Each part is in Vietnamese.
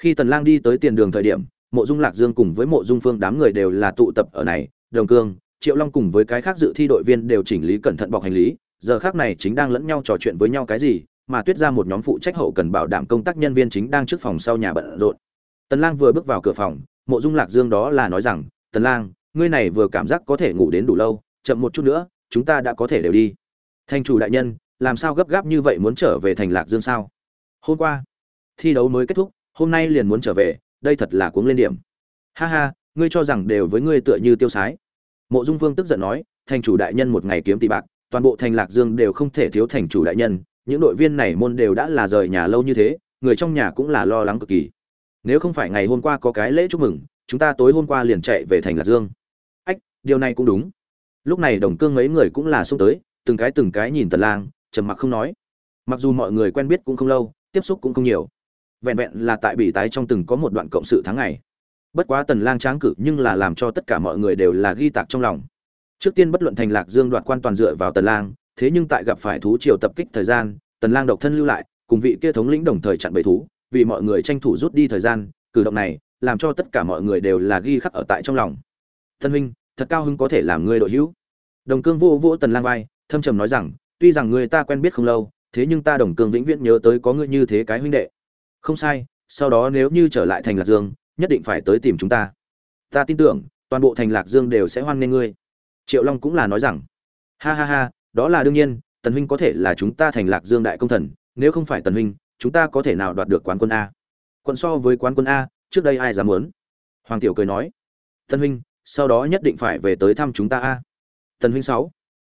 khi tần lang đi tới tiền đường thời điểm, mộ dung lạc dương cùng với mộ dung phương đám người đều là tụ tập ở này, đồng cương, triệu long cùng với cái khác dự thi đội viên đều chỉnh lý cẩn thận bọc hành lý, giờ khác này chính đang lẫn nhau trò chuyện với nhau cái gì, mà tuyết ra một nhóm phụ trách hậu cần bảo đảm công tác nhân viên chính đang trước phòng sau nhà bận rộn. Tần lang vừa bước vào cửa phòng, mộ dung lạc dương đó là nói rằng, tần lang, ngươi này vừa cảm giác có thể ngủ đến đủ lâu, chậm một chút nữa, chúng ta đã có thể đều đi. Thành chủ đại nhân, làm sao gấp gáp như vậy muốn trở về thành lạc dương sao? Hôm qua, thi đấu mới kết thúc hôm nay liền muốn trở về, đây thật là cuống lên điểm. Ha ha, ngươi cho rằng đều với ngươi tựa như tiêu sái. Mộ dung vương tức giận nói, thành chủ đại nhân một ngày kiếm tỷ bạc, toàn bộ thành lạc dương đều không thể thiếu thành chủ đại nhân, những đội viên này môn đều đã là rời nhà lâu như thế, người trong nhà cũng là lo lắng cực kỳ. Nếu không phải ngày hôm qua có cái lễ chúc mừng, chúng ta tối hôm qua liền chạy về thành lạc dương. Ách, điều này cũng đúng. Lúc này đồng cương mấy người cũng là xông tới, từng cái từng cái nhìn tần lang, trầm mặc không nói. Mặc dù mọi người quen biết cũng không lâu, tiếp xúc cũng không nhiều vẹn vẹn là tại bỉ tái trong từng có một đoạn cộng sự tháng ngày. Bất quá tần lang tráng cử nhưng là làm cho tất cả mọi người đều là ghi tạc trong lòng. Trước tiên bất luận thành lạc dương đoạt quan toàn dựa vào tần lang, thế nhưng tại gặp phải thú triều tập kích thời gian, tần lang độc thân lưu lại, cùng vị kia thống lĩnh đồng thời chặn bầy thú, vì mọi người tranh thủ rút đi thời gian, cử động này làm cho tất cả mọi người đều là ghi khắc ở tại trong lòng. Thân huynh, thật cao hứng có thể làm ngươi đội hữu. Đồng cương vô vỗ tần lang vai, thâm trầm nói rằng, tuy rằng người ta quen biết không lâu, thế nhưng ta đồng cương vĩnh viễn nhớ tới có ngươi như thế cái huynh đệ không sai, sau đó nếu như trở lại thành lạc dương, nhất định phải tới tìm chúng ta. Ta tin tưởng, toàn bộ thành lạc dương đều sẽ hoan nghênh ngươi. Triệu long cũng là nói rằng. Ha ha ha, đó là đương nhiên, tần huynh có thể là chúng ta thành lạc dương đại công thần, nếu không phải tần huynh, chúng ta có thể nào đoạt được quán quân a? Quận so với quán quân a, trước đây ai dám muốn? Hoàng tiểu cười nói. Tần huynh, sau đó nhất định phải về tới thăm chúng ta a. Tần huynh sáu.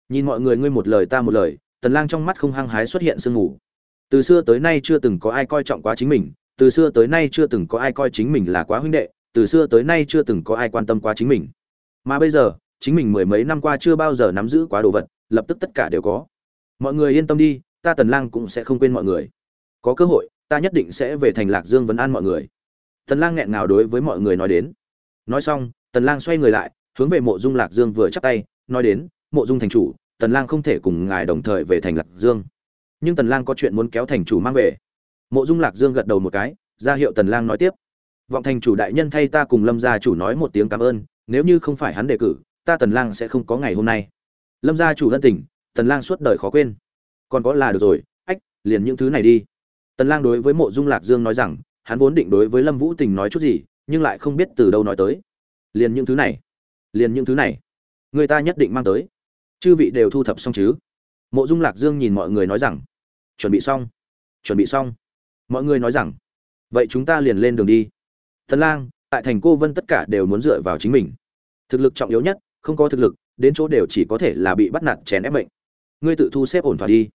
Nhìn mọi người ngươi một lời ta một lời. Tần lang trong mắt không hăng hái xuất hiện sương ngủ từ xưa tới nay chưa từng có ai coi trọng quá chính mình, từ xưa tới nay chưa từng có ai coi chính mình là quá huynh đệ, từ xưa tới nay chưa từng có ai quan tâm quá chính mình. Mà bây giờ, chính mình mười mấy năm qua chưa bao giờ nắm giữ quá đồ vật, lập tức tất cả đều có. Mọi người yên tâm đi, ta tần lang cũng sẽ không quên mọi người. Có cơ hội, ta nhất định sẽ về thành lạc dương vấn an mọi người. Tần lang nghẹn ngào đối với mọi người nói đến. Nói xong, tần lang xoay người lại, hướng về mộ dung lạc dương vừa chắp tay, nói đến, mộ dung thành chủ, tần lang không thể cùng ngài đồng thời về thành lạc dương nhưng tần lang có chuyện muốn kéo thành chủ mang về. Mộ dung lạc dương gật đầu một cái, ra hiệu tần lang nói tiếp. Vọng thành chủ đại nhân thay ta cùng lâm gia chủ nói một tiếng cảm ơn, nếu như không phải hắn đề cử, ta tần lang sẽ không có ngày hôm nay. Lâm gia chủ ân tình, tần lang suốt đời khó quên. Còn có là được rồi, ách, liền những thứ này đi. Tần lang đối với mộ dung lạc dương nói rằng, hắn vốn định đối với lâm vũ tình nói chút gì, nhưng lại không biết từ đâu nói tới. Liền những thứ này, liền những thứ này. Người ta nhất định mang tới. Chư vị đều thu thập xong chứ? Mộ dung lạc dương nhìn mọi người nói rằng chuẩn bị xong. Chuẩn bị xong. Mọi người nói rằng vậy chúng ta liền lên đường đi. Tần lang tại thành cô vân tất cả đều muốn dựa vào chính mình. Thực lực trọng yếu nhất không có thực lực đến chỗ đều chỉ có thể là bị bắt nạt chèn ép bệnh ngươi tự thu xếp ổn thỏa đi.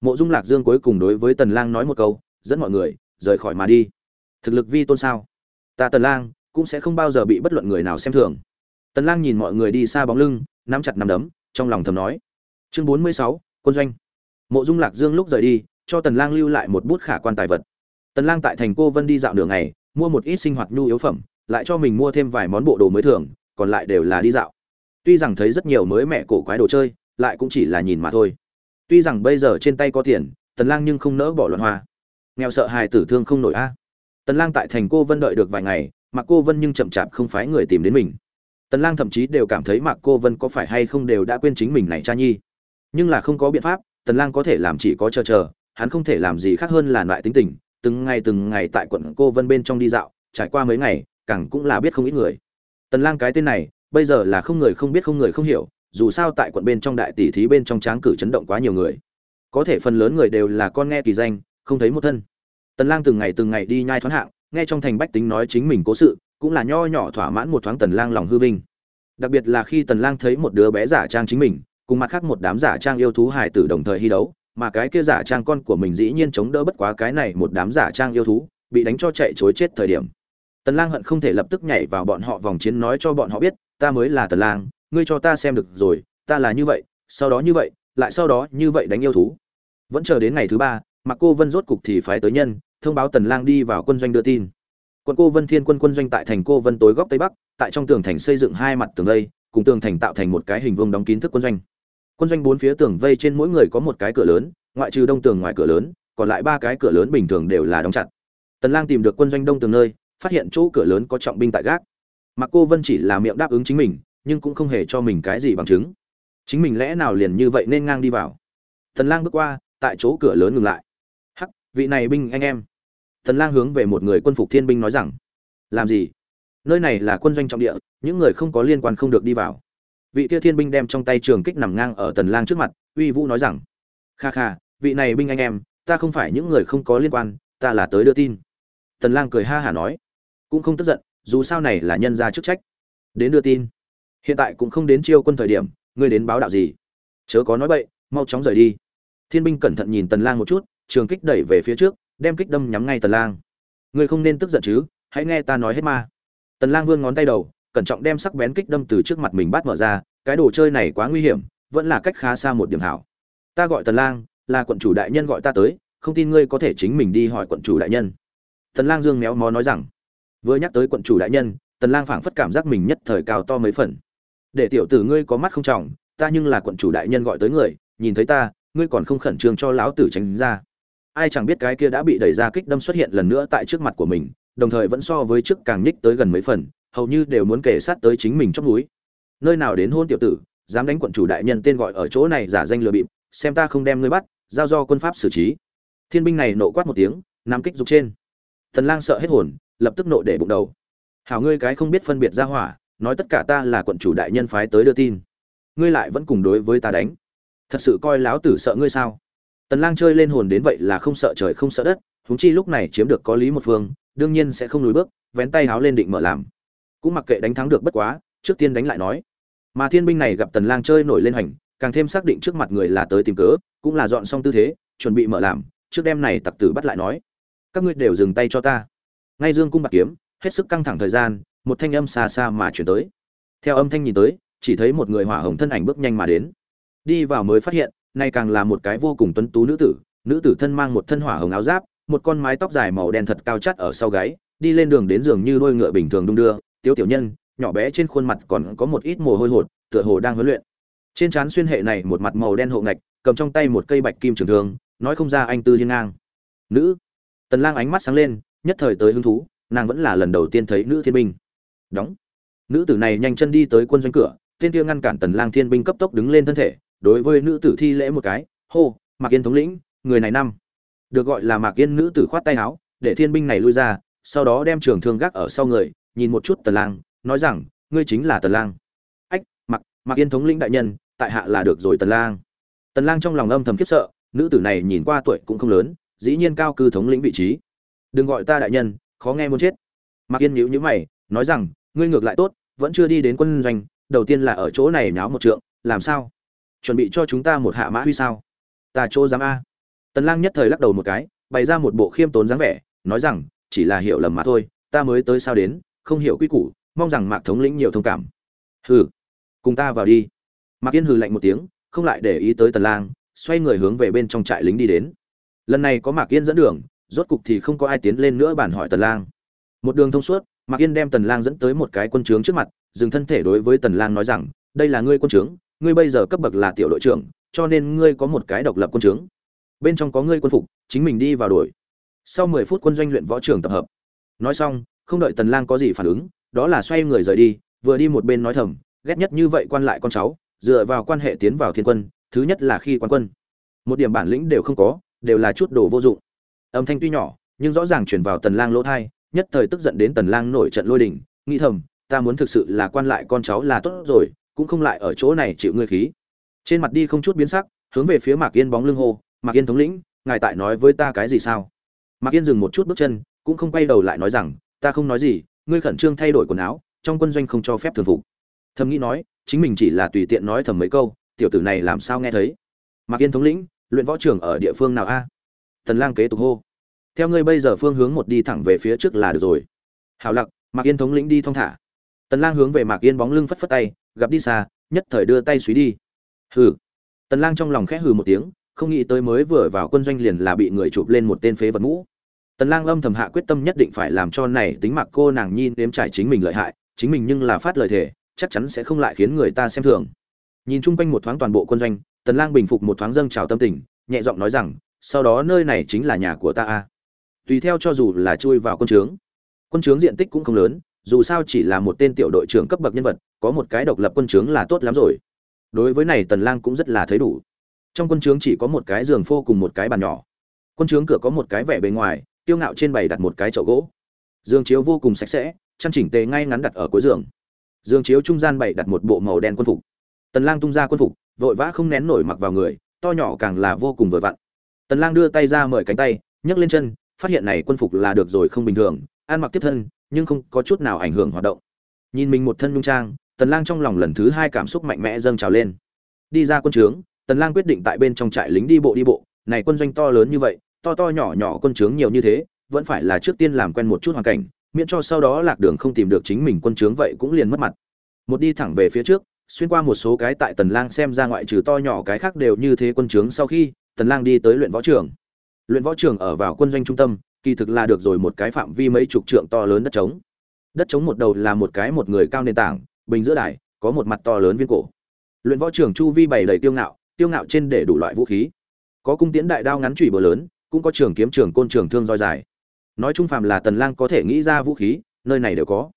Mộ dung lạc dương cuối cùng đối với tần lang nói một câu dẫn mọi người rời khỏi mà đi. Thực lực vi tôn sao? Ta tần lang cũng sẽ không bao giờ bị bất luận người nào xem thường. Tần lang nhìn mọi người đi xa bóng lưng nắm chặt nắm đấm trong lòng thầm nói. Chương 46, quân doanh mộ dung lạc dương lúc rời đi, cho tần lang lưu lại một bút khả quan tài vật. Tần lang tại thành cô vân đi dạo đường ngày, mua một ít sinh hoạt nhu yếu phẩm, lại cho mình mua thêm vài món bộ đồ mới thường còn lại đều là đi dạo. Tuy rằng thấy rất nhiều mới mẹ cổ quái đồ chơi, lại cũng chỉ là nhìn mà thôi. Tuy rằng bây giờ trên tay có tiền, tần lang nhưng không nỡ bỏ loạn hoa. Nghèo sợ hài tử thương không nổi a. Tần lang tại thành cô vân đợi được vài ngày, mà cô vân nhưng chậm chạp không phái người tìm đến mình. Tần lang thậm chí đều cảm thấy mạc cô vân có phải hay không đều đã quên chính mình này cha nhi. Nhưng là không có biện pháp tần lang có thể làm chỉ có chờ chờ, hắn không thể làm gì khác hơn là loại tính tình, từng ngày từng ngày tại quận cô vân bên trong đi dạo, trải qua mấy ngày, càng cũng là biết không ít người. Tần lang cái tên này, bây giờ là không người không biết không người không hiểu, dù sao tại quận bên trong đại tỷ thí bên trong tráng cử chấn động quá nhiều người. Có thể phần lớn người đều là con nghe kỳ danh, không thấy một thân. Tần lang từng ngày từng ngày đi nhai thoáng hạng, nghe trong thành bách tính nói chính mình cố sự, cũng là nho nhỏ thỏa mãn một thoáng tần lang lòng hư vinh. Đặc biệt là khi tần lang thấy một đứa bé giả trang chính mình cùng mặt khác một đám giả trang yêu thú hài tử đồng thời hy đấu mà cái kia giả trang con của mình dĩ nhiên chống đỡ bất quá cái này một đám giả trang yêu thú bị đánh cho chạy chối chết thời điểm. Tần lang hận không thể lập tức nhảy vào bọn họ vòng chiến nói cho bọn họ biết ta mới là tần lang ngươi cho ta xem được rồi ta là như vậy sau đó như vậy lại sau đó như vậy đánh yêu thú. Vẫn chờ đến ngày thứ ba mặc cô vân rốt cục thì phái tới nhân thông báo tần lang đi vào quân doanh đưa tin. Quân cô vân thiên quân quân doanh tại thành cô vân tối góc tây bắc tại trong tường thành xây dựng hai mặt tường lây, cùng tường thành tạo thành một cái hình vuông đóng kín thức quân doanh quân doanh bốn phía tường vây trên mỗi người có một cái cửa lớn, ngoại trừ đông tường ngoài cửa lớn, còn lại ba cái cửa lớn bình thường đều là đóng chặt. Tần lang tìm được quân doanh đông tường nơi, phát hiện chỗ cửa lớn có trọng binh tại gác. Mặc cô vân chỉ là miệng đáp ứng chính mình, nhưng cũng không hề cho mình cái gì bằng chứng. Chính mình lẽ nào liền như vậy nên ngang đi vào? Tần lang bước qua, tại chỗ cửa lớn ngừng lại. Hắc, vị này binh anh em. Tần lang hướng về một người quân phục thiên binh nói rằng, làm gì? Nơi này là quân doanh trọng địa, những người không có liên quan không được đi vào vị kia thiên binh đem trong tay trường kích nằm ngang ở tần lang trước mặt, uy vũ nói rằng, kha kha, vị này binh anh em, ta không phải những người không có liên quan, ta là tới đưa tin. Tần lang cười ha hả nói, cũng không tức giận, dù sao này là nhân gia chức trách, đến đưa tin. Hiện tại cũng không đến chiêu quân thời điểm, ngươi đến báo đạo gì? Chớ có nói bậy, mau chóng rời đi. Thiên binh cẩn thận nhìn tần lang một chút, trường kích đẩy về phía trước, đem kích đâm nhắm ngay tần lang. Ngươi không nên tức giận chứ, hãy nghe ta nói hết mà. tần lang vươn ngón tay đầu cẩn trọng đem sắc bén kích đâm từ trước mặt mình bắt mở ra, cái đồ chơi này quá nguy hiểm, vẫn là cách khá xa một điểm hảo. Ta gọi tần lang, là quận chủ đại nhân gọi ta tới, không tin ngươi có thể chính mình đi hỏi quận chủ đại nhân. Tần lang dương méo mó nói rằng, vừa nhắc tới quận chủ đại nhân, tần lang phảng phất cảm giác mình nhất thời cao to mấy phần. Để tiểu tử ngươi có mắt không trọng, ta nhưng là quận chủ đại nhân gọi tới người, nhìn thấy ta, ngươi còn không khẩn trương cho lão tử tránh ra. Ai chẳng biết cái kia đã bị đẩy ra kích đâm xuất hiện lần nữa tại trước mặt của mình, đồng thời vẫn so với trước càng nhích tới gần mấy phần hầu như đều muốn kể sát tới chính mình trong núi. Nơi nào đến hôn tiểu tử, dám đánh quận chủ đại nhân tên gọi ở chỗ này giả danh lừa bịp, xem ta không đem ngươi bắt, giao do quân pháp xử trí. Thiên binh này nộ quát một tiếng, nắm kích dục trên. Thần lang sợ hết hồn, lập tức nộ để bụng đầu. Hảo ngươi cái không biết phân biệt ra hỏa, nói tất cả ta là quận chủ đại nhân phái tới đưa tin. Ngươi lại vẫn cùng đối với ta đánh. Thật sự coi láo tử sợ ngươi sao? Tần lang chơi lên hồn đến vậy là không sợ trời không sợ đất, huống chi lúc này chiếm được có lý một phương, đương nhiên sẽ không lùi bước, vén tay háo lên định mở làm cũng mặc kệ đánh thắng được bất quá, trước tiên đánh lại nói. Mà thiên binh này gặp tần lang chơi nổi lên hành càng thêm xác định trước mặt người là tới tìm cớ, cũng là dọn xong tư thế, chuẩn bị mở làm, trước đêm này tặc tử bắt lại nói. Các ngươi đều dừng tay cho ta. Ngay dương cung bạc kiếm, hết sức căng thẳng thời gian, một thanh âm xa xa mà chuyển tới. Theo âm thanh nhìn tới, chỉ thấy một người hỏa hồng thân ảnh bước nhanh mà đến. Đi vào mới phát hiện, nay càng là một cái vô cùng tuấn tú nữ tử. Nữ tử thân mang một thân hỏa hồng áo giáp, một con mái tóc dài màu đen thật cao chắt ở sau gáy, đi lên đường đến giường như đôi ngựa bình thường đung đưa tiếu tiểu nhân, nhỏ bé trên khuôn mặt còn có một ít mồ hôi hột, tựa hồ đang huấn luyện. Trên trán xuyên hệ này một mặt màu đen hộ ngạch, cầm trong tay một cây bạch kim trường thương, nói không ra anh tư hiên ngang. Nữ. Tần lang ánh mắt sáng lên, nhất thời tới hứng thú, nàng vẫn là lần đầu tiên thấy nữ thiên binh. Đóng. Nữ tử này nhanh chân đi tới quân doanh cửa tên kia ngăn cản tần lang thiên binh cấp tốc đứng lên thân thể, đối với nữ tử thi lễ một cái, hô, mạc yên thống lĩnh, người này năm. Được gọi là mạc yên nữ tử khoát tay áo, để thiên binh này lui ra, sau đó đem trường thương gác ở sau người nhìn một chút tần lang, nói rằng, ngươi chính là tần lang. Ách mặc mặc yên thống lĩnh đại nhân, tại hạ là được rồi tần lang. Tần lang trong lòng âm thầm khiếp sợ, nữ tử này nhìn qua tuổi cũng không lớn, dĩ nhiên cao cư thống lĩnh vị trí. Đừng gọi ta đại nhân, khó nghe muốn chết. Mặc yên nhíu nhíu mày, nói rằng, ngươi ngược lại tốt, vẫn chưa đi đến quân doanh, đầu tiên là ở chỗ này nháo một trượng, làm sao? Chuẩn bị cho chúng ta một hạ mã huy sao? Ta chỗ dám a. Tần lang nhất thời lắc đầu một cái, bày ra một bộ khiêm tốn dáng vẻ, nói rằng, chỉ là hiểu lầm mà thôi, ta mới tới sao đến không hiểu quy củ, mong rằng mạc thống lĩnh nhiều thông cảm. Hừ, cùng ta vào đi. Mạc yên hừ lạnh một tiếng, không lại để ý tới tần lang, xoay người hướng về bên trong trại lính đi đến. Lần này có mạc yên dẫn đường, rốt cục thì không có ai tiến lên nữa bản hỏi tần lang. Một đường thông suốt, mạc yên đem tần lang dẫn tới một cái quân trướng trước mặt, dừng thân thể đối với tần lang nói rằng, đây là ngươi quân trướng, ngươi bây giờ cấp bậc là tiểu đội trưởng, cho nên ngươi có một cái độc lập quân trướng. Bên trong có ngươi quân phục, chính mình đi vào đuổi sau 10 phút quân doanh luyện võ trưởng tập hợp. Nói xong không đợi tần lang có gì phản ứng, đó là xoay người rời đi, vừa đi một bên nói thầm, ghét nhất như vậy quan lại con cháu, dựa vào quan hệ tiến vào thiên quân, thứ nhất là khi quan quân. Một điểm bản lĩnh đều không có, đều là chút đồ vô dụng. Âm thanh tuy nhỏ, nhưng rõ ràng truyền vào tần lang lỗ thai, nhất thời tức giận đến tần lang nổi trận lôi đình, nghĩ thầm, ta muốn thực sự là quan lại con cháu là tốt rồi, cũng không lại ở chỗ này chịu ngươi khí. Trên mặt đi không chút biến sắc, hướng về phía mạc yên bóng lưng hô, mạc yên thống lĩnh, ngài tại nói với ta cái gì sao? Mạc yên dừng một chút bước chân, cũng không quay đầu lại nói rằng ta không nói gì, ngươi khẩn trương thay đổi quần áo, trong quân doanh không cho phép thường phục. Thầm nghĩ nói, chính mình chỉ là tùy tiện nói thầm mấy câu, tiểu tử này làm sao nghe thấy? Mạc yên thống lĩnh, luyện võ trưởng ở địa phương nào a? Tần lang kế tục hô. Theo ngươi bây giờ phương hướng một đi thẳng về phía trước là được rồi. Hảo lặc, mạc yên thống lĩnh đi thong thả. Tần lang hướng về mạc yên bóng lưng phất phất tay, gặp đi xa, nhất thời đưa tay suy đi. Hừ. Tần lang trong lòng khẽ hừ một tiếng, không nghĩ tới mới vừa vào quân doanh liền là bị người chụp lên một tên phế vật mũ tần lang âm thầm hạ quyết tâm nhất định phải làm cho này tính mạng cô nàng nhìn đếm trải chính mình lợi hại, chính mình nhưng là phát lời thể chắc chắn sẽ không lại khiến người ta xem thường. Nhìn chung quanh một thoáng toàn bộ quân doanh, tần lang bình phục một thoáng dâng trào tâm tình, nhẹ giọng nói rằng, sau đó nơi này chính là nhà của ta a. Tùy theo cho dù là chui vào quân trướng quân trướng diện tích cũng không lớn, dù sao chỉ là một tên tiểu đội trưởng cấp bậc nhân vật, có một cái độc lập quân trướng là tốt lắm rồi. Đối với này tần lang cũng rất là thấy đủ. Trong quân trướng chỉ có một cái giường phô cùng một cái bàn nhỏ. Quân trướng cửa có một cái vẻ bề ngoài tiêu ngạo trên bày đặt một cái chậu gỗ. Giường chiếu vô cùng sạch sẽ, chăn chỉnh tề ngay ngắn đặt ở cuối giường. Giường chiếu trung gian bày đặt một bộ màu đen quân phục. Tần lang tung ra quân phục, vội vã không nén nổi mặc vào người, to nhỏ càng là vô cùng vừa vặn. Tần lang đưa tay ra mời cánh tay, nhấc lên chân, phát hiện này quân phục là được rồi không bình thường, ăn mặc tiếp thân, nhưng không có chút nào ảnh hưởng hoạt động. Nhìn mình một thân nhung trang, tần lang trong lòng lần thứ hai cảm xúc mạnh mẽ dâng trào lên. Đi ra quân trướng, tần lang quyết định tại bên trong trại lính đi bộ đi bộ, này quân doanh to lớn như vậy to to nhỏ nhỏ quân trướng nhiều như thế, vẫn phải là trước tiên làm quen một chút hoàn cảnh, miễn cho sau đó lạc đường không tìm được chính mình quân trướng vậy cũng liền mất mặt. Một đi thẳng về phía trước, xuyên qua một số cái tại tần lang xem ra ngoại trừ to nhỏ cái khác đều như thế quân trướng sau khi, tần lang đi tới luyện võ trường. Luyện võ trường ở vào quân doanh trung tâm, kỳ thực là được rồi một cái phạm vi mấy chục trượng to lớn đất trống. Đất trống một đầu là một cái một người cao nền tảng, bình giữa đài, có một mặt to lớn viên cổ. Luyện võ trường chu vi bày đầy tiêu ngạo tiêu ngạo trên để đủ loại vũ khí. Có cung tiễn đại đao ngắn chùy bờ lớn cũng có trường kiếm, trường côn, trường thương roi dài. Nói chung phàm là tần lang có thể nghĩ ra vũ khí, nơi này đều có.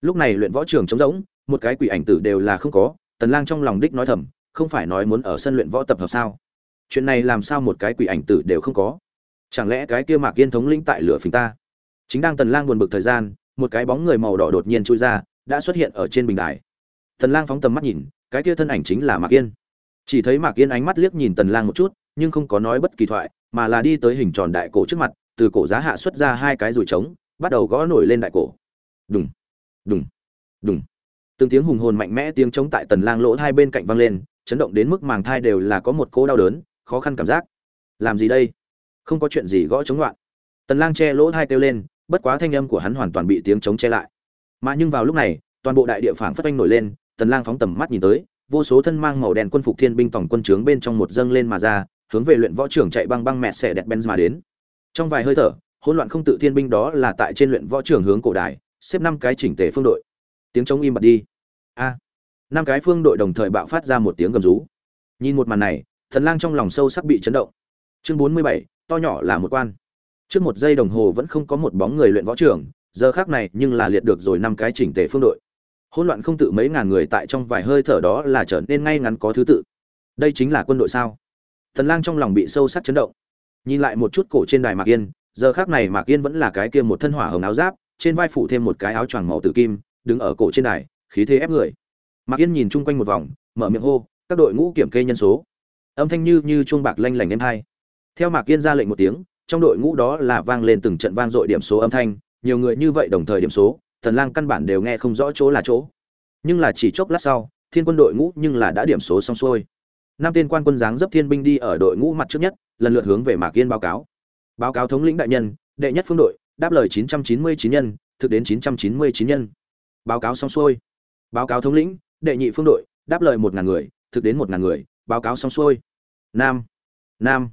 Lúc này luyện võ trường trống rỗng, một cái quỷ ảnh tử đều là không có, tần lang trong lòng đích nói thầm, không phải nói muốn ở sân luyện võ tập hợp sao? Chuyện này làm sao một cái quỷ ảnh tử đều không có? Chẳng lẽ cái kia mạc yên thống lĩnh tại lửa phình ta? Chính đang tần lang buồn bực thời gian, một cái bóng người màu đỏ đột nhiên chui ra, đã xuất hiện ở trên bình đài. Tần lang phóng tầm mắt nhìn, cái kia thân ảnh chính là mạc yên. Chỉ thấy mạc yên ánh mắt liếc nhìn tần lang một chút, nhưng không có nói bất kỳ thoại mà là đi tới hình tròn đại cổ trước mặt, từ cổ giá hạ xuất ra hai cái rùi trống, bắt đầu gõ nổi lên đại cổ. Đùng đùng đùng. Từng tiếng hùng hồn mạnh mẽ tiếng trống tại tần lang lỗ hai bên cạnh vang lên, chấn động đến mức màng thai đều là có một cỗ đau đớn, khó khăn cảm giác. Làm gì đây? Không có chuyện gì gõ chống loạn. Tần lang che lỗ hai kêu lên, bất quá thanh âm của hắn hoàn toàn bị tiếng trống che lại. Mà nhưng vào lúc này, toàn bộ đại địa phảng phất oanh nổi lên, tần lang phóng tầm mắt nhìn tới, vô số thân mang màu đen quân phục thiên binh tổng quân trướng bên trong một dâng lên mà ra hướng về luyện võ trưởng chạy băng băng mẹ xẻ đẹp benz mà đến. Trong vài hơi thở hỗn loạn không tự thiên binh đó là tại trên luyện võ trưởng hướng cổ đài xếp năm cái chỉnh tề phương đội. Tiếng chống im bặt đi. A. Năm cái phương đội đồng thời bạo phát ra một tiếng gầm rú. Nhìn một màn này thần lang trong lòng sâu sắc bị chấn động. Chương 47, to nhỏ là một quan. Trước một giây đồng hồ vẫn không có một bóng người luyện võ trưởng giờ khác này nhưng là liệt được rồi năm cái chỉnh tề phương đội. Hỗn loạn không tự mấy ngàn người tại trong vài hơi thở đó là trở nên ngay ngắn có thứ tự. Đây chính là quân đội sao? Thần lang trong lòng bị sâu sắc chấn động. Nhìn lại một chút cổ trên đài mạc yên, giờ khác này mạc yên vẫn là cái kia một thân hỏa hồng áo giáp, trên vai phủ thêm một cái áo choàng màu tử kim, đứng ở cổ trên đài, khí thế ép người. Mạc yên nhìn chung quanh một vòng, mở miệng hô, các đội ngũ kiểm kê nhân số. Âm thanh như như chuông bạc lanh lảnh êm hai. Theo mạc yên ra lệnh một tiếng, trong đội ngũ đó là vang lên từng trận vang dội điểm số âm thanh, nhiều người như vậy đồng thời điểm số thần lang căn bản đều nghe không rõ chỗ là chỗ. Nhưng là chỉ chốc lát sau, thiên quân đội ngũ nhưng là đã điểm số xong xuôi năm tên quan quân dáng dấp thiên binh đi ở đội ngũ mặt trước nhất, lần lượt hướng về mạc yên báo cáo. Báo cáo thống lĩnh đại nhân, đệ nhất phương đội, đáp lời 999 nhân, thực đến 999 nhân. Báo cáo xong xuôi. Báo cáo thống lĩnh, đệ nhị phương đội, đáp lời một ngàn người, thực đến một ngàn người. Báo cáo xong xuôi. Nam. Nam.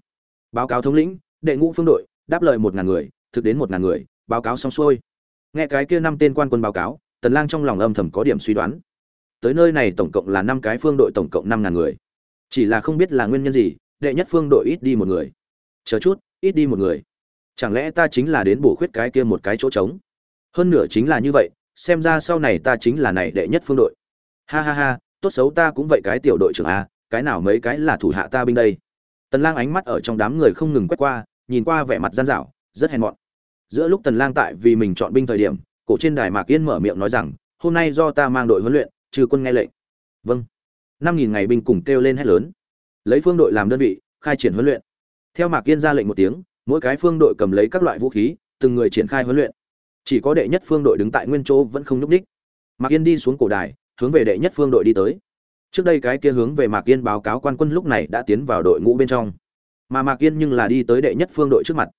Báo cáo thống lĩnh, đệ ngũ phương đội, đáp lời một ngàn người, thực đến một ngàn người. Báo cáo xong xuôi. Nghe cái kia năm tên quan quân báo cáo, tần lang trong lòng âm thầm có điểm suy đoán. Tới nơi này tổng cộng là năm cái phương đội tổng cộng năm ngàn người chỉ là không biết là nguyên nhân gì, đệ nhất phương đội ít đi một người. Chờ chút, ít đi một người. Chẳng lẽ ta chính là đến bổ khuyết cái kia một cái chỗ trống? Hơn nửa chính là như vậy, xem ra sau này ta chính là này đệ nhất phương đội. Ha ha ha, tốt xấu ta cũng vậy cái tiểu đội trưởng a, cái nào mấy cái là thủ hạ ta binh đây? Tần lang ánh mắt ở trong đám người không ngừng quét qua, nhìn qua vẻ mặt gian dảo, rất hèn mọn. Giữa lúc tần lang tại vì mình chọn binh thời điểm, cổ trên đài mạc yên mở miệng nói rằng, hôm nay do ta mang đội huấn luyện, trừ quân nghe lệnh. Vâng năm nghìn ngày binh cùng kêu lên hét lớn. Lấy phương đội làm đơn vị, khai triển huấn luyện. Theo mạc yên ra lệnh một tiếng, mỗi cái phương đội cầm lấy các loại vũ khí, từng người triển khai huấn luyện. Chỉ có đệ nhất phương đội đứng tại nguyên chỗ vẫn không nhúc ních mạc yên đi xuống cổ đài, hướng về đệ nhất phương đội đi tới. Trước đây cái kia hướng về mạc yên báo cáo quan quân lúc này đã tiến vào đội ngũ bên trong. Mà mạc yên nhưng là đi tới đệ nhất phương đội trước mặt.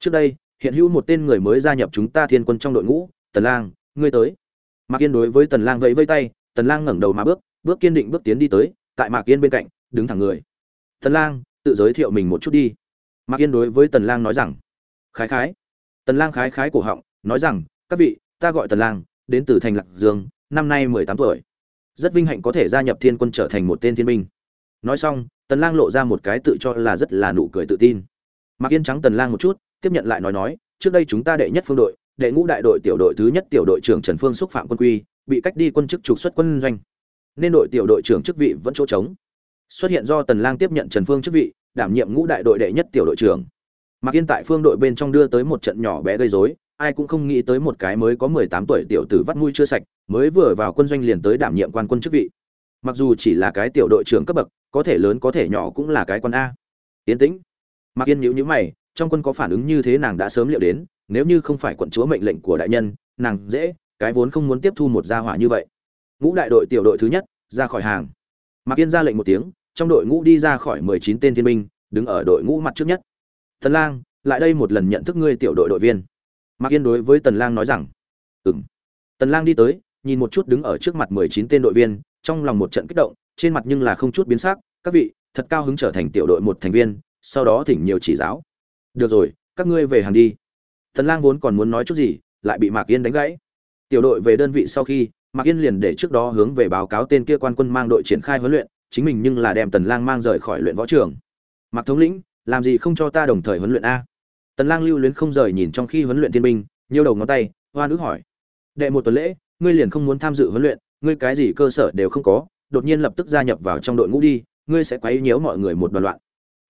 Trước đây, hiện hữu một tên người mới gia nhập chúng ta thiên quân trong đội ngũ, tần lang, ngươi tới. Mạc yên đối với tần lang vẫy vây tay, tần lang ngẩng đầu mà bước bước kiên định bước tiến đi tới, tại mạc yên bên cạnh, đứng thẳng người. Tần lang, tự giới thiệu mình một chút đi. Mạc yên đối với tần lang nói rằng. Khái khái. Tần lang khái khái cổ họng, nói rằng, các vị, ta gọi tần lang, đến từ thành lạc dương, năm nay 18 tuổi. Rất vinh hạnh có thể gia nhập thiên quân trở thành một tên thiên binh. Nói xong, tần lang lộ ra một cái tự cho là rất là nụ cười tự tin. Mạc yên trắng tần lang một chút, tiếp nhận lại nói nói, trước đây chúng ta đệ nhất phương đội, đệ ngũ đại đội tiểu đội thứ nhất tiểu đội trưởng trần phương xúc phạm quân quy, bị cách đi quân chức trục xuất quân doanh nên đội tiểu đội trưởng chức vị vẫn chỗ trống xuất hiện do tần lang tiếp nhận trần phương chức vị đảm nhiệm ngũ đại đội đệ nhất tiểu đội trưởng Mạc Yên tại phương đội bên trong đưa tới một trận nhỏ bé gây rối, ai cũng không nghĩ tới một cái mới có 18 tuổi tiểu tử vắt mũi chưa sạch, mới vừa vào quân doanh liền tới đảm nhiệm quan quân chức vị. Mặc dù chỉ là cái tiểu đội trưởng cấp bậc, có thể lớn có thể nhỏ cũng là cái quan a. Tiến tĩnh. Mạc Yên nhíu nhíu mày, trong quân có phản ứng như thế nàng đã sớm liệu đến, nếu như không phải quận chúa mệnh lệnh của đại nhân, nàng dễ, cái vốn không muốn tiếp thu một gia hỏa như vậy. Ngũ đại đội tiểu đội thứ nhất, ra khỏi hàng. Mạc Yên ra lệnh một tiếng, trong đội ngũ đi ra khỏi 19 tên thiên binh, đứng ở đội ngũ mặt trước nhất. Tần Lang, lại đây một lần nhận thức ngươi tiểu đội đội viên. Mạc Yên đối với Tần Lang nói rằng, "Ừm." Tần Lang đi tới, nhìn một chút đứng ở trước mặt 19 tên đội viên, trong lòng một trận kích động, trên mặt nhưng là không chút biến sắc, "Các vị, thật cao hứng trở thành tiểu đội một thành viên, sau đó thỉnh nhiều chỉ giáo." "Được rồi, các ngươi về hàng đi." Tần Lang vốn còn muốn nói chút gì, lại bị Mạc Yên đánh gãy. Tiểu đội về đơn vị sau khi, Mạc Yên liền để trước đó hướng về báo cáo tên kia quan quân mang đội triển khai huấn luyện, chính mình nhưng là đem Tần Lang mang rời khỏi luyện võ trường. Mạc thống lĩnh, làm gì không cho ta đồng thời huấn luyện a? Tần Lang lưu luyến không rời nhìn trong khi huấn luyện thiên binh, nhiều đầu ngón tay, hoa nữ hỏi: "Đệ một tuần lễ, ngươi liền không muốn tham dự huấn luyện, ngươi cái gì cơ sở đều không có, đột nhiên lập tức gia nhập vào trong đội ngũ đi, ngươi sẽ quấy nhiễu mọi người một đoàn loạn."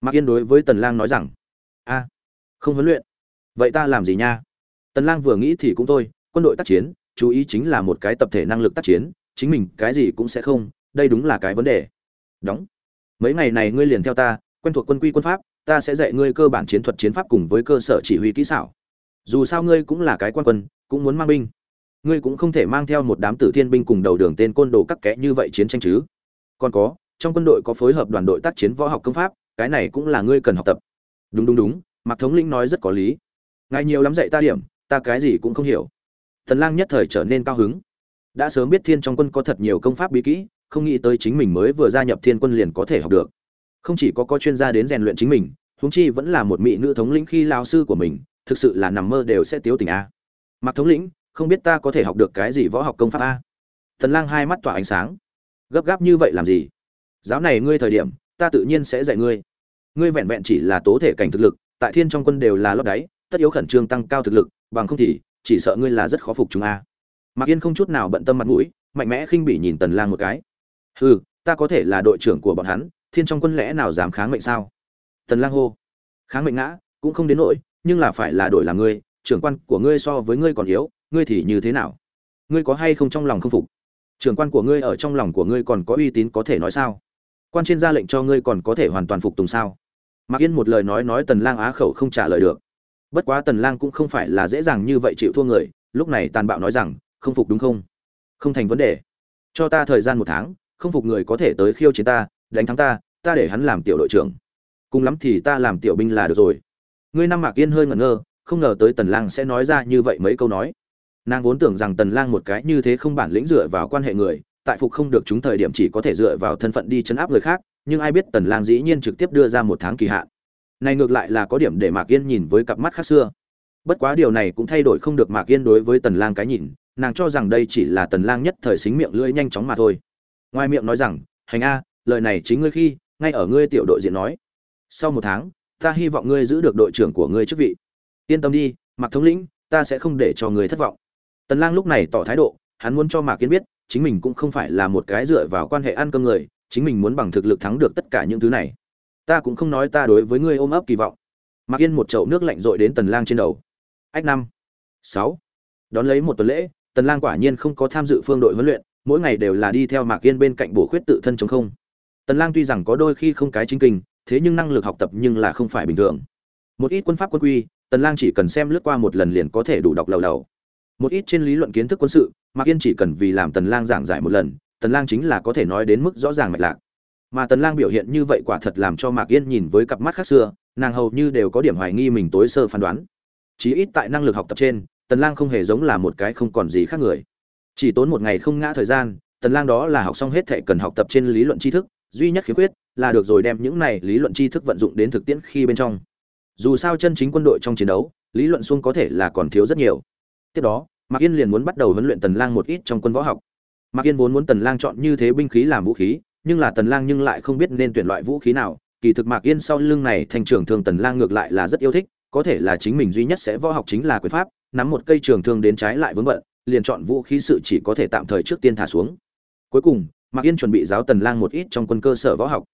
Mạc Yên đối với Tần Lang nói rằng: "A, không huấn luyện, vậy ta làm gì nha?" Tần Lang vừa nghĩ thì cũng thôi, quân đội tác chiến, chú ý chính là một cái tập thể năng lực tác chiến, chính mình cái gì cũng sẽ không, đây đúng là cái vấn đề. Đóng. Mấy ngày này ngươi liền theo ta, quen thuộc quân quy quân pháp, ta sẽ dạy ngươi cơ bản chiến thuật chiến pháp cùng với cơ sở chỉ huy kỹ xảo. Dù sao ngươi cũng là cái quan quân cũng muốn mang binh. Ngươi cũng không thể mang theo một đám tử thiên binh cùng đầu đường tên côn đồ các kẽ như vậy chiến tranh chứ. Còn có trong quân đội có phối hợp đoàn đội tác chiến võ học công pháp cái này cũng là ngươi cần học tập. Đúng đúng đúng mạc thống lĩnh nói rất có lý. Ngài nhiều lắm dạy ta điểm ta cái gì cũng không hiểu thần lang nhất thời trở nên cao hứng. Đã sớm biết thiên trong quân có thật nhiều công pháp bí kỹ, không nghĩ tới chính mình mới vừa gia nhập thiên quân liền có thể học được. Không chỉ có có chuyên gia đến rèn luyện chính mình, huống chi vẫn là một mỹ nữ thống lĩnh khi lao sư của mình, thực sự là nằm mơ đều sẽ tiếu tình a. Mặc thống lĩnh, không biết ta có thể học được cái gì võ học công pháp a? Thần lang hai mắt tỏa ánh sáng. Gấp gáp như vậy làm gì? Giáo này ngươi thời điểm, ta tự nhiên sẽ dạy ngươi. Ngươi vẹn vẹn chỉ là tố thể cảnh thực lực, tại thiên trong quân đều là lót đáy, tất yếu khẩn trương tăng cao thực lực, bằng không thì chỉ sợ ngươi là rất khó phục chúng a. Mặc yên không chút nào bận tâm mặt mũi, mạnh mẽ khinh bỉ nhìn tần lang một cái. Hừ, ta có thể là đội trưởng của bọn hắn, thiên trong quân lẽ nào dám kháng mệnh sao? Tần lang hô. Kháng mệnh ngã, cũng không đến nỗi, nhưng là phải là đổi là ngươi, trưởng quan của ngươi so với ngươi còn yếu, ngươi thì như thế nào? Ngươi có hay không trong lòng không phục? Trưởng quan của ngươi ở trong lòng của ngươi còn có uy tín có thể nói sao? Quan trên ra lệnh cho ngươi còn có thể hoàn toàn phục tùng sao? Mạc yên một lời nói nói tần lang á khẩu không trả lời được bất quá tần lang cũng không phải là dễ dàng như vậy chịu thua người, lúc này tàn bạo nói rằng, không phục đúng không? Không thành vấn đề. Cho ta thời gian một tháng, không phục người có thể tới khiêu chiến ta, đánh thắng ta ta để hắn làm tiểu đội trưởng. Cùng lắm thì ta làm tiểu binh là được rồi. Ngươi năm mạc yên hơi ngẩn ngơ, không ngờ tới tần lang sẽ nói ra như vậy mấy câu nói. Nàng vốn tưởng rằng tần lang một cái như thế không bản lĩnh dựa vào quan hệ người, tại phục không được chúng thời điểm chỉ có thể dựa vào thân phận đi chấn áp người khác, nhưng ai biết tần lang dĩ nhiên trực tiếp đưa ra một tháng kỳ hạn này ngược lại là có điểm để mạc yên nhìn với cặp mắt khác xưa. Bất quá điều này cũng thay đổi không được mạc yên đối với tần lang cái nhìn, nàng cho rằng đây chỉ là tần lang nhất thời xính miệng lưỡi nhanh chóng mà thôi. Ngoài miệng nói rằng, hành a, lời này chính ngươi khi, ngay ở ngươi tiểu đội diện nói. Sau một tháng, ta hy vọng ngươi giữ được đội trưởng của ngươi chức vị. Yên tâm đi, mạc thống lĩnh, ta sẽ không để cho ngươi thất vọng. Tần lang lúc này tỏ thái độ, hắn muốn cho mạc yên biết, chính mình cũng không phải là một cái dựa vào quan hệ ăn cơm người, chính mình muốn bằng thực lực thắng được tất cả những thứ này ta cũng không nói ta đối với ngươi ôm ấp kỳ vọng. Mặc yên một chậu nước lạnh rội đến tần lang trên đầu. Ách năm, sáu. Đón lấy một tuần lễ, tần lang quả nhiên không có tham dự phương đội huấn luyện, mỗi ngày đều là đi theo mạc yên bên cạnh bổ khuyết tự thân chống không. Tần lang tuy rằng có đôi khi không cái chính kinh, thế nhưng năng lực học tập nhưng là không phải bình thường. Một ít quân pháp quân quy, tần lang chỉ cần xem lướt qua một lần liền có thể đủ đọc lầu lầu. Một ít trên lý luận kiến thức quân sự, mạc yên chỉ cần vì làm tần lang giảng giải một lần, tần lang chính là có thể nói đến mức rõ ràng mạch lạc mà tần lang biểu hiện như vậy quả thật làm cho mạc yên nhìn với cặp mắt khác xưa, nàng hầu như đều có điểm hoài nghi mình tối sơ phán đoán. Chí ít tại năng lực học tập trên, tần lang không hề giống là một cái không còn gì khác người. Chỉ tốn một ngày không ngã thời gian, tần lang đó là học xong hết thảy cần học tập trên lý luận tri thức, duy nhất khiếm khuyết là được rồi đem những này lý luận tri thức vận dụng đến thực tiễn khi bên trong. Dù sao chân chính quân đội trong chiến đấu, lý luận xung có thể là còn thiếu rất nhiều. Tiếp đó, mạc yên liền muốn bắt đầu huấn luyện tần lang một ít trong quân võ học. Mạc yên vốn muốn tần lang chọn như thế binh khí làm vũ khí nhưng là tần lang nhưng lại không biết nên tuyển loại vũ khí nào. Kỳ thực mạc yên sau lưng này thành trưởng thương tần lang ngược lại là rất yêu thích, có thể là chính mình duy nhất sẽ võ học chính là quyền pháp, nắm một cây trường thương đến trái lại vướng bận, liền chọn vũ khí sự chỉ có thể tạm thời trước tiên thả xuống. Cuối cùng, mạc yên chuẩn bị giáo tần lang một ít trong quân cơ sở võ học.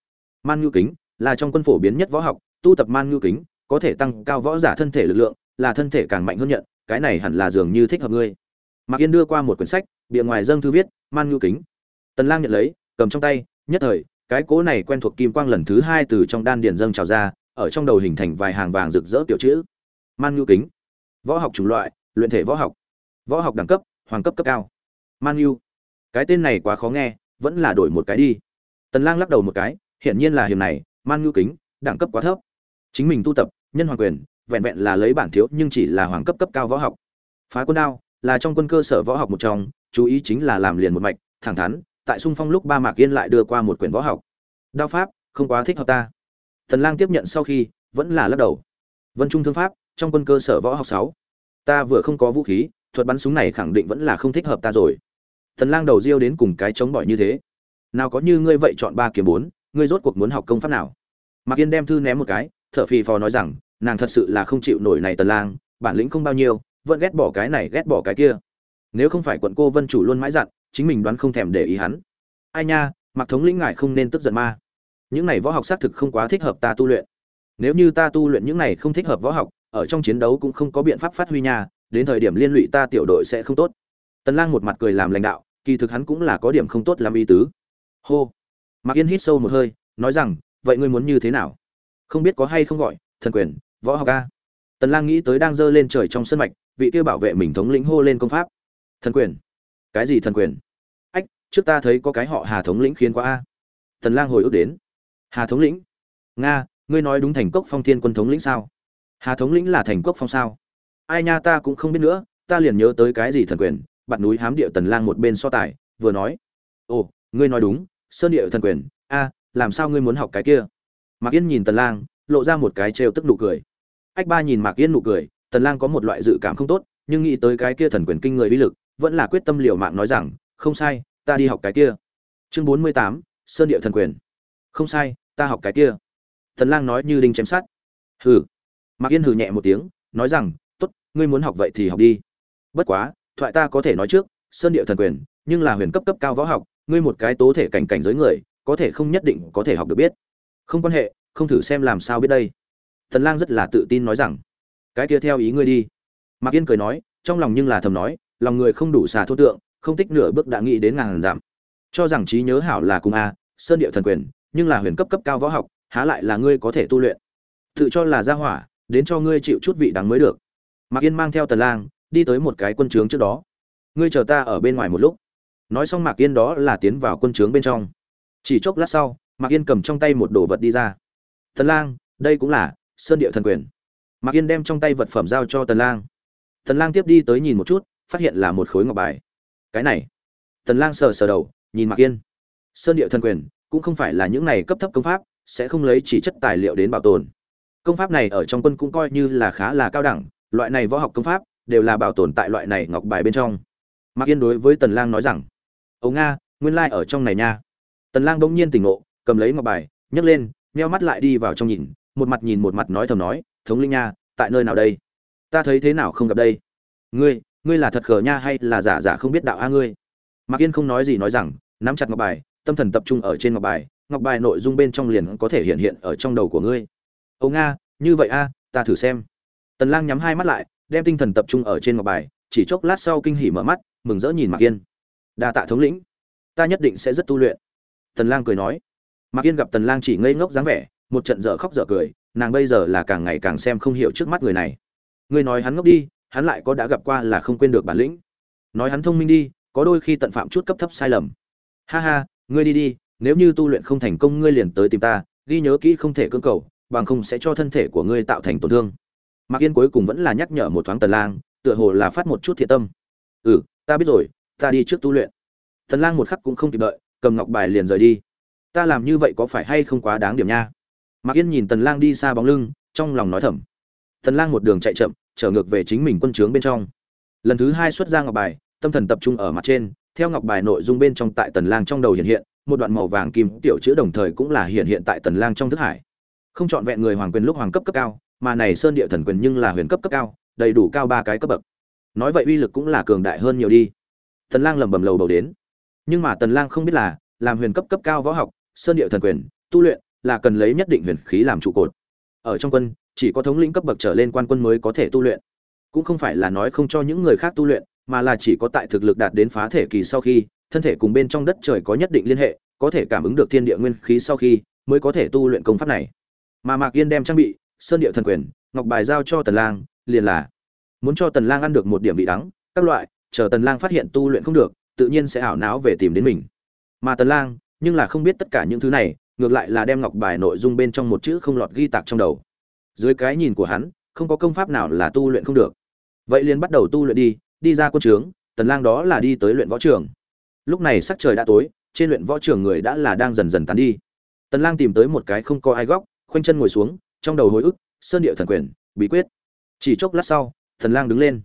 Man ngưu kính là trong quân phổ biến nhất võ học, tu tập man ngưu kính, có thể tăng cao võ giả thân thể lực lượng, là thân thể càng mạnh hơn nhận, cái này hẳn là dường như thích hợp ngươi. Mạc yên đưa qua một quyển sách, bìa ngoài dâng thư viết, man ngưu kính. Tần lang nhận lấy, cầm trong tay nhất thời, cái cố này quen thuộc kim quang lần thứ hai từ trong đan điền dâng trào ra, ở trong đầu hình thành vài hàng vàng rực rỡ tiểu chữ. Man ngưu kính. Võ học chủng loại, luyện thể võ học. Võ học đẳng cấp, hoàng cấp cấp cao. Man ngưu cái tên này quá khó nghe, vẫn là đổi một cái đi. Tần lang lắc đầu một cái, hiển nhiên là hiểm này, man ngưu kính, đẳng cấp quá thấp. Chính mình tu tập, nhân hoàng quyền, vẹn vẹn là lấy bản thiếu nhưng chỉ là hoàng cấp cấp cao võ học. Phá quân đao, là trong quân cơ sở võ học một trong, chú ý chính là làm liền một mạch, thẳng thắn tại xung phong lúc ba mạc yên lại đưa qua một quyển võ học. Đao pháp không quá thích hợp ta. Thần lang tiếp nhận sau khi vẫn là lắc đầu. Vân trung thương pháp trong quân cơ sở võ học sáu, ta vừa không có vũ khí thuật bắn súng này khẳng định vẫn là không thích hợp ta rồi. Thần lang đầu riêu đến cùng cái chống bỏi như thế. Nào có như ngươi vậy chọn ba kiếm bốn ngươi rốt cuộc muốn học công pháp nào? Mạc yên đem thư ném một cái thở phì phò nói rằng nàng thật sự là không chịu nổi này tần lang bản lĩnh không bao nhiêu vẫn ghét bỏ cái này ghét bỏ cái kia. Nếu không phải quận cô vân chủ luôn mãi dặn chính mình đoán không thèm để ý hắn. Ai nha mặc thống lĩnh ngài không nên tức giận ma. Những này võ học xác thực không quá thích hợp ta tu luyện. Nếu như ta tu luyện những này không thích hợp võ học, ở trong chiến đấu cũng không có biện pháp phát huy nha, đến thời điểm liên lụy ta tiểu đội sẽ không tốt. Tần lang một mặt cười làm lãnh đạo, kỳ thực hắn cũng là có điểm không tốt làm y tứ. Hô. Mạc yên hít sâu một hơi, nói rằng, vậy ngươi muốn như thế nào? Không biết có hay không gọi, thần quyền, võ học a. Tần lang nghĩ tới đang dơ lên trời trong sân mạch, vị kia bảo vệ mình thống lĩnh hô lên công pháp. Thần quyền cái gì thần quyền? Ách, trước ta thấy có cái họ hà thống lĩnh khiến quá a. Tần lang hồi ức đến. Hà thống lĩnh? Nga, ngươi nói đúng thành cốc phong thiên quân thống lĩnh sao? Hà thống lĩnh là thành cốc phong sao? Ai nha, ta cũng không biết nữa, ta liền nhớ tới cái gì thần quyền bạn núi hám địa tần lang một bên so tài, vừa nói. Ồ, ngươi nói đúng, sơn địa thần quyền, a, làm sao ngươi muốn học cái kia? Mạc yên nhìn tần lang, lộ ra một cái trêu tức nụ cười. Ách ba nhìn mạc yên nụ cười, tần lang có một loại dự cảm không tốt, nhưng nghĩ tới cái kia thần quyền kinh người uy lực vẫn là quyết tâm liều mạng nói rằng không sai ta đi học cái kia. Chương 48, sơn địa thần quyền. Không sai ta học cái kia. Thần lang nói như đinh chém sắt. Hừ. Mạc yên hừ nhẹ một tiếng nói rằng tốt ngươi muốn học vậy thì học đi. Bất quá thoại ta có thể nói trước sơn địa thần quyền nhưng là huyền cấp cấp cao võ học ngươi một cái tố thể cảnh cảnh giới người có thể không nhất định có thể học được biết. Không quan hệ không thử xem làm sao biết đây. Thần lang rất là tự tin nói rằng cái kia theo ý ngươi đi. Mạc yên cười nói trong lòng nhưng là thầm nói lòng người không đủ xà thô tượng, không tích nửa bước đã nghĩ đến ngàn giảm. Cho rằng trí nhớ hảo là cùng a, sơn địa thần quyền, nhưng là huyền cấp cấp cao võ học, há lại là ngươi có thể tu luyện. Tự cho là gia hỏa, đến cho ngươi chịu chút vị đắng mới được. Mạc yên mang theo tần lang, đi tới một cái quân trướng trước đó. Ngươi chờ ta ở bên ngoài một lúc. Nói xong mạc yên đó là tiến vào quân trướng bên trong. Chỉ chốc lát sau, mạc yên cầm trong tay một đồ vật đi ra. Tần lang, đây cũng là sơn địa thần quyền. Mạc yên đem trong tay vật phẩm giao cho tần lang. Tần lang tiếp đi tới nhìn một chút phát hiện là một khối ngọc bài. Cái này. Tần lang sờ sờ đầu, nhìn mạc yên. Sơn địa thần quyền, cũng không phải là những này cấp thấp công pháp, sẽ không lấy chỉ chất tài liệu đến bảo tồn. Công pháp này ở trong quân cũng coi như là khá là cao đẳng, loại này võ học công pháp, đều là bảo tồn tại loại này ngọc bài bên trong. Mạc yên đối với tần lang nói rằng ấu nga, nguyên lai like ở trong này nha. Tần lang bỗng nhiên tỉnh ngộ, cầm lấy ngọc bài, nhấc lên, nheo mắt lại đi vào trong nhìn, một mặt nhìn một mặt nói thầm nói, thống linh nha, tại nơi nào đây? Ta thấy thế nào không gặp đây? Ngươi ngươi là thật khờ nha hay là giả giả không biết đạo a ngươi? Mạc yên không nói gì nói rằng, nắm chặt ngọc bài, tâm thần tập trung ở trên ngọc bài ngọc bài nội dung bên trong liền có thể hiện hiện ở trong đầu của ngươi. Âu nga, như vậy a, ta thử xem. Tần lang nhắm hai mắt lại, đem tinh thần tập trung ở trên ngọc bài, chỉ chốc lát sau kinh hỉ mở mắt, mừng rỡ nhìn mạc yên. Đa tạ thống lĩnh, ta nhất định sẽ rất tu luyện. Tần lang cười nói. Mạc yên gặp tần lang chỉ ngây ngốc dáng vẻ, một trận dở khóc dở cười, nàng bây giờ là càng ngày càng xem không hiểu trước mắt người này. Ngươi nói hắn ngốc đi hắn lại có đã gặp qua là không quên được bản lĩnh. Nói hắn thông minh đi, có đôi khi tận phạm chút cấp thấp sai lầm. Ha ha, ngươi đi đi, nếu như tu luyện không thành công ngươi liền tới tìm ta, ghi nhớ kỹ không thể cưỡng cầu, bằng không sẽ cho thân thể của ngươi tạo thành tổn thương. Mạc yên cuối cùng vẫn là nhắc nhở một thoáng tần lang, tựa hồ là phát một chút thiện tâm. Ừ ta biết rồi, ta đi trước tu luyện. Tần lang một khắc cũng không kịp đợi, cầm ngọc bài liền rời đi. Ta làm như vậy có phải hay không quá đáng điểm nha? Mạc yên nhìn tần lang đi xa bóng lưng, trong lòng nói thầm. Tần lang một đường chạy chậm trở ngược về chính mình quân trướng bên trong. Lần thứ hai xuất ra ngọc bài, tâm thần tập trung ở mặt trên, theo ngọc bài nội dung bên trong tại tần lang trong đầu hiện hiện, một đoạn màu vàng kim tiểu chữ đồng thời cũng là hiện hiện tại tần lang trong thức hải. Không chọn vẹn người hoàng quyền lúc hoàng cấp cấp cao, mà này sơn địa thần quyền nhưng là huyền cấp cấp cao, đầy đủ cao ba cái cấp bậc. Nói vậy uy lực cũng là cường đại hơn nhiều đi. Tần lang lẩm bẩm lầu bầu đến. Nhưng mà tần lang không biết là, làm huyền cấp cấp cao võ học, sơn địa thần quyền, tu luyện, là cần lấy nhất định huyền khí làm trụ cột. Ở trong quân chỉ có thống lĩnh cấp bậc trở lên quan quân mới có thể tu luyện. Cũng không phải là nói không cho những người khác tu luyện, mà là chỉ có tại thực lực đạt đến phá thể kỳ sau khi, thân thể cùng bên trong đất trời có nhất định liên hệ, có thể cảm ứng được thiên địa nguyên khí sau khi, mới có thể tu luyện công pháp này. Mà mạc yên đem trang bị, sơn địa thần quyền, ngọc bài giao cho tần lang, liền là, muốn cho tần lang ăn được một điểm vị đắng, các loại, chờ tần lang phát hiện tu luyện không được, tự nhiên sẽ ảo não về tìm đến mình. Mà tần lang, nhưng là không biết tất cả những thứ này, ngược lại là đem ngọc bài nội dung bên trong một chữ không lọt ghi tạc trong đầu dưới cái nhìn của hắn, không có công pháp nào là tu luyện không được. Vậy liền bắt đầu tu luyện đi đi ra quân trướng, tần lang đó là đi tới luyện võ trường. Lúc này sắc trời đã tối, trên luyện võ trường người đã là đang dần dần tán đi. Tần lang tìm tới một cái không có ai góc, khoanh chân ngồi xuống, trong đầu hồi ức, sơn địa thần quyền, bí quyết. Chỉ chốc lát sau, tần lang đứng lên.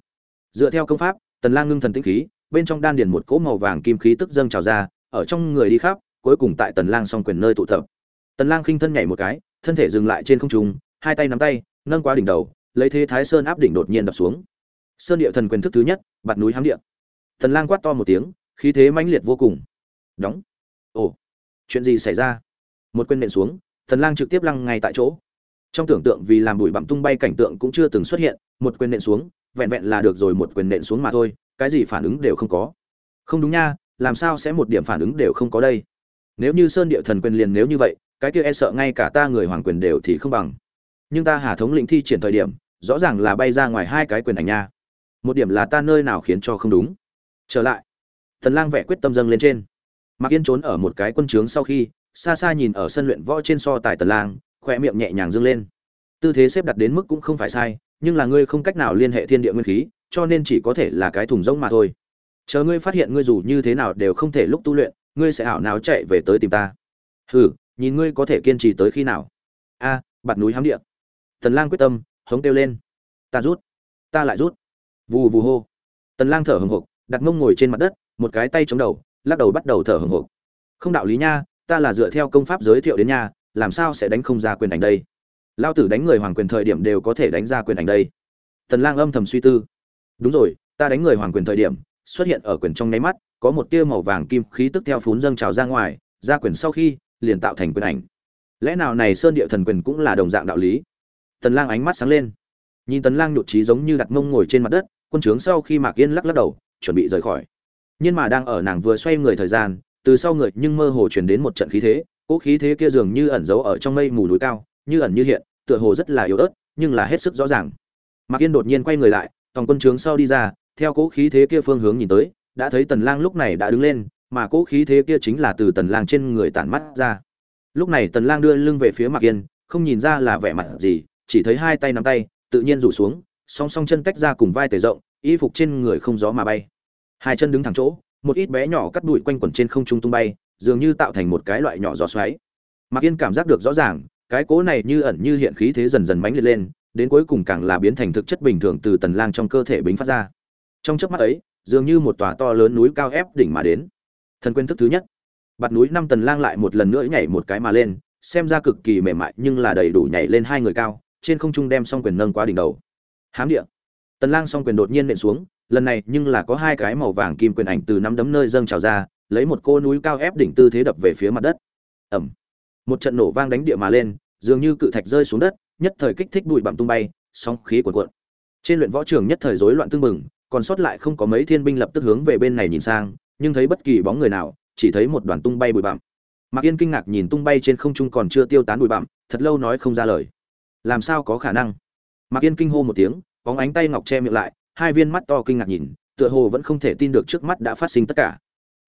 Dựa theo công pháp, tần lang ngưng thần tĩnh khí, bên trong đan điền một cỗ màu vàng kim khí tức dâng trào ra, ở trong người đi khắp, cuối cùng tại tần lang song quyền nơi tụ tập. Tần lang khinh thân nhảy một cái, thân thể dừng lại trên không trung hai tay nắm tay, nâng qua đỉnh đầu, lấy thế thái sơn áp đỉnh đột nhiên đập xuống. Sơn địa thần quyền thức thứ nhất, bạt núi hám địa. Thần lang quát to một tiếng, khí thế mãnh liệt vô cùng. Đóng. Ồ, chuyện gì xảy ra? Một quyền nện xuống, thần lang trực tiếp lăng ngay tại chỗ. Trong tưởng tượng vì làm bụi bặm tung bay cảnh tượng cũng chưa từng xuất hiện, một quyền nện xuống, vẹn vẹn là được rồi một quyền nện xuống mà thôi, cái gì phản ứng đều không có. Không đúng nha, làm sao sẽ một điểm phản ứng đều không có đây? Nếu như sơn địa thần quyền liền nếu như vậy, cái kia e sợ ngay cả ta người hoàng quyền đều thì không bằng nhưng ta hà thống lĩnh thi triển thời điểm rõ ràng là bay ra ngoài hai cái quyền ảnh nha. Một điểm là ta nơi nào khiến cho không đúng. Trở lại thần lang vẽ quyết tâm dâng lên trên. Mạc yên trốn ở một cái quân trướng sau khi xa xa nhìn ở sân luyện võ trên so tài tần lang khoe miệng nhẹ nhàng dâng lên. Tư thế xếp đặt đến mức cũng không phải sai nhưng là ngươi không cách nào liên hệ thiên địa nguyên khí cho nên chỉ có thể là cái thùng rỗng mà thôi. Chờ ngươi phát hiện ngươi dù như thế nào đều không thể lúc tu luyện ngươi sẽ ảo nào chạy về tới tìm ta? Hừ nhìn ngươi có thể kiên trì tới khi nào? A à, bạt núi hám địa tần lang quyết tâm, hống kêu lên. Ta rút. Ta lại rút. Vù vù hô. Tần lang thở hừng hực, đặt mông ngồi trên mặt đất, một cái tay chống đầu, lắc đầu bắt đầu thở hừng hực. Không đạo lý nha, ta là dựa theo công pháp giới thiệu đến nha, làm sao sẽ đánh không ra quyền đánh đây? Lao tử đánh người hoàng quyền thời điểm đều có thể đánh ra quyền đánh đây. Tần lang âm thầm suy tư. Đúng rồi, ta đánh người hoàng quyền thời điểm, xuất hiện ở quyền trong nháy mắt, có một tia màu vàng kim khí tức theo phún dâng trào ra ngoài, ra quyền sau khi, liền tạo thành quyền ảnh. Lẽ nào này sơn địa thần quyền cũng là đồng dạng đạo lý? Tần lang ánh mắt sáng lên. Nhìn tần lang nhụt chí giống như đặt mông ngồi trên mặt đất, quân trướng sau khi mạc yên lắc lắc đầu, chuẩn bị rời khỏi. Nhưng mà đang ở nàng vừa xoay người thời gian, từ sau người nhưng mơ hồ truyền đến một trận khí thế, cỗ khí thế kia dường như ẩn giấu ở trong mây mù núi cao, như ẩn như hiện, tựa hồ rất là yếu ớt, nhưng là hết sức rõ ràng. Mạc yên đột nhiên quay người lại toàn quân trướng sau đi ra, theo cỗ khí thế kia phương hướng nhìn tới, đã thấy tần lang lúc này đã đứng lên, mà cỗ khí thế kia chính là từ tần lang trên người tản mắt ra. Lúc này tần lang đưa lưng về phía mạc yên, không nhìn ra là vẻ mặt gì chỉ thấy hai tay nắm tay, tự nhiên rủ xuống, song song chân tách ra cùng vai tề rộng, y phục trên người không gió mà bay. Hai chân đứng thẳng chỗ, một ít bé nhỏ cắt đùi quanh quẩn trên không trung tung bay, dường như tạo thành một cái loại nhỏ gió xoáy. Mạc yên cảm giác được rõ ràng, cái cố này như ẩn như hiện khí thế dần dần mãnh liệt lên, đến cuối cùng càng là biến thành thực chất bình thường từ tần lang trong cơ thể bính phát ra. Trong chớp mắt ấy, dường như một tòa to lớn núi cao ép đỉnh mà đến. Thần quên thức thứ nhất. Bạt núi năm tần lang lại một lần nữa nhảy một cái mà lên, xem ra cực kỳ mềm mại nhưng là đầy đủ nhảy lên hai người cao trên không trung đem song quyền nâng qua đỉnh đầu. Hám địa. Tần lang song quyền đột nhiên nện xuống, lần này nhưng là có hai cái màu vàng kim quyền ảnh từ nắm đấm nơi dâng trào ra, lấy một cô núi cao ép đỉnh tư thế đập về phía mặt đất. Ầm một trận nổ vang đánh địa mà lên, dường như cự thạch rơi xuống đất, nhất thời kích thích bụi bặm tung bay, sóng khí cuộn cuộn. Trên luyện võ trường nhất thời rối loạn tương mừng còn sót lại không có mấy thiên binh lập tức hướng về bên này nhìn sang, nhưng thấy bất kỳ bóng người nào, chỉ thấy một đoàn tung bay bụi bặm. Mạc yên kinh ngạc nhìn tung bay trên không trung còn chưa tiêu tán bụi bặm, thật lâu nói không ra lời làm sao có khả năng? Mạc yên kinh hô một tiếng, bóng ánh tay ngọc che miệng lại, hai viên mắt to kinh ngạc nhìn, tựa hồ vẫn không thể tin được trước mắt đã phát sinh tất cả.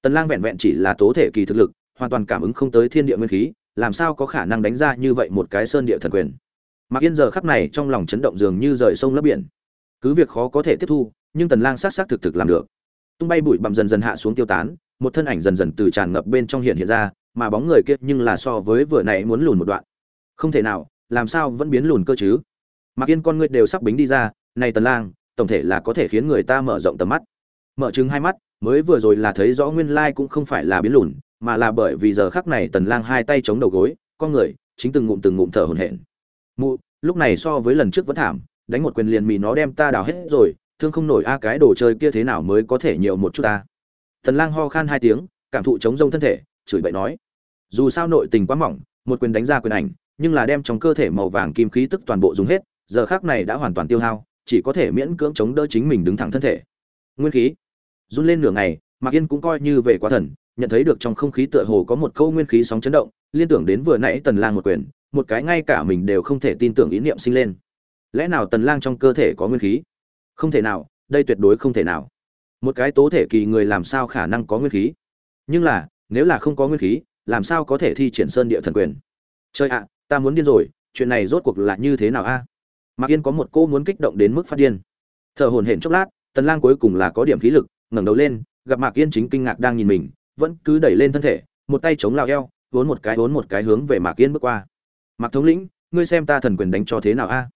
Tần lang vẹn vẹn chỉ là tố thể kỳ thực lực, hoàn toàn cảm ứng không tới thiên địa nguyên khí, làm sao có khả năng đánh ra như vậy một cái sơn địa thần quyền? Mạc yên giờ khắc này trong lòng chấn động dường như rời sông lấp biển. Cứ việc khó có thể tiếp thu, nhưng tần lang sát sát thực thực làm được. Tung bay bụi bặm dần dần hạ xuống tiêu tán, một thân ảnh dần dần từ tràn ngập bên trong hiện hiện ra, mà bóng người kia nhưng là so với vừa nãy muốn lùn một đoạn. Không thể nào làm sao vẫn biến lùn cơ chứ? Mạc yên con ngươi đều sắp bính đi ra, này tần lang, tổng thể là có thể khiến người ta mở rộng tầm mắt. Mở trừng hai mắt, mới vừa rồi là thấy rõ nguyên lai cũng không phải là biến lùn, mà là bởi vì giờ khắc này tần lang hai tay chống đầu gối, con người chính từng ngụm từng ngụm thở hổn hển. Mụ, lúc này so với lần trước vẫn thảm, đánh một quyền liền mì nó đem ta đào hết rồi, thương không nổi a, cái đồ chơi kia thế nào mới có thể nhiều một chút ta tần lang ho khan hai tiếng, cảm thụ chống rông thân thể, chửi bậy nói, dù sao nội tình quá mỏng, một quyền đánh ra quyền ảnh nhưng là đem trong cơ thể màu vàng kim khí tức toàn bộ dùng hết, giờ khắc này đã hoàn toàn tiêu hao, chỉ có thể miễn cưỡng chống đỡ chính mình đứng thẳng thân thể. Nguyên khí. Run lên nửa ngày, mạc yên cũng coi như về quá thần, nhận thấy được trong không khí tựa hồ có một câu nguyên khí sóng chấn động, liên tưởng đến vừa nãy tần lang một quyền, một cái ngay cả mình đều không thể tin tưởng ý niệm sinh lên. Lẽ nào tần lang trong cơ thể có nguyên khí? Không thể nào, đây tuyệt đối không thể nào. Một cái tố thể kỳ người làm sao khả năng có nguyên khí? Nhưng là, nếu là không có nguyên khí, làm sao có thể thi triển sơn địa thần quyền? Chơi ạ ta muốn điên rồi, chuyện này rốt cuộc là như thế nào a? À? mạc yên có một cô muốn kích động đến mức phát điên. Thở hổn hển chốc lát, tần lang cuối cùng là có điểm khí lực, ngẩng đầu lên, gặp mạc yên chính kinh ngạc đang nhìn mình, vẫn cứ đẩy lên thân thể, một tay chống lao eo, vốn một cái vốn một cái hướng về mạc yên bước qua. Mạc thống lĩnh, ngươi xem ta thần quyền đánh cho thế nào a?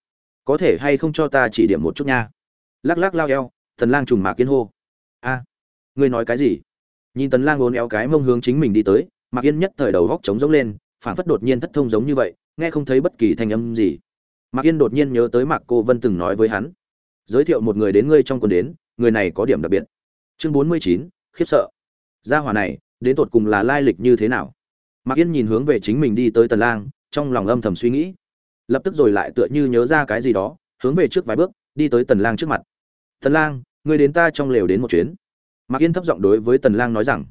Có thể hay không cho ta chỉ điểm một chút nha? Lắc lắc lao eo, tần lang trùng mạc yên hô. A, ngươi nói cái gì? Nhìn tần lang uốn éo cái mông hướng chính mình đi tới, mạc yên nhất thời đầu góc trống rỗng lên phản phất đột nhiên thất thông giống như vậy, nghe không thấy bất kỳ thanh âm gì. Mạc yên đột nhiên nhớ tới mạc cô vân từng nói với hắn. Giới thiệu một người đến ngươi trong quần đến, người này có điểm đặc biệt. Chương bốn mươi chín, khiếp sợ. Gia hỏa này, đến tột cùng là lai lịch như thế nào? Mạc yên nhìn hướng về chính mình đi tới tần lang, trong lòng âm thầm suy nghĩ. Lập tức rồi lại tựa như nhớ ra cái gì đó, hướng về trước vài bước, đi tới tần lang trước mặt. Tần lang, ngươi đến ta trong lều đến một chuyến. Mạc yên thấp giọng đối với tần lang nói rằng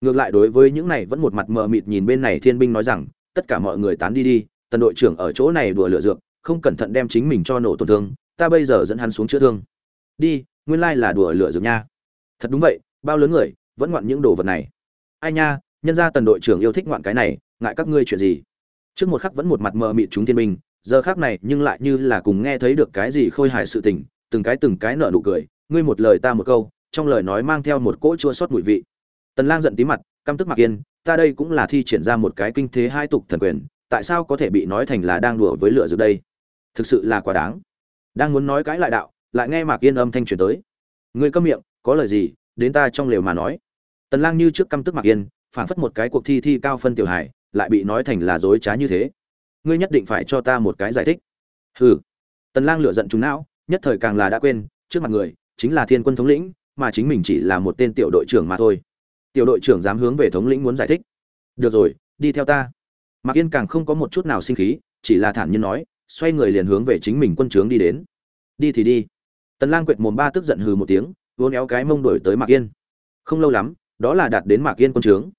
ngược lại đối với những này vẫn một mặt mờ mịt nhìn bên này thiên binh nói rằng, tất cả mọi người tán đi đi, tần đội trưởng ở chỗ này đùa lửa dược, không cẩn thận đem chính mình cho nổ tổn thương, ta bây giờ dẫn hắn xuống chữa thương. Đi, nguyên lai là đùa lửa dược nha. Thật đúng vậy, bao lớn người, vẫn ngoạn những đồ vật này. Ai nha, nhân ra tần đội trưởng yêu thích ngoạn cái này, ngại các ngươi chuyện gì? Trước một khắc vẫn một mặt mờ mịt chúng thiên binh, giờ khác này nhưng lại như là cùng nghe thấy được cái gì khôi hài sự tình, từng cái từng cái nở nụ cười. Ngươi một lời ta một câu, trong lời nói mang theo một cỗ chua xót mùi vị tần lang giận tí mặt, căm tức mặc yên, ta đây cũng là thi triển ra một cái kinh thế hai tục thần quyền, tại sao có thể bị nói thành là đang đùa với lửa dược đây? Thực sự là quá đáng. Đang muốn nói cãi lại đạo, lại nghe mạc yên âm thanh truyền tới. Ngươi câm miệng, có lời gì, đến ta trong lều mà nói. Tần lang như trước căm tức mạc yên phản phất một cái cuộc thi thi cao phân tiểu hải lại bị nói thành là dối trá như thế. Ngươi nhất định phải cho ta một cái giải thích. Hừ. Tần lang lửa giận chúng não, nhất thời càng là đã quên, trước mặt người, chính là thiên quân thống lĩnh, mà chính mình chỉ là một tên tiểu đội trưởng mà thôi tiểu đội trưởng dám hướng về thống lĩnh muốn giải thích. Được rồi, đi theo ta. Mạc yên càng không có một chút nào sinh khí, chỉ là thản nhiên nói, xoay người liền hướng về chính mình quân trướng đi đến. Đi thì đi. Tần lang quệt mồm ba tức giận hừ một tiếng vốn éo cái mông đổi tới mạc yên. Không lâu lắm, đó là đạt đến mạc yên quân trướng.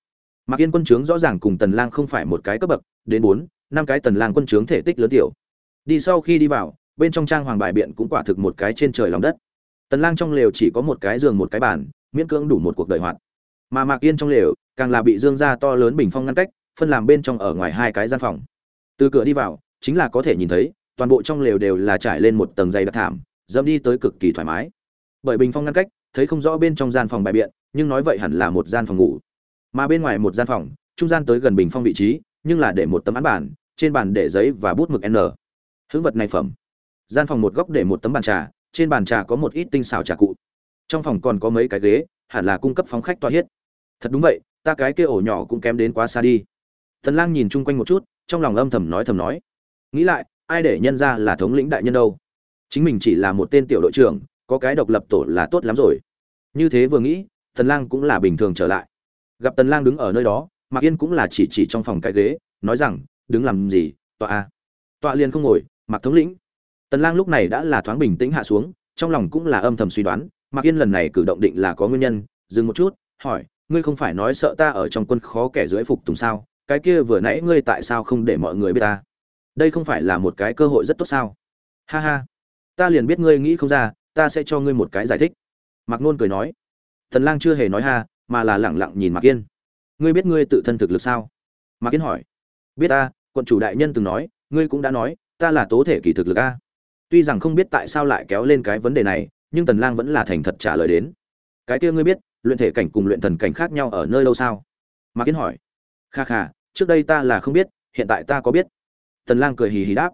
Mạc yên quân trướng rõ ràng cùng tần lang không phải một cái cấp bậc, đến bốn, năm cái tần lang quân trướng thể tích lớn tiểu. Đi sau khi đi vào, bên trong trang hoàng bài biện cũng quả thực một cái trên trời lòng đất. Tần lang trong lều chỉ có một cái giường, một cái bàn, miễn cưỡng đủ một cuộc đời hoạt mà mạc yên trong lều, càng là bị dương ra to lớn bình phong ngăn cách, phân làm bên trong ở ngoài hai cái gian phòng. Từ cửa đi vào, chính là có thể nhìn thấy, toàn bộ trong lều đều là trải lên một tầng dày đặc thảm, dẫm đi tới cực kỳ thoải mái. Bởi bình phong ngăn cách, thấy không rõ bên trong gian phòng bài biện, nhưng nói vậy hẳn là một gian phòng ngủ. Mà bên ngoài một gian phòng, trung gian tới gần bình phong vị trí, nhưng là để một tấm án bản, trên bàn để giấy và bút mực n. Hướng vật này phẩm. Gian phòng một góc để một tấm bàn trà, trên bàn trà có một ít tinh xào trà cụ. Trong phòng còn có mấy cái ghế, hẳn là cung cấp phóng khách toa hiết thật đúng vậy, ta cái kia ổ nhỏ cũng kém đến quá xa đi. Thần lang nhìn chung quanh một chút, trong lòng âm thầm nói thầm nói. Nghĩ lại, ai để nhân ra là thống lĩnh đại nhân đâu? Chính mình chỉ là một tên tiểu đội trưởng, có cái độc lập tổ là tốt lắm rồi. Như thế vừa nghĩ thần lang cũng là bình thường trở lại. Gặp tần lang đứng ở nơi đó, mạc yên cũng là chỉ chỉ trong phòng cái ghế, nói rằng, đứng làm gì, tọa a? Tọa liền không ngồi, mạc thống lĩnh. Tần lang lúc này đã là thoáng bình tĩnh hạ xuống, trong lòng cũng là âm thầm suy đoán, mạc yên lần này cử động định là có nguyên nhân, dừng một chút, hỏi ngươi không phải nói sợ ta ở trong quân khó kẻ dưới phục tùng sao? Cái kia vừa nãy ngươi tại sao không để mọi người biết ta? Đây không phải là một cái cơ hội rất tốt sao? Ha ha. Ta liền biết ngươi nghĩ không ra, ta sẽ cho ngươi một cái giải thích. Mạc nôn cười nói. Thần lang chưa hề nói ha, mà là lẳng lặng nhìn mạc yên. Ngươi biết ngươi tự thân thực lực sao? Mạc yên hỏi. Biết ta, quận chủ đại nhân từng nói, ngươi cũng đã nói, ta là tố thể kỳ thực lực a. Tuy rằng không biết tại sao lại kéo lên cái vấn đề này, nhưng tần lang vẫn là thành thật trả lời đến. Cái kia ngươi biết luyện thể cảnh cùng luyện thần cảnh khác nhau ở nơi lâu sao? Mạc kiến hỏi. Kha kha, trước đây ta là không biết, hiện tại ta có biết. Tần lang cười hì hì đáp.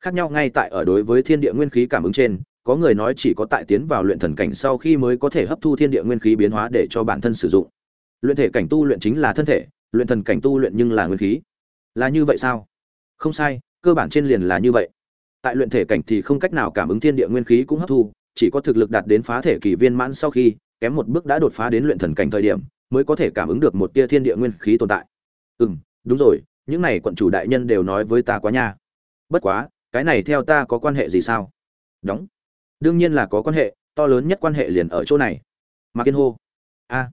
Khác nhau ngay tại ở đối với thiên địa nguyên khí cảm ứng trên, có người nói chỉ có tại tiến vào luyện thần cảnh sau khi mới có thể hấp thu thiên địa nguyên khí biến hóa để cho bản thân sử dụng. Luyện thể cảnh tu luyện chính là thân thể, luyện thần cảnh tu luyện nhưng là nguyên khí. Là như vậy sao? Không sai, cơ bản trên liền là như vậy. Tại luyện thể cảnh thì không cách nào cảm ứng thiên địa nguyên khí cũng hấp thu, chỉ có thực lực đạt đến phá thể kỳ viên mãn sau khi kém một bước đã đột phá đến luyện thần cảnh thời điểm, mới có thể cảm ứng được một tia thiên địa nguyên khí tồn tại. Ừ đúng rồi, những này quận chủ đại nhân đều nói với ta quá nha. Bất quá, cái này theo ta có quan hệ gì sao? Đóng. Đương nhiên là có quan hệ, to lớn nhất quan hệ liền ở chỗ này. Mạc Kiên hô. A.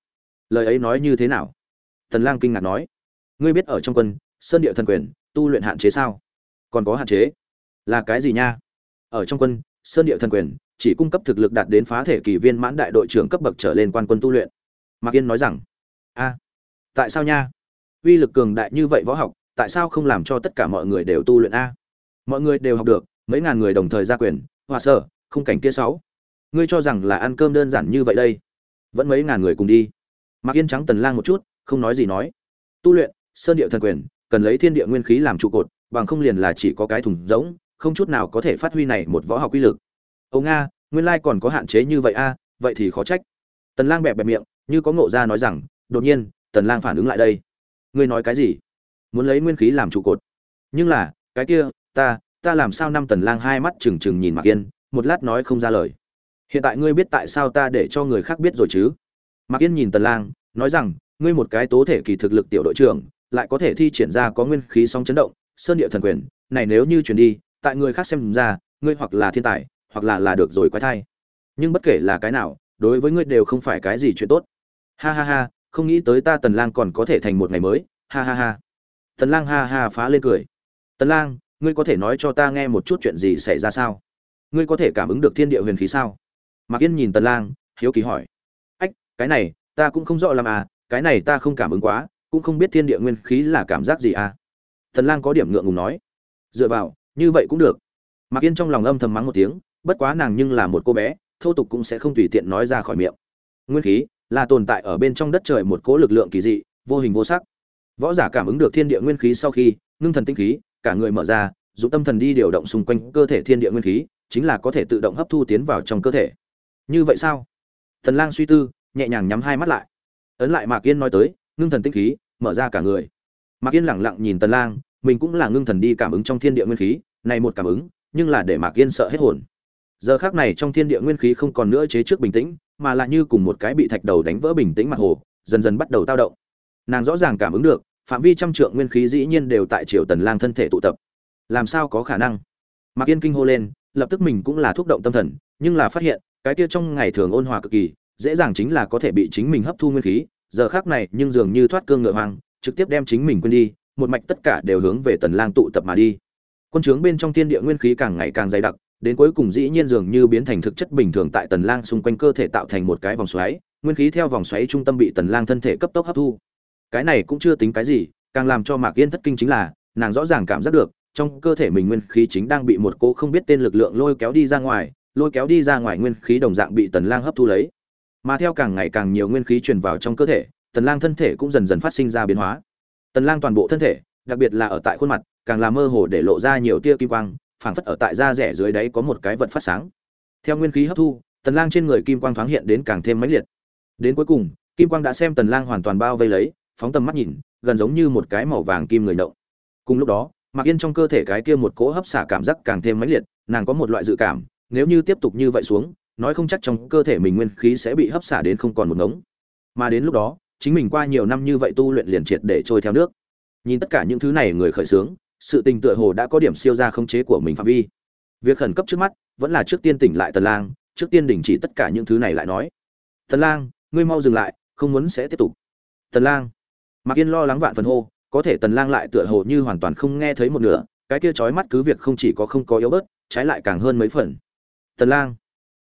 Lời ấy nói như thế nào? Thần lang kinh ngạc nói. Ngươi biết ở trong quân, sơn địa thần quyền, tu luyện hạn chế sao? Còn có hạn chế. Là cái gì nha? Ở trong quân, sơn địa thần quyền chỉ cung cấp thực lực đạt đến phá thể kỳ viên mãn đại đội trưởng cấp bậc trở lên quan quân tu luyện. Mạc yên nói rằng, a, tại sao nha? Uy lực cường đại như vậy võ học, tại sao không làm cho tất cả mọi người đều tu luyện a? Mọi người đều học được, mấy ngàn người đồng thời ra quyền, hòa sở, khung cảnh kia sáu. Ngươi cho rằng là ăn cơm đơn giản như vậy đây. Vẫn mấy ngàn người cùng đi. Mạc yên trắng tần lang một chút, không nói gì nói. Tu luyện, sơn địa thần quyền, cần lấy thiên địa nguyên khí làm trụ cột, bằng không liền là chỉ có cái thùng rỗng, không chút nào có thể phát huy này một võ học uy lực. Ông nga, nguyên lai còn có hạn chế như vậy a, vậy thì khó trách. Tần lang bẹp bẹp miệng, như có ngộ ra nói rằng, đột nhiên, tần lang phản ứng lại đây. Ngươi nói cái gì? Muốn lấy nguyên khí làm trụ cột. Nhưng là, cái kia, ta ta làm sao năm tần lang hai mắt trừng trừng nhìn mạc yên, một lát nói không ra lời. Hiện tại ngươi biết tại sao ta để cho người khác biết rồi chứ? Mạc yên nhìn tần lang, nói rằng, ngươi một cái tố thể kỳ thực lực tiểu đội trưởng, lại có thể thi triển ra có nguyên khí song chấn động, sơn địa thần quyền, này nếu như truyền đi, tại người khác xem ra, ngươi hoặc là thiên tài hoặc là là được rồi quái thai. Nhưng bất kể là cái nào, đối với ngươi đều không phải cái gì chuyện tốt. Ha ha ha, không nghĩ tới ta tần lang còn có thể thành một ngày mới. Ha ha ha. Tần lang ha ha phá lên cười. Tần lang, ngươi có thể nói cho ta nghe một chút chuyện gì xảy ra sao? Ngươi có thể cảm ứng được thiên địa huyền khí sao? Mạc yên nhìn tần lang, hiếu kỳ hỏi. Ách, cái này, ta cũng không rõ làm à cái này ta không cảm ứng quá, cũng không biết thiên địa nguyên khí là cảm giác gì à. Tần lang có điểm ngượng ngùng nói. Dựa vào, như vậy cũng được. Mạc yên trong lòng âm thầm mắng một tiếng bất quá nàng nhưng là một cô bé, thô tục cũng sẽ không tùy tiện nói ra khỏi miệng. Nguyên khí là tồn tại ở bên trong đất trời một cỗ lực lượng kỳ dị, vô hình vô sắc. Võ giả cảm ứng được thiên địa nguyên khí sau khi, ngưng thần tinh khí, cả người mở ra, dùng tâm thần đi điều động xung quanh cơ thể thiên địa nguyên khí, chính là có thể tự động hấp thu tiến vào trong cơ thể. Như vậy sao? Thần lang suy tư, nhẹ nhàng nhắm hai mắt lại. Ấn lại mạc yên nói tới, ngưng thần tinh khí, mở ra cả người. Mạc yên lẳng lặng nhìn tần lang, mình cũng là ngưng thần đi cảm ứng trong thiên địa nguyên khí, này một cảm ứng, nhưng là để mạc yên sợ hết hồn giờ khác này trong thiên địa nguyên khí không còn nữa chế trước bình tĩnh, mà là như cùng một cái bị thạch đầu đánh vỡ bình tĩnh mặt hồ, dần dần bắt đầu tao động. Nàng rõ ràng cảm ứng được, phạm vi trăm trượng nguyên khí dĩ nhiên đều tại triều tần lang thân thể tụ tập. Làm sao có khả năng? Mạc yên kinh hô lên, lập tức mình cũng là thúc động tâm thần, nhưng là phát hiện, cái kia trong ngày thường ôn hòa cực kỳ, dễ dàng chính là có thể bị chính mình hấp thu nguyên khí, giờ khác này nhưng dường như thoát cương ngựa hoang, trực tiếp đem chính mình quên đi, một mạch tất cả đều hướng về tần lang tụ tập mà đi. Quân trướng bên trong thiên địa nguyên khí càng ngày càng dày đặc đến cuối cùng dĩ nhiên dường như biến thành thực chất bình thường tại tần lang xung quanh cơ thể tạo thành một cái vòng xoáy, nguyên khí theo vòng xoáy trung tâm bị tần lang thân thể cấp tốc hấp thu. Cái này cũng chưa tính cái gì, càng làm cho mạc yên thất kinh chính là, nàng rõ ràng cảm giác được, trong cơ thể mình nguyên khí chính đang bị một cô không biết tên lực lượng lôi kéo đi ra ngoài, lôi kéo đi ra ngoài nguyên khí đồng dạng bị tần lang hấp thu lấy. Mà theo càng ngày càng nhiều nguyên khí truyền vào trong cơ thể, tần lang thân thể cũng dần dần phát sinh ra biến hóa. Tần lang toàn bộ thân thể, đặc biệt là ở tại khuôn mặt, càng là mơ hồ để lộ ra nhiều tia kim quang phảng phất ở tại da rẻ dưới đáy có một cái vật phát sáng. Theo nguyên khí hấp thu, tần lang trên người kim quang thoáng hiện đến càng thêm mãnh liệt. Đến cuối cùng, kim quang đã xem tần lang hoàn toàn bao vây lấy, phóng tầm mắt nhìn, gần giống như một cái màu vàng kim người động cùng lúc đó mặc yên trong cơ thể cái kia một cỗ hấp xả cảm giác càng thêm mãnh liệt, nàng có một loại dự cảm, nếu như tiếp tục như vậy xuống, nói không chắc trong cơ thể mình nguyên khí sẽ bị hấp xả đến không còn một ngống. Mà đến lúc đó, chính mình qua nhiều năm như vậy tu luyện liền triệt để trôi theo nước. Nhìn tất cả những thứ này người khởi sướng sự tình tựa hồ đã có điểm siêu ra khống chế của mình phạm vi. Việc khẩn cấp trước mắt vẫn là trước tiên tỉnh lại tần lang, trước tiên đình chỉ tất cả những thứ này lại nói. Tần lang, ngươi mau dừng lại, không muốn sẽ tiếp tục. Tần lang. Mặc yên lo lắng vạn phần hô, có thể tần lang lại tựa hồ như hoàn toàn không nghe thấy một nửa, cái kia chói mắt cứ việc không chỉ có không có yếu bớt, trái lại càng hơn mấy phần. Tần lang,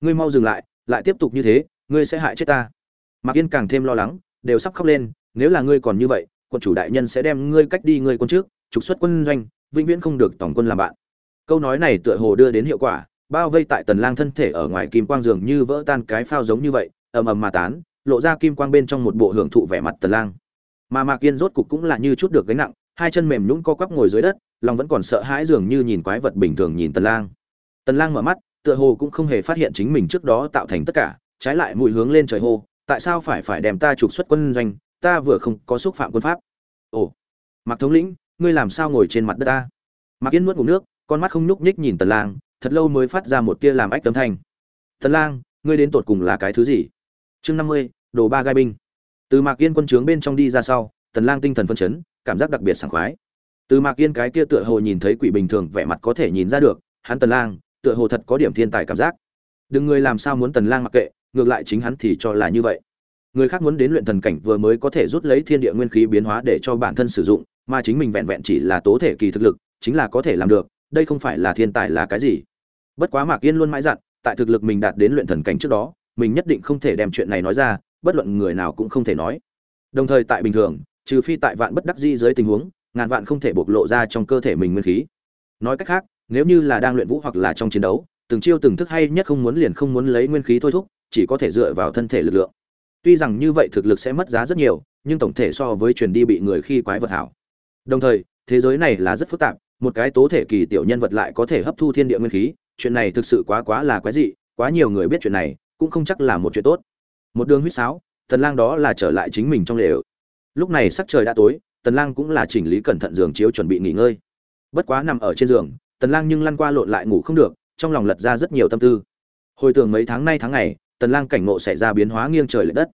ngươi mau dừng lại lại tiếp tục như thế, ngươi sẽ hại chết ta. Mạc yên càng thêm lo lắng, đều sắp khóc lên, nếu là ngươi còn như vậy quân chủ đại nhân sẽ đem ngươi cách đi ngươi quân trước trục xuất quân doanh, vĩnh viễn không được tổng quân làm bạn. Câu nói này tựa hồ đưa đến hiệu quả, bao vây tại tần lang thân thể ở ngoài kim quang dường như vỡ tan cái phao giống như vậy, ầm ầm mà tán, lộ ra kim quang bên trong một bộ hưởng thụ vẻ mặt tần lang. Mà mạc yên rốt cục cũng là như chút được gánh nặng, hai chân mềm nhũn co quắp ngồi dưới đất, lòng vẫn còn sợ hãi dường như nhìn quái vật bình thường nhìn tần lang. Tần lang mở mắt, tựa hồ cũng không hề phát hiện chính mình trước đó tạo thành tất cả, trái lại mũi hướng lên trời hô, tại sao phải phải đem ta trục xuất quân doanh? Ta vừa không có xúc phạm quân pháp. Ồ, mạc thống lĩnh ngươi làm sao ngồi trên mặt đất ta? Mạc yên nuốt ngụm nước con mắt không nhúc nhích nhìn tần lang thật lâu mới phát ra một tia làm ách tấm thanh. Tần lang ngươi đến tột cùng là cái thứ gì? Chương 50, đồ ba gai binh. Từ mạc yên quân trướng bên trong đi ra sau tần lang tinh thần phân chấn cảm giác đặc biệt sảng khoái. Từ mạc yên cái kia tựa hồ nhìn thấy quỷ bình thường vẻ mặt có thể nhìn ra được hắn tần lang tựa hồ thật có điểm thiên tài cảm giác. Đừng người làm sao muốn tần lang mặc kệ ngược lại chính hắn thì cho là như vậy. Người khác muốn đến luyện thần cảnh vừa mới có thể rút lấy thiên địa nguyên khí biến hóa để cho bản thân sử dụng mà chính mình vẹn vẹn chỉ là tố thể kỳ thực lực, chính là có thể làm được, đây không phải là thiên tài là cái gì. Bất quá mạc yên luôn mãi dặn, tại thực lực mình đạt đến luyện thần cảnh trước đó, mình nhất định không thể đem chuyện này nói ra, bất luận người nào cũng không thể nói. Đồng thời tại bình thường, trừ phi tại vạn bất đắc di dưới tình huống, ngàn vạn không thể bộc lộ ra trong cơ thể mình nguyên khí. Nói cách khác, nếu như là đang luyện vũ hoặc là trong chiến đấu, từng chiêu từng thức hay nhất không muốn liền không muốn lấy nguyên khí thôi thúc, chỉ có thể dựa vào thân thể lực lượng. Tuy rằng như vậy thực lực sẽ mất giá rất nhiều, nhưng tổng thể so với truyền đi bị người khi quái vật hảo đồng thời, thế giới này là rất phức tạp, một cái tố thể kỳ tiểu nhân vật lại có thể hấp thu thiên địa nguyên khí, chuyện này thực sự quá quá là quái dị, quá nhiều người biết chuyện này, cũng không chắc là một chuyện tốt. Một đường huýt sáo, tần lang đó là trở lại chính mình trong lều. Lúc này sắc trời đã tối, tần lang cũng là chỉnh lý cẩn thận giường chiếu chuẩn bị nghỉ ngơi. Bất quá nằm ở trên giường, tần lang nhưng lăn qua lộn lại ngủ không được, trong lòng lật ra rất nhiều tâm tư. Hồi tưởng mấy tháng nay tháng ngày, tần lang cảnh ngộ xảy ra biến hóa nghiêng trời lệch đất.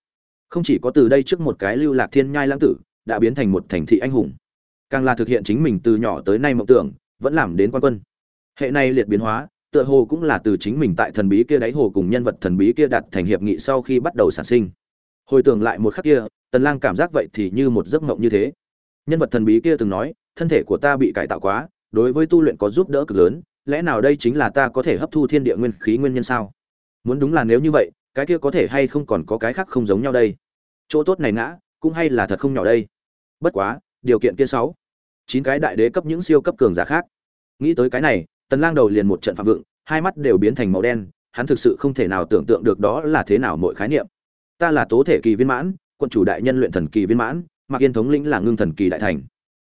Không chỉ có từ đây trước một cái lưu lạc thiên nhai lãng tử, đã biến thành một thành thị anh hùng càng là thực hiện chính mình từ nhỏ tới nay mộng tưởng, vẫn làm đến quan quân. Hệ này liệt biến hóa, tựa hồ cũng là từ chính mình tại thần bí kia đáy hồ cùng nhân vật thần bí kia đặt thành hiệp nghị sau khi bắt đầu sản sinh. Hồi tưởng lại một khắc kia, tần lang cảm giác vậy thì như một giấc mộng như thế. Nhân vật thần bí kia từng nói, thân thể của ta bị cải tạo quá, đối với tu luyện có giúp đỡ cực lớn, lẽ nào đây chính là ta có thể hấp thu thiên địa nguyên khí nguyên nhân sao? Muốn đúng là nếu như vậy, cái kia có thể hay không còn có cái khác không giống nhau đây? Chỗ tốt này ngã, cũng hay là thật không nhỏ đây? Bất quá, điều kiện kia sáu chín cái đại đế cấp những siêu cấp cường giả khác. Nghĩ tới cái này, tần lang đầu liền một trận phạm vượng, hai mắt đều biến thành màu đen, hắn thực sự không thể nào tưởng tượng được đó là thế nào mọi khái niệm. Ta là tố thể kỳ viên mãn quân chủ đại nhân luyện thần kỳ viên mãn mặc yên thống lĩnh là ngưng thần kỳ đại thành.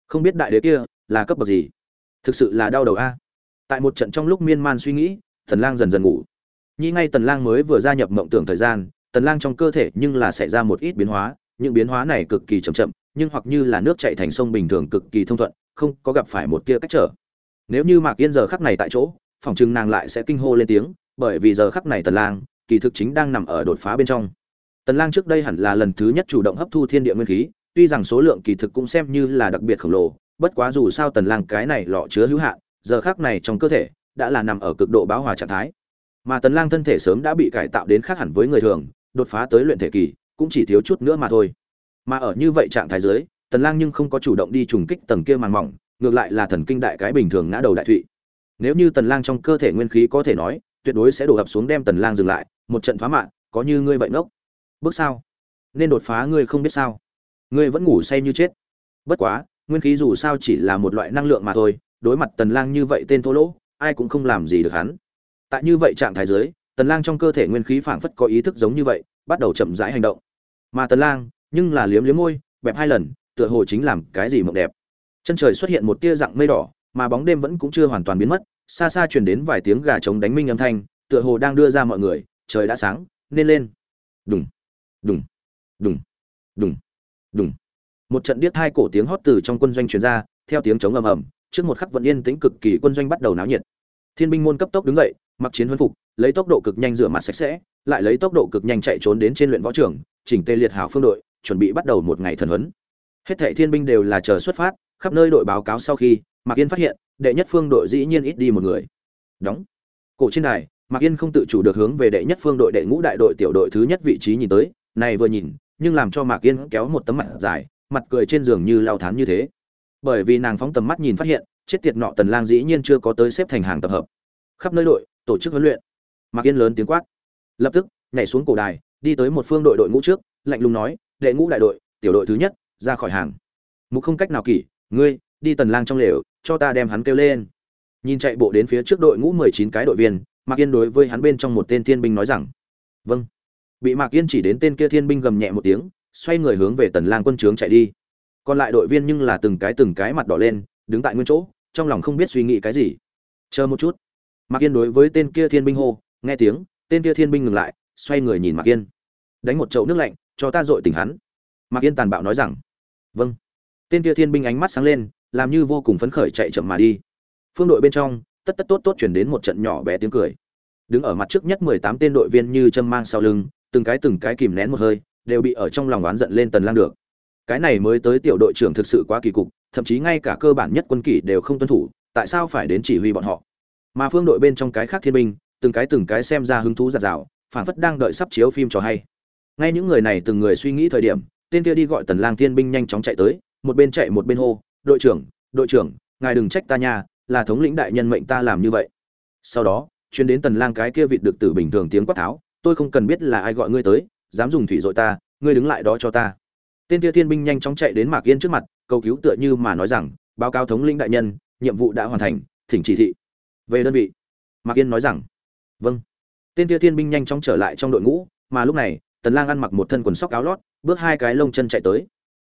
Không biết đại đế kia là cấp bậc gì? Thực sự là đau đầu a. À? Tại một trận trong lúc miên man suy nghĩ, tần lang dần dần ngủ. Nhi ngay tần lang mới vừa gia nhập mộng tưởng thời gian, tần lang trong cơ thể nhưng là xảy ra một ít biến hóa, những biến hóa này cực kỳ chậm chậm nhưng hoặc như là nước chảy thành sông bình thường cực kỳ thông thuận, không có gặp phải một tia cách trở. Nếu như mạc yên giờ khắc này tại chỗ, phòng trưng nàng lại sẽ kinh hô lên tiếng, bởi vì giờ khắc này tần lang, kỳ thực chính đang nằm ở đột phá bên trong. Tần lang trước đây hẳn là lần thứ nhất chủ động hấp thu thiên địa nguyên khí, tuy rằng số lượng kỳ thực cũng xem như là đặc biệt khổng lồ, bất quá dù sao tần lang cái này lọ chứa hữu hạn, giờ khắc này trong cơ thể đã là nằm ở cực độ bão hòa trạng thái. Mà tần lang thân thể sớm đã bị cải tạo đến khác hẳn với người thường, đột phá tới luyện thể kỳ, cũng chỉ thiếu chút nữa mà thôi mà ở như vậy trạng thái dưới, tần lang nhưng không có chủ động đi trùng kích tầng kia màng mỏng, ngược lại là thần kinh đại cái bình thường ngã đầu đại thụy. Nếu như tần lang trong cơ thể nguyên khí có thể nói, tuyệt đối sẽ đổ ập xuống đem tần lang dừng lại, một trận phá mạng, có như ngươi vậy ngốc. Bước sao nên đột phá ngươi không biết sao. Ngươi vẫn ngủ say như chết. Bất quá, nguyên khí dù sao chỉ là một loại năng lượng mà thôi, đối mặt tần lang như vậy tên thô lỗ, ai cũng không làm gì được hắn. Tại như vậy trạng thái dưới, tần lang trong cơ thể nguyên khí phảng phất có ý thức giống như vậy, bắt đầu chậm rãi hành động. Mà tần lang nhưng là liếm liếm môi, bẹp hai lần, tựa hồ chính làm cái gì mộng đẹp. Chân trời xuất hiện một tia dạng mây đỏ, mà bóng đêm vẫn cũng chưa hoàn toàn biến mất, xa xa truyền đến vài tiếng gà trống đánh minh âm thanh, tựa hồ đang đưa ra mọi người, trời đã sáng, nên lên. Đùng đùng đùng đùng đùng. Một trận điếc hai cổ tiếng hót từ trong quân doanh truyền ra, theo tiếng trống ầm ầm, trước một khắc vẫn yên tĩnh cực kỳ quân doanh bắt đầu náo nhiệt. Thiên binh môn cấp tốc đứng dậy, mặc chiến huấn phục, lấy tốc độ cực nhanh rửa mặt sạch sẽ, lại lấy tốc độ cực nhanh chạy trốn đến trên luyện võ trường, chỉnh tê liệt hảo phương đội chuẩn bị bắt đầu một ngày thần huấn. Hết thảy thiên binh đều là chờ xuất phát, khắp nơi đội báo cáo sau khi, mạc yên phát hiện, đệ nhất phương đội dĩ nhiên ít đi một người. Đóng. Cổ trên đài, mạc yên không tự chủ được hướng về đệ nhất phương đội đệ ngũ đại đội tiểu đội thứ nhất vị trí nhìn tới, này vừa nhìn, nhưng làm cho mạc yên kéo một tấm mặt dài, mặt cười trên giường như lao thán như thế. Bởi vì nàng phóng tầm mắt nhìn phát hiện, chết tiệt nọ tần lang dĩ nhiên chưa có tới xếp thành hàng tập hợp. Khắp nơi đội, tổ chức huấn luyện. Mạc yên lớn tiếng quát. Lập tức, nhảy xuống cổ đài, đi tới một phương đội đội ngũ trước, lạnh lùng nói đệ ngũ đại đội, tiểu đội thứ nhất, ra khỏi hàng. Mục không cách nào kỷ, ngươi, đi tần lang trong lều, cho ta đem hắn kêu lên. Nhìn chạy bộ đến phía trước đội ngũ 19 cái đội viên, mạc yên đối với hắn bên trong một tên thiên binh nói rằng vâng. Bị mạc yên chỉ đến tên kia thiên binh gầm nhẹ một tiếng, xoay người hướng về tần lang quân trướng chạy đi. Còn lại đội viên nhưng là từng cái từng cái mặt đỏ lên, đứng tại nguyên chỗ, trong lòng không biết suy nghĩ cái gì. Chờ một chút. Mạc yên đối với tên kia thiên binh hô, nghe tiếng, tên kia thiên binh ngừng lại, xoay người nhìn mạc yên. Đánh một chậu nước lạnh cho ta dội tỉnh hắn. Mạc yên tàn bạo nói rằng vâng. Tên kia thiên binh ánh mắt sáng lên, làm như vô cùng phấn khởi chạy chậm mà đi. Phương đội bên trong, tất tất tốt tốt chuyển đến một trận nhỏ bé tiếng cười. Đứng ở mặt trước nhất mười tám tên đội viên như châm mang sau lưng, từng cái từng cái kìm nén một hơi, đều bị ở trong lòng oán giận lên tần lang được. Cái này mới tới tiểu đội trưởng thực sự quá kỳ cục, thậm chí ngay cả cơ bản nhất quân kỷ đều không tuân thủ, tại sao phải đến chỉ huy bọn họ? Mà phương đội bên trong cái khác thiên binh, từng cái từng cái xem ra hứng thú giạt rào phản phất đang đợi sắp chiếu phim cho hay ngay những người này từng người suy nghĩ thời điểm, tên kia đi gọi tần lang thiên binh nhanh chóng chạy tới, một bên chạy một bên hô, đội trưởng đội trưởng, ngài đừng trách ta nha, là thống lĩnh đại nhân mệnh ta làm như vậy. Sau đó, chuyến đến tần lang cái kia vịt được tử bình thường tiếng quát tháo, tôi không cần biết là ai gọi ngươi tới, dám dùng thủy dội ta, ngươi đứng lại đó cho ta. Tên kia thiên binh nhanh chóng chạy đến mạc yên trước mặt, cầu cứu tựa như mà nói rằng, báo cáo thống lĩnh đại nhân, nhiệm vụ đã hoàn thành, thỉnh chỉ thị. Về đơn vị. Mạc yên nói rằng vâng. Tên kia thiên binh nhanh chóng trở lại trong đội ngũ, mà lúc này tần lang ăn mặc một thân quần sóc áo lót, bước hai cái lông chân chạy tới.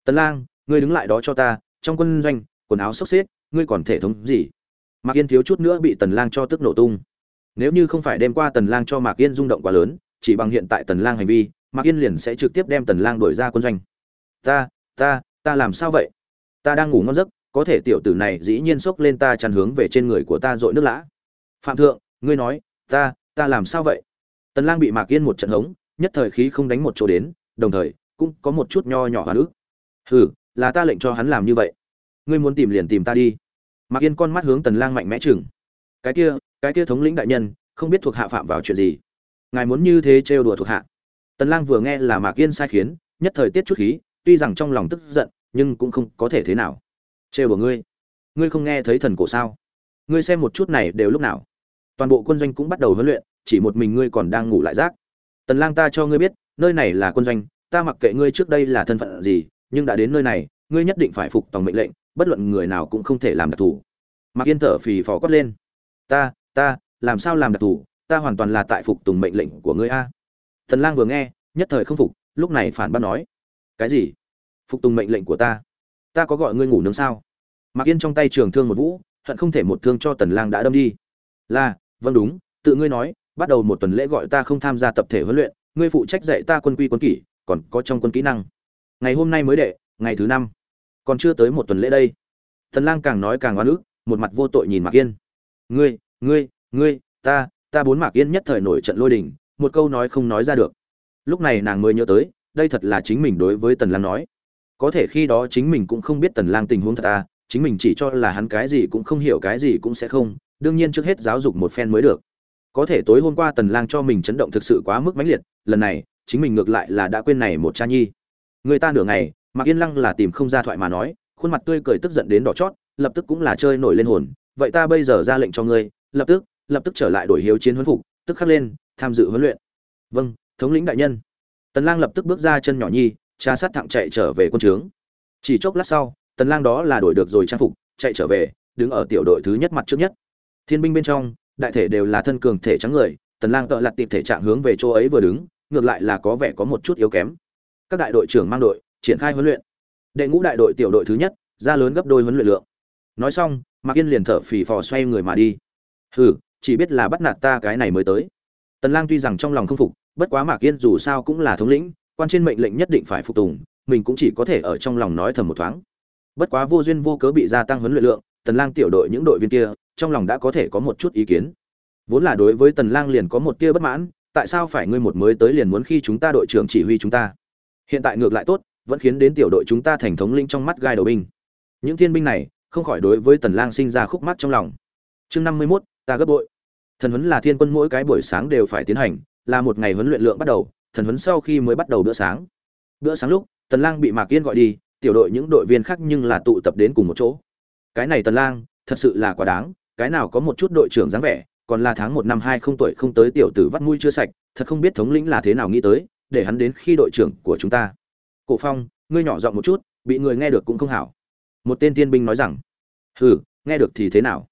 Tần lang, ngươi đứng lại đó cho ta, trong quân doanh, quần áo xốc xếp, ngươi còn thể thống gì? Mạc yên thiếu chút nữa bị tần lang cho tức nổ tung. Nếu như không phải đêm qua tần lang cho mạc yên rung động quá lớn, chỉ bằng hiện tại tần lang hành vi, mạc yên liền sẽ trực tiếp đem tần lang đuổi ra quân doanh. Ta ta ta làm sao vậy? Ta đang ngủ ngon giấc, có thể tiểu tử này dĩ nhiên xốc lên ta chăn hướng về trên người của ta dội nước lã. Phạm thượng, ngươi nói, ta ta làm sao vậy? Tần lang bị mạc yên một trận hống nhất thời khí không đánh một chỗ đến, đồng thời, cũng có một chút nho nhỏ hoa nước hừ, là ta lệnh cho hắn làm như vậy. Ngươi muốn tìm liền tìm ta đi. Mạc yên con mắt hướng tần lang mạnh mẽ chừng. Cái kia cái kia thống lĩnh đại nhân, không biết thuộc hạ phạm vào chuyện gì. Ngài muốn như thế trêu đùa thuộc hạ. Tần lang vừa nghe là mạc yên sai khiến, nhất thời tiết chút khí, tuy rằng trong lòng tức giận, nhưng cũng không có thể thế nào. Trêu đùa ngươi. Ngươi không nghe thấy thần cổ sao? Ngươi xem một chút này đều lúc nào. Toàn bộ quân doanh cũng bắt đầu huấn luyện, chỉ một mình ngươi còn đang ngủ lại rác tần lang ta cho ngươi biết, nơi này là quân doanh, ta mặc kệ ngươi trước đây là thân phận gì, nhưng đã đến nơi này, ngươi nhất định phải phục tòng mệnh lệnh, bất luận người nào cũng không thể làm đặc thù. Mạc yên thở phì phò quát lên. Ta ta, làm sao làm đặc thù? Ta hoàn toàn là tại phục tùng mệnh lệnh của ngươi a. Tần lang vừa nghe, nhất thời không phục, lúc này phản bác nói. Cái gì? Phục tùng mệnh lệnh của ta? Ta có gọi ngươi ngủ nướng sao? Mạc yên trong tay trường thương một vũ, hận không thể một thương cho tần lang đã đâm đi. Là vâng đúng, tự ngươi nói bắt đầu một tuần lễ gọi ta không tham gia tập thể huấn luyện, ngươi phụ trách dạy ta quân quy quân kỷ, còn có trong quân kỹ năng. Ngày hôm nay mới đệ, ngày thứ năm. Còn chưa tới một tuần lễ đây. Tần lang càng nói càng oan ức, một mặt vô tội nhìn mạc yên. Ngươi ngươi ngươi, ta ta bốn mạc yên nhất thời nổi trận lôi đình, một câu nói không nói ra được. Lúc này nàng mới nhớ tới, đây thật là chính mình đối với tần lang nói. Có thể khi đó chính mình cũng không biết tần lang tình huống thật à chính mình chỉ cho là hắn cái gì cũng không hiểu cái gì cũng sẽ không, đương nhiên trước hết giáo dục một phen mới được có thể tối hôm qua tần lang cho mình chấn động thực sự quá mức mãnh liệt, lần này, chính mình ngược lại là đã quên này một cha nhi. Người ta nửa ngày mặc yên lăng là tìm không ra thoại mà nói, khuôn mặt tươi cười tức giận đến đỏ chót, lập tức cũng là chơi nổi lên hồn. Vậy ta bây giờ ra lệnh cho ngươi, lập tức lập tức trở lại đổi hiếu chiến huấn phục, tức khắc lên, tham dự huấn luyện. Vâng thống lĩnh đại nhân. Tần lang lập tức bước ra chân nhỏ nhi tra sát thẳng chạy trở về quân trướng. Chỉ chốc lát sau, tần lang đó là đổi được rồi trang phục, chạy trở về, đứng ở tiểu đội thứ nhất mặt trước nhất. Thiên binh bên trong đại thể đều là thân cường thể trắng người, tần lang tợ lặt tiệp thể trạng hướng về chỗ ấy vừa đứng, ngược lại là có vẻ có một chút yếu kém. Các đại đội trưởng mang đội, triển khai huấn luyện. Đệ ngũ đại đội tiểu đội thứ nhất, ra lớn gấp đôi huấn luyện lượng. Nói xong, mạc yên liền thở phì phò xoay người mà đi. Hừ, chỉ biết là bắt nạt ta cái này mới tới. Tần lang tuy rằng trong lòng không phục, bất quá mạc yên dù sao cũng là thống lĩnh, quan trên mệnh lệnh nhất định phải phục tùng, mình cũng chỉ có thể ở trong lòng nói thầm một thoáng. Bất quá vô duyên vô cớ bị gia tăng huấn luyện lượng, tần lang tiểu đội những đội viên kia trong lòng đã có thể có một chút ý kiến. Vốn là đối với tần lang liền có một tia bất mãn tại sao phải ngươi một mới tới liền muốn khi chúng ta đội trưởng chỉ huy chúng ta? Hiện tại ngược lại tốt vẫn khiến đến tiểu đội chúng ta thành thống linh trong mắt gai đầu binh. Những thiên binh này không khỏi đối với tần lang sinh ra khúc mắc trong lòng. Chương 51, ta gấp bội. Thần huấn là thiên quân mỗi cái buổi sáng đều phải tiến hành là một ngày huấn luyện lượng bắt đầu thần huấn sau khi mới bắt đầu bữa sáng. Bữa sáng lúc tần lang bị mạc yên gọi đi tiểu đội những đội viên khác nhưng là tụ tập đến cùng một chỗ. Cái này tần lang thật sự là quá đáng cái nào có một chút đội trưởng dáng vẻ, còn là tháng một năm hai không tuổi không tới tiểu tử vắt mũi chưa sạch, thật không biết thống lĩnh là thế nào nghĩ tới, để hắn đến khi đội trưởng của chúng ta. Cổ phong, ngươi nhỏ giọng một chút, bị người nghe được cũng không hảo. Một tên tiên binh nói rằng, hừ, nghe được thì thế nào?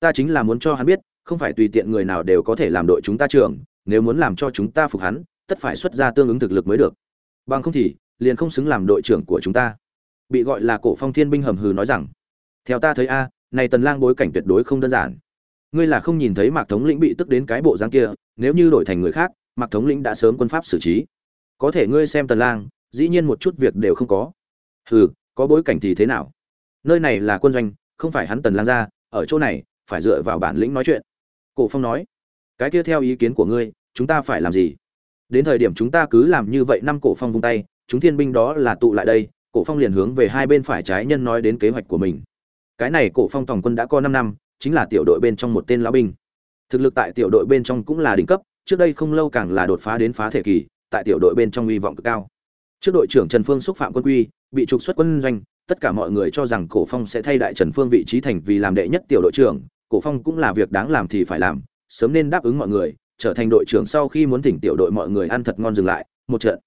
Ta chính là muốn cho hắn biết, không phải tùy tiện người nào đều có thể làm đội chúng ta trưởng, nếu muốn làm cho chúng ta phục hắn, tất phải xuất ra tương ứng thực lực mới được. Bằng không thì, liền không xứng làm đội trưởng của chúng ta. Bị gọi là cổ phong thiên binh hầm hừ nói rằng, theo ta thấy a này tần lang bối cảnh tuyệt đối không đơn giản. Ngươi là không nhìn thấy mạc thống lĩnh bị tức đến cái bộ dáng kia, nếu như đổi thành người khác, mạc thống lĩnh đã sớm quân pháp xử trí. Có thể ngươi xem tần lang, dĩ nhiên một chút việc đều không có. Hừ, có bối cảnh thì thế nào? Nơi này là quân doanh, không phải hắn tần lang ra, ở chỗ này, phải dựa vào bản lĩnh nói chuyện. Cổ phong nói, cái kia theo ý kiến của ngươi, chúng ta phải làm gì? Đến thời điểm chúng ta cứ làm như vậy năm cổ phong vung tay, chúng thiên binh đó là tụ lại đây, cổ phong liền hướng về hai bên phải trái nhân nói đến kế hoạch của mình cái này cổ phong tổng quân đã có năm năm, chính là tiểu đội bên trong một tên lão binh. Thực lực tại tiểu đội bên trong cũng là đỉnh cấp, trước đây không lâu càng là đột phá đến phá thể kỳ, tại tiểu đội bên trong uy vọng cực cao. Trước đội trưởng trần phương xúc phạm quân quy, bị trục xuất quân doanh, tất cả mọi người cho rằng cổ phong sẽ thay đại trần phương vị trí thành vì làm đệ nhất tiểu đội trưởng, cổ phong cũng là việc đáng làm thì phải làm, sớm nên đáp ứng mọi người, trở thành đội trưởng sau khi muốn thỉnh tiểu đội mọi người ăn thật ngon dừng lại, một trận.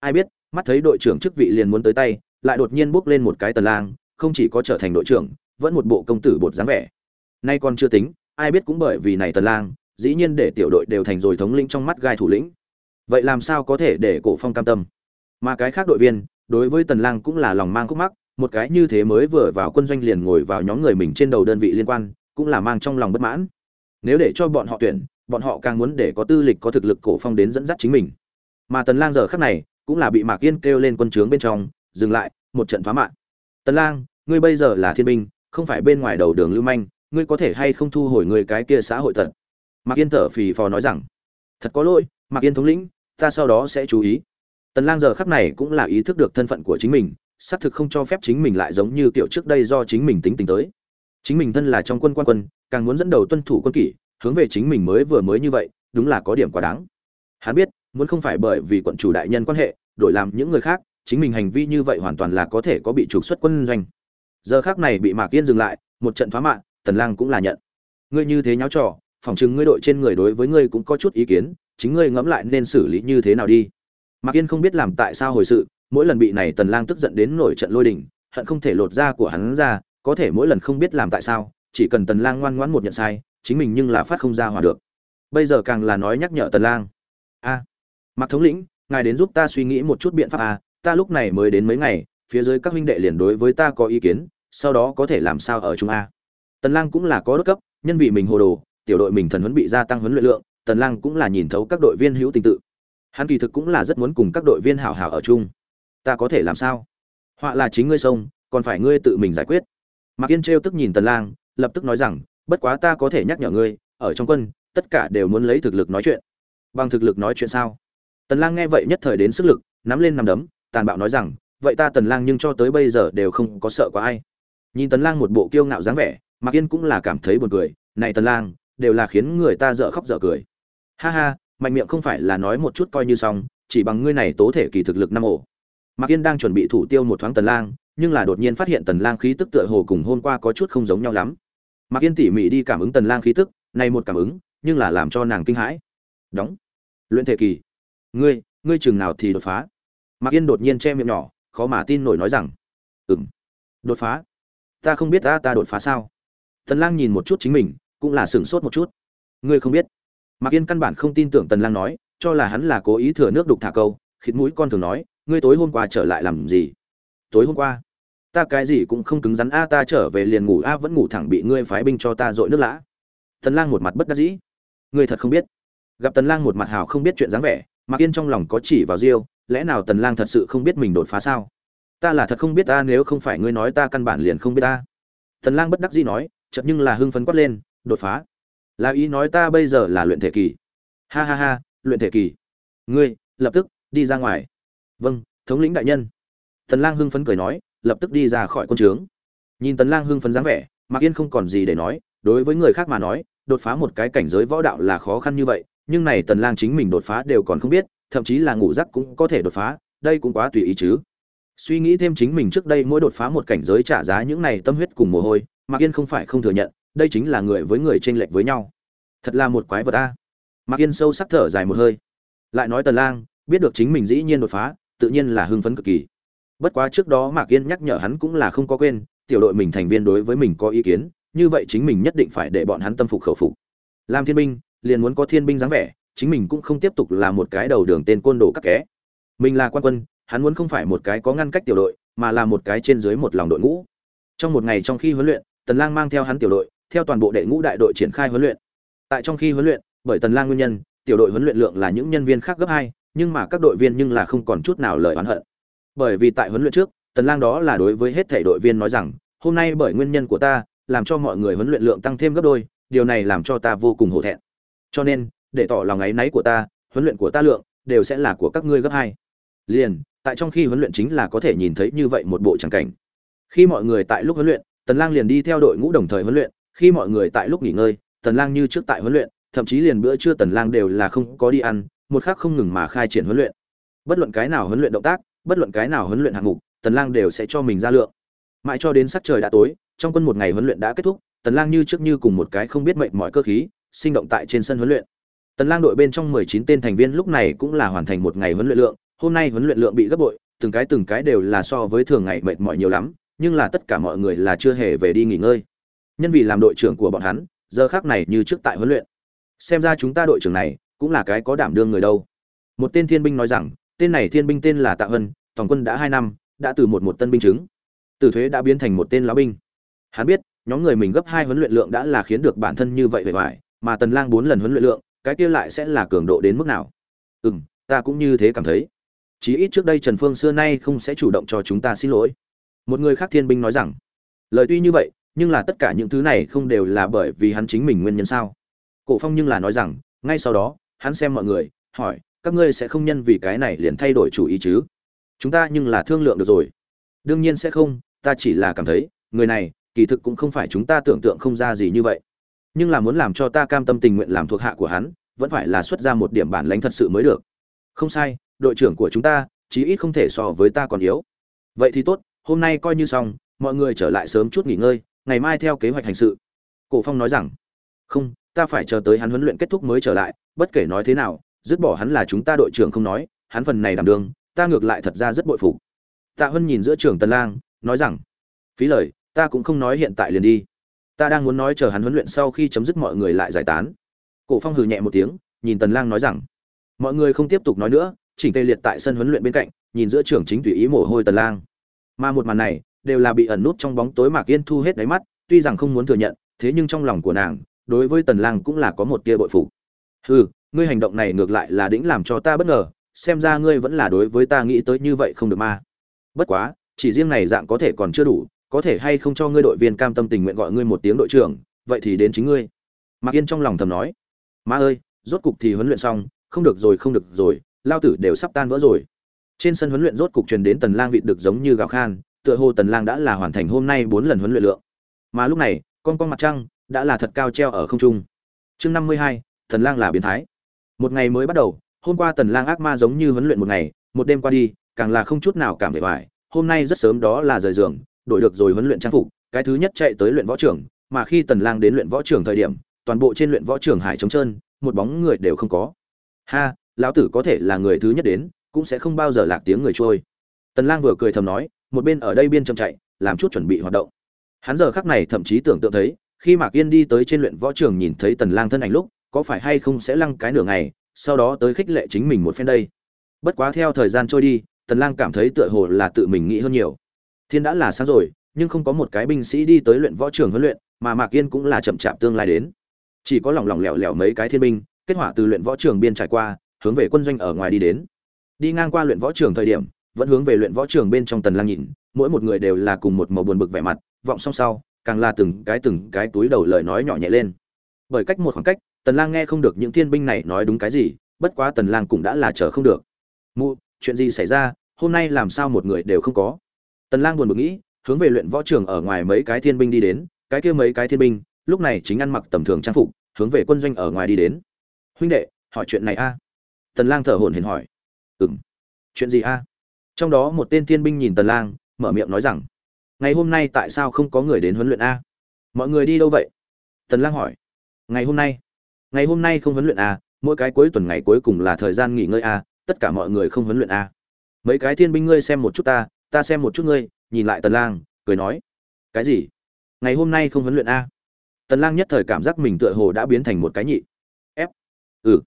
Ai biết, mắt thấy đội trưởng chức vị liền muốn tới tay, lại đột nhiên bước lên một cái tần lang, không chỉ có trở thành đội trưởng vẫn một bộ công tử bột dáng vẻ. Nay còn chưa tính, ai biết cũng bởi vì này tần lang, dĩ nhiên để tiểu đội đều thành rồi thống lĩnh trong mắt gai thủ lĩnh. Vậy làm sao có thể để cổ phong cam tâm? Mà cái khác đội viên, đối với tần lang cũng là lòng mang khúc mắc, một cái như thế mới vừa vào quân doanh liền ngồi vào nhóm người mình trên đầu đơn vị liên quan, cũng là mang trong lòng bất mãn. Nếu để cho bọn họ tuyển, bọn họ càng muốn để có tư lịch, có thực lực cổ phong đến dẫn dắt chính mình. Mà tần lang giờ khắc này, cũng là bị mạc yên kêu lên quân trướng bên trong, dừng lại, một trận phá mạng tần lang, ngươi bây giờ là thiên binh không phải bên ngoài đầu đường lưu manh, ngươi có thể hay không thu hồi người cái kia xã hội tật mạc yên thở phì phò nói rằng, thật có lỗi, mạc yên thống lĩnh, ta sau đó sẽ chú ý. Tần lang giờ khắc này cũng là ý thức được thân phận của chính mình, xác thực không cho phép chính mình lại giống như kiểu trước đây do chính mình tính tình tới. Chính mình thân là trong quân quan quân, càng muốn dẫn đầu tuân thủ quân kỷ, hướng về chính mình mới vừa mới như vậy, đúng là có điểm quá đáng. Hắn biết, muốn không phải bởi vì quận chủ đại nhân quan hệ, đổi làm những người khác, chính mình hành vi như vậy hoàn toàn là có thể có bị trục xuất quân doanh giờ khác này bị mạc yên dừng lại một trận phá mạng tần lang cũng là nhận. Ngươi như thế nháo trò phòng chừng ngươi đội trên người đối với ngươi cũng có chút ý kiến chính ngươi ngẫm lại nên xử lý như thế nào đi. Mạc yên không biết làm tại sao hồi sự mỗi lần bị này tần lang tức giận đến nổi trận lôi đình hận không thể lột da của hắn ra có thể mỗi lần không biết làm tại sao chỉ cần tần lang ngoan ngoãn một nhận sai chính mình nhưng là phát không ra hòa được. Bây giờ càng là nói nhắc nhở tần lang. A à, mạc thống lĩnh ngài đến giúp ta suy nghĩ một chút biện pháp a ta lúc này mới đến mấy ngày phía dưới các huynh đệ liền đối với ta có ý kiến sau đó có thể làm sao ở trung a. Tần lang cũng là có đốt cấp, nhân vì mình hồ đồ, tiểu đội mình thần huấn bị gia tăng huấn luyện lượng, tần lang cũng là nhìn thấu các đội viên hữu tình tự. Hắn kỳ thực cũng là rất muốn cùng các đội viên hảo hảo ở chung. Ta có thể làm sao? Họa là chính ngươi xông còn phải ngươi tự mình giải quyết. Mạc yên trêu tức nhìn tần lang, lập tức nói rằng, bất quá ta có thể nhắc nhở ngươi, ở trong quân, tất cả đều muốn lấy thực lực nói chuyện. Bằng thực lực nói chuyện sao? Tần lang nghe vậy nhất thời đến sức lực, nắm lên nắm đấm, tàn bạo nói rằng, vậy ta tần lang nhưng cho tới bây giờ đều không có sợ có ai nhìn tần lang một bộ kiêu ngạo dáng vẻ, mạc yên cũng là cảm thấy buồn cười. Này tần lang, đều là khiến người ta dở khóc dở cười. Ha ha, mạnh miệng không phải là nói một chút coi như xong, chỉ bằng ngươi này tố thể kỳ thực lực năm ổ. Mạc yên đang chuẩn bị thủ tiêu một thoáng tần lang, nhưng là đột nhiên phát hiện tần lang khí tức tựa hồ cùng hôm qua có chút không giống nhau lắm. Mạc yên tỉ mỉ đi cảm ứng tần lang khí tức, này một cảm ứng, nhưng là làm cho nàng kinh hãi. Đóng. Luyện thể kỳ. Ngươi ngươi chừng nào thì đột phá? Mạc yên đột nhiên che miệng nhỏ, khó mà tin nổi nói rằng. Ừm. Đột phá ta không biết ta ta đột phá sao? Tần lang nhìn một chút chính mình, cũng là sửng sốt một chút. Ngươi không biết. Mạc yên căn bản không tin tưởng tần lang nói, cho là hắn là cố ý thừa nước đục thả câu, khịt mũi con thường nói, ngươi tối hôm qua trở lại làm gì? Tối hôm qua? Ta cái gì cũng không cứng rắn. A, ta trở về liền ngủ. A, vẫn ngủ thẳng bị ngươi phái binh cho ta dội nước lã. Tần lang một mặt bất đắc dĩ. Ngươi thật không biết. Gặp tần lang một mặt hào không biết chuyện dáng vẻ, mạc yên trong lòng có chỉ vào diêu, lẽ nào tần lang thật sự không biết mình đột phá sao? Ta là thật không biết ta, nếu không phải ngươi nói ta căn bản liền không biết ta. Thần lang bất đắc dĩ nói, chợt nhưng là hưng phấn quát lên, đột phá. Là ý nói ta bây giờ là luyện thể kỳ. Ha ha ha, luyện thể kỳ. Ngươi, lập tức, đi ra ngoài. Vâng thống lĩnh đại nhân. Thần lang hưng phấn cười nói, lập tức đi ra khỏi quân trướng. Nhìn tần lang hưng phấn dáng vẻ, mạc yên không còn gì để nói, đối với người khác mà nói, đột phá một cái cảnh giới võ đạo là khó khăn như vậy, nhưng này tần lang chính mình đột phá đều còn không biết, thậm chí là ngủ giấc cũng có thể đột phá, đây cũng quá tùy ý chứ suy nghĩ thêm chính mình trước đây mỗi đột phá một cảnh giới trả giá những này tâm huyết cùng mồ hôi, mạc yên không phải không thừa nhận, đây chính là người với người tranh lệch với nhau. Thật là một quái vật a. Mạc yên sâu sắc thở dài một hơi. Lại nói tần lang, biết được chính mình dĩ nhiên đột phá, tự nhiên là hưng phấn cực kỳ. Bất quá trước đó mạc yên nhắc nhở hắn cũng là không có quên, tiểu đội mình thành viên đối với mình có ý kiến, như vậy chính mình nhất định phải để bọn hắn tâm phục khẩu phục. Làm thiên binh, liền muốn có thiên binh dáng vẻ, chính mình cũng không tiếp tục là một cái đầu đường tên côn đồ các ké mình là quan quân hắn muốn không phải một cái có ngăn cách tiểu đội, mà là một cái trên dưới một lòng đội ngũ. Trong một ngày trong khi huấn luyện, tần lang mang theo hắn tiểu đội, theo toàn bộ đệ ngũ đại đội triển khai huấn luyện. Tại trong khi huấn luyện, bởi tần lang nguyên nhân, tiểu đội huấn luyện lượng là những nhân viên khác gấp hai, nhưng mà các đội viên nhưng là không còn chút nào lời oán hận. Bởi vì tại huấn luyện trước, tần lang đó là đối với hết thảy đội viên nói rằng, hôm nay bởi nguyên nhân của ta, làm cho mọi người huấn luyện lượng tăng thêm gấp đôi, điều này làm cho ta vô cùng hổ thẹn. Cho nên, để tỏ lòng ấy náy của ta, huấn luyện của ta lượng đều sẽ là của các ngươi gấp hai liền, tại trong khi huấn luyện chính là có thể nhìn thấy như vậy một bộ tràng cảnh. Khi mọi người tại lúc huấn luyện, tần lang liền đi theo đội ngũ đồng thời huấn luyện. Khi mọi người tại lúc nghỉ ngơi, tần lang như trước tại huấn luyện, thậm chí liền bữa trưa tần lang đều là không có đi ăn, một khắc không ngừng mà khai triển huấn luyện. Bất luận cái nào huấn luyện động tác, bất luận cái nào huấn luyện hạng mục, tần lang đều sẽ cho mình ra lượng. Mãi cho đến sắc trời đã tối, trong quân một ngày huấn luyện đã kết thúc, tần lang như trước như cùng một cái không biết mệnh mọi cơ khí, sinh động tại trên sân huấn luyện. Tần lang đội bên trong 19 tên thành viên lúc này cũng là hoàn thành một ngày huấn luyện lượng hôm nay huấn luyện lượng bị gấp bội, từng cái từng cái đều là so với thường ngày mệt mỏi nhiều lắm, nhưng là tất cả mọi người là chưa hề về đi nghỉ ngơi. Nhân vì làm đội trưởng của bọn hắn, giờ khác này như trước tại huấn luyện. Xem ra chúng ta đội trưởng này cũng là cái có đảm đương người đâu. Một tên thiên binh nói rằng, tên này thiên binh tên là tạ hân, tổng quân đã hai năm, đã từ một một tân binh chứng. Từ thuế đã biến thành một tên lão binh. Hắn biết, nhóm người mình gấp hai huấn luyện lượng đã là khiến được bản thân như vậy vẻ vải, mà tần lang bốn lần huấn luyện lượng, cái kia lại sẽ là cường độ đến mức nào? Ừm, ta cũng như thế cảm thấy chí ít trước đây trần phương xưa nay không sẽ chủ động cho chúng ta xin lỗi. Một người khác thiên binh nói rằng, lời tuy như vậy, nhưng là tất cả những thứ này không đều là bởi vì hắn chính mình nguyên nhân sao? Cổ phong nhưng là nói rằng, ngay sau đó, hắn xem mọi người, hỏi, các ngươi sẽ không nhân vì cái này liền thay đổi chủ ý chứ? Chúng ta nhưng là thương lượng được rồi. Đương nhiên sẽ không, ta chỉ là cảm thấy, người này, kỳ thực cũng không phải chúng ta tưởng tượng không ra gì như vậy. Nhưng là muốn làm cho ta cam tâm tình nguyện làm thuộc hạ của hắn, vẫn phải là xuất ra một điểm bản lãnh thật sự mới được. Không sai đội trưởng của chúng ta, chí ít không thể so với ta còn yếu. Vậy thì tốt, hôm nay coi như xong, mọi người trở lại sớm chút nghỉ ngơi, ngày mai theo kế hoạch hành sự. Cổ phong nói rằng. Không, ta phải chờ tới hắn huấn luyện kết thúc mới trở lại, bất kể nói thế nào, dứt bỏ hắn là chúng ta đội trưởng không nói, hắn phần này đảm đương, ta ngược lại thật ra rất bội phục. Tạ huân nhìn giữa trưởng tần lang, nói rằng, phí lời, ta cũng không nói hiện tại liền đi. Ta đang muốn nói chờ hắn huấn luyện sau khi chấm dứt mọi người lại giải tán. Cổ phong hừ nhẹ một tiếng, nhìn tần lang nói rằng, mọi người không tiếp tục nói nữa chỉnh tề liệt tại sân huấn luyện bên cạnh, nhìn giữa trưởng chính tùy ý mồ hôi tần lang. Mà một màn này, đều là bị ẩn nút trong bóng tối mạc yên thu hết đáy mắt, tuy rằng không muốn thừa nhận, thế nhưng trong lòng của nàng, đối với tần lang cũng là có một tia bội phục. Hừ, ngươi hành động này ngược lại là đĩnh làm cho ta bất ngờ, xem ra ngươi vẫn là đối với ta nghĩ tới như vậy không được mà. bất quá, chỉ riêng này dạng có thể còn chưa đủ, có thể hay không cho ngươi đội viên cam tâm tình nguyện gọi ngươi một tiếng đội trưởng, vậy thì đến chính ngươi. Mạc yên trong lòng thầm nói. Ma ơi, rốt cục thì huấn luyện xong, không được rồi, không được rồi lao tử đều sắp tan vỡ rồi. Trên sân huấn luyện rốt cục truyền đến tần lang vịt được giống như gào khan tựa hồ tần lang đã là hoàn thành hôm nay bốn lần huấn luyện lượng. Mà lúc này con con mặt trăng đã là thật cao treo ở không trung. Chương 52, tần lang là biến thái. Một ngày mới bắt đầu hôm qua tần lang ác ma giống như huấn luyện một ngày một đêm qua đi càng là không chút nào cảm vẻ vải hôm nay rất sớm đó là rời giường đổi được rồi huấn luyện trang phục cái thứ nhất chạy tới luyện võ trưởng mà khi tần lang đến luyện võ trưởng thời điểm toàn bộ trên luyện võ trưởng hải trống trơn một bóng người đều không có. Ha lão tử có thể là người thứ nhất đến, cũng sẽ không bao giờ lạc tiếng người trôi. Tần lang vừa cười thầm nói, một bên ở đây biên chậm chạy, làm chút chuẩn bị hoạt động. Hắn giờ khắc này thậm chí tưởng tượng thấy, khi mạc yên đi tới trên luyện võ trường nhìn thấy tần lang thân ảnh lúc, có phải hay không sẽ lăng cái nửa ngày, sau đó tới khích lệ chính mình một phen đây. Bất quá theo thời gian trôi đi, tần lang cảm thấy tựa hồ là tự mình nghĩ hơn nhiều. Thiên đã là sáng rồi, nhưng không có một cái binh sĩ đi tới luyện võ trường huấn luyện, mà mạc yên cũng là chậm chạp tương lai đến. Chỉ có lỏng lỏng lẻo lẻo mấy cái thiên binh, kết hỏa từ luyện võ trường biên trải qua hướng về quân doanh ở ngoài đi đến. Đi ngang qua luyện võ trường thời điểm, vẫn hướng về luyện võ trường bên trong tần lang nhìn, mỗi một người đều là cùng một màu buồn bực vẻ mặt, vọng song sau, càng là từng cái từng cái túi đầu lời nói nhỏ nhẹ lên. Bởi cách một khoảng cách, tần lang nghe không được những thiên binh này nói đúng cái gì, bất quá tần lang cũng đã là chờ không được. Mụ, chuyện gì xảy ra? Hôm nay làm sao một người đều không có? Tần lang buồn bực nghĩ, hướng về luyện võ trường ở ngoài mấy cái thiên binh đi đến, cái kia mấy cái thiên binh, lúc này chính ăn mặc tầm thường trang phục, hướng về quân doanh ở ngoài đi đến. Huynh đệ, hỏi chuyện này a tần lang thở hổn hển hỏi. Ừm, chuyện gì a? Trong đó một tên thiên binh nhìn tần lang, mở miệng nói rằng, ngày hôm nay tại sao không có người đến huấn luyện a? Mọi người đi đâu vậy? Tần lang hỏi. Ngày hôm nay. Ngày hôm nay không huấn luyện a, mỗi cái cuối tuần ngày cuối cùng là thời gian nghỉ ngơi a, tất cả mọi người không huấn luyện a. Mấy cái thiên binh ngươi xem một chút ta ta xem một chút ngươi, nhìn lại tần lang, cười nói. Cái gì? Ngày hôm nay không huấn luyện a? Tần lang nhất thời cảm giác mình tựa hồ đã biến thành một cái nhị. Ép ừ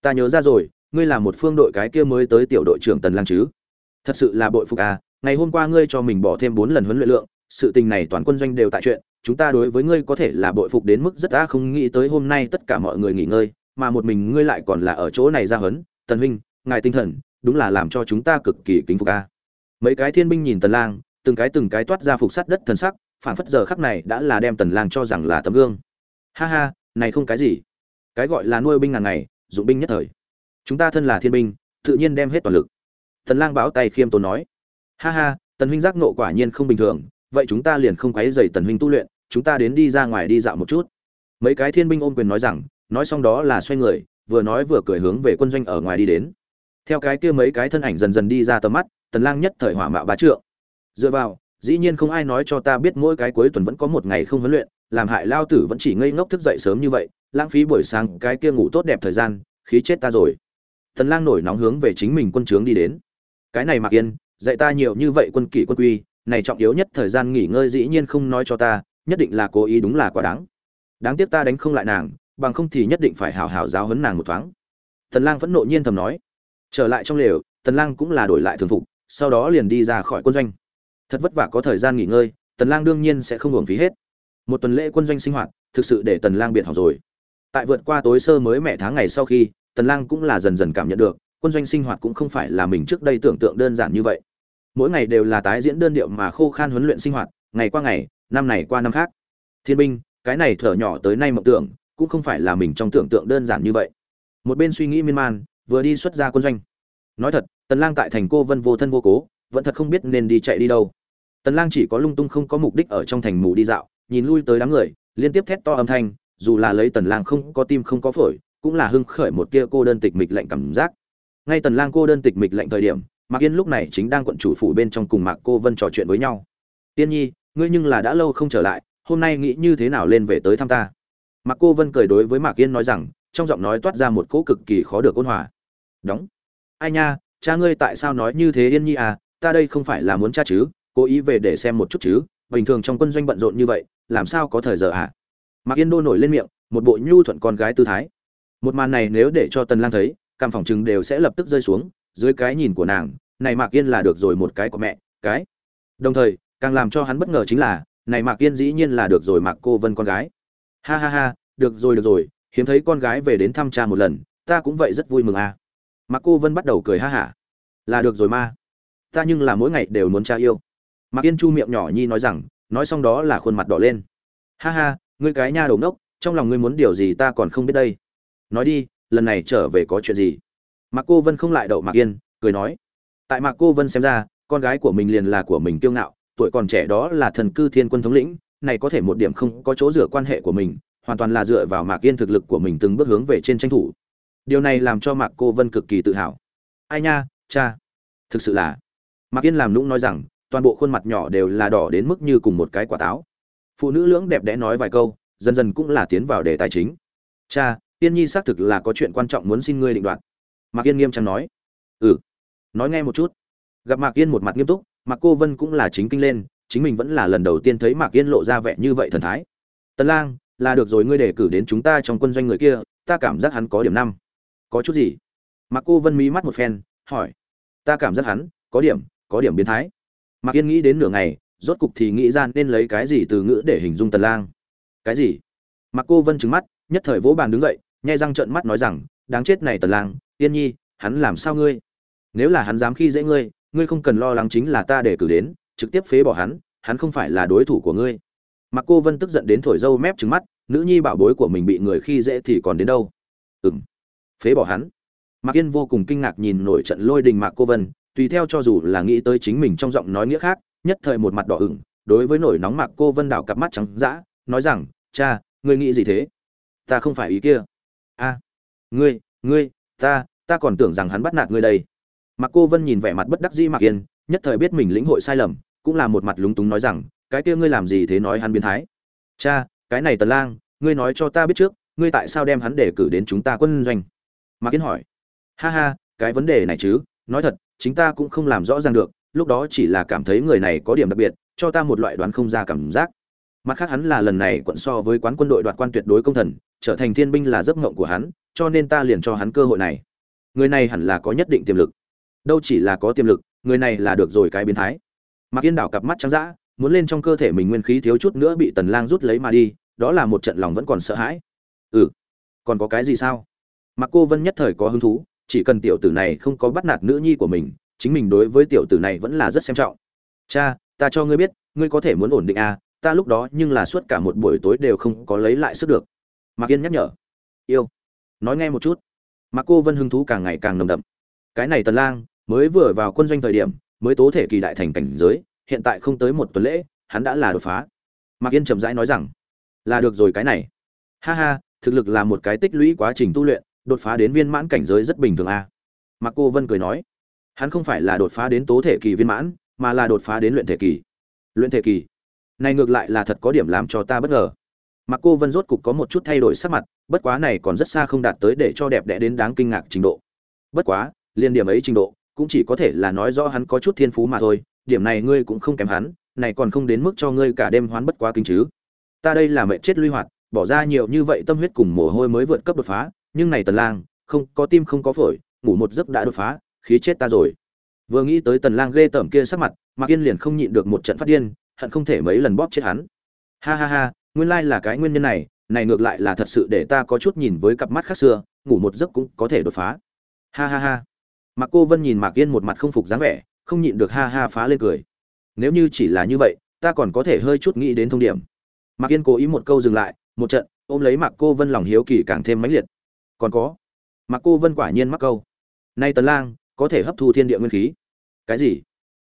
ta nhớ ra rồi ngươi là một phương đội cái kia mới tới tiểu đội trưởng tần lang chứ? Thật sự là bội phục à ngày hôm qua ngươi cho mình bỏ thêm bốn lần huấn luyện lượng, sự tình này toàn quân doanh đều tại chuyện, chúng ta đối với ngươi có thể là bội phục đến mức rất đã không nghĩ tới hôm nay tất cả mọi người nghỉ ngơi, mà một mình ngươi lại còn là ở chỗ này ra huấn. Tần huynh, ngài tinh thần, đúng là làm cho chúng ta cực kỳ kính phục a mấy cái thiên binh nhìn tần lang, từng cái từng cái toát ra phục sắt đất thần sắc phản phất giờ khắc này đã là đem tần lang cho rằng là tấm gương. Ha ha, này không cái gì. Cái gọi là nuôi binh ngàn ngày, dụng binh nhất thời chúng ta thân là thiên binh, tự nhiên đem hết toàn lực. Tần lang báo tay khiêm tốn nói. Ha ha, tần huynh giác nộ quả nhiên không bình thường, vậy chúng ta liền không quấy rầy tần huynh tu luyện, chúng ta đến đi ra ngoài đi dạo một chút. Mấy cái thiên binh ôm quyền nói rằng, nói xong đó là xoay người, vừa nói vừa cười hướng về quân doanh ở ngoài đi đến. Theo cái kia mấy cái thân ảnh dần dần đi ra tầm mắt, tần lang nhất thời hỏa mạo bá trượng. Dựa vào, dĩ nhiên không ai nói cho ta biết mỗi cái cuối tuần vẫn có một ngày không huấn luyện, làm hại lao tử vẫn chỉ ngây ngốc thức dậy sớm như vậy, lãng phí buổi sáng cái kia ngủ tốt đẹp thời gian, khí chết ta rồi tần lang nổi nóng hướng về chính mình quân trướng đi đến. Cái này mặc yên, dạy ta nhiều như vậy quân kỷ quân quy, này trọng yếu nhất thời gian nghỉ ngơi dĩ nhiên không nói cho ta, nhất định là cố ý đúng là quá đáng. Đáng tiếc ta đánh không lại nàng, bằng không thì nhất định phải hảo hảo giáo huấn nàng một thoáng. Tần lang vẫn nộ nhiên thầm nói. Trở lại trong lều, tần lang cũng là đổi lại thường phục, sau đó liền đi ra khỏi quân doanh. Thật vất vả có thời gian nghỉ ngơi, tần lang đương nhiên sẽ không hưởng phí hết. Một tuần lễ quân doanh sinh hoạt, thực sự để tần lang biệt học rồi. Tại vượt qua tối sơ mới mẹ tháng ngày sau khi tần lang cũng là dần dần cảm nhận được, quân doanh sinh hoạt cũng không phải là mình trước đây tưởng tượng đơn giản như vậy. Mỗi ngày đều là tái diễn đơn điệu mà khô khan huấn luyện sinh hoạt, ngày qua ngày, năm này qua năm khác. Thiên binh, cái này thở nhỏ tới nay mộng tưởng, cũng không phải là mình trong tưởng tượng đơn giản như vậy. Một bên suy nghĩ miên man, vừa đi xuất ra quân doanh. Nói thật, tần lang tại thành cô vân vô thân vô cố, vẫn thật không biết nên đi chạy đi đâu. Tần lang chỉ có lung tung không có mục đích ở trong thành mù đi dạo, nhìn lui tới đám người, liên tiếp thét to âm thanh, dù là lấy tần lang không có tim không có phổi cũng là hưng khởi một tia cô đơn tịch mịch lạnh cảm giác. Ngay tần lang cô đơn tịch mịch lạnh thời điểm, mạc yên lúc này chính đang quận chủ phủ bên trong cùng mạc cô vân trò chuyện với nhau. Tiên nhi, ngươi nhưng là đã lâu không trở lại, hôm nay nghĩ như thế nào lên về tới thăm ta? Mạc cô vân cười đối với mạc yên nói rằng, trong giọng nói toát ra một cỗ cực kỳ khó được ôn hòa. Đóng. Ai nha, cha ngươi tại sao nói như thế yên nhi à ta đây không phải là muốn cha chứ, cố ý về để xem một chút chứ, bình thường trong quân doanh bận rộn như vậy, làm sao có thời giờ à? Mạc yên đô nổi lên miệng, một bộ nhu thuận con gái tư thái một màn này nếu để cho tần lang thấy cam phòng chừng đều sẽ lập tức rơi xuống dưới cái nhìn của nàng này mạc yên là được rồi một cái của mẹ cái. Đồng thời càng làm cho hắn bất ngờ chính là này mạc yên dĩ nhiên là được rồi mạc cô vân con gái. Ha ha ha được rồi được rồi hiếm thấy con gái về đến thăm cha một lần ta cũng vậy rất vui mừng à. Mạc cô vân bắt đầu cười ha hả. Là được rồi ma. Ta nhưng là mỗi ngày đều muốn cha yêu. Mạc yên chu miệng nhỏ nhi nói rằng nói xong đó là khuôn mặt đỏ lên. Ha ha ngươi cái nha đầu nốc, trong lòng ngươi muốn điều gì ta còn không biết đây nói đi, lần này trở về có chuyện gì? Mạc cô vân không lại đậu mạc yên, cười nói. Tại mạc cô vân xem ra, con gái của mình liền là của mình kiêu ngạo, tuổi còn trẻ đó là thần cư thiên quân thống lĩnh, này có thể một điểm không có chỗ dựa quan hệ của mình, hoàn toàn là dựa vào mạc yên thực lực của mình từng bước hướng về trên tranh thủ. Điều này làm cho mạc cô vân cực kỳ tự hào. Ai nha, cha. Thực sự là. Mạc yên làm nũng nói rằng, toàn bộ khuôn mặt nhỏ đều là đỏ đến mức như cùng một cái quả táo. Phụ nữ lưỡng đẹp đẽ nói vài câu, dần dần cũng là tiến vào đề tài chính. Cha tiên nhi xác thực là có chuyện quan trọng muốn xin ngươi định đoạt. Mạc yên nghiêm trang nói. Ừ. Nói nghe một chút. Gặp mạc yên một mặt nghiêm túc, mạc cô vân cũng là chính kinh lên, chính mình vẫn là lần đầu tiên thấy mạc yên lộ ra vẻ như vậy thần thái. Tần lang, là được rồi, ngươi đề cử đến chúng ta trong quân doanh người kia, ta cảm giác hắn có điểm năm. Có chút gì? Mạc cô vân mí mắt một phen, hỏi. Ta cảm giác hắn, có điểm có điểm biến thái. Mạc yên nghĩ đến nửa ngày, rốt cục thì nghĩ ra nên lấy cái gì từ ngữ để hình dung tần lang. Cái gì? Mạc cô vân trừng mắt, nhất thời vỗ bàn đứng dậy nhai răng trợn mắt nói rằng, đáng chết này tần lang, yên nhi, hắn làm sao ngươi? Nếu là hắn dám khi dễ ngươi ngươi không cần lo lắng chính là ta để cử đến, trực tiếp phế bỏ hắn hắn không phải là đối thủ của ngươi. Mặc cô vân tức giận đến thổi dâu mép trứng mắt, nữ nhi bảo bối của mình bị người khi dễ thì còn đến đâu? Ừm, phế bỏ hắn. Mạc yên vô cùng kinh ngạc nhìn nổi trận lôi đình mạc cô vân, tùy theo cho dù là nghĩ tới chính mình trong giọng nói nghĩa khác, nhất thời một mặt đỏ ửng, đối với nổi nóng mạc cô vân đảo cặp mắt trắng dã, nói rằng, cha, ngươi nghĩ gì thế? Ta không phải ý kia a ngươi ngươi ta ta còn tưởng rằng hắn bắt nạt ngươi đây mặc Cô Vân nhìn vẻ mặt bất đắc dĩ Mạc Yên, nhất thời biết mình lĩnh hội sai lầm, cũng là một mặt lúng túng nói rằng, cái kia ngươi làm gì thế nói hắn biến thái? Cha, cái này Tần Lang, ngươi nói cho ta biết trước, ngươi tại sao đem hắn để cử đến chúng ta quân doanh? Mạc Yên hỏi. Ha ha, cái vấn đề này chứ, nói thật, chính ta cũng không làm rõ ràng được, lúc đó chỉ là cảm thấy người này có điểm đặc biệt, cho ta một loại đoán không ra cảm giác. Mặt khác hắn là lần này quận so với quán quân đội đoạt quan tuyệt đối công thần, trở thành thiên binh là giấc mộng của hắn, cho nên ta liền cho hắn cơ hội này. Người này hẳn là có nhất định tiềm lực. Đâu chỉ là có tiềm lực người này là được rồi cái biến thái. Mạc yên đảo cặp mắt trắng dã muốn lên trong cơ thể mình nguyên khí thiếu chút nữa bị tần lang rút lấy mà đi đó là một trận lòng vẫn còn sợ hãi. Ừ còn có cái gì sao? Mạc cô vân nhất thời có hứng thú chỉ cần tiểu tử này không có bắt nạt nữ nhi của mình chính mình đối với tiểu tử này vẫn là rất xem trọng. Cha ta cho ngươi biết ngươi có thể muốn ổn định à ta lúc đó nhưng là suốt cả một buổi tối đều không có lấy lại sức được. Mạc yên nhắc nhở. Yêu. Nói nghe một chút. Mạc cô vân hứng thú càng ngày càng nồng đậm. Cái này tần lang mới vừa vào quân doanh thời điểm, mới tố thể kỳ đại thành cảnh giới, hiện tại không tới một tuần lễ, hắn đã là đột phá. Mạc yên chậm rãi nói rằng, là được rồi cái này. Ha ha, thực lực là một cái tích lũy quá trình tu luyện, đột phá đến viên mãn cảnh giới rất bình thường a. À. mạc cô vân cười nói, hắn không phải là đột phá đến tố thể kỳ viên mãn, mà là đột phá đến luyện thể kỳ. Luyện thể kỳ? Này ngược lại là thật có điểm làm cho ta bất ngờ mặc Cô Vân rốt cục có một chút thay đổi sắc mặt, bất quá này còn rất xa không đạt tới để cho đẹp đẽ đến đáng kinh ngạc trình độ. Bất quá, liên điểm ấy trình độ, cũng chỉ có thể là nói rõ hắn có chút thiên phú mà thôi, điểm này ngươi cũng không kém hắn, này còn không đến mức cho ngươi cả đêm hoán bất quá kinh chứ. Ta đây là mệnh chết luy hoạt, bỏ ra nhiều như vậy tâm huyết cùng mồ hôi mới vượt cấp đột phá, nhưng này Tần Lang, không có tim không có phổi, ngủ một giấc đã đột phá, khí chết ta rồi. Vừa nghĩ tới Tần Lang ghê tởm kia sắc mặt, Mạc Yên liền không nhịn được một trận phát điên, hận không thể mấy lần bóp chết hắn. Ha ha ha, nguyên lai là cái nguyên nhân này này ngược lại là thật sự để ta có chút nhìn với cặp mắt khác xưa ngủ một giấc cũng có thể đột phá. Ha ha ha. Mặc cô vân nhìn mạc yên một mặt không phục dáng vẻ không nhịn được ha ha phá lên cười. Nếu như chỉ là như vậy ta còn có thể hơi chút nghĩ đến thông điểm. Mạc yên cố ý một câu dừng lại một trận ôm lấy mạc cô vân lòng hiếu kỳ càng thêm mãnh liệt. Còn có. Mạc cô vân quả nhiên mắc câu. Nay tần lang có thể hấp thu thiên địa nguyên khí. Cái gì?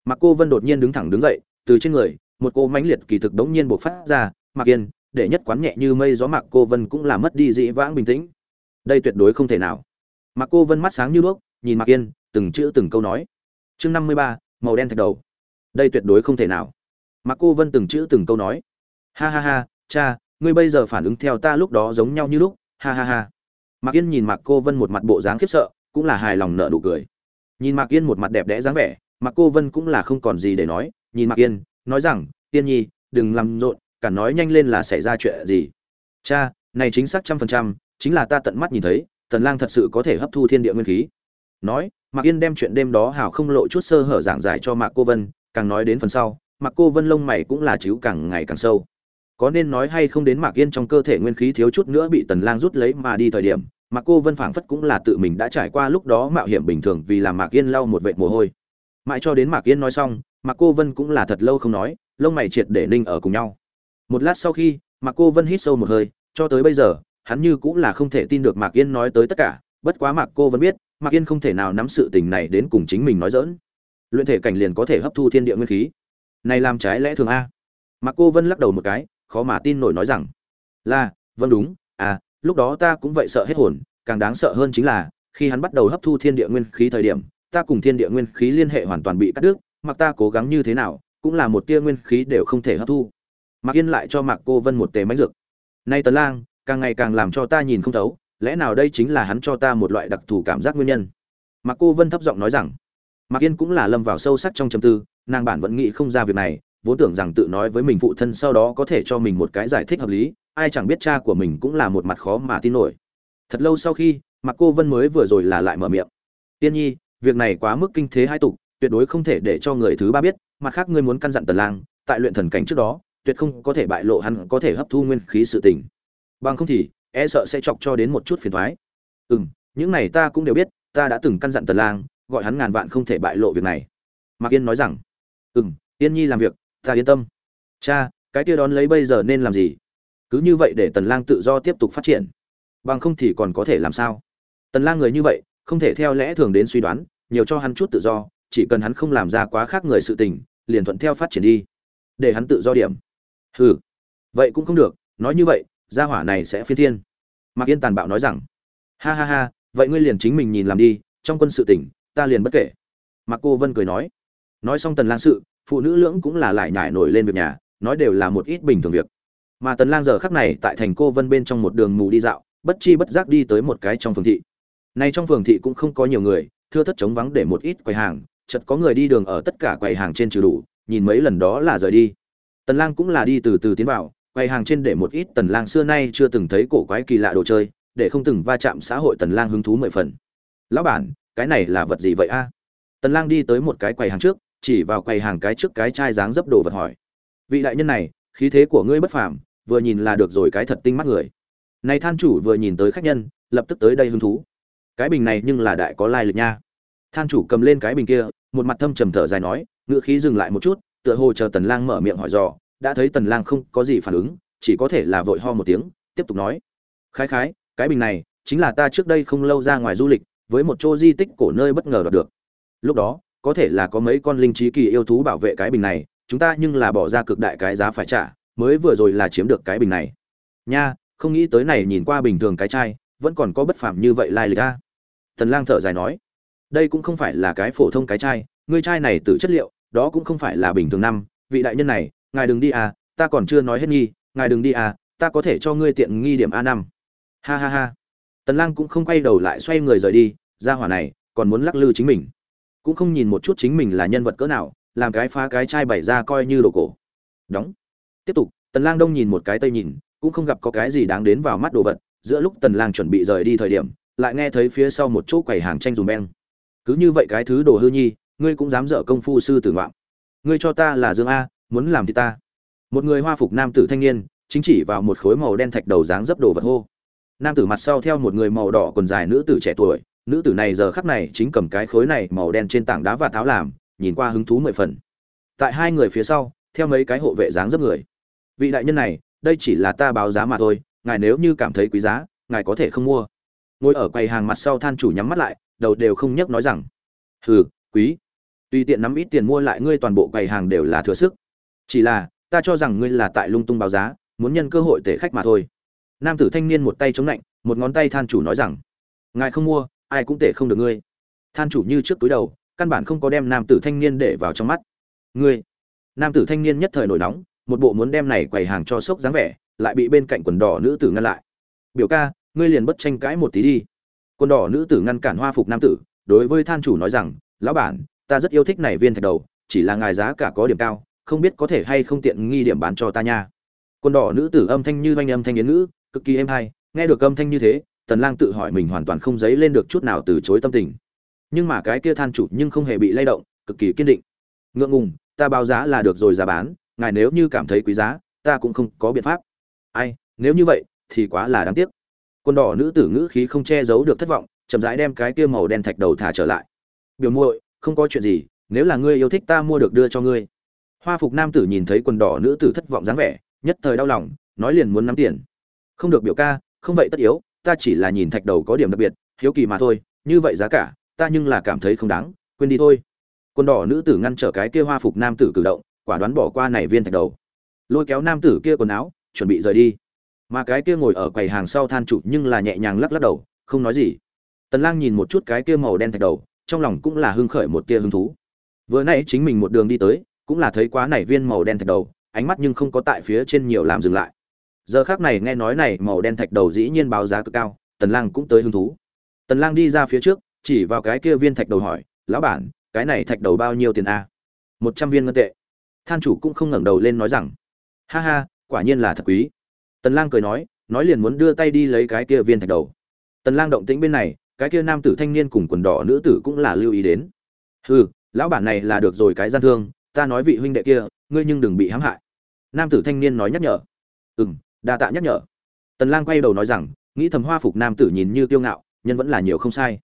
Mạc cô vân đột nhiên đứng thẳng đứng dậy từ trên người một cô mãnh liệt kỳ thực đống nhiên bộc phát ra Mạc Yên, để nhất quán nhẹ như mây gió Mạc Cô Vân cũng là mất đi dĩ vãng bình tĩnh. Đây tuyệt đối không thể nào. Mạc Cô Vân mắt sáng như đuốc, nhìn Mạc Yên, từng chữ từng câu nói. Chương năm mươi ba, màu đen thạch đầu. Đây tuyệt đối không thể nào. Mạc Cô Vân từng chữ từng câu nói. Ha ha ha, cha, ngươi bây giờ phản ứng theo ta lúc đó giống nhau như lúc, ha ha ha. Mạc Yên nhìn Mạc Cô Vân một mặt bộ dáng khiếp sợ, cũng là hài lòng nở nụ cười. Nhìn Mạc Yên một mặt đẹp đẽ dáng vẻ, Mạc Cô Vân cũng là không còn gì để nói, nhìn Mạc Yên, nói rằng, "Tiên nhi, đừng làm rộn, cả nói nhanh lên là xảy ra chuyện gì. Cha này chính xác trăm phần trăm chính là ta tận mắt nhìn thấy tần lang thật sự có thể hấp thu thiên địa nguyên khí. Nói mạc yên đem chuyện đêm đó hảo không lộ chút sơ hở giảng giải cho mạc cô vân càng nói đến phần sau mạc cô vân lông mày cũng là chiếu càng ngày càng sâu. Có nên nói hay không đến mạc yên trong cơ thể nguyên khí thiếu chút nữa bị tần lang rút lấy mà đi thời điểm mạc cô vân phảng phất cũng là tự mình đã trải qua lúc đó mạo hiểm bình thường vì làm mạc yên lau một vệt mồ hôi. Mãi cho đến mạc yên nói xong mạc cô vân cũng là thật lâu không nói, lông mày triệt để ninh ở cùng nhau. Một lát sau khi mạc cô vân hít sâu một hơi, cho tới bây giờ, hắn như cũng là không thể tin được mạc yên nói tới tất cả, bất quá mạc cô vân biết, mạc yên không thể nào nắm sự tình này đến cùng chính mình nói dỡn luyện thể cảnh liền có thể hấp thu thiên địa nguyên khí. Này làm trái lẽ thường a. Mạc cô vân lắc đầu một cái, khó mà tin nổi nói rằng, là vâng đúng à lúc đó ta cũng vậy sợ hết hồn, càng đáng sợ hơn chính là, khi hắn bắt đầu hấp thu thiên địa nguyên khí thời điểm, ta cùng thiên địa nguyên khí liên hệ hoàn toàn bị cắt đứt mặc ta cố gắng như thế nào, cũng là một tia nguyên khí đều không thể hấp thu. Mạc yên lại cho mạc cô vân một tề máy dược. Nay tấn lang, càng ngày càng làm cho ta nhìn không thấu, lẽ nào đây chính là hắn cho ta một loại đặc thù cảm giác nguyên nhân? Mạc cô vân thấp giọng nói rằng, mạc yên cũng là lâm vào sâu sắc trong trầm tư, nàng bản vẫn nghĩ không ra việc này, vốn tưởng rằng tự nói với mình phụ thân sau đó có thể cho mình một cái giải thích hợp lý, ai chẳng biết cha của mình cũng là một mặt khó mà tin nổi. Thật lâu sau khi, mạc cô vân mới vừa rồi là lại mở miệng. Tiên nhi, việc này quá mức kinh thế hai tục tuyệt đối không thể để cho người thứ ba biết, mặt khác ngươi muốn căn dặn tần lang, tại luyện thần cảnh trước đó, tuyệt không có thể bại lộ hắn, có thể hấp thu nguyên khí sự tình. Bằng không thì e sợ sẽ chọc cho đến một chút phiền toái ừm, những này ta cũng đều biết, ta đã từng căn dặn tần lang, gọi hắn ngàn vạn không thể bại lộ việc này. Mạc yên nói rằng, ừm, yên nhi làm việc, ta yên tâm. Cha, cái kia đón lấy bây giờ nên làm gì? Cứ như vậy để tần lang tự do tiếp tục phát triển. Bằng không thì còn có thể làm sao? Tần lang người như vậy, không thể theo lẽ thường đến suy đoán, nhiều cho hắn chút tự do chỉ cần hắn không làm ra quá khác người sự tình, liền thuận theo phát triển đi. Để hắn tự do điểm. Hừ. Vậy cũng không được, nói như vậy, gia hỏa này sẽ phi thiên. Mạc yên tàn bạo nói rằng. Ha ha ha, vậy ngươi liền chính mình nhìn làm đi, trong quân sự tỉnh ta liền bất kể. Mạc cô vân cười nói. Nói xong tần lang sự, phụ nữ lưỡng cũng là lại nhải nổi lên việc nhà, nói đều là một ít bình thường việc. Mà tần lang giờ khắc này tại thành cô vân bên trong một đường mù đi dạo, bất chi bất giác đi tới một cái trong phường thị. Nay trong phường thị cũng không có nhiều người, thưa thất trống vắng để một ít quầy hàng chợt có người đi đường ở tất cả quầy hàng trên trừ đủ, nhìn mấy lần đó là rời đi. Tần lang cũng là đi từ từ tiến vào, quầy hàng trên để một ít tần lang xưa nay chưa từng thấy cổ quái kỳ lạ đồ chơi, để không từng va chạm xã hội tần lang hứng thú mười phần. Lão bản, cái này là vật gì vậy a? Tần lang đi tới một cái quầy hàng trước, chỉ vào quầy hàng cái trước cái chai dáng dấp đồ vật hỏi. Vị đại nhân này, khí thế của ngươi bất phàm, vừa nhìn là được rồi cái thật tinh mắt người. Này than chủ vừa nhìn tới khách nhân, lập tức tới đây hứng thú. Cái bình này nhưng là đại có lai lịch nha than chủ cầm lên cái bình kia, một mặt thâm trầm thở dài nói ngựa khí dừng lại một chút, tựa hồ chờ tần lang mở miệng hỏi dò, đã thấy tần lang không có gì phản ứng, chỉ có thể là vội ho một tiếng, tiếp tục nói. Khái khái, cái bình này, chính là ta trước đây không lâu ra ngoài du lịch, với một chỗ di tích cổ nơi bất ngờ đoạt được. Lúc đó, có thể là có mấy con linh trí kỳ yêu thú bảo vệ cái bình này, chúng ta nhưng là bỏ ra cực đại cái giá phải trả, mới vừa rồi là chiếm được cái bình này. Nha, không nghĩ tới này nhìn qua bình thường cái chai, vẫn còn có bất phàm như vậy lai lịch a. Tần lang thở dài nói đây cũng không phải là cái phổ thông cái chai, ngươi chai này từ chất liệu, đó cũng không phải là bình thường năm, vị đại nhân này, ngài đừng đi à ta còn chưa nói hết nghi, ngài đừng đi à ta có thể cho ngươi tiện nghi điểm a năm. Ha ha ha. Tần lang cũng không quay đầu lại xoay người rời đi ra hỏa này, còn muốn lắc lư chính mình. Cũng không nhìn một chút chính mình là nhân vật cỡ nào, làm cái phá cái chai bày ra coi như đồ cổ. Đóng. Tiếp tục, tần lang đông nhìn một cái tây nhìn, cũng không gặp có cái gì đáng đến vào mắt đồ vật. Giữa lúc tần lang chuẩn bị rời đi thời điểm, lại nghe thấy phía sau một chỗ quầy hàng tranh dùm beng cứ như vậy cái thứ đồ hư nhi, ngươi cũng dám dở công phu sư tử ngoạm. Ngươi cho ta là dương a, muốn làm thì ta. Một người hoa phục nam tử thanh niên, chính chỉ vào một khối màu đen thạch đầu dáng dấp đồ vật hô. Nam tử mặt sau theo một người màu đỏ quần dài nữ tử trẻ tuổi, nữ tử này giờ khắc này chính cầm cái khối này màu đen trên tảng đá và tháo làm, nhìn qua hứng thú mười phần. Tại hai người phía sau, theo mấy cái hộ vệ dáng dấp người. Vị đại nhân này, đây chỉ là ta báo giá mà thôi, ngài nếu như cảm thấy quý giá, ngài có thể không mua. Ngồi ở quầy hàng mặt sau than chủ nhắm mắt lại đầu đều không nhấc nói rằng, hừ, quý, tùy tiện nắm ít tiền mua lại ngươi toàn bộ quầy hàng đều là thừa sức. Chỉ là, ta cho rằng ngươi là tại lung tung báo giá, muốn nhân cơ hội tể khách mà thôi. Nam tử thanh niên một tay chống lạnh, một ngón tay than chủ nói rằng, ngài không mua, ai cũng tể không được ngươi. Than chủ như trước túi đầu, căn bản không có đem nam tử thanh niên để vào trong mắt. Ngươi? Nam tử thanh niên nhất thời nổi nóng, một bộ muốn đem này quầy hàng cho sốc dáng vẻ, lại bị bên cạnh quần đỏ nữ tử ngăn lại. Biểu ca, ngươi liền bất tranh cãi một tí đi quần đỏ nữ tử ngăn cản hoa phục nam tử, đối với than chủ nói rằng, lão bản, ta rất yêu thích này viên thạch đầu, chỉ là ngài giá cả có điểm cao, không biết có thể hay không tiện nghi điểm bán cho ta nha. Quần đỏ nữ tử âm thanh như doanh âm thanh yến ngữ, cực kỳ êm hay, nghe được âm thanh như thế, tần lang tự hỏi mình hoàn toàn không dấy lên được chút nào từ chối tâm tình. Nhưng mà cái kia than chủ nhưng không hề bị lay động, cực kỳ kiên định. Ngượng ngùng, ta báo giá là được rồi giá bán, ngài nếu như cảm thấy quý giá, ta cũng không có biện pháp. Ai, nếu như vậy, thì quá là đáng tiếc. Quần đỏ nữ tử ngữ khí không che giấu được thất vọng, chậm rãi đem cái kia màu đen thạch đầu thả trở lại. Biểu muội, không có chuyện gì, nếu là ngươi yêu thích ta mua được đưa cho ngươi. Hoa phục nam tử nhìn thấy quần đỏ nữ tử thất vọng dáng vẻ, nhất thời đau lòng, nói liền muốn nắm tiền. Không được biểu ca, không vậy tất yếu, ta chỉ là nhìn thạch đầu có điểm đặc biệt, hiếu kỳ mà thôi, như vậy giá cả, ta nhưng là cảm thấy không đáng, quên đi thôi. Quần đỏ nữ tử ngăn trở cái kia hoa phục nam tử cử động, quả đoán bỏ qua này viên thạch đầu. Lôi kéo nam tử kia quần áo, chuẩn bị rời đi mà cái kia ngồi ở quầy hàng sau than trụ nhưng là nhẹ nhàng lắc lắc đầu, không nói gì. Tần lang nhìn một chút cái kia màu đen thạch đầu, trong lòng cũng là hưng khởi một tia hứng thú. Vừa nãy chính mình một đường đi tới, cũng là thấy quá này viên màu đen thạch đầu, ánh mắt nhưng không có tại phía trên nhiều làm dừng lại. Giờ khác này nghe nói này màu đen thạch đầu dĩ nhiên báo giá cực cao, tần lang cũng tới hứng thú. Tần lang đi ra phía trước, chỉ vào cái kia viên thạch đầu hỏi, lão bản, cái này thạch đầu bao nhiêu tiền a? Một trăm viên ngân tệ. Than chủ cũng không ngẩng đầu lên nói rằng, ha ha, quả nhiên là thật quý tần lang cười nói nói liền muốn đưa tay đi lấy cái kia viên thạch đầu. Tần lang động tĩnh bên này, cái kia nam tử thanh niên cùng quần đỏ nữ tử cũng là lưu ý đến. Hừ, lão bản này là được rồi cái gian thương, ta nói vị huynh đệ kia, ngươi nhưng đừng bị hãm hại. Nam tử thanh niên nói nhắc nhở. Ừm, đa tạ nhắc nhở. Tần lang quay đầu nói rằng, nghĩ thầm hoa phục nam tử nhìn như tiêu ngạo, nhân vẫn là nhiều không sai.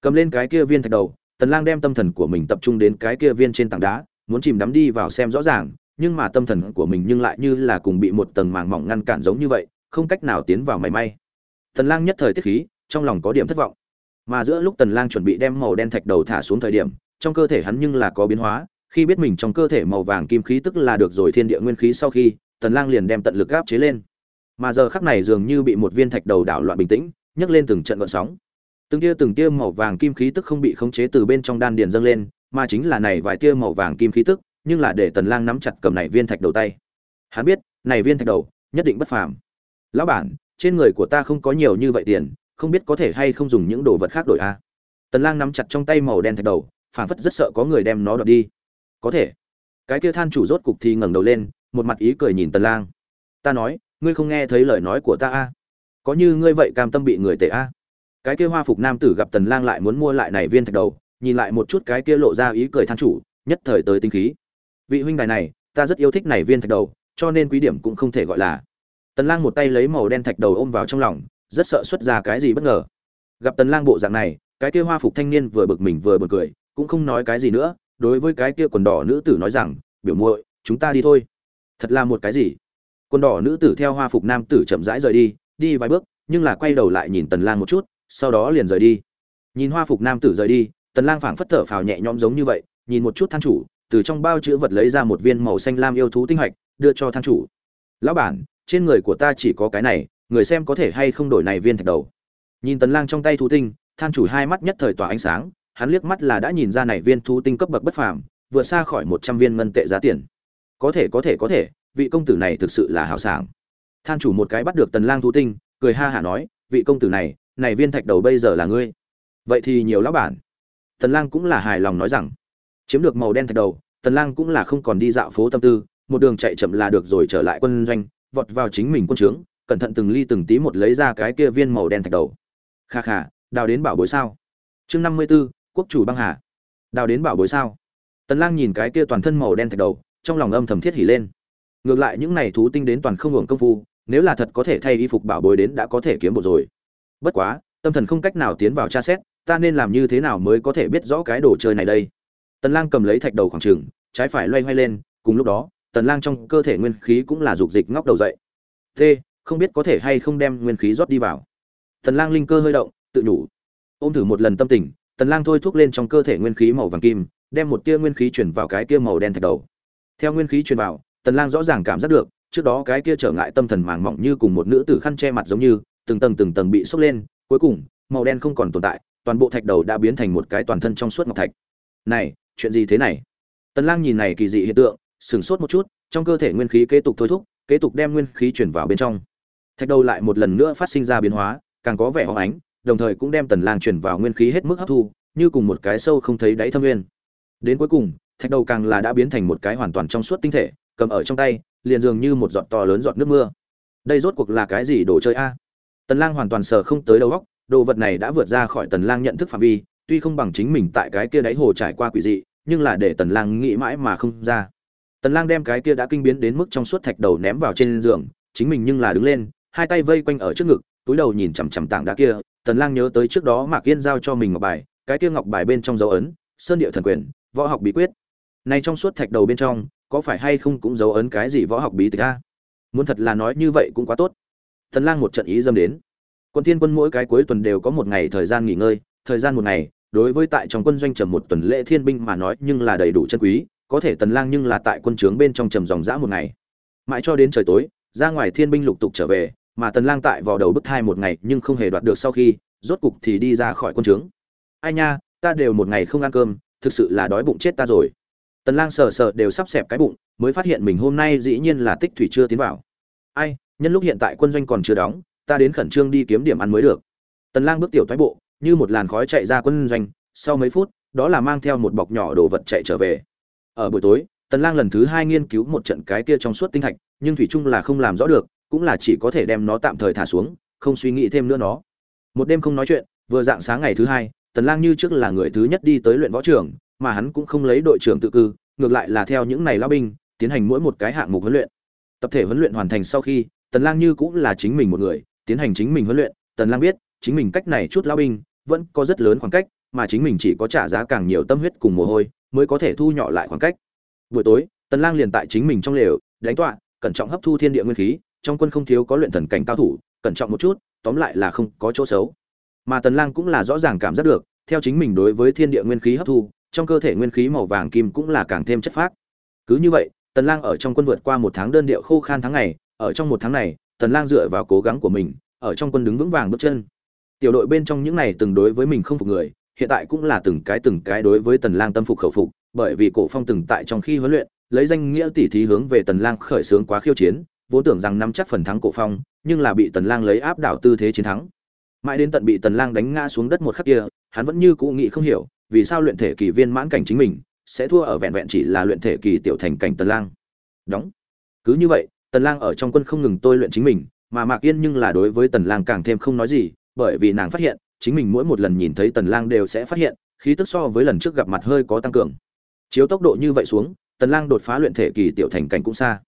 Cầm lên cái kia viên thạch đầu, tần lang đem tâm thần của mình tập trung đến cái kia viên trên tảng đá, muốn chìm đắm đi vào xem rõ ràng nhưng mà tâm thần của mình nhưng lại như là cùng bị một tầng màng mỏng ngăn cản giống như vậy, không cách nào tiến vào mảy may. Tần lang nhất thời tiết khí, trong lòng có điểm thất vọng. Mà giữa lúc tần lang chuẩn bị đem màu đen thạch đầu thả xuống thời điểm, trong cơ thể hắn nhưng là có biến hóa, khi biết mình trong cơ thể màu vàng kim khí tức là được rồi thiên địa nguyên khí sau khi, tần lang liền đem tận lực áp chế lên. Mà giờ khắc này dường như bị một viên thạch đầu đảo loạn bình tĩnh, nhấc lên từng trận gợn sóng. Từng tia từng tia màu vàng kim khí tức không bị khống chế từ bên trong đan điền dâng lên, mà chính là này vài tia màu vàng kim khí tức nhưng là để tần lang nắm chặt cầm này viên thạch đầu tay. Hắn biết, này viên thạch đầu, nhất định bất phàm. Lão bản, trên người của ta không có nhiều như vậy tiền, không biết có thể hay không dùng những đồ vật khác đổi a. Tần lang nắm chặt trong tay màu đen thạch đầu, phảng phất rất sợ có người đem nó đoạt đi. Có thể. Cái kia than chủ rốt cục thì ngẩng đầu lên, một mặt ý cười nhìn tần lang. Ta nói, ngươi không nghe thấy lời nói của ta a? Có như ngươi vậy cam tâm bị người tệ a? Cái kia hoa phục nam tử gặp tần lang lại muốn mua lại này viên thạch đầu, nhìn lại một chút cái kia lộ ra ý cười than chủ, nhất thời tới tinh khí vị huynh đài này, ta rất yêu thích này viên thạch đầu, cho nên quý điểm cũng không thể gọi là. Tần lang một tay lấy màu đen thạch đầu ôm vào trong lòng, rất sợ xuất ra cái gì bất ngờ. Gặp tần lang bộ dạng này, cái kia hoa phục thanh niên vừa bực mình vừa bực cười, cũng không nói cái gì nữa, đối với cái kia quần đỏ nữ tử nói rằng, biểu muội, chúng ta đi thôi. Thật là một cái gì? Quần đỏ nữ tử theo hoa phục nam tử chậm rãi rời đi đi vài bước, nhưng là quay đầu lại nhìn tần lang một chút, sau đó liền rời đi. Nhìn hoa phục nam tử rời đi, tần lang phảng phất thở phào nhẹ nhõm giống như vậy, nhìn một chút than chủ từ trong bao chứa vật lấy ra một viên màu xanh lam yêu thú tinh hạch, đưa cho thang chủ. Lão bản, trên người của ta chỉ có cái này, người xem có thể hay không đổi này viên thạch đầu? Nhìn tần lang trong tay thú tinh than chủ hai mắt nhất thời tỏa ánh sáng, hắn liếc mắt là đã nhìn ra này viên thú tinh cấp bậc bất phàm, vượt xa khỏi 100 viên ngân tệ giá tiền. Có thể có thể có thể, vị công tử này thực sự là hào sảng. Than chủ một cái bắt được tần lang thú tinh, cười ha hả nói, vị công tử này này viên thạch đầu bây giờ là ngươi. Vậy thì nhiều lão bản. Tần lang cũng là hài lòng nói rằng chiếm được màu đen thạch đầu tần lang cũng là không còn đi dạo phố tâm tư một đường chạy chậm là được rồi trở lại quân doanh vọt vào chính mình quân trướng cẩn thận từng ly từng tí một lấy ra cái kia viên màu đen thạch đầu. Kha kha đào đến bảo bối sao? Chương 54, quốc chủ băng hà. Đào đến bảo bối sao? Tần lang nhìn cái kia toàn thân màu đen thạch đầu trong lòng âm thầm thiết hỉ lên. Ngược lại những này thú tinh đến toàn không hưởng công phu nếu là thật có thể thay y phục bảo bối đến đã có thể kiếm bộ rồi. Bất quá tâm thần không cách nào tiến vào tra xét ta nên làm như thế nào mới có thể biết rõ cái đồ chơi này đây? Tần lang cầm lấy thạch đầu khoảng trường trái phải loay hoay lên cùng lúc đó tần lang trong cơ thể nguyên khí cũng là dục dịch ngóc đầu dậy. Thế, không biết có thể hay không đem nguyên khí rót đi vào. Tần lang linh cơ hơi động tự nhủ. Ôm thử một lần tâm tình tần lang thôi thúc lên trong cơ thể nguyên khí màu vàng kim đem một tia nguyên khí chuyển vào cái tia màu đen thạch đầu. Theo nguyên khí truyền vào tần lang rõ ràng cảm giác được trước đó cái kia trở ngại tâm thần màng mỏng như cùng một nữ tử khăn che mặt giống như từng tầng từng tầng bị sốc lên cuối cùng màu đen không còn tồn tại toàn bộ thạch đầu đã biến thành một cái toàn thân trong suốt ngọc thạch. Này chuyện gì thế này? Tần lang nhìn này kỳ dị hiện tượng sừng sốt một chút, trong cơ thể nguyên khí kế tục thôi thúc, kế tục đem nguyên khí chuyển vào bên trong. Thạch đầu lại một lần nữa phát sinh ra biến hóa, càng có vẻ hóng ánh, đồng thời cũng đem tần lang chuyển vào nguyên khí hết mức hấp thu, như cùng một cái sâu không thấy đáy thâm nguyên. Đến cuối cùng, thạch đầu càng là đã biến thành một cái hoàn toàn trong suốt tinh thể, cầm ở trong tay, liền dường như một giọt to lớn giọt nước mưa. Đây rốt cuộc là cái gì đồ chơi a? Tần lang hoàn toàn sờ không tới đầu óc, đồ vật này đã vượt ra khỏi tần lang nhận thức phạm vi, tuy không bằng chính mình tại cái kia đáy hồ trải qua quỷ dị nhưng là để tần lang nghĩ mãi mà không ra. Tần lang đem cái kia đã kinh biến đến mức trong suốt thạch đầu ném vào trên giường, chính mình nhưng là đứng lên, hai tay vây quanh ở trước ngực, túi đầu nhìn chằm chằm tảng đá kia. Tần lang nhớ tới trước đó mạc yên giao cho mình ngọc bài, cái kia ngọc bài bên trong dấu ấn, sơn địa thần quyền, võ học bí quyết. Này trong suốt thạch đầu bên trong, có phải hay không cũng dấu ấn cái gì võ học bí tịch a? Muốn thật là nói như vậy cũng quá tốt. Tần lang một trận ý dâm đến. Quân thiên quân mỗi cái cuối tuần đều có một ngày thời gian nghỉ ngơi, thời gian một ngày đối với tại trong quân doanh trầm một tuần lễ thiên binh mà nói nhưng là đầy đủ chân quý, có thể tần lang nhưng là tại quân trướng bên trong trầm dòng dã một ngày. Mãi cho đến trời tối, ra ngoài thiên binh lục tục trở về, mà tần lang tại vào đầu bức thai một ngày nhưng không hề đoạt được sau khi, rốt cục thì đi ra khỏi quân trướng. Ai nha, ta đều một ngày không ăn cơm, thực sự là đói bụng chết ta rồi. Tần lang sờ sờ đều sắp xẹp cái bụng, mới phát hiện mình hôm nay dĩ nhiên là tích thủy chưa tiến vào. Ai, nhân lúc hiện tại quân doanh còn chưa đóng, ta đến khẩn trương đi kiếm điểm ăn mới được. Tần lang bước tiểu thoái bộ như một làn khói chạy ra quân doanh, sau mấy phút, đó là mang theo một bọc nhỏ đồ vật chạy trở về. Ở buổi tối, tần lang lần thứ hai nghiên cứu một trận cái kia trong suốt tinh thạch, nhưng thủy chung là không làm rõ được, cũng là chỉ có thể đem nó tạm thời thả xuống, không suy nghĩ thêm nữa nó. Một đêm không nói chuyện, vừa dạng sáng ngày thứ hai, tần lang như trước là người thứ nhất đi tới luyện võ trường, mà hắn cũng không lấy đội trưởng tự cư, ngược lại là theo những này lao binh, tiến hành mỗi một cái hạng mục huấn luyện. Tập thể huấn luyện hoàn thành sau khi, tần lang như cũng là chính mình một người, tiến hành chính mình huấn luyện. Tần lang biết, chính mình cách này chút lao binh vẫn có rất lớn khoảng cách, mà chính mình chỉ có trả giá càng nhiều tâm huyết cùng mồ hôi mới có thể thu nhỏ lại khoảng cách. Buổi tối, tần lang liền tại chính mình trong lều, đánh tọa, cẩn trọng hấp thu thiên địa nguyên khí, trong quân không thiếu có luyện thần cảnh cao thủ, cẩn trọng một chút, tóm lại là không có chỗ xấu. Mà tần lang cũng là rõ ràng cảm giác được, theo chính mình đối với thiên địa nguyên khí hấp thu, trong cơ thể nguyên khí màu vàng kim cũng là càng thêm chất phác. Cứ như vậy, tần lang ở trong quân vượt qua một tháng đơn điệu khô khan tháng ngày, ở trong một tháng này, tần lang dựa vào cố gắng của mình, ở trong quân đứng vững vàng bước chân tiểu đội bên trong những này từng đối với mình không phục người, hiện tại cũng là từng cái từng cái đối với tần lang tâm phục khẩu phục, bởi vì cổ phong từng tại trong khi huấn luyện, lấy danh nghĩa tỷ thí hướng về tần lang khởi sướng quá khiêu chiến vốn tưởng rằng nắm chắc phần thắng cổ phong, nhưng là bị tần lang lấy áp đảo tư thế chiến thắng. Mãi đến tận bị tần lang đánh ngã xuống đất một khắc kia, hắn vẫn như cũ nghĩ không hiểu, vì sao luyện thể kỳ viên mãn cảnh chính mình, sẽ thua ở vẹn vẹn chỉ là luyện thể kỳ tiểu thành cảnh tần lang. Đóng. Cứ như vậy, tần lang ở trong quân không ngừng tôi luyện chính mình, mà mạc yên nhưng là đối với tần lang càng thêm không nói gì bởi vì nàng phát hiện, chính mình mỗi một lần nhìn thấy tần lang đều sẽ phát hiện, khí tức so với lần trước gặp mặt hơi có tăng cường. Chiếu tốc độ như vậy xuống, tần lang đột phá luyện thể kỳ tiểu thành cảnh cũng xa.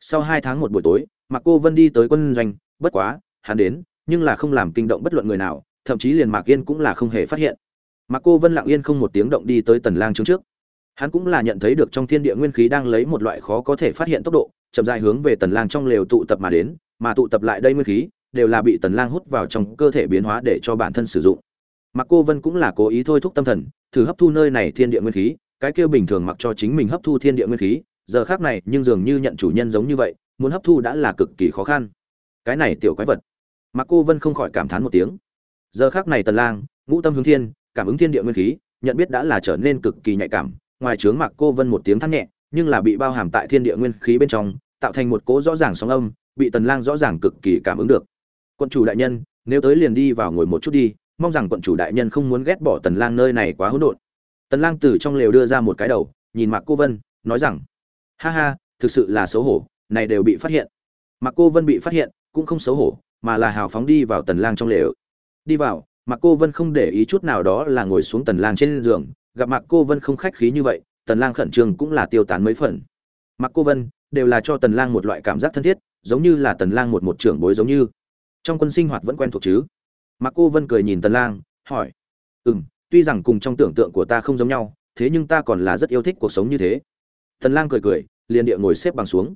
Sau hai tháng một buổi tối Mặc cô vân đi tới quân doanh, bất quá, hắn đến, nhưng là không làm kinh động bất luận người nào, thậm chí liền mạc yên cũng là không hề phát hiện. Mạc cô vân lặng yên không một tiếng động đi tới tần lang trước trước. Hắn cũng là nhận thấy được trong thiên địa nguyên khí đang lấy một loại khó có thể phát hiện tốc độ, chậm rãi hướng về tần lang trong lều tụ tập mà đến, mà tụ tập lại đây nguyên khí đều là bị tần lang hút vào trong cơ thể biến hóa để cho bản thân sử dụng. Mặc cô vân cũng là cố ý thôi thúc tâm thần, thử hấp thu nơi này thiên địa nguyên khí, cái kia bình thường mặc cho chính mình hấp thu thiên địa nguyên khí, giờ khác này nhưng dường như nhận chủ nhân giống như vậy, muốn hấp thu đã là cực kỳ khó khăn. Cái này tiểu quái vật. Mặc cô vân không khỏi cảm thán một tiếng. Giờ khác này tần lang, ngũ tâm hướng thiên, cảm ứng thiên địa nguyên khí, nhận biết đã là trở nên cực kỳ nhạy cảm, ngoài trướng mặc cô vân một tiếng thắt nhẹ, nhưng là bị bao hàm tại thiên địa nguyên khí bên trong, tạo thành một cỗ rõ ràng sóng âm, bị tần lang rõ ràng cực kỳ cảm ứng được quận chủ đại nhân, nếu tới liền đi vào ngồi một chút đi, mong rằng quận chủ đại nhân không muốn ghét bỏ tần lang nơi này quá hỗn độn. Tần lang từ trong lều đưa ra một cái đầu, nhìn mạc cô vân, nói rằng, ha ha, thực sự là xấu hổ, này đều bị phát hiện. Mạc cô vân bị phát hiện, cũng không xấu hổ, mà là hào phóng đi vào tần lang trong lều. Đi vào, mạc cô vân không để ý chút nào đó là ngồi xuống tần lang trên giường, gặp mạc cô vân không khách khí như vậy, tần lang khẩn trương cũng là tiêu tán mấy phần. Mạc cô vân, đều là cho tần lang một loại cảm giác thân thiết, giống như là tần lang một một trưởng bối giống như trong quân sinh hoạt vẫn quen thuộc chứ? Mạc cô vân cười nhìn tần lang, hỏi. Ừm, tuy rằng cùng trong tưởng tượng của ta không giống nhau, thế nhưng ta còn là rất yêu thích cuộc sống như thế. Tần lang cười cười, liền địa ngồi xếp bằng xuống.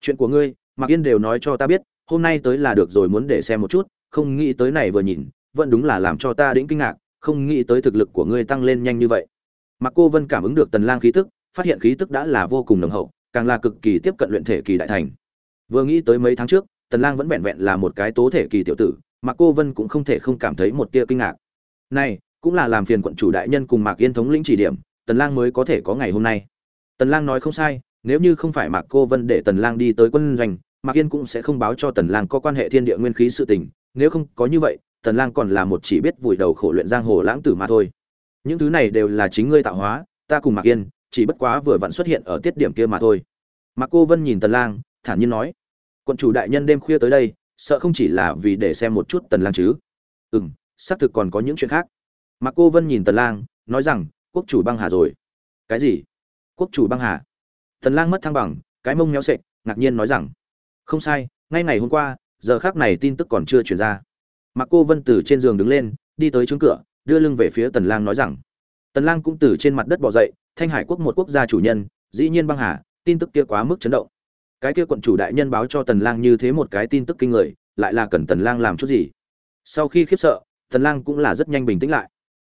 Chuyện của ngươi, mạc yên đều nói cho ta biết, hôm nay tới là được rồi muốn để xem một chút, không nghĩ tới này vừa nhìn, vẫn đúng là làm cho ta đĩnh kinh ngạc, không nghĩ tới thực lực của ngươi tăng lên nhanh như vậy. Mạc cô vân cảm ứng được tần lang khí tức, phát hiện khí tức đã là vô cùng nồng hậu, càng là cực kỳ tiếp cận luyện thể kỳ đại thành. Vừa nghĩ tới mấy tháng trước tần lang vẫn vẹn vẹn là một cái tố thể kỳ tiểu tử, mà cô vân cũng không thể không cảm thấy một tia kinh ngạc. Này, cũng là làm phiền quận chủ đại nhân cùng mạc yên thống lĩnh chỉ điểm, tần lang mới có thể có ngày hôm nay. Tần lang nói không sai, nếu như không phải mạc cô vân để tần lang đi tới quân doanh, mạc yên cũng sẽ không báo cho tần lang có quan hệ thiên địa nguyên khí sự tình, nếu không có như vậy, tần lang còn là một chỉ biết vùi đầu khổ luyện giang hồ lãng tử mà thôi. Những thứ này đều là chính ngươi tạo hóa, ta cùng mạc yên, chỉ bất quá vừa vặn xuất hiện ở tiết điểm kia mà thôi. Mạc cô vân nhìn tần lang, thản nhiên nói quận chủ đại nhân đêm khuya tới đây, sợ không chỉ là vì để xem một chút tần lang chứ. Ừm, xác thực còn có những chuyện khác. Mà cô vân nhìn tần lang, nói rằng, quốc chủ băng hà rồi. Cái gì? Quốc chủ băng hà? Tần lang mất thăng bằng, cái mông méo sệ ngạc nhiên nói rằng, không sai, ngay ngày hôm qua, giờ khác này tin tức còn chưa truyền ra. Mà cô vân từ trên giường đứng lên, đi tới trước cửa, đưa lưng về phía tần lang nói rằng, tần lang cũng từ trên mặt đất bò dậy, thanh hải quốc một quốc gia chủ nhân, dĩ nhiên băng hà, tin tức kia quá mức chấn động cái kia quận chủ đại nhân báo cho tần lang như thế một cái tin tức kinh người, lại là cần tần lang làm chút gì? Sau khi khiếp sợ, tần lang cũng là rất nhanh bình tĩnh lại.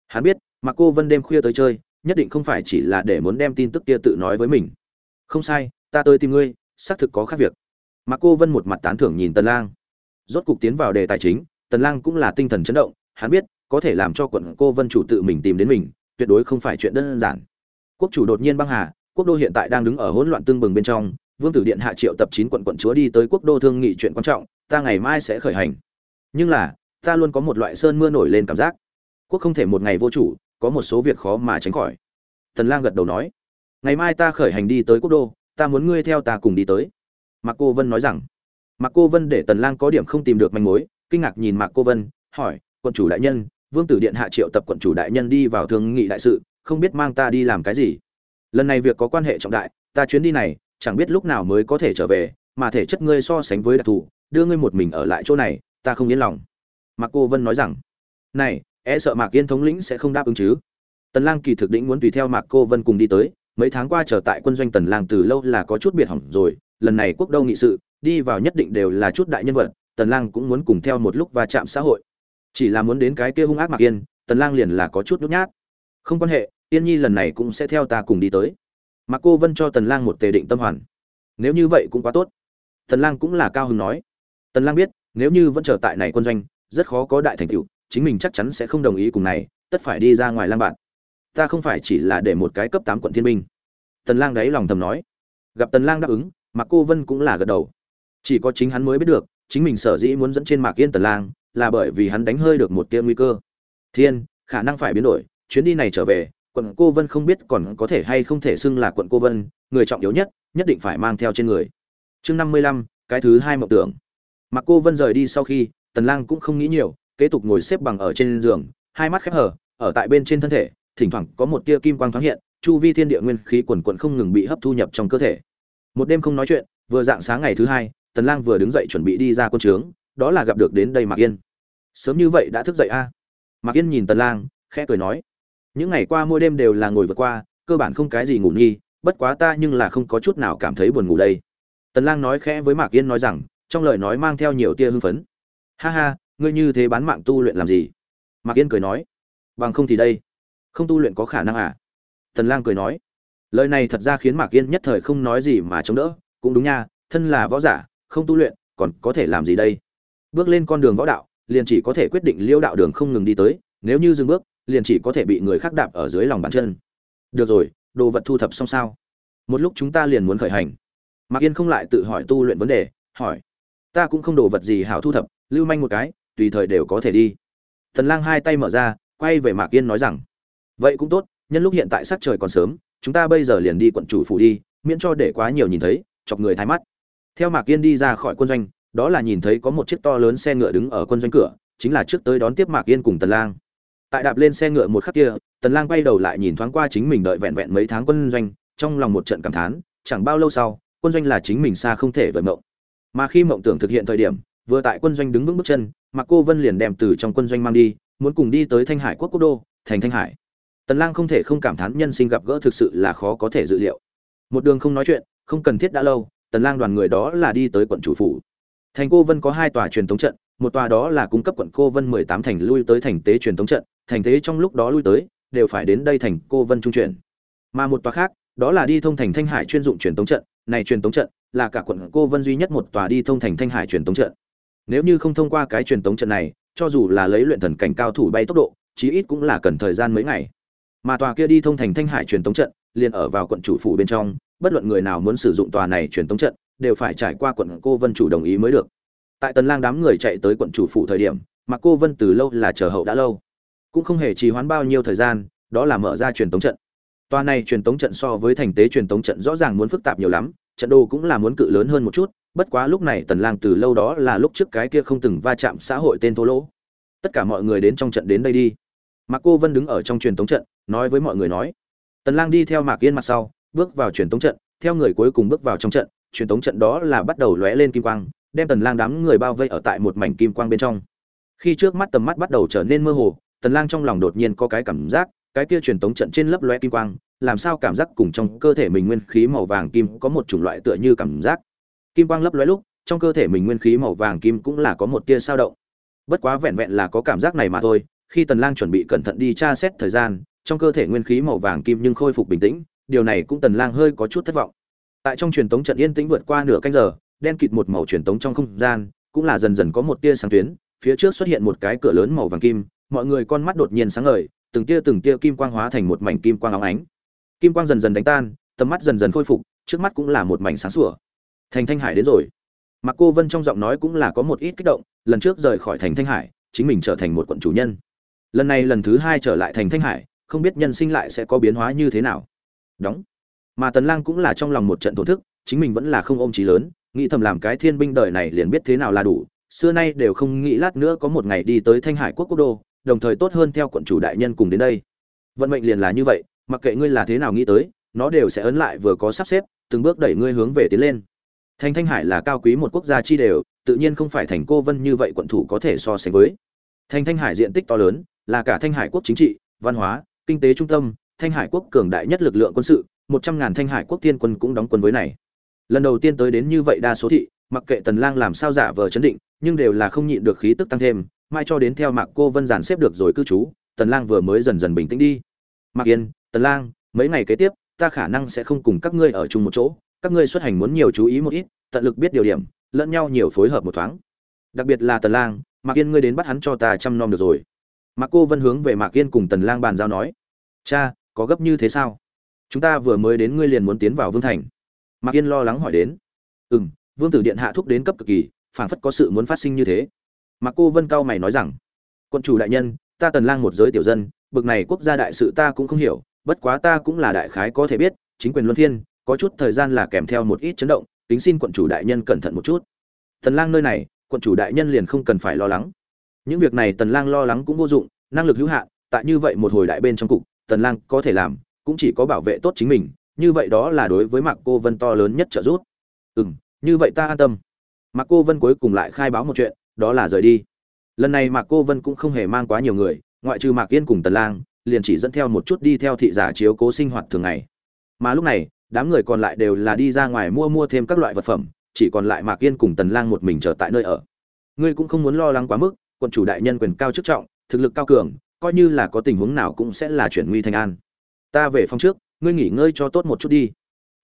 Hắn biết, mà cô vân đêm khuya tới chơi, nhất định không phải chỉ là để muốn đem tin tức kia tự nói với mình. Không sai, ta tới tìm ngươi, xác thực có khác việc. Mà cô vân một mặt tán thưởng nhìn tần lang. Rốt cục tiến vào đề tài chính, tần lang cũng là tinh thần chấn động, hắn biết, có thể làm cho quận cô vân chủ tự mình tìm đến mình, tuyệt đối không phải chuyện đơn giản. Quốc chủ đột nhiên băng hà, quốc đô hiện tại đang đứng ở hỗn loạn tương bừng bên trong vương tử điện hạ triệu tập chín quận quận chúa đi tới quốc đô thương nghị chuyện quan trọng, ta ngày mai sẽ khởi hành. Nhưng là, ta luôn có một loại sơn mưa nổi lên cảm giác. Quốc không thể một ngày vô chủ, có một số việc khó mà tránh khỏi. Tần lang gật đầu nói, ngày mai ta khởi hành đi tới quốc đô, ta muốn ngươi theo ta cùng đi tới. Mạc cô vân nói rằng, mạc cô vân để tần lang có điểm không tìm được manh mối, kinh ngạc nhìn mạc cô vân, hỏi, quận chủ đại nhân, vương tử điện hạ triệu tập quận chủ đại nhân đi vào thương nghị đại sự, không biết mang ta đi làm cái gì? Lần này việc có quan hệ trọng đại, ta chuyến đi này chẳng biết lúc nào mới có thể trở về, mà thể chất ngươi so sánh với đặc thù, đưa ngươi một mình ở lại chỗ này, ta không yên lòng. Mạc cô vân nói rằng, này e sợ mạc yên thống lĩnh sẽ không đáp ứng chứ. Tần lang kỳ thực định muốn tùy theo mạc cô vân cùng đi tới, mấy tháng qua trở tại quân doanh tần lang từ lâu là có chút biệt hỏng rồi, lần này quốc đâu nghị sự, đi vào nhất định đều là chút đại nhân vật, tần lang cũng muốn cùng theo một lúc và chạm xã hội. Chỉ là muốn đến cái kia hung ác mạc yên, tần lang liền là có chút nhút nhát. Không quan hệ, yên nhi lần này cũng sẽ theo ta cùng đi tới mạc cô vân cho tần lang một tề định tâm hoàn. Nếu như vậy cũng quá tốt. Tần lang cũng là cao hứng nói. Tần lang biết, nếu như vẫn trở tại này quân doanh, rất khó có đại thành tựu, chính mình chắc chắn sẽ không đồng ý cùng này, tất phải đi ra ngoài lang bạn. Ta không phải chỉ là để một cái cấp tám quận thiên binh. Tần lang đấy lòng thầm nói. Gặp tần lang đáp ứng mạc cô vân cũng là gật đầu. Chỉ có chính hắn mới biết được, chính mình sở dĩ muốn dẫn trên mạc yên tần lang, là bởi vì hắn đánh hơi được một tia nguy cơ. Thiên, khả năng phải biến đổi, chuyến đi này trở về quận cô vân không biết còn có thể hay không thể xưng là quận cô vân, người trọng yếu nhất nhất định phải mang theo trên người. Chương năm mươi lăm, cái thứ hai mộng tưởng. Mặc cô vân rời đi sau khi, tần lang cũng không nghĩ nhiều, kế tục ngồi xếp bằng ở trên giường, hai mắt khép hờ, ở tại bên trên thân thể, thỉnh thoảng có một tia kim quang thoáng hiện, chu vi thiên địa nguyên khí quần quận không ngừng bị hấp thu nhập trong cơ thể. Một đêm không nói chuyện, vừa dạng sáng ngày thứ hai, tần lang vừa đứng dậy chuẩn bị đi ra quân trướng, đó là gặp được đến đây mạc yên. Sớm như vậy đã thức dậy a. À? mạc yên nhìn tần lang, khẽ cười nói những ngày qua mỗi đêm đều là ngồi vượt qua, cơ bản không cái gì ngủ nghi, bất quá ta nhưng là không có chút nào cảm thấy buồn ngủ đây. Tần lang nói khẽ với mạc yên nói rằng, trong lời nói mang theo nhiều tia hưng phấn. Ha ha, ngươi như thế bán mạng tu luyện làm gì? Mạc yên cười nói, bằng không thì đây, không tu luyện có khả năng à? Tần lang cười nói, lời này thật ra khiến mạc yên nhất thời không nói gì mà chống đỡ. Cũng đúng nha, thân là võ giả, không tu luyện, còn có thể làm gì đây? Bước lên con đường võ đạo, liền chỉ có thể quyết định liêu đạo đường không ngừng đi tới, nếu như dừng bước liền chỉ có thể bị người khác đạp ở dưới lòng bàn chân. Được rồi, đồ vật thu thập xong sao? Một lúc chúng ta liền muốn khởi hành. Mạc yên không lại tự hỏi tu luyện vấn đề, hỏi. Ta cũng không đồ vật gì hảo thu thập, lưu manh một cái, tùy thời đều có thể đi. Thần lang hai tay mở ra, quay về mạc yên nói rằng. Vậy cũng tốt, nhân lúc hiện tại sắc trời còn sớm, chúng ta bây giờ liền đi quận chủ phủ đi, miễn cho để quá nhiều nhìn thấy, chọc người thái mắt. Theo mạc yên đi ra khỏi quân doanh, đó là nhìn thấy có một chiếc to lớn xe ngựa đứng ở quân doanh cửa, chính là trước tới đón tiếp mạc yên cùng tần lang tại đạp lên xe ngựa một khắc kia, tần lang quay đầu lại nhìn thoáng qua chính mình đợi vẹn vẹn mấy tháng quân doanh, trong lòng một trận cảm thán, chẳng bao lâu sau, quân doanh là chính mình xa không thể vời mộng. Mà khi mộng tưởng thực hiện thời điểm, vừa tại quân doanh đứng vững bước chân mà cô vân liền đem từ trong quân doanh mang đi, muốn cùng đi tới thanh hải quốc quốc đô, thành thanh hải. Tần lang không thể không cảm thán nhân sinh gặp gỡ thực sự là khó có thể dự liệu. Một đường không nói chuyện, không cần thiết đã lâu, tần lang đoàn người đó là đi tới quận chủ phủ thành cô vân có hai tòa truyền thống trận, một tòa đó là cung cấp quận cô vân 18 thành lui tới thành tế truyền thống trận, thành tế trong lúc đó lui tới, đều phải đến đây thành cô vân trung chuyển. Mà một tòa khác, đó là đi thông thành thanh hải chuyên dụng truyền thống trận, này truyền thống trận là cả quận cô vân duy nhất một tòa đi thông thành thanh hải truyền thống trận. Nếu như không thông qua cái truyền thống trận này, cho dù là lấy luyện thần cảnh cao thủ bay tốc độ, chí ít cũng là cần thời gian mấy ngày. Mà tòa kia đi thông thành thanh hải truyền thống trận, liền ở vào quận chủ phủ bên trong, bất luận người nào muốn sử dụng tòa này truyền thống trận đều phải trải qua quận cô vân chủ đồng ý mới được. Tại tần lang đám người chạy tới quận chủ phủ thời điểm, mà cô vân từ lâu là chờ hậu đã lâu. Cũng không hề trì hoãn bao nhiêu thời gian, đó là mở ra truyền tống trận. Toa này truyền tống trận so với thành tế truyền tống trận rõ ràng muốn phức tạp nhiều lắm, trận đồ cũng là muốn cự lớn hơn một chút, bất quá lúc này tần lang từ lâu đó là lúc trước cái kia không từng va chạm xã hội tên thô lỗ. Tất cả mọi người đến trong trận đến đây đi. Mạc cô vân đứng ở trong truyền tống trận, nói với mọi người nói, tần lang đi theo mạc yên mặt sau, bước vào truyền tống trận, theo người cuối cùng bước vào trong trận truyền tống trận đó là bắt đầu lóe lên kim quang, đem tần lang đám người bao vây ở tại một mảnh kim quang bên trong. Khi trước mắt tầm mắt bắt đầu trở nên mơ hồ, tần lang trong lòng đột nhiên có cái cảm giác, cái kia truyền tống trận trên lớp lóe kim quang, làm sao cảm giác cùng trong cơ thể mình nguyên khí màu vàng kim có một chủng loại tựa như cảm giác. Kim quang lấp lóe lúc, trong cơ thể mình nguyên khí màu vàng kim cũng là có một tia sao động. Bất quá vẹn vẹn là có cảm giác này mà thôi, khi tần lang chuẩn bị cẩn thận đi tra xét thời gian, trong cơ thể nguyên khí màu vàng kim nhưng khôi phục bình tĩnh, điều này cũng tần lang hơi có chút thất vọng tại trong truyền tống trận yên tĩnh vượt qua nửa canh giờ, đen kịt một màu truyền tống trong không gian, cũng là dần dần có một tia sáng tuyến, phía trước xuất hiện một cái cửa lớn màu vàng kim, mọi người con mắt đột nhiên sáng ngời, từng tia từng tia kim quang hóa thành một mảnh kim quang óng ánh. Kim quang dần dần đánh tan, tầm mắt dần dần khôi phục, trước mắt cũng là một mảnh sáng sủa. Thành thanh hải đến rồi. Mặc cô vân trong giọng nói cũng là có một ít kích động, lần trước rời khỏi thành thanh hải, chính mình trở thành một quận chủ nhân. Lần này lần thứ hai trở lại thành thanh hải, không biết nhân sinh lại sẽ có biến hóa như thế nào. Đóng mà tần lang cũng là trong lòng một trận thổn thức, chính mình vẫn là không ôm chí lớn, nghĩ thầm làm cái thiên binh đời này liền biết thế nào là đủ, xưa nay đều không nghĩ lát nữa có một ngày đi tới thanh hải quốc quốc đô, đồng thời tốt hơn theo quận chủ đại nhân cùng đến đây. Vận mệnh liền là như vậy, mặc kệ ngươi là thế nào nghĩ tới, nó đều sẽ ấn lại vừa có sắp xếp, từng bước đẩy ngươi hướng về tiến lên. Thành thanh hải là cao quý một quốc gia chi đều, tự nhiên không phải thành cô vân như vậy quận thủ có thể so sánh với. Thành thanh hải diện tích to lớn, là cả thanh hải quốc chính trị, văn hóa, kinh tế trung tâm, thanh hải quốc cường đại nhất lực lượng quân sự một trăm ngàn thanh hải quốc tiên quân cũng đóng quân với này. Lần đầu tiên tới đến như vậy đa số thị, mặc kệ tần lang làm sao giả vờ chấn định, nhưng đều là không nhịn được khí tức tăng thêm, mai cho đến theo mạc cô vân giản xếp được rồi cư trú, tần lang vừa mới dần dần bình tĩnh đi. Mạc yên, tần lang, mấy ngày kế tiếp, ta khả năng sẽ không cùng các ngươi ở chung một chỗ, các ngươi xuất hành muốn nhiều chú ý một ít, tận lực biết điều điểm, lẫn nhau nhiều phối hợp một thoáng. Đặc biệt là tần lang, mạc yên ngươi đến bắt hắn cho ta chăm nom được rồi. Mạc cô vân hướng về mạc yên cùng tần lang bàn giao nói, cha, có gấp như thế sao? Chúng ta vừa mới đến ngươi liền muốn tiến vào vương thành. Mạc yên lo lắng hỏi đến. Ừm, vương tử điện hạ thúc đến cấp cực kỳ, phảng phất có sự muốn phát sinh như thế. Mạc cô vân cao mày nói rằng quân chủ đại nhân, ta tần lang một giới tiểu dân, bực này quốc gia đại sự ta cũng không hiểu, bất quá ta cũng là đại khái có thể biết, chính quyền luân phiên, có chút thời gian là kèm theo một ít chấn động tính xin quận chủ đại nhân cẩn thận một chút. Tần lang nơi này, quận chủ đại nhân liền không cần phải lo lắng. Những việc này tần lang lo lắng cũng vô dụng, năng lực hữu hạn, tại như vậy một hồi đại bên trong cục, tần lang có thể làm cũng chỉ có bảo vệ tốt chính mình, như vậy đó là đối với mạc cô vân to lớn nhất trợ giúp. Ừm, như vậy ta an tâm. Mạc cô vân cuối cùng lại khai báo một chuyện, đó là rời đi. Lần này mạc cô vân cũng không hề mang quá nhiều người, ngoại trừ mạc yên cùng tần lang, liền chỉ dẫn theo một chút đi theo thị giả chiếu cố sinh hoạt thường ngày. Mà lúc này, đám người còn lại đều là đi ra ngoài mua mua thêm các loại vật phẩm, chỉ còn lại mạc yên cùng tần lang một mình trở tại nơi ở. Ngươi cũng không muốn lo lắng quá mức, quận chủ đại nhân quyền cao chức trọng, thực lực cao cường, coi như là có tình huống nào cũng sẽ là chuyển nguy thành an ta về phòng trước, ngươi nghỉ ngơi cho tốt một chút đi.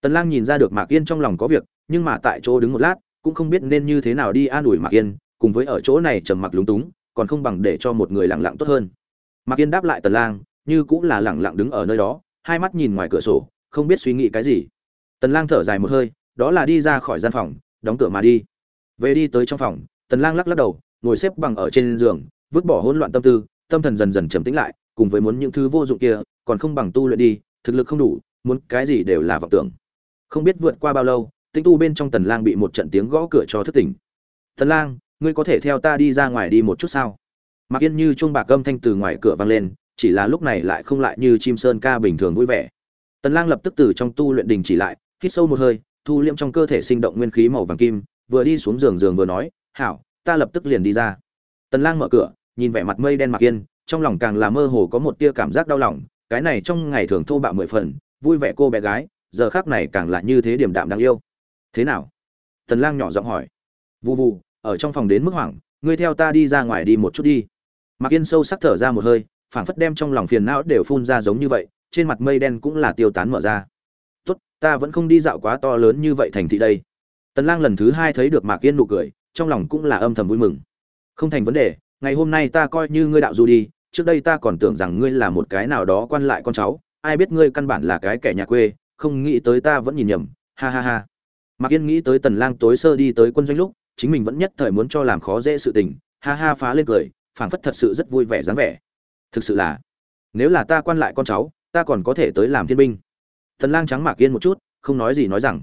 Tần lang nhìn ra được mạc yên trong lòng có việc, nhưng mà tại chỗ đứng một lát, cũng không biết nên như thế nào đi an ủi mạc yên, cùng với ở chỗ này trầm mặc lúng túng, còn không bằng để cho một người lặng lặng tốt hơn. Mạc yên đáp lại tần lang, như cũng là lặng lặng đứng ở nơi đó, hai mắt nhìn ngoài cửa sổ, không biết suy nghĩ cái gì. Tần lang thở dài một hơi, đó là đi ra khỏi gian phòng, đóng cửa mà đi. Về đi tới trong phòng, tần lang lắc lắc đầu, ngồi xếp bằng ở trên giường, vứt bỏ hỗn loạn tâm tư, tâm thần dần dần trầm tĩnh lại, cùng với muốn những thứ vô dụng kia còn không bằng tu luyện đi, thực lực không đủ, muốn cái gì đều là vọng tưởng. Không biết vượt qua bao lâu tinh tu bên trong tần lang bị một trận tiếng gõ cửa cho thức tỉnh. Tần lang, ngươi có thể theo ta đi ra ngoài đi một chút sao? Mặc yên như chuông bạc âm thanh từ ngoài cửa vang lên, chỉ là lúc này lại không lại như chim sơn ca bình thường vui vẻ. Tần lang lập tức từ trong tu luyện đình chỉ lại, hít sâu một hơi, thu liễm trong cơ thể sinh động nguyên khí màu vàng kim, vừa đi xuống giường giường vừa nói, hảo, ta lập tức liền đi ra. Tần lang mở cửa, nhìn vẻ mặt mây đen mặc yên, trong lòng càng là mơ hồ có một tia cảm giác đau lòng cái này trong ngày thường thô bạo mười phần, vui vẻ cô bé gái, giờ khác này càng là như thế điểm đạm đáng yêu. Thế nào? Tần lang nhỏ giọng hỏi. Vù vù, ở trong phòng đến mức hoảng, ngươi theo ta đi ra ngoài đi một chút đi. Mặc yên sâu sắc thở ra một hơi, phảng phất đem trong lòng phiền não đều phun ra giống như vậy, trên mặt mây đen cũng là tiêu tán mở ra. Tốt, ta vẫn không đi dạo quá to lớn như vậy thành thị đây. Tần lang lần thứ hai thấy được mạc yên nụ cười, trong lòng cũng là âm thầm vui mừng. Không thành vấn đề, ngày hôm nay ta coi như ngươi đạo du đi trước đây ta còn tưởng rằng ngươi là một cái nào đó quan lại con cháu, ai biết ngươi căn bản là cái kẻ nhà quê, không nghĩ tới ta vẫn nhìn nhầm, ha ha ha. Mạc yên nghĩ tới tần lang tối sơ đi tới quân doanh lúc, chính mình vẫn nhất thời muốn cho làm khó dễ sự tình, ha ha phá lên cười, phảng phất thật sự rất vui vẻ dáng vẻ. Thực sự là, nếu là ta quan lại con cháu, ta còn có thể tới làm thiên binh. Tần lang trắng mạc yên một chút, không nói gì nói rằng,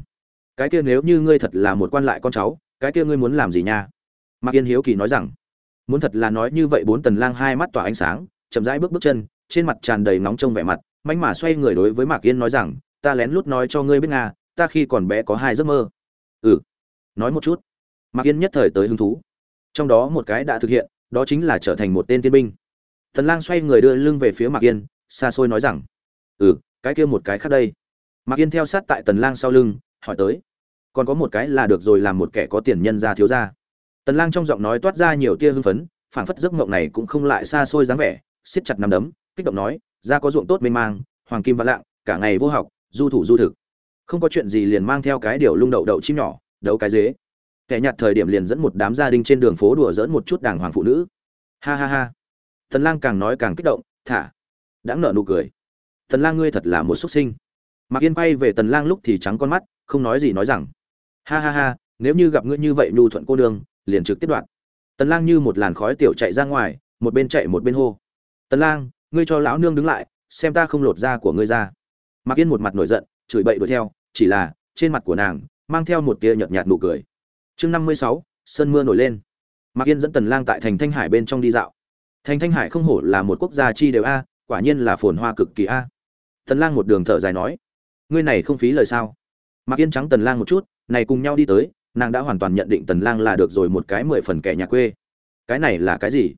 cái kia nếu như ngươi thật là một quan lại con cháu, cái kia ngươi muốn làm gì nha? Mạc yên hiếu kỳ nói rằng muốn thật là nói như vậy bốn tần lang hai mắt tỏa ánh sáng, chậm rãi bước bước chân, trên mặt tràn đầy nóng trong vẻ mặt mánh mà xoay người đối với mạc yên nói rằng, ta lén lút nói cho ngươi biết nga, ta khi còn bé có hai giấc mơ. Ừ nói một chút. Mạc yên nhất thời tới hứng thú. Trong đó một cái đã thực hiện, đó chính là trở thành một tên tiên binh. Tần lang xoay người đưa lưng về phía mạc yên, xa xôi nói rằng ừ cái kia một cái khác đây. Mạc yên theo sát tại tần lang sau lưng, hỏi tới, còn có một cái là được rồi làm một kẻ có tiền nhân gia thiếu gia tần lang trong giọng nói toát ra nhiều tia hưng phấn phảng phất giấc mộng này cũng không lại xa xôi dáng vẻ siết chặt nắm đấm kích động nói gia có ruộng tốt mênh mang hoàng kim và lạng cả ngày vô học du thủ du thực. Không có chuyện gì liền mang theo cái điều lung đậu đậu chim nhỏ đấu cái dế. Kẻ nhặt thời điểm liền dẫn một đám gia đình trên đường phố đùa giỡn một chút đàng hoàng phụ nữ. Ha ha ha. Tần lang càng nói càng kích động thả. Đã nở nụ cười. Tần lang ngươi thật là một xuất sinh. Mạc Yên bay về Tần Lang lúc thì trắng con mắt, không nói gì nói rằng: "Ha ha ha, nếu như gặp ngươi như vậy nhu thuận cô đường, liền trực tiếp đoạn." Tần Lang như một làn khói tiểu chạy ra ngoài, một bên chạy một bên hô: "Tần Lang, ngươi cho lão nương đứng lại, xem ta không lột da của ngươi ra." Mạc Yên một mặt nổi giận, chửi bậy đuổi theo, chỉ là trên mặt của nàng mang theo một tia nhợt nhạt nụ cười. Chương 56, sơn mưa nổi lên. Mạc Yên dẫn Tần Lang tại thành Thanh Hải bên trong đi dạo. Thành Thanh Hải không hổ là một quốc gia chi đều a, quả nhiên là phồn hoa cực kỳ a. Tần Lang một đường thở dài nói: ngươi này không phí lời sao mạc yên trắng tần lang một chút này cùng nhau đi tới nàng đã hoàn toàn nhận định tần lang là được rồi một cái mười phần kẻ nhà quê. Cái này là cái gì?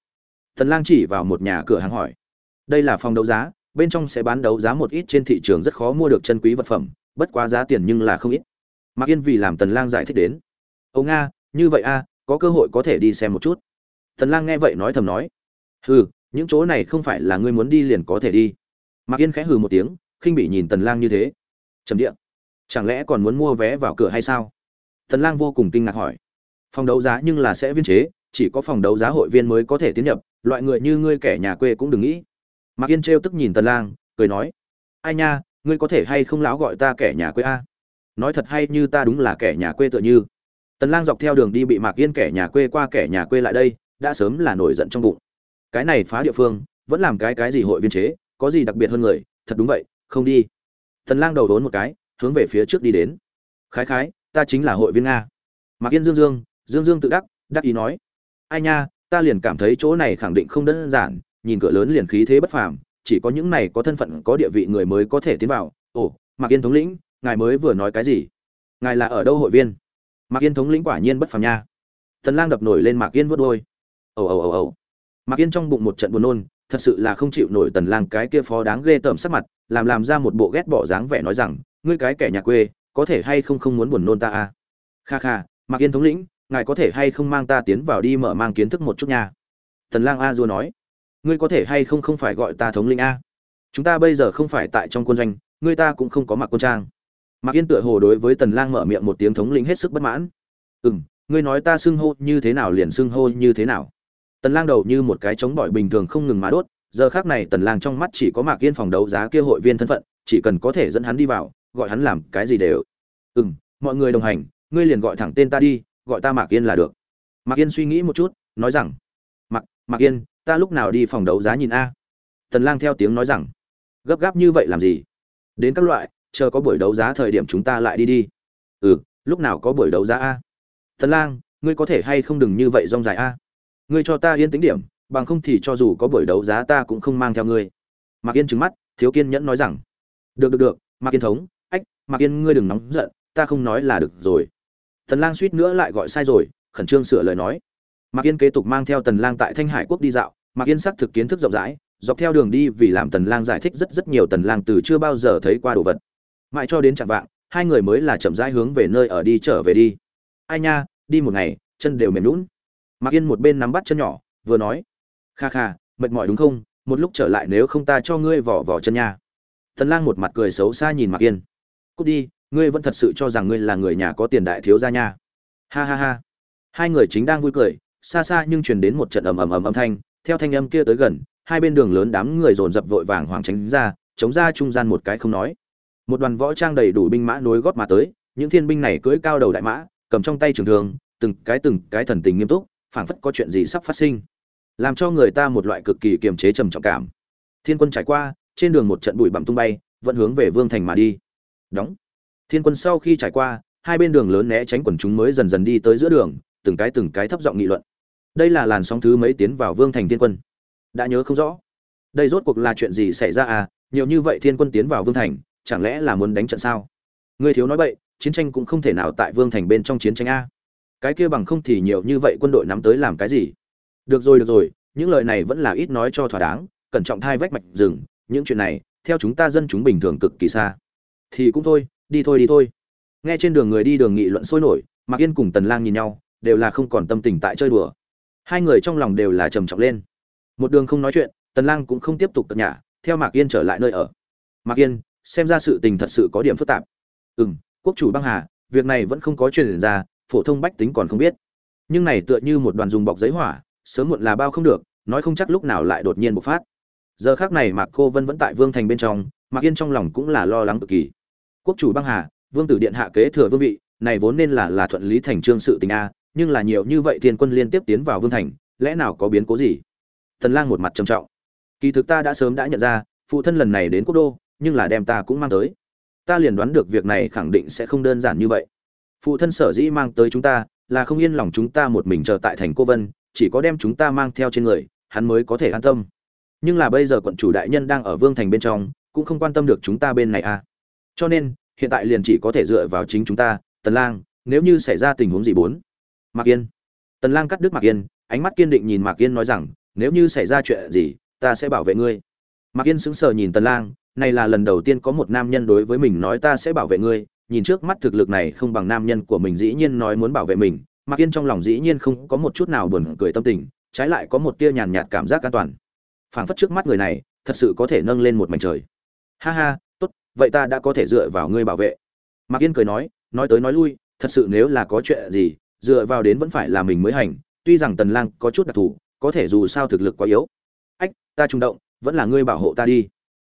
Tần lang chỉ vào một nhà cửa hàng hỏi. Đây là phòng đấu giá, bên trong sẽ bán đấu giá một ít trên thị trường rất khó mua được chân quý vật phẩm, bất quá giá tiền nhưng là không ít. Mạc yên vì làm tần lang giải thích đến. Ông nga, như vậy a có cơ hội có thể đi xem một chút. Tần lang nghe vậy nói thầm nói. Hừ, những chỗ này không phải là ngươi muốn đi liền có thể đi. Mạc yên khẽ hừ một tiếng, khinh bị nhìn tần lang như thế. Trầm địa. Chẳng lẽ còn muốn mua vé vào cửa hay sao? Tần lang vô cùng kinh ngạc hỏi. Phòng đấu giá nhưng là sẽ viên chế chỉ có phòng đấu giá hội viên mới có thể tiến nhập loại người như ngươi kẻ nhà quê cũng đừng nghĩ. Mạc yên trêu tức nhìn tần lang cười nói. Ai nha ngươi có thể hay không láo gọi ta kẻ nhà quê a? Nói thật hay như ta đúng là kẻ nhà quê tựa như. Tần lang dọc theo đường đi bị mạc yên kẻ nhà quê qua kẻ nhà quê lại đây đã sớm là nổi giận trong bụng. Cái này phá địa phương vẫn làm cái cái gì hội viên chế có gì đặc biệt hơn người thật đúng vậy không đi. Tần Lang đầu đốn một cái, hướng về phía trước đi đến. Khái khái, ta chính là hội viên nga. Mạc Yên Dương Dương, Dương Dương tự đắc, đắc ý nói: "Ai nha, ta liền cảm thấy chỗ này khẳng định không đơn giản, nhìn cửa lớn liền khí thế bất phàm, chỉ có những này có thân phận có địa vị người mới có thể tiến vào." Ồ, Mạc Yên thống lĩnh, ngài mới vừa nói cái gì? Ngài là ở đâu hội viên? Mạc Yên thống lĩnh quả nhiên bất phàm nha. Tần Lang đập nổi lên Mạc Yên vớt đôi Ồ ồ ồ ồ. Mạc Yên trong bụng một trận buồn nôn, thật sự là không chịu nổi Tần Lang cái kia phó đáng ghê tởm sắc mặt, làm làm ra một bộ ghét bỏ dáng vẻ nói rằng ngươi cái kẻ nhà quê có thể hay không không muốn buồn nôn ta à? Kha kha, mạc yên thống lĩnh, ngài có thể hay không mang ta tiến vào đi mở mang kiến thức một chút nha. Tần lang a dua nói. Ngươi có thể hay không không phải gọi ta thống lĩnh a? Chúng ta bây giờ không phải tại trong quân doanh, ngươi ta cũng không có mặc quân trang. Mạc yên tựa hồ đối với tần lang mở miệng một tiếng thống lĩnh hết sức bất mãn. Ừm, ngươi nói ta xưng hô như thế nào liền xưng hô như thế nào? Tần lang đầu như một cái chống bỏi bình thường không ngừng mà đốt, giờ khắc này tần lang trong mắt chỉ có mạc yên phòng đấu giá kia hội viên thân phận, chỉ cần có thể dẫn hắn đi vào gọi hắn làm cái gì đều. Ừm, mọi người đồng hành, ngươi liền gọi thẳng tên ta đi, gọi ta mạc yên là được. Mạc yên suy nghĩ một chút, nói rằng, mạc mạc yên, ta lúc nào đi phòng đấu giá nhìn a? Tần lang theo tiếng nói rằng, gấp gáp như vậy làm gì? Đến các loại, chờ có buổi đấu giá thời điểm chúng ta lại đi đi. Ừ lúc nào có buổi đấu giá a? Tần lang, ngươi có thể hay không đừng như vậy rong dài a? Ngươi cho ta yên tĩnh điểm, bằng không thì cho dù có buổi đấu giá ta cũng không mang theo ngươi. Mạc yên trừng mắt, thiếu kiên nhẫn nói rằng, được được được, mạc yên thống mạc yên, ngươi đừng nóng giận, ta không nói là được rồi. Tần lang suýt nữa lại gọi sai rồi, khẩn trương sửa lời nói. Mạc yên kế tục mang theo tần lang tại thanh hải quốc đi dạo. Mạc yên sắc thực kiến thức rộng rãi, dọc theo đường đi vì làm tần lang giải thích rất rất nhiều tần lang từ chưa bao giờ thấy qua đồ vật. Mãi cho đến chẳng vạng, hai người mới là chậm rãi hướng về nơi ở đi trở về đi. Ai nha, đi một ngày, chân đều mềm lún mạc yên một bên nắm bắt chân nhỏ, vừa nói, kha kha, mệt mỏi đúng không? Một lúc trở lại nếu không ta cho ngươi vỏ vỏ chân nha. Tần lang một mặt cười xấu xa nhìn mạc yên cút đi, ngươi vẫn thật sự cho rằng ngươi là người nhà có tiền đại thiếu gia nha. Ha ha ha. Hai người chính đang vui cười, xa xa nhưng truyền đến một trận ầm ầm ầm âm thanh, theo thanh âm kia tới gần, hai bên đường lớn đám người dồn dập vội vàng hoàng tránh ra, chống ra trung gian một cái không nói. Một đoàn võ trang đầy đủ binh mã nối gót mà tới, những thiên binh này cưỡi cao đầu đại mã, cầm trong tay trường thường từng cái từng cái thần tình nghiêm túc, phảng phất có chuyện gì sắp phát sinh. Làm cho người ta một loại cực kỳ kiềm chế trầm trọng cảm. Thiên quân trải qua, trên đường một trận bụi bặm tung bay, vẫn hướng về vương thành mà đi đóng. Thiên quân sau khi trải qua, hai bên đường lớn né tránh quần chúng mới dần dần đi tới giữa đường, từng cái từng cái thấp giọng nghị luận. Đây là làn sóng thứ mấy tiến vào vương thành thiên quân? Đã nhớ không rõ. Đây rốt cuộc là chuyện gì xảy ra à? Nhiều như vậy thiên quân tiến vào vương thành, chẳng lẽ là muốn đánh trận sao? Người thiếu nói bậy, chiến tranh cũng không thể nào tại vương thành bên trong chiến tranh a. Cái kia bằng không thì nhiều như vậy quân đội nắm tới làm cái gì? Được rồi được rồi, những lời này vẫn là ít nói cho thỏa đáng, cẩn trọng thai vách mạch rừng, những chuyện này, theo chúng ta dân chúng bình thường cực kỳ xa thì cũng thôi, đi thôi đi thôi. Nghe trên đường người đi đường nghị luận sôi nổi, mạc yên cùng tần lang nhìn nhau, đều là không còn tâm tình tại chơi đùa. Hai người trong lòng đều là trầm trọng lên. Một đường không nói chuyện, tần lang cũng không tiếp tục cập nhà theo mạc yên trở lại nơi ở. Mạc yên, xem ra sự tình thật sự có điểm phức tạp. Ừm, quốc chủ băng hà, việc này vẫn không có truyền ra, phổ thông bách tính còn không biết. Nhưng này tựa như một đoàn dùng bọc giấy hỏa, sớm muộn là bao không được, nói không chắc lúc nào lại đột nhiên bộc phát. Giờ khắc này mạc cô vân vẫn tại vương thành bên trong, mạc yên trong lòng cũng là lo lắng cực kỳ quốc chủ băng hà, vương tử điện hạ kế thừa vương vị, này vốn nên là là thuận lý thành trương sự tình a, nhưng là nhiều như vậy thiên quân liên tiếp tiến vào vương thành, lẽ nào có biến cố gì? Tần lang một mặt trầm trọng. Kỳ thực ta đã sớm đã nhận ra, phụ thân lần này đến quốc đô, nhưng là đem ta cũng mang tới. Ta liền đoán được việc này khẳng định sẽ không đơn giản như vậy. Phụ thân sở dĩ mang tới chúng ta, là không yên lòng chúng ta một mình chờ tại thành cô vân, chỉ có đem chúng ta mang theo trên người, hắn mới có thể an tâm. Nhưng là bây giờ quận chủ đại nhân đang ở vương thành bên trong, cũng không quan tâm được chúng ta bên này à cho nên, hiện tại liền chỉ có thể dựa vào chính chúng ta, tần lang, nếu như xảy ra tình huống gì bốn. Mạc yên. Tần lang cắt đứt mạc yên, ánh mắt kiên định nhìn mạc yên nói rằng, nếu như xảy ra chuyện gì, ta sẽ bảo vệ ngươi. Mạc yên sững sờ nhìn tần lang, này là lần đầu tiên có một nam nhân đối với mình nói ta sẽ bảo vệ ngươi, nhìn trước mắt thực lực này không bằng nam nhân của mình dĩ nhiên nói muốn bảo vệ mình, mạc yên trong lòng dĩ nhiên không có một chút nào buồn cười tâm tình, trái lại có một tia nhàn nhạt cảm giác an toàn. Phảng phất trước mắt người này, thật sự có thể nâng lên một mảnh trời. Ha ha vậy ta đã có thể dựa vào ngươi bảo vệ. Mạc yên cười nói nói tới nói lui, thật sự nếu là có chuyện gì, dựa vào đến vẫn phải là mình mới hành, tuy rằng tần lang có chút đặc thù, có thể dù sao thực lực quá yếu. Ách, ta trung động, vẫn là ngươi bảo hộ ta đi.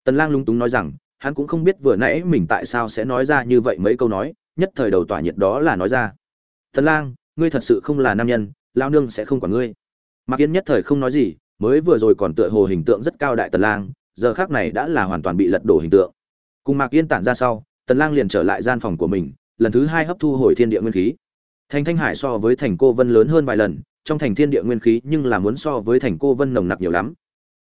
Tần lang lung túng nói rằng, hắn cũng không biết vừa nãy mình tại sao sẽ nói ra như vậy mấy câu nói, nhất thời đầu tỏa nhiệt đó là nói ra. Tần lang, ngươi thật sự không là nam nhân lao nương sẽ không quản ngươi. Mạc yên nhất thời không nói gì, mới vừa rồi còn tựa hồ hình tượng rất cao đại tần lang, giờ khắc này đã là hoàn toàn bị lật đổ hình tượng cùng mạc yên tản ra sau, tần lang liền trở lại gian phòng của mình, lần thứ hai hấp thu hồi thiên địa nguyên khí. Thành thanh hải so với thành cô vân lớn hơn vài lần, trong thành thiên địa nguyên khí nhưng là muốn so với thành cô vân nồng nặc nhiều lắm.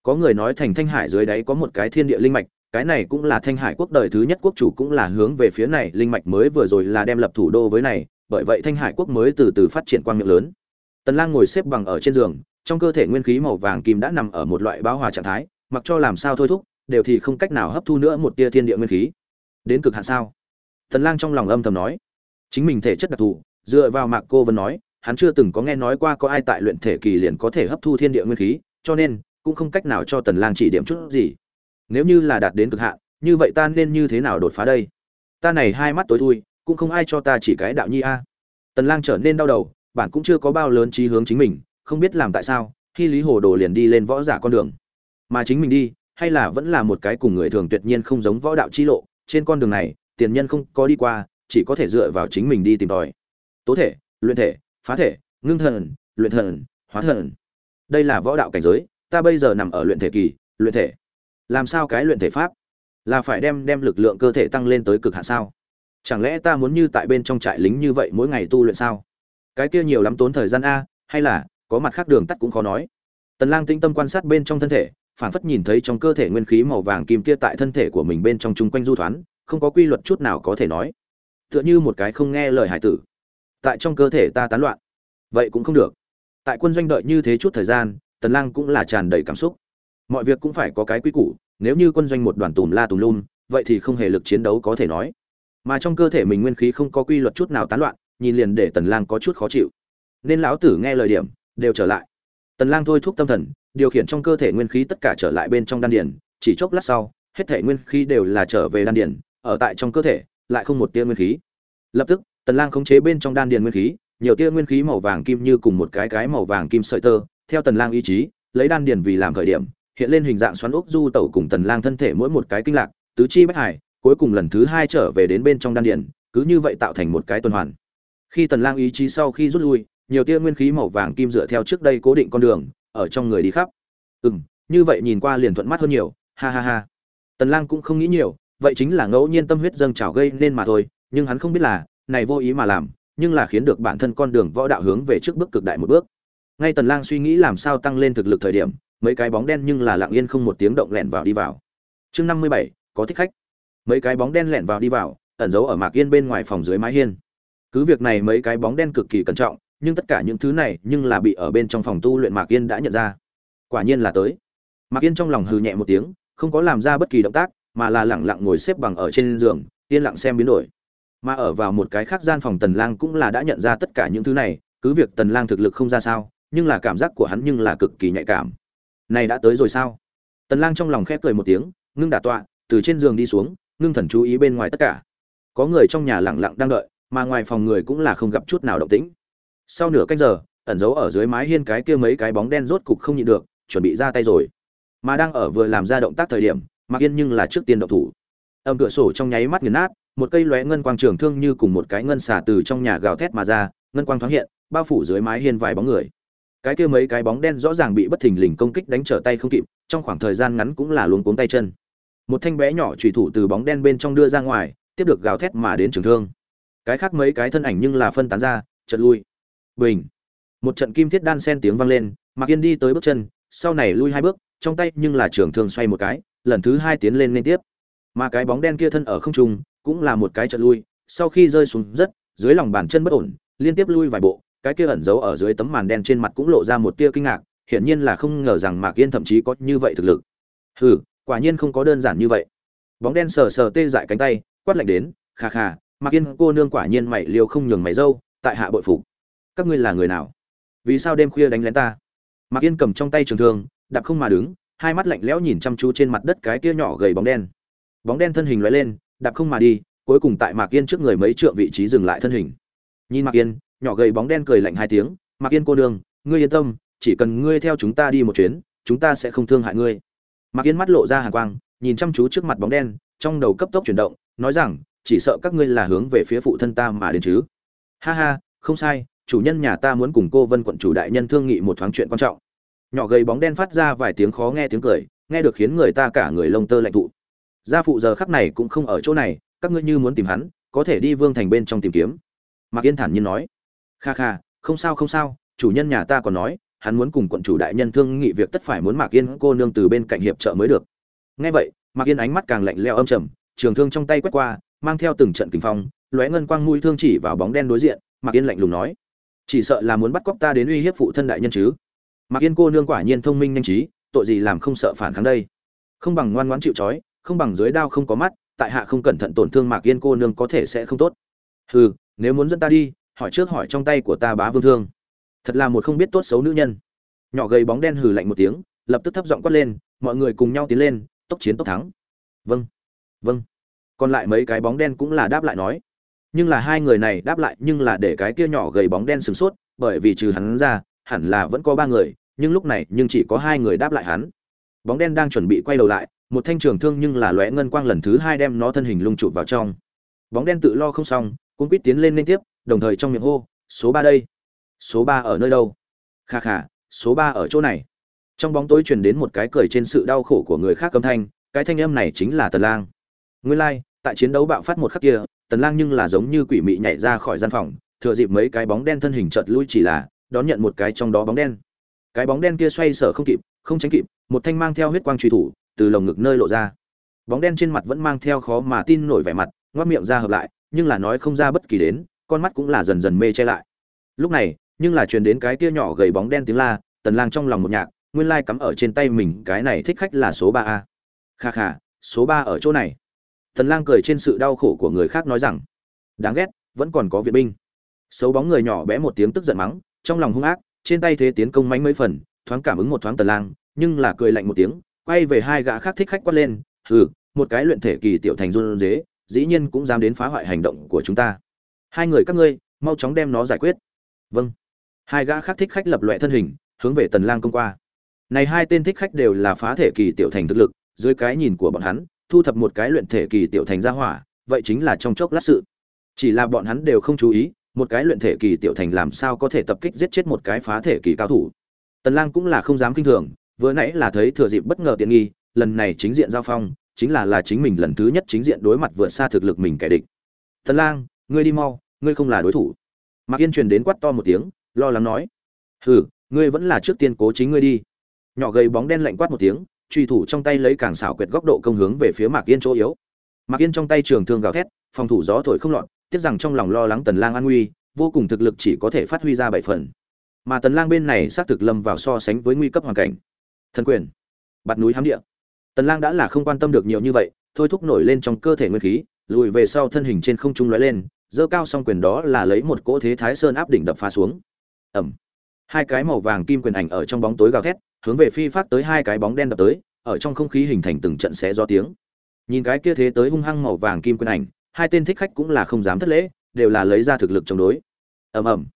Có người nói thành thanh hải dưới đáy có một cái thiên địa linh mạch, cái này cũng là thanh hải quốc đời thứ nhất quốc chủ cũng là hướng về phía này linh mạch mới vừa rồi là đem lập thủ đô với này, bởi vậy thanh hải quốc mới từ từ phát triển quang miệng lớn. Tần lang ngồi xếp bằng ở trên giường, trong cơ thể nguyên khí màu vàng kim đã nằm ở một loại bão hòa trạng thái, mặc cho làm sao thôi thúc đều thì không cách nào hấp thu nữa một tia thiên địa nguyên khí. Đến cực hạn sao? Tần lang trong lòng âm thầm nói. Chính mình thể chất đặc thù, dựa vào mạc cô vân nói, hắn chưa từng có nghe nói qua có ai tại luyện thể kỳ liền có thể hấp thu thiên địa nguyên khí, cho nên cũng không cách nào cho tần lang chỉ điểm chút gì. Nếu như là đạt đến cực hạn, như vậy ta nên như thế nào đột phá đây? Ta này hai mắt tối thui, cũng không ai cho ta chỉ cái đạo nhi a. Tần lang trở nên đau đầu, bản cũng chưa có bao lớn trí hướng chính mình, không biết làm tại sao, khi lý hồ đồ liền đi lên võ giả con đường. Mà chính mình đi hay là vẫn là một cái cùng người thường tuyệt nhiên không giống võ đạo chi lộ, trên con đường này, tiền nhân không có đi qua, chỉ có thể dựa vào chính mình đi tìm tòi. Tố thể, luyện thể, phá thể, ngưng thần, luyện thần, hóa thần. Đây là võ đạo cảnh giới, ta bây giờ nằm ở luyện thể kỳ, luyện thể. Làm sao cái luyện thể pháp? Là phải đem đem lực lượng cơ thể tăng lên tới cực hạn sao? Chẳng lẽ ta muốn như tại bên trong trại lính như vậy mỗi ngày tu luyện sao? Cái kia nhiều lắm tốn thời gian a, hay là, có mặt khác đường tắt cũng khó nói. Tần lang tinh tâm quan sát bên trong thân thể phản phất nhìn thấy trong cơ thể nguyên khí màu vàng kim kia tại thân thể của mình bên trong chung quanh du thoán, không có quy luật chút nào có thể nói. Tựa như một cái không nghe lời hải tử. Tại trong cơ thể ta tán loạn. Vậy cũng không được. Tại quân doanh đợi như thế chút thời gian, tần lang cũng là tràn đầy cảm xúc. Mọi việc cũng phải có cái quy củ, nếu như quân doanh một đoàn tùm la tùm lum, vậy thì không hề lực chiến đấu có thể nói. Mà trong cơ thể mình nguyên khí không có quy luật chút nào tán loạn, nhìn liền để tần lang có chút khó chịu. Nên lão tử nghe lời điểm, đều trở lại tần lang thôi thúc tâm thần, điều khiển trong cơ thể nguyên khí tất cả trở lại bên trong đan điền, chỉ chốc lát sau, hết thể nguyên khí đều là trở về đan điền, ở tại trong cơ thể, lại không một tia nguyên khí. Lập tức, tần lang khống chế bên trong đan điền nguyên khí, nhiều tia nguyên khí màu vàng kim như cùng một cái cái màu vàng kim sợi tơ, theo tần lang ý chí, lấy đan điền vì làm khởi điểm, hiện lên hình dạng xoắn ốc du tẩu cùng tần lang thân thể mỗi một cái kinh lạc, tứ chi bách hải, cuối cùng lần thứ hai trở về đến bên trong đan điền, cứ như vậy tạo thành một cái tuần hoàn. Khi tần lang ý chí sau khi rút lui nhiều tia nguyên khí màu vàng kim dựa theo trước đây cố định con đường ở trong người đi khắp. Ừm như vậy nhìn qua liền thuận mắt hơn nhiều ha ha ha. Tần lang cũng không nghĩ nhiều vậy chính là ngẫu nhiên tâm huyết dâng trào gây nên mà thôi nhưng hắn không biết là này vô ý mà làm nhưng là khiến được bản thân con đường võ đạo hướng về trước bước cực đại một bước. Ngay tần lang suy nghĩ làm sao tăng lên thực lực thời điểm mấy cái bóng đen nhưng là lặng yên không một tiếng động lẹn vào đi vào. Chương 57, có thích khách. Mấy cái bóng đen lẹn vào đi vào ẩn giấu ở mạc yên bên ngoài phòng dưới mái hiên. Cứ việc này mấy cái bóng đen cực kỳ cẩn trọng nhưng tất cả những thứ này nhưng là bị ở bên trong phòng tu luyện mạc yên đã nhận ra. Quả nhiên là tới. Mạc yên trong lòng hừ nhẹ một tiếng, không có làm ra bất kỳ động tác, mà là lẳng lặng ngồi xếp bằng ở trên giường, yên lặng xem biến đổi. Mà ở vào một cái khác gian phòng tần lang cũng là đã nhận ra tất cả những thứ này, cứ việc tần lang thực lực không ra sao, nhưng là cảm giác của hắn nhưng là cực kỳ nhạy cảm. Này đã tới rồi sao? Tần lang trong lòng khẽ cười một tiếng, ngưng đả tọa, từ trên giường đi xuống, ngưng thần chú ý bên ngoài tất cả. Có người trong nhà lặng lặng đang đợi, mà ngoài phòng người cũng là không gặp chút nào động tĩnh sau nửa canh giờ, ẩn giấu ở dưới mái hiên cái kia mấy cái bóng đen rốt cục không nhịn được, chuẩn bị ra tay rồi. Mà đang ở vừa làm ra động tác thời điểm mặc yên nhưng là trước tiên động thủ. Âm cửa sổ trong nháy mắt nghiền nát, một cây lóe ngân quang trường thương như cùng một cái ngân xả từ trong nhà gào thét mà ra, ngân quang thoáng hiện, bao phủ dưới mái hiên vài bóng người. Cái kia mấy cái bóng đen rõ ràng bị bất thình lình công kích đánh trở tay không kịp, trong khoảng thời gian ngắn cũng là luống cuống tay chân. Một thanh bé nhỏ trùy thủ từ bóng đen bên trong đưa ra ngoài, tiếp được gào thét mà đến trường thương. Cái khác mấy cái thân ảnh nhưng là phân tán ra chật lui bình. Một trận kim thiết đan sen tiếng vang lên, mạc yên đi tới bước chân, sau này lui hai bước, trong tay nhưng là trường thương xoay một cái, lần thứ hai tiến lên liên tiếp. Mà cái bóng đen kia thân ở không trung, cũng là một cái trận lui, sau khi rơi xuống rất, dưới lòng bàn chân bất ổn, liên tiếp lui vài bộ, cái kia ẩn giấu ở dưới tấm màn đen trên mặt cũng lộ ra một tia kinh ngạc, hiển nhiên là không ngờ rằng mạc yên thậm chí có như vậy thực lực. Hừ, quả nhiên không có đơn giản như vậy. Bóng đen sờ sờ tê dại cánh tay, quát lạnh đến khà khà mạc yên cô nương quả nhiên mày liều không nhường mày dâu, tại hạ bội phục các ngươi là người nào? Vì sao đêm khuya đánh lén ta? Mạc yên cầm trong tay trường thương, đạp không mà đứng, hai mắt lạnh lẽo nhìn chăm chú trên mặt đất cái kia nhỏ gầy bóng đen. Bóng đen thân hình lóe lên, đạp không mà đi, cuối cùng tại mạc yên trước người mấy trượng vị trí dừng lại thân hình. Nhìn mạc yên, nhỏ gầy bóng đen cười lạnh hai tiếng, mạc yên cô nương, ngươi yên tâm, chỉ cần ngươi theo chúng ta đi một chuyến, chúng ta sẽ không thương hại ngươi. Mạc yên mắt lộ ra hàng quang, nhìn chăm chú trước mặt bóng đen, trong đầu cấp tốc chuyển động, nói rằng, chỉ sợ các ngươi là hướng về phía phụ thân ta mà đến chứ. Ha ha, không sai chủ nhân nhà ta muốn cùng cô vân quận chủ đại nhân thương nghị một thoáng chuyện quan trọng. Nhỏ gầy bóng đen phát ra vài tiếng khó nghe tiếng cười, nghe được khiến người ta cả người lông tơ lạnh thụ gia phụ giờ khắc này cũng không ở chỗ này, các ngươi như muốn tìm hắn, có thể đi vương thành bên trong tìm kiếm. Mạc yên thản nhiên nói. Kha kha, không sao không sao, chủ nhân nhà ta còn nói, hắn muốn cùng quận chủ đại nhân thương nghị việc tất phải muốn mạc yên cô nương từ bên cạnh hiệp trợ mới được. Nghe vậy, mạc yên ánh mắt càng lạnh leo âm trầm, trường thương trong tay quét qua, mang theo từng trận kinh phong, lóe ngân quang mũi thương chỉ vào bóng đen đối diện, mạc yên lạnh lùng nói chỉ sợ là muốn bắt cóc ta đến uy hiếp phụ thân đại nhân chứ. Mạc yên cô nương quả nhiên thông minh nhanh trí, tội gì làm không sợ phản kháng đây? Không bằng ngoan ngoãn chịu trói, không bằng dưới đao không có mắt, tại hạ không cẩn thận tổn thương mạc yên cô nương có thể sẽ không tốt. Hừ, nếu muốn dẫn ta đi, hỏi trước hỏi trong tay của ta bá vương thương. Thật là một không biết tốt xấu nữ nhân. Nhỏ gầy bóng đen hừ lạnh một tiếng, lập tức thấp giọng quát lên, mọi người cùng nhau tiến lên, tốc chiến tốc thắng. Vâng vâng. Còn lại mấy cái bóng đen cũng là đáp lại nói nhưng là hai người này đáp lại nhưng là để cái kia nhỏ gầy bóng đen sửng sốt bởi vì trừ hắn ra hẳn là vẫn có ba người nhưng lúc này nhưng chỉ có hai người đáp lại hắn. Bóng đen đang chuẩn bị quay đầu lại một thanh trường thương nhưng là lóe ngân quang lần thứ hai đem nó thân hình lung chụp vào trong. Bóng đen tự lo không xong cũng quýt tiến lên liên tiếp đồng thời trong miệng hô số ba đây. Số ba ở nơi đâu? Kha kha số ba ở chỗ này. Trong bóng tối truyền đến một cái cười trên sự đau khổ của người khác âm thanh cái thanh âm này chính là tần lang. Nguyên lai like, tại chiến đấu bạo phát một khắc kia tần lang nhưng là giống như quỷ mị nhảy ra khỏi gian phòng, thừa dịp mấy cái bóng đen thân hình chợt lui chỉ là, đón nhận một cái trong đó bóng đen. Cái bóng đen kia xoay sở không kịp, không tránh kịp, một thanh mang theo huyết quang truy thủ, từ lồng ngực nơi lộ ra. Bóng đen trên mặt vẫn mang theo khó mà tin nổi vẻ mặt, ngoác miệng ra hợp lại, nhưng là nói không ra bất kỳ đến, con mắt cũng là dần dần mê che lại. Lúc này, nhưng là truyền đến cái kia nhỏ gầy bóng đen tiếng la, tần lang trong lòng một nhạc, nguyên lai cắm ở trên tay mình, cái này thích khách là số ba a. Kha kha, số ba ở chỗ này tần lang cười trên sự đau khổ của người khác nói rằng đáng ghét vẫn còn có viện binh. Xấu bóng người nhỏ bé một tiếng tức giận mắng trong lòng hung ác trên tay thế tiến công mánh mấy phần thoáng cảm ứng một thoáng tần lang nhưng là cười lạnh một tiếng quay về hai gã khác thích khách quát lên hừ một cái luyện thể kỳ tiểu thành run rế, dĩ nhiên cũng dám đến phá hoại hành động của chúng ta. Hai người các ngươi mau chóng đem nó giải quyết. Vâng. Hai gã khác thích khách lập loè thân hình hướng về tần lang công qua. Này hai tên thích khách đều là phá thể kỳ tiểu thành thực lực dưới cái nhìn của bọn hắn thu thập một cái luyện thể kỳ tiểu thành ra hỏa, vậy chính là trong chốc lát sự. Chỉ là bọn hắn đều không chú ý, một cái luyện thể kỳ tiểu thành làm sao có thể tập kích giết chết một cái phá thể kỳ cao thủ. Tần lang cũng là không dám kinh thường, vừa nãy là thấy thừa dịp bất ngờ tiện nghi, lần này chính diện giao phong, chính là là chính mình lần thứ nhất chính diện đối mặt vượt xa thực lực mình kẻ địch. Tần lang, ngươi đi mau, ngươi không là đối thủ. Mạc yên truyền đến quát to một tiếng, lo lắng nói. Hừ, ngươi vẫn là trước tiên cố chính ngươi đi. Nhỏ gầy bóng đen lạnh quát một tiếng truy thủ trong tay lấy càng xảo quyệt góc độ công hướng về phía mạc yên chỗ yếu. Mạc yên trong tay trường thương gào thét, phòng thủ gió thổi không lọt, tiếc rằng trong lòng lo lắng tần lang an nguy, vô cùng thực lực chỉ có thể phát huy ra bảy phần. Mà tần lang bên này xác thực lâm vào so sánh với nguy cấp hoàn cảnh. Thần quyền, bạt núi hám địa. Tần lang đã là không quan tâm được nhiều như vậy, thôi thúc nổi lên trong cơ thể nguyên khí, lùi về sau thân hình trên không trung lóe lên dơ cao song quyền đó là lấy một cỗ thế thái sơn áp đỉnh đập phá xuống. Ẩm hai cái màu vàng kim quyền ảnh ở trong bóng tối gào thét hướng về phi phát tới hai cái bóng đen đập tới, ở trong không khí hình thành từng trận xé gió tiếng. Nhìn cái kia thế tới hung hăng màu vàng kim quyền ảnh, hai tên thích khách cũng là không dám thất lễ, đều là lấy ra thực lực chống đối. Ầm ầm.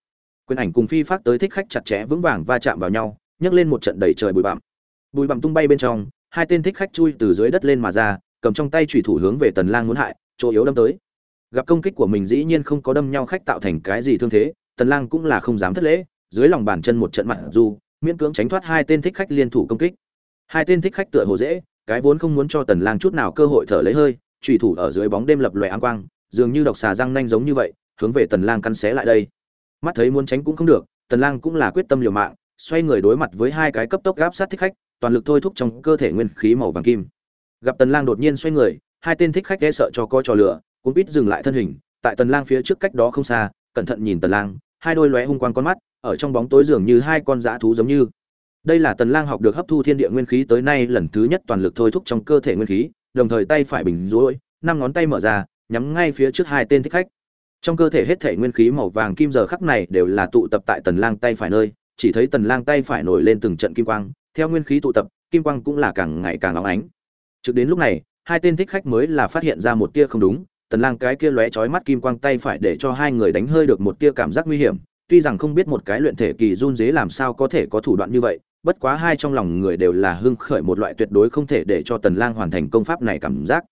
Quyền ảnh cùng phi phát tới thích khách chặt chẽ vững vàng va chạm vào nhau, nhấc lên một trận đầy trời bụi bặm. Bụi bặm tung bay bên trong, hai tên thích khách chui từ dưới đất lên mà ra, cầm trong tay chủy thủ hướng về tần lang muốn hại, chỗ yếu đâm tới. Gặp công kích của mình dĩ nhiên không có đâm nhau khách tạo thành cái gì thương thế, tần lang cũng là không dám thất lễ, dưới lòng bàn chân một trận mặt du miễn cưỡng tránh thoát hai tên thích khách liên thủ công kích. Hai tên thích khách tựa hồ dễ, cái vốn không muốn cho tần lang chút nào cơ hội thở lấy hơi, chủy thủ ở dưới bóng đêm lập loè áng quang, dường như độc xà răng nanh giống như vậy, hướng về tần lang căn xé lại đây. Mắt thấy muốn tránh cũng không được, tần lang cũng là quyết tâm liều mạng, xoay người đối mặt với hai cái cấp tốc gáp sát thích khách, toàn lực thôi thúc trong cơ thể nguyên khí màu vàng kim. Gặp tần lang đột nhiên xoay người, hai tên thích khách e sợ cho coi trò lửa cũng biết dừng lại thân hình, tại tần lang phía trước cách đó không xa, cẩn thận nhìn tần lang, hai đôi lóe hung quang con mắt ở trong bóng tối dường như hai con dã thú giống như. Đây là tần lang học được hấp thu thiên địa nguyên khí tới nay lần thứ nhất toàn lực thôi thúc trong cơ thể nguyên khí, đồng thời tay phải bình duỗi năm ngón tay mở ra, nhắm ngay phía trước hai tên thích khách. Trong cơ thể hết thể nguyên khí màu vàng kim giờ khắc này đều là tụ tập tại tần lang tay phải nơi, chỉ thấy tần lang tay phải nổi lên từng trận kim quang, theo nguyên khí tụ tập, kim quang cũng là càng ngày càng óng ánh. Trước đến lúc này, hai tên thích khách mới là phát hiện ra một tia không đúng, tần lang cái kia lóe chói mắt kim quang tay phải để cho hai người đánh hơi được một tia cảm giác nguy hiểm tuy rằng không biết một cái luyện thể kỳ run dế làm sao có thể có thủ đoạn như vậy, bất quá hai trong lòng người đều là hưng khởi một loại tuyệt đối không thể để cho tần lang hoàn thành công pháp này cảm giác.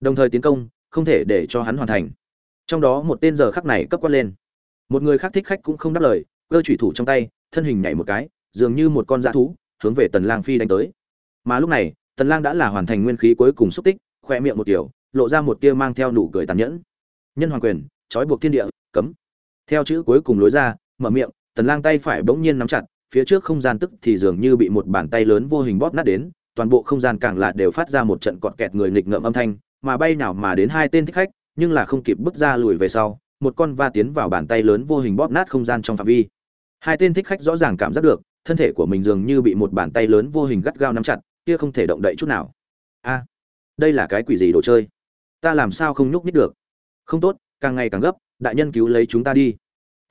Đồng thời tiến công, không thể để cho hắn hoàn thành. Trong đó một tên giờ khắc này cấp quát lên. Một người khác thích khách cũng không đáp lời, cơ chủy thủ trong tay, thân hình nhảy một cái, dường như một con dã thú, hướng về tần lang phi đánh tới. Mà lúc này, tần lang đã là hoàn thành nguyên khí cuối cùng xúc tích khoe miệng một kiểu, lộ ra một tia mang theo nụ cười tàn nhẫn. Nhân hoàng quyền, trói buộc thiên địa, cấm. Theo chữ cuối cùng lối ra mở miệng, tần lang tay phải bỗng nhiên nắm chặt, phía trước không gian tức thì dường như bị một bàn tay lớn vô hình bóp nát đến, toàn bộ không gian càng là đều phát ra một trận cọt kẹt người nghịch ngợm âm thanh, mà bay nào mà đến hai tên thích khách, nhưng là không kịp bước ra lùi về sau, một con va tiến vào bàn tay lớn vô hình bóp nát không gian trong phạm vi. Hai tên thích khách rõ ràng cảm giác được, thân thể của mình dường như bị một bàn tay lớn vô hình gắt gao nắm chặt, kia không thể động đậy chút nào. A, đây là cái quỷ gì đồ chơi? Ta làm sao không nhúc nhích được? Không tốt, càng ngày càng gấp, đại nhân cứu lấy chúng ta đi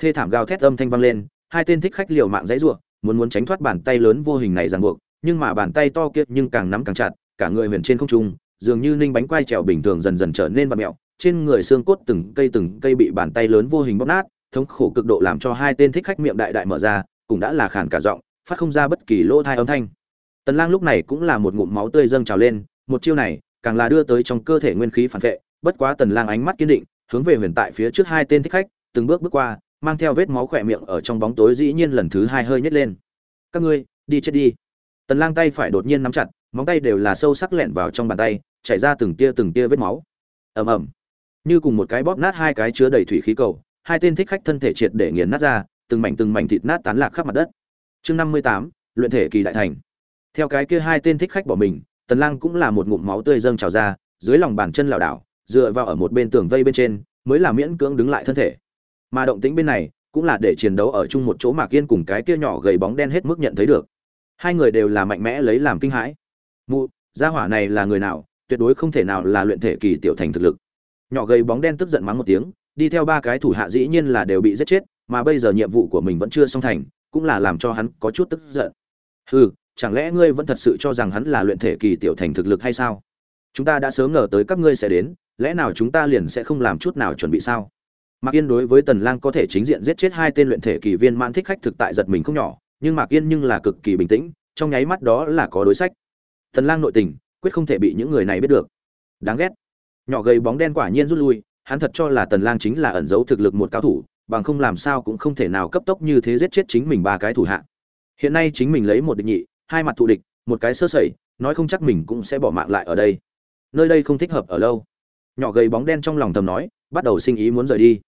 thê thảm gào thét âm thanh vang lên, hai tên thích khách liều mạng dãy ruộng muốn muốn tránh thoát bàn tay lớn vô hình này ràng buộc, nhưng mà bàn tay to kiệt nhưng càng nắm càng chặt, cả người huyền trên không trung, dường như ninh bánh quai trèo bình thường dần dần trở nên vặn mẹo, trên người xương cốt từng cây từng cây bị bàn tay lớn vô hình bóp nát, thống khổ cực độ làm cho hai tên thích khách miệng đại đại mở ra, cũng đã là khản cả giọng, phát không ra bất kỳ lỗ thai âm thanh. Tần lang lúc này cũng là một ngụm máu tươi dâng trào lên, một chiêu này, càng là đưa tới trong cơ thể nguyên khí phản vệ, bất quá tần lang ánh mắt kiên định, hướng về huyền tại phía trước hai tên thích khách, từng bước bước qua mang theo vết máu khỏe miệng ở trong bóng tối dĩ nhiên lần thứ hai hơi nhếch lên. Các ngươi đi chết đi. Tần lang tay phải đột nhiên nắm chặt móng tay đều là sâu sắc lẹn vào trong bàn tay chảy ra từng tia từng tia vết máu. Ầm ầm. Như cùng một cái bóp nát hai cái chứa đầy thủy khí cầu hai tên thích khách thân thể triệt để nghiền nát ra từng mảnh từng mảnh thịt nát tán lạc khắp mặt đất. Chương 58, luyện thể kỳ đại thành. Theo cái kia hai tên thích khách bỏ mình tần lang cũng là một ngụm máu tươi dâng trào ra dưới lòng bàn chân lảo đảo dựa vào ở một bên tường vây bên trên mới là miễn cưỡng đứng lại thân thể mà động tĩnh bên này cũng là để chiến đấu ở chung một chỗ mạc yên cùng cái kia nhỏ gầy bóng đen hết mức nhận thấy được. Hai người đều là mạnh mẽ lấy làm kinh hãi. Mụ, gia hỏa này là người nào, tuyệt đối không thể nào là luyện thể kỳ tiểu thành thực lực. Nhỏ gầy bóng đen tức giận mắng một tiếng, đi theo ba cái thủ hạ dĩ nhiên là đều bị giết chết, mà bây giờ nhiệm vụ của mình vẫn chưa xong thành, cũng là làm cho hắn có chút tức giận. Hừ, chẳng lẽ ngươi vẫn thật sự cho rằng hắn là luyện thể kỳ tiểu thành thực lực hay sao? Chúng ta đã sớm ngờ tới các ngươi sẽ đến, lẽ nào chúng ta liền sẽ không làm chút nào chuẩn bị sao? Mạc yên đối với tần lang có thể chính diện giết chết hai tên luyện thể kỳ viên mãn thích khách thực tại giật mình không nhỏ, nhưng mạc yên nhưng là cực kỳ bình tĩnh, trong nháy mắt đó là có đối sách. Tần lang nội tình, quyết không thể bị những người này biết được. Đáng ghét. Nhỏ gầy bóng đen quả nhiên rút lui, hắn thật cho là tần lang chính là ẩn giấu thực lực một cao thủ, bằng không làm sao cũng không thể nào cấp tốc như thế giết chết chính mình ba cái thủ hạ. Hiện nay chính mình lấy một địch nhị, hai mặt thù địch, một cái sơ sẩy, nói không chắc mình cũng sẽ bỏ mạng lại ở đây. Nơi đây không thích hợp ở lâu. Nhỏ gầy bóng đen trong lòng thầm nói, bắt đầu sinh ý muốn rời đi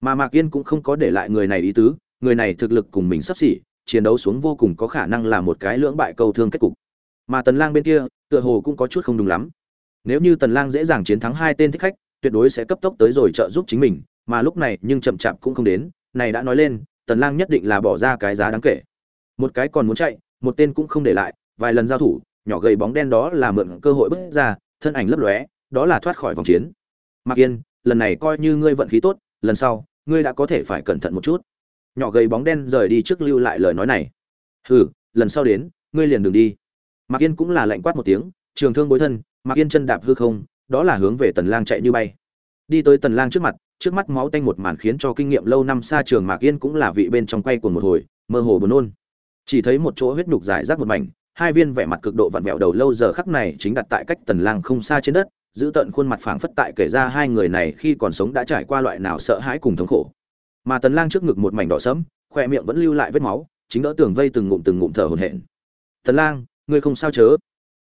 mà mạc yên cũng không có để lại người này ý tứ, người này thực lực cùng mình sắp xỉ, chiến đấu xuống vô cùng có khả năng là một cái lưỡng bại câu thương kết cục. Mà tần lang bên kia, tựa hồ cũng có chút không đúng lắm. Nếu như tần lang dễ dàng chiến thắng hai tên thích khách, tuyệt đối sẽ cấp tốc tới rồi trợ giúp chính mình, mà lúc này nhưng chậm chạp cũng không đến, này đã nói lên, tần lang nhất định là bỏ ra cái giá đáng kể. Một cái còn muốn chạy, một tên cũng không để lại, vài lần giao thủ, nhỏ gầy bóng đen đó là mượn cơ hội bước ra, thân ảnh lấp lóe, đó là thoát khỏi vòng chiến. Mặc yên, lần này coi như ngươi vận khí tốt, lần sau ngươi đã có thể phải cẩn thận một chút. Nhỏ gầy bóng đen rời đi trước lưu lại lời nói này. Hừ, lần sau đến, ngươi liền đừng đi. Mạc yên cũng là lạnh quát một tiếng, trường thương bối thân, mạc yên chân đạp hư không, đó là hướng về tần lang chạy như bay. Đi tới tần lang trước mặt, trước mắt máu tanh một màn khiến cho kinh nghiệm lâu năm xa trường mạc yên cũng là vị bên trong quay của một hồi, mơ hồ buồn nôn. Chỉ thấy một chỗ huyết nhục dài rác một mảnh, hai viên vẻ mặt cực độ vặn vẹo đầu lâu giờ khắc này chính đặt tại cách tần lang không xa trên đất giữ tận khuôn mặt phảng phất tại kể ra hai người này khi còn sống đã trải qua loại nào sợ hãi cùng thống khổ. Mà tần lang trước ngực một mảnh đỏ sẫm, khoe miệng vẫn lưu lại vết máu, chính đỡ tường vây từng ngụm từng ngụm thở hổn hển. Tần lang, ngươi không sao chớ?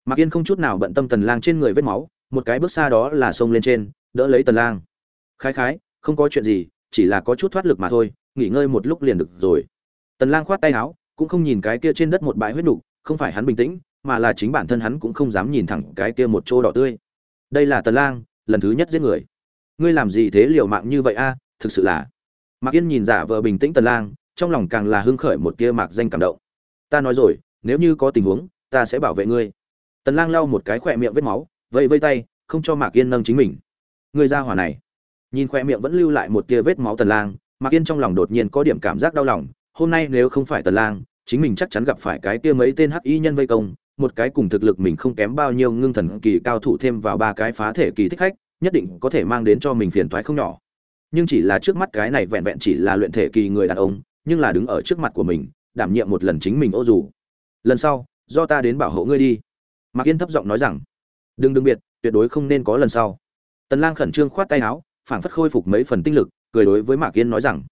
Mạc yên không chút nào bận tâm tần lang trên người vết máu, một cái bước xa đó là xông lên trên, đỡ lấy tần lang. Khái khái, không có chuyện gì, chỉ là có chút thoát lực mà thôi, nghỉ ngơi một lúc liền được rồi. Tần lang khoát tay áo, cũng không nhìn cái kia trên đất một bãi huyết nục, không phải hắn bình tĩnh, mà là chính bản thân hắn cũng không dám nhìn thẳng cái kia một chỗ đỏ tươi đây là tần lang, lần thứ nhất giết người. Ngươi làm gì thế liều mạng như vậy a? Thực sự là. Mạc yên nhìn giả vờ bình tĩnh tần lang, trong lòng càng là hưng khởi một tia mạc danh cảm động. Ta nói rồi, nếu như có tình huống, ta sẽ bảo vệ ngươi. Tần lang lau một cái khỏe miệng vết máu, vẫy vây tay, không cho mạc yên nâng chính mình. Ngươi ra hỏa này. Nhìn khỏe miệng vẫn lưu lại một tia vết máu tần lang, mạc yên trong lòng đột nhiên có điểm cảm giác đau lòng. Hôm nay nếu không phải tần lang, chính mình chắc chắn gặp phải cái kia mấy tên hắc y nhân vây công một cái cùng thực lực mình không kém bao nhiêu ngưng thần kỳ cao thủ thêm vào ba cái phá thể kỳ thích khách, nhất định có thể mang đến cho mình phiền toái không nhỏ. Nhưng chỉ là trước mắt cái này vẹn vẹn chỉ là luyện thể kỳ người đàn ông, nhưng là đứng ở trước mặt của mình, đảm nhiệm một lần chính mình ô dù. Lần sau, do ta đến bảo hộ ngươi đi. Mạc yên thấp giọng nói rằng, đừng đừng biệt, tuyệt đối không nên có lần sau. Tần lang khẩn trương khoát tay áo, phảng phất khôi phục mấy phần tinh lực, cười đối với mạc yên nói rằng,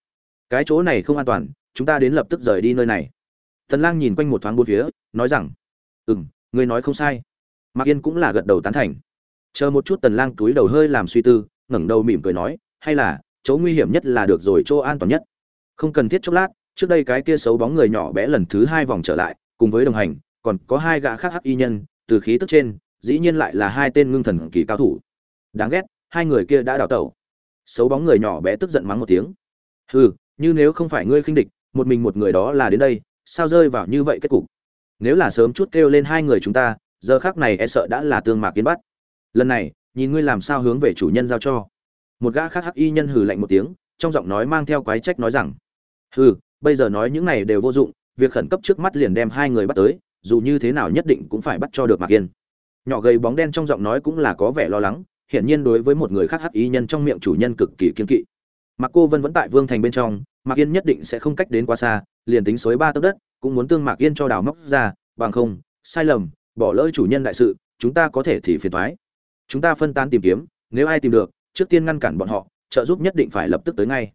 cái chỗ này không an toàn, chúng ta đến lập tức rời đi nơi này. Tần lang nhìn quanh một thoáng bốn phía, nói rằng ừm, ngươi nói không sai. Mạc yên cũng là gật đầu tán thành. Chờ một chút tần lang túi đầu hơi làm suy tư, ngẩng đầu mỉm cười nói, hay là, chỗ nguy hiểm nhất là được rồi chỗ an toàn nhất. Không cần thiết chốc lát, trước đây cái kia xấu bóng người nhỏ bé lần thứ hai vòng trở lại, cùng với đồng hành, còn có hai gã khác hắc y nhân, từ khí tức trên, dĩ nhiên lại là hai tên ngưng thần kỳ cao thủ. Đáng ghét, hai người kia đã đào tẩu. Xấu bóng người nhỏ bé tức giận mắng một tiếng. Hừ, như nếu không phải ngươi khinh địch, một mình một người đó là đến đây, sao rơi vào như vậy kết cục? Nếu là sớm chút kêu lên hai người chúng ta giờ khác này e sợ đã là tương mạc kiến bắt. Lần này nhìn ngươi làm sao hướng về chủ nhân giao cho. Một gã khác hắc y nhân hừ lạnh một tiếng trong giọng nói mang theo quái trách nói rằng hừ bây giờ nói những này đều vô dụng việc khẩn cấp trước mắt liền đem hai người bắt tới dù như thế nào nhất định cũng phải bắt cho được mạc yên. Nhỏ gầy bóng đen trong giọng nói cũng là có vẻ lo lắng hiển nhiên đối với một người khác hắc y nhân trong miệng chủ nhân cực kỳ kiên kỵ. Mạc Cô Vân vẫn tại Vương Thành bên trong, Mạc Yên nhất định sẽ không cách đến quá xa, liền tính xối ba tấc đất, cũng muốn tương Mạc Yên cho đào móc ra, bằng không, sai lầm, bỏ lỡ chủ nhân đại sự, chúng ta có thể thì phiền toái. Chúng ta phân tán tìm kiếm, nếu ai tìm được, trước tiên ngăn cản bọn họ, trợ giúp nhất định phải lập tức tới ngay.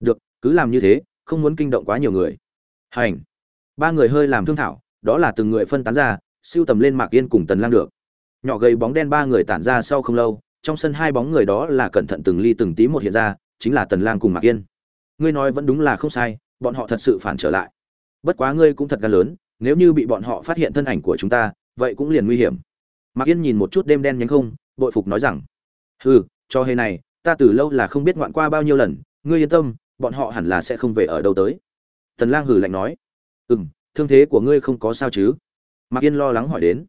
Được, cứ làm như thế, không muốn kinh động quá nhiều người. Hành. Ba người hơi làm thương thảo, đó là từng người phân tán ra, siêu tầm lên Mạc Yên cùng Tần Lang được. Nhỏ gầy bóng đen ba người tản ra sau không lâu, trong sân hai bóng người đó là cẩn thận từng ly từng tí một hiện ra, chính là Tần Lang cùng Mạc Yên. Ngươi nói vẫn đúng là không sai, bọn họ thật sự phản trở lại. Bất quá ngươi cũng thật gan lớn, nếu như bị bọn họ phát hiện thân ảnh của chúng ta, vậy cũng liền nguy hiểm. Mạc Yên nhìn một chút đêm đen nhánh không, bội phục nói rằng: "Hừ, cho hề này, ta từ lâu là không biết ngoạn qua bao nhiêu lần, ngươi yên tâm, bọn họ hẳn là sẽ không về ở đâu tới." Tần Lang hừ lạnh nói: ừ, thương thế của ngươi không có sao chứ?" Mạc Yên lo lắng hỏi đến.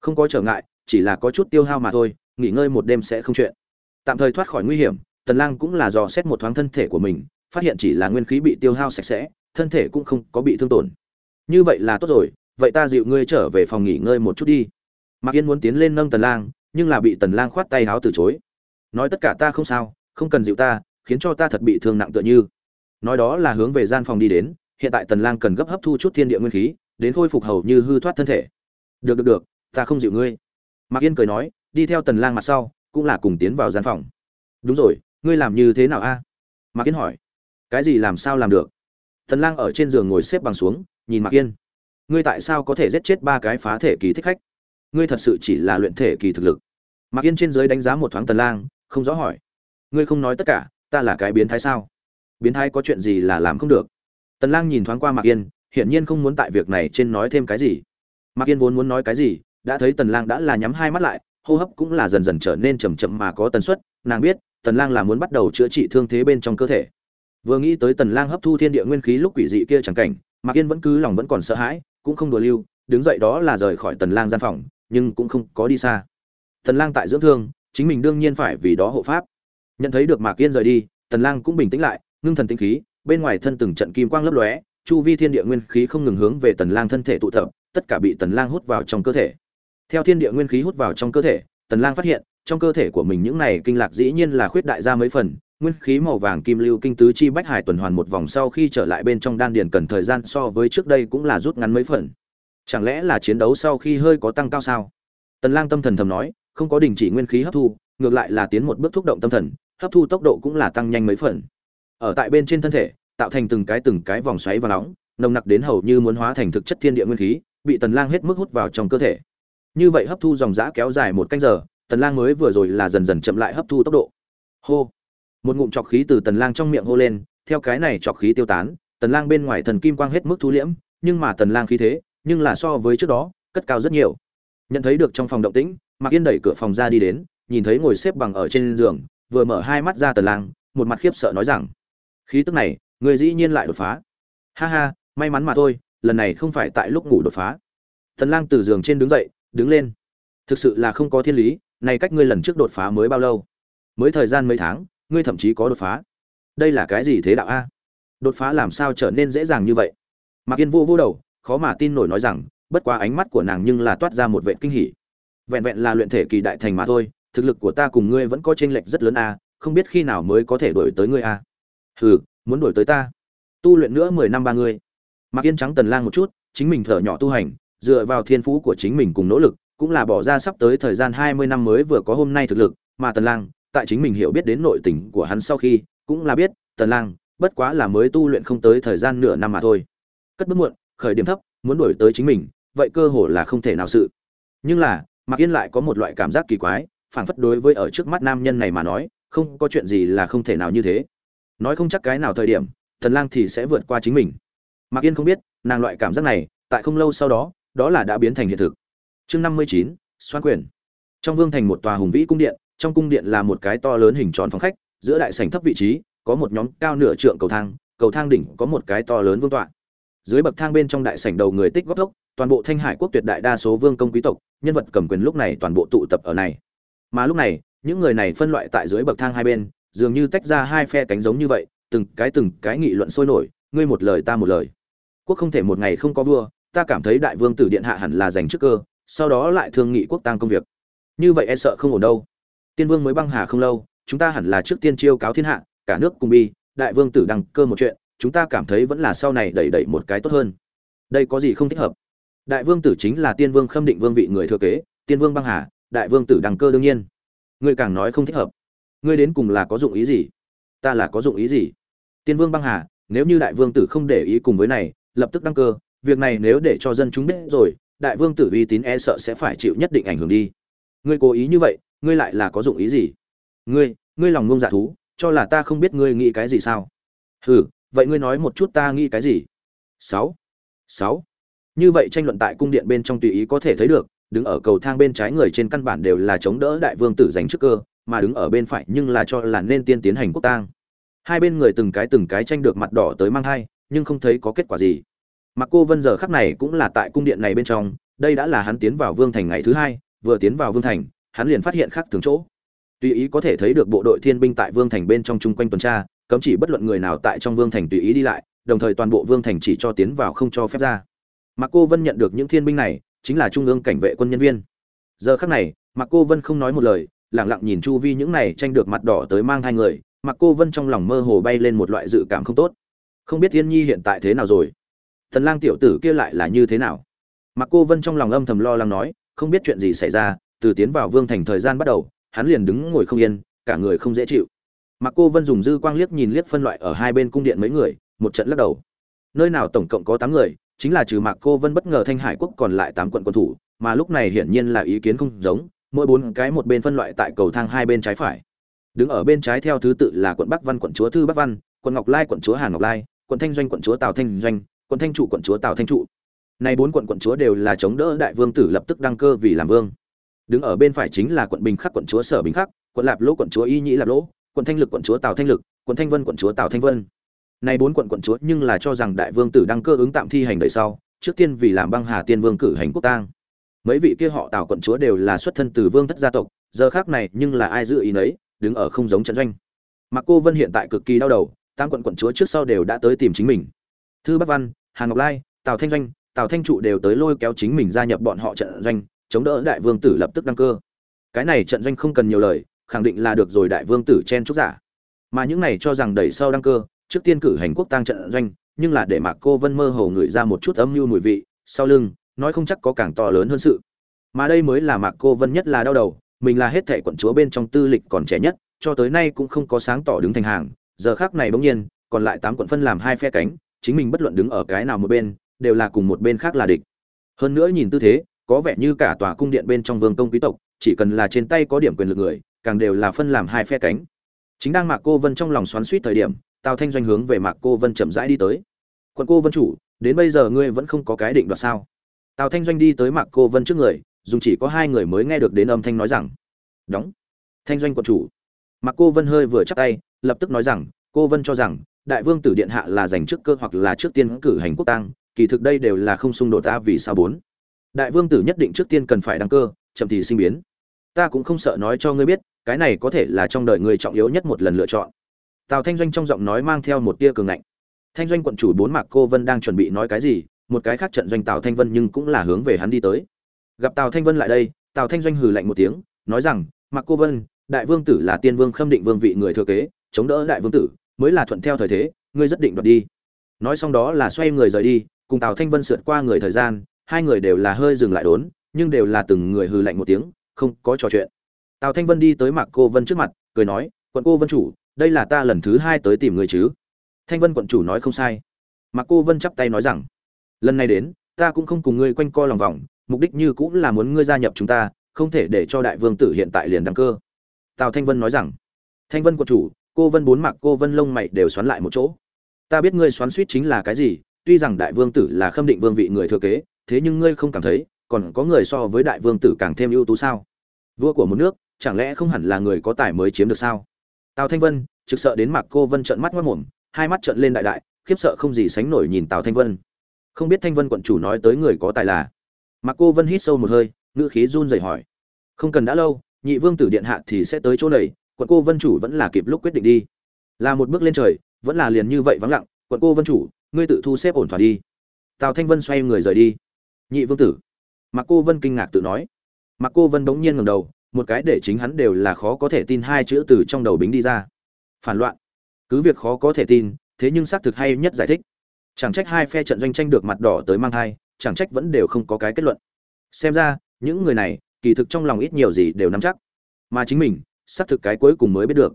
"Không có trở ngại, chỉ là có chút tiêu hao mà thôi, nghỉ ngơi một đêm sẽ không chuyện." Tạm thời thoát khỏi nguy hiểm, Tần Lang cũng là dò xét một thoáng thân thể của mình, phát hiện chỉ là nguyên khí bị tiêu hao sạch sẽ, thân thể cũng không có bị thương tổn. Như vậy là tốt rồi, vậy ta dịu ngươi trở về phòng nghỉ ngơi một chút đi. Mạc Yên muốn tiến lên nâng Tần Lang, nhưng là bị Tần Lang khoát tay háo từ chối. Nói tất cả ta không sao, không cần dịu ta, khiến cho ta thật bị thương nặng tựa như. Nói đó là hướng về gian phòng đi đến, hiện tại Tần Lang cần gấp hấp thu chút thiên địa nguyên khí, đến khôi phục hầu như hư thoát thân thể. Được được được, ta không dịu ngươi. Mạc Yên cười nói, đi theo Tần Lang mặt sau, cũng là cùng tiến vào gian phòng. Đúng rồi, ngươi làm như thế nào a à? mạc yên hỏi cái gì làm sao làm được Tần lang ở trên giường ngồi xếp bằng xuống, nhìn mạc yên. Ngươi tại sao có thể giết chết ba cái phá thể kỳ thích khách? Ngươi thật sự chỉ là luyện thể kỳ thực lực. Mạc yên trên dưới đánh giá một thoáng tần lang, không rõ hỏi. Ngươi không nói tất cả, ta là cái biến thái sao? Biến thái có chuyện gì là làm không được? Tần lang nhìn thoáng qua mạc yên, hiển nhiên không muốn tại việc này trên nói thêm cái gì. Mạc yên vốn muốn nói cái gì, đã thấy tần lang đã là nhắm hai mắt lại, hô hấp cũng là dần dần trở nên chậm chậm mà có tần suất. Nàng biết, tần lang là muốn bắt đầu chữa trị thương thế bên trong cơ thể vừa nghĩ tới tần lang hấp thu thiên địa nguyên khí lúc quỷ dị kia chẳng cảnh, mạc yên vẫn cứ lòng vẫn còn sợ hãi, cũng không đùa lưu, đứng dậy đó là rời khỏi tần lang gian phòng, nhưng cũng không có đi xa. Tần lang tại dưỡng thương, chính mình đương nhiên phải vì đó hộ pháp. Nhận thấy được mạc yên rời đi, tần lang cũng bình tĩnh lại, ngưng thần tinh khí, bên ngoài thân từng trận kim quang lấp lóe, chu vi thiên địa nguyên khí không ngừng hướng về tần lang thân thể tụ tập, tất cả bị tần lang hút vào trong cơ thể. Theo thiên địa nguyên khí hút vào trong cơ thể, tần lang phát hiện, trong cơ thể của mình những này kinh lạc dĩ nhiên là khuyết đại ra mấy phần nguyên khí màu vàng kim lưu kinh tứ chi bách hải tuần hoàn một vòng sau khi trở lại bên trong đan điền cần thời gian so với trước đây cũng là rút ngắn mấy phần. Chẳng lẽ là chiến đấu sau khi hơi có tăng cao sao? Tần lang tâm thần thầm nói, không có đình chỉ nguyên khí hấp thu, ngược lại là tiến một bước thúc động tâm thần, hấp thu tốc độ cũng là tăng nhanh mấy phần. Ở tại bên trên thân thể, tạo thành từng cái từng cái vòng xoáy và nóng, nồng nặc đến hầu như muốn hóa thành thực chất thiên địa nguyên khí, bị tần lang hết mức hút vào trong cơ thể. Như vậy hấp thu dòng dã kéo dài một canh giờ, tần lang mới vừa rồi là dần dần chậm lại hấp thu tốc độ. Hô! Một ngụm trọc khí từ tần lang trong miệng hô lên, theo cái này trọc khí tiêu tán, tần lang bên ngoài thần kim quang hết mức thu liễm, nhưng mà tần lang khí thế, nhưng là so với trước đó, cất cao rất nhiều. Nhận thấy được trong phòng động tĩnh, mạc yên đẩy cửa phòng ra đi đến, nhìn thấy ngồi xếp bằng ở trên giường, vừa mở hai mắt ra tần lang, một mặt khiếp sợ nói rằng, khí tức này, người dĩ nhiên lại đột phá. Ha ha, may mắn mà thôi, lần này không phải tại lúc ngủ đột phá. Tần lang từ giường trên đứng dậy, đứng lên. Thực sự là không có thiên lý, này cách ngươi lần trước đột phá mới bao lâu? Mới thời gian mấy tháng ngươi thậm chí có đột phá. Đây là cái gì thế đạo a? Đột phá làm sao trở nên dễ dàng như vậy? Mạc yên vô vô đầu khó mà tin nổi nói rằng bất quá ánh mắt của nàng nhưng là toát ra một vệ kinh hỉ. Vẹn vẹn là luyện thể kỳ đại thành mà thôi thực lực của ta cùng ngươi vẫn có chênh lệch rất lớn a không biết khi nào mới có thể đổi tới ngươi a. Hừ muốn đổi tới ta? Tu luyện nữa mười năm ba ngươi. Mạc yên trắng tần lang một chút chính mình thở nhỏ tu hành dựa vào thiên phú của chính mình cùng nỗ lực cũng là bỏ ra sắp tới thời gian 20 năm mới vừa có hôm nay thực lực, mà Tần Lang, tại chính mình hiểu biết đến nội tình của hắn sau khi, cũng là biết, Tần Lang, bất quá là mới tu luyện không tới thời gian nửa năm mà thôi. Cất bước muộn, khởi điểm thấp, muốn đuổi tới chính mình, vậy cơ hội là không thể nào sự. Nhưng là, Mạc Yên lại có một loại cảm giác kỳ quái, phản phất đối với ở trước mắt nam nhân này mà nói, không có chuyện gì là không thể nào như thế. Nói không chắc cái nào thời điểm, Tần Lang thì sẽ vượt qua chính mình. Mạc Yên không biết, nàng loại cảm giác này, tại không lâu sau đó, đó là đã biến thành hiện thực chương năm mươi chín xoan quyền trong vương thành một tòa hùng vĩ cung điện trong cung điện là một cái to lớn hình tròn phòng khách, giữa đại sảnh thấp vị trí, có một nhóm cao nửa trượng cầu thang cầu thang đỉnh có một cái to lớn vương tọa. Dưới bậc thang bên trong đại sảnh đầu người tích góp gốc, toàn bộ thanh hải quốc tuyệt đại đa số vương công quý tộc, nhân vật cầm quyền lúc này toàn bộ tụ tập ở này. Mà lúc này, những người này phân loại tại dưới bậc thang hai bên, dường như tách ra hai phe cánh giống như vậy, từng cái từng cái nghị luận sôi nổi, ngươi một lời ta một lời. Quốc không thể một ngày không có vua, ta cảm thấy đại vương tử điện hạ hẳn là giành chức cơ, sau đó lại thương nghị quốc tăng công việc. Như vậy e sợ không ổn đâu tiên vương mới băng hà không lâu, chúng ta hẳn là trước tiên chiêu cáo thiên hạ, cả nước cùng bi, đại vương tử đăng cơ một chuyện, chúng ta cảm thấy vẫn là sau này đẩy đẩy một cái tốt hơn. Đây có gì không thích hợp? Đại vương tử chính là tiên vương khâm định vương vị người thừa kế, tiên vương băng hà, đại vương tử đăng cơ đương nhiên. Ngươi càng nói không thích hợp. Ngươi đến cùng là có dụng ý gì? Ta là có dụng ý gì? Tiên vương băng hà, nếu như đại vương tử không để ý cùng với này, lập tức đăng cơ, việc này nếu để cho dân chúng biết rồi, đại vương tử uy tín e sợ sẽ phải chịu nhất định ảnh hưởng đi. Ngươi cố ý như vậy ngươi lại là có dụng ý gì? Ngươi ngươi lòng ngông dạ thú, cho là ta không biết ngươi nghĩ cái gì sao? Hừ, vậy ngươi nói một chút ta nghĩ cái gì? Sáu sáu. Như vậy tranh luận tại cung điện bên trong tùy ý có thể thấy được, đứng ở cầu thang bên trái người trên căn bản đều là chống đỡ đại vương tử giành trước cơ, mà đứng ở bên phải nhưng là cho là nên tiên tiến hành quốc tang. Hai bên người từng cái từng cái tranh được mặt đỏ tới mang hai nhưng không thấy có kết quả gì. Mặc cô vân giờ khắc này cũng là tại cung điện này bên trong, đây đã là hắn tiến vào vương thành ngày thứ hai, vừa tiến vào vương thành hắn liền phát hiện khác thường chỗ. Tùy ý có thể thấy được bộ đội thiên binh tại vương thành bên trong chung quanh tuần tra, cấm chỉ bất luận người nào tại trong vương thành tùy ý đi lại, đồng thời toàn bộ vương thành chỉ cho tiến vào không cho phép ra. Mặc cô vân nhận được những thiên binh này, chính là trung ương cảnh vệ quân nhân viên. Giờ khắc này mặc cô vân không nói một lời lẳng lặng nhìn chu vi những này tranh được mặt đỏ tới mang hai người mặc cô vân trong lòng mơ hồ bay lên một loại dự cảm không tốt. Không biết thiên nhi hiện tại thế nào rồi? Thần lang tiểu tử kia lại là như thế nào? Mặc cô vân trong lòng âm thầm lo lắng nói, không biết chuyện gì xảy ra từ tiến vào vương thành thời gian bắt đầu, hắn liền đứng ngồi không yên, cả người không dễ chịu. Mặc cô vân dùng dư quang liếc nhìn liếc phân loại ở hai bên cung điện mấy người, một trận lắc đầu. Nơi nào tổng cộng có tám người, chính là trừ mạc cô vân bất ngờ thanh hải quốc còn lại tám quận quân thủ, mà lúc này hiển nhiên là ý kiến không giống, mỗi bốn cái một bên phân loại tại cầu thang hai bên trái phải. Đứng ở bên trái theo thứ tự là quận bắc văn, quận chúa thư bắc văn, quận ngọc lai, quận chúa hàn ngọc lai, quận thanh doanh, quận chúa tào thanh doanh, quận thanh trụ, quận chúa tào thanh trụ. Này bốn quận quận chúa đều là chống đỡ đại vương tử lập tức đăng cơ vì làm vương đứng ở bên phải chính là quận bình khắc, quận chúa sở bình khắc, quận lạp lỗ, quận chúa y nhĩ lạp lỗ, quận thanh lực, quận chúa tào thanh lực, quận thanh vân, quận chúa tào thanh vân. Này bốn quận quận chúa nhưng là cho rằng đại vương tử đăng cơ ứng tạm thi hành đời sau, trước tiên vì làm băng hà tiên vương cử hành quốc tang. Mấy vị kia họ tào quận chúa đều là xuất thân từ vương thất gia tộc, giờ khác này nhưng là ai dự ý nấy, đứng ở không giống trận doanh. Mặc cô vân hiện tại cực kỳ đau đầu tam quận quận chúa trước sau đều đã tới tìm chính mình. Thư bắc văn, hà ngọc lai, tào thanh doanh, tào thanh trụ đều tới lôi kéo chính mình gia nhập bọn họ trận doanh chống đỡ đại vương tử lập tức đăng cơ. Cái này trận doanh không cần nhiều lời, khẳng định là được rồi đại vương tử chen trúc giả. Mà những này cho rằng đẩy sau đăng cơ, trước tiên cử hành quốc tăng trận doanh, nhưng là để mạc cô vân mơ hồ ngửi ra một chút âm mưu mùi vị, sau lưng, nói không chắc có càng to lớn hơn sự. Mà đây mới là mạc cô vân nhất là đau đầu, mình là hết thệ quận chúa bên trong tư lịch còn trẻ nhất, cho tới nay cũng không có sáng tỏ đứng thành hàng, giờ khác này bỗng nhiên, còn lại tám quận phân làm hai phe cánh, chính mình bất luận đứng ở cái nào một bên, đều là cùng một bên khác là địch. Hơn nữa nhìn tư thế có vẻ như cả tòa cung điện bên trong vương công quý tộc, chỉ cần là trên tay có điểm quyền lực người, càng đều là phân làm hai phe cánh. Chính đang mạc cô vân trong lòng xoắn suýt thời điểm, tào thanh doanh hướng về mạc cô vân chậm rãi đi tới. Quận cô vân chủ, đến bây giờ ngươi vẫn không có cái định đoạt sao? Tào thanh doanh đi tới mạc cô vân trước người, dùng chỉ có hai người mới nghe được đến âm thanh nói rằng, đóng. Thanh doanh quận chủ. Mạc cô vân hơi vừa chắc tay, lập tức nói rằng, cô vân cho rằng, đại vương tử điện hạ là giành trước cơ hoặc là trước tiên cử hành quốc tang, kỳ thực đây đều là không xung đột ta vì sao bốn? Đại vương tử nhất định trước tiên cần phải đăng cơ, chậm thì sinh biến. Ta cũng không sợ nói cho ngươi biết, cái này có thể là trong đời người trọng yếu nhất một lần lựa chọn. Tào thanh doanh trong giọng nói mang theo một tia cường ngạnh. Thanh doanh quận chủ bốn mạc cô vân đang chuẩn bị nói cái gì, một cái khác trận doanh tào thanh vân nhưng cũng là hướng về hắn đi tới. Gặp tào thanh vân lại đây, tào thanh doanh hừ lạnh một tiếng, nói rằng, mạc cô vân, đại vương tử là tiên vương khâm định vương vị người thừa kế, chống đỡ đại vương tử, mới là thuận theo thời thế, ngươi rất định đoạt đi. Nói xong đó là xoay người rời đi, cùng tào thanh vân sượt qua người thời gian hai người đều là hơi dừng lại đốn, nhưng đều là từng người hừ lạnh một tiếng, không có trò chuyện. Tào thanh vân đi tới mạc cô vân trước mặt, cười nói, quận cô vân chủ, đây là ta lần thứ hai tới tìm người chứ? Thanh vân quận chủ nói không sai. Mạc cô vân chắp tay nói rằng, lần này đến, ta cũng không cùng ngươi quanh co lòng vòng, mục đích như cũng là muốn ngươi gia nhập chúng ta, không thể để cho đại vương tử hiện tại liền đăng cơ. Tào thanh vân nói rằng, thanh vân quận chủ, cô vân bốn mạc cô vân lông mày đều xoắn lại một chỗ. Ta biết ngươi xoắn suýt chính là cái gì, tuy rằng đại vương tử là khâm định vương vị người thừa kế thế nhưng ngươi không cảm thấy, còn có người so với đại vương tử càng thêm ưu tú sao? Vua của một nước, chẳng lẽ không hẳn là người có tài mới chiếm được sao? Tào thanh vân, trực sợ đến mặc cô vân trợn mắt mất mồm, hai mắt trợn lên đại đại, khiếp sợ không gì sánh nổi nhìn tào thanh vân. Không biết thanh vân quận chủ nói tới người có tài là? Mặc cô vân hít sâu một hơi, ngữ khí run rẩy hỏi. Không cần đã lâu, nhị vương tử điện hạ thì sẽ tới chỗ này, quận cô vân chủ vẫn là kịp lúc quyết định đi. Là một bước lên trời, vẫn là liền như vậy vắng lặng, quận cô vân chủ, ngươi tự thu xếp ổn thỏa đi. Tào thanh vân xoay người rời đi nhị vương tử. Mặc cô vân kinh ngạc tự nói. Mặc cô vân bỗng nhiên ngầm đầu, một cái để chính hắn đều là khó có thể tin hai chữ từ trong đầu bính đi ra. Phản loạn. Cứ việc khó có thể tin, thế nhưng xác thực hay nhất giải thích. Chẳng trách hai phe trận doanh tranh được mặt đỏ tới mang hai chẳng trách vẫn đều không có cái kết luận. Xem ra, những người này, kỳ thực trong lòng ít nhiều gì đều nắm chắc. Mà chính mình, xác thực cái cuối cùng mới biết được.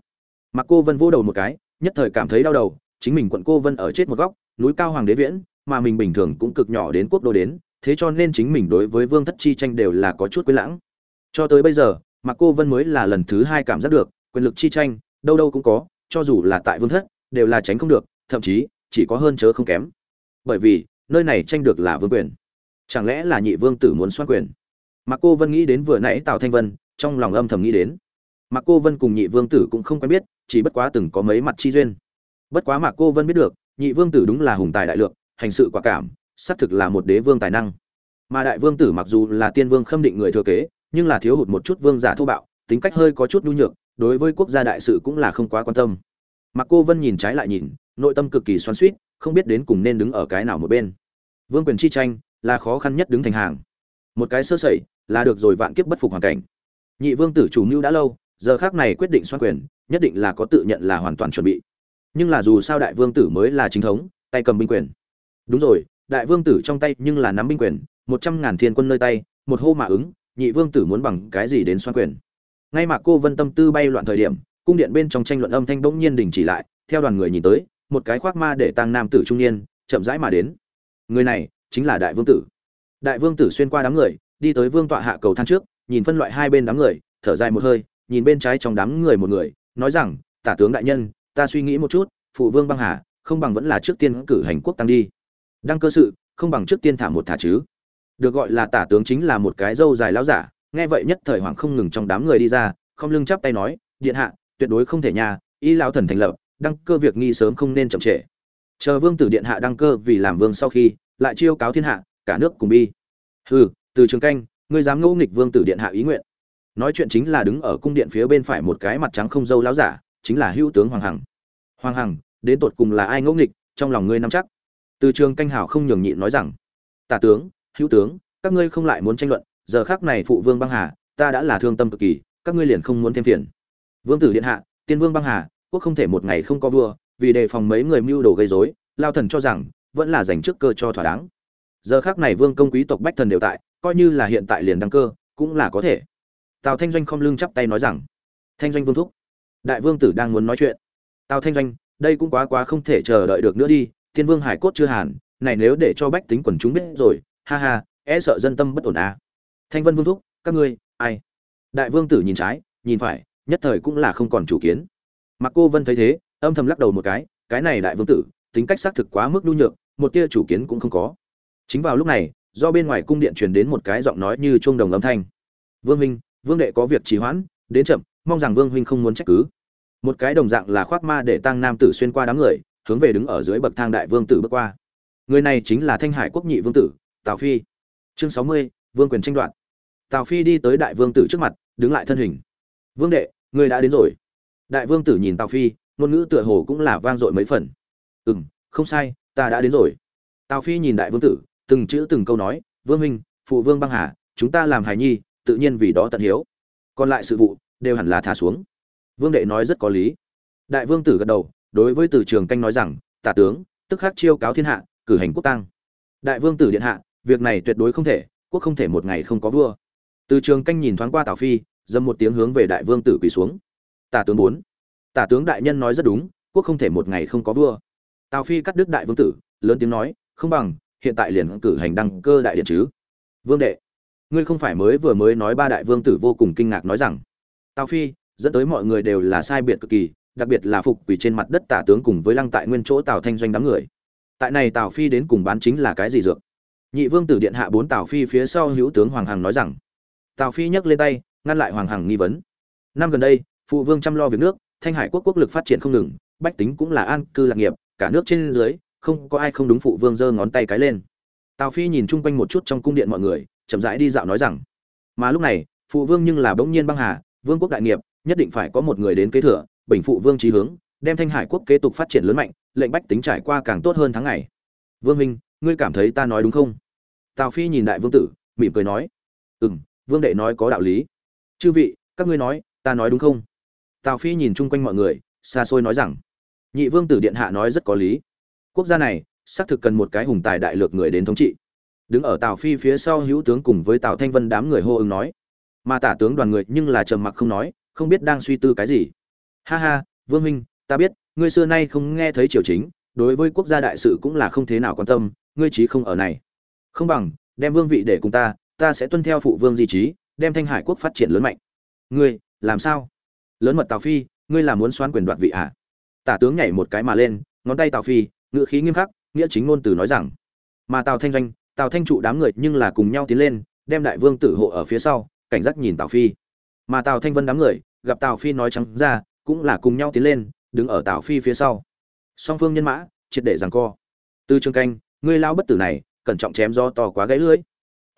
Mặc cô vân vỗ đầu một cái, nhất thời cảm thấy đau đầu, chính mình quận cô vân ở chết một góc, núi cao hoàng đế viễn, mà mình bình thường cũng cực nhỏ đến quốc đô đến thế cho nên chính mình đối với vương thất chi tranh đều là có chút quấy lãng. Cho tới bây giờ, mà cô vân mới là lần thứ hai cảm giác được, quyền lực chi tranh, đâu đâu cũng có, cho dù là tại vương thất, đều là tránh không được, thậm chí, chỉ có hơn chớ không kém. Bởi vì, nơi này tranh được là vương quyền. Chẳng lẽ là nhị vương tử muốn xoan quyền? Mà cô vân nghĩ đến vừa nãy tào thanh vân, trong lòng âm thầm nghĩ đến. Mà cô vân cùng nhị vương tử cũng không quen biết, chỉ bất quá từng có mấy mặt chi duyên. Bất quá mà cô vân biết được, nhị vương tử đúng là hùng tài đại lượng, hành sự quả cảm xác thực là một đế vương tài năng. Mà đại vương tử mặc dù là tiên vương khâm định người thừa kế, nhưng là thiếu hụt một chút vương giả thô bạo, tính cách hơi có chút nhu nhược, đối với quốc gia đại sự cũng là không quá quan tâm. Mặc cô vân nhìn trái lại nhìn, nội tâm cực kỳ xoắn suýt không biết đến cùng nên đứng ở cái nào một bên. Vương quyền chi tranh là khó khăn nhất đứng thành hàng. Một cái sơ sẩy là được rồi vạn kiếp bất phục hoàn cảnh. Nhị vương tử chủ mưu đã lâu, giờ khác này quyết định xoan quyền, nhất định là có tự nhận là hoàn toàn chuẩn bị. Nhưng là dù sao đại vương tử mới là chính thống, tay cầm binh quyền. Đúng rồi đại vương tử trong tay nhưng là nắm binh quyền, một trăm ngàn thiên quân nơi tay, một hô mà ứng, nhị vương tử muốn bằng cái gì đến xoan quyền. Ngay mà cô vân tâm tư bay loạn thời điểm, cung điện bên trong tranh luận âm thanh bỗng nhiên đình chỉ lại, theo đoàn người nhìn tới, một cái khoác ma để tăng nam tử trung niên, chậm rãi mà đến. Người này chính là đại vương tử. Đại vương tử xuyên qua đám người, đi tới vương tọa hạ cầu thang trước, nhìn phân loại hai bên đám người, thở dài một hơi, nhìn bên trái trong đám người một người, nói rằng, tả tướng đại nhân, ta suy nghĩ một chút, phụ vương băng hà, không bằng vẫn là trước tiên cử hành quốc tăng đi đăng cơ sự, không bằng trước tiên thả một thả chứ. Được gọi là tả tướng chính là một cái dâu dài lão giả, nghe vậy nhất thời hoàng không ngừng trong đám người đi ra, không lưng chắp tay nói, điện hạ, tuyệt đối không thể nhà y lão thần thành lập, đăng cơ việc nghi sớm không nên chậm trễ. Chờ vương tử điện hạ đăng cơ vì làm vương sau khi, lại chiêu cáo thiên hạ, cả nước cùng bi. Hừ, từ trường canh, ngươi dám ngẫu nghịch vương tử điện hạ ý nguyện. Nói chuyện chính là đứng ở cung điện phía bên phải một cái mặt trắng không dâu lão giả, chính là hữu tướng hoàng hằng. Hoàng hằng, đến tột cùng là ai ngẫu nghịch, trong lòng ngươi nắm chắc từ trường canh hào không nhường nhịn nói rằng, tả tướng, hữu tướng, các ngươi không lại muốn tranh luận, giờ khác này phụ vương băng hà, ta đã là thương tâm cực kỳ, các ngươi liền không muốn thêm phiền. Vương tử điện hạ, tiên vương băng hà, quốc không thể một ngày không có vua, vì đề phòng mấy người mưu đồ gây rối, lao thần cho rằng, vẫn là dành trước cơ cho thỏa đáng. Giờ khác này vương công quý tộc bách thần đều tại, coi như là hiện tại liền đăng cơ, cũng là có thể. Tào thanh doanh không lưng chắp tay nói rằng, thanh doanh vương thúc, đại vương tử đang muốn nói chuyện. Tào thanh doanh, đây cũng quá quá không thể chờ đợi được nữa đi thiên vương hải cốt chưa hàn, này nếu để cho bách tính quần chúng biết rồi, ha ha e sợ dân tâm bất ổn à. thanh vân vương thúc, các ngươi, ai? Đại vương tử nhìn trái, nhìn phải, nhất thời cũng là không còn chủ kiến. Mặc cô vân thấy thế, âm thầm lắc đầu một cái cái này đại vương tử, tính cách xác thực quá mức nhu nhược, một tia chủ kiến cũng không có. Chính vào lúc này, do bên ngoài cung điện truyền đến một cái giọng nói như chuông đồng âm thanh. Vương minh, vương đệ có việc trì hoãn, đến chậm, mong rằng vương huynh không muốn trách cứ. Một cái đồng dạng là khoác ma để tăng nam tử xuyên qua đám người hướng về đứng ở dưới bậc thang đại vương tử bước qua. Người này chính là thanh hải quốc nhị vương tử, tào phi. Chương sáu mươi, vương quyền tranh đoạt. Tào phi đi tới đại vương tử trước mặt, đứng lại thân hình. Vương đệ, người đã đến rồi. Đại vương tử nhìn tào phi, ngôn ngữ tựa hồ cũng là vang dội mấy phần. Ừ m không sai, ta đã đến rồi. Tào phi nhìn đại vương tử, từng chữ từng câu nói, vương minh phụ vương băng hà, chúng ta làm hài nhi, tự nhiên vì đó tận hiếu. Còn lại sự vụ, đều hẳn là thả xuống. Vương đệ nói rất có lý. Đại vương tử gật đầu đối với từ trường canh nói rằng, tả tướng, tức khắc chiêu cáo thiên hạ, cử hành quốc tang. đại vương tử điện hạ, việc này tuyệt đối không thể, quốc không thể một ngày không có vua. Từ trường canh nhìn thoáng qua tào phi dâm một tiếng hướng về đại vương tử quỳ xuống. Tả tướng bốn tả tướng đại nhân nói rất đúng, quốc không thể một ngày không có vua. Tào phi cắt đứt đại vương tử, lớn tiếng nói, không bằng, hiện tại liền cử hành đăng cơ đại điện chứ. Vương đệ, ngươi không phải mới vừa mới nói ba đại vương tử vô cùng kinh ngạc nói rằng, tào phi, dẫn tới mọi người đều là sai biệt cực kỳ đặc biệt là phục quỷ trên mặt đất tả tướng cùng với lăng tại nguyên chỗ tào thanh doanh đám người. Tại này tào phi đến cùng bán chính là cái gì dược? Nhị vương tử điện hạ bốn tào phi phía sau hữu tướng hoàng hằng nói rằng, tào phi nhấc lên tay, ngăn lại hoàng hằng nghi vấn. Năm gần đây, phụ vương chăm lo việc nước, thanh hải quốc quốc lực phát triển không ngừng, bách tính cũng là an cư lạc nghiệp, cả nước trên dưới, không có ai không đúng phụ vương giơ ngón tay cái lên. Tào phi nhìn chung quanh một chút trong cung điện mọi người, chậm rãi đi dạo nói rằng, mà lúc này, phụ vương nhưng là bỗng nhiên băng hà, vương quốc đại nghiệp, nhất định phải có một người đến kế thừa bình phụ vương trí hướng, đem thanh hải quốc kế tục phát triển lớn mạnh, lệnh bách tính trải qua càng tốt hơn tháng ngày. Vương minh, ngươi cảm thấy ta nói đúng không? Tào phi nhìn đại vương tử, mỉm cười nói. Ừ m vương đệ nói có đạo lý. Chư vị, các ngươi nói, ta nói đúng không? Tào phi nhìn chung quanh mọi người, xa xôi nói rằng. Nhị vương tử điện hạ nói rất có lý. Quốc gia này, xác thực cần một cái hùng tài đại lược người đến thống trị. Đứng ở tào phi phía sau hữu tướng cùng với tào thanh vân đám người hô ứng nói. Mà tả tướng đoàn người nhưng là trầm mặc không nói, không biết đang suy tư cái gì ha ha, vương minh, ta biết, ngươi xưa nay không nghe thấy triều chính, đối với quốc gia đại sự cũng là không thế nào quan tâm, ngươi trí không ở này. Không bằng, đem vương vị để cùng ta ta sẽ tuân theo phụ vương di trí, đem thanh hải quốc phát triển lớn mạnh. Ngươi, làm sao? Lớn mật tào phi, ngươi là muốn xoan quyền đoạt vị à? tả tướng nhảy một cái mà lên, ngón tay tào phi ngự khí nghiêm khắc, nghĩa chính ngôn từ nói rằng. Mà tào thanh doanh, tào thanh trụ đám người nhưng là cùng nhau tiến lên, đem đại vương tử hộ ở phía sau, cảnh giác nhìn tào phi. Mà tào thanh vân đám người, gặp tào phi nói trắng ra cũng là cùng nhau tiến lên, đứng ở tào phi phía sau. Song phương nhân mã, triệt để giằng co. Tư trương canh, ngươi lao bất tử này, cẩn trọng chém do to quá gãy lưỡi.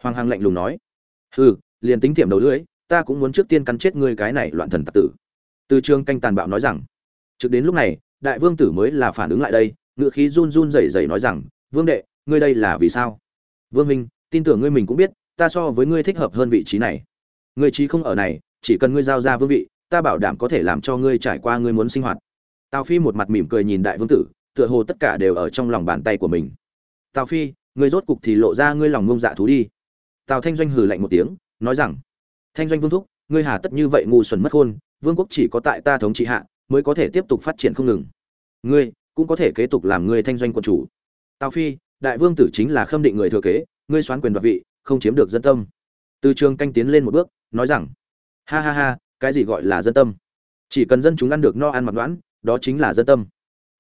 Hoàng hằng lạnh lùng nói. Hừ, liền tính tiệm đầu lưỡi, ta cũng muốn trước tiên cắn chết ngươi cái này loạn thần tặc tử. Tư trương canh tàn bạo nói rằng. Trực đến lúc này, đại vương tử mới là phản ứng lại đây ngự khí run run rẩy rẩy nói rằng, vương đệ, ngươi đây là vì sao? Vương minh tin tưởng ngươi mình cũng biết, ta so với ngươi thích hợp hơn vị trí này. Ngươi trí không ở này, chỉ cần ngươi giao ra vương vị ta bảo đảm có thể làm cho ngươi trải qua ngươi muốn sinh hoạt. Tào phi một mặt mỉm cười nhìn đại vương tử, tựa hồ tất cả đều ở trong lòng bàn tay của mình. Tào phi, ngươi rốt cục thì lộ ra ngươi lòng ngông dạ thú đi. Tào thanh doanh hừ lạnh một tiếng, nói rằng, thanh doanh vương thúc, ngươi hà tất như vậy ngu xuẩn mất khôn, vương quốc chỉ có tại ta thống trị hạ, mới có thể tiếp tục phát triển không ngừng. Ngươi, cũng có thể kế tục làm ngươi thanh doanh quân chủ. Tào phi, đại vương tử chính là khâm định người thừa kế, ngươi xoán quyền đoạt vị, không chiếm được dân tâm. Từ trường canh tiến lên một bước, nói rằng, ha ha ha cái gì gọi là dân tâm? Chỉ cần dân chúng ăn được no ăn mặc đoán, đó chính là dân tâm.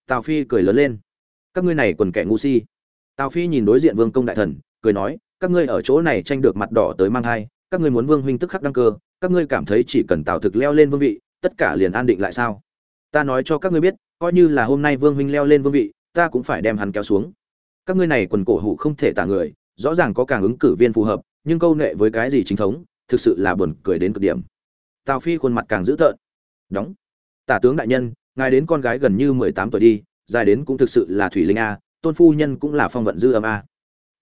Tào phi cười lớn lên. Các ngươi này quần kẻ ngu si. Tào phi nhìn đối diện vương công đại thần, cười nói, các ngươi ở chỗ này tranh được mặt đỏ tới mang hai các ngươi muốn vương huynh tức khắc đăng cơ, các ngươi cảm thấy chỉ cần tào thực leo lên vương vị, tất cả liền an định lại sao? Ta nói cho các ngươi biết, coi như là hôm nay vương huynh leo lên vương vị, ta cũng phải đem hắn kéo xuống. Các ngươi này quần cổ hủ không thể tả người, rõ ràng có càng ứng cử viên phù hợp, nhưng câu nệ với cái gì chính thống, thực sự là buồn cười đến cực điểm tào phi khuôn mặt càng dữ tợn. Đóng. Tả tướng đại nhân, ngài đến con gái gần như mười tám tuổi đi, dài đến cũng thực sự là thủy linh a, tôn phu nhân cũng là phong vận dư âm a.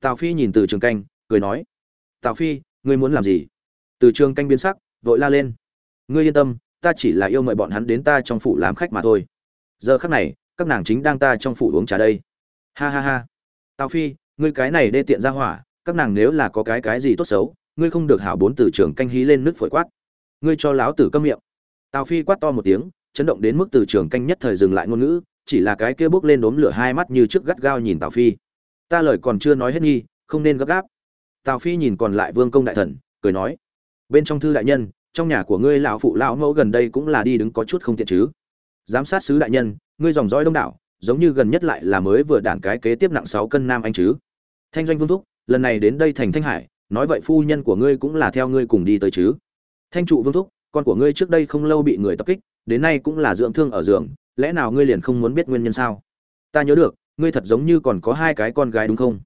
Tào phi nhìn từ trường canh, cười nói. Tào phi, ngươi muốn làm gì? Từ trường canh biến sắc, vội la lên. Ngươi yên tâm, ta chỉ là yêu mời bọn hắn đến ta trong phủ làm khách mà thôi. Giờ khắc này, các nàng chính đang ta trong phủ uống trà đây. Ha ha ha. Tào phi, ngươi cái này đê tiện ra hỏa, các nàng nếu là có cái cái gì tốt xấu, ngươi không được hảo bốn từ trường canh hí lên nước phổi quát ngươi cho láo tử câm miệng. Tào phi quát to một tiếng, chấn động đến mức từ trường canh nhất thời dừng lại ngôn ngữ, chỉ là cái kia bước lên đốm lửa hai mắt như trước gắt gao nhìn tào phi. Ta lời còn chưa nói hết nghi, không nên gấp gáp. Tào phi nhìn còn lại vương công đại thần, cười nói, bên trong thư đại nhân, trong nhà của ngươi lão phụ lão mẫu gần đây cũng là đi đứng có chút không tiện chứ. Giám sát sứ đại nhân, ngươi dòng dõi đông đảo, giống như gần nhất lại là mới vừa đản cái kế tiếp nặng sáu cân nam anh chứ. Thanh doanh vương thúc, lần này đến đây thành thanh hải, nói vậy phu nhân của ngươi cũng là theo ngươi cùng đi tới chứ thanh trụ vương thúc, con của ngươi trước đây không lâu bị người tập kích, đến nay cũng là dưỡng thương ở giường, lẽ nào ngươi liền không muốn biết nguyên nhân sao? Ta nhớ được, ngươi thật giống như còn có hai cái con gái đúng không?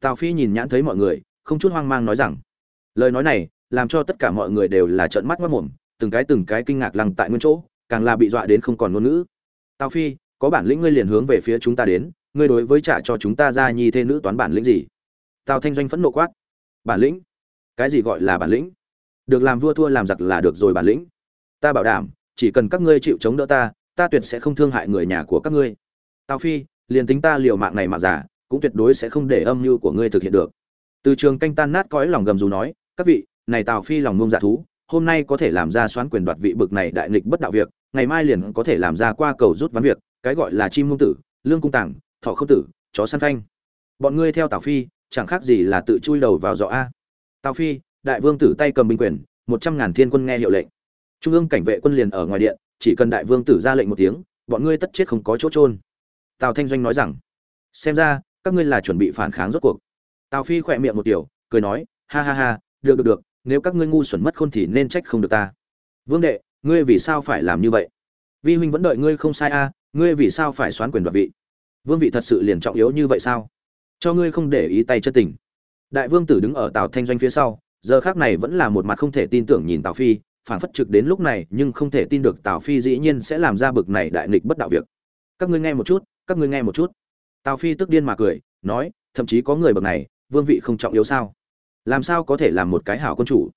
Tào phi nhìn nhãn thấy mọi người, không chút hoang mang nói rằng, lời nói này làm cho tất cả mọi người đều là trợn mắt mất mồm, từng cái từng cái kinh ngạc lằng tại nguyên chỗ, càng là bị dọa đến không còn ngôn ngữ. Tào phi, có bản lĩnh ngươi liền hướng về phía chúng ta đến, ngươi đối với trả cho chúng ta ra nhi thê nữ toán bản lĩnh gì? Tào thanh doanh phẫn nộ quát, bản lĩnh? Cái gì gọi là bản lĩnh? Được làm vua thua làm giặc là được rồi bản lĩnh. Ta bảo đảm, chỉ cần các ngươi chịu chống đỡ ta ta tuyệt sẽ không thương hại người nhà của các ngươi. Tào phi, liền tính ta liều mạng này mà giả cũng tuyệt đối sẽ không để âm mưu của ngươi thực hiện được. Từ trường canh tan nát cõi lòng gầm dù nói, các vị, này tào phi lòng ngông dạ thú, hôm nay có thể làm ra xoán quyền đoạt vị bực này đại nghịch bất đạo việc, ngày mai liền có thể làm ra qua cầu rút ván việc, cái gọi là chim ngông tử, lương cung tàng thọ không tử, chó săn phanh. Bọn ngươi theo tào phi, chẳng khác gì là tự chui đầu vào dọ a. Tào phi đại vương tử tay cầm binh quyền, một trăm ngàn thiên quân nghe hiệu lệnh. Trung ương cảnh vệ quân liền ở ngoài điện, chỉ cần đại vương tử ra lệnh một tiếng, bọn ngươi tất chết không có chỗ trôn tào thanh doanh nói rằng, xem ra, các ngươi là chuẩn bị phản kháng rốt cuộc. Tào phi khỏe miệng một tiểu, cười nói, ha ha ha, được được được, nếu các ngươi ngu xuẩn mất khôn thì nên trách không được ta. Vương đệ, ngươi vì sao phải làm như vậy? Vi huynh vẫn đợi ngươi không sai a, ngươi vì sao phải xoán quyền đoạt vị? Vương vị thật sự liền trọng yếu như vậy sao? Cho ngươi không để ý tay chân tình. Đại vương tử đứng ở tào thanh doanh phía sau giờ khác này vẫn là một mặt không thể tin tưởng nhìn tào phi phản phất trực đến lúc này nhưng không thể tin được tào phi dĩ nhiên sẽ làm ra bực này đại nghịch bất đạo việc. Các ngươi nghe một chút, các ngươi nghe một chút. Tào phi tức điên mà cười, nói, thậm chí có người bậc này, vương vị không trọng yếu sao? Làm sao có thể làm một cái hảo quân chủ?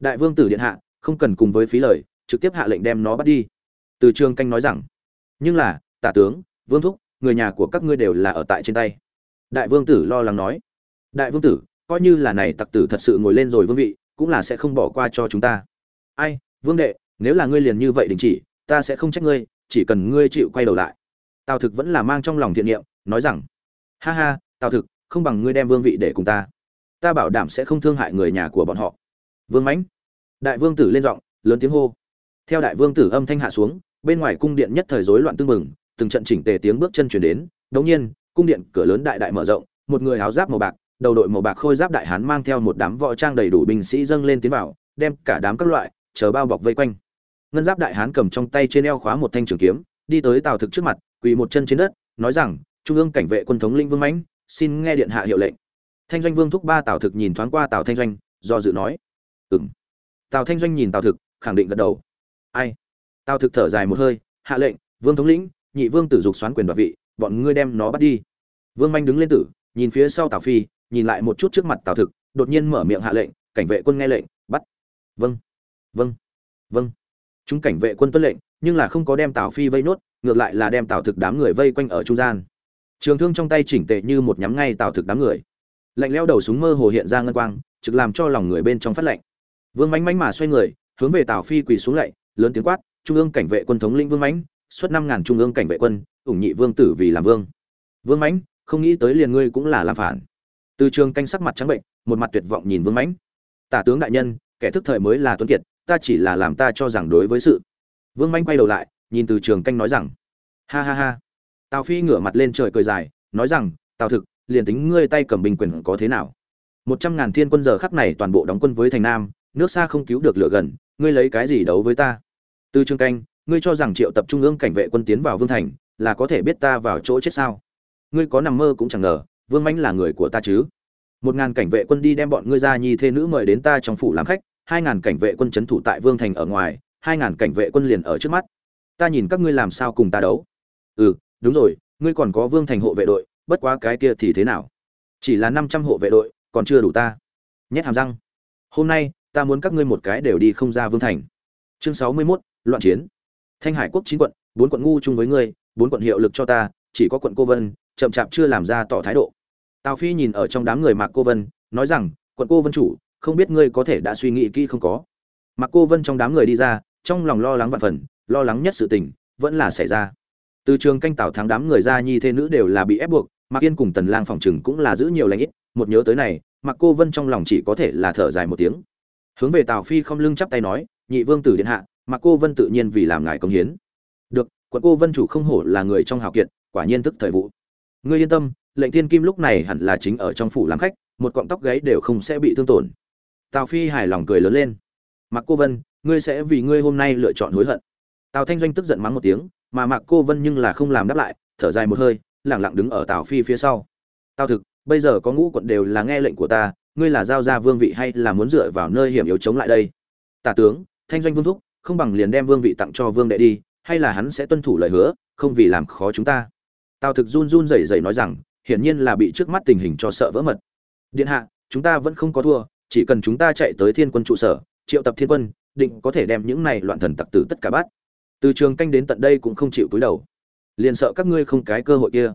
Đại vương tử điện hạ, không cần cùng với phí lời, trực tiếp hạ lệnh đem nó bắt đi. Từ trường canh nói rằng, nhưng là, tả tướng, vương thúc, người nhà của các ngươi đều là ở tại trên tay. Đại vương tử lo lắng nói. Đại vương tử coi như là này tặc tử thật sự ngồi lên rồi vương vị, cũng là sẽ không bỏ qua cho chúng ta. Ai, vương đệ, nếu là ngươi liền như vậy đình chỉ, ta sẽ không trách ngươi, chỉ cần ngươi chịu quay đầu lại. Tào thực vẫn là mang trong lòng thiện niệm, nói rằng, ha ha, tào thực, không bằng ngươi đem vương vị để cùng ta. Ta bảo đảm sẽ không thương hại người nhà của bọn họ. Vương mãnh, đại vương tử lên giọng, lớn tiếng hô. Theo đại vương tử âm thanh hạ xuống, bên ngoài cung điện nhất thời rối loạn tưng bừng, từng trận chỉnh tề tiếng bước chân chuyển đến. Đống nhiên, cung điện cửa lớn đại đại mở rộng, một người áo giáp màu bạc đầu đội màu bạc khôi giáp đại hán mang theo một đám võ trang đầy đủ binh sĩ dâng lên tiến vào, đem cả đám các loại, chờ bao bọc vây quanh. Ngân giáp đại hán cầm trong tay trên eo khóa một thanh trường kiếm, đi tới tào thực trước mặt, quỳ một chân trên đất, nói rằng, trung ương cảnh vệ quân thống lĩnh vương mãnh, xin nghe điện hạ hiệu lệnh. Thanh doanh vương thúc ba tào thực nhìn thoáng qua tào thanh doanh, do dự nói, "Ừm." tào thanh doanh nhìn tào thực, khẳng định gật đầu. Ai? Tào thực thở dài một hơi, hạ lệnh, vương thống lĩnh, nhị vương tử dục xoán quyền đoạt vị, bọn ngươi đem nó bắt đi. Vương manh đứng lên tử, nhìn phía sau tào phi nhìn lại một chút trước mặt tào thực, đột nhiên mở miệng hạ lệnh, cảnh vệ quân nghe lệnh, bắt. Vâng vâng vâng. Chúng cảnh vệ quân tuân lệnh, nhưng là không có đem tào phi vây nốt, ngược lại là đem tào thực đám người vây quanh ở trung gian. Trường thương trong tay chỉnh tệ như một nhắm ngay tào thực đám người. Lạnh leo đầu súng mơ hồ hiện ra ngân quang, trực làm cho lòng người bên trong phát lệnh vương mánh mánh mà xoay người, hướng về tào phi quỳ xuống lạy, lớn tiếng quát, trung ương cảnh vệ quân thống lĩnh vương mánh xuất năm ngàn trung ương cảnh vệ quân, ủng nhị vương tử vì làm vương. Vương mánh không nghĩ tới liền ngươi cũng là làm phản từ trường canh sắc mặt trắng bệnh, một mặt tuyệt vọng nhìn vương mãnh. Tả tướng đại nhân, kẻ thức thời mới là tuấn kiệt, ta chỉ là làm ta cho rằng đối với sự. Vương mãnh quay đầu lại, nhìn từ trường canh nói rằng, ha ha ha. Tào phi ngửa mặt lên trời cười dài, nói rằng, tào thực, liền tính ngươi tay cầm bình quyền có thế nào? Một trăm ngàn thiên quân giờ khắc này toàn bộ đóng quân với thành nam, nước xa không cứu được lửa gần, ngươi lấy cái gì đấu với ta? Từ trường canh, ngươi cho rằng triệu tập trung ương cảnh vệ quân tiến vào vương thành, là có thể biết ta vào chỗ chết sao? Ngươi có nằm mơ cũng chẳng ngờ vương mãnh là người của ta chứ? Một ngàn cảnh vệ quân đi đem bọn ngươi ra nhi thê nữ mời đến ta trong phủ làm khách, hai ngàn cảnh vệ quân c h ấ n thủ tại vương thành ở ngoài, hai ngàn cảnh vệ quân liền ở trước mắt. Ta nhìn các ngươi làm sao cùng ta đấu. Ừ đúng rồi, ngươi còn có vương thành hộ vệ đội, bất quá cái kia thì thế nào? Chỉ là năm trăm hộ vệ đội, còn chưa đủ ta. Nhét hàm răng. Hôm nay, ta muốn các ngươi một cái đều đi không ra vương thành. Chương sáu mươi mốt, loạn chiến. Thanh hải quốc chín quận, bốn quận ngu chung với ngươi, bốn quận hiệu lực cho ta, chỉ có quận cô vân, chậm chạp chưa làm ra tỏ thái độ tào phi nhìn ở trong đám người mạc cô vân, nói rằng, quận cô vân chủ, không biết ngươi có thể đã suy nghĩ kỹ không có? Mạc cô vân trong đám người đi ra, trong lòng lo lắng vạn phần, lo lắng nhất sự tình vẫn là xảy ra. Từ trường canh tảo thắng đám người ra nhi thế nữ đều là bị ép buộc, mạc yên cùng tần lang phòng trừng cũng là giữ nhiều lãnh ít, một nhớ tới này, mạc cô vân trong lòng chỉ có thể là thở dài một tiếng. Hướng về tào phi không lưng chắp tay nói, nhị vương tử điện hạ, mạc cô vân tự nhiên vì làm ngài công hiến. Được, quận cô vân chủ không hổ là người trong hào kiệt, quả nhiên thức thời vụ. Ngươi yên tâm lệnh thiên kim lúc này hẳn là chính ở trong phủ làm khách, một cọng tóc gáy đều không sẽ bị thương tổn. Tào phi hài lòng cười lớn lên. Mặc cô vân, ngươi sẽ vì ngươi hôm nay lựa chọn hối hận. Tào thanh doanh tức giận mắng một tiếng, mà mặc cô vân nhưng là không làm đáp lại, thở dài một hơi, lẳng lặng đứng ở tào phi phía sau. Tào thực, bây giờ có ngũ quận đều là nghe lệnh của ta, ngươi là giao ra vương vị hay là muốn dựa vào nơi hiểm yếu chống lại đây? Tả tướng, thanh doanh vương thúc, không bằng liền đem vương vị tặng cho vương đệ đi, hay là hắn sẽ tuân thủ lời hứa, không vì làm khó chúng ta? Tào thực run run rẩy rẩy nói rằng hiển nhiên là bị trước mắt tình hình cho sợ vỡ mật. Điện hạ, chúng ta vẫn không có thua, chỉ cần chúng ta chạy tới thiên quân trụ sở, triệu tập thiên quân, định có thể đem những này loạn thần tặc tử tất cả bắt. Từ trường canh đến tận đây cũng không chịu cúi đầu. Liền sợ các ngươi không cái cơ hội kia.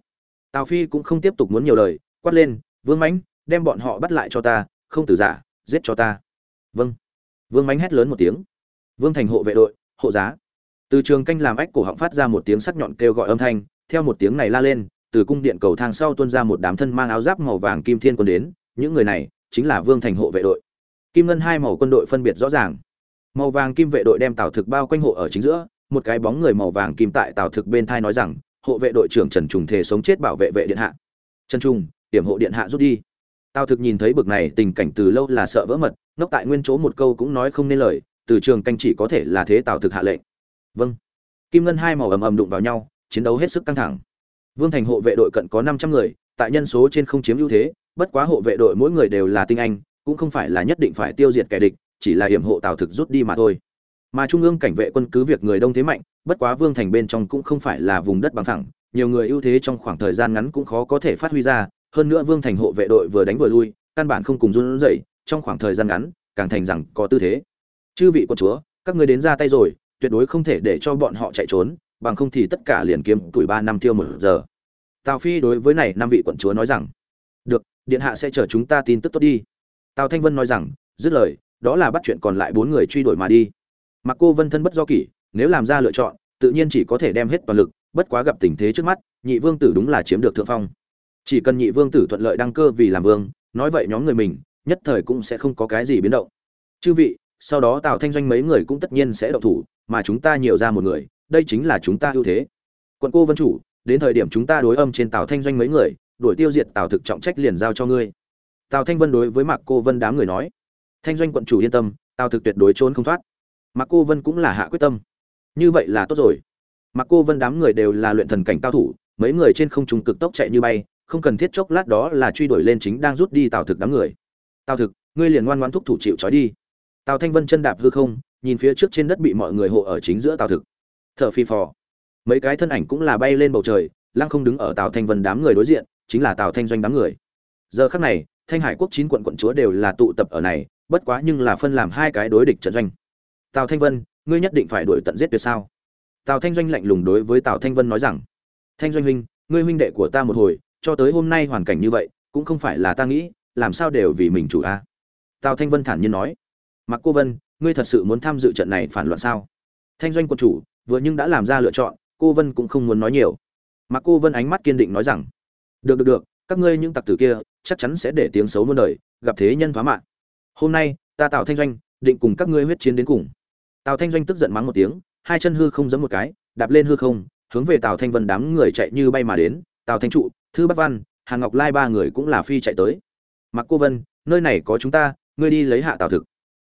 Tào phi cũng không tiếp tục muốn nhiều lời, quát lên, vương mãnh, đem bọn họ bắt lại cho ta, không tử giả, giết cho ta. Vâng. Vương mãnh hét lớn một tiếng. Vương thành hộ vệ đội, hộ giá. Từ trường canh làm ách cổ họng phát ra một tiếng sắc nhọn kêu gọi âm thanh, theo một tiếng này la lên từ cung điện cầu thang sau tuôn ra một đám thân mang áo giáp màu vàng kim thiên quân đến, những người này chính là vương thành hộ vệ đội. Kim ngân hai màu quân đội phân biệt rõ ràng. Màu vàng kim vệ đội đem tào thực bao quanh hộ ở chính giữa, một cái bóng người màu vàng kim tại tào thực bên thai nói rằng, hộ vệ đội trưởng trần trùng Thề sống chết bảo vệ vệ điện hạ. Trần trung điểm hộ điện hạ rút đi. Tào thực nhìn thấy bực này tình cảnh từ lâu là sợ vỡ mật nóc tại nguyên chỗ một câu cũng nói không nên lời, từ trường canh chỉ có thể là thế tào thực hạ lệnh. Vâng. Kim ngân hai màu ầm ầm đụng vào nhau, chiến đấu hết sức căng thẳng vương thành hộ vệ đội cận có năm trăm người, tại nhân số trên không chiếm ưu thế, bất quá hộ vệ đội mỗi người đều là tinh anh, cũng không phải là nhất định phải tiêu diệt kẻ địch, chỉ là hiểm hộ tào thực rút đi mà thôi. Mà trung ương cảnh vệ quân cứ việc người đông thế mạnh, bất quá vương thành bên trong cũng không phải là vùng đất bằng thẳng, nhiều người ưu thế trong khoảng thời gian ngắn cũng khó có thể phát huy ra, hơn nữa vương thành hộ vệ đội vừa đánh vừa lui, căn bản không cùng run rẩy, trong khoảng thời gian ngắn, càng thành rằng có tư thế. Chư vị quân chúa, các ngươi đến ra tay rồi, tuyệt đối không thể để cho bọn họ chạy trốn bằng không thì tất cả liền kiếm tuổi ba năm tiêu một giờ. Tào phi đối với này năm vị quận chúa nói rằng, được, điện hạ sẽ chờ chúng ta tin tức tốt đi. Tào thanh vân nói rằng, dứt lời, đó là bắt chuyện còn lại bốn người truy đuổi mà đi. Mặc cô vân thân bất do kỷ, nếu làm ra lựa chọn, tự nhiên chỉ có thể đem hết toàn lực, bất quá gặp tình thế trước mắt, nhị vương tử đúng là chiếm được thượng phong. Chỉ cần nhị vương tử thuận lợi đăng cơ vì làm vương, nói vậy nhóm người mình, nhất thời cũng sẽ không có cái gì biến động. Chư vị, sau đó tào thanh doanh mấy người cũng tất nhiên sẽ động thủ, mà chúng ta nhiều ra một người đây chính là chúng ta ưu thế. Quận cô vân chủ, đến thời điểm chúng ta đối âm trên tào thanh doanh mấy người, đuổi tiêu diệt tào thực trọng trách liền giao cho ngươi. Tào thanh vân đối với mạc cô vân đám người nói. Thanh doanh quận chủ yên tâm, tào thực tuyệt đối trốn không thoát. Mạc cô vân cũng là hạ quyết tâm. Như vậy là tốt rồi. Mạc cô vân đám người đều là luyện thần cảnh cao thủ, mấy người trên không trung cực tốc chạy như bay, không cần thiết chốc lát đó là truy đuổi lên chính đang rút đi tào thực đám người. Tào thực, ngươi liền ngoan ngoãn thúc thủ chịu trói đi. Tào thanh vân chân đạp hư không, nhìn phía trước trên đất bị mọi người hộ ở chính giữa tào thực thở phi phò. Mấy cái thân ảnh cũng là bay lên bầu trời, lăng không đứng ở tào thanh vân đám người đối diện, chính là tào thanh doanh đám người. Giờ khắc này, thanh hải quốc chín quận quận chúa đều là tụ tập ở này, bất quá nhưng là phân làm hai cái đối địch trận doanh. Tào thanh vân, ngươi nhất định phải đuổi tận giết tuyệt sao? Tào thanh doanh lạnh lùng đối với tào thanh vân nói rằng, thanh doanh huynh, ngươi huynh đệ của ta một hồi, cho tới hôm nay hoàn cảnh như vậy, cũng không phải là ta nghĩ, làm sao đều vì mình chủ a? Tào thanh vân thản nhiên nói mặc cô vân, ngươi thật sự muốn tham dự trận này phản loạn sao? Thanh doanh quân chủ vừa nhưng đã làm ra lựa chọn, cô vân cũng không muốn nói nhiều. Mà cô vân ánh mắt kiên định nói rằng, được được được, các ngươi những tặc tử kia chắc chắn sẽ để tiếng xấu muôn đời, gặp thế nhân phá mạng. Hôm nay, ta tạo thanh doanh định cùng các ngươi huyết chiến đến cùng. Tào thanh doanh tức giận mắng một tiếng, hai chân hư không giấm một cái, đạp lên hư không, hướng về tào thanh vân đám người chạy như bay mà đến. Tào thanh trụ, thư bắc văn hàn ngọc lai ba người cũng là phi chạy tới. Mặc cô vân, nơi này có chúng ta, ngươi đi lấy hạ tào thực.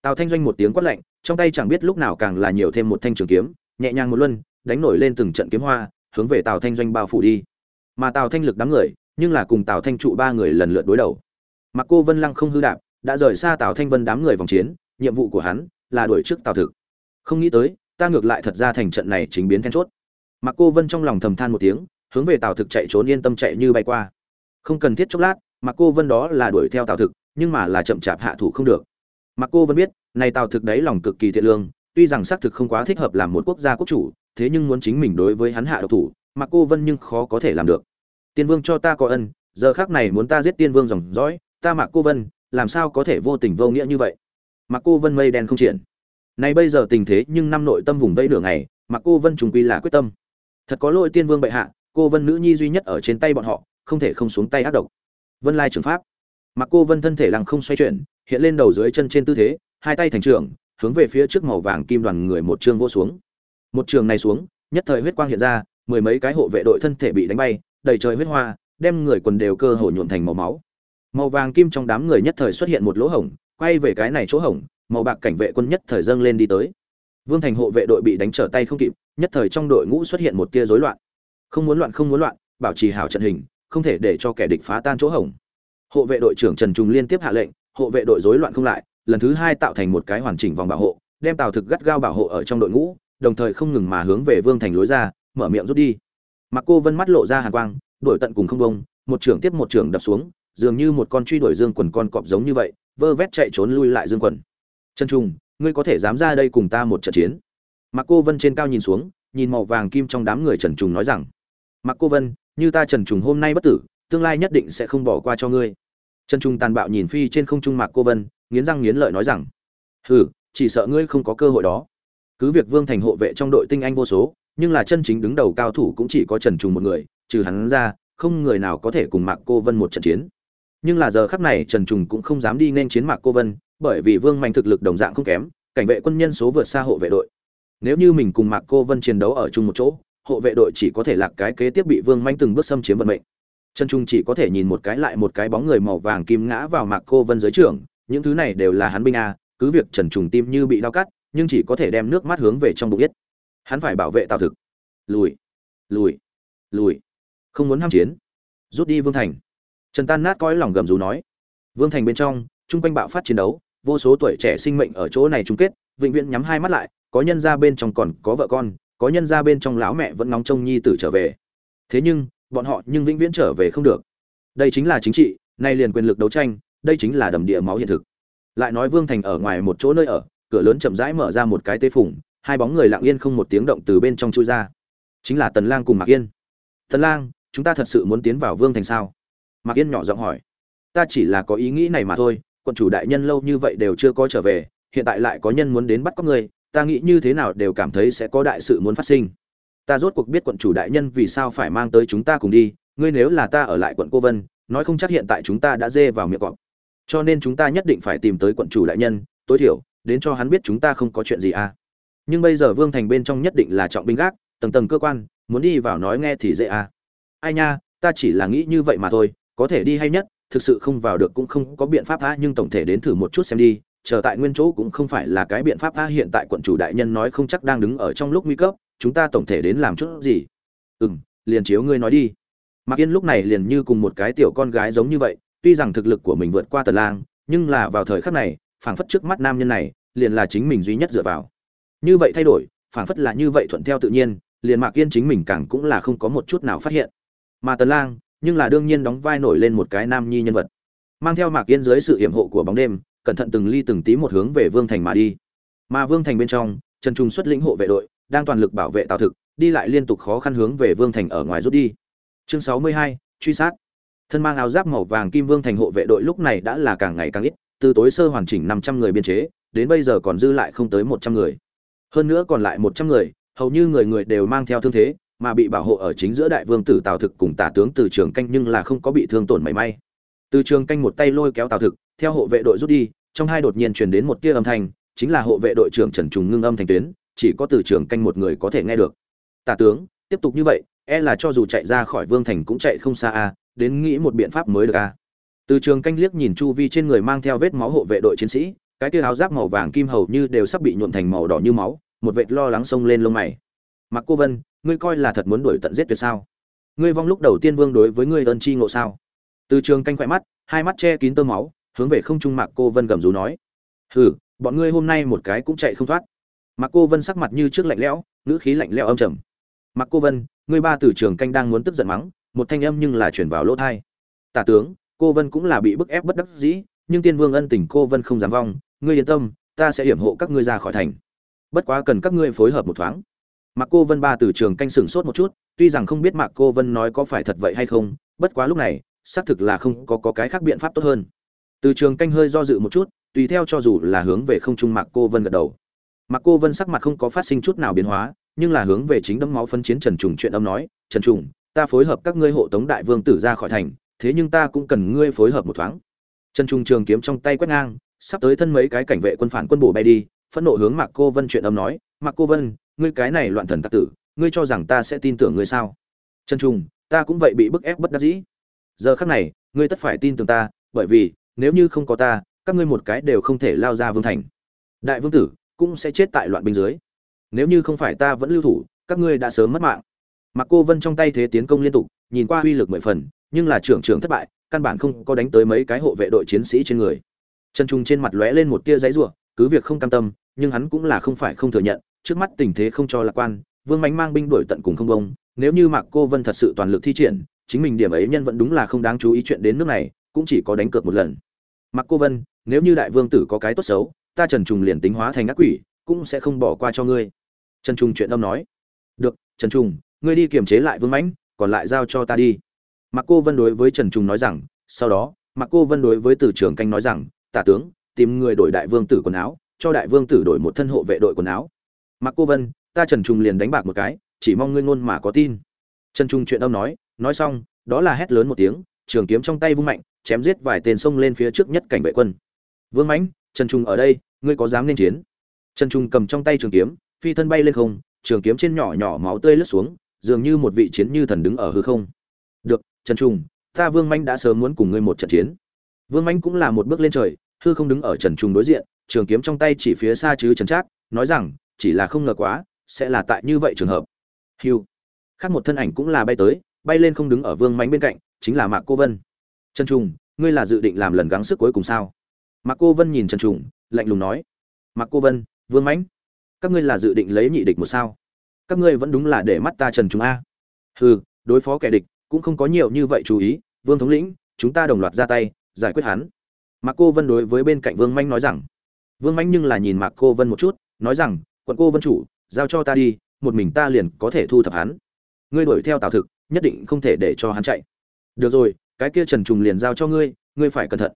Tào thanh doanh một tiếng quát lạnh, trong tay chẳng biết lúc nào càng là nhiều thêm một thanh trường kiếm nhẹ nhàng một luân, đánh nổi lên từng trận kiếm hoa, hướng về tào thanh doanh bao phủ đi. Mà tào thanh lực đám người, nhưng là cùng tào thanh trụ ba người lần lượt đối đầu. Mặc cô vân lăng không hư đạp, đã rời xa tào thanh vân đám người vòng chiến, nhiệm vụ của hắn là đuổi trước tào thực. Không nghĩ tới, ta ngược lại thật ra thành trận này chính biến then chốt. Mặc cô vân trong lòng thầm than một tiếng, hướng về tào thực chạy trốn yên tâm chạy như bay qua. Không cần thiết chốc lát, mặc cô vân đó là đuổi theo tào thực, nhưng mà là chậm chạp hạ thủ không được. Mặc cô vân biết, này tào thực đấy lòng cực kỳ thiện lương tuy rằng xác thực không quá thích hợp làm một quốc gia quốc chủ thế nhưng muốn chính mình đối với hắn hạ độc thủ mặc cô vân nhưng khó có thể làm được. Tiên vương cho ta có ân giờ khắc này muốn ta giết tiên vương dòng dõi ta mặc cô vân làm sao có thể vô tình vô nghĩa như vậy? Mặc cô vân mây đen không triển. Này bây giờ tình thế nhưng năm nội tâm vùng vẫy nửa ngày, mặc cô vân trùng quy là quyết tâm. Thật có lỗi tiên vương bệ hạ cô vân nữ nhi duy nhất ở trên tay bọn họ không thể không xuống tay ác độc. Vân lai trường pháp. Mặc cô vân thân thể lằng không xoay chuyển hiện lên đầu dưới chân trên tư thế hai tay thành trưởng hướng về phía trước màu vàng kim đoàn người một trường vô xuống. Một trường này xuống, nhất thời huyết quang hiện ra, mười mấy cái hộ vệ đội thân thể bị đánh bay, đầy trời huyết hoa, đem người quần đều cơ hồ nhuộn thành màu máu. Màu vàng kim trong đám người nhất thời xuất hiện một lỗ hổng, quay về cái này chỗ hổng, màu bạc cảnh vệ quân nhất thời dâng lên đi tới. Vương thành hộ vệ đội bị đánh trở tay không kịp, nhất thời trong đội ngũ xuất hiện một tia rối loạn. Không muốn loạn, không muốn loạn, bảo trì hảo trận hình, không thể để cho kẻ địch phá tan chỗ hổng. Hộ vệ đội trưởng trần trùng liên tiếp hạ lệnh, hộ vệ đội rối loạn không lại lần thứ hai tạo thành một cái hoàn chỉnh vòng bảo hộ, đem tào thực gắt gao bảo hộ ở trong đội ngũ, đồng thời không ngừng mà hướng về vương thành lối ra, mở miệng rút đi. Mặc cô vân mắt lộ ra hàn quang đổi tận cùng không bông một trưởng tiếp một trưởng đập xuống, dường như một con truy đuổi dương quần con cọp giống như vậy, vơ vét chạy trốn lui lại dương quần. Trần trung ngươi có thể dám ra đây cùng ta một trận chiến? Mặc cô vân trên cao nhìn xuống, nhìn màu vàng kim trong đám người trần trùng nói rằng mặc cô vân, như ta trần trùng hôm nay bất tử, tương lai nhất định sẽ không bỏ qua cho ngươi. Trần trung tàn bạo nhìn phi trên không trung mạc cô vân nghiến răng nghiến lợi nói rằng, hừ, chỉ sợ ngươi không có cơ hội đó. Cứ việc vương thành hộ vệ trong đội tinh anh vô số, nhưng là chân chính đứng đầu cao thủ cũng chỉ có trần trùng một người, trừ hắn ra, không người nào có thể cùng mạc cô vân một trận chiến. Nhưng là giờ khắc này, trần trùng cũng không dám đi nên chiến mạc cô vân, bởi vì vương mạnh thực lực đồng dạng không kém, cảnh vệ quân nhân số vượt xa hộ vệ đội. Nếu như mình cùng mạc cô vân chiến đấu ở chung một chỗ, hộ vệ đội chỉ có thể lạc cái kế tiếp bị vương manh từng bước xâm chiếm vận mệnh. Trần trung chỉ có thể nhìn một cái lại một cái bóng người màu vàng kim ngã vào mạc cô vân dưới trưởng những thứ này đều là hắn binh a, cứ việc trần trùng tim như bị đau cắt, nhưng chỉ có thể đem nước mắt hướng về trong bụng yết. Hắn phải bảo vệ tào thực. Lùi lùi lùi. Không muốn ham chiến. Rút đi vương thành. Trần tan nát coi lòng gầm rú nói. Vương thành bên trong, chung quanh bạo phát chiến đấu, vô số tuổi trẻ sinh mệnh ở chỗ này chung kết, vĩnh viễn nhắm hai mắt lại, có nhân ra bên trong còn có vợ con, có nhân ra bên trong lão mẹ vẫn nóng trông nhi tử trở về. Thế nhưng, bọn họ nhưng vĩnh viễn trở về không được. Đây chính là chính trị, nay liền quyền lực đấu tranh đây chính là đầm địa máu hiện thực. Lại nói vương thành ở ngoài một chỗ nơi ở cửa lớn chậm rãi mở ra một cái tế phủng hai bóng người lặng yên không một tiếng động từ bên trong chui ra. Chính là tần lang cùng mạc yên. Tần lang chúng ta thật sự muốn tiến vào vương thành sao? Mạc yên nhỏ giọng hỏi. Ta chỉ là có ý nghĩ này mà thôi quận chủ đại nhân lâu như vậy đều chưa có trở về hiện tại lại có nhân muốn đến bắt cóc người, ta nghĩ như thế nào đều cảm thấy sẽ có đại sự muốn phát sinh. Ta rốt cuộc biết quận chủ đại nhân vì sao phải mang tới chúng ta cùng đi ngươi nếu là ta ở lại quận cô vân nói không chắc hiện tại chúng ta đã dê vào miệng cọp cho nên chúng ta nhất định phải tìm tới quận chủ đại nhân, tối thiểu, đến cho hắn biết chúng ta không có chuyện gì à. Nhưng bây giờ vương thành bên trong nhất định là trọng binh gác, tầng tầng cơ quan, muốn đi vào nói nghe thì dễ à. Ai nha, ta chỉ là nghĩ như vậy mà thôi, có thể đi hay nhất, thực sự không vào được cũng không có biện pháp tha nhưng tổng thể đến thử một chút xem đi, chờ tại nguyên chỗ cũng không phải là cái biện pháp tha hiện tại quận chủ đại nhân nói không chắc đang đứng ở trong lúc nguy cấp, chúng ta tổng thể đến làm chút gì? Ừ m liền chiếu ngươi nói đi. Mạc yên lúc này liền như cùng một cái tiểu con gái giống như vậy tuy rằng thực lực của mình vượt qua tần lang, nhưng là vào thời khắc này, phảng phất trước mắt nam nhân này, liền là chính mình duy nhất dựa vào. Như vậy thay đổi, phảng phất là như vậy thuận theo tự nhiên, liền mạc yên chính mình càng cũng là không có một chút nào phát hiện. Mà tần lang, nhưng là đương nhiên đóng vai nổi lên một cái nam nhi nhân vật. Mang theo mạc yên dưới sự hiểm hộ của bóng đêm, cẩn thận từng ly từng tí một hướng về vương thành mà đi. Mà vương thành bên trong, trần trung xuất lĩnh hộ vệ đội, đang toàn lực bảo vệ tào thực, đi lại liên tục khó khăn hướng về vương thành ở ngoài rút đi. Chương sáu mươi hai, truy sát thân mang áo giáp màu vàng kim vương thành hộ vệ đội lúc này đã là càng ngày càng ít, từ tối sơ hoàn chỉnh năm trăm người biên chế, đến bây giờ còn dư lại không tới một trăm người. Hơn nữa còn lại một trăm người, hầu như người người đều mang theo thương thế, mà bị bảo hộ ở chính giữa đại vương tử tào thực cùng tả tướng từ trường canh nhưng là không có bị thương tổn mảy may. Từ trường canh một tay lôi kéo tào thực, theo hộ vệ đội rút đi, trong hai đột nhiên truyền đến một tia âm thanh, chính là hộ vệ đội trưởng trần trùng ngưng âm thành tuyến, chỉ có từ trường canh một người có thể nghe được. Tả tướng, tiếp tục như vậy e là cho dù chạy ra khỏi vương thành cũng chạy không xa a đến nghĩ một biện pháp mới được a từ trường canh liếc nhìn chu vi trên người mang theo vết máu hộ vệ đội chiến sĩ, cái tia áo giáp màu vàng kim hầu như đều sắp bị nhuộn thành màu đỏ như máu, một vệt lo lắng xông lên lông mày. Mặc cô vân, ngươi coi là thật muốn đuổi tận giết tuyệt sao? Ngươi vong lúc đầu tiên vương đối với ngươi ơn chi ngộ sao? Từ trường canh khỏe mắt, hai mắt che kín tơ máu, hướng về không trung mạc cô vân gầm rú nói. Hừ, bọn ngươi hôm nay một cái cũng chạy không thoát. Mạc cô vân sắc mặt như trước lạnh lẽo, ngữ khí lạnh lẽo âm trầm. Mạc cô vân, ngươi ba từ trường canh đang muốn tức giận mắng một thanh âm nhưng là chuyển vào lỗ thai tả tướng cô vân cũng là bị bức ép bất đắc dĩ nhưng tiên vương ân tình cô vân không dám vong ngươi yên tâm ta sẽ hiểm hộ các ngươi ra khỏi thành bất quá cần các ngươi phối hợp một thoáng Mặc Cô Vân ba từ trường canh sừng sốt một chút, tuy rằng không biết Mạc Cô Vân nói có phải thật vậy hay không, bất quá lúc này, xác thực là không có có cái khác biện pháp tốt hơn. Từ trường canh hơi do dự một chút, tùy theo cho dù là hướng về không trung Mạc Cô Vân gật đầu. Mạc Cô Vân sắc mặt không có phát sinh chút nào biến hóa, nhưng là hướng về chính đấm máu phân chiến Trần Trùng chuyện âm nói, "Trần Trùng, ta phối hợp các ngươi hộ tống đại vương tử ra khỏi thành, thế nhưng ta cũng cần ngươi phối hợp một thoáng." Trần Trung trường kiếm trong tay quét ngang, sắp tới thân mấy cái cảnh vệ quân phản quân bổ bay đi, phẫn nộ hướng Mạc Cô Vân chuyện âm nói, "Mạc Cô Vân, ngươi cái này loạn thần tặc tử ngươi cho rằng ta sẽ tin tưởng ngươi sao? Chân trung ta cũng vậy bị bức ép bất đắc dĩ. Giờ khắc này ngươi tất phải tin tưởng ta bởi vì nếu như không có ta các ngươi một cái đều không thể lao ra vương thành. Đại vương tử cũng sẽ chết tại loạn binh dưới. Nếu như không phải ta vẫn lưu thủ các ngươi đã sớm mất mạng mặc cô vân trong tay thế tiến công liên tục, nhìn qua uy lực mười phần, nhưng là trưởng trưởng thất bại, căn bản không có đánh tới mấy cái hộ vệ đội chiến sĩ trên người. Chân trung trên mặt lóe lên một tia giấy rủa, cứ việc không cam tâm, nhưng hắn cũng là không phải không thừa nhận, trước mắt tình thế không cho lạc quan, vương mánh mang binh đuổi tận cùng không bông, nếu như mạc cô vân thật sự toàn lực thi triển, chính mình điểm ấy nhân vẫn đúng là không đáng chú ý chuyện đến nước này, cũng chỉ có đánh cược một lần. Mạc cô vân, nếu như đại vương tử có cái tốt xấu, ta trần trùng liền tính hóa thành ác quỷ, cũng sẽ không bỏ qua cho ngươi. Trần trùng chuyện âm nói. Được, trần trùng ngươi đi kiềm chế lại vương mãnh còn lại giao cho ta đi Mặc cô vân đối với trần trùng nói rằng sau đó Mặc cô vân đối với từ trường canh nói rằng tả tướng tìm người đổi đại vương tử quần áo cho đại vương tử đổi một thân hộ vệ đội quần áo Mặc Cô Vân, ta Trần Trung liền đánh bạc một cái, chỉ mong ngươi ngôn mà có tin. Trần Trung chuyện đâu nói, nói xong, đó là hét lớn một tiếng, trường kiếm trong tay vung mạnh, chém giết vài tên sông lên phía trước nhất cảnh vệ quân. Vương Mãnh, Trần Trung ở đây, ngươi có dám nên chiến? Trần Trung cầm trong tay trường kiếm, phi thân bay lên không, trường kiếm trên nhỏ nhỏ máu tươi lướt xuống, dường như một vị chiến như thần đứng ở hư không. Được, Trần Trung, ta Vương Mạnh đã sớm muốn cùng ngươi một trận chiến. Vương Mạnh cũng là một bước lên trời, hư không đứng ở Trần Trung đối diện, trường kiếm trong tay chỉ phía xa chứ Trần Trác, nói rằng, chỉ là không ngờ quá sẽ là tại như vậy trường hợp. Hiu khác một thân ảnh cũng là bay tới bay lên không đứng ở vương mánh bên cạnh chính là mạc cô vân. Trần trùng ngươi là dự định làm lần gắng sức cuối cùng sao? Mạc cô vân nhìn trần trùng lạnh lùng nói. Mạc cô vân vương Mạnh, các ngươi là dự định lấy nhị địch một sao? Các ngươi vẫn đúng là để mắt ta trần chúng a. Hừ, đối phó kẻ địch cũng không có nhiều như vậy chú ý, vương thống lĩnh, chúng ta đồng loạt ra tay, giải quyết hắn. Mạc cô vân đối với bên cạnh vương manh nói rằng, vương manh nhưng là nhìn mạc cô vân một chút, nói rằng, quận cô vân chủ, giao cho ta đi, một mình ta liền có thể thu thập hắn. Ngươi đuổi theo tào thực, nhất định không thể để cho hắn chạy. Được rồi, cái kia trần trùng liền giao cho ngươi ngươi phải cẩn thận.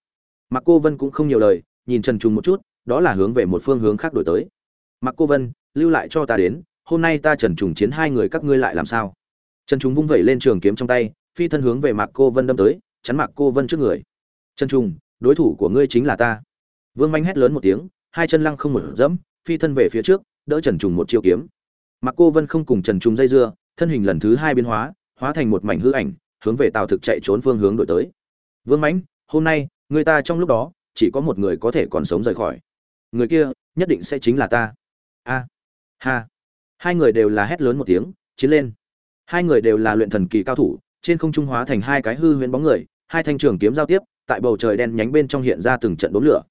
Mạc cô vân cũng không nhiều lời, nhìn trần trùng một chút, đó là hướng về một phương hướng khác đổi tới. Mạc cô vân, lưu lại cho ta đến hôm nay ta trần trùng chiến hai người các ngươi lại làm sao? Trần trùng vung vẩy lên trường kiếm trong tay, phi thân hướng về mạc cô vân đâm tới, chắn mạc cô vân trước người. Trần trùng, đối thủ của ngươi chính là ta. Vương manh hét lớn một tiếng, hai chân lăng không một dẫm phi thân về phía trước, đỡ trần trùng một chiêu kiếm. Mạc cô vân không cùng trần trùng dây dưa, thân hình lần thứ hai biến hóa hóa thành một mảnh hư ảnh, hướng về tào thực chạy trốn phương hướng đổi tới. Vương mãnh hôm nay, người ta trong lúc đó, chỉ có một người có thể còn sống rời khỏi. Người kia, nhất định sẽ chính là ta. A. Ha hai người đều là hét lớn một tiếng, chiến lên. Hai người đều là luyện thần kỳ cao thủ, trên không trung hóa thành hai cái hư huyễn bóng người, hai thanh trường kiếm giao tiếp, tại bầu trời đen nhánh bên trong hiện ra từng trận đốn lửa.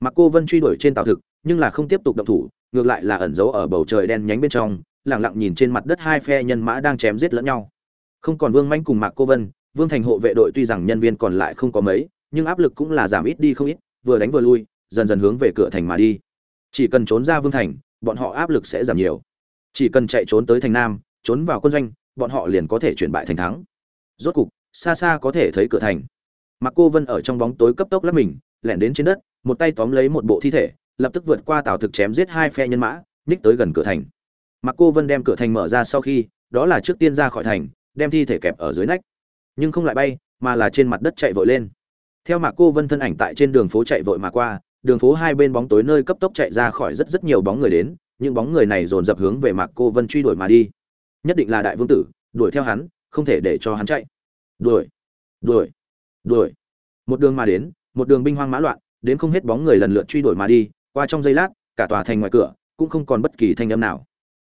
Mặc cô vân truy đuổi trên tàu thực, nhưng là không tiếp tục động thủ, ngược lại là ẩn giấu ở bầu trời đen nhánh bên trong lẳng lặng nhìn trên mặt đất hai phe nhân mã đang chém giết lẫn nhau. Không còn vương manh cùng mạc cô vân, vương thành hộ vệ đội tuy rằng nhân viên còn lại không có mấy, nhưng áp lực cũng là giảm ít đi không ít, vừa đánh vừa lui, dần dần hướng về cửa thành mà đi. Chỉ cần trốn ra vương thành, bọn họ áp lực sẽ giảm nhiều chỉ cần chạy trốn tới thành nam, trốn vào quân doanh, bọn họ liền có thể chuyển bại thành thắng. Rốt cục, xa xa có thể thấy cửa thành. Mặc cô vân ở trong bóng tối cấp tốc lấp mình, lẻn đến trên đất, một tay tóm lấy một bộ thi thể, lập tức vượt qua tào thực chém giết hai phe nhân mã ních tới gần cửa thành. Mặc cô vân đem cửa thành mở ra sau khi, đó là trước tiên ra khỏi thành, đem thi thể kẹp ở dưới nách. Nhưng không lại bay, mà là trên mặt đất chạy vội lên. Theo mạc cô vân thân ảnh tại trên đường phố chạy vội mà qua, đường phố hai bên bóng tối nơi cấp tốc chạy ra khỏi rất rất nhiều bóng người đến những bóng người này dồn dập hướng về mạc cô vân truy đuổi mà đi. Nhất định là đại vương tử, đuổi theo hắn, không thể để cho hắn chạy. Đuổi đuổi đuổi. Một đường mà đến, một đường binh hoang mã loạn, đến không hết bóng người lần lượt truy đuổi mà đi, qua trong giây lát, cả tòa thành ngoài cửa, cũng không còn bất kỳ thanh âm nào.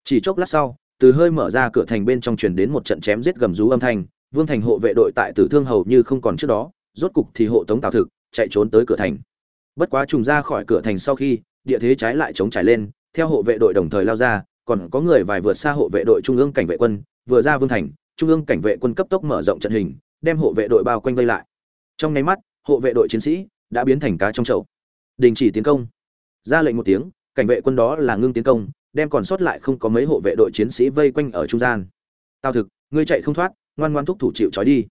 Chỉ chốc lát sau, từ hơi mở ra cửa thành bên trong truyền đến một trận chém giết gầm rú âm thanh, vương thành hộ vệ đội tại tử thương hầu như không còn trước đó, rốt cục thì hộ tống tào thực, chạy trốn tới cửa thành. Bất quá trùng ra khỏi cửa thành sau khi, địa thế trái lại chống trải lên theo hộ vệ đội đồng thời lao ra, còn có người vài vượt xa hộ vệ đội trung ương cảnh vệ quân, vừa ra vương thành, trung ương cảnh vệ quân cấp tốc mở rộng trận hình, đem hộ vệ đội bao quanh vây lại. Trong nháy mắt, hộ vệ đội chiến sĩ đã biến thành cá trong chậu. Đình chỉ tiến công. Ra lệnh một tiếng, cảnh vệ quân đó là ngưng tiến công, đem còn sót lại không có mấy hộ vệ đội chiến sĩ vây quanh ở trung gian. Tao thực, ngươi chạy không thoát, ngoan ngoan thúc thủ chịu trói đi.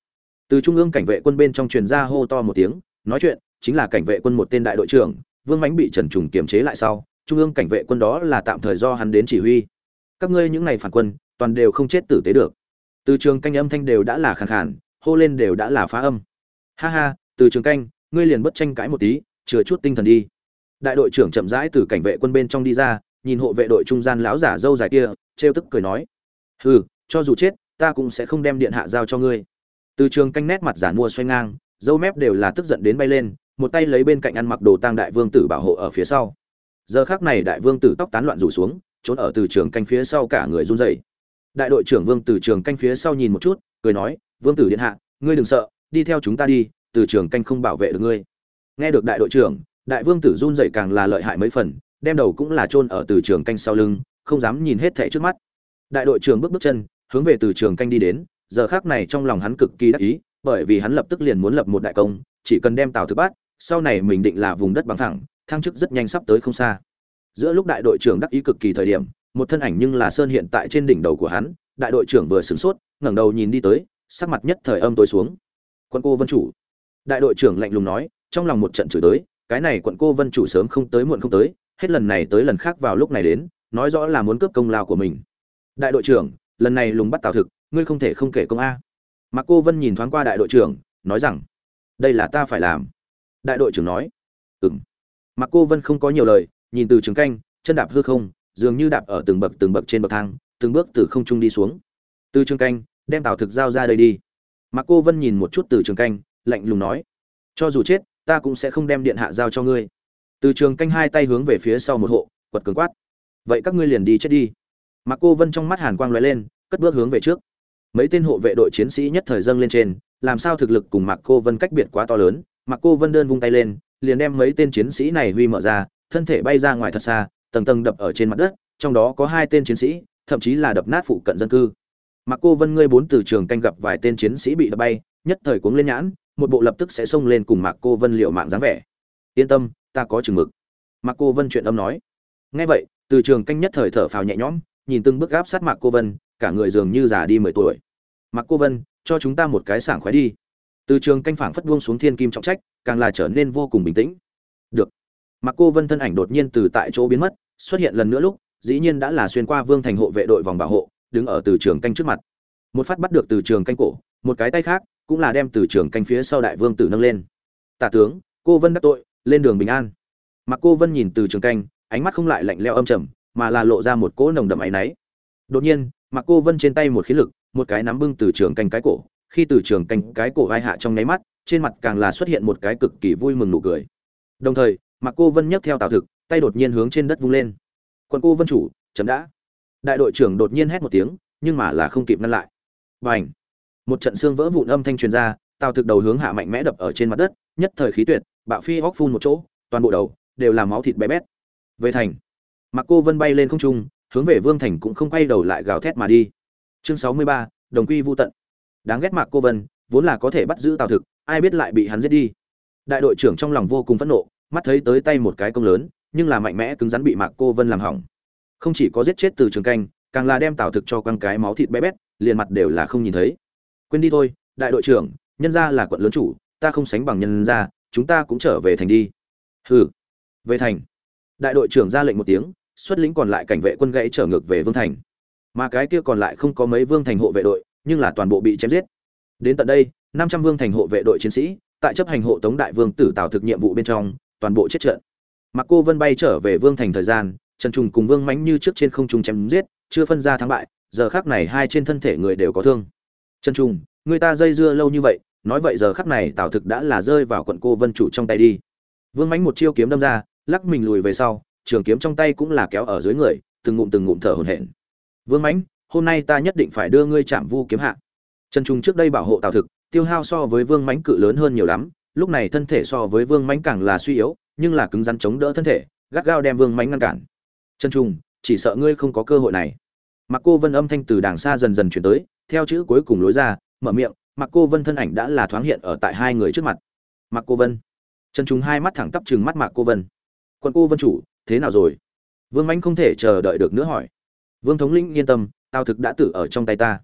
Từ trung ương cảnh vệ quân bên trong truyền ra hô to một tiếng, nói chuyện, chính là cảnh vệ quân một tên đại đội trưởng, vương mãnh bị trần trùng kiềm chế lại sau trung ương cảnh vệ quân đó là tạm thời do hắn đến chỉ huy. Các ngươi những này phản quân, toàn đều không chết tử tế được. Từ trường canh âm thanh đều đã là khàn khàn, hô lên đều đã là phá âm. Ha ha, từ trường canh, ngươi liền bất tranh cãi một tí, chừa chút tinh thần đi. Đại đội trưởng chậm rãi từ cảnh vệ quân bên trong đi ra, nhìn hộ vệ đội trung gian lão giả dâu dài kia, trêu tức cười nói. Hừ, cho dù chết, ta cũng sẽ không đem điện hạ giao cho ngươi. Từ trường canh nét mặt giả mua xoay ngang, dâu mép đều là tức giận đến bay lên, một tay lấy bên cạnh ăn mặc đồ tang đại vương tử bảo hộ ở phía sau giờ khác này đại vương tử tóc tán loạn rủ xuống trốn ở từ trường canh phía sau cả người run rẩy. Đại đội trưởng vương từ trường canh phía sau nhìn một chút cười nói vương tử điện hạ ngươi đừng sợ đi theo chúng ta đi từ trường canh không bảo vệ được ngươi. Nghe được đại đội trưởng đại vương tử run rẩy càng là lợi hại mấy phần đem đầu cũng là chôn ở từ trường canh sau lưng không dám nhìn hết thảy trước mắt. Đại đội trưởng bước bước chân hướng về từ trường canh đi đến giờ khác này trong lòng hắn cực kỳ đắc ý bởi vì hắn lập tức liền muốn lập một đại công chỉ cần đem tàu thực bát, sau này mình định là vùng đất bằng thẳng thăng chức rất nhanh sắp tới không xa. Giữa lúc đại đội trưởng đắc ý cực kỳ thời điểm, một thân ảnh nhưng là sơn hiện tại trên đỉnh đầu của hắn, đại đội trưởng vừa sửng sốt, ngẩng đầu nhìn đi tới, sắc mặt nhất thời âm tối xuống. Quân cô vân chủ. Đại đội trưởng lạnh lùng nói, trong lòng một trận chửi tới, cái này quận cô vân chủ sớm không tới muộn không tới, hết lần này tới lần khác vào lúc này đến, nói rõ là muốn cướp công lao của mình. Đại đội trưởng, lần này lùng bắt tào thực, ngươi không thể không kể công a. Mà cô vân nhìn thoáng qua đại đội trưởng, nói rằng, đây là ta phải làm. Đại đội trưởng nói ừng mặc cô vân không có nhiều lời, nhìn từ trường canh, chân đạp hư không, dường như đạp ở từng bậc từng bậc trên bậc thang, từng bước từ không trung đi xuống. Từ trường canh, đem tào thực giao ra đây đi. Mặc cô vân nhìn một chút từ trường canh, lạnh lùng nói, cho dù chết, ta cũng sẽ không đem điện hạ giao cho ngươi. Từ trường canh hai tay hướng về phía sau một hộ, quật cường quát, vậy các ngươi liền đi chết đi. Mặc cô vân trong mắt hàn quang lóe lên, cất bước hướng về trước. Mấy tên hộ vệ đội chiến sĩ nhất thời dâng lên trên, làm sao thực lực cùng mặc cô vân cách biệt quá to lớn mặc cô vân đơn vung tay lên liền đem mấy tên chiến sĩ này huy mở ra, thân thể bay ra ngoài thật xa, tầng tầng đập ở trên mặt đất, trong đó có hai tên chiến sĩ, thậm chí là đập nát phụ cận dân cư. Mặc cô vân ngươi bốn từ trường canh gặp vài tên chiến sĩ bị đập bay, nhất thời cuống lên nhãn, một bộ lập tức sẽ xông lên cùng mạc cô vân liệu mạng dáng vẻ. Yên tâm, ta có chừng mực. Mạc cô vân chuyện âm nói. Nghe vậy, từ trường canh nhất thời thở phào nhẹ nhõm, nhìn từng bước gáp sát mạc cô vân, cả người dường như già đi mười tuổi. Mạc cô vân, cho chúng ta một cái sảng khoái đi từ trường canh phảng phất buông xuống thiên kim trọng trách, càng là trở nên vô cùng bình tĩnh. Được. Mặc cô vân thân ảnh đột nhiên từ tại chỗ biến mất, xuất hiện lần nữa lúc, dĩ nhiên đã là xuyên qua vương thành hộ vệ đội vòng bảo hộ, đứng ở từ trường canh trước mặt. Một phát bắt được từ trường canh cổ, một cái tay khác, cũng là đem từ trường canh phía sau đại vương tử nâng lên. Tả tướng, cô vân đắc tội, lên đường bình an. Mặc cô vân nhìn từ trường canh, ánh mắt không lại lạnh leo âm trầm, mà là lộ ra một cỗ nồng đậm áy náy. Đột nhiên mặc cô vân trên tay một khí lực, một cái nắm bưng từ trường canh cái cổ khi từ trường canh cái cổ vai hạ trong nháy mắt, trên mặt càng là xuất hiện một cái cực kỳ vui mừng nụ cười. Đồng thời mặc cô vân nhấc theo tào thực, tay đột nhiên hướng trên đất vung lên. Quân cô vân chủ chấm đã. Đại đội trưởng đột nhiên hét một tiếng, nhưng mà là không kịp ngăn lại. Và ảnh một trận xương vỡ vụn âm thanh truyền ra, tào thực đầu hướng hạ mạnh mẽ đập ở trên mặt đất, nhất thời khí tuyệt, bạo phi hóc phun một chỗ, toàn bộ đầu đều là máu thịt bé bét. Về thành mặc cô vân bay lên không trung, hướng về vương thành cũng không quay đầu lại gào thét mà đi. Chương sáu mươi ba, đồng quy vô tận đáng ghét mạc cô vân, vốn là có thể bắt giữ tào thực, ai biết lại bị hắn giết đi. Đại đội trưởng trong lòng vô cùng phẫn nộ, mắt thấy tới tay một cái công lớn, nhưng là mạnh mẽ cứng rắn bị mạc cô vân làm hỏng. Không chỉ có giết chết từ trường canh, càng là đem tào thực cho con cái máu thịt bé bét, liền mặt đều là không nhìn thấy. Quên đi thôi, đại đội trưởng, nhân gia là quận lớn chủ, ta không sánh bằng nhân gia, chúng ta cũng trở về thành đi. Hừ, về thành. Đại đội trưởng ra lệnh một tiếng, xuất lĩnh còn lại cảnh vệ quân gãy trở ngược về vương thành. Mà cái kia còn lại không có mấy vương thành hộ vệ đội nhưng là toàn bộ bị chém giết. Đến tận đây, năm trăm vương thành hộ vệ đội chiến sĩ, tại chấp hành hộ tống đại vương tử tạo thực nhiệm vụ bên trong, toàn bộ chết trận. Mặc cô vân bay trở về vương thành thời gian, trần trùng cùng vương mãnh như trước trên không trung chém giết, chưa phân ra thắng bại, giờ khắc này hai trên thân thể người đều có thương. Trần trùng, người ta dây dưa lâu như vậy, nói vậy giờ khắc này tạo thực đã là rơi vào quận cô vân chủ trong tay đi. Vương mãnh một chiêu kiếm đâm ra, lắc mình lùi về sau, trường kiếm trong tay cũng là kéo ở dưới người, từng ngụm từng ngụm thở hổn hển. Vương mãnh hôm nay ta nhất định phải đưa ngươi chạm vu kiếm hạ. Trần trung trước đây bảo hộ tào thực, tiêu hao so với vương mãnh cự lớn hơn nhiều lắm, lúc này thân thể so với vương mãnh càng là suy yếu, nhưng là cứng rắn chống đỡ thân thể, gắt gao đem vương mãnh ngăn cản. Trần trung, chỉ sợ ngươi không có cơ hội này. Mặc cô vân âm thanh từ đàng xa dần dần chuyển tới, theo chữ cuối cùng lối ra, mở miệng mặc cô vân thân ảnh đã là thoáng hiện ở tại hai người trước mặt. Mặc cô vân. Trần trung hai mắt thẳng tắp chừng mắt mạc cô vân. Quân cô vân chủ, thế nào rồi? Vương mãnh không thể chờ đợi được nữa hỏi. Vương thống lĩnh yên tâm tào thực đã tử ở trong tay ta.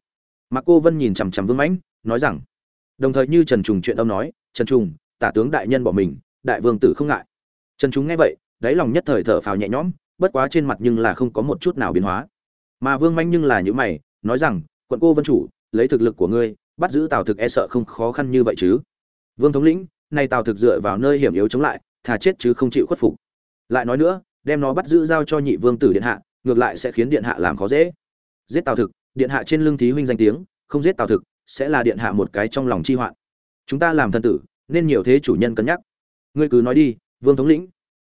Mặc cô vân nhìn chằm chằm vương mãnh, nói rằng, đồng thời như trần trùng chuyện ông nói, trần trùng, tả tướng đại nhân bỏ mình, đại vương tử không ngại. Trần chúng nghe vậy, đáy lòng nhất thời thở phào nhẹ nhõm, bất quá trên mặt nhưng là không có một chút nào biến hóa. Mà vương manh nhưng là những mày, nói rằng, quận cô vân chủ, lấy thực lực của ngươi, bắt giữ tào thực e sợ không khó khăn như vậy chứ. Vương thống lĩnh, nay tào thực dựa vào nơi hiểm yếu chống lại, thà chết chứ không chịu khuất phục. Lại nói nữa, đem nó bắt giữ giao cho nhị vương tử điện hạ, ngược lại sẽ khiến điện hạ làm khó dễ giết tào thực, điện hạ trên lưng thí huynh danh tiếng, không giết tào thực, sẽ là điện hạ một cái trong lòng chi hoạn. Chúng ta làm thân tử, nên nhiều thế chủ nhân cân nhắc. Ngươi cứ nói đi, vương thống lĩnh.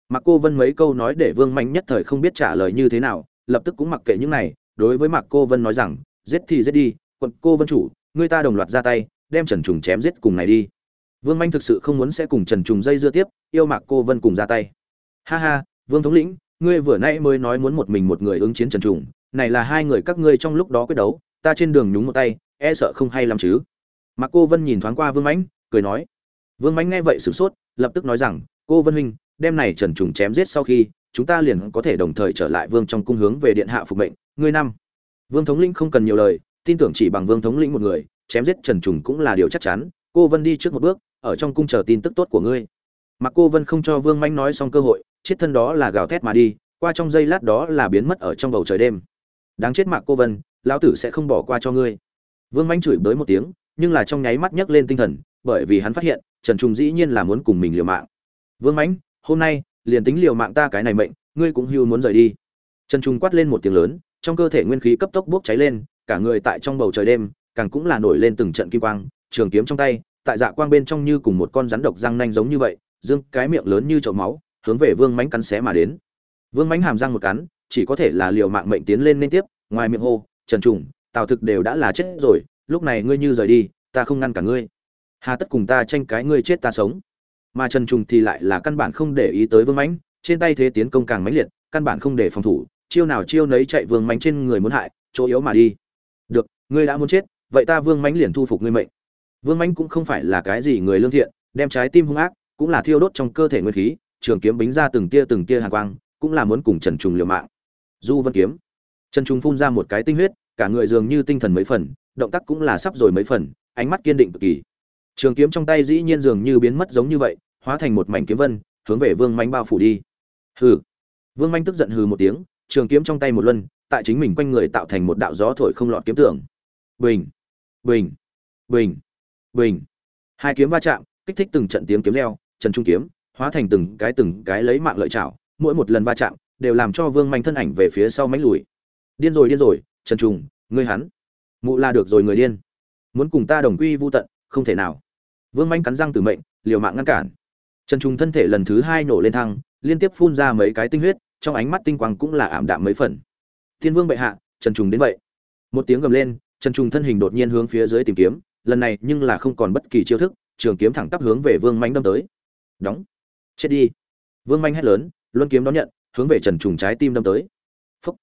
Mặc cô vân mấy câu nói để vương mạnh nhất thời không biết trả lời như thế nào, lập tức cũng mặc kệ những này, đối với mặc cô vân nói rằng, giết thì giết đi, quận cô vân chủ, ngươi ta đồng loạt ra tay, đem trần trùng chém giết cùng này đi. Vương manh thực sự không muốn sẽ cùng trần trùng dây dưa tiếp, yêu mặc cô vân cùng ra tay. Ha ha, vương thống lĩnh, ngươi vừa nãy mới nói muốn một mình một người ứng chiến trần trùng này là hai người các ngươi trong lúc đó quyết đấu, ta trên đường nhúng một tay e sợ không hay lắm chứ. Mặc cô vân nhìn thoáng qua vương mãnh, cười nói. Vương mãnh nghe vậy sửng sốt, lập tức nói rằng, cô vân huynh đem này trần trùng chém giết sau khi, chúng ta liền có thể đồng thời trở lại vương trong cung hướng về điện hạ phục mệnh, ngươi năm. Vương thống lĩnh không cần nhiều lời, tin tưởng chỉ bằng vương thống lĩnh một người, chém giết trần trùng cũng là điều chắc chắn, cô vân đi trước một bước, ở trong cung chờ tin tức tốt của ngươi. Mặc cô vân không cho vương mãnh nói xong cơ hội chiết thân đó là gào thét mà đi, qua trong giây lát đó là biến mất ở trong bầu trời đêm đáng chết mạc cô vân, lão tử sẽ không bỏ qua cho ngươi. Vương manh chửi bới một tiếng, nhưng là trong nháy mắt nhấc lên tinh thần, bởi vì hắn phát hiện, trần trung dĩ nhiên là muốn cùng mình liều mạng. Vương mãnh hôm nay, liền tính liều mạng ta cái này mệnh, ngươi cũng hưu muốn rời đi. Trần trung quát lên một tiếng lớn, trong cơ thể nguyên khí cấp tốc bốc cháy lên, cả người tại trong bầu trời đêm, càng cũng là nổi lên từng trận kim quang, trường kiếm trong tay, tại dạ quang bên trong như cùng một con rắn độc răng nanh giống như vậy, dương cái miệng lớn như chậu máu, hướng về vương mãnh cắn xé mà đến. Vương mãnh hàm răng một cắn chỉ có thể là liều mạng mệnh tiến lên liên tiếp, ngoài miệng hô, trần trùng, tào thực đều đã là chết rồi, lúc này ngươi như rời đi, ta không ngăn cả ngươi. Hà tất cùng ta tranh cái ngươi chết ta sống. Mà trần trùng thì lại là căn bản không để ý tới vương mãnh, trên tay thế tiến công càng mãnh liệt, căn bản không để phòng thủ, chiêu nào chiêu nấy chạy vương mãnh trên người muốn hại, chỗ yếu mà đi. Được, ngươi đã muốn chết, vậy ta vương mãnh liền thu phục ngươi mệnh. Vương Mãnh cũng không phải là cái gì người lương thiện, đem trái tim hung ác, cũng là thiêu đốt trong cơ thể nguyên khí, trường kiếm bính ra từng tia từng tia hàn quang, cũng là muốn cùng trần trùng liều mạng du vân kiếm. Trần Trung phun ra một cái tinh huyết, cả người dường như tinh thần mấy phần, động tác cũng là sắp rồi mấy phần, ánh mắt kiên định cực kỳ. Trường kiếm trong tay dĩ nhiên dường như biến mất giống như vậy, hóa thành một mảnh kiếm vân, hướng về vương manh bao phủ đi. Hừ. Vương manh tức giận hừ một tiếng, trường kiếm trong tay một luân, tại chính mình quanh người tạo thành một đạo gió thổi không lọt kiếm tưởng bình. Bình. Bình. Bình. Hai kiếm va chạm, kích thích từng trận tiếng kiếm reo trần trung kiếm, hóa thành từng cái từng cái lấy mạng lợi chảo mỗi một lần va chạm đều làm cho vương manh thân ảnh về phía sau mánh lùi. Điên rồi điên rồi, trần trung ngươi hắn. Mụ là được rồi người điên. Muốn cùng ta đồng quy vô tận, không thể nào. Vương manh cắn răng tử mệnh, liều mạng ngăn cản. Trần trung thân thể lần thứ hai nổ lên thăng, liên tiếp phun ra mấy cái tinh huyết, trong ánh mắt tinh quang cũng là ảm đạm mấy phần. Thiên vương bệ hạ, trần trùng đến vậy. Một tiếng gầm lên, trần trùng thân hình đột nhiên hướng phía dưới tìm kiếm, lần này nhưng là không còn bất kỳ chiêu thức, trường kiếm thẳng tắp hướng về vương manh đâm tới. Đóng. Chết đi. Vương manh hét lớn, luân kiếm đón nhận hướng về trần trùng trái tim đâm tới. Phúc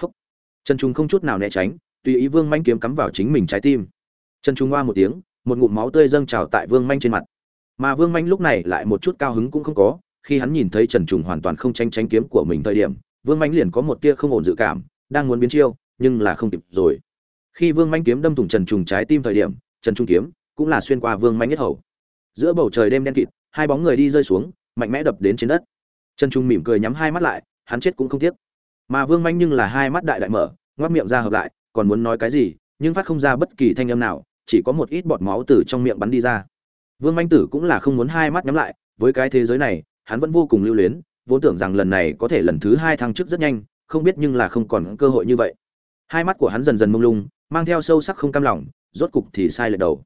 phúc. Trần trùng không chút nào né tránh, tùy ý vương manh kiếm cắm vào chính mình trái tim. Trần trùng hoa một tiếng, một ngụm máu tươi dâng trào tại vương manh trên mặt. Mà vương manh lúc này lại một chút cao hứng cũng không có, khi hắn nhìn thấy trần trùng hoàn toàn không tranh tránh kiếm của mình thời điểm, vương manh liền có một tia không ổn dự cảm, đang muốn biến chiêu, nhưng là không kịp rồi. Khi vương manh kiếm đâm thủng trần trùng trái tim thời điểm, trần trung kiếm cũng là xuyên qua vương manh nhất hầu. Giữa bầu trời đêm đen kịt, hai bóng người đi rơi xuống, mạnh mẽ đập đến trên đất trần trung mỉm cười nhắm hai mắt lại, hắn chết cũng không tiếc. Mà vương Mạnh nhưng là hai mắt đại đại mở, ngoác miệng ra hợp lại, còn muốn nói cái gì, nhưng phát không ra bất kỳ thanh âm nào, chỉ có một ít bọt máu từ trong miệng bắn đi ra. Vương Mạnh tử cũng là không muốn hai mắt nhắm lại, với cái thế giới này, hắn vẫn vô cùng lưu luyến, vốn tưởng rằng lần này có thể lần thứ hai thăng chức rất nhanh, không biết nhưng là không còn cơ hội như vậy. Hai mắt của hắn dần dần mông lung, mang theo sâu sắc không cam lòng, rốt cục thì sai lệch đầu.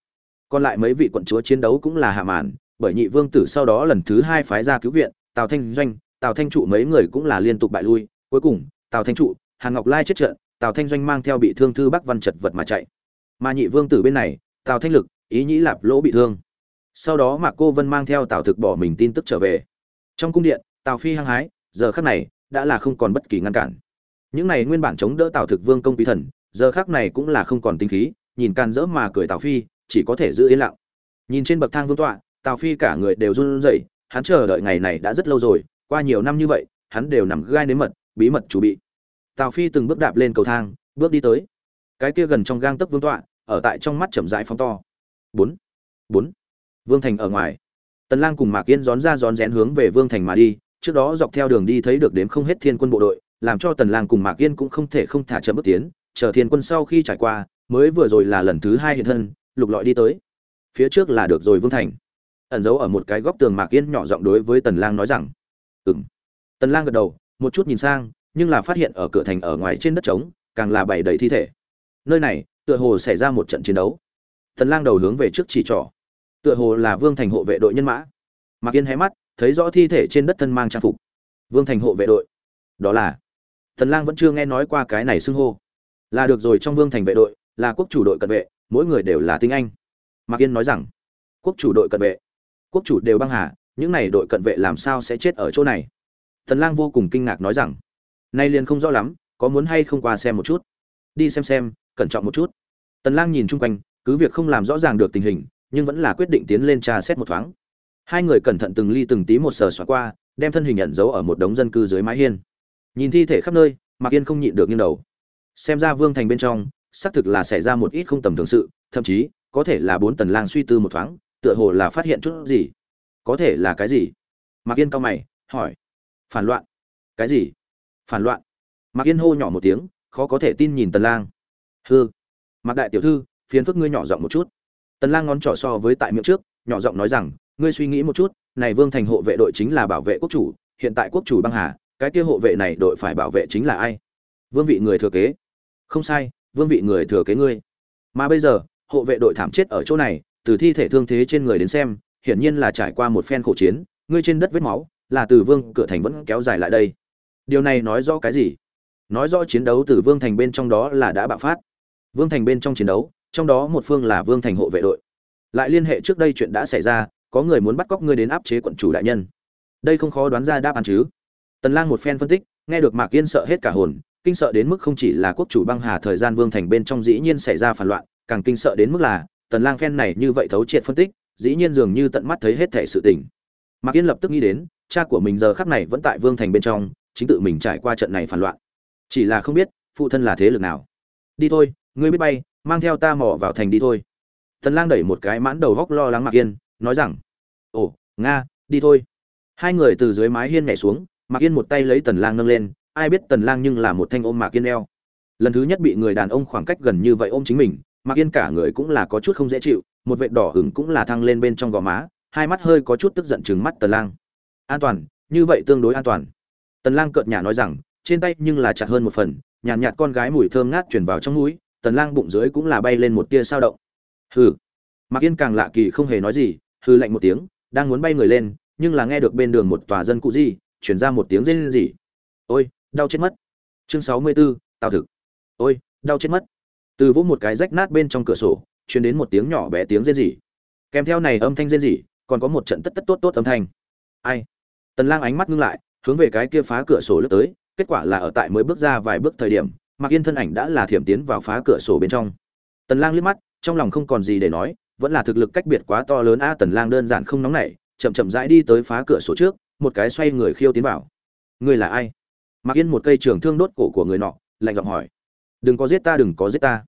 Còn lại mấy vị quận chúa chiến đấu cũng là hạ màn, bởi nhị vương tử sau đó lần thứ hai phái ra cứu viện tào thanh doanh, tào thanh trụ mấy người cũng là liên tục bại lui. Cuối cùng, tào thanh trụ, hàn ngọc lai chết trận, tào thanh doanh mang theo bị thương thư bắc văn chật vật mà chạy. Mà nhị vương tử bên này, tào thanh lực, ý nhĩ lạp lỗ bị thương. Sau đó mạc cô vân mang theo tào thực bỏ mình tin tức trở về. Trong cung điện, tào phi hăng hái, giờ khắc này, đã là không còn bất kỳ ngăn cản. Những này nguyên bản chống đỡ tào thực vương công quý thần, giờ khắc này cũng là không còn tinh khí, nhìn can dỡ mà cười tào phi, chỉ có thể giữ yên lặng. Nhìn trên bậc thang vương tọa, tào phi cả người đều run rẩy hắn chờ đợi ngày này đã rất lâu rồi, qua nhiều năm như vậy, hắn đều nằm gai nếm mật, bí mật chủ bị. Tào phi từng bước đạp lên cầu thang, bước đi tới. Cái kia gần trong gang tấc vương tọa, ở tại trong mắt chậm rãi phóng to. Bốn. Bốn. Vương thành ở ngoài. Tần lang cùng mạc yên rón ra rón rén hướng về vương thành mà đi, trước đó dọc theo đường đi thấy được đếm không hết thiên quân bộ đội, làm cho tần lang cùng mạc yên cũng không thể không thả chậm bước tiến, chờ thiên quân sau khi trải qua, mới vừa rồi là lần thứ hai hiện thân, lục lọi đi tới. Phía trước là được rồi vương thành ẩn giấu ở một cái góc tường mạc yên nhỏ giọng đối với tần lang nói rằng, ừm. Tần lang gật đầu, một chút nhìn sang, nhưng là phát hiện ở cửa thành ở ngoài trên đất trống, càng là bày đầy thi thể. Nơi này, tựa hồ xảy ra một trận chiến đấu. Tần lang đầu hướng về trước chỉ trỏ. Tựa hồ là vương thành hộ vệ đội nhân mã. Mạc yên hé mắt, thấy rõ thi thể trên đất thân mang trang phục. Vương thành hộ vệ đội. Đó là, tần lang vẫn chưa nghe nói qua cái này xưng hô. Là được rồi trong vương thành vệ đội, là quốc chủ đội cận vệ, mỗi người đều là tinh anh. Mạc yên nói rằng, quốc chủ đội cận vệ quốc chủ đều băng hà, những này đội cận vệ làm sao sẽ chết ở chỗ này? Tần lang vô cùng kinh ngạc nói rằng, nay liền không rõ lắm, có muốn hay không qua xem một chút? Đi xem xem, cẩn trọng một chút. Tần lang nhìn chung quanh, cứ việc không làm rõ ràng được tình hình, nhưng vẫn là quyết định tiến lên tra xét một thoáng. Hai người cẩn thận từng ly từng tí một sờ xóa qua, đem thân hình nhận dấu ở một đống dân cư dưới mái hiên. Nhìn thi thể khắp nơi, mạc yên không nhịn được nghiêng đầu. Xem ra vương thành bên trong, xác thực là xảy ra một ít không tầm thường sự, thậm chí, có thể là bốn tần lang suy tư một thoáng tựa hồ là phát hiện chút gì. Có thể là cái gì? Mạc yên cao mày, hỏi. Phản loạn. Cái gì? Phản loạn. Mạc yên hô nhỏ một tiếng, khó có thể tin nhìn tần lang. Hư mạc đại tiểu thư, phiền phức ngươi nhỏ giọng một chút. Tần lang ngón trỏ so với tại miệng trước, nhỏ giọng nói rằng, ngươi suy nghĩ một chút, này vương thành hộ vệ đội chính là bảo vệ quốc chủ, hiện tại quốc chủ băng hà, cái kia hộ vệ này đội phải bảo vệ chính là ai? Vương vị người thừa kế. Không sai, vương vị người thừa kế ngươi. Mà bây giờ, hộ vệ đội thảm chết ở chỗ này từ thi thể thương thế trên người đến xem, hiển nhiên là trải qua một phen khổ chiến, ngươi trên đất vết máu, là từ vương cửa thành vẫn kéo dài lại đây. Điều này nói rõ cái gì? Nói rõ chiến đấu từ vương thành bên trong đó là đã bạo phát. Vương thành bên trong chiến đấu, trong đó một phương là vương thành hộ vệ đội. Lại liên hệ trước đây chuyện đã xảy ra, có người muốn bắt cóc ngươi đến áp chế quận chủ đại nhân. Đây không khó đoán ra đáp án chứ. Tần lang một phen phân tích, nghe được mạc yên sợ hết cả hồn, kinh sợ đến mức không chỉ là quốc chủ băng hà thời gian vương thành bên trong dĩ nhiên xảy ra phản loạn, càng kinh sợ đến mức là tần lang phen này như vậy thấu triệt phân tích, dĩ nhiên dường như tận mắt thấy hết thể sự tình. Mạc yên lập tức nghĩ đến, cha của mình giờ khắc này vẫn tại vương thành bên trong, chính tự mình trải qua trận này phản loạn. Chỉ là không biết, phụ thân là thế lực nào. Đi thôi, ngươi biết bay, mang theo ta mò vào thành đi thôi. Tần lang đẩy một cái mãn đầu góc lo lắng mạc yên, nói rằng, ồ, nga, đi thôi. Hai người từ dưới mái hiên nhảy xuống, mạc yên một tay lấy tần lang nâng lên, ai biết tần lang nhưng là một thanh ôm mạc yên eo. Lần thứ nhất bị người đàn ông khoảng cách gần như vậy ôm chính mình mạc yên cả người cũng là có chút không dễ chịu một vệt đỏ hửng cũng là thăng lên bên trong gò má hai mắt hơi có chút tức giận chừng mắt tần lang. An toàn như vậy tương đối an toàn. Tần lang cợt nhả nói rằng trên tay nhưng là chặt hơn một phần nhàn nhạt, nhạt con gái mùi thơm ngát truyền vào trong mũi tần lang bụng dưới cũng là bay lên một tia sao động. Hừ. Mạc yên càng lạ kỳ không hề nói gì hừ lạnh một tiếng đang muốn bay người lên nhưng là nghe được bên đường một tòa dân cụ gì truyền ra một tiếng rên rỉ. Ôi đau chết mất. Chương 64, tao thực. Ôi đau chết mất từ vỗ một cái rách nát bên trong cửa sổ, truyền đến một tiếng nhỏ bé tiếng rên rỉ. Kèm theo này âm thanh rên rỉ, còn có một trận tất tất tốt tốt âm thanh. Ai? Tần lang ánh mắt ngưng lại, hướng về cái kia phá cửa sổ lướt tới, kết quả là ở tại mới bước ra vài bước thời điểm mặc yên thân ảnh đã là thiểm tiến vào phá cửa sổ bên trong. Tần lang liếc mắt, trong lòng không còn gì để nói, vẫn là thực lực cách biệt quá to lớn a tần lang đơn giản không nóng nảy, chậm chậm rãi đi tới phá cửa sổ trước, một cái xoay người khiêu tiến vào. Người là ai? Mặc yên một cây trường thương đốt cổ của người nọ, lạnh giọng hỏi. Đừng có giết ta, đừng có giết ta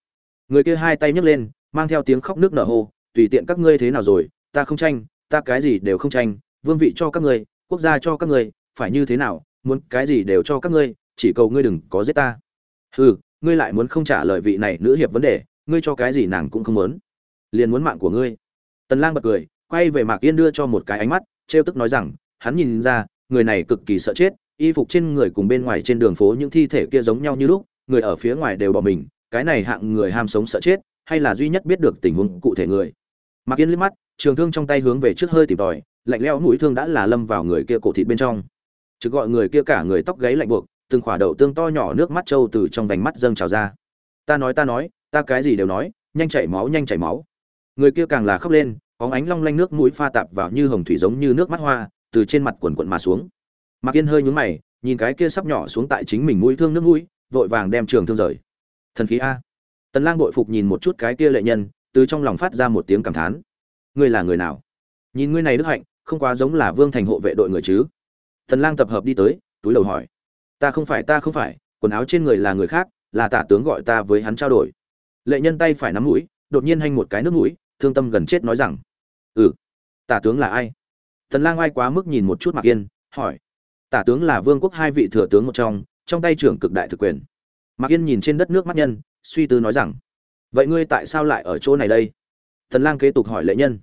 người kia hai tay nhấc lên, mang theo tiếng khóc nước nở hô, tùy tiện các ngươi thế nào rồi, ta không tranh, ta cái gì đều không tranh, vương vị cho các ngươi, quốc gia cho các ngươi, phải như thế nào, muốn cái gì đều cho các ngươi, chỉ cầu ngươi đừng có giết ta. Hừ, ngươi lại muốn không trả lời vị này nữ hiệp vấn đề, ngươi cho cái gì nàng cũng không muốn, liền muốn mạng của ngươi. Tần lang bật cười, quay về mạc yên đưa cho một cái ánh mắt, trêu tức nói rằng, hắn nhìn ra, người này cực kỳ sợ chết, y phục trên người cùng bên ngoài trên đường phố những thi thể kia giống nhau như lúc, người ở phía ngoài đều bỏ mình cái này hạng người ham sống sợ chết, hay là duy nhất biết được tình huống cụ thể người. Mạc yên liếc mắt, trường thương trong tay hướng về trước hơi tìm tòi, lạnh lẽo mũi thương đã là lâm vào người kia cổ thịt bên trong. Chứ gọi người kia cả người tóc gáy lạnh buộc, từng khỏa đậu tương to nhỏ nước mắt trâu từ trong vành mắt dâng trào ra. Ta nói ta nói, ta cái gì đều nói, nhanh chảy máu, nhanh chảy máu. Người kia càng là khóc lên có ánh long lanh nước mũi pha tạp vào như hồng thủy giống như nước mắt hoa, từ trên mặt quần quận mà xuống. Mạc yên hơi nhúng mày, nhìn cái kia sắp nhỏ xuống tại chính mình mũi thương nước mũi, vội vàng đem trường thương rời thần khí a. Tần lang bội phục nhìn một chút cái kia lệ nhân, từ trong lòng phát ra một tiếng cảm thán. Ngươi là người nào? Nhìn ngươi này đức hạnh, không quá giống là vương thành hộ vệ đội người chứ? Tần lang tập hợp đi tới, túi đầu hỏi. Ta không phải, ta không phải, quần áo trên người là người khác, là tả tướng gọi ta với hắn trao đổi. Lệ nhân tay phải nắm mũi, đột nhiên hanh một cái nước mũi, thương tâm gần chết nói rằng. Ừ tả tướng là ai? Tần lang ai quá mức nhìn một chút mặc yên, hỏi. Tả tướng là vương quốc hai vị thừa tướng một trong trong tay trưởng cực đại thực quyền. Mạc yên nhìn trên đất nước mắt nhân, suy tư nói rằng, vậy ngươi tại sao lại ở chỗ này đây? Thần lang kế tục hỏi lệ nhân,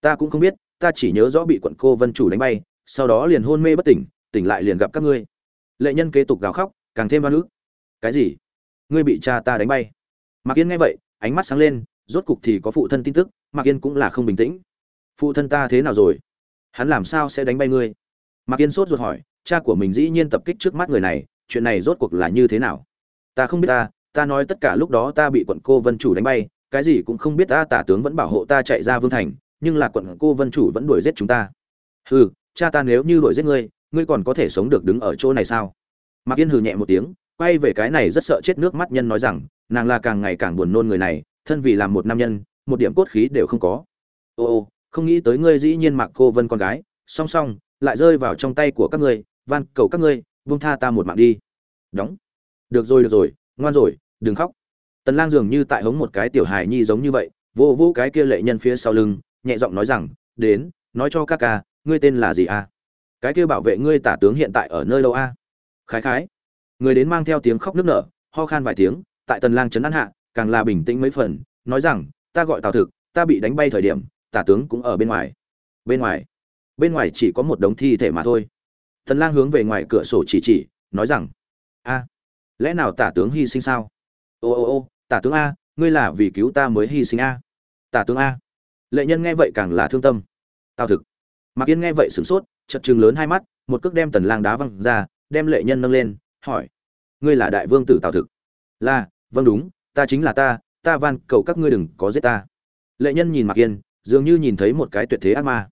ta cũng không biết, ta chỉ nhớ rõ bị quận cô vân chủ đánh bay, sau đó liền hôn mê bất tỉnh tỉnh lại liền gặp các ngươi. Lệ nhân kế tục gào khóc, càng thêm oan ức, cái gì? Ngươi bị cha ta đánh bay? Mạc yên nghe vậy, ánh mắt sáng lên, rốt cục thì có phụ thân tin tức, mạc yên cũng là không bình tĩnh. Phụ thân ta thế nào rồi? Hắn làm sao sẽ đánh bay ngươi? Mạc yên sốt ruột hỏi, cha của mình dĩ nhiên tập kích trước mắt người này, chuyện này rốt cuộc là như thế nào? Ta không biết ta ta nói tất cả lúc đó ta bị quận cô vân chủ đánh bay, cái gì cũng không biết ta, tả tướng vẫn bảo hộ ta chạy ra vương thành, nhưng là quận cô vân chủ vẫn đuổi giết chúng ta. Hừ, cha ta nếu như đuổi giết ngươi ngươi còn có thể sống được đứng ở chỗ này sao? Mạc yên hừ nhẹ một tiếng, quay về cái này rất sợ chết nước mắt nhân nói rằng, nàng là càng ngày càng buồn nôn người này, thân vì làm một nam nhân, một điểm cốt khí đều không có. Ô ô, không nghĩ tới ngươi dĩ nhiên mạc cô vân con gái, song song, lại rơi vào trong tay của các ngươi, van cầu các ngươi, buông tha ta một mạng đi. Đóng được rồi được rồi, ngoan rồi, đừng khóc. Tần lang dường như tại hống một cái tiểu hài nhi giống như vậy, vô vô cái kia lệ nhân phía sau lưng, nhẹ giọng nói rằng, đến, nói cho ca ca, ngươi tên là gì a cái kia bảo vệ ngươi tả tướng hiện tại ở nơi đâu a khái khái. Người đến mang theo tiếng khóc nức nở, ho khan vài tiếng, tại tần lang chấn an hạ, càng là bình tĩnh mấy phần, nói rằng, ta gọi tào thực, ta bị đánh bay thời điểm, tả tướng cũng ở bên ngoài. Bên ngoài. Bên ngoài chỉ có một đống thi thể mà thôi. Tần lang hướng về ngoài cửa sổ chỉ chỉ, nói rằng, a lẽ nào tả tướng hy sinh sao? Ô ô ô, tả tướng a, ngươi là vì cứu ta mới hy sinh a. Tả tướng a. Lệ nhân nghe vậy càng là thương tâm. Tào thực. Mạc yên nghe vậy sửng sốt chật chừng lớn hai mắt, một cước đem tần lang đá văng ra, đem lệ nhân nâng lên, hỏi. Ngươi là đại vương tử tào thực. Là vâng đúng, ta chính là ta ta van, cầu các ngươi đừng có giết ta. Lệ nhân nhìn mạc yên, dường như nhìn thấy một cái tuyệt thế ác ma.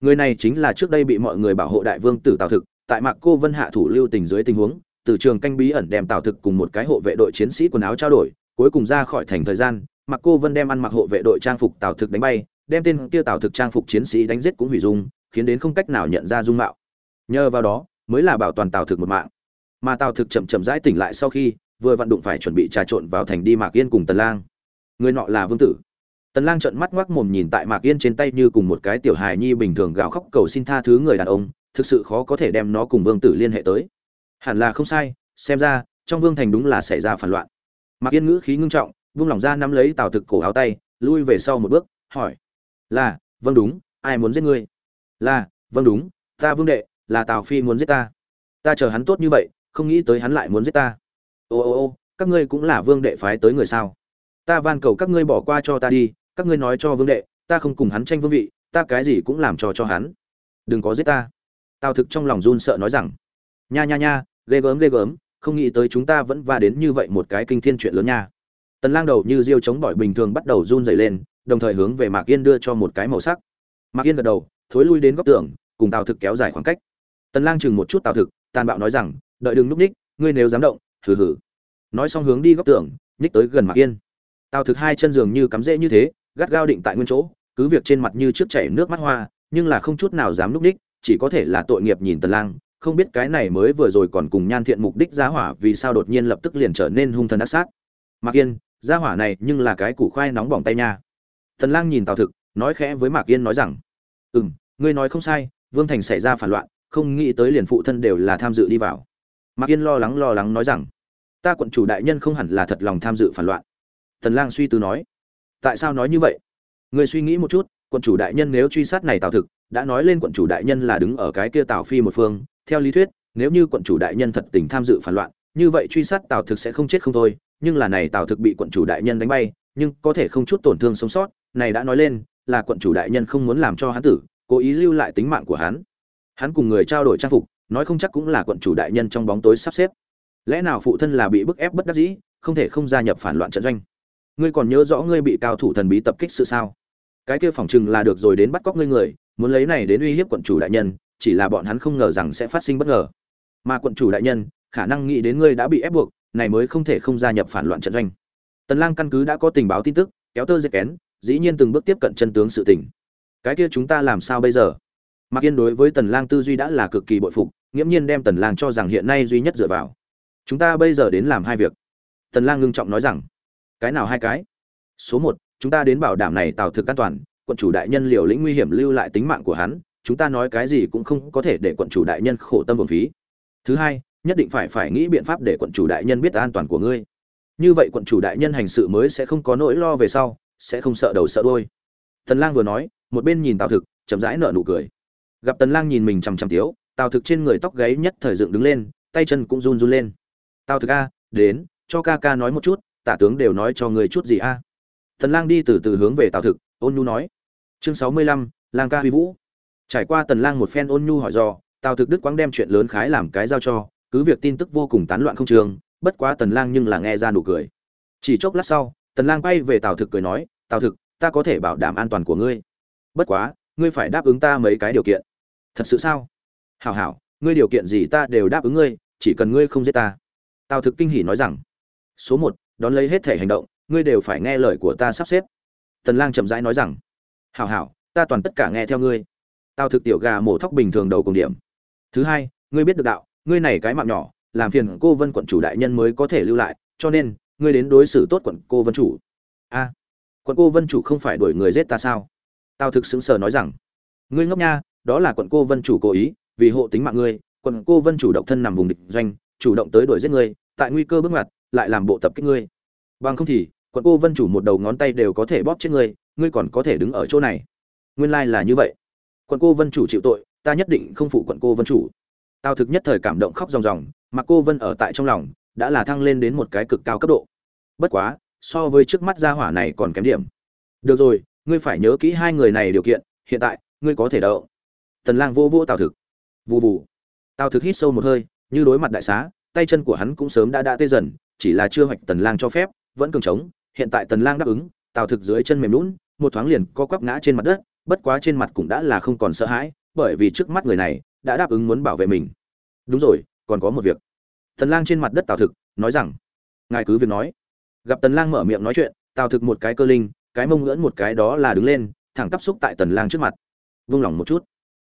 Người này chính là trước đây bị mọi người bảo hộ đại vương tử tào thực, tại mạc cô vân hạ thủ lưu tình dưới tình huống từ trường canh bí ẩn đem tào thực cùng một cái hộ vệ đội chiến sĩ quần áo trao đổi, cuối cùng ra khỏi thành thời gian, mặc cô vân đem ăn mặc hộ vệ đội trang phục tào thực đánh bay, đem tên kia tào thực trang phục chiến sĩ đánh giết cũng hủy dung, khiến đến không cách nào nhận ra dung mạo. Nhờ vào đó, mới là bảo toàn tào thực một mạng. Mà tào thực chậm chậm rãi tỉnh lại sau khi, vừa vận đụng phải chuẩn bị trà trộn vào thành đi mạc yên cùng tần lang. Người nọ là vương tử. Tần lang trợn mắt ngoác mồm nhìn tại mạc yên trên tay như cùng một cái tiểu hài nhi bình thường gào khóc cầu xin tha thứ người đàn ông, thực sự khó có thể đem nó cùng vương tử liên hệ tới hẳn là không sai, xem ra, trong vương thành đúng là xảy ra phản loạn. Mạc yên ngữ khí ngưng trọng, vung lỏng ra nắm lấy tào thực cổ áo tay, lui về sau một bước, hỏi. Là vâng đúng, ai muốn giết ngươi? Là vâng đúng, ta vương đệ, là tào phi muốn giết ta. Ta chờ hắn tốt như vậy, không nghĩ tới hắn lại muốn giết ta. Ô ô ô, các ngươi cũng là vương đệ phái tới người sao? Ta van cầu các ngươi bỏ qua cho ta đi, các ngươi nói cho vương đệ, ta không cùng hắn tranh vương vị, ta cái gì cũng làm cho cho hắn. Đừng có giết ta. Tào thực trong lòng run sợ nói rằng. Nha nha nha ghê gớm ghê gớm, không nghĩ tới chúng ta vẫn va đến như vậy một cái kinh thiên chuyện lớn nha. Tần lang đầu như diêu chống bỏi bình thường bắt đầu run rẩy lên, đồng thời hướng về mạc yên đưa cho một cái màu sắc. Mạc yên gật đầu, thối lui đến góc tường, cùng tào thực kéo dài khoảng cách. Tần lang chừng một chút tào thực, tàn bạo nói rằng, đợi đừng núp ních, ngươi nếu dám động thử hừ. Nói xong hướng đi góc tường, nhích tới gần mạc yên. Tào thực hai chân giường như cắm rễ như thế, gắt gao định tại nguyên chỗ, cứ việc trên mặt như trước chảy nước mắt hoa, nhưng là không chút nào dám núp ních, chỉ có thể là tội nghiệp nhìn tần lang không biết cái này mới vừa rồi còn cùng nhan thiện mục đích giá hỏa vì sao đột nhiên lập tức liền trở nên hung thần ác sát. Mạc yên gia hỏa này nhưng là cái củ khoai nóng bỏng tay nha. Tần lang nhìn tào thực, nói khẽ với mạc yên nói rằng, ừm, ngươi nói không sai, vương thành xảy ra phản loạn, không nghĩ tới liền phụ thân đều là tham dự đi vào. Mạc yên lo lắng lo lắng nói rằng, ta quận chủ đại nhân không hẳn là thật lòng tham dự phản loạn. Tần lang suy tư nói, tại sao nói như vậy? Ngươi suy nghĩ một chút, quận chủ đại nhân nếu truy sát này tào thực đã nói lên quận chủ đại nhân là đứng ở cái kia tào phi một phương, theo lý thuyết, nếu như quận chủ đại nhân thật tình tham dự phản loạn, như vậy truy sát tào thực sẽ không chết không thôi, nhưng là này tào thực bị quận chủ đại nhân đánh bay, nhưng có thể không chút tổn thương sống sót, này đã nói lên, là quận chủ đại nhân không muốn làm cho hắn tử, cố ý lưu lại tính mạng của hắn. Hắn cùng người trao đổi trang phục, nói không chắc cũng là quận chủ đại nhân trong bóng tối sắp xếp. Lẽ nào phụ thân là bị bức ép bất đắc dĩ, không thể không gia nhập phản loạn trận doanh? Ngươi còn nhớ rõ ngươi bị cao thủ thần bí tập kích sự sao? Cái kia phỏng chừng là được rồi đến bắt cóc ngươi người muốn lấy này đến uy hiếp quận chủ đại nhân chỉ là bọn hắn không ngờ rằng sẽ phát sinh bất ngờ mà quận chủ đại nhân khả năng nghĩ đến ngươi đã bị ép buộc này mới không thể không gia nhập phản loạn trận doanh tần lang căn cứ đã có tình báo tin tức kéo tơ dệt kén dĩ nhiên từng bước tiếp cận chân tướng sự tình cái kia chúng ta làm sao bây giờ Mạc Yên đối với Tần Lang tư duy đã là cực kỳ bội phục, nghiễm nhiên đem Tần Lang cho rằng hiện nay duy nhất dựa vào. Chúng ta bây giờ đến làm hai việc. Tần Lang ngưng trọng nói rằng, cái nào hai cái? Số một, chúng ta đến bảo đảm này tạo thực an toàn, quận chủ đại nhân liều lĩnh nguy hiểm lưu lại tính mạng của hắn, chúng ta nói cái gì cũng không có thể để quận chủ đại nhân khổ tâm bổn phí. Thứ hai, nhất định phải phải nghĩ biện pháp để quận chủ đại nhân biết an toàn của ngươi. Như vậy quận chủ đại nhân hành sự mới sẽ không có nỗi lo về sau, sẽ không sợ đầu sợ đuôi. Tần Lang vừa nói, một bên nhìn Tào Thực, chậm rãi nở nụ cười gặp tần lang nhìn mình chằm chằm tiếu tào thực trên người tóc gáy nhất thời dựng đứng lên tay chân cũng run run lên tào thực a đến cho ca ca nói một chút tả tướng đều nói cho người chút gì a tần lang đi từ từ hướng về tào thực ôn nhu nói chương 65, lang ca huy vũ. Trải qua tần lang một phen ôn nhu hỏi do tào thực đức quang đem chuyện lớn khái làm cái giao cho cứ việc tin tức vô cùng tán loạn không trường bất quá tần lang nhưng là nghe ra nụ cười. Chỉ chốc lát sau tần lang bay về tào thực cười nói tào thực ta có thể bảo đảm an toàn của ngươi. Bất quá ngươi phải đáp ứng ta mấy cái điều kiện. Thật sự sao? Hảo hảo ngươi điều kiện gì ta đều đáp ứng ngươi chỉ cần ngươi không giết ta. Tào thực kinh hỉ nói rằng số một đón lấy hết thể hành động ngươi đều phải nghe lời của ta sắp xếp. Tần lang chậm rãi nói rằng hảo hảo, ta toàn tất cả nghe theo ngươi. Tao thực tiểu gà mổ thóc bình thường đầu cùng điểm. Thứ hai, ngươi biết được đạo, ngươi này cái mạng nhỏ, làm phiền cô vân quận chủ đại nhân mới có thể lưu lại, cho nên, ngươi đến đối xử tốt quận cô vân chủ. A, quận cô vân chủ không phải đuổi người giết ta sao? Tao thực sững sờ nói rằng. Ngươi ngốc nha, đó là quận cô vân chủ cố ý, vì hộ tính mạng ngươi, quận cô vân chủ động thân nằm vùng địch doanh, chủ động tới đuổi giết ngươi, tại nguy cơ bước ngoặt, lại làm bộ tập kích ngươi. Bằng không thì, quận cô vân chủ một đầu ngón tay đều có thể bóp chết ngươi ngươi còn có thể đứng ở chỗ này. Nguyên lai là như vậy. Quận cô vân chủ chịu tội, ta nhất định không phụ quận cô vân chủ. Tao thực nhất thời cảm động khóc ròng ròng, mà cô vân ở tại trong lòng, đã là thăng lên đến một cái cực cao cấp độ. Bất quá, so với trước mắt gia hỏa này còn kém điểm. Được rồi, ngươi phải nhớ kỹ hai người này điều kiện, hiện tại, ngươi có thể đậu. Tần lang vô vô tào thực. Vù vù. Tào thực hít sâu một hơi, như đối mặt đại xá, tay chân của hắn cũng sớm đã đã tê dần, chỉ là chưa hoạch tần lang cho phép, vẫn cường trống, hiện tại tần lang đáp ứng, tào thực dưới chân mềm lún một thoáng liền co quắp ngã trên mặt đất, bất quá trên mặt cũng đã là không còn sợ hãi, bởi vì trước mắt người này đã đáp ứng muốn bảo vệ mình. Đúng rồi, còn có một việc. Tần lang trên mặt đất tào thực, nói rằng, ngài cứ việc nói. Gặp tần lang mở miệng nói chuyện, tào thực một cái cơ linh, cái mông ngưỡng một cái đó là đứng lên, thẳng tắp xúc tại tần lang trước mặt. Vung lòng một chút.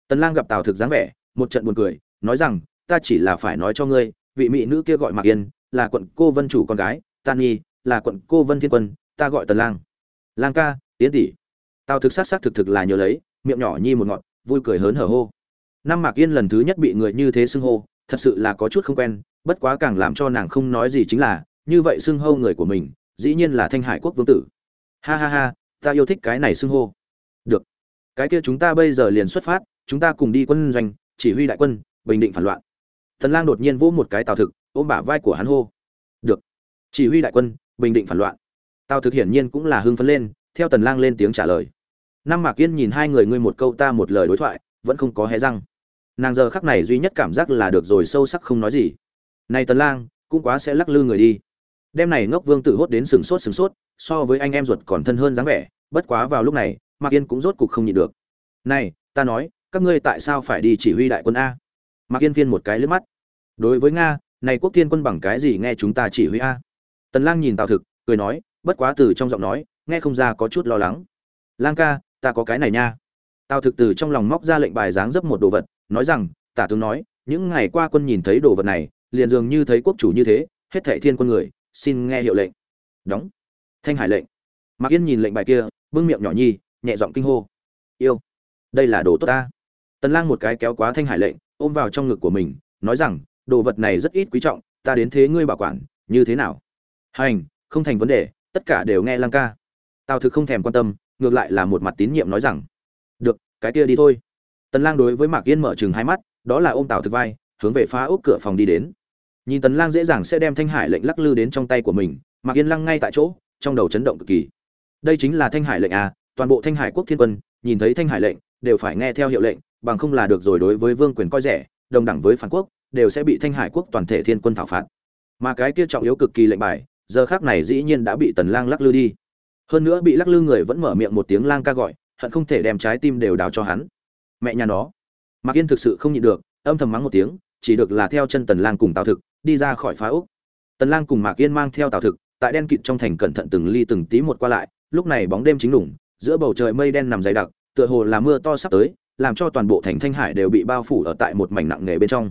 Tần lang gặp tào thực dáng vẻ, một trận buồn cười, nói rằng, ta chỉ là phải nói cho ngươi, vị mỹ nữ kia gọi mạc yên, là quận cô vân chủ con gái tan nhi là quận cô vân thiên quân, ta gọi tần lang. Lang ca tiến tỷ. Tào thực sát sát thực thực là nhớ lấy, miệng nhỏ nhi một ngọn, vui cười hớn hở hô. Năm mạc yên lần thứ nhất bị người như thế xưng hô, thật sự là có chút không quen, bất quá càng làm cho nàng không nói gì chính là, như vậy xưng hô người của mình, dĩ nhiên là thanh hải quốc vương tử. Ha ha ha, ta yêu thích cái này xưng hô. Được. Cái kia chúng ta bây giờ liền xuất phát, chúng ta cùng đi quân doanh, chỉ huy đại quân, bình định phản loạn. Thần lang đột nhiên vỗ một cái tào thực, ôm bả vai của hắn hô. Được. Chỉ huy đại quân, bình định phản loạn. Tào thực hiển nhiên cũng là hưng phấn lên theo tần lang lên tiếng trả lời. Năm mạc yên nhìn hai người ngươi một câu ta một lời đối thoại, vẫn không có hé răng. Nàng giờ khắc này duy nhất cảm giác là được rồi sâu sắc không nói gì. Này tần lang, cũng quá sẽ lắc lư người đi. Đêm này ngốc vương tử hốt đến sừng sốt sừng sốt, so với anh em ruột còn thân hơn dáng vẻ, bất quá vào lúc này, mạc yên cũng rốt cục không nhịn được. Này, ta nói, các ngươi tại sao phải đi chỉ huy đại quân a? Mạc yên phiên một cái lướt mắt. Đối với nga, này quốc thiên quân bằng cái gì nghe chúng ta chỉ huy a? Tần lang nhìn tào thực, cười nói, bất quá từ trong giọng nói nghe không ra có chút lo lắng. Lang ca, ta có cái này nha. Tào thực từ trong lòng móc ra lệnh bài dáng dấp một đồ vật, nói rằng, tả tướng nói, những ngày qua quân nhìn thấy đồ vật này, liền dường như thấy quốc chủ như thế, hết thệ thiên quân người, xin nghe hiệu lệnh. Đóng. Thanh hải lệnh. Mạc yên nhìn lệnh bài kia, bưng miệng nhỏ nhi, nhẹ giọng kinh hô. Yêu. Đây là đồ tốt ta. Tần lang một cái kéo quá thanh hải lệnh, ôm vào trong ngực của mình, nói rằng, đồ vật này rất ít quý trọng, ta đến thế ngươi bảo quản, như thế nào? Hành, không thành vấn đề, tất cả đều nghe lang ca tào thực không thèm quan tâm, ngược lại là một mặt tín nhiệm nói rằng, được, cái kia đi thôi. Tần lang đối với mạc yên mở chừng hai mắt, đó là ôm tào thực vai, hướng về phá ốc cửa phòng đi đến. Nhìn tần lang dễ dàng sẽ đem thanh hải lệnh lắc lư đến trong tay của mình, mạc yên lăng ngay tại chỗ, trong đầu chấn động cực kỳ. Đây chính là thanh hải lệnh à toàn bộ thanh hải quốc thiên quân, nhìn thấy thanh hải lệnh, đều phải nghe theo hiệu lệnh, bằng không là được rồi đối với vương quyền coi rẻ, đồng đẳng với phản quốc, đều sẽ bị thanh hải quốc toàn thể thiên quân thảo phạt. Mà cái kia trọng yếu cực kỳ lệnh bài, giờ khác này dĩ nhiên đã bị tần lang lắc lư đi hơn nữa bị lắc lư người vẫn mở miệng một tiếng lang ca gọi, hận không thể đem trái tim đều đào cho hắn. Mẹ nhà nó. Mạc yên thực sự không nhịn được, âm thầm mắng một tiếng, chỉ được là theo chân tần lang cùng tào thực, đi ra khỏi phá úc. Tần lang cùng mạc yên mang theo tào thực, tại đen kịt trong thành cẩn thận từng ly từng tí một qua lại, lúc này bóng đêm chính lủng giữa bầu trời mây đen nằm dày đặc, tựa hồ là mưa to sắp tới, làm cho toàn bộ thành thanh hải đều bị bao phủ ở tại một mảnh nặng nề bên trong.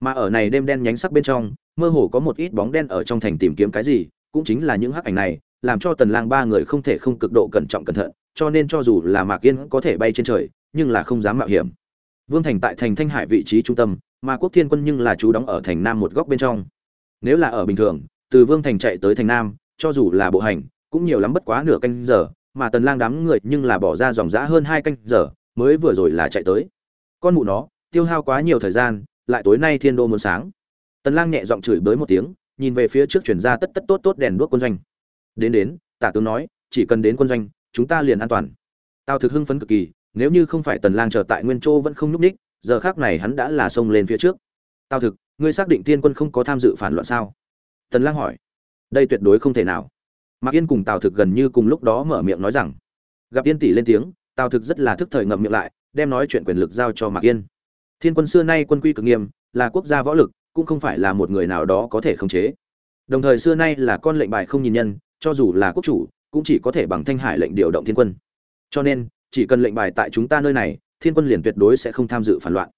Mà ở này đêm đen nhánh sắc bên trong, mơ hồ có một ít bóng đen ở trong thành tìm kiếm cái gì, cũng chính là những hắc ảnh này làm cho tần lang ba người không thể không cực độ cẩn trọng cẩn thận, cho nên cho dù là mạc yên có thể bay trên trời, nhưng là không dám mạo hiểm. Vương thành tại thành thanh hải vị trí trung tâm, mà quốc thiên quân nhưng là chú đóng ở thành nam một góc bên trong. Nếu là ở bình thường, từ vương thành chạy tới thành nam, cho dù là bộ hành, cũng nhiều lắm bất quá nửa canh giờ, mà tần lang đám người nhưng là bỏ ra dòng dã hơn hai canh giờ, mới vừa rồi là chạy tới. Con mụ nó, tiêu hao quá nhiều thời gian, lại tối nay thiên đô muốn sáng. Tần lang nhẹ giọng chửi bới một tiếng, nhìn về phía trước chuyển ra tất tất tốt tốt đèn đuốc quân doanh đến đến, tả tướng nói, chỉ cần đến quân doanh, chúng ta liền an toàn. Tao thực hưng phấn cực kỳ, nếu như không phải tần lang chờ tại nguyên châu vẫn không núp ních giờ khác này hắn đã là xông lên phía trước. Tao thực, ngươi xác định tiên quân không có tham dự phản loạn sao? Tần lang hỏi. Đây tuyệt đối không thể nào. Mạc yên cùng tào thực gần như cùng lúc đó mở miệng nói rằng. Gặp yên tỷ lên tiếng, tào thực rất là thức thời ngậm miệng lại, đem nói chuyện quyền lực giao cho mạc yên. Thiên quân xưa nay quân quy cực nghiêm, là quốc gia võ lực, cũng không phải là một người nào đó có thể khống chế. Đồng thời xưa nay là con lệnh bài không nhìn nhân cho dù là quốc chủ, cũng chỉ có thể bằng thanh hải lệnh điều động thiên quân. Cho nên, chỉ cần lệnh bài tại chúng ta nơi này, thiên quân liền tuyệt đối sẽ không tham dự phản loạn.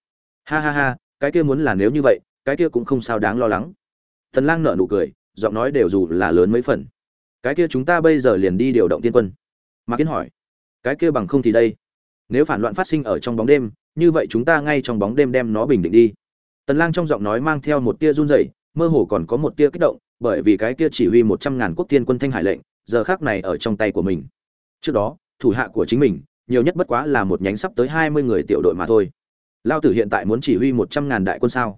Ha ha ha, cái kia muốn là nếu như vậy, cái kia cũng không sao đáng lo lắng. Thần lang nở nụ cười, giọng nói đều dù là lớn mấy phần. Cái kia chúng ta bây giờ liền đi điều động thiên quân. Mạc kiến hỏi, cái kia bằng không thì đây. Nếu phản loạn phát sinh ở trong bóng đêm, như vậy chúng ta ngay trong bóng đêm đem nó bình định đi. Tần lang trong giọng nói mang theo một tia run rẩy, mơ hồ còn có một tia kích động bởi vì cái kia chỉ huy một trăm ngàn quốc thiên quân thanh hải lệnh, giờ khắc này ở trong tay của mình. Trước đó, thủ hạ của chính mình, nhiều nhất bất quá là một nhánh sắp tới hai mươi người tiểu đội mà thôi. Lao tử hiện tại muốn chỉ huy một trăm ngàn đại quân sao?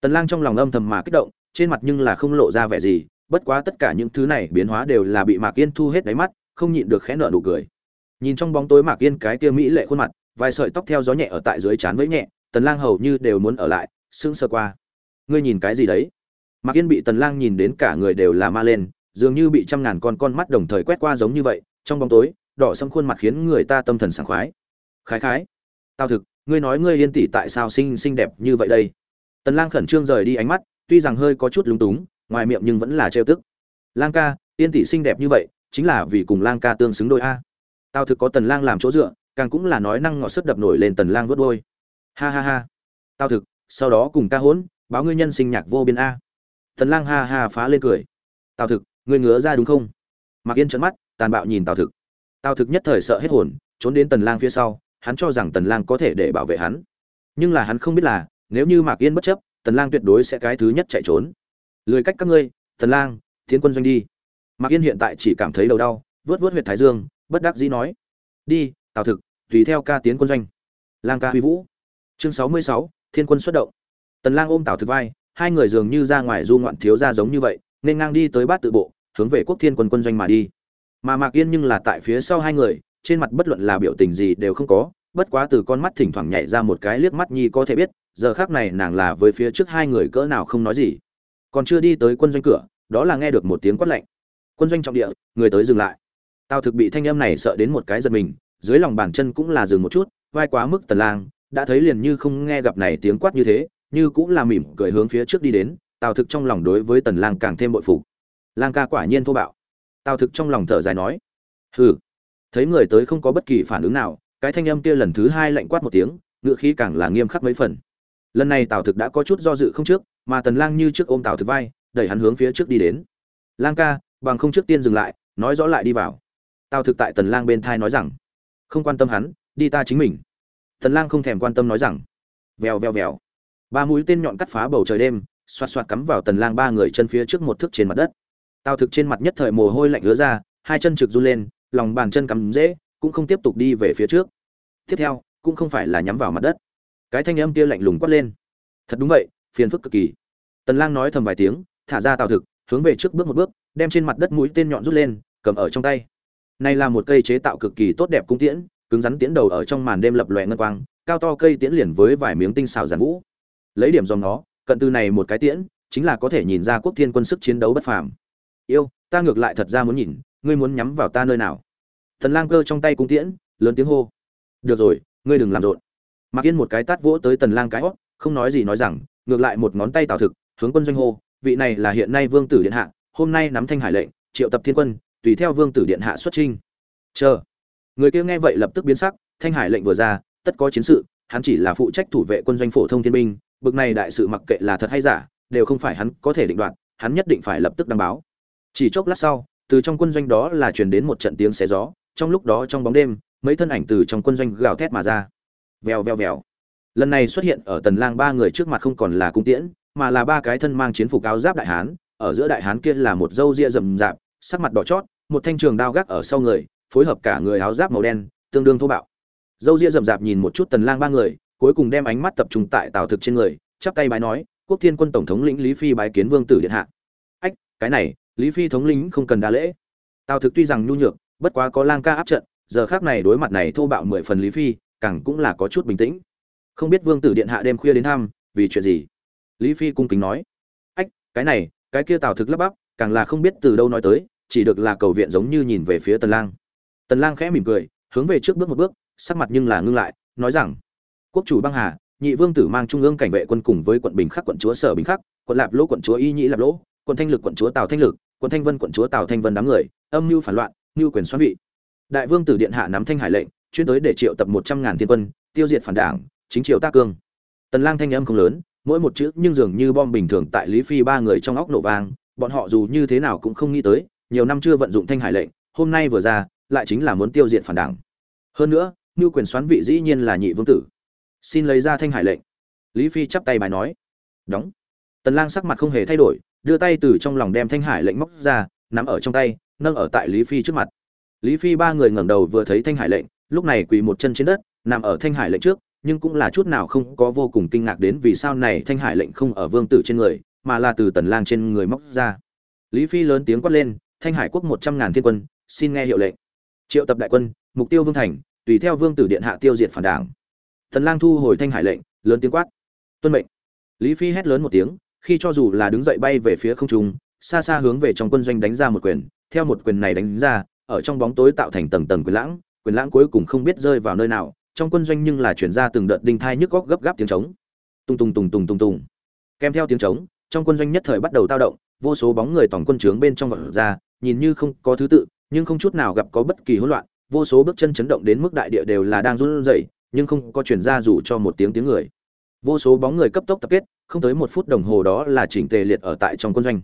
Tần lang trong lòng âm thầm mà kích động, trên mặt nhưng là không lộ ra vẻ gì, bất quá tất cả những thứ này biến hóa đều là bị mạc yên thu hết đáy mắt, không nhịn được khẽ nở nụ cười. Nhìn trong bóng tối mạc yên cái kia mỹ lệ khuôn mặt, vài sợi tóc theo gió nhẹ ở tại dưới trán với nhẹ, tần lang hầu như đều muốn ở lại, sững sờ qua. Ngươi nhìn cái gì đấy? Mạc yên bị tần lang nhìn đến cả người đều là ma lên, dường như bị trăm ngàn con con mắt đồng thời quét qua giống như vậy, trong bóng tối, đỏ sẫm khuôn mặt khiến người ta tâm thần sảng khoái. Khái khái tao thực, ngươi nói ngươi yên tỷ tại sao xinh xinh đẹp như vậy đây? Tần lang khẩn trương rời đi ánh mắt, tuy rằng hơi có chút lúng túng, ngoài miệng nhưng vẫn là trêu tức. Lang ca, yên tỷ xinh đẹp như vậy, chính là vì cùng lang ca tương xứng đôi a. Tào thực có tần lang làm chỗ dựa, càng cũng là nói năng ngọt sức đập nổi lên tần lang vớt đôi ha ha ha, tào thực, sau đó cùng ca hỗn báo ngươi nhân sinh nhạc vô biên a tần lang ha ha phá lên cười. Tào thực ngươi ngứa ra đúng không? Mạc yên trợn mắt tàn bạo nhìn tào thực. Tào thực nhất thời sợ hết hồn trốn đến tần lang phía sau hắn cho rằng tần lang có thể để bảo vệ hắn. Nhưng là hắn không biết là nếu như mạc yên bất chấp tần lang tuyệt đối sẽ cái thứ nhất chạy trốn. Lười cách các ngươi tần lang tiến quân doanh đi. Mạc yên hiện tại chỉ cảm thấy đầu đau vớt vớt huyệt thái dương bất đắc dĩ nói. Đi tào thực tùy theo ca tiến quân doanh. Lang ca huy vũ. Chương 66, thiên quân xuất động. Tần lang ôm tào thực vai hai người dường như ra ngoài du ngoạn thiếu gia giống như vậy, nên ngang đi tới bát tự bộ, hướng về quốc thiên quân quân doanh mà đi. Mà mạc yên nhưng là tại phía sau hai người, trên mặt bất luận là biểu tình gì đều không có, bất quá từ con mắt thỉnh thoảng nhảy ra một cái liếc mắt nhi có thể biết, giờ khác này nàng là với phía trước hai người cỡ nào không nói gì. Còn chưa đi tới quân doanh cửa, đó là nghe được một tiếng quát lạnh. Quân doanh trọng địa, người tới dừng lại. Tao thực bị thanh âm này sợ đến một cái giật mình, dưới lòng bàn chân cũng là dừng một chút, vai quá mức tần lang, đã thấy liền như không nghe gặp này tiếng quát như thế như cũng là mỉm cười hướng phía trước đi đến, tào thực trong lòng đối với tần lang càng thêm bội phục. Lang ca quả nhiên thô bạo. Tào thực trong lòng thở dài nói, hừ. Thấy người tới không có bất kỳ phản ứng nào, cái thanh âm kia lần thứ hai lạnh quát một tiếng ngựa khí càng là nghiêm khắc mấy phần. Lần này tào thực đã có chút do dự không trước, mà tần lang như trước ôm tào thực vai, đẩy hắn hướng phía trước đi đến. Lang ca, bằng không trước tiên dừng lại, nói rõ lại đi vào. Tào thực tại tần lang bên thai nói rằng, không quan tâm hắn, đi ta chính mình. Tần lang không thèm quan tâm nói rằng, vèo vèo vèo ba mũi tên nhọn cắt phá bầu trời đêm, xoạt xoạt cắm vào tần lang ba người chân phía trước một thước trên mặt đất. Tào thực trên mặt nhất thời mồ hôi lạnh ứa ra, hai chân trực run lên, lòng bàn chân cắm dễ, cũng không tiếp tục đi về phía trước. Tiếp theo, cũng không phải là nhắm vào mặt đất. Cái thanh âm kia lạnh lùng quát lên. Thật đúng vậy, phiền phức cực kỳ. Tần lang nói thầm vài tiếng, thả ra tào thực, hướng về trước bước một bước, đem trên mặt đất mũi tên nhọn rút lên, cầm ở trong tay. Này là một cây chế tạo cực kỳ tốt đẹp cung tiễn, cứng rắn tiễn đầu ở trong màn đêm lập lòe ngân quang, cao to cây tiễn liền với vài miếng tinh xảo giản vũ lấy điểm dòng nó, cận từ này một cái tiễn, chính là có thể nhìn ra quốc thiên quân sức chiến đấu bất phàm. Yêu, ta ngược lại thật ra muốn nhìn, ngươi muốn nhắm vào ta nơi nào? Thần lang cơ trong tay cung tiễn, lớn tiếng hô. Được rồi, ngươi đừng làm rộn. Mặc yên một cái tát vỗ tới tần lang cái hót, không nói gì nói rằng, ngược lại một ngón tay tào thực, hướng quân doanh hô, vị này là hiện nay vương tử điện hạ, hôm nay nắm thanh hải lệnh, triệu tập thiên quân, tùy theo vương tử điện hạ xuất trinh chờ. Người kia nghe vậy lập tức biến sắc, thanh hải lệnh vừa ra, tất có chiến sự, hắn chỉ là phụ trách thủ vệ quân doanh phổ thông thiên binh bực này đại sự mặc kệ là thật hay giả, đều không phải hắn có thể định đoạt, hắn nhất định phải lập tức đăng báo. Chỉ chốc lát sau, từ trong quân doanh đó là truyền đến một trận tiếng xé gió, trong lúc đó trong bóng đêm, mấy thân ảnh từ trong quân doanh gào thét mà ra. Vèo vèo vèo. Lần này xuất hiện ở tần lang ba người trước mặt không còn là cung tiễn, mà là ba cái thân mang chiến phục áo giáp đại hán, ở giữa đại hán kia là một dâu ria rậm rạp, sắc mặt đỏ chót, một thanh trường đao gác ở sau người, phối hợp cả người áo giáp màu đen, tương đương thô bạo. Dâu ria rậm rạp nhìn một chút tần lang ba người cuối cùng đem ánh mắt tập trung tại tào thực trên người, chắp tay bái nói, quốc thiên quân tổng thống lĩnh lý phi bái kiến vương tử điện hạ. Ách, cái này, lý phi thống lĩnh không cần đa lễ. Tào thực tuy rằng nhu nhược, bất quá có lang ca áp trận, giờ khác này đối mặt này thô bạo mười phần lý phi, càng cũng là có chút bình tĩnh. Không biết vương tử điện hạ đêm khuya đến thăm, vì chuyện gì? Lý phi cung kính nói. Ách, cái này, cái kia tào thực lắp bắp, càng là không biết từ đâu nói tới, chỉ được là cầu viện giống như nhìn về phía tần lang. Tần lang khẽ mỉm cười, hướng về trước bước một bước, sắc mặt nhưng là ngưng lại, nói rằng quốc chủ băng hà, nhị vương tử mang trung ương cảnh vệ quân cùng với quận bình khắc, quận chúa sở bình khắc, quận lạp lỗ, quận chúa y nhĩ lạp lỗ, quận thanh lực, quận chúa tào thanh lực, quận thanh vân, quận chúa tào thanh vân đám người, âm mưu phản loạn, mưu quyền xoắn vị. Đại vương tử điện hạ nắm thanh hải lệnh, chuyên tới để triệu tập một trăm ngàn thiên quân, tiêu diệt phản đảng, chính triều tác cương. Tần lang thanh âm không lớn, mỗi một chữ nhưng dường như bom bình thường tại lý phi ba người trong óc nổ vang, bọn họ dù như thế nào cũng không nghĩ tới, nhiều năm chưa vận dụng thanh hải lệnh, hôm nay vừa ra, lại chính là muốn tiêu diệt phản đảng. Hơn nữa, mưu quyền xoán vị dĩ nhiên là nhị vương tử xin lấy ra thanh hải lệnh. Lý phi chắp tay bài nói. Đóng. Tần lang sắc mặt không hề thay đổi, đưa tay từ trong lòng đem thanh hải lệnh móc ra, nắm ở trong tay, nâng ở tại lý phi trước mặt. Lý phi ba người ngẩng đầu vừa thấy thanh hải lệnh, lúc này quỳ một chân trên đất, nằm ở thanh hải lệnh trước, nhưng cũng là chút nào không có vô cùng kinh ngạc đến vì sao này thanh hải lệnh không ở vương tử trên người, mà là từ tần lang trên người móc ra. Lý phi lớn tiếng quát lên, thanh hải quốc một trăm ngàn thiên quân, xin nghe hiệu lệnh. Triệu tập đại quân, mục tiêu vương thành, tùy theo vương tử điện hạ tiêu diệt phản đảng tần lang thu hồi thanh hải lệnh, lớn tiếng quát. Tuân mệnh. Lý phi hét lớn một tiếng, khi cho dù là đứng dậy bay về phía không trung, xa xa hướng về trong quân doanh đánh ra một quyền, theo một quyền này đánh ra, ở trong bóng tối tạo thành tầng tầng quyền lãng quyền lãng cuối cùng không biết rơi vào nơi nào, trong quân doanh nhưng là chuyển ra từng đợt đinh thai nhức góc gấp gáp tiếng trống. Tung tung tung tung tung tung. Kèm theo tiếng trống, trong quân doanh nhất thời bắt đầu tao động, vô số bóng người tổng quân trướng bên trong vật ra, nhìn như không có thứ tự, nhưng không chút nào gặp có bất kỳ hỗn loạn, vô số bước chân chấn động đến mức đại địa đều là đang run rẩy nhưng không có chuyển ra dù cho một tiếng tiếng người. Vô số bóng người cấp tốc tập kết, không tới một phút đồng hồ đó là chỉnh tề liệt ở tại trong quân doanh.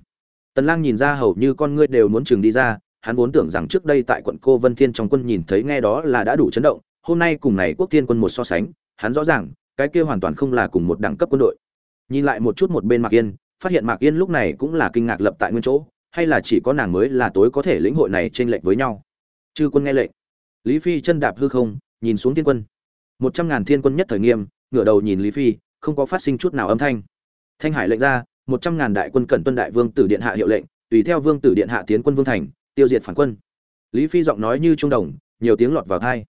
Tần lang nhìn ra hầu như con ngươi đều muốn chừng đi ra, hắn vốn tưởng rằng trước đây tại quận cô vân thiên trong quân nhìn thấy nghe đó là đã đủ chấn động, hôm nay cùng này quốc thiên quân một so sánh, hắn rõ ràng, cái kia hoàn toàn không là cùng một đẳng cấp quân đội. Nhìn lại một chút một bên mạc yên, phát hiện mạc yên lúc này cũng là kinh ngạc lập tại nguyên chỗ, hay là chỉ có nàng mới là tối có thể lĩnh hội này trên lệnh với nhau. Chư quân nghe lệnh. Lý phi chân đạp hư không, nhìn xuống thiên quân một trăm ngàn thiên quân nhất thời nghiêm, ngửa đầu nhìn lý phi, không có phát sinh chút nào âm thanh. Thanh hải lệnh ra, một trăm ngàn đại quân cẩn tuân đại vương tử điện hạ hiệu lệnh, tùy theo vương tử điện hạ tiến quân vương thành, tiêu diệt phản quân. Lý phi giọng nói như trung đồng, nhiều tiếng lọt vào thai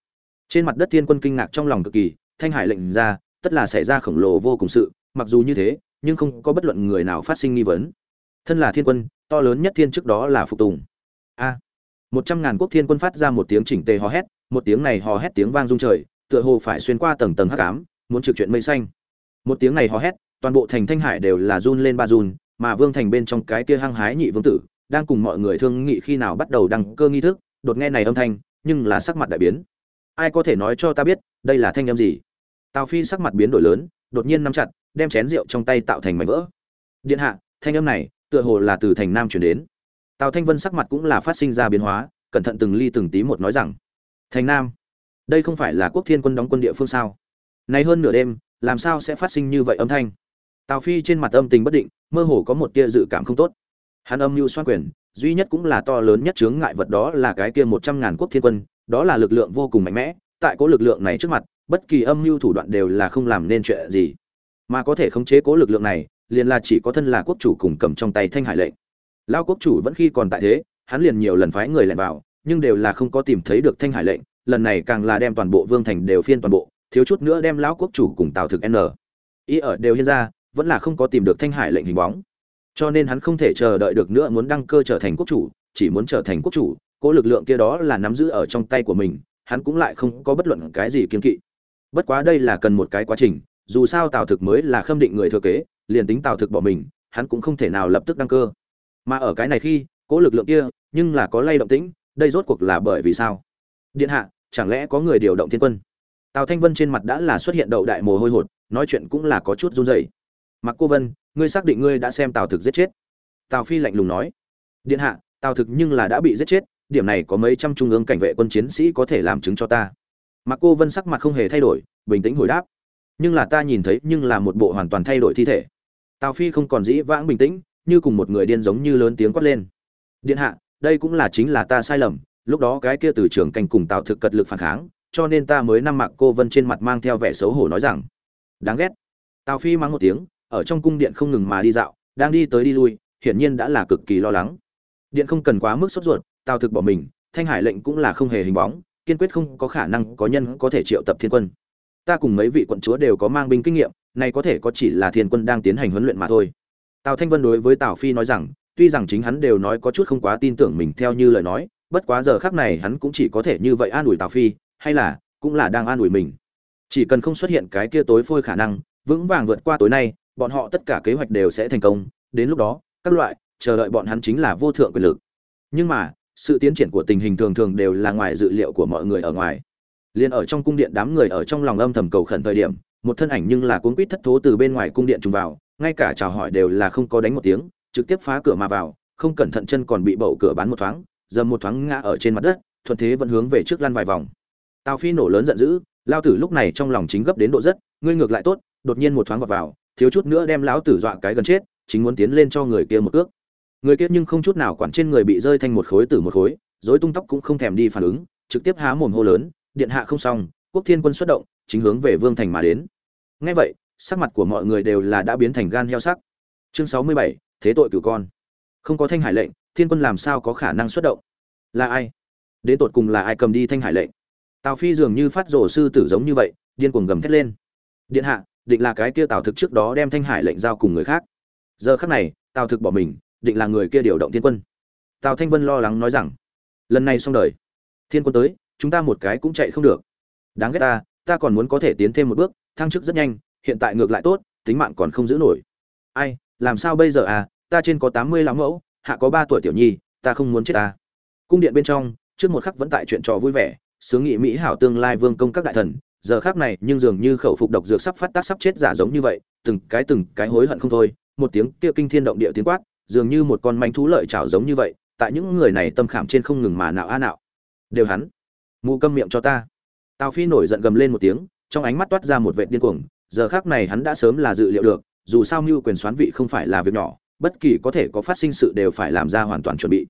trên mặt đất thiên quân kinh ngạc trong lòng cực kỳ, thanh hải lệnh ra, tất là xảy ra khổng lồ vô cùng sự, mặc dù như thế, nhưng không có bất luận người nào phát sinh nghi vấn. Thân là thiên quân, to lớn nhất thiên trước đó là phục tùng. A. Một trăm ngàn quốc thiên quân phát ra một tiếng chỉnh tề hò hét, một tiếng này hò hét tiếng vang rung trời tựa hồ phải xuyên qua tầng tầng hắc ám, muốn trực chuyện mây xanh. Một tiếng này hò hét, toàn bộ thành thanh hải đều là run lên ba run, mà vương thành bên trong cái kia hăng hái nhị vương tử, đang cùng mọi người thương nghị khi nào bắt đầu đăng cơ nghi thức, đột nghe này âm thanh, nhưng là sắc mặt đại biến. Ai có thể nói cho ta biết, đây là thanh âm gì? Tào phi sắc mặt biến đổi lớn, đột nhiên nắm chặt, đem chén rượu trong tay tạo thành mảnh vỡ. Điện hạ, thanh âm này, tựa hồ là từ thành nam chuyển đến. Tào thanh vân sắc mặt cũng là phát sinh ra biến hóa, cẩn thận từng ly từng tí một nói rằng, thành nam đây không phải là quốc thiên quân đóng quân địa phương sao? Nay hơn nửa đêm, làm sao sẽ phát sinh như vậy âm thanh? Tào phi trên mặt âm tình bất định, mơ hồ có một tia dự cảm không tốt. Hắn âm mưu xoan quyền, duy nhất cũng là to lớn nhất chướng ngại vật đó là cái kia một trăm ngàn quốc thiên quân, đó là lực lượng vô cùng mạnh mẽ, tại cố lực lượng này trước mặt, bất kỳ âm mưu thủ đoạn đều là không làm nên chuyện gì. Mà có thể khống chế cố lực lượng này, liền là chỉ có thân là quốc chủ cùng cầm trong tay thanh hải lệnh. Lao quốc chủ vẫn khi còn tại thế, hắn liền nhiều lần phái người lẻn vào, nhưng đều là không có tìm thấy được thanh hải lệnh lần này càng là đem toàn bộ vương thành đều phiên toàn bộ, thiếu chút nữa đem lão quốc chủ cùng tào thực n. Ý ở đều hiện ra, vẫn là không có tìm được thanh hải lệnh hình bóng. Cho nên hắn không thể chờ đợi được nữa muốn đăng cơ trở thành quốc chủ, chỉ muốn trở thành quốc chủ cỗ lực lượng kia đó là nắm giữ ở trong tay của mình, hắn cũng lại không có bất luận cái gì kiên kỵ. Bất quá đây là cần một cái quá trình, dù sao tào thực mới là khâm định người thừa kế, liền tính tào thực bỏ mình, hắn cũng không thể nào lập tức đăng cơ. Mà ở cái này khi cỗ lực lượng kia nhưng là có lay động tĩnh, đây rốt cuộc là bởi vì sao? Điện hạ, chẳng lẽ có người điều động thiên quân? Tào thanh vân trên mặt đã là xuất hiện đậu đại mồ hôi hột, nói chuyện cũng là có chút run rẩy. Mặc cô vân, ngươi xác định ngươi đã xem tào thực giết chết? Tào phi lạnh lùng nói. Điện hạ, tào thực nhưng là đã bị giết chết, điểm này có mấy trăm trung ương cảnh vệ quân chiến sĩ có thể làm chứng cho ta. Mặc cô vân sắc mặt không hề thay đổi, bình tĩnh hồi đáp. Nhưng là ta nhìn thấy nhưng là một bộ hoàn toàn thay đổi thi thể. Tào phi không còn dĩ vãng bình tĩnh, như cùng một người điên giống như lớn tiếng quát lên. Điện hạ, đây cũng là chính là ta sai lầm lúc đó cái kia từ trường canh cùng tào thực cật lực phản kháng, cho nên ta mới năm mạc cô vân trên mặt mang theo vẻ xấu hổ nói rằng, đáng ghét. Tào phi mang một tiếng, ở trong cung điện không ngừng mà đi dạo, đang đi tới đi lui, hiển nhiên đã là cực kỳ lo lắng. Điện không cần quá mức sốt ruột, tào thực bỏ mình, thanh hải lệnh cũng là không hề hình bóng, kiên quyết không có khả năng có nhân có thể triệu tập thiên quân. Ta cùng mấy vị quận chúa đều có mang binh kinh nghiệm, này có thể có chỉ là thiên quân đang tiến hành huấn luyện mà thôi. Tào thanh vân đối với tào phi nói rằng, tuy rằng chính hắn đều nói có chút không quá tin tưởng mình theo như lời nói bất quá giờ khác này hắn cũng chỉ có thể như vậy an ủi tào phi, hay là cũng là đang an ủi mình. Chỉ cần không xuất hiện cái kia tối phôi khả năng, vững vàng vượt qua tối nay, bọn họ tất cả kế hoạch đều sẽ thành công. Đến lúc đó, các loại, chờ đợi bọn hắn chính là vô thượng quyền lực. Nhưng mà, sự tiến triển của tình hình thường thường đều là ngoài dự liệu của mọi người ở ngoài. Liền ở trong cung điện đám người ở trong lòng âm thầm cầu khẩn thời điểm, một thân ảnh nhưng là cuốn quýt thất thố từ bên ngoài cung điện trùng vào, ngay cả chào hỏi đều là không có đánh một tiếng, trực tiếp phá cửa mà vào, không cẩn thận chân còn bị bậu cửa bán một thoáng dầm một thoáng ngã ở trên mặt đất, thuận thế vẫn hướng về trước lăn vài vòng. Tào phi nổ lớn giận dữ, lao tử lúc này trong lòng chính gấp đến độ rất, ngươi ngược lại tốt, đột nhiên một thoáng vọt vào, thiếu chút nữa đem lão tử dọa cái gần chết, chính muốn tiến lên cho người kia một cước. Người kia nhưng không chút nào quản trên người bị rơi thành một khối tử một khối, rối tung tóc cũng không thèm đi phản ứng, trực tiếp há mồm hô lớn, điện hạ không xong, quốc thiên quân xuất động, chính hướng về vương thành mà đến. Ngay vậy, sắc mặt của mọi người đều là đã biến thành gan heo sắc. Chương sáu mươi bảy, thế tội cửu con. Không có thanh hải lệnh thiên quân làm sao có khả năng xuất động? Là ai? Đến tột cùng là ai cầm đi thanh hải lệnh? Tào phi dường như phát rổ sư tử giống như vậy, điên cuồng gầm thét lên. Điện hạ, định là cái kia tào thực trước đó đem thanh hải lệnh giao cùng người khác. Giờ khắc này, tào thực bỏ mình, định là người kia điều động thiên quân. Tào thanh vân lo lắng nói rằng, lần này xong đời. Thiên quân tới, chúng ta một cái cũng chạy không được. Đáng ghét ta ta còn muốn có thể tiến thêm một bước, thăng chức rất nhanh, hiện tại ngược lại tốt, tính mạng còn không giữ nổi. Ai, làm sao bây giờ à? Ta trên có tám mươi lão mẫu hạ có ba tuổi tiểu nhi, ta không muốn chết ta. Cung điện bên trong, trước một khắc vẫn tại chuyện trò vui vẻ, sướng nghị mỹ hảo tương lai vương công các đại thần, giờ khác này nhưng dường như khẩu phục độc dược sắp phát tác sắp chết giả giống như vậy, từng cái từng cái hối hận không thôi, một tiếng kia kinh thiên động địa tiếng quát, dường như một con manh thú lợi chảo giống như vậy, tại những người này tâm khảm trên không ngừng mà nào a nào đều hắn mụ câm miệng cho ta. Tào phi nổi giận gầm lên một tiếng, trong ánh mắt toát ra một vệ điên cuồng, giờ khác này hắn đã sớm là dự liệu được, dù sao mưu quyền xoán vị không phải là việc nhỏ bất kỳ có thể có phát sinh sự đều phải làm ra hoàn toàn chuẩn bị.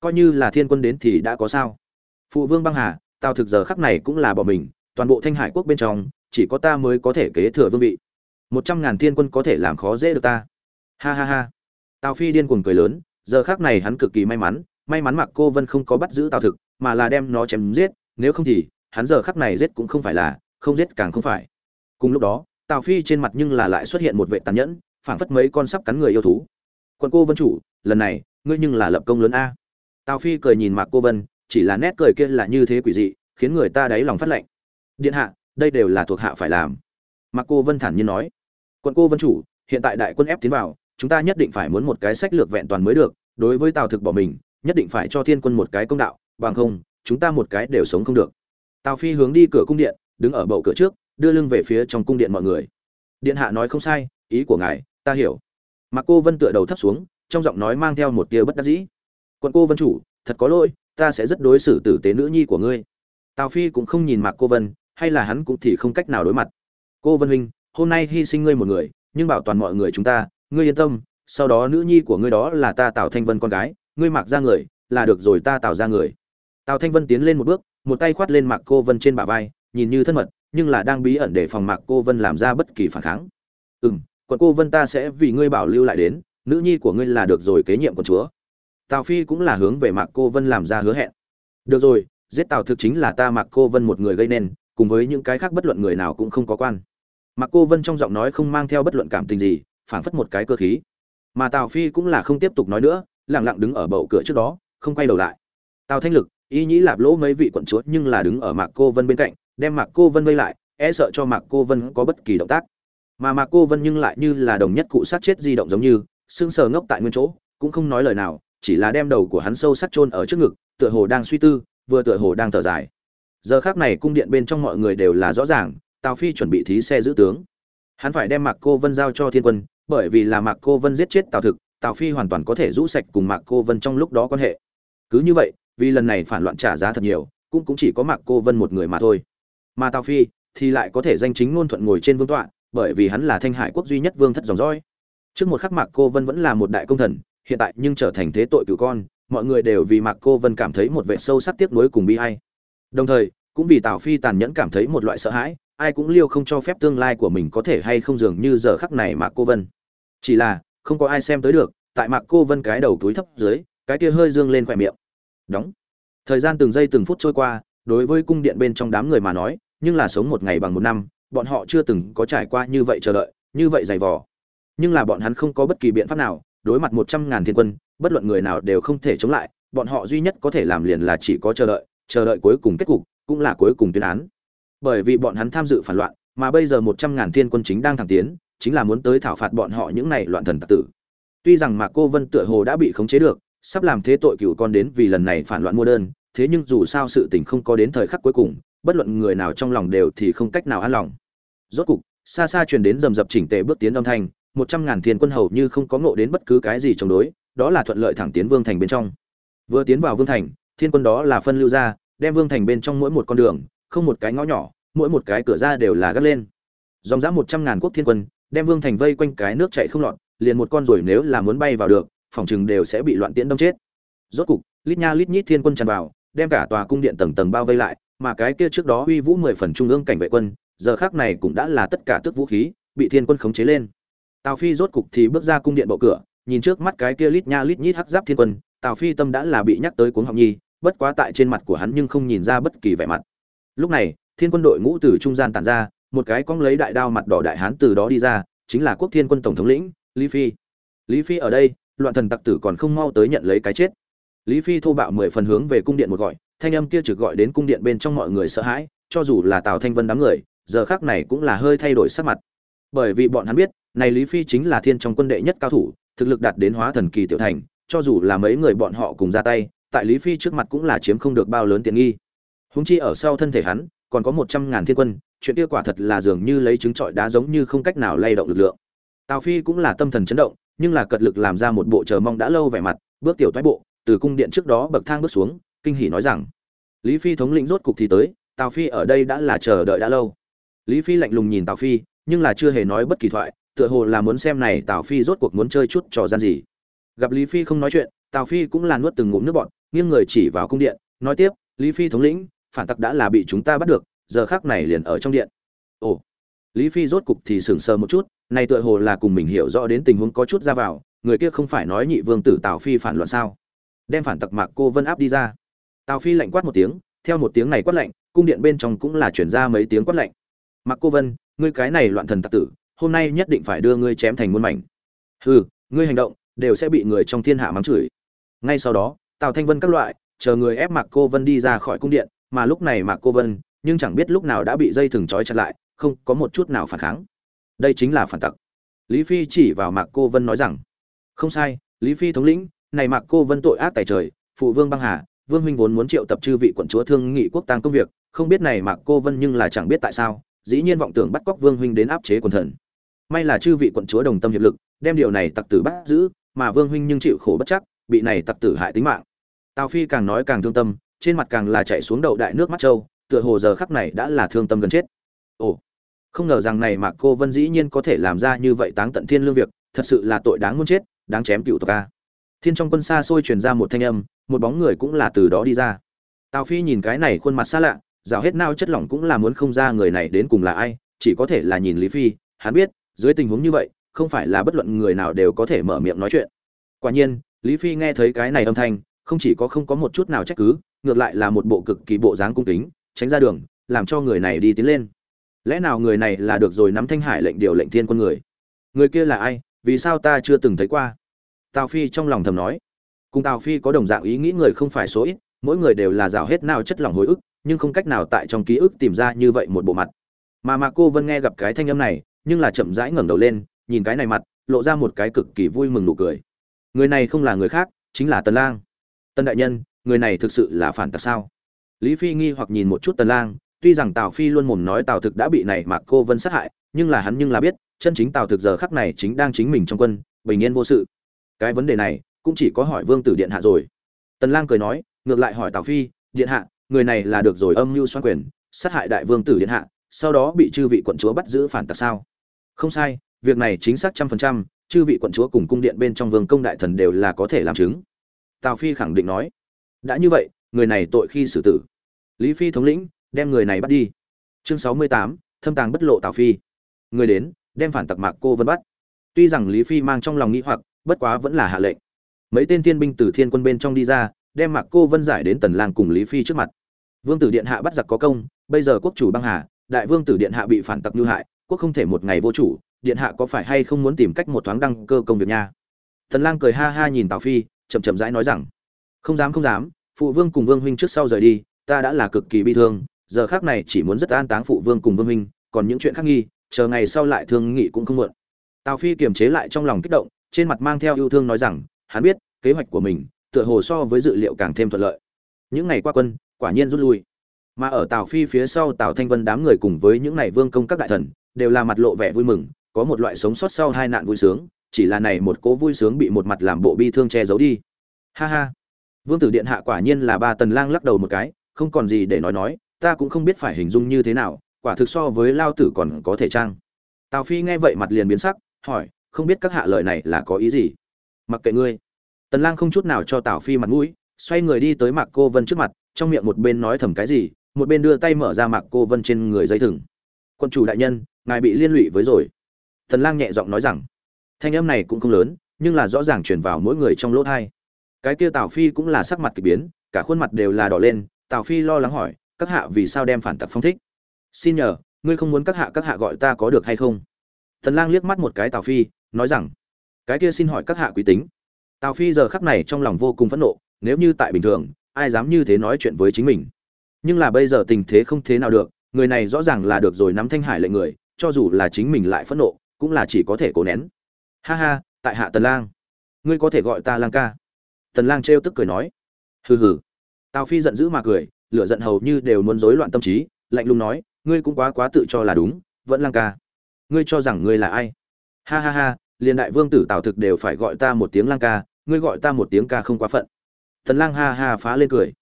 Coi như là thiên quân đến thì đã có sao. Phụ vương băng hà, tào thực giờ khắc này cũng là bỏ mình, toàn bộ thanh hải quốc bên trong, chỉ có ta mới có thể kế thừa vương vị. Một trăm ngàn thiên quân có thể làm khó dễ được ta. Ha ha ha. Tào phi điên cuồng cười lớn, giờ khắc này hắn cực kỳ may mắn may mắn mặc cô vân không có bắt giữ tào thực, mà là đem nó chém giết, nếu không thì, hắn giờ khắc này giết cũng không phải là, không giết càng không phải. Cùng lúc đó, tào phi trên mặt nhưng là lại xuất hiện một vệ tàn nhẫn, phảng phất mấy con sắp cắn người yêu thú quân cô vân chủ, lần này, ngươi nhưng là lập công lớn a. Tào phi cười nhìn mạc cô vân, chỉ là nét cười kia là như thế quỷ dị, khiến người ta đáy lòng phát lạnh. Điện hạ, đây đều là thuộc hạ phải làm. Mạc cô vân thản nhiên nói. Quân cô vân chủ, hiện tại đại quân ép tiến vào, chúng ta nhất định phải muốn một cái sách lược vẹn toàn mới được, đối với tào thực bỏ mình, nhất định phải cho thiên quân một cái công đạo, bằng không, chúng ta một cái đều sống không được. Tào phi hướng đi cửa cung điện, đứng ở bậu cửa trước, đưa lưng về phía trong cung điện mọi người. Điện hạ nói không sai, ý của ngài, ta hiểu mà cô vân tựa đầu thấp xuống, trong giọng nói mang theo một tia bất đắc dĩ. Quận cô vân chủ, thật có lỗi, ta sẽ rất đối xử tử tế nữ nhi của ngươi. Tào phi cũng không nhìn mạc cô vân, hay là hắn cũng thì không cách nào đối mặt. Cô vân huynh, hôm nay hy sinh ngươi một người, nhưng bảo toàn mọi người chúng ta, ngươi yên tâm, sau đó nữ nhi của ngươi đó là ta tào thanh vân con gái, ngươi mặc ra người, là được rồi ta tào ra người. Tào thanh vân tiến lên một bước, một tay khoát lên mạc cô vân trên bả vai, nhìn như thân mật, nhưng là đang bí ẩn để phòng mạc cô vân làm ra bất kỳ phản kháng. Ừ m quận cô vân ta sẽ vì ngươi bảo lưu lại đến, nữ nhi của ngươi là được rồi kế nhiệm của chúa. Tào phi cũng là hướng về mạc cô vân làm ra hứa hẹn. Được rồi, giết tào thực chính là ta mạc cô vân một người gây nên, cùng với những cái khác bất luận người nào cũng không có quan. Mạc cô vân trong giọng nói không mang theo bất luận cảm tình gì, phảng phất một cái cơ khí. Mà tào phi cũng là không tiếp tục nói nữa lẳng lặng đứng ở bậu cửa trước đó, không quay đầu lại. Tào thanh lực y nhĩ lạp lỗ mấy vị quận chúa nhưng là đứng ở mạc cô vân bên cạnh, đem mạc cô vân vây lại e sợ cho mạc cô vân có bất kỳ động tác mà mạc cô vân nhưng lại như là đồng nhất cụ sát chết di động giống như, sững sờ ngốc tại nguyên chỗ, cũng không nói lời nào, chỉ là đem đầu của hắn sâu sắc chôn ở trước ngực, tựa hồ đang suy tư, vừa tựa hồ đang thở dài. Giờ khác này cung điện bên trong mọi người đều là rõ ràng, tào phi chuẩn bị thí xe giữ tướng. Hắn phải đem mạc cô vân giao cho thiên quân, bởi vì là mạc cô vân giết chết tào thực, tào phi hoàn toàn có thể rũ sạch cùng mạc cô vân trong lúc đó quan hệ. Cứ như vậy, vì lần này phản loạn trả giá thật nhiều, cũng cũng chỉ có mạc cô vân một người mà thôi. Mà tào phi thì lại có thể danh chính ngôn thuận ngồi trên vương tọa bởi vì hắn là thanh hải quốc duy nhất vương thất dòng dõi. Trước một khắc mạc cô vân vẫn là một đại công thần, hiện tại nhưng trở thành thế tội cửu con, mọi người đều vì mạc cô vân cảm thấy một vẻ sâu sắc tiếc nuối cùng bi hay đồng thời, cũng vì tào phi tàn nhẫn cảm thấy một loại sợ hãi, ai cũng liêu không cho phép tương lai của mình có thể hay không dường như giờ khắc này mạc cô vân. Chỉ là, không có ai xem tới được, tại mạc cô vân cái đầu túi thấp dưới, cái kia hơi dương lên khỏe miệng. Đóng. Thời gian từng giây từng phút trôi qua, đối với cung điện bên trong đám người mà nói, nhưng là sống một ngày bằng một năm bọn họ chưa từng có trải qua như vậy chờ đợi, như vậy dày vò. Nhưng là bọn hắn không có bất kỳ biện pháp nào, đối mặt một trăm ngàn thiên quân, bất luận người nào đều không thể chống lại, bọn họ duy nhất có thể làm liền là chỉ có chờ đợi chờ đợi cuối cùng kết cục, cũng là cuối cùng tuyên án. Bởi vì bọn hắn tham dự phản loạn, mà bây giờ một trăm ngàn thiên quân chính đang thẳng tiến, chính là muốn tới thảo phạt bọn họ những này loạn thần tặc tử. Tuy rằng mạc cô vân tựa hồ đã bị khống chế được, sắp làm thế tội cửu con đến vì lần này phản loạn mua đơn, thế nhưng dù sao sự tình không có đến thời khắc cuối cùng, bất luận người nào trong lòng đều thì không cách nào an lòng rốt cục, xa xa truyền đến rầm rập chỉnh tề bước tiến âm thanh, một trăm ngàn thiên quân hầu như không có ngộ đến bất cứ cái gì chống đối, đó là thuận lợi thẳng tiến vương thành bên trong. Vừa tiến vào vương thành, thiên quân đó là phân lưu ra, đem vương thành bên trong mỗi một con đường, không một cái ngõ nhỏ, mỗi một cái cửa ra đều là gắt lên. Dòng dã một trăm ngàn quốc thiên quân, đem vương thành vây quanh cái nước chạy không lọt, liền một con rồi nếu là muốn bay vào được, phòng chừng đều sẽ bị loạn tiễn đâm chết. Rốt cục, lít nha lít nhít thiên quân tràn vào, đem cả tòa cung điện tầng tầng bao vây lại, mà cái kia trước đó uy vũ mười phần trung ương cảnh vệ quân giờ khác này cũng đã là tất cả tước vũ khí, bị thiên quân khống chế lên. Tào phi rốt cục thì bước ra cung điện bậu cửa, nhìn trước mắt cái kia lít nha lít nhít hắc giáp thiên quân, tào phi tâm đã là bị nhắc tới cuốn học nhi, bất quá tại trên mặt của hắn nhưng không nhìn ra bất kỳ vẻ mặt. Lúc này, thiên quân đội ngũ từ trung gian tản ra, một cái cong lấy đại đao mặt đỏ đại hán từ đó đi ra, chính là quốc thiên quân tổng thống lĩnh, lý phi. Lý phi ở đây, loạn thần tặc tử còn không mau tới nhận lấy cái chết. Lý phi thô bạo mười phần hướng về cung điện một gọi, thanh âm kia trực gọi đến cung điện bên trong mọi người sợ hãi, cho dù là tào thanh vân đám người giờ khác này cũng là hơi thay đổi sắc mặt. Bởi vì bọn hắn biết, này lý phi chính là thiên trong quân đệ nhất cao thủ, thực lực đạt đến hóa thần kỳ tiểu thành, cho dù là mấy người bọn họ cùng ra tay, tại lý phi trước mặt cũng là chiếm không được bao lớn tiện nghi. Húng chi ở sau thân thể hắn, còn có một trăm ngàn thiên quân, chuyện kia quả thật là dường như lấy trứng trọi đá giống như không cách nào lay động lực lượng. Tào phi cũng là tâm thần chấn động, nhưng là cật lực làm ra một bộ chờ mong đã lâu vẻ mặt, bước tiểu thoái bộ, từ cung điện trước đó bậc thang bước xuống, kinh hỉ nói rằng, lý phi thống lĩnh rốt cục thì tới, tào phi ở đây đã là chờ đợi đã lâu lý phi lạnh lùng nhìn tào phi, nhưng là chưa hề nói bất kỳ thoại, tựa hồ là muốn xem này tào phi rốt cuộc muốn chơi chút trò gian gì. Gặp lý phi không nói chuyện, tào phi cũng là nuốt từng ngụm nước bọt, nghiêng người chỉ vào cung điện, nói tiếp, lý phi thống lĩnh, phản tặc đã là bị chúng ta bắt được, giờ khác này liền ở trong điện. Ồ. Lý phi rốt cục thì sững sờ một chút, này tựa hồ là cùng mình hiểu rõ đến tình huống có chút ra vào, người kia không phải nói nhị vương tử tào phi phản loạn sao? Đem phản tặc mạc cô vân áp đi ra. Tào phi lạnh quát một tiếng, theo một tiếng này quát lạnh, cung điện bên trong cũng là chuyển ra mấy tiếng quát lạnh mạc cô vân, ngươi cái này loạn thần tặc tử, hôm nay nhất định phải đưa ngươi chém thành muôn mảnh. Hừ, ngươi hành động, đều sẽ bị người trong thiên hạ mắng chửi. Ngay sau đó, tào thanh vân các loại, chờ người ép mạc cô vân đi ra khỏi cung điện, mà lúc này mạc cô vân, nhưng chẳng biết lúc nào đã bị dây thừng trói chặt lại, không có một chút nào phản kháng. Đây chính là phản tặc. Lý phi chỉ vào mạc cô vân nói rằng, không sai, lý phi thống lĩnh, này mạc cô vân tội ác tài trời, phụ vương băng hà, vương huynh vốn muốn triệu tập chư vị quận chúa thương nghị quốc tăng công việc, không biết này mạc cô vân nhưng là chẳng biết tại sao dĩ nhiên vọng tưởng bắt cóc vương huynh đến áp chế quần thần. May là chư vị quận chúa đồng tâm hiệp lực, đem điều này tặc tử bắt giữ, mà vương huynh nhưng chịu khổ bất chắc, bị này tặc tử hại tính mạng. Tào phi càng nói càng thương tâm, trên mặt càng là chạy xuống đầu đại nước mắt trâu, tựa hồ giờ khắc này đã là thương tâm gần chết. Ồ, không ngờ rằng này mà cô vân dĩ nhiên có thể làm ra như vậy táng tận thiên lương việc, thật sự là tội đáng muốn chết, đáng chém cựu tộc ca thiên trong quân xa xôi truyền ra một thanh âm, một bóng người cũng là từ đó đi ra. Tào phi nhìn cái này khuôn mặt xa lạ rào hết nao chất lỏng cũng là muốn không ra người này đến cùng là ai, chỉ có thể là nhìn lý phi, hắn biết, dưới tình huống như vậy, không phải là bất luận người nào đều có thể mở miệng nói chuyện. Quả nhiên, lý phi nghe thấy cái này âm thanh, không chỉ có không có một chút nào trách cứ, ngược lại là một bộ cực kỳ bộ dáng cung kính, tránh ra đường, làm cho người này đi tiến lên. Lẽ nào người này là được rồi nắm thanh hải lệnh điều lệnh thiên quân người? Người kia là ai? Vì sao ta chưa từng thấy qua? Tào phi trong lòng thầm nói. Cùng tào phi có đồng dạng ý nghĩ người không phải số ít, mỗi người đều là rào hết nào chất lòng hồi ức nhưng không cách nào tại trong ký ức tìm ra như vậy một bộ mặt. Mà mà cô vân nghe gặp cái thanh âm này, nhưng là chậm rãi ngẩng đầu lên, nhìn cái này mặt, lộ ra một cái cực kỳ vui mừng nụ cười. Người này không là người khác, chính là tần lang. Tần đại nhân, người này thực sự là phản tặc sao? Lý phi nghi hoặc nhìn một chút tần lang, tuy rằng tào phi luôn mồm nói tào thực đã bị này mạc cô vân sát hại, nhưng là hắn nhưng là biết, chân chính tào thực giờ khắc này chính đang chính mình trong quân, bình yên vô sự. Cái vấn đề này, cũng chỉ có hỏi vương tử điện hạ rồi. Tần lang cười nói, ngược lại hỏi tào phi, điện hạ người này là được rồi âm mưu xoan quyền, sát hại đại vương tử điện hạ, sau đó bị chư vị quận chúa bắt giữ phản tặc sao? Không sai, việc này chính xác trăm phần trăm, chư vị quận chúa cùng cung điện bên trong vương công đại thần đều là có thể làm chứng. Tào phi khẳng định nói. Đã như vậy, người này tội khi xử tử. Lý phi thống lĩnh, đem người này bắt đi. Chương sáu mươi tám, thâm tàng bất lộ tào phi. Người đến, đem phản tặc mạc cô vân bắt. Tuy rằng lý phi mang trong lòng nghĩ hoặc, bất quá vẫn là hạ lệnh. Mấy tên thiên binh từ thiên quân bên trong đi ra đem mạc cô vân giải đến tần lang cùng lý phi trước mặt. Vương tử điện hạ bắt giặc có công, bây giờ quốc chủ băng hà, đại vương tử điện hạ bị phản tặc như hại, quốc không thể một ngày vô chủ, điện hạ có phải hay không muốn tìm cách một thoáng đăng cơ công việc nha? Tần lang cười ha ha nhìn tào phi, chậm chậm rãi nói rằng, không dám không dám, phụ vương cùng vương huynh trước sau rời đi, ta đã là cực kỳ bi thương, giờ khác này chỉ muốn rất an táng phụ vương cùng vương huynh, còn những chuyện khác nghi, chờ ngày sau lại thương nghị cũng không muộn. Tào phi kiềm chế lại trong lòng kích động, trên mặt mang theo yêu thương nói rằng, hắn biết, kế hoạch của mình tựa hồ so với dự liệu càng thêm thuận lợi. Những ngày qua quân, quả nhiên rút lui. Mà ở tào phi phía sau tào thanh vân đám người cùng với những này vương công các đại thần, đều là mặt lộ vẻ vui mừng, có một loại sống sót sau hai nạn vui sướng, chỉ là này một cố vui sướng bị một mặt làm bộ bi thương che giấu đi. Ha ha. Vương tử điện hạ quả nhiên là ba tần lang lắc đầu một cái, không còn gì để nói nói, ta cũng không biết phải hình dung như thế nào, quả thực so với lao tử còn có thể trang tào phi nghe vậy mặt liền biến sắc, hỏi, không biết các hạ lời này là có ý gì? Mặc kệ ngươi tần lang không chút nào cho tào phi mặt mũi, xoay người đi tới mạc cô vân trước mặt, trong miệng một bên nói thầm cái gì, một bên đưa tay mở ra mạc cô vân trên người dây thừng. Quân chủ đại nhân, ngài bị liên lụy với rồi. Tần lang nhẹ giọng nói rằng. Thanh âm này cũng không lớn, nhưng là rõ ràng truyền vào mỗi người trong lỗ thay. cái kia tào phi cũng là sắc mặt kỳ biến, cả khuôn mặt đều là đỏ lên. Tào phi lo lắng hỏi, các hạ vì sao đem phản tặc phong thích? Xin nhờ, ngươi không muốn các hạ các hạ gọi ta có được hay không? Tần lang liếc mắt một cái tào phi, nói rằng, cái kia xin hỏi các hạ quý tính tào phi giờ khắc này trong lòng vô cùng phẫn nộ, nếu như tại bình thường, ai dám như thế nói chuyện với chính mình? Nhưng là bây giờ tình thế không thế nào được, người này rõ ràng là được rồi nắm thanh hải lệnh người, cho dù là chính mình lại phẫn nộ, cũng là chỉ có thể cố nén. Ha ha, tại hạ tần lang. Ngươi có thể gọi ta lang ca. Tần lang trêu tức cười nói. Hừ hừ. Tào phi giận dữ mà cười, lửa giận hầu như đều muốn rối loạn tâm trí, lạnh lùng nói, ngươi cũng quá quá tự cho là đúng, vẫn lang ca. Ngươi cho rằng ngươi là ai? Ha ha ha, liền đại vương tử tào thực đều phải gọi ta một tiếng lang ca ngươi gọi ta một tiếng ca không quá phận. Tần lang ha ha phá lên cười.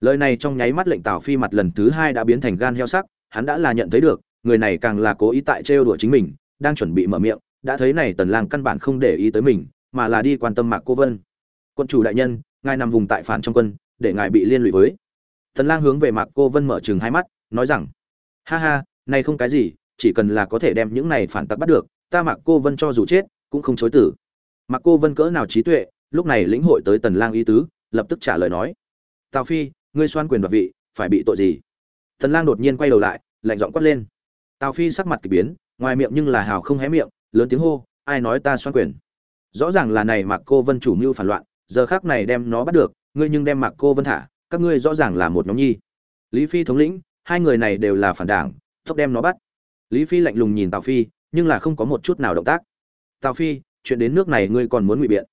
Lời này trong nháy mắt lệnh tào phi mặt lần thứ hai đã biến thành gan heo sắc, hắn đã là nhận thấy được, người này càng là cố ý tại trêu đùa chính mình, đang chuẩn bị mở miệng, đã thấy này tần lang căn bản không để ý tới mình, mà là đi quan tâm mạc cô vân. Quân chủ đại nhân, ngài nằm vùng tại phản trong quân, để ngài bị liên lụy với. Tần lang hướng về mạc cô vân mở trừng hai mắt, nói rằng, ha ha, này không cái gì, chỉ cần là có thể đem những này phản tặc bắt được, ta mạc cô vân cho dù chết, cũng không chối tử. Mạc cô vân cỡ nào trí tuệ lúc này lĩnh hội tới tần lang ý tứ, lập tức trả lời nói, tào phi, ngươi xoan quyền đoạt vị, phải bị tội gì? Tần lang đột nhiên quay đầu lại, lạnh giọng quát lên. Tào phi sắc mặt kỳ biến, ngoài miệng nhưng là hào không hé miệng, lớn tiếng hô, ai nói ta xoan quyền? Rõ ràng là này mạc cô vân chủ mưu phản loạn, giờ khắc này đem nó bắt được, ngươi nhưng đem mạc cô vân thả, các ngươi rõ ràng là một nhóm nhi. Lý phi thống lĩnh, hai người này đều là phản đảng tốc đem nó bắt. Lý phi lạnh lùng nhìn tào phi, nhưng là không có một chút nào động tác. Tào phi, chuyện đến nước này ngươi còn muốn ngụy biện?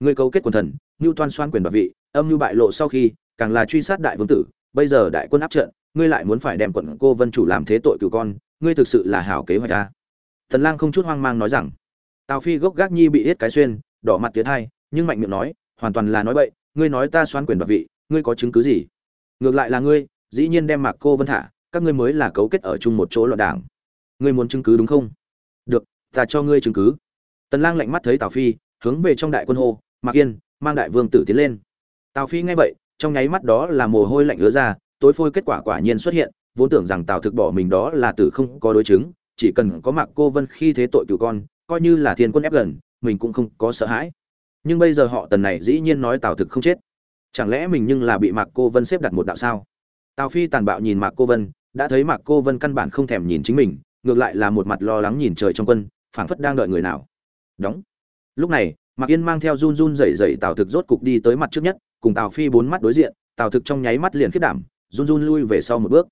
Ngươi cấu kết quần thần ngưu toan xoan quyền đoạt vị, âm mưu bại lộ sau khi, càng là truy sát đại vương tử, bây giờ đại quân áp trận, ngươi lại muốn phải đem quận cô vân chủ làm thế tội cựu con, ngươi thực sự là hảo kế hoạch ta thần lang không chút hoang mang nói rằng, tào phi gốc gác nhi bị hết cái xuyên, đỏ mặt tiến hai, nhưng mạnh miệng nói, hoàn toàn là nói bậy, ngươi nói ta xoan quyền đoạt vị, ngươi có chứng cứ gì? Ngược lại là ngươi, dĩ nhiên đem mạc cô vân thả, các ngươi mới là cấu kết ở chung một chỗ loạn đảng. Ngươi muốn chứng cứ đúng không? Được, ta cho ngươi chứng cứ. Tần lang lạnh mắt thấy tào phi, hướng về trong đại quân hô mạc yên, mang đại vương tử tiến lên. Tào phi nghe vậy, trong nháy mắt đó là mồ hôi lạnh ứa ra, tối phôi kết quả quả nhiên xuất hiện, vốn tưởng rằng tào thực bỏ mình đó là tử không có đối chứng, chỉ cần có mạc cô vân khi thế tội cửu con, coi như là thiên quân ép gần, mình cũng không có sợ hãi. Nhưng bây giờ họ tần này dĩ nhiên nói tào thực không chết. Chẳng lẽ mình nhưng là bị mạc cô vân xếp đặt một đạo sao? Tào phi tàn bạo nhìn mạc cô vân, đã thấy mạc cô vân căn bản không thèm nhìn chính mình, ngược lại là một mặt lo lắng nhìn trời trong quân, phảng phất đang đợi người nào. Đóng. Lúc này mạc yên mang theo run run rẩy rẩy tào thực rốt cục đi tới mặt trước nhất, cùng tào phi bốn mắt đối diện, tào thực trong nháy mắt liền khiết đảm, run run lui về sau một bước.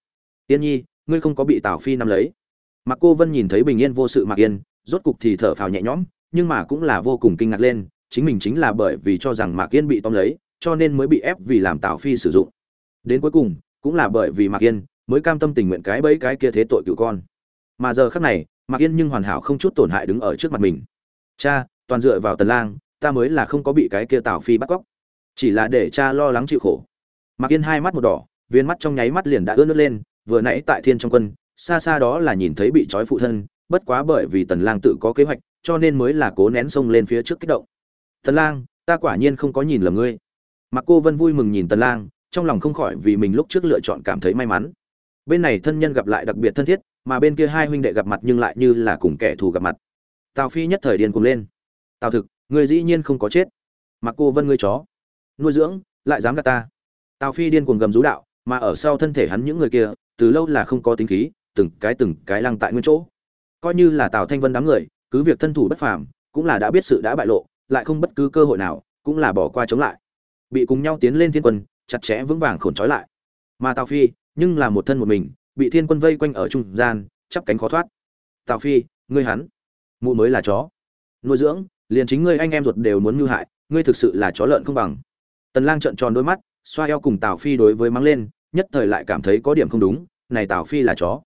Yên nhi, ngươi không có bị tào phi nắm lấy. Mạc cô vân nhìn thấy bình yên vô sự mạc yên, rốt cục thì thở phào nhẹ nhõm, nhưng mà cũng là vô cùng kinh ngạc lên, chính mình chính là bởi vì cho rằng mạc yên bị tóm lấy, cho nên mới bị ép vì làm tào phi sử dụng. Đến cuối cùng, cũng là bởi vì mạc yên mới cam tâm tình nguyện cái bẫy cái kia thế tội cựu con. Mà giờ khác này, mạc yên nhưng hoàn hảo không chút tổn hại đứng ở trước mặt mình. Cha toàn dựa vào tần lang ta mới là không có bị cái kia tào phi bắt cóc chỉ là để cha lo lắng chịu khổ mạc yên hai mắt một đỏ viên mắt trong nháy mắt liền đã ướt nước lên vừa nãy tại thiên trong quân xa xa đó là nhìn thấy bị trói phụ thân bất quá bởi vì tần lang tự có kế hoạch cho nên mới là cố nén sông lên phía trước kích động tần lang ta quả nhiên không có nhìn lầm ngươi mặc Cô Vân vui mừng nhìn Tần Lang, trong lòng không khỏi vì mình lúc trước lựa chọn cảm thấy may mắn. Bên này thân nhân gặp lại đặc biệt thân thiết, mà bên kia hai huynh đệ gặp mặt nhưng lại như là cùng kẻ thù gặp mặt. Tào Phi nhất thời điên cuồng lên. Tào Thực, người dĩ nhiên không có chết. mặc Cô Vân ngươi chó, nuôi dưỡng, lại dám gạt ta. Tào Phi điên cuồng gầm rú đạo, mà ở sau thân thể hắn những người kia, từ lâu là không có tính khí, từng cái từng cái lăng tại nguyên chỗ. Coi như là Tào Thanh Vân đám người, cứ việc thân thủ bất phàm, cũng là đã biết sự đã bại lộ, lại không bất cứ cơ hội nào, cũng là bỏ qua chống lại bị cùng nhau tiến lên thiên quân chặt chẽ vững vàng khổn trói lại mà tào phi nhưng là một thân một mình bị thiên quân vây quanh ở trung gian chắp cánh khó thoát tào phi ngươi hắn mụ mới là chó nuôi dưỡng liền chính ngươi anh em ruột đều muốn mưu hại, ngươi thực sự là chó lợn không bằng. Tần lang trợn tròn đôi mắt, xoa eo cùng tào phi đối với mắng lên, nhất thời lại cảm thấy có điểm không đúng, này tào phi là chó.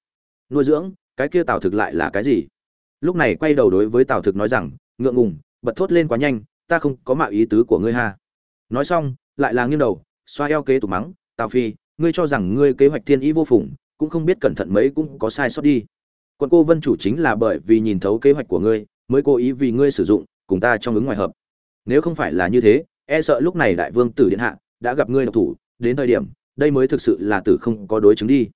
Nuôi dưỡng, cái kia tào thực lại là cái gì? Lúc này quay đầu đối với tào thực nói rằng, ngượng ngùng, bật thốt lên quá nhanh, ta không có mạo ý tứ của ngươi ha. Nói xong, lại là nghiêng đầu, xoa eo kế tục mắng, tào phi, ngươi cho rằng ngươi kế hoạch thiên ý vô phùng, cũng không biết cẩn thận mấy cũng có sai sót đi. Quân cô vân chủ chính là bởi vì nhìn thấu kế hoạch của ngươi, mới cố ý vì ngươi sử dụng cùng ta trong ứng ngoài hợp. Nếu không phải là như thế e sợ lúc này đại vương tử điện hạ đã gặp ngươi độc thủ, đến thời điểm, đây mới thực sự là tử không có đối chứng đi.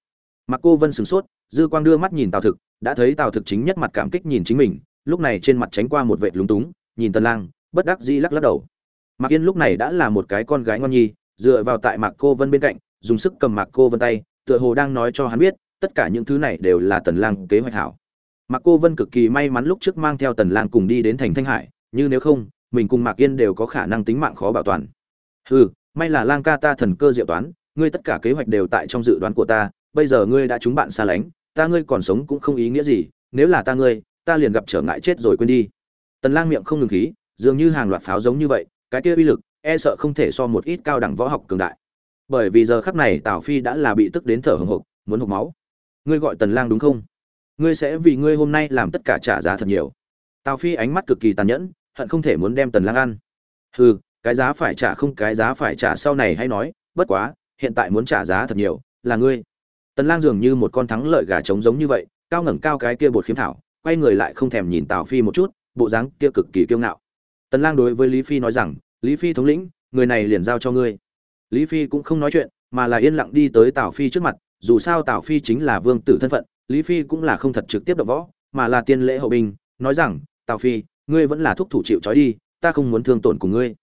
Mặc cô vân sửng sốt, dư quang đưa mắt nhìn tào thực, đã thấy tào thực chính nhất mặt cảm kích nhìn chính mình, lúc này trên mặt tránh qua một vệt lúng túng, nhìn tần lang, bất đắc dĩ lắc lắc đầu. Mạc yên lúc này đã là một cái con gái ngon nhi, dựa vào tại mạc cô vân bên cạnh, dùng sức cầm mạc cô vân tay, tựa hồ đang nói cho hắn biết, tất cả những thứ này đều là tần lang kế hoạch hảo. Mạc cô vân cực kỳ may mắn lúc trước mang theo tần lang cùng đi đến thành thanh hải như nếu không, mình cùng mạc yên đều có khả năng tính mạng khó bảo toàn. Hừ, may là lang ca ta thần cơ diệu toán, ngươi tất cả kế hoạch đều tại trong dự đoán của ta, bây giờ ngươi đã trúng bạn xa lánh, ta ngươi còn sống cũng không ý nghĩa gì, nếu là ta ngươi, ta liền gặp trở ngại chết rồi quên đi. Tần lang miệng không ngừng khí, dường như hàng loạt pháo giống như vậy, cái kia uy lực e sợ không thể so một ít cao đẳng võ học cường đại. Bởi vì giờ khắc này tào phi đã là bị tức đến thở hồng hộc, muốn hộc máu. Ngươi gọi tần lang đúng không? Ngươi sẽ vì ngươi hôm nay làm tất cả trả giá thật nhiều tào phi ánh mắt cực kỳ tàn nhẫn, hận không thể muốn đem tần lang ăn. Hừ, cái giá phải trả không, cái giá phải trả sau này hay nói, bất quá, hiện tại muốn trả giá thật nhiều, là ngươi. Tần lang dường như một con thắng lợi gà trống giống như vậy, cao ngẩng cao cái kia bột khiếm thảo, quay người lại không thèm nhìn tào phi một chút, bộ dáng kia cực kỳ kiêu ngạo. Tần lang đối với lý phi nói rằng, lý phi thống lĩnh, người này liền giao cho ngươi. Lý phi cũng không nói chuyện, mà là yên lặng đi tới tào phi trước mặt, dù sao tào phi chính là vương tử thân phận, lý phi cũng là không thật trực tiếp động võ, mà là tiên lễ hậu binh, nói rằng tào phi, ngươi vẫn là thúc thủ chịu trói đi, ta không muốn thương tổn cùng ngươi.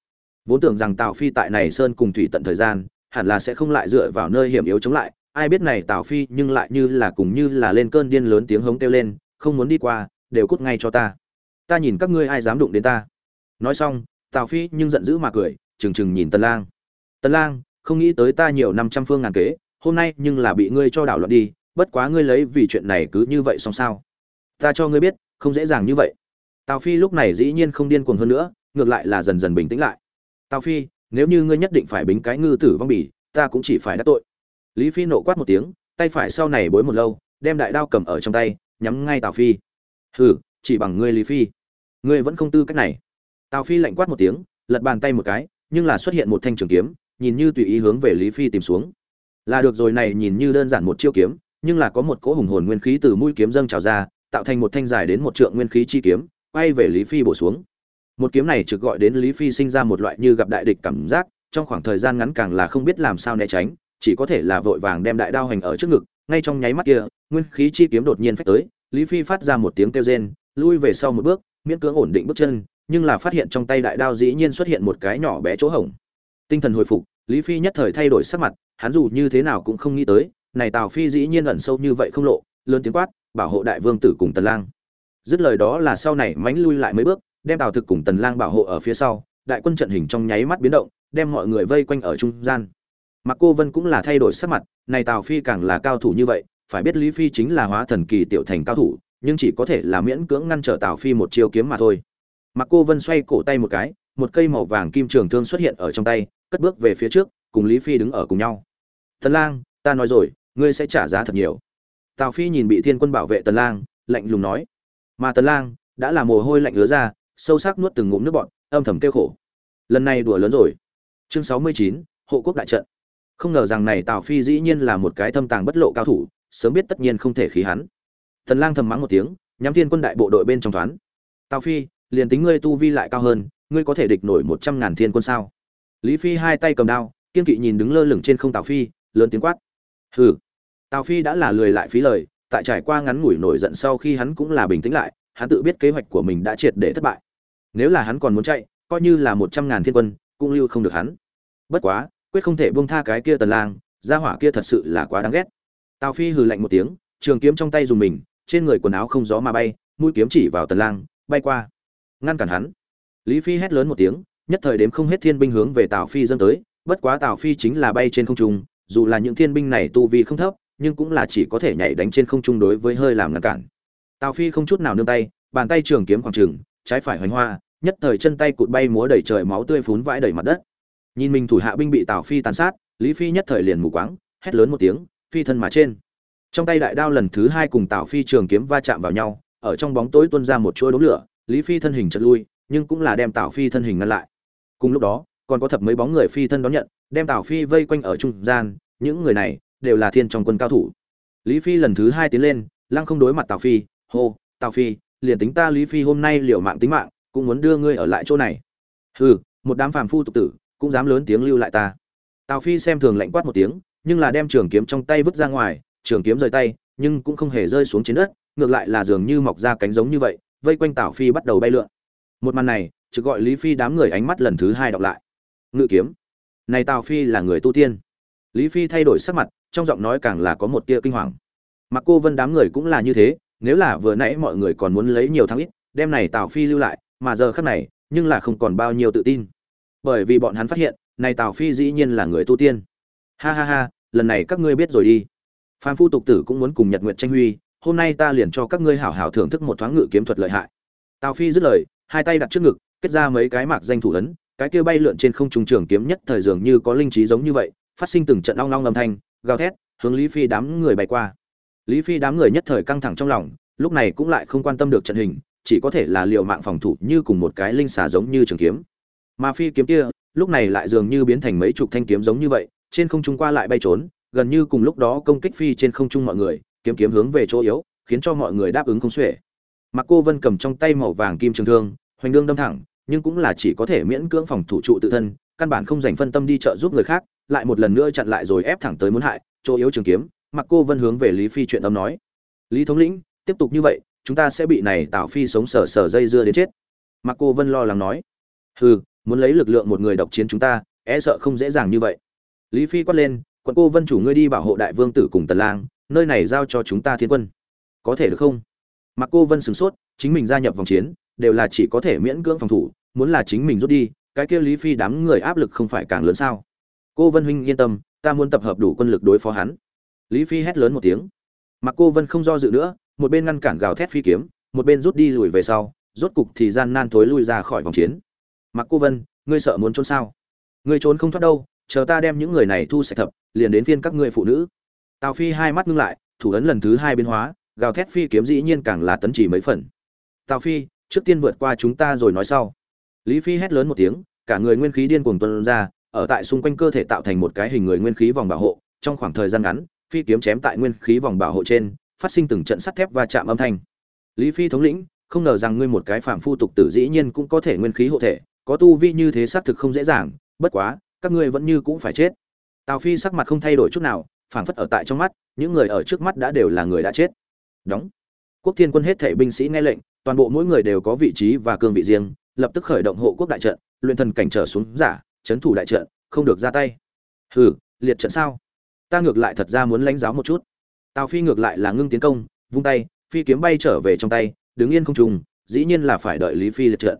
Vốn tưởng rằng tào phi tại này sơn cùng thủy tận thời gian, hẳn là sẽ không lại dựa vào nơi hiểm yếu chống lại. Ai biết này tào phi nhưng lại như là cùng như là lên cơn điên lớn tiếng hống kêu lên, không muốn đi qua, đều cút ngay cho ta. Ta nhìn các ngươi ai dám đụng đến ta. Nói xong, tào phi nhưng giận dữ mà cười, trừng trừng nhìn tần lang. Tần lang, không nghĩ tới ta nhiều năm trăm phương ngàn kế, hôm nay nhưng là bị ngươi cho đảo loạn đi, bất quá ngươi lấy vì chuyện này cứ như vậy xong sao? Ta cho ngươi biết, không dễ dàng như vậy tào phi lúc này dĩ nhiên không điên cuồng hơn nữa, ngược lại là dần dần bình tĩnh lại. Tào phi, nếu như ngươi nhất định phải bính cái ngư tử vong bỉ, ta cũng chỉ phải đắc tội. Lý phi nộ quát một tiếng, tay phải sau này bối một lâu, đem đại đao cầm ở trong tay, nhắm ngay tào phi. Hừ, chỉ bằng ngươi lý phi. Ngươi vẫn không tư cách này. Tào phi lạnh quát một tiếng, lật bàn tay một cái, nhưng là xuất hiện một thanh trường kiếm, nhìn như tùy ý hướng về lý phi tìm xuống. Là được rồi này, nhìn như đơn giản một chiêu kiếm, nhưng là có một cỗ hùng hồn nguyên khí từ mũi kiếm dâng trào ra, tạo thành một thanh dài đến một trượng nguyên khí chi kiếm quay về lý phi bổ xuống. Một kiếm này trực gọi đến lý phi sinh ra một loại như gặp đại địch cảm giác, trong khoảng thời gian ngắn càng là không biết làm sao né tránh, chỉ có thể là vội vàng đem đại đao hành ở trước ngực, ngay trong nháy mắt kia, nguyên khí chi kiếm đột nhiên phách tới, lý phi phát ra một tiếng kêu rên, lui về sau một bước, miễn cưỡng ổn định bước chân, nhưng là phát hiện trong tay đại đao dĩ nhiên xuất hiện một cái nhỏ bé chỗ hổng. Tinh thần hồi phục, lý phi nhất thời thay đổi sắc mặt, hắn dù như thế nào cũng không nghĩ tới, này tào phi dĩ nhiên ẩn sâu như vậy không lộ, lớn tiếng quát, bảo hộ đại vương tử cùng tần lang dứt lời đó là sau này mánh lui lại mấy bước, đem tào thực cùng tần lang bảo hộ ở phía sau, đại quân trận hình trong nháy mắt biến động, đem mọi người vây quanh ở trung gian. Mặc cô vân cũng là thay đổi sắc mặt, này tào phi càng là cao thủ như vậy, phải biết lý phi chính là hóa thần kỳ tiểu thành cao thủ, nhưng chỉ có thể là miễn cưỡng ngăn trở tào phi một chiêu kiếm mà thôi. Mặc cô vân xoay cổ tay một cái, một cây màu vàng kim trường thương xuất hiện ở trong tay, cất bước về phía trước, cùng lý phi đứng ở cùng nhau. Tần lang, ta nói rồi, ngươi sẽ trả giá thật nhiều. Tào phi nhìn bị thiên quân bảo vệ tần lang, lạnh lùng nói mà tần lang đã là mồ hôi lạnh ứa ra sâu sắc nuốt từng ngụm nước bọt âm thầm kêu khổ. Lần này đùa lớn rồi. Chương 69, hộ quốc đại trận. Không ngờ rằng này tào phi dĩ nhiên là một cái thâm tàng bất lộ cao thủ sớm biết tất nhiên không thể khí hắn. Tần lang thầm mắng một tiếng nhắm thiên quân đại bộ đội bên trong thoán. Tào phi liền tính ngươi tu vi lại cao hơn ngươi có thể địch nổi một trăm ngàn thiên quân sao? Lý phi hai tay cầm đao kiên kỵ nhìn đứng lơ lửng trên không tào phi lớn tiếng quát. Hừ. Tào phi đã là lười lại phí lời tại trải qua ngắn ngủi nổi giận sau khi hắn cũng là bình tĩnh lại, hắn tự biết kế hoạch của mình đã triệt để thất bại. Nếu là hắn còn muốn chạy, coi như là một trăm ngàn thiên quân, cũng lưu không được hắn. Bất quá, quyết không thể buông tha cái kia tần lang, gia hỏa kia thật sự là quá đáng ghét. Tào phi hừ lạnh một tiếng, trường kiếm trong tay dùng mình, trên người quần áo không gió mà bay, mũi kiếm chỉ vào tần lang, bay qua. Ngăn cản hắn. Lý phi hét lớn một tiếng, nhất thời đếm không hết thiên binh hướng về tào phi dâng tới, bất quá tào phi chính là bay trên không trung, dù là những thiên binh này tu vi không thấp nhưng cũng là chỉ có thể nhảy đánh trên không trung đối với hơi làm ngăn cản. Tào phi không chút nào nương tay, bàn tay trường kiếm khoảng trừng trái phải hoành hoa, nhất thời chân tay cụt bay múa đầy trời máu tươi phún vãi đầy mặt đất. Nhìn mình thủ hạ binh bị tào phi tàn sát, lý phi nhất thời liền mù quáng, hét lớn một tiếng, phi thân mà trên. Trong tay đại đao lần thứ hai cùng tào phi trường kiếm va chạm vào nhau, ở trong bóng tối tuôn ra một chuỗi đống lửa, lý phi thân hình chật lui, nhưng cũng là đem tào phi thân hình ngăn lại. Cùng lúc đó, còn có thập mấy bóng người phi thân đón nhận, đem tào phi vây quanh ở trung gian, những người này đều là thiên trong quân cao thủ. Lý phi lần thứ hai tiến lên, lăng không đối mặt tào phi, hô, tào phi, liền tính ta lý phi hôm nay liều mạng tính mạng, cũng muốn đưa ngươi ở lại chỗ này. Hừ, một đám phàm phu tục tử, cũng dám lớn tiếng lưu lại ta. Tào phi xem thường lạnh quát một tiếng, nhưng là đem trường kiếm trong tay vứt ra ngoài, trường kiếm rời tay, nhưng cũng không hề rơi xuống trên đất, ngược lại là dường như mọc ra cánh giống như vậy, vây quanh tào phi bắt đầu bay lượn. Một màn này chỉ gọi lý phi đám người ánh mắt lần thứ hai đọc lại. Ngự kiếm. Này tào phi là người tu tiên. Lý phi thay đổi sắc mặt trong giọng nói càng là có một tia kinh hoàng. Mặc cô vân đám người cũng là như thế, nếu là vừa nãy mọi người còn muốn lấy nhiều thắng ít, đem này tào phi lưu lại, mà giờ khắc này, nhưng là không còn bao nhiêu tự tin. Bởi vì bọn hắn phát hiện, này tào phi dĩ nhiên là người tu tiên. Ha ha ha, lần này các ngươi biết rồi đi. Phan phu tục tử cũng muốn cùng nhật nguyện tranh huy, hôm nay ta liền cho các ngươi hảo hảo thưởng thức một thoáng ngự kiếm thuật lợi hại. Tào phi dứt lời, hai tay đặt trước ngực, kết ra mấy cái mạc danh thủ ấn, cái kia bay lượn trên không trung trường kiếm nhất thời dường như có linh trí giống như vậy, phát sinh từng trận long long âm thanh gào thét, hướng lý phi đám người bay qua. Lý phi đám người nhất thời căng thẳng trong lòng, lúc này cũng lại không quan tâm được trận hình, chỉ có thể là liều mạng phòng thủ như cùng một cái linh xà giống như trường kiếm. Mà phi kiếm kia, lúc này lại dường như biến thành mấy chục thanh kiếm giống như vậy, trên không trung qua lại bay trốn, gần như cùng lúc đó công kích phi trên không trung mọi người, kiếm kiếm hướng về chỗ yếu, khiến cho mọi người đáp ứng không xuể. Mặc cô vân cầm trong tay màu vàng kim trường thương, hoành đương đâm thẳng, nhưng cũng là chỉ có thể miễn cưỡng phòng thủ trụ tự thân, căn bản không dành phân tâm đi trợ giúp người khác lại một lần nữa chặn lại rồi ép thẳng tới muốn hại, chỗ yếu trường kiếm mặc cô vân hướng về lý phi chuyện âm nói. Lý thống lĩnh, tiếp tục như vậy, chúng ta sẽ bị này Tào phi sống sờ sờ dây dưa đến chết. Mặc cô vân lo lắng nói. Hừ, muốn lấy lực lượng một người độc chiến chúng ta e sợ không dễ dàng như vậy. Lý phi quát lên, quận cô vân chủ ngươi đi bảo hộ đại vương tử cùng tần lang, nơi này giao cho chúng ta thiên quân. Có thể được không? Mặc cô vân sửng sốt, chính mình gia nhập vòng chiến, đều là chỉ có thể miễn cưỡng phòng thủ, muốn là chính mình rút đi, cái kia lý phi đám người áp lực không phải càng lớn sao? Cô vân huynh yên tâm, ta muốn tập hợp đủ quân lực đối phó hắn. Lý phi hét lớn một tiếng. Mặc cô vân không do dự nữa, một bên ngăn cản gào thét phi kiếm, một bên rút đi lùi về sau, rốt cục thì gian nan thối lui ra khỏi vòng chiến. Mặc cô vân, ngươi sợ muốn trốn sao? Ngươi trốn không thoát đâu, chờ ta đem những người này thu sạch thập, liền đến phiên các ngươi phụ nữ. Tào phi hai mắt ngưng lại, thủ ấn lần thứ hai biến hóa, gào thét phi kiếm dĩ nhiên càng là tấn chỉ mấy phần. Tào phi, trước tiên vượt qua chúng ta rồi nói sau. Lý phi hét lớn một tiếng, cả người nguyên khí điên cuồng tuôn ra ở tại xung quanh cơ thể tạo thành một cái hình người nguyên khí vòng bảo hộ, trong khoảng thời gian ngắn, phi kiếm chém tại nguyên khí vòng bảo hộ trên, phát sinh từng trận sắt thép và chạm âm thanh. Lý phi thống lĩnh, không ngờ rằng ngươi một cái phạm phu tục tử dĩ nhiên cũng có thể nguyên khí hộ thể, có tu vi như thế xác thực không dễ dàng, bất quá, các ngươi vẫn như cũng phải chết. Tào phi sắc mặt không thay đổi chút nào, phảng phất ở tại trong mắt, những người ở trước mắt đã đều là người đã chết. Đóng. Quốc thiên quân hết thể binh sĩ nghe lệnh, toàn bộ mỗi người đều có vị trí và cương vị riêng, lập tức khởi động hộ quốc đại trận, luyện thần cảnh trở xuống giả chấn thủ đại trận, không được ra tay. Hừ, liệt trận sao? Ta ngược lại thật ra muốn lãnh giáo một chút. Tào phi ngược lại là ngưng tiến công, vung tay, phi kiếm bay trở về trong tay, đứng yên không trùng dĩ nhiên là phải đợi lý phi liệt trận.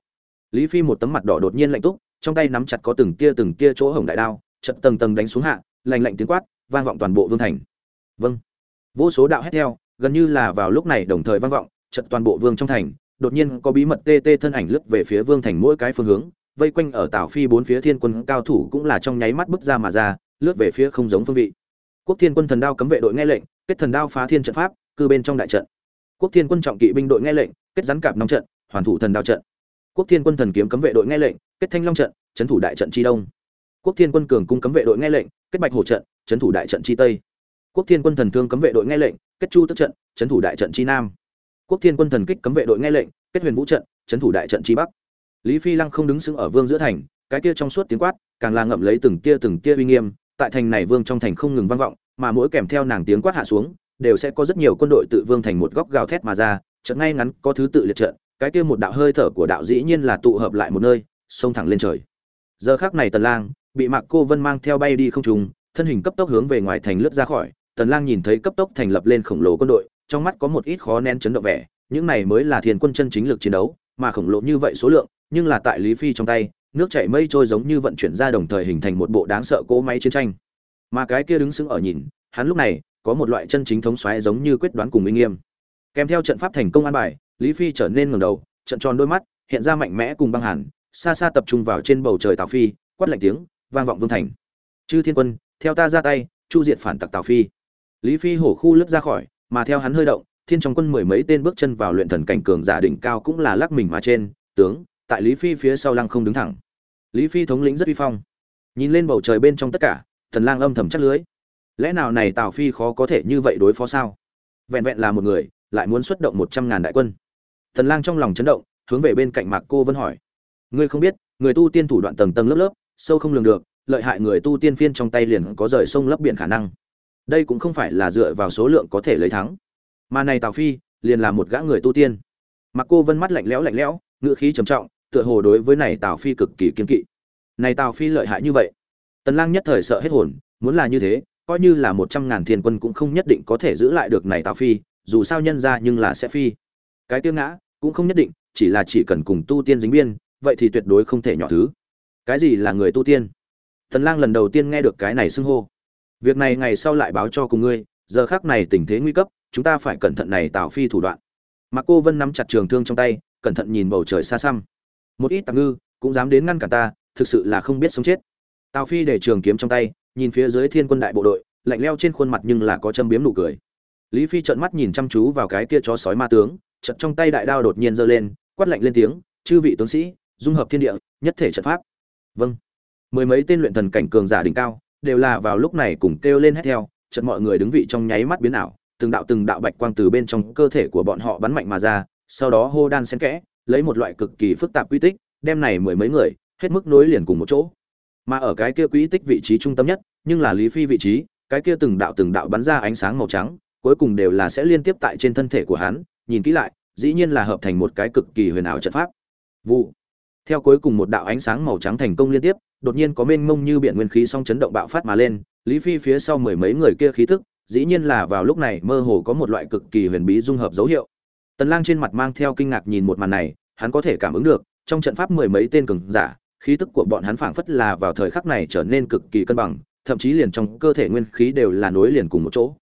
Lý phi một tấm mặt đỏ đột nhiên lạnh túc, trong tay nắm chặt có từng tia từng tia chỗ hổng đại đao trận tầng tầng đánh xuống hạ, lạnh lạnh tiếng quát, vang vọng toàn bộ vương thành. Vâng. Vô số đạo hét theo, gần như là vào lúc này đồng thời vang vọng trận toàn bộ vương trong thành, đột nhiên có bí mật tê tê thân ảnh lướt về phía vương thành mỗi cái phương hướng vây quanh ở tảo phi bốn phía thiên quân cao thủ cũng là trong nháy mắt bước ra mà ra, lướt về phía không giống phương vị. Quốc thiên quân thần đao cấm vệ đội nghe lệnh, kết thần đao phá thiên trận pháp, cư bên trong đại trận. Quốc thiên quân trọng kỵ binh đội nghe lệnh, kết rắn cạp nóng trận, hoàn thủ thần đao trận. Quốc thiên quân thần kiếm cấm vệ đội nghe lệnh, kết thanh long trận trấn thủ đại trận chi đông. Quốc thiên quân cường cung cấm vệ đội nghe lệnh, kết bạch hổ trận trấn thủ đại trận chi tây. Quốc thiên quân thần thương cấm vệ đội nghe lệnh, kết chu tức trận trấn thủ đại trận chi nam. Quốc thiên quân thần kích cấm vệ đội nghe lệnh, kết huyền vũ trận trấn thủ đại trận chi bắc lý phi lăng không đứng sững ở vương giữa thành, cái kia trong suốt tiếng quát, càng là ngậm lấy từng tia từng tia uy nghiêm, tại thành này vương trong thành không ngừng vang vọng, mà mỗi kèm theo nàng tiếng quát hạ xuống, đều sẽ có rất nhiều quân đội tự vương thành một góc gào thét mà ra, Chợt ngay ngắn có thứ tự liệt trận, cái kia một đạo hơi thở của đạo dĩ nhiên là tụ hợp lại một nơi, xông thẳng lên trời. Giờ khắc này tần lang bị mạc cô vân mang theo bay đi không trùng thân hình cấp tốc hướng về ngoài thành lướt ra khỏi, tần lang nhìn thấy cấp tốc thành lập lên khổng lồ quân đội, trong mắt có một ít khó nén chấn động vẻ, những này mới là thiên quân chân chính lực chiến đấu, mà khổng lồ như vậy số lượng nhưng là tại lý phi trong tay, nước chảy mây trôi giống như vận chuyển ra đồng thời hình thành một bộ đáng sợ cỗ máy chiến tranh. Mà cái kia đứng sững ở nhìn, hắn lúc này, có một loại chân chính thống xoáy giống như quyết đoán cùng uy nghiêm. Kèm theo trận pháp thành công an bài, lý phi trở nên ngẩng đầu, trận tròn đôi mắt, hiện ra mạnh mẽ cùng băng hàn, xa xa tập trung vào trên bầu trời tào phi, quát lạnh tiếng, vang vọng vương thành. Chư thiên quân, theo ta ra tay, chu diệt phản tặc tào phi. Lý phi hổ khu lướt ra khỏi, mà theo hắn hơi động, thiên trong quân mười mấy tên bước chân vào luyện thần cảnh cường giả đỉnh cao cũng là lắc mình mà trên, tướng tại lý phi phía sau lăng không đứng thẳng. Lý phi thống lĩnh rất uy phong. Nhìn lên bầu trời bên trong tất cả, thần lang âm thầm chắc lưới. Lẽ nào này tào phi khó có thể như vậy đối phó sao? Vẹn vẹn là một người, lại muốn xuất động một trăm ngàn đại quân. Thần lang trong lòng chấn động, hướng về bên cạnh mạc cô vân hỏi. Ngươi không biết, người tu tiên thủ đoạn tầng tầng lớp lớp, sâu không lường được, lợi hại người tu tiên phiên trong tay liền có rời sông lấp biển khả năng. Đây cũng không phải là dựa vào số lượng có thể lấy thắng. Mà này tào phi, liền là một gã người tu tiên. Mặc cô vân mắt lạnh lẽo lạnh lẽo ngữ khí trầm trọng, tựa hồ đối với này tào phi cực kỳ kiên kỵ. Này tào phi lợi hại như vậy, tần lang nhất thời sợ hết hồn, muốn là như thế, coi như là một trăm ngàn thiên quân cũng không nhất định có thể giữ lại được này tào phi, dù sao nhân ra nhưng là sẽ phi. Cái tiêu ngã, cũng không nhất định, chỉ là chỉ cần cùng tu tiên dính biên, vậy thì tuyệt đối không thể nhỏ thứ. Cái gì là người tu tiên? Tần lang lần đầu tiên nghe được cái này xưng hô. Việc này ngày sau lại báo cho cùng ngươi, giờ khắc này tình thế nguy cấp, chúng ta phải cẩn thận này tào phi thủ đoạn. Mà cô vân nắm chặt trường thương trong tay cẩn thận nhìn bầu trời xa xăm. Một ít tạm ngư cũng dám đến ngăn cản ta, thực sự là không biết sống chết. Tào phi để trường kiếm trong tay, nhìn phía dưới thiên quân đại bộ đội, lạnh leo trên khuôn mặt nhưng là có châm biếm nụ cười. Lý phi trợn mắt nhìn chăm chú vào cái kia chó sói ma tướng, chợt trong tay đại đao đột nhiên giơ lên, quát lạnh lên tiếng, chư vị tướng sĩ, dung hợp thiên địa, nhất thể trận pháp. Vâng. Mười mấy tên luyện thần cảnh cường giả đỉnh cao, đều là vào lúc này cùng kêu lên hét theo, chợt mọi người đứng vị trong nháy mắt biến ảo, từng đạo từng đạo bạch quang từ bên trong cơ thể của bọn họ bắn mạnh mà ra sau đó hô đan xen kẽ, lấy một loại cực kỳ phức tạp quy tích, đem này mười mấy người, hết mức nối liền cùng một chỗ. Mà ở cái kia quỹ tích vị trí trung tâm nhất, nhưng là lý phi vị trí, cái kia từng đạo từng đạo bắn ra ánh sáng màu trắng, cuối cùng đều là sẽ liên tiếp tại trên thân thể của hắn, nhìn kỹ lại, dĩ nhiên là hợp thành một cái cực kỳ huyền ảo trận pháp. Vụ. Theo cuối cùng một đạo ánh sáng màu trắng thành công liên tiếp, đột nhiên có mênh mông như biển nguyên khí song chấn động bạo phát mà lên, lý phi phía sau mười mấy người kia khí tức dĩ nhiên là vào lúc này mơ hồ có một loại cực kỳ huyền bí dung hợp dấu hiệu tần lang trên mặt mang theo kinh ngạc nhìn một màn này, hắn có thể cảm ứng được, trong trận pháp mười mấy tên cường giả, khí tức của bọn hắn phảng phất là vào thời khắc này trở nên cực kỳ cân bằng, thậm chí liền trong cơ thể nguyên khí đều là nối liền cùng một chỗ.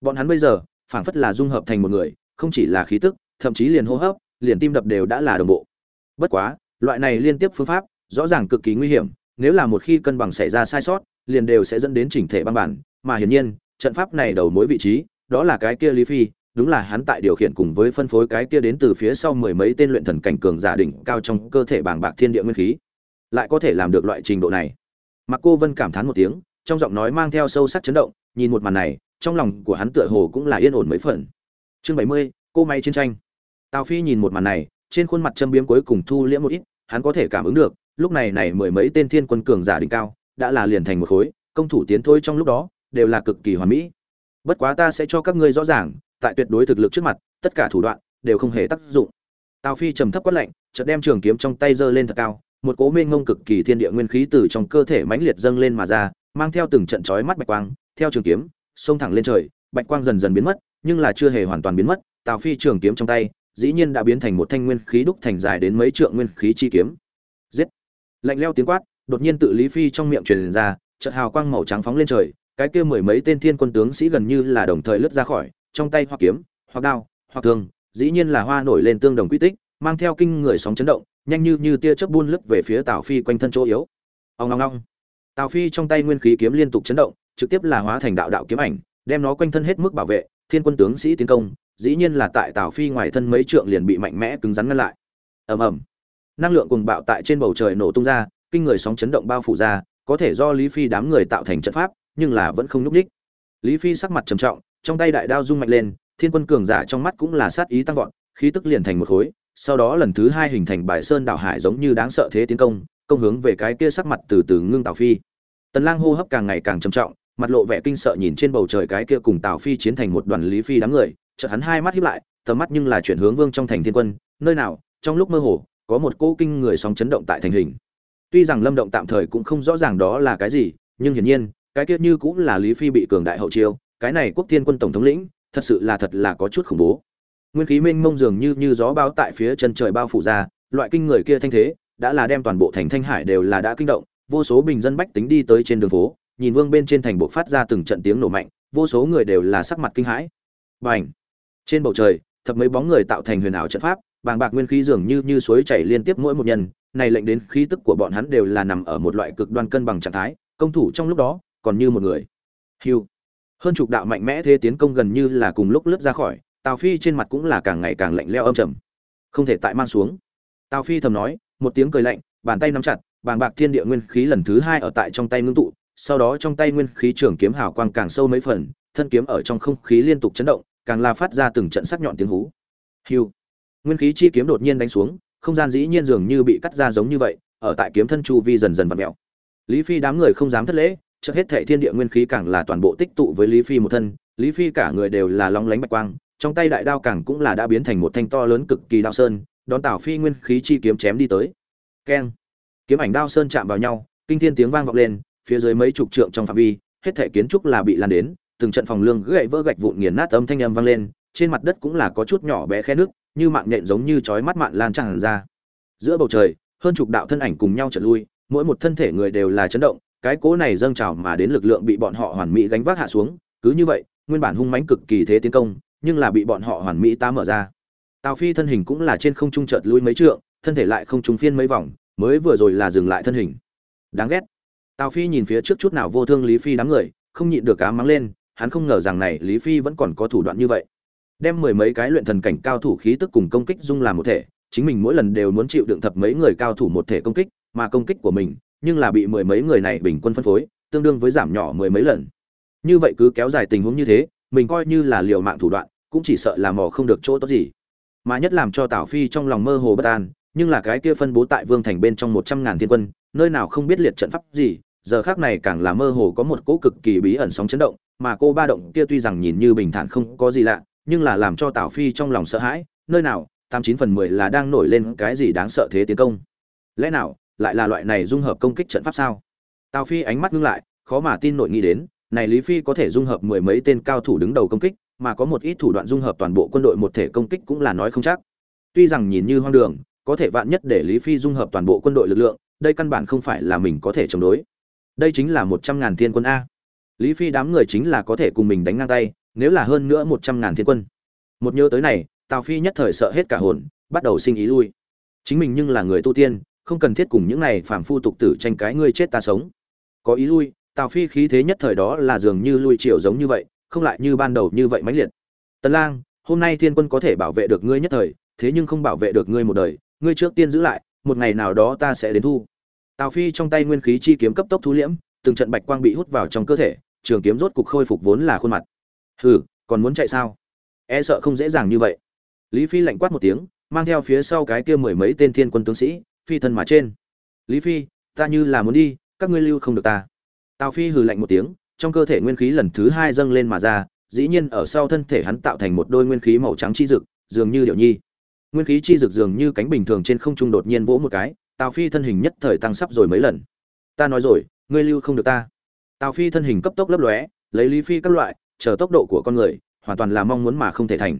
Bọn hắn bây giờ, phảng phất là dung hợp thành một người, không chỉ là khí tức, thậm chí liền hô hấp, liền tim đập đều đã là đồng bộ. Bất quá, loại này liên tiếp phương pháp, rõ ràng cực kỳ nguy hiểm, nếu là một khi cân bằng xảy ra sai sót, liền đều sẽ dẫn đến chỉnh thể băng bản, mà hiển nhiên, trận pháp này đầu mối vị trí, đó là cái kia lý phi đúng là hắn tại điều khiển cùng với phân phối cái kia đến từ phía sau mười mấy tên luyện thần cảnh cường giả đỉnh cao trong cơ thể bàng bạc thiên địa nguyên khí, lại có thể làm được loại trình độ này. Mặc cô vân cảm thán một tiếng, trong giọng nói mang theo sâu sắc chấn động, nhìn một màn này, trong lòng của hắn tựa hồ cũng là yên ổn mấy phần. Chương bảy mươi, cô may chiến tranh. Tào phi nhìn một màn này, trên khuôn mặt châm biếm cuối cùng thu liễm một ít, hắn có thể cảm ứng được, lúc này này mười mấy tên thiên quân cường giả đỉnh cao, đã là liền thành một khối, công thủ tiến thôi trong lúc đó, đều là cực kỳ hoàn mỹ. Bất quá ta sẽ cho các ngươi rõ ràng tại tuyệt đối thực lực trước mặt, tất cả thủ đoạn đều không hề tác dụng. Tào phi trầm thấp quát lạnh, chợt đem trường kiếm trong tay giơ lên thật cao, một cố mênh ngông cực kỳ thiên địa nguyên khí từ trong cơ thể mãnh liệt dâng lên mà ra, mang theo từng trận chói mắt bạch quang, theo trường kiếm, xông thẳng lên trời, bạch quang dần dần biến mất, nhưng là chưa hề hoàn toàn biến mất, tào phi trường kiếm trong tay, dĩ nhiên đã biến thành một thanh nguyên khí đúc thành dài đến mấy trượng nguyên khí chi kiếm. Giết! Lạnh leo tiếng quát, đột nhiên tự lý phi trong miệng truyền ra, chợt hào quang màu trắng phóng lên trời, cái kia mười mấy tên thiên quân tướng sĩ gần như là đồng thời lướt ra khỏi trong tay hoa kiếm, hoặc đao, hoặc thương, dĩ nhiên là hoa nổi lên tương đồng quy tích, mang theo kinh người sóng chấn động, nhanh như như tia chớp buôn lấp về phía tào phi quanh thân chỗ yếu. Ông ngong ngong tào phi trong tay nguyên khí kiếm liên tục chấn động, trực tiếp là hóa thành đạo đạo kiếm ảnh, đem nó quanh thân hết mức bảo vệ, thiên quân tướng sĩ tiến công, dĩ nhiên là tại tào phi ngoài thân mấy trượng liền bị mạnh mẽ cứng rắn ngăn lại. Ầm ầm. Năng lượng cùng bạo tại trên bầu trời nổ tung ra, kinh người sóng chấn động bao phủ ra, có thể do lý phi đám người tạo thành trận pháp, nhưng là vẫn không núp đích lý phi sắc mặt trầm trọng trong tay đại đao rung mạnh lên, thiên quân cường giả trong mắt cũng là sát ý tăng vọt, khí tức liền thành một khối, sau đó lần thứ hai hình thành bài sơn đảo hải giống như đáng sợ thế tiến công công hướng về cái kia sắc mặt từ từ ngưng tào phi. Tần lang hô hấp càng ngày càng trầm trọng, mặt lộ vẻ kinh sợ nhìn trên bầu trời cái kia cùng tào phi chiến thành một đoàn lý phi đám người, chợt hắn hai mắt híp lại, tầm mắt nhưng là chuyển hướng vương trong thành thiên quân, nơi nào, trong lúc mơ hồ, có một cỗ kinh người sóng chấn động tại thành hình. Tuy rằng lâm động tạm thời cũng không rõ ràng đó là cái gì, nhưng hiển nhiên, cái kia như cũng là lý phi bị cường đại hậu chiêu cái này quốc thiên quân tổng thống lĩnh, thật sự là thật là có chút khủng bố. Nguyên khí mênh mông dường như như gió bao tại phía chân trời bao phủ ra, loại kinh người kia thanh thế, đã là đem toàn bộ thành thanh hải đều là đã kinh động, vô số bình dân bách tính đi tới trên đường phố, nhìn vương bên trên thành bộ phát ra từng trận tiếng nổ mạnh, vô số người đều là sắc mặt kinh hãi. Bành! Trên bầu trời, thập mấy bóng người tạo thành huyền ảo trận pháp, bàng bạc nguyên khí dường như như suối chảy liên tiếp mỗi một nhân, này lệnh đến khí tức của bọn hắn đều là nằm ở một loại cực đoan cân bằng trạng thái, công thủ trong lúc đó, còn như một người. Hiu hơn chục đạo mạnh mẽ thế tiến công gần như là cùng lúc lướt ra khỏi, tào phi trên mặt cũng là càng ngày càng lạnh leo âm trầm. Không thể tại mang xuống. Tào phi thầm nói, một tiếng cười lạnh, bàn tay nắm chặt, bàng bạc thiên địa nguyên khí lần thứ hai ở tại trong tay ngưng tụ, sau đó trong tay nguyên khí trường kiếm hào quang càng sâu mấy phần, thân kiếm ở trong không khí liên tục chấn động, càng là phát ra từng trận sắc nhọn tiếng hú. Hiu. Nguyên khí chi kiếm đột nhiên đánh xuống, không gian dĩ nhiên dường như bị cắt ra giống như vậy, ở tại kiếm thân chu vi dần dần vặn mèo lý phi đám người không dám thất lễ trước hết thệ thiên địa nguyên khí càng là toàn bộ tích tụ với lý phi một thân, lý phi cả người đều là long lánh bạch quang, trong tay đại đao càng cũng là đã biến thành một thanh to lớn cực kỳ đao sơn, đón tảo phi nguyên khí chi kiếm chém đi tới. Keng! Kiếm ảnh đao sơn chạm vào nhau, kinh thiên tiếng vang vọng lên, phía dưới mấy chục trượng trong phạm vi, hết thảy kiến trúc là bị lan đến, từng trận phòng lương gãy vỡ gạch vụn nghiền nát âm thanh âm vang lên, trên mặt đất cũng là có chút nhỏ bé khe nước, như mạng nhện giống như chói mắt mạn lan tràn ra. Giữa bầu trời, hơn chục đạo thân ảnh cùng nhau trở lui, mỗi một thân thể người đều là chấn động cái cố này dâng trào mà đến lực lượng bị bọn họ hoàn mỹ gánh vác hạ xuống, cứ như vậy, nguyên bản hung mãnh cực kỳ thế tiến công, nhưng là bị bọn họ hoàn mỹ ta mở ra. Tào phi thân hình cũng là trên không trung chợt lui mấy trượng, thân thể lại không trúng phiên mấy vòng, mới vừa rồi là dừng lại thân hình. Đáng ghét. Tào phi nhìn phía trước chút nào vô thương lý phi đám người, không nhịn được cá mắng lên, hắn không ngờ rằng này lý phi vẫn còn có thủ đoạn như vậy. Đem mười mấy cái luyện thần cảnh cao thủ khí tức cùng công kích dung làm một thể, chính mình mỗi lần đều muốn chịu đựng thập mấy người cao thủ một thể công kích, mà công kích của mình nhưng là bị mười mấy người này bình quân phân phối, tương đương với giảm nhỏ mười mấy lần. Như vậy cứ kéo dài tình huống như thế, mình coi như là liều mạng thủ đoạn, cũng chỉ sợ là mò không được chỗ tốt gì. Mà nhất làm cho tào phi trong lòng mơ hồ bất an, nhưng là cái kia phân bố tại vương thành bên trong một trăm ngàn thiên quân, nơi nào không biết liệt trận pháp gì, giờ khác này càng là mơ hồ có một cỗ cực kỳ bí ẩn sóng chấn động, mà cô ba động kia tuy rằng nhìn như bình thản không có gì lạ, nhưng là làm cho tào phi trong lòng sợ hãi, nơi nào, tám chín phần mười là đang nổi lên cái gì đáng sợ thế tiến công. Lẽ nào lại là loại này dung hợp công kích trận pháp sao? Tào phi ánh mắt ngưng lại, khó mà tin nổi nghĩ đến, này lý phi có thể dung hợp mười mấy tên cao thủ đứng đầu công kích, mà có một ít thủ đoạn dung hợp toàn bộ quân đội một thể công kích cũng là nói không chắc. Tuy rằng nhìn như hoang đường, có thể vạn nhất để lý phi dung hợp toàn bộ quân đội lực lượng, đây căn bản không phải là mình có thể chống đối. Đây chính là một trăm ngàn thiên quân a. Lý phi đám người chính là có thể cùng mình đánh ngang tay, nếu là hơn nữa một trăm ngàn thiên quân. Một nhớ tới này, tào phi nhất thời sợ hết cả hồn, bắt đầu sinh ý lui. Chính mình nhưng là người tu tiên không cần thiết cùng những này phàm phu tục tử tranh cái ngươi chết ta sống. Có ý lui, tào phi khí thế nhất thời đó là dường như lui chiều giống như vậy, không lại như ban đầu như vậy mãnh liệt. Tần lang, hôm nay thiên quân có thể bảo vệ được ngươi nhất thời, thế nhưng không bảo vệ được ngươi một đời, ngươi trước tiên giữ lại, một ngày nào đó ta sẽ đến thu. Tào phi trong tay nguyên khí chi kiếm cấp tốc thu liễm, từng trận bạch quang bị hút vào trong cơ thể, trường kiếm rốt cục khôi phục vốn là khuôn mặt. Hừ, còn muốn chạy sao? E sợ không dễ dàng như vậy. Lý phi lạnh quát một tiếng, mang theo phía sau cái kia mười mấy tên thiên quân tướng sĩ phi thân mà trên. Lý phi ta như là muốn đi các ngươi lưu không được ta. Tào phi hừ lạnh một tiếng trong cơ thể nguyên khí lần thứ hai dâng lên mà ra dĩ nhiên ở sau thân thể hắn tạo thành một đôi nguyên khí màu trắng chi dực, dường như điệu nhi. Nguyên khí chi dực dường như cánh bình thường trên không trung đột nhiên vỗ một cái tào phi thân hình nhất thời tăng sắp rồi mấy lần. Ta nói rồi ngươi lưu không được ta. Tào phi thân hình cấp tốc lấp lóe lấy lý phi các loại chờ tốc độ của con người hoàn toàn là mong muốn mà không thể thành.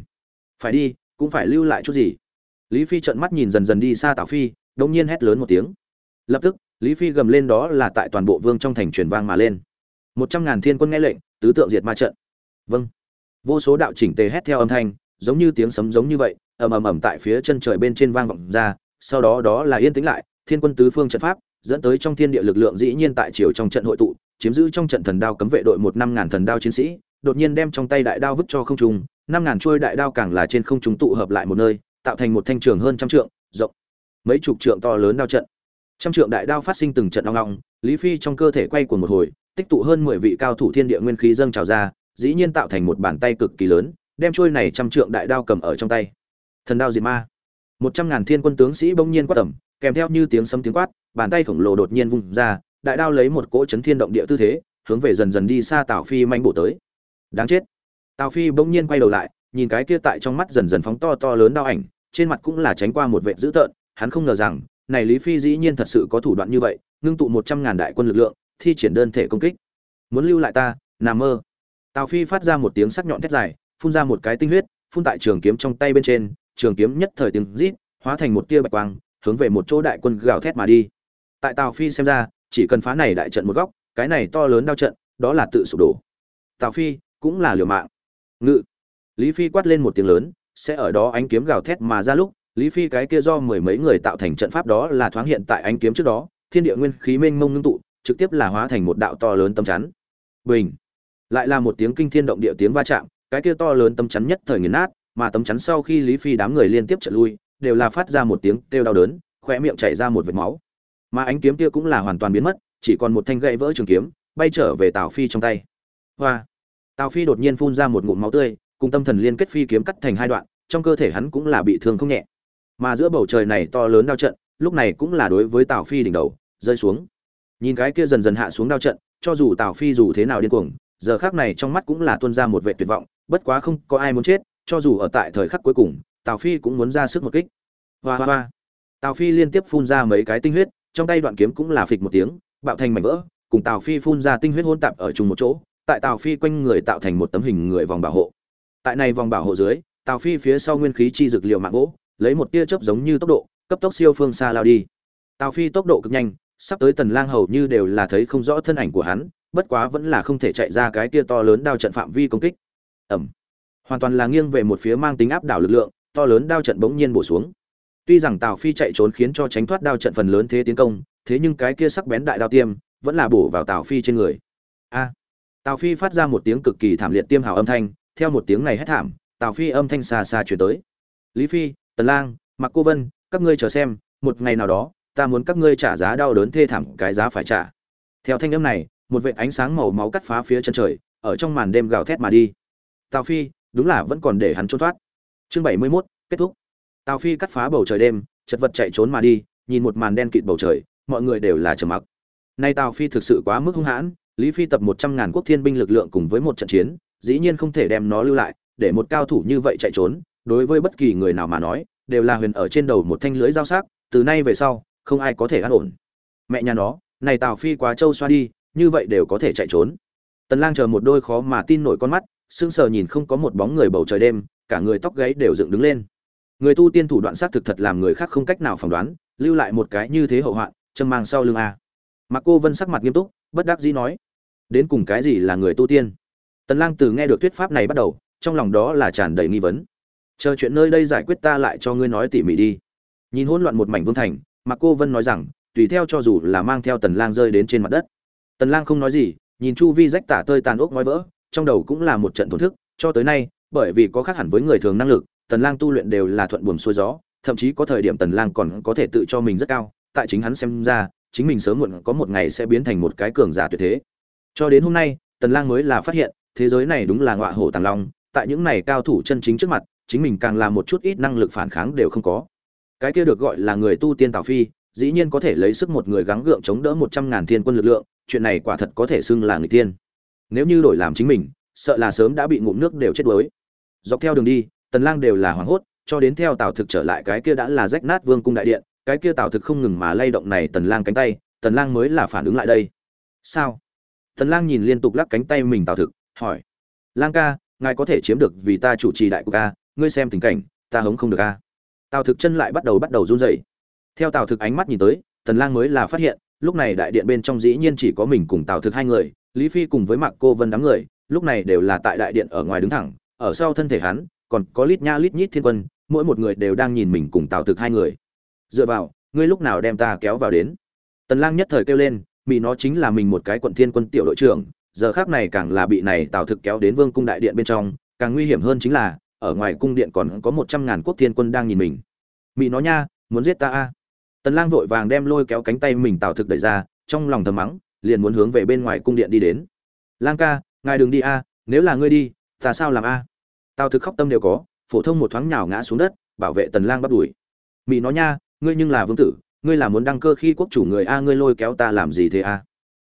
Phải đi cũng phải lưu lại chút gì? Lý phi trợn mắt nhìn dần dần đi xa tào phi đông nhiên hét lớn một tiếng. Lập tức, lý phi gầm lên đó là tại toàn bộ vương trong thành truyền vang mà lên. Một trăm ngàn thiên quân nghe lệnh, tứ tượng diệt ma trận. Vâng. Vô số đạo chỉnh tề hét theo âm thanh, giống như tiếng sấm giống như vậy, ầm ầm ầm tại phía chân trời bên trên vang vọng ra, sau đó đó là yên tĩnh lại, thiên quân tứ phương trận pháp, dẫn tới trong thiên địa lực lượng dĩ nhiên tại chiều trong trận hội tụ, chiếm giữ trong trận thần đao cấm vệ đội một năm ngàn thần đao chiến sĩ, đột nhiên đem trong tay đại đao vứt cho không trung, năm ngàn chuôi đại đao càng là trên không trung tụ hợp lại một nơi tạo thành một thanh trường hơn trăm trượng, rộng, mấy chục trượng to lớn đao trận. Trăm trượng đại đao phát sinh từng trận ong ong lý phi trong cơ thể quay của một hồi, tích tụ hơn mười vị cao thủ thiên địa nguyên khí dâng trào ra, dĩ nhiên tạo thành một bàn tay cực kỳ lớn, đem trôi này trăm trượng đại đao cầm ở trong tay. Thần đao diệt ma. Một trăm ngàn thiên quân tướng sĩ bỗng nhiên quát tầm, kèm theo như tiếng sấm tiếng quát, bàn tay khổng lồ đột nhiên vung ra, đại đao lấy một cỗ chấn thiên động địa tư thế, hướng về dần dần đi xa tào phi manh bổ tới. Đáng chết. Tào phi bỗng nhiên quay đầu lại nhìn cái kia tại trong mắt dần dần phóng to to lớn đau ảnh, trên mặt cũng là tránh qua một vệ dữ tợn, hắn không ngờ rằng, này lý phi dĩ nhiên thật sự có thủ đoạn như vậy, ngưng tụ một trăm ngàn đại quân lực lượng, thi triển đơn thể công kích. Muốn lưu lại ta nằm mơ. Tào phi phát ra một tiếng sắc nhọn thét dài, phun ra một cái tinh huyết, phun tại trường kiếm trong tay bên trên, trường kiếm nhất thời tiếng rít, hóa thành một tia bạch quang, hướng về một chỗ đại quân gào thét mà đi. Tại tào phi xem ra, chỉ cần phá này đại trận một góc, cái này to lớn đao trận, đó là tự sụp đổ. Tào phi cũng là liều mạng. Ngự lý phi quát lên một tiếng lớn, sẽ ở đó ánh kiếm gào thét mà ra lúc, lý phi cái kia do mười mấy người tạo thành trận pháp đó là thoáng hiện tại ánh kiếm trước đó, thiên địa nguyên khí mênh mông ngưng tụ, trực tiếp là hóa thành một đạo to lớn tâm chắn. Bình! Lại là một tiếng kinh thiên động địa tiếng va chạm, cái kia to lớn tâm chắn nhất thời nghiền nát, mà tấm chắn sau khi lý phi đám người liên tiếp trận lui, đều là phát ra một tiếng kêu đau đớn khỏe miệng chảy ra một vệt máu. Mà ánh kiếm kia cũng là hoàn toàn biến mất, chỉ còn một thanh gậy vỡ trường kiếm, bay trở về tào phi trong tay. Hoa! Tào phi đột nhiên phun ra một ngụm máu tươi cùng tâm thần liên kết phi kiếm cắt thành hai đoạn, trong cơ thể hắn cũng là bị thương không nhẹ. Mà giữa bầu trời này to lớn đao trận, lúc này cũng là đối với tào phi đỉnh đầu, rơi xuống. Nhìn cái kia dần dần hạ xuống đao trận, cho dù tào phi dù thế nào điên cuồng, giờ khắc này trong mắt cũng là tuôn ra một vệ tuyệt vọng, bất quá không có ai muốn chết, cho dù ở tại thời khắc cuối cùng, tào phi cũng muốn ra sức một kích. Hoa hoa hoa. Tào phi liên tiếp phun ra mấy cái tinh huyết, trong tay đoạn kiếm cũng là phịch một tiếng, bạo thành mảnh vỡ, cùng tào phi phun ra tinh huyết hỗn tạp ở chung một chỗ, tại tào phi quanh người tạo thành một tấm hình người vòng bảo hộ tại này vòng bảo hộ dưới, tào phi phía sau nguyên khí chi dược liệu mạng gỗ, lấy một tia chớp giống như tốc độ, cấp tốc siêu phương xa lao đi. Tào phi tốc độ cực nhanh, sắp tới tần lang hầu như đều là thấy không rõ thân ảnh của hắn, bất quá vẫn là không thể chạy ra cái tia to lớn đao trận phạm vi công kích. Ẩm hoàn toàn là nghiêng về một phía mang tính áp đảo lực lượng, to lớn đao trận bỗng nhiên bổ xuống. Tuy rằng tào phi chạy trốn khiến cho tránh thoát đao trận phần lớn thế tiến công, thế nhưng cái kia sắc bén đại đao tiêm vẫn là bổ vào tào phi trên người. A. Tào phi phát ra một tiếng cực kỳ thảm liệt tiêm hào âm thanh theo một tiếng này hét thảm tào phi âm thanh xa xa chuyển tới. Lý phi tần lang mặc cô vân các ngươi chờ xem một ngày nào đó ta muốn các ngươi trả giá đau đớn thê thảm cái giá phải trả. Theo thanh âm này một vệt ánh sáng màu máu cắt phá phía chân trời ở trong màn đêm gào thét mà đi. Tào phi đúng là vẫn còn để hắn trốn thoát. Chương 71, kết thúc. Tào phi cắt phá bầu trời đêm chật vật chạy trốn mà đi nhìn một màn đen kịt bầu trời mọi người đều là trầm mặc. Nay tào phi thực sự quá mức hung hãn lý phi tập một trăm ngàn quốc thiên binh lực lượng cùng với một trận chiến dĩ nhiên không thể đem nó lưu lại, để một cao thủ như vậy chạy trốn, đối với bất kỳ người nào mà nói, đều là huyền ở trên đầu một thanh lưới dao sắc, từ nay về sau, không ai có thể an ổn. Mẹ nhà nó, này tào phi quá trâu xoa đi, như vậy đều có thể chạy trốn. Tần lang chờ một đôi khó mà tin nổi con mắt, sững sờ nhìn không có một bóng người bầu trời đêm, cả người tóc gáy đều dựng đứng lên. Người tu tiên thủ đoạn xác thực thật làm người khác không cách nào phỏng đoán, lưu lại một cái như thế hậu hoạn, châm mang sau lưng a. Mặc cô vân sắc mặt nghiêm túc, bất đắc dĩ nói, đến cùng cái gì là người tu tiên? Tần lang từ nghe được thuyết pháp này bắt đầu, trong lòng đó là tràn đầy nghi vấn. Chờ chuyện nơi đây giải quyết ta lại cho ngươi nói tỉ mỉ đi. Nhìn hỗn loạn một mảnh vương thành mặc cô vân nói rằng, tùy theo cho dù là mang theo tần lang rơi đến trên mặt đất. Tần lang không nói gì, nhìn chu vi rách tả tơi tàn ốc nói vỡ, trong đầu cũng là một trận thổn thức, cho tới nay, bởi vì có khác hẳn với người thường năng lực, tần lang tu luyện đều là thuận buồm xuôi gió, thậm chí có thời điểm tần lang còn có thể tự cho mình rất cao, tại chính hắn xem ra, chính mình sớm muộn có một ngày sẽ biến thành một cái cường giả tuyệt thế. Cho đến hôm nay, tần lang mới là phát hiện thế giới này đúng là ngọa hổ tàng long, tại những này cao thủ chân chính trước mặt, chính mình càng làm một chút ít năng lực phản kháng đều không có. Cái kia được gọi là người tu tiên tào phi, dĩ nhiên có thể lấy sức một người gắng gượng chống đỡ một trăm ngàn thiên quân lực lượng, chuyện này quả thật có thể xưng là người tiên nếu như đổi làm chính mình, sợ là sớm đã bị ngụm nước đều chết đuối. Dọc theo đường đi, tần lang đều là hoảng hốt, cho đến theo tào thực trở lại cái kia đã là rách nát vương cung đại điện, cái kia tào thực không ngừng mà lay động này tần lang cánh tay, tần lang mới là phản ứng lại đây. Sao? Tần lang nhìn liên tục lắc cánh tay mình tào thực hỏi. Lang ca, ngài có thể chiếm được vì ta chủ trì đại của ca, ngươi xem tình cảnh, ta hống không được a tào thực chân lại bắt đầu bắt đầu run rẩy. Theo tào thực ánh mắt nhìn tới, tần lang mới là phát hiện, lúc này đại điện bên trong dĩ nhiên chỉ có mình cùng tào thực hai người, lý phi cùng với mạc cô vân đám người, lúc này đều là tại đại điện ở ngoài đứng thẳng, ở sau thân thể hắn, còn có lít nha lít nhít thiên quân, mỗi một người đều đang nhìn mình cùng tào thực hai người. Dựa vào, ngươi lúc nào đem ta kéo vào đến? Tần lang nhất thời kêu lên mị nó chính là mình một cái quận thiên quân tiểu đội trưởng giờ khác này càng là bị này tào thực kéo đến vương cung đại điện bên trong, càng nguy hiểm hơn chính là, ở ngoài cung điện còn có một trăm ngàn quốc thiên quân đang nhìn mình. Mị nó nha, muốn giết ta a? Tần lang vội vàng đem lôi kéo cánh tay mình tào thực đẩy ra, trong lòng thầm mắng, liền muốn hướng về bên ngoài cung điện đi đến. Lang ca, ngài đừng đi a, nếu là ngươi đi, ta sao làm a? Tào thực khóc tâm đều có, phổ thông một thoáng nhào ngã xuống đất, bảo vệ tần lang bắt đuổi mị nó nha, ngươi nhưng là vương tử, ngươi là muốn đăng cơ khi quốc chủ người a, ngươi lôi kéo ta làm gì thế a?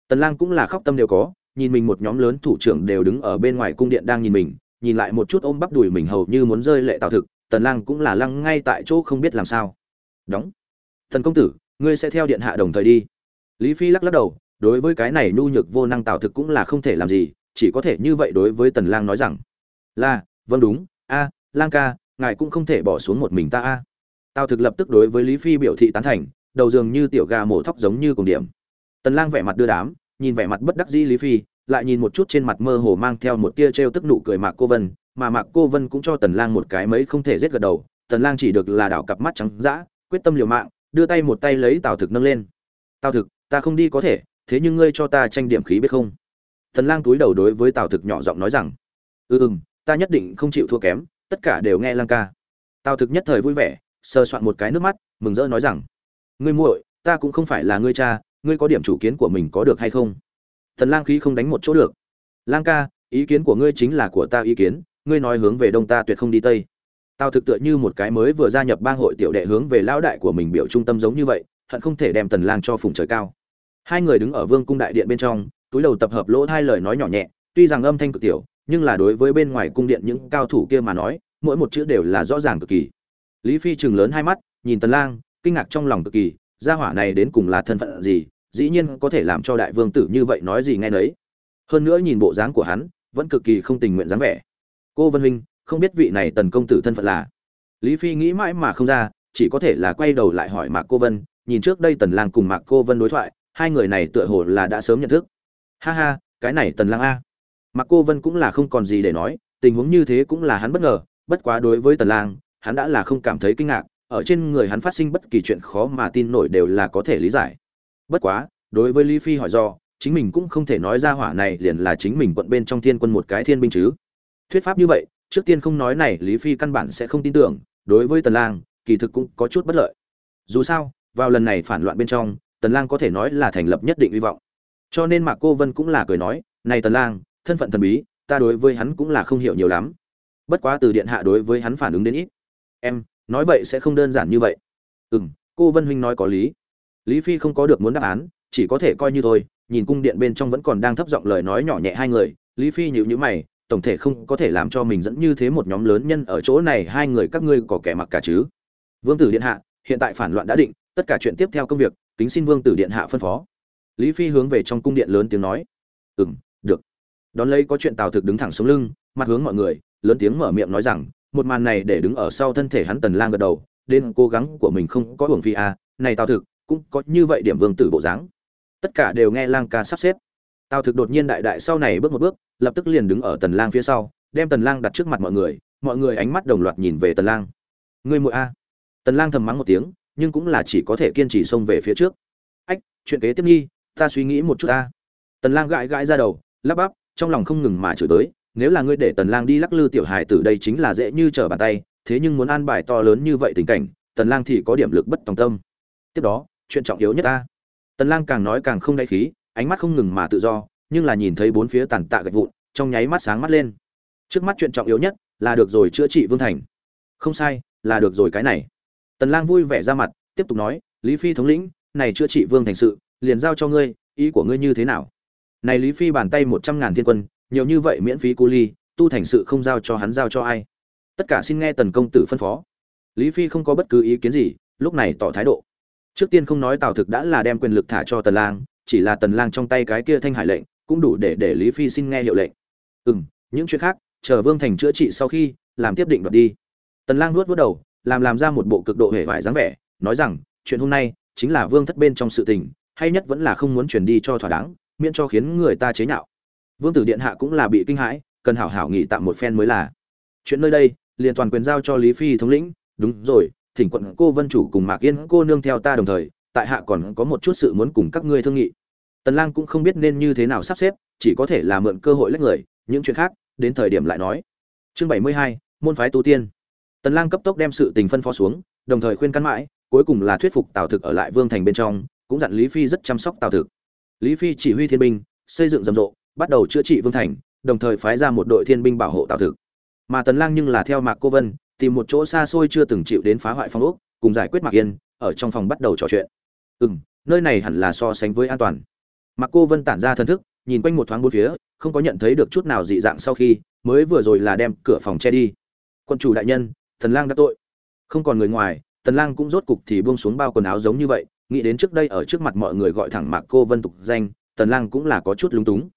Tần lang cũng là khóc tâm đều có nhìn mình một nhóm lớn thủ trưởng đều đứng ở bên ngoài cung điện đang nhìn mình, nhìn lại một chút ôm bắp đùi mình hầu như muốn rơi lệ tào thực, tần lang cũng là lăng ngay tại chỗ không biết làm sao. Đóng. Thần công tử, ngươi sẽ theo điện hạ đồng thời đi. Lý phi lắc lắc đầu, đối với cái này nhu nhược vô năng tào thực cũng là không thể làm gì, chỉ có thể như vậy đối với tần lang nói rằng, là vâng đúng, a, lang ca, ngài cũng không thể bỏ xuống một mình ta a. Tào thực lập tức đối với lý phi biểu thị tán thành, đầu dường như tiểu gà mổ thóc giống như cùng điểm. Tần lang vẻ mặt đưa đám nhìn vẻ mặt bất đắc dĩ lý phi, lại nhìn một chút trên mặt mơ hồ mang theo một tia trêu tức nụ cười mạc cô vân, mà mạc cô vân cũng cho tần lang một cái mấy không thể giết gật đầu. Tần lang chỉ được là đảo cặp mắt trắng dã, quyết tâm liều mạng, đưa tay một tay lấy tào thực nâng lên. Tào thực, ta không đi có thể, thế nhưng ngươi cho ta tranh điểm khí biết không? Tần lang túi đầu đối với tào thực nhỏ giọng nói rằng ừ ừm, ta nhất định không chịu thua kém, tất cả đều nghe lang ca. Tào thực nhất thời vui vẻ, sờ soạn một cái nước mắt, mừng rỡ nói rằng, ngươi muội, ta cũng không phải là ngươi cha ngươi có điểm chủ kiến của mình có được hay không? Thần lang khí không đánh một chỗ được. Lang ca, ý kiến của ngươi chính là của ta ý kiến, ngươi nói hướng về đông ta tuyệt không đi tây. Tao thực tựa như một cái mới vừa gia nhập bang hội tiểu đệ hướng về lão đại của mình biểu trung tâm giống như vậy, hận không thể đem tần lang cho phùng trời cao. Hai người đứng ở vương cung đại điện bên trong, túi đầu tập hợp lỗ hai lời nói nhỏ nhẹ, tuy rằng âm thanh cực tiểu, nhưng là đối với bên ngoài cung điện những cao thủ kia mà nói, mỗi một chữ đều là rõ ràng cực kỳ. Lý phi trừng lớn hai mắt, nhìn tần lang, kinh ngạc trong lòng cực kỳ, gia hỏa này đến cùng là thân phận gì dĩ nhiên có thể làm cho đại vương tử như vậy nói gì nghe nấy. Hơn nữa nhìn bộ dáng của hắn, vẫn cực kỳ không tình nguyện dáng vẻ. Cô vân huynh, không biết vị này tần công tử thân phận là? Lý phi nghĩ mãi mà không ra, chỉ có thể là quay đầu lại hỏi mạc cô vân, nhìn trước đây tần lang cùng mạc cô vân đối thoại, hai người này tựa hồ là đã sớm nhận thức. Ha ha, cái này tần lang a. Mạc cô vân cũng là không còn gì để nói, tình huống như thế cũng là hắn bất ngờ, bất quá đối với tần lang, hắn đã là không cảm thấy kinh ngạc, ở trên người hắn phát sinh bất kỳ chuyện khó mà tin nổi đều là có thể lý giải bất quá, đối với lý phi hỏi do, chính mình cũng không thể nói ra hỏa này liền là chính mình quận bên trong thiên quân một cái thiên binh chứ. Thuyết pháp như vậy, trước tiên không nói này, lý phi căn bản sẽ không tin tưởng, đối với tần lang, kỳ thực cũng có chút bất lợi. Dù sao, vào lần này phản loạn bên trong, tần lang có thể nói là thành lập nhất định hy vọng. Cho nên mạc cô vân cũng là cười nói, này tần lang, thân phận thần bí, ta đối với hắn cũng là không hiểu nhiều lắm. Bất quá từ điện hạ đối với hắn phản ứng đến ít. Em, nói vậy sẽ không đơn giản như vậy. Ừm, cô vân huynh nói có lý lý phi không có được muốn đáp án, chỉ có thể coi như thôi, nhìn cung điện bên trong vẫn còn đang thấp giọng lời nói nhỏ nhẹ hai người, lý phi nhịu nhữ mày, tổng thể không có thể làm cho mình dẫn như thế một nhóm lớn nhân ở chỗ này, hai người các ngươi có kẻ mặc cả chứ? Vương tử điện hạ, hiện tại phản loạn đã định, tất cả chuyện tiếp theo công việc, kính xin vương tử điện hạ phân phó. Lý phi hướng về trong cung điện lớn tiếng nói. Ừm, được. Đón lấy có chuyện tào thực đứng thẳng xuống lưng, mặt hướng mọi người, lớn tiếng mở miệng nói rằng, một màn này để đứng ở sau thân thể hắn tần lang gật đầu đến cố gắng của mình không có hưởng phi à này tào thực cũng có như vậy điểm vương tử bộ dáng. Tất cả đều nghe lang ca sắp xếp. Tào thực đột nhiên đại đại sau này bước một bước, lập tức liền đứng ở tần lang phía sau, đem tần lang đặt trước mặt mọi người mọi người ánh mắt đồng loạt nhìn về tần lang. Ngươi muội a. Tần lang thầm mắng một tiếng, nhưng cũng là chỉ có thể kiên trì xông về phía trước. Ách, chuyện kế tiếp nghi ta suy nghĩ một chút ta. Tần lang gãi gãi ra đầu, lắp bắp, trong lòng không ngừng mà chửi tới nếu là ngươi để tần lang đi lắc lư tiểu hài tử đây chính là dễ như trở bàn tay, thế nhưng muốn an bài to lớn như vậy tình cảnh, tần lang thì có điểm lực bất tòng tâm. Tiếp đó chuyện trọng yếu nhất ta. Tần lang càng nói càng không đáy khí, ánh mắt không ngừng mà tự do, nhưng là nhìn thấy bốn phía tàn tạ gạch vụn, trong nháy mắt sáng mắt lên. Trước mắt chuyện trọng yếu nhất là được rồi chữa trị vương thành. Không sai, là được rồi cái này. Tần lang vui vẻ ra mặt, tiếp tục nói, lý phi thống lĩnh, này chữa trị vương thành sự, liền giao cho ngươi, ý của ngươi như thế nào? Này lý phi bàn tay một trăm ngàn thiên quân, nhiều như vậy miễn phí cu ly, tu thành sự không giao cho hắn giao cho ai? Tất cả xin nghe tần công tử phân phó. Lý phi không có bất cứ ý kiến gì, lúc này tỏ thái độ trước tiên không nói tào thực đã là đem quyền lực thả cho tần lang, chỉ là tần lang trong tay cái kia thanh hải lệnh, cũng đủ để để lý phi xin nghe hiệu lệnh. Ừm, những chuyện khác, chờ vương thành chữa trị sau khi, làm tiếp định đoạt đi. Tần lang nuốt vuốt đầu, làm làm ra một bộ cực độ hề vải dáng vẻ, nói rằng, chuyện hôm nay chính là vương thất bên trong sự tình, hay nhất vẫn là không muốn truyền đi cho thỏa đáng, miễn cho khiến người ta chế nhạo. Vương tử điện hạ cũng là bị kinh hãi, cần hảo hảo nghỉ tạm một phen mới là. Chuyện nơi đây, liền toàn quyền giao cho lý phi thống lĩnh, đúng rồi thỉnh quận cô vân chủ cùng mạc yên cô nương theo ta đồng thời tại hạ còn có một chút sự muốn cùng các ngươi thương nghị. Tần lang cũng không biết nên như thế nào sắp xếp chỉ có thể là mượn cơ hội lách người những chuyện khác đến thời điểm lại nói. Chương 72, môn phái tu tiên. Tần lang cấp tốc đem sự tình phân phó xuống đồng thời khuyên can mãi cuối cùng là thuyết phục tào thực ở lại vương thành bên trong cũng dặn lý phi rất chăm sóc tào thực. Lý phi chỉ huy thiên binh xây dựng rầm rộ bắt đầu chữa trị vương thành đồng thời phái ra một đội thiên binh bảo hộ tào thực. Mà tần lang nhưng là theo mạc cô vân tìm một chỗ xa xôi chưa từng chịu đến phá hoại phong ốc, cùng giải quyết mạc yên, ở trong phòng bắt đầu trò chuyện. Ừm, nơi này hẳn là so sánh với an toàn. Mạc cô vân tản ra thân thức, nhìn quanh một thoáng bốn phía, không có nhận thấy được chút nào dị dạng sau khi, mới vừa rồi là đem cửa phòng che đi. Quân chủ đại nhân, thần lang đã tội. Không còn người ngoài tần lang cũng rốt cục thì buông xuống bao quần áo giống như vậy, nghĩ đến trước đây ở trước mặt mọi người gọi thẳng mạc cô vân tục danh tần lang cũng là có chút lúng túng.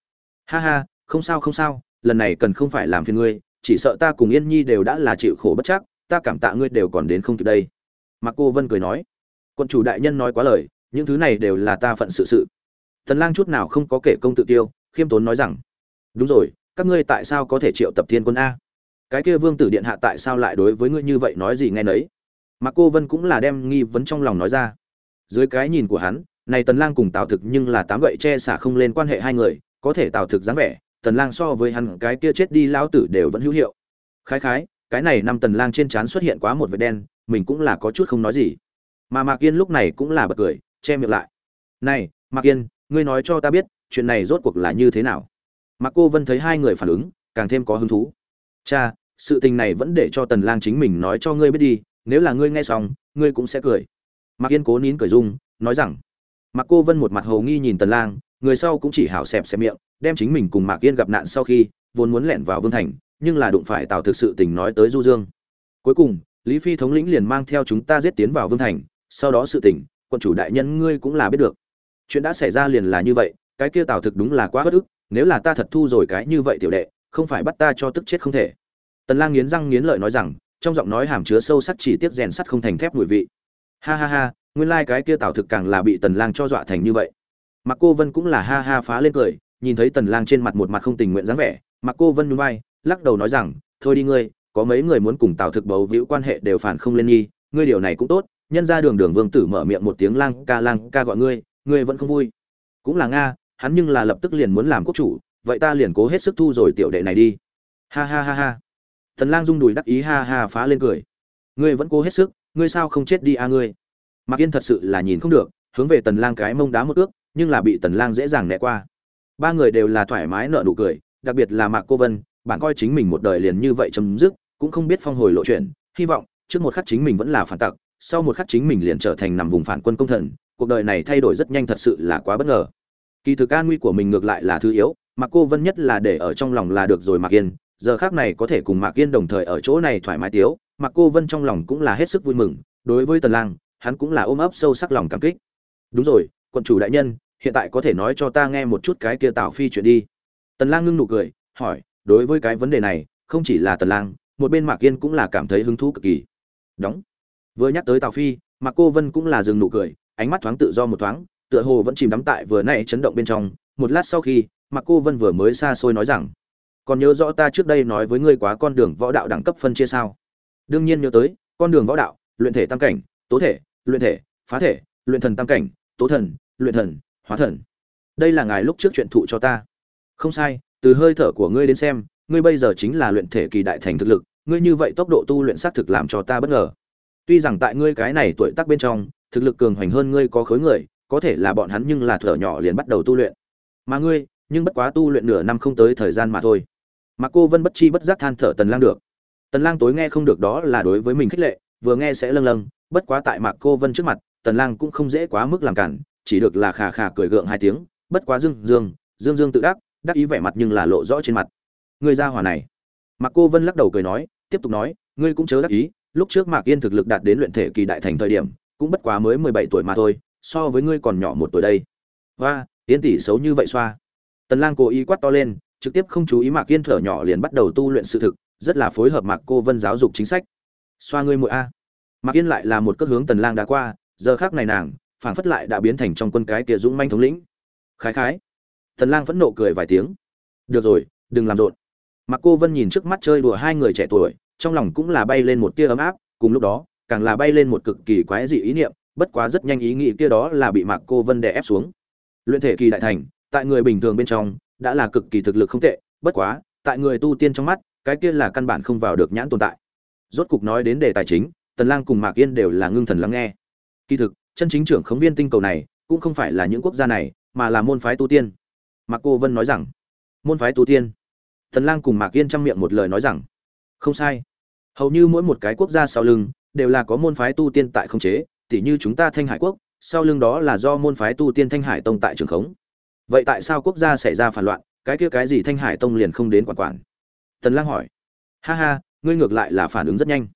Ha ha, không sao không sao, lần này cần không phải làm phiền ngươi chỉ sợ ta cùng yên nhi đều đã là chịu khổ bất chắc, ta cảm tạ ngươi đều còn đến không kịp đây. Mạc cô vân cười nói. Quân chủ đại nhân nói quá lời, những thứ này đều là ta phận sự sự. Tần lang chút nào không có kể công tự tiêu, khiêm tốn nói rằng, đúng rồi, các ngươi tại sao có thể triệu tập thiên quân a? Cái kia vương tử điện hạ tại sao lại đối với ngươi như vậy nói gì nghe nấy? Mà cô vân cũng là đem nghi vấn trong lòng nói ra. Dưới cái nhìn của hắn, này tần lang cùng tào thực nhưng là tám gậy che xả không lên quan hệ hai người, có thể tào thực dáng vẻ tần lang so với hắn, cái kia chết đi lão tử đều vẫn hữu hiệu. Khái khái, cái này năm tần lang trên trán xuất hiện quá một vệt đen, mình cũng là có chút không nói gì. Mà mạc yên lúc này cũng là bật cười, che miệng lại. Này, mạc yên, ngươi nói cho ta biết, chuyện này rốt cuộc là như thế nào? Mạc cô vân thấy hai người phản ứng, càng thêm có hứng thú. Cha, sự tình này vẫn để cho tần lang chính mình nói cho ngươi biết đi, nếu là ngươi nghe xong, ngươi cũng sẽ cười. Mạc yên cố nín cười dung nói rằng. Mạc cô vân một mặt hồ nghi nhìn tần lang, người sau cũng chỉ hảo xẹp xẹp miệng đem chính mình cùng mạc yên gặp nạn sau khi, vốn muốn lẻn vào vương thành, nhưng là đụng phải tào thực sự tình nói tới du dương. Cuối cùng, lý phi thống lĩnh liền mang theo chúng ta giết tiến vào vương thành, sau đó sự tình quân chủ đại nhân ngươi cũng là biết được. Chuyện đã xảy ra liền là như vậy, cái kia tào thực đúng là quá bất ức, nếu là ta thật thu rồi cái như vậy tiểu đệ, không phải bắt ta cho tức chết không thể. Tần lang nghiến răng nghiến lợi nói rằng, trong giọng nói hàm chứa sâu sắc chỉ tiếc rèn sắt không thành thép mùi vị. Ha ha ha, nguyên lai like cái kia tào thực càng là bị tần lang cho dọa thành như vậy. Mặc cô vân cũng là ha ha phá lên cười nhìn thấy tần lang trên mặt một mặt không tình nguyện dáng vẻ mặc cô vân nhún vai, lắc đầu nói rằng, thôi đi ngươi, có mấy người muốn cùng tào thực bầu víu quan hệ đều phản không lên nhi ngươi điều này cũng tốt, nhân ra đường đường vương tử mở miệng một tiếng lang ca lang ca gọi ngươi ngươi vẫn không vui. Cũng là nga, hắn nhưng là lập tức liền muốn làm quốc chủ, vậy ta liền cố hết sức thu rồi tiểu đệ này đi. Ha ha ha ha. Tần lang rung đùi đắc ý ha ha phá lên cười. Ngươi vẫn cố hết sức, ngươi sao không chết đi a ngươi? Mạc yên thật sự là nhìn không được, hướng về tần lang cái mông đá một ước, nhưng là bị tần lang dễ dàng né qua ba người đều là thoải mái nợ nụ cười, đặc biệt là mạc cô vân bạn coi chính mình một đời liền như vậy chấm dứt, cũng không biết phong hồi lộ chuyện hy vọng trước một khắc chính mình vẫn là phản tặc, sau một khắc chính mình liền trở thành nằm vùng phản quân công thần, cuộc đời này thay đổi rất nhanh thật sự là quá bất ngờ. Kỳ thực an nguy của mình ngược lại là thứ yếu mà cô vân nhất là để ở trong lòng là được rồi mạc yên, giờ khác này có thể cùng mạc yên đồng thời ở chỗ này thoải mái tiếu, mạc cô vân trong lòng cũng là hết sức vui mừng, đối với tần lang, hắn cũng là ôm ấp sâu sắc lòng cảm kích. Đúng rồi, quận chủ đại nhân hiện tại có thể nói cho ta nghe một chút cái kia tào phi chuyện đi. Tần lang ngưng nụ cười, hỏi, đối với cái vấn đề này, không chỉ là tần lang, một bên mạc yên cũng là cảm thấy hứng thú cực kỳ. Đóng. Vừa nhắc tới tào phi, mạc cô vân cũng là dừng nụ cười, ánh mắt thoáng tự do một thoáng, tựa hồ vẫn chìm đắm tại vừa nãy chấn động bên trong. Một lát sau khi, mạc cô vân vừa mới xa xôi nói rằng, còn nhớ rõ ta trước đây nói với ngươi quá con đường võ đạo đẳng cấp phân chia sao? Đương nhiên nhớ tới, con đường võ đạo, luyện thể tam cảnh, tố thể, luyện thể, phá thể, luyện thần tam cảnh, tố thần, luyện thần hóa thần. Đây là ngài lúc trước chuyện thụ cho ta. Không sai, từ hơi thở của ngươi đến xem, ngươi bây giờ chính là luyện thể kỳ đại thành thực lực, ngươi như vậy tốc độ tu luyện xác thực làm cho ta bất ngờ. Tuy rằng tại ngươi cái này tuổi tác bên trong, thực lực cường hoành hơn ngươi có khối người, có thể là bọn hắn nhưng là thở nhỏ liền bắt đầu tu luyện. Mà ngươi, nhưng bất quá tu luyện nửa năm không tới thời gian mà thôi. Mà cô vân bất chi bất giác than thở tần lang được. Tần lang tối nghe không được đó là đối với mình khích lệ, vừa nghe sẽ lâng lâng, bất quá tại mạc cô vân trước mặt, tần lang cũng không dễ quá mức làm cản chỉ được là khà khà cười gượng hai tiếng, bất quá dương dương dương dương tự đắc đắc ý vẻ mặt nhưng là lộ rõ trên mặt. Người ra hỏa này. Mạc cô vân lắc đầu cười nói, tiếp tục nói, ngươi cũng chớ đắc ý, lúc trước mạc yên thực lực đạt đến luyện thể kỳ đại thành thời điểm, cũng bất quá mới 17 tuổi mà thôi, so với ngươi còn nhỏ một tuổi đây. Và yên tỷ xấu như vậy xoa. Tần lang cố ý quát to lên, trực tiếp không chú ý mạc yên thở nhỏ liền bắt đầu tu luyện sự thực, rất là phối hợp mạc cô vân giáo dục chính sách. Xoa ngươi muội a. Mạc yên lại là một cước hướng tần lang đã qua, giờ khắc này nàng phảng phất lại đã biến thành trong quân cái kia dũng manh thống lĩnh. Khái khái. Tần lang vẫn nộ cười vài tiếng. Được rồi, đừng làm rộn. Mạc cô vân nhìn trước mắt chơi đùa hai người trẻ tuổi, trong lòng cũng là bay lên một tia ấm áp, cùng lúc đó, càng là bay lên một cực kỳ quái dị ý niệm, bất quá rất nhanh ý nghĩ kia đó là bị mạc cô vân đè ép xuống. Luyện thể kỳ đại thành, tại người bình thường bên trong, đã là cực kỳ thực lực không tệ, bất quá, tại người tu tiên trong mắt, cái kia là căn bản không vào được nhãn tồn tại. Rốt cục nói đến đề tài chính, tần lang cùng mạc yên đều là ngưng thần lắng nghe. Kỳ thực chân chính trưởng khống viên tinh cầu này cũng không phải là những quốc gia này, mà là môn phái tu tiên. Mạc cô vân nói rằng, môn phái tu tiên? Thần lang cùng mạc yên trong miệng một lời nói rằng, không sai. Hầu như mỗi một cái quốc gia sau lưng đều là có môn phái tu tiên tại không chế, tỉ như chúng ta thanh hải quốc, sau lưng đó là do môn phái tu tiên thanh hải tông tại trường khống. Vậy tại sao quốc gia xảy ra phản loạn, cái kia cái gì thanh hải tông liền không đến quản quản? Tần lang hỏi. Ha ha, ngươi ngược lại là phản ứng rất nhanh.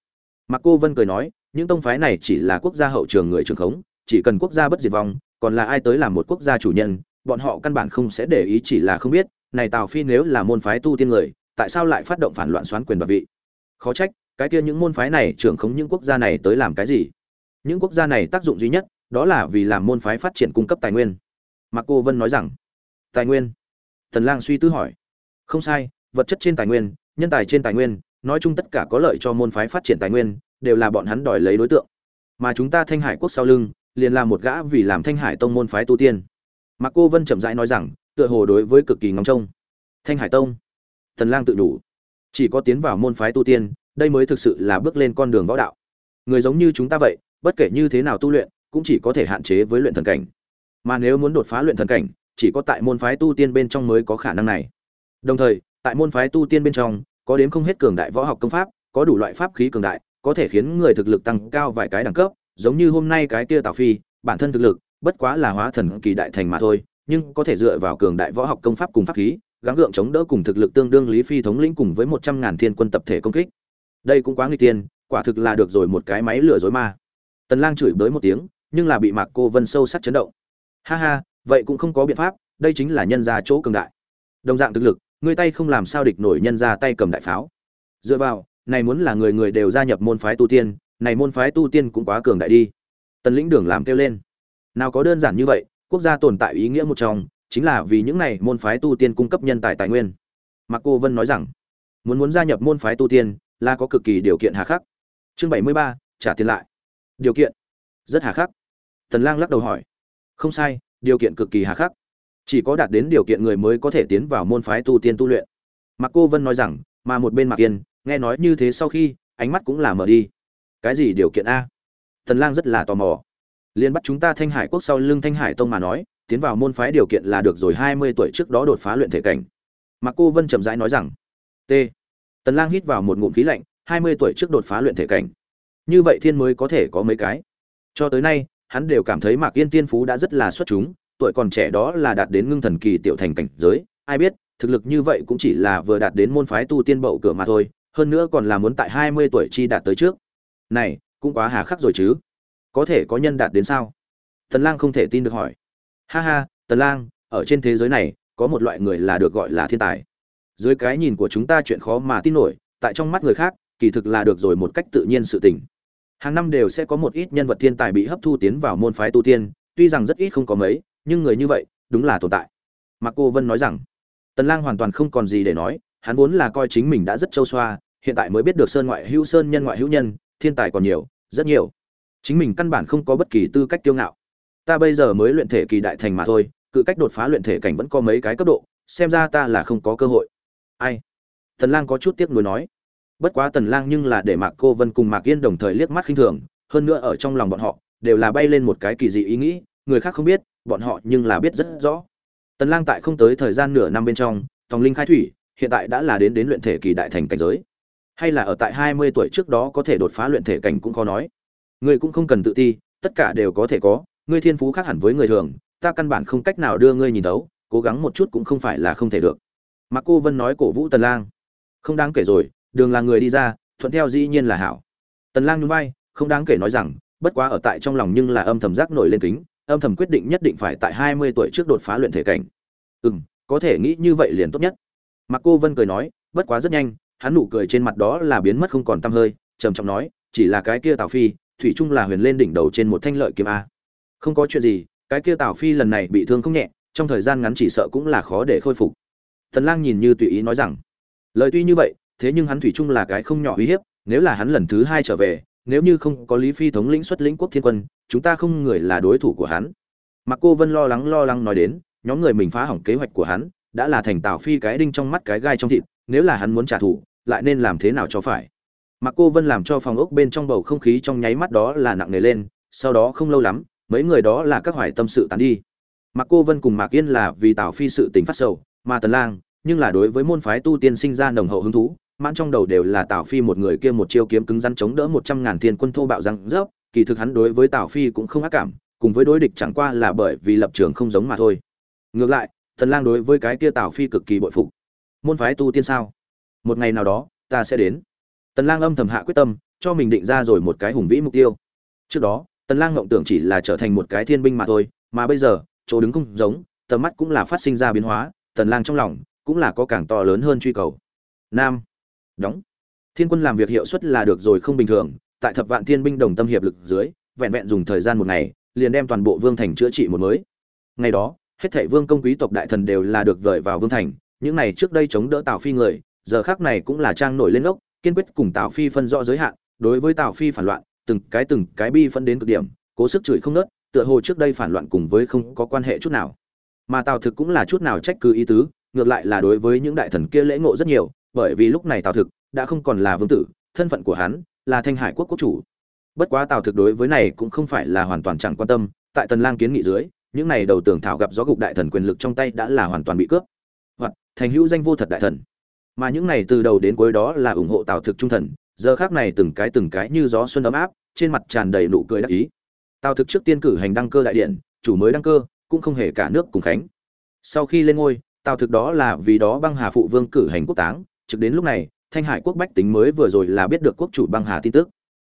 Mặc cô vân cười nói những tông phái này chỉ là quốc gia hậu trường người trường khống, chỉ cần quốc gia bất diệt vong, còn là ai tới làm một quốc gia chủ nhân, bọn họ căn bản không sẽ để ý chỉ là không biết, này tào phi nếu là môn phái tu tiên người, tại sao lại phát động phản loạn xoán quyền đoạt vị? Khó trách, cái kia những môn phái này trưởng khống những quốc gia này tới làm cái gì? Những quốc gia này tác dụng duy nhất, đó là vì làm môn phái phát triển cung cấp tài nguyên. Mạc cô vân nói rằng, tài nguyên? Tần lang suy tư hỏi. Không sai, vật chất trên tài nguyên, nhân tài trên tài nguyên, nói chung tất cả có lợi cho môn phái phát triển tài nguyên đều là bọn hắn đòi lấy đối tượng. Mà chúng ta thanh hải quốc sau lưng, liền là một gã vì làm thanh hải tông môn phái tu tiên. Mạc cô vân chậm rãi nói rằng, tựa hồ đối với cực kỳ ngóng trông. Thanh hải tông tần lang tự đủ. Chỉ có tiến vào môn phái tu tiên, đây mới thực sự là bước lên con đường võ đạo. Người giống như chúng ta vậy, bất kể như thế nào tu luyện, cũng chỉ có thể hạn chế với luyện thần cảnh. Mà nếu muốn đột phá luyện thần cảnh, chỉ có tại môn phái tu tiên bên trong mới có khả năng này. Đồng thời, tại môn phái tu tiên bên trong, có đến không hết cường đại võ học công pháp, có đủ loại pháp khí cường đại có thể khiến người thực lực tăng cao vài cái đẳng cấp, giống như hôm nay cái kia tào phi, bản thân thực lực, bất quá là hóa thần kỳ đại thành mà thôi, nhưng có thể dựa vào cường đại võ học công pháp cùng pháp khí, gắng gượng chống đỡ cùng thực lực tương đương lý phi thống lĩnh cùng với một trăm ngàn thiên quân tập thể công kích. Đây cũng quá nguy tiên quả thực là được rồi một cái máy lừa dối ma. Tần lang chửi bới một tiếng, nhưng là bị mạc cô vân sâu sắc chấn động. Ha ha, vậy cũng không có biện pháp, đây chính là nhân gia chỗ cường đại. Đồng dạng thực lực, người tay không làm sao địch nổi nhân gia tay cầm đại pháo. Dựa vào này muốn là người người đều gia nhập môn phái tu tiên, này môn phái tu tiên cũng quá cường đại đi. Tần lĩnh đường làm kêu lên. Nào có đơn giản như vậy, quốc gia tồn tại ý nghĩa một trong, chính là vì những này môn phái tu tiên cung cấp nhân tài tài nguyên. Mạc cô vân nói rằng, muốn muốn gia nhập môn phái tu tiên, là có cực kỳ điều kiện hà khắc. Chương bảy mươi ba, trả tiền lại. Điều kiện? Rất hà khắc. Tần lang lắc đầu hỏi. Không sai, điều kiện cực kỳ hà khắc. Chỉ có đạt đến điều kiện người mới có thể tiến vào môn phái tu tiên tu luyện. Mạc cô vân nói rằng, mà một bên mạc yên nghe nói như thế sau khi, ánh mắt cũng là mở đi. Cái gì điều kiện a? Tần lang rất là tò mò. Liên bắt chúng ta thanh hải quốc sau lưng thanh hải tông mà nói, tiến vào môn phái điều kiện là được rồi 20 tuổi trước đó đột phá luyện thể cảnh. Mà cô vân chậm rãi nói rằng, t. Tần lang hít vào một ngụm khí lạnh 20 tuổi trước đột phá luyện thể cảnh. Như vậy thiên mới có thể có mấy cái? Cho tới nay, hắn đều cảm thấy mạc yên tiên phú đã rất là xuất chúng, tuổi còn trẻ đó là đạt đến ngưng thần kỳ tiểu thành cảnh giới. Ai biết, thực lực như vậy cũng chỉ là vừa đạt đến môn phái tu tiên bậu cửa mà thôi hơn nữa còn là muốn tại hai mươi tuổi chi đạt tới trước. Này, cũng quá hà khắc rồi chứ. Có thể có nhân đạt đến sao? Tần lang không thể tin được hỏi. Ha ha, tần lang, ở trên thế giới này, có một loại người là được gọi là thiên tài. Dưới cái nhìn của chúng ta chuyện khó mà tin nổi, tại trong mắt người khác, kỳ thực là được rồi một cách tự nhiên sự tình. Hàng năm đều sẽ có một ít nhân vật thiên tài bị hấp thu tiến vào môn phái tu tiên, tuy rằng rất ít không có mấy, nhưng người như vậy, đúng là tồn tại. Mạc cô vân nói rằng, tần lang hoàn toàn không còn gì để nói, hắn vốn là coi chính mình đã rất châu xoa hiện tại mới biết được sơn ngoại hữu sơn nhân ngoại hữu nhân, thiên tài còn nhiều, rất nhiều. Chính mình căn bản không có bất kỳ tư cách kiêu ngạo. Ta bây giờ mới luyện thể kỳ đại thành mà thôi, cự cách đột phá luyện thể cảnh vẫn có mấy cái cấp độ, xem ra ta là không có cơ hội. Ai? Tần lang có chút tiếc nuối nói. Bất quá tần lang nhưng là để mạc cô vân cùng mạc yên đồng thời liếc mắt khinh thường, hơn nữa ở trong lòng bọn họ, đều là bay lên một cái kỳ dị ý nghĩ, người khác không biết, bọn họ nhưng là biết rất rõ. Tần lang tại không tới thời gian nửa năm bên trong, tòng linh khai thủy, hiện tại đã là đến đến luyện thể kỳ đại thành cảnh giới hay là ở tại 20 tuổi trước đó có thể đột phá luyện thể cảnh cũng khó nói. Ngươi cũng không cần tự ti tất cả đều có thể có ngươi thiên phú khác hẳn với người thường ta căn bản không cách nào đưa ngươi nhìn đấu cố gắng một chút cũng không phải là không thể được. Mạc cô vân nói cổ vũ tần lang. Không đáng kể rồi đường là người đi ra thuận theo dĩ nhiên là hảo. Tần lang nhún vai không đáng kể nói rằng bất quá ở tại trong lòng nhưng là âm thầm giác nổi lên kính âm thầm quyết định nhất định phải tại 20 tuổi trước đột phá luyện thể cảnh. Ừm có thể nghĩ như vậy liền tốt nhất. Mạc Cô Vân cười nói, bất quá rất nhanh, hắn nụ cười trên mặt đó là biến mất không còn tăm hơi, trầm trọng nói, chỉ là cái kia Tào Phi, thủy chung là huyền lên đỉnh đầu trên một thanh lợi kiếm a. Không có chuyện gì, cái kia Tào Phi lần này bị thương không nhẹ, trong thời gian ngắn chỉ sợ cũng là khó để khôi phục. Tần Lang nhìn như tùy ý nói rằng, lời tuy như vậy, thế nhưng hắn thủy chung là cái không nhỏ uy hiếp, nếu là hắn lần thứ hai trở về, nếu như không có Lý Phi thống lĩnh xuất lĩnh quốc thiên quân, chúng ta không người là đối thủ của hắn. Mạc Cô Vân lo lắng lo lắng nói đến, nhóm người mình phá hỏng kế hoạch của hắn, đã là thành Tào Phi cái đinh trong mắt cái gai trong thịt, nếu là hắn muốn trả thù, lại nên làm thế nào cho phải. Mạc Cô Vân làm cho phòng ốc bên trong bầu không khí trong nháy mắt đó là nặng nề lên, sau đó không lâu lắm, mấy người đó là các hoài tâm sự tán đi. Mạc Cô Vân cùng Mạc Yên là vì Tào Phi sự tình phát sầu, mà Tần Lang, nhưng là đối với môn phái tu tiên sinh ra nồng hậu hứng thú, mãn trong đầu đều là Tào Phi một người kia một chiêu kiếm cứng rắn chống đỡ một trăm ngàn thiên quân thô bạo răng rớp, kỳ thực hắn đối với Tào Phi cũng không ác cảm, cùng với đối địch chẳng qua là bởi vì lập trường không giống mà thôi. Ngược lại, Tần Lang đối với cái kia Tào Phi cực kỳ bội phục. Môn phái tu tiên sao? Một ngày nào đó, ta sẽ đến. Tần Lang âm thầm hạ quyết tâm, cho mình định ra rồi một cái hùng vĩ mục tiêu. Trước đó, Tần Lang ngậm tưởng chỉ là trở thành một cái thiên binh mà thôi, mà bây giờ, chỗ đứng không giống, tầm mắt cũng là phát sinh ra biến hóa, Tần Lang trong lòng cũng là có càng to lớn hơn truy cầu. Nam, đóng. Thiên quân làm việc hiệu suất là được rồi không bình thường, tại thập vạn thiên binh đồng tâm hiệp lực dưới, vẹn vẹn dùng thời gian một ngày, liền đem toàn bộ vương thành chữa trị một mới. Ngày đó, hết thảy vương công quý tộc đại thần đều là được vời vào vương thành những này trước đây chống đỡ tào phi người, giờ khác này cũng là trang nổi lên ốc, kiên quyết cùng tào phi phân rõ giới hạn, đối với tào phi phản loạn, từng cái từng cái bi phân đến cực điểm, cố sức chửi không nớt tựa hồ trước đây phản loạn cùng với không có quan hệ chút nào. Mà tào thực cũng là chút nào trách cứ ý tứ, ngược lại là đối với những đại thần kia lễ ngộ rất nhiều, bởi vì lúc này tào thực đã không còn là vương tử, thân phận của hắn là thanh hải quốc quốc chủ. Bất quá tào thực đối với này cũng không phải là hoàn toàn chẳng quan tâm, tại tần lang kiến nghị dưới, những này đầu tưởng thảo gặp gió gục đại thần quyền lực trong tay đã là hoàn toàn bị cướp thành hữu danh vô thật đại thần. Mà những này từ đầu đến cuối đó là ủng hộ tào thực trung thần giờ khác này từng cái từng cái như gió xuân ấm áp trên mặt tràn đầy nụ cười đắc ý. Tào thực trước tiên cử hành đăng cơ đại điện chủ mới đăng cơ cũng không hề cả nước cùng khánh. Sau khi lên ngôi tào thực đó là vì đó băng hà phụ vương cử hành quốc táng trực đến lúc này thanh hải quốc bách tính mới vừa rồi là biết được quốc chủ băng hà tin tức.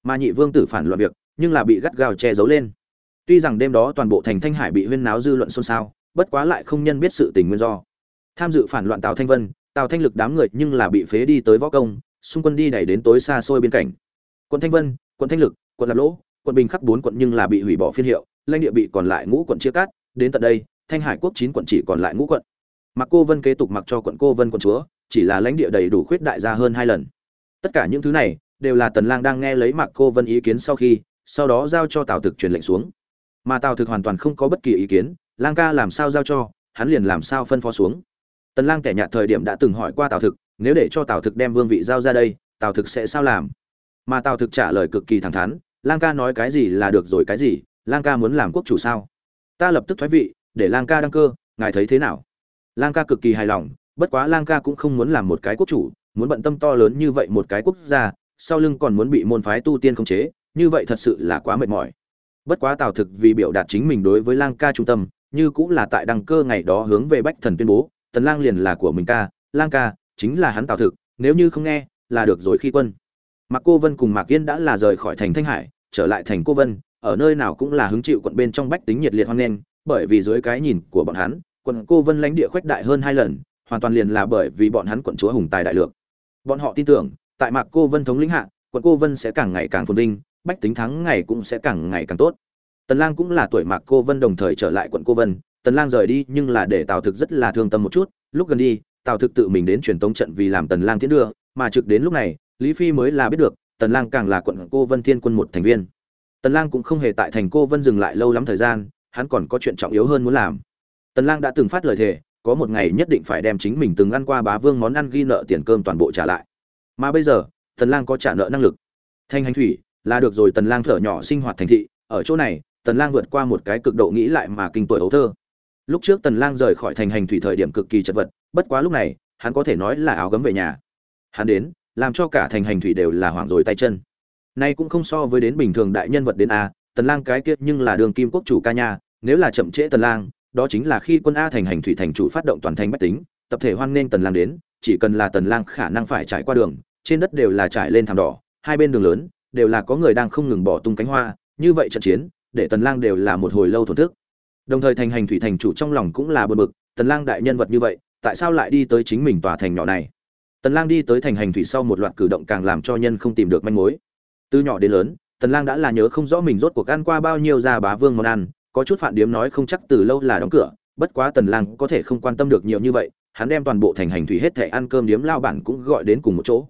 Mà nhị vương tử phản loạn việc nhưng là bị gắt gao che giấu lên. Tuy rằng đêm đó toàn bộ thành Thanh Hải bị huyên náo dư luận xôn xao, bất quá lại không nhân biết sự tình nguyên do. Tham dự phản loạn Tào Thanh Vân, Tào Thanh Lực đám người nhưng là bị phế đi tới võ công, xung quân đi đẩy đến tối xa xôi biên cảnh. Quận Thanh Vân, quận Thanh Lực, quận Lạp Lỗ, quận Bình Khắc bốn quận nhưng là bị hủy bỏ phiên hiệu, lãnh địa bị còn lại ngũ quận chia cắt, đến tận đây, Thanh Hải quốc chín quận chỉ còn lại ngũ quận. Mặc Cô Vân kế tục mặc cho quận Cô Vân quận chúa, chỉ là lãnh địa đầy đủ khuyết đại ra hơn hai lần. Tất cả những thứ này đều là Tần Lang đang nghe lấy Mặc Cô Vân ý kiến sau khi, sau đó giao cho Tào Thực truyền lệnh xuống mà tào thực hoàn toàn không có bất kỳ ý kiến lang ca làm sao giao cho hắn liền làm sao phân phó xuống tần lang kẻ nhạt thời điểm đã từng hỏi qua tào thực, nếu để cho tào thực đem vương vị giao ra đây, tào thực sẽ sao làm? Mà tào thực trả lời cực kỳ thẳng thắn, lang ca nói cái gì là được rồi cái gì, lang ca muốn làm quốc chủ sao? Ta lập tức thoái vị, để lang ca đăng cơ, ngài thấy thế nào? Lang ca cực kỳ hài lòng, bất quá lang ca cũng không muốn làm một cái quốc chủ, muốn bận tâm to lớn như vậy một cái quốc gia, sau lưng còn muốn bị môn phái tu tiên khống chế, như vậy thật sự là quá mệt mỏi. Bất quá tào thực vì biểu đạt chính mình đối với lang ca trung tâm, như cũng là tại đăng cơ ngày đó hướng về bách thần tuyên bố tần lang liền là của mình ca, lang ca, chính là hắn tạo thực, nếu như không nghe, là được rồi khi quân. Mạc cô vân cùng mạc yên đã là rời khỏi thành thanh hải, trở lại thành cô vân, ở nơi nào cũng là hứng chịu quận bên trong bách tính nhiệt liệt hoan nghênh, bởi vì dưới cái nhìn của bọn hắn, quận cô vân lãnh địa khuếch đại hơn hai lần, hoàn toàn liền là bởi vì bọn hắn quận chúa hùng tài đại lược. Bọn họ tin tưởng, tại mạc cô vân thống lĩnh hạ, quận cô vân sẽ càng ngày càng phồn vinh, bách tính thắng ngày cũng sẽ càng ngày càng tốt. Tần lang cũng là tuổi mạc cô vân đồng thời trở lại quận cô vân tần lang rời đi, nhưng là để tào thực rất là thương tâm một chút. Lúc gần đi, tào thực tự mình đến truyền tống trận vì làm tần lang tiến đưa, mà trực đến lúc này, lý phi mới là biết được, tần lang càng là quận cô vân thiên quân một thành viên. Tần lang cũng không hề tại thành cô vân dừng lại lâu lắm thời gian, hắn còn có chuyện trọng yếu hơn muốn làm. Tần lang đã từng phát lời thề, có một ngày nhất định phải đem chính mình từng ăn qua bá vương món ăn ghi nợ tiền cơm toàn bộ trả lại. Mà bây giờ, tần lang có trả nợ năng lực. Thanh hành thủy, là được rồi, tần lang thở nhỏ sinh hoạt thành thị. Ở chỗ này, tần lang vượt qua một cái cực độ nghĩ lại mà kinh tuổi ấu thơ lúc trước tần lang rời khỏi thành hành thủy thời điểm cực kỳ chật vật, bất quá lúc này, hắn có thể nói là áo gấm về nhà. Hắn đến, làm cho cả thành hành thủy đều là hoảng rồi tay chân. Nay cũng không so với đến bình thường đại nhân vật đến a, tần lang cái kia nhưng là đường kim quốc chủ ca nha, nếu là chậm trễ tần lang, đó chính là khi quân a thành hành thủy thành chủ phát động toàn thành bách tính, tập thể hoan nghênh tần lang đến, chỉ cần là tần lang khả năng phải trải qua đường, trên đất đều là trải lên thảm đỏ, hai bên đường lớn, đều là có người đang không ngừng bỏ tung cánh hoa, như vậy trận chiến, để tần lang đều là một hồi lâu thổn thức đồng thời thành hành thủy thành chủ trong lòng cũng là buồn bực, tần lang đại nhân vật như vậy, tại sao lại đi tới chính mình tòa thành nhỏ này? Tần lang đi tới thành hành thủy sau một loạt cử động càng làm cho nhân không tìm được manh mối. Từ nhỏ đến lớn, tần lang đã là nhớ không rõ mình rốt cuộc ăn qua bao nhiêu gia bá vương món ăn, có chút phản điếm nói không chắc từ lâu là đóng cửa, bất quá tần lang có thể không quan tâm được nhiều như vậy, hắn đem toàn bộ thành hành thủy hết thể ăn cơm điếm lao bản cũng gọi đến cùng một chỗ.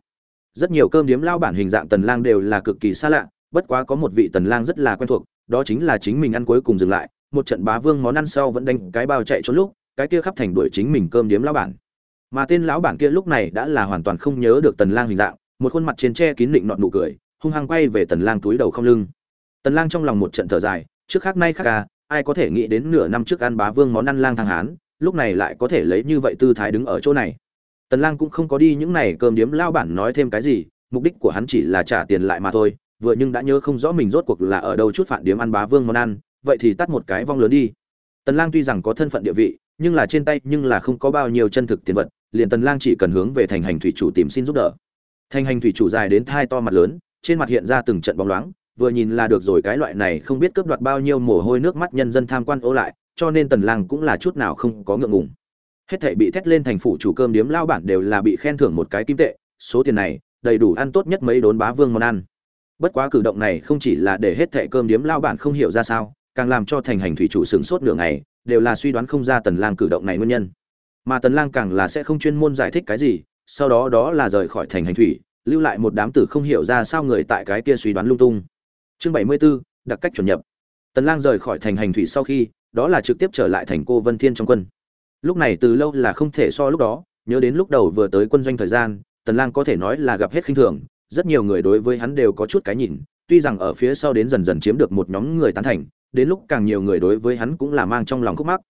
Rất nhiều cơm điếm lao bản hình dạng tần lang đều là cực kỳ xa lạ, bất quá có một vị tần lang rất là quen thuộc, đó chính là chính mình ăn cuối cùng dừng lại một trận bá vương món ăn sau vẫn đánh cái bao chạy trốn lúc, cái kia khắp thành đuổi chính mình cơm điếm lão bản. Mà tên lão bản kia lúc này đã là hoàn toàn không nhớ được tần lang hình dạng, một khuôn mặt trên che kín định nọt nụ cười, hung hăng quay về tần lang túi đầu không lưng. Tần lang trong lòng một trận thở dài, trước khác nay khác ca ai có thể nghĩ đến nửa năm trước ăn bá vương món ăn lang thang hán, lúc này lại có thể lấy như vậy tư thái đứng ở chỗ này. Tần lang cũng không có đi những này cơm điếm lão bản nói thêm cái gì, mục đích của hắn chỉ là trả tiền lại mà thôi, vừa nhưng đã nhớ không rõ mình rốt cuộc là ở đâu chút phản điếm ăn bá vương món ăn vậy thì tắt một cái vong lớn đi. Tần lang tuy rằng có thân phận địa vị, nhưng là trên tay nhưng là không có bao nhiêu chân thực tiền vật, liền tần lang chỉ cần hướng về thành hành thủy chủ tìm xin giúp đỡ. Thành hành thủy chủ dài đến thai to mặt lớn, trên mặt hiện ra từng trận bóng loáng, vừa nhìn là được rồi, cái loại này không biết cướp đoạt bao nhiêu mồ hôi nước mắt nhân dân tham quan ô lại, cho nên tần lang cũng là chút nào không có ngượng ngùng. Hết thảy bị thét lên thành phủ chủ cơm điếm lao bản đều là bị khen thưởng một cái kim tệ, số tiền này, đầy đủ ăn tốt nhất mấy đốn bá vương món ăn. Bất quá cử động này không chỉ là để hết thảy cơm điếm lao bản không hiểu ra sao càng làm cho thành hành thủy chủ sướng sốt nửa ngày đều là suy đoán không ra tần lang cử động này nguyên nhân. Mà tần lang càng là sẽ không chuyên môn giải thích cái gì sau đó đó là rời khỏi thành hành thủy lưu lại một đám tử không hiểu ra sao người tại cái kia suy đoán lung tung. Chương 74, đặc cách chuẩn nhập. Tần lang rời khỏi thành hành thủy sau khi đó là trực tiếp trở lại thành cô vân thiên trong quân. Lúc này từ lâu là không thể so lúc đó nhớ đến lúc đầu vừa tới quân doanh thời gian tần lang có thể nói là gặp hết khinh thường rất nhiều người đối với hắn đều có chút cái nhìn tuy rằng ở phía sau đến dần dần chiếm được một nhóm người tán thành đến lúc càng nhiều người đối với hắn cũng là mang trong lòng khúc mắc.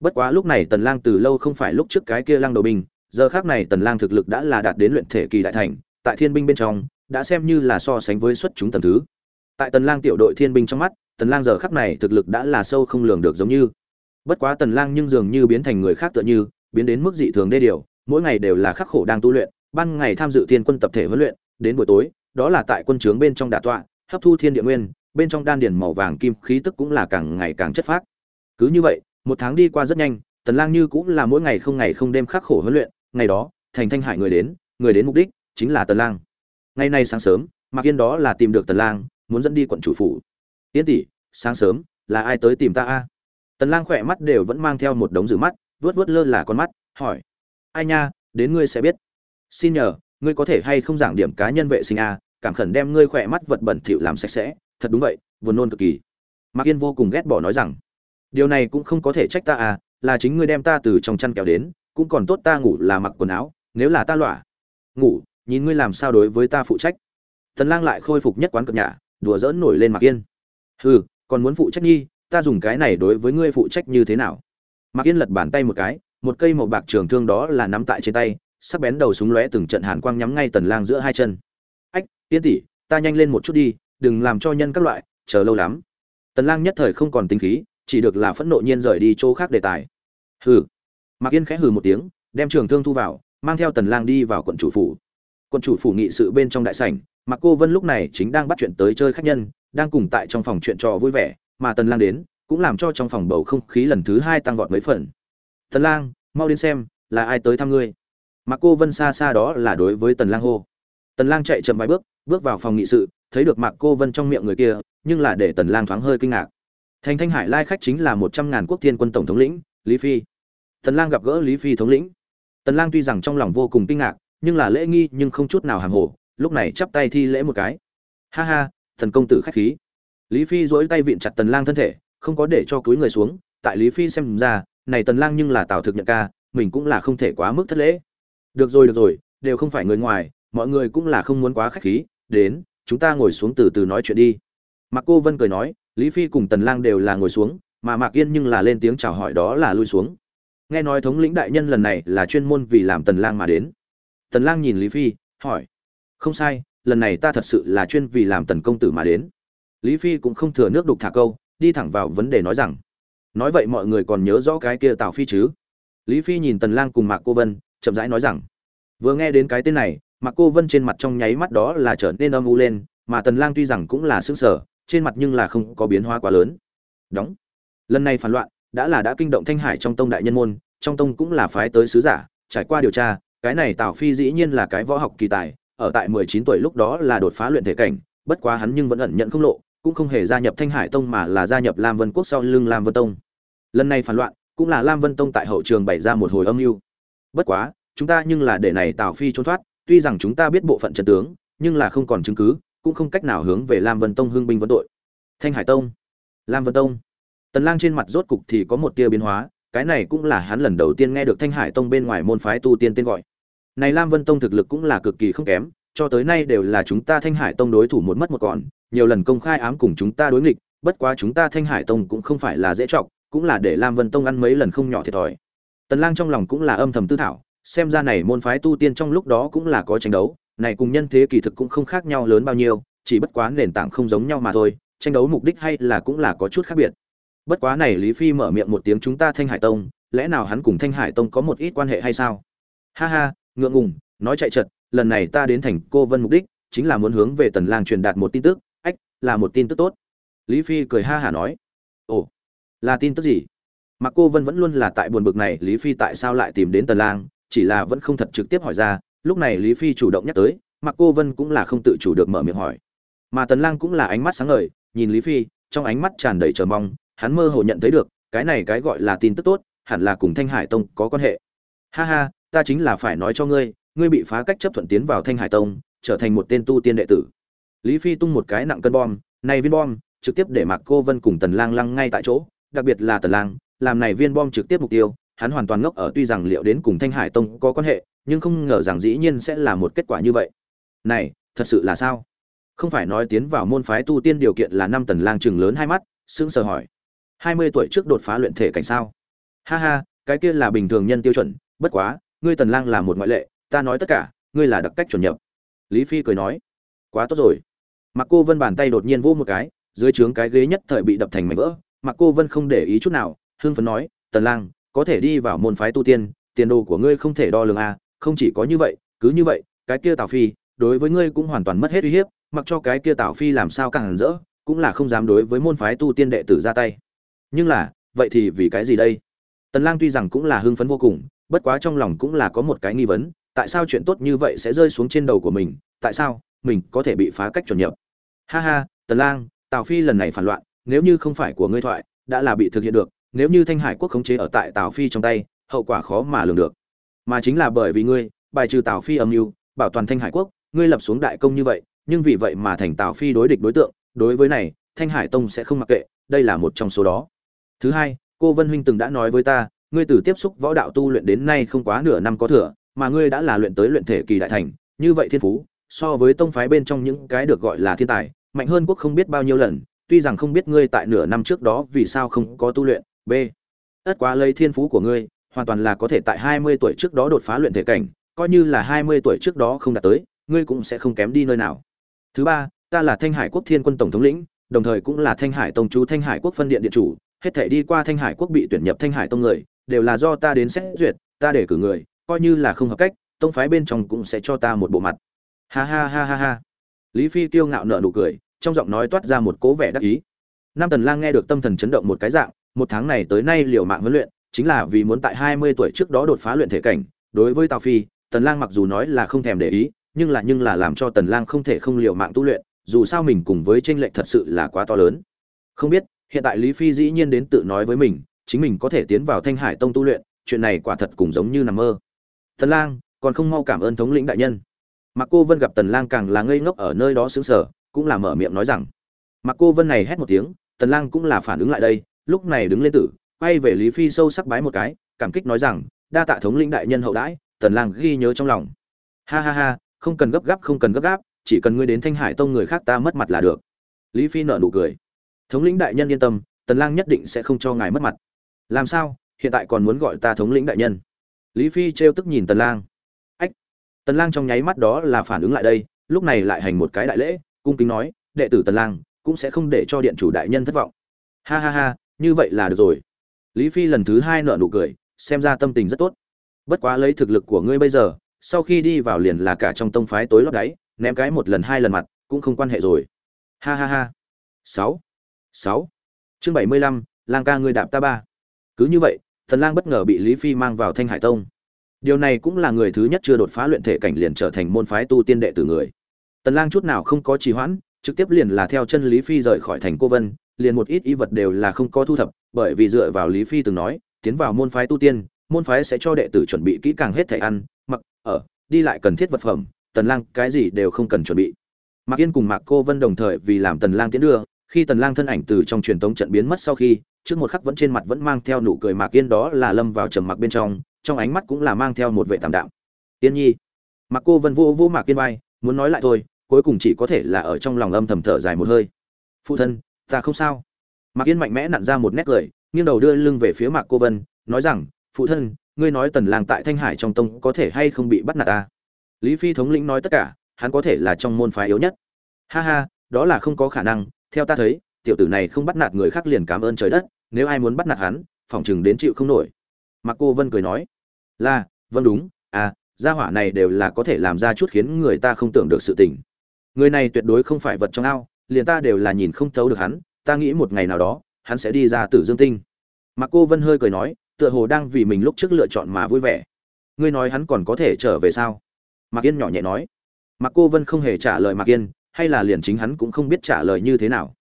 Bất quá lúc này tần lang từ lâu không phải lúc trước cái kia lăng đầu binh giờ khác này tần lang thực lực đã là đạt đến luyện thể kỳ đại thành, tại thiên binh bên trong, đã xem như là so sánh với xuất chúng tầng thứ. Tại tần lang tiểu đội thiên binh trong mắt, tần lang giờ khắc này thực lực đã là sâu không lường được giống như. Bất quá tần lang nhưng dường như biến thành người khác tựa như, biến đến mức dị thường đê điều, mỗi ngày đều là khắc khổ đang tu luyện, ban ngày tham dự thiên quân tập thể huấn luyện, đến buổi tối, đó là tại quân trướng bên trong đả tọa, hấp thu thiên địa nguyên bên trong đan điền màu vàng kim khí tức cũng là càng ngày càng chất phác. Cứ như vậy, một tháng đi qua rất nhanh, tần lang như cũng là mỗi ngày không ngày không đêm khắc khổ huấn luyện, ngày đó, thành thanh hải người đến người đến mục đích chính là tần lang. Ngày nay sáng sớm mặc yên đó là tìm được tần lang, muốn dẫn đi quận chủ phủ. Yên tỷ, sáng sớm, là ai tới tìm ta a? Tần lang khỏe mắt đều vẫn mang theo một đống rử mắt vớt vớt lơ là con mắt, hỏi. Ai nha, đến ngươi sẽ biết. Xin nhờ, ngươi có thể hay không giảng điểm cá nhân vệ sinh a, cảm khẩn đem ngươi khỏe mắt vật bẩn thỉu làm sạch sẽ thật đúng vậy, buồn nôn cực kỳ. Mạc yên vô cùng ghét bỏ nói rằng, điều này cũng không có thể trách ta à là chính ngươi đem ta từ trong chăn kéo đến, cũng còn tốt ta ngủ là mặc quần áo, nếu là ta lọa ngủ, nhìn ngươi làm sao đối với ta phụ trách. Tần lang lại khôi phục nhất quán cực nhã đùa dỡn nổi lên mặc yên. Hừ, còn muốn phụ trách nhi, ta dùng cái này đối với ngươi phụ trách như thế nào? Mặc yên lật bàn tay một cái, một cây màu bạc trường thương đó là nắm tại trên tay, sắc bén đầu súng lóe từng trận hàn quang nhắm ngay tần lang giữa hai chân. Ách, yên tỷ, ta nhanh lên một chút đi đừng làm cho nhân các loại, chờ lâu lắm. Tần lang nhất thời không còn tính khí, chỉ được là phẫn nộ nhiên rời đi chỗ khác đề tài. Hừ. Mạc yên khẽ hừ một tiếng, đem trường thương thu vào, mang theo tần lang đi vào quận chủ phủ. Quận chủ phủ nghị sự bên trong đại sảnh, mạc cô vân lúc này chính đang bắt chuyện tới chơi khách nhân, đang cùng tại trong phòng chuyện trò vui vẻ, mà tần lang đến, cũng làm cho trong phòng bầu không khí lần thứ hai tăng vọt mấy phần. Tần lang, mau đến xem, là ai tới thăm ngươi? Mạc cô vân xa xa đó là đối với tần lang hô. Tần lang chạy chậm vài bước bước vào phòng nghị sự thấy được mạc cô vân trong miệng người kia, nhưng là để tần lang thoáng hơi kinh ngạc. Thành thanh hải lai khách chính là một trăm ngàn quốc thiên quân tổng thống lĩnh, lý phi. Tần lang gặp gỡ lý phi thống lĩnh. Tần lang tuy rằng trong lòng vô cùng kinh ngạc, nhưng là lễ nghi nhưng không chút nào hàm hồ, lúc này chắp tay thi lễ một cái. Ha ha, thần công tử khách khí. Lý phi duỗi tay vịn chặt tần lang thân thể, không có để cho cúi người xuống, tại lý phi xem ra, này tần lang nhưng là tào thực nhận ca, mình cũng là không thể quá mức thất lễ. Được rồi được rồi, đều không phải người ngoài, mọi người cũng là không muốn quá khách khí, đến chúng ta ngồi xuống từ từ nói chuyện đi. Mạc cô vân cười nói, lý phi cùng tần lang đều là ngồi xuống, mà mạc yên nhưng là lên tiếng chào hỏi đó là lui xuống. Nghe nói thống lĩnh đại nhân lần này là chuyên môn vì làm tần lang mà đến. Tần lang nhìn lý phi, hỏi, không sai, lần này ta thật sự là chuyên vì làm tần công tử mà đến. Lý phi cũng không thừa nước đục thả câu, đi thẳng vào vấn đề nói rằng, nói vậy mọi người còn nhớ rõ cái kia tào phi chứ? Lý phi nhìn tần lang cùng mạc cô vân, chậm rãi nói rằng, vừa nghe đến cái tên này mà cô vân trên mặt trong nháy mắt đó là trở nên âm u lên, mà tần lang tuy rằng cũng là sững sờ, trên mặt nhưng là không có biến hóa quá lớn. Đóng. Lần này phản loạn, đã là đã kinh động thanh hải trong tông đại nhân môn, trong tông cũng là phái tới sứ giả, trải qua điều tra, cái này tào phi dĩ nhiên là cái võ học kỳ tài, ở tại 19 tuổi lúc đó là đột phá luyện thể cảnh, bất quá hắn nhưng vẫn ẩn nhận không lộ, cũng không hề gia nhập thanh hải tông mà là gia nhập lam vân quốc sau lưng lam vân tông. Lần này phản loạn, cũng là lam vân tông tại hậu trường bày ra một hồi âm mưu. Bất quá, chúng ta nhưng là để này tào phi trốn thoát tuy rằng chúng ta biết bộ phận trận tướng, nhưng là không còn chứng cứ, cũng không cách nào hướng về lam vân tông hưng binh vấn tội. Thanh hải tông. Lam vân tông. Tần lang trên mặt rốt cục thì có một tia biến hóa, cái này cũng là hắn lần đầu tiên nghe được thanh hải tông bên ngoài môn phái tu tiên tên gọi. Này lam vân tông thực lực cũng là cực kỳ không kém, cho tới nay đều là chúng ta thanh hải tông đối thủ một mất một còn, nhiều lần công khai ám cùng chúng ta đối nghịch, bất quá chúng ta thanh hải tông cũng không phải là dễ trọng cũng là để lam vân tông ăn mấy lần không nhỏ thiệt thòi. Tần lang trong lòng cũng là âm thầm tư thảo xem ra này môn phái tu tiên trong lúc đó cũng là có tranh đấu, này cùng nhân thế kỳ thực cũng không khác nhau lớn bao nhiêu, chỉ bất quá nền tảng không giống nhau mà thôi, tranh đấu mục đích hay là cũng là có chút khác biệt. Bất quá này lý phi mở miệng một tiếng chúng ta thanh hải tông, lẽ nào hắn cùng thanh hải tông có một ít quan hệ hay sao? Ha ha, ngượng ngùng, nói chạy chật, lần này ta đến thành cô vân mục đích, chính là muốn hướng về tần lang truyền đạt một tin tức, ách, là một tin tức tốt. Lý phi cười ha hả nói. Ồ, là tin tức gì? Mà cô vân vẫn luôn là tại buồn bực này, lý phi tại sao lại tìm đến tần lang? Chỉ là vẫn không thật trực tiếp hỏi ra, lúc này lý phi chủ động nhắc tới mặc cô vân cũng là không tự chủ được mở miệng hỏi. Mà tần lang cũng là ánh mắt sáng ngời, nhìn lý phi, trong ánh mắt tràn đầy chờ mong, hắn mơ hồ nhận thấy được, cái này cái gọi là tin tức tốt, hẳn là cùng thanh hải tông có quan hệ. Ha ha, ta chính là phải nói cho ngươi ngươi bị phá cách chấp thuận tiến vào thanh hải tông, trở thành một tên tu tiên đệ tử. Lý phi tung một cái nặng cân bom, này viên bom, trực tiếp để mặc cô vân cùng tần lang lăng ngay tại chỗ, đặc biệt là tần lang, làm này viên bom trực tiếp mục tiêu hắn hoàn toàn ngốc ở tuy rằng liệu đến cùng thanh hải tông có quan hệ, nhưng không ngờ rằng dĩ nhiên sẽ là một kết quả như vậy. Này, thật sự là sao? Không phải nói tiến vào môn phái tu tiên điều kiện là năm tần lang chừng lớn hai mắt, sững sờ hỏi. Hai mươi tuổi trước đột phá luyện thể cảnh sao? Ha ha, cái kia là bình thường nhân tiêu chuẩn, bất quá, ngươi tần lang là một ngoại lệ, ta nói tất cả, ngươi là đặc cách chuẩn nhập. Lý phi cười nói. Quá tốt rồi. Mặc cô vân bàn tay đột nhiên vỗ một cái, dưới trướng cái ghế nhất thời bị đập thành mảnh vỡ. Mặc cô vân không để ý chút nào hương phấn nói, tần lang có thể đi vào môn phái tu tiên, tiền đồ của ngươi không thể đo lường a không chỉ có như vậy, cứ như vậy, cái kia tào phi, đối với ngươi cũng hoàn toàn mất hết uy hiếp, mặc cho cái kia tào phi làm sao càng hẳn rỡ, cũng là không dám đối với môn phái tu tiên đệ tử ra tay. Nhưng là, vậy thì vì cái gì đây? Tần lang tuy rằng cũng là hưng phấn vô cùng, bất quá trong lòng cũng là có một cái nghi vấn, tại sao chuyện tốt như vậy sẽ rơi xuống trên đầu của mình, tại sao mình có thể bị phá cách chuẩn nhập? Ha ha, tần lang, tào phi lần này phản loạn, nếu như không phải của ngươi thoại, đã là bị thực hiện được nếu như thanh hải quốc khống chế ở tại tào phi trong tay, hậu quả khó mà lường được. Mà chính là bởi vì ngươi, bài trừ tào phi âm mưu, bảo toàn thanh hải quốc, ngươi lập xuống đại công như vậy, nhưng vì vậy mà thành tào phi đối địch đối tượng, đối với này, thanh hải tông sẽ không mặc kệ, đây là một trong số đó. Thứ hai, cô vân huynh từng đã nói với ta, ngươi từ tiếp xúc võ đạo tu luyện đến nay không quá nửa năm có thừa, mà ngươi đã là luyện tới luyện thể kỳ đại thành, như vậy thiên phú, so với tông phái bên trong những cái được gọi là thiên tài, mạnh hơn quốc không biết bao nhiêu lần, tuy rằng không biết ngươi tại nửa năm trước đó vì sao không có tu luyện b. Ất quá lấy thiên phú của ngươi, hoàn toàn là có thể tại hai mươi tuổi trước đó đột phá luyện thể cảnh, coi như là hai mươi tuổi trước đó không đạt tới, ngươi cũng sẽ không kém đi nơi nào. Thứ ba, ta là thanh hải quốc thiên quân tổng thống lĩnh, đồng thời cũng là thanh hải tông chú thanh hải quốc phân điện điện chủ, hết thể đi qua thanh hải quốc bị tuyển nhập thanh hải tông người, đều là do ta đến xét duyệt, ta để cử người, coi như là không hợp cách, tông phái bên trong cũng sẽ cho ta một bộ mặt. Ha ha ha ha ha. Lý phi kiêu ngạo nợ nụ cười, trong giọng nói toát ra một cố vẻ đắc ý. Nam tần lang nghe được tâm thần chấn động một cái dạng một tháng này tới nay liều mạng huấn luyện, chính là vì muốn tại 20 tuổi trước đó đột phá luyện thể cảnh. Đối với tào phi, tần lang mặc dù nói là không thèm để ý, nhưng là nhưng là làm cho tần lang không thể không liều mạng tu luyện, dù sao mình cùng với tranh lệch thật sự là quá to lớn. Không biết, hiện tại lý phi dĩ nhiên đến tự nói với mình, chính mình có thể tiến vào thanh hải tông tu luyện, chuyện này quả thật cũng giống như nằm mơ. Tần lang, còn không mau cảm ơn thống lĩnh đại nhân. Mặc cô vân gặp tần lang càng là ngây ngốc ở nơi đó sững sờ, cũng là mở miệng nói rằng. Mặc cô vân này hét một tiếng, tần lang cũng là phản ứng lại đây lúc này đứng lên tử, quay về lý phi sâu sắc bái một cái, cảm kích nói rằng, đa tạ thống lĩnh đại nhân hậu đãi, tần lang ghi nhớ trong lòng. Ha ha ha, không cần gấp gáp, không cần gấp gáp, chỉ cần ngươi đến thanh hải tông người khác ta mất mặt là được. Lý phi nở nụ cười. Thống lĩnh đại nhân yên tâm, tần lang nhất định sẽ không cho ngài mất mặt. Làm sao? Hiện tại còn muốn gọi ta thống lĩnh đại nhân? Lý phi trêu tức nhìn tần lang. Ách, tần lang trong nháy mắt đó là phản ứng lại đây, lúc này lại hành một cái đại lễ, cung kính nói, đệ tử tần lang cũng sẽ không để cho điện chủ đại nhân thất vọng. Ha ha ha như vậy là được rồi. Lý phi lần thứ hai nở nụ cười, xem ra tâm tình rất tốt. Bất quá lấy thực lực của ngươi bây giờ, sau khi đi vào liền là cả trong tông phái tối lót đáy, ném cái một lần hai lần mặt, cũng không quan hệ rồi. Ha ha ha. Sáu. Sáu. Chương bảy mươi lăm, lang ca ngươi đạp ta ba. Cứ như vậy, thần lang bất ngờ bị lý phi mang vào thanh hải tông. Điều này cũng là người thứ nhất chưa đột phá luyện thể cảnh liền trở thành môn phái tu tiên đệ tử người. Tần lang chút nào không có trì hoãn, trực tiếp liền là theo chân lý phi rời khỏi thành cô vân liền một ít y vật đều là không có thu thập, bởi vì dựa vào lý phi từng nói, tiến vào môn phái tu tiên, môn phái sẽ cho đệ tử chuẩn bị kỹ càng hết thảy ăn, mặc, ở, đi lại cần thiết vật phẩm, tần lang cái gì đều không cần chuẩn bị. Mạc yên cùng mạc cô vân đồng thời vì làm tần lang tiến đưa, khi tần lang thân ảnh từ trong truyền tống trận biến mất sau khi, trước một khắc vẫn trên mặt vẫn mang theo nụ cười mạc yên đó là lâm vào trầm mặc bên trong trong ánh mắt cũng là mang theo một vẻ tạm đạm. Tiên nhi. Mạc cô vân vô vô mạc yên bay muốn nói lại thôi, cuối cùng chỉ có thể là ở trong lòng âm thầm thở dài một hơi. Phụ thân ta không sao. Mạc yên mạnh mẽ nặn ra một nét cười, nghiêng đầu đưa lưng về phía mạc cô vân, nói rằng, phụ thân, ngươi nói tần lang tại thanh hải trong tông có thể hay không bị bắt nạt ta? Lý phi thống lĩnh nói tất cả, hắn có thể là trong môn phái yếu nhất. Ha ha, đó là không có khả năng, theo ta thấy, tiểu tử này không bắt nạt người khác liền cảm ơn trời đất, nếu ai muốn bắt nạt hắn phỏng chừng đến chịu không nổi. Mạc cô vân cười nói, là vâng đúng à gia hỏa này đều là có thể làm ra chút khiến người ta không tưởng được sự tình. Người này tuyệt đối không phải vật trong ao liền ta đều là nhìn không thấu được hắn, ta nghĩ một ngày nào đó, hắn sẽ đi ra tử dương tinh. Mạc cô vân hơi cười nói, tựa hồ đang vì mình lúc trước lựa chọn mà vui vẻ. Ngươi nói hắn còn có thể trở về sao? Mạc yên nhỏ nhẹ nói. Mạc cô vân không hề trả lời mạc yên, hay là liền chính hắn cũng không biết trả lời như thế nào.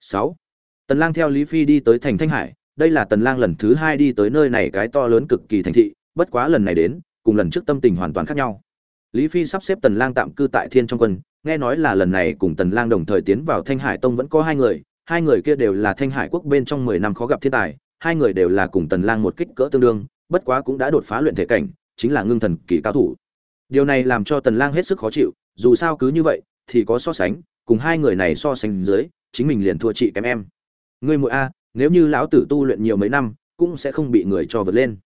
Sáu. Tần lang theo lý phi đi tới thành thanh hải, đây là tần lang lần thứ hai đi tới nơi này cái to lớn cực kỳ thành thị, bất quá lần này đến, cùng lần trước tâm tình hoàn toàn khác nhau. Lý phi sắp xếp tần lang tạm cư tại thiên trong quân nghe nói là lần này cùng tần lang đồng thời tiến vào thanh hải tông vẫn có hai người hai người kia đều là thanh hải quốc bên trong 10 năm khó gặp thiên tài, hai người đều là cùng tần lang một kích cỡ tương đương, bất quá cũng đã đột phá luyện thể cảnh, chính là ngưng thần kỳ cao thủ. Điều này làm cho tần lang hết sức khó chịu, dù sao cứ như vậy, thì có so sánh, cùng hai người này so sánh dưới, chính mình liền thua chị kém em. Ngươi muội a, nếu như lão tử tu luyện nhiều mấy năm, cũng sẽ không bị người cho vượt lên.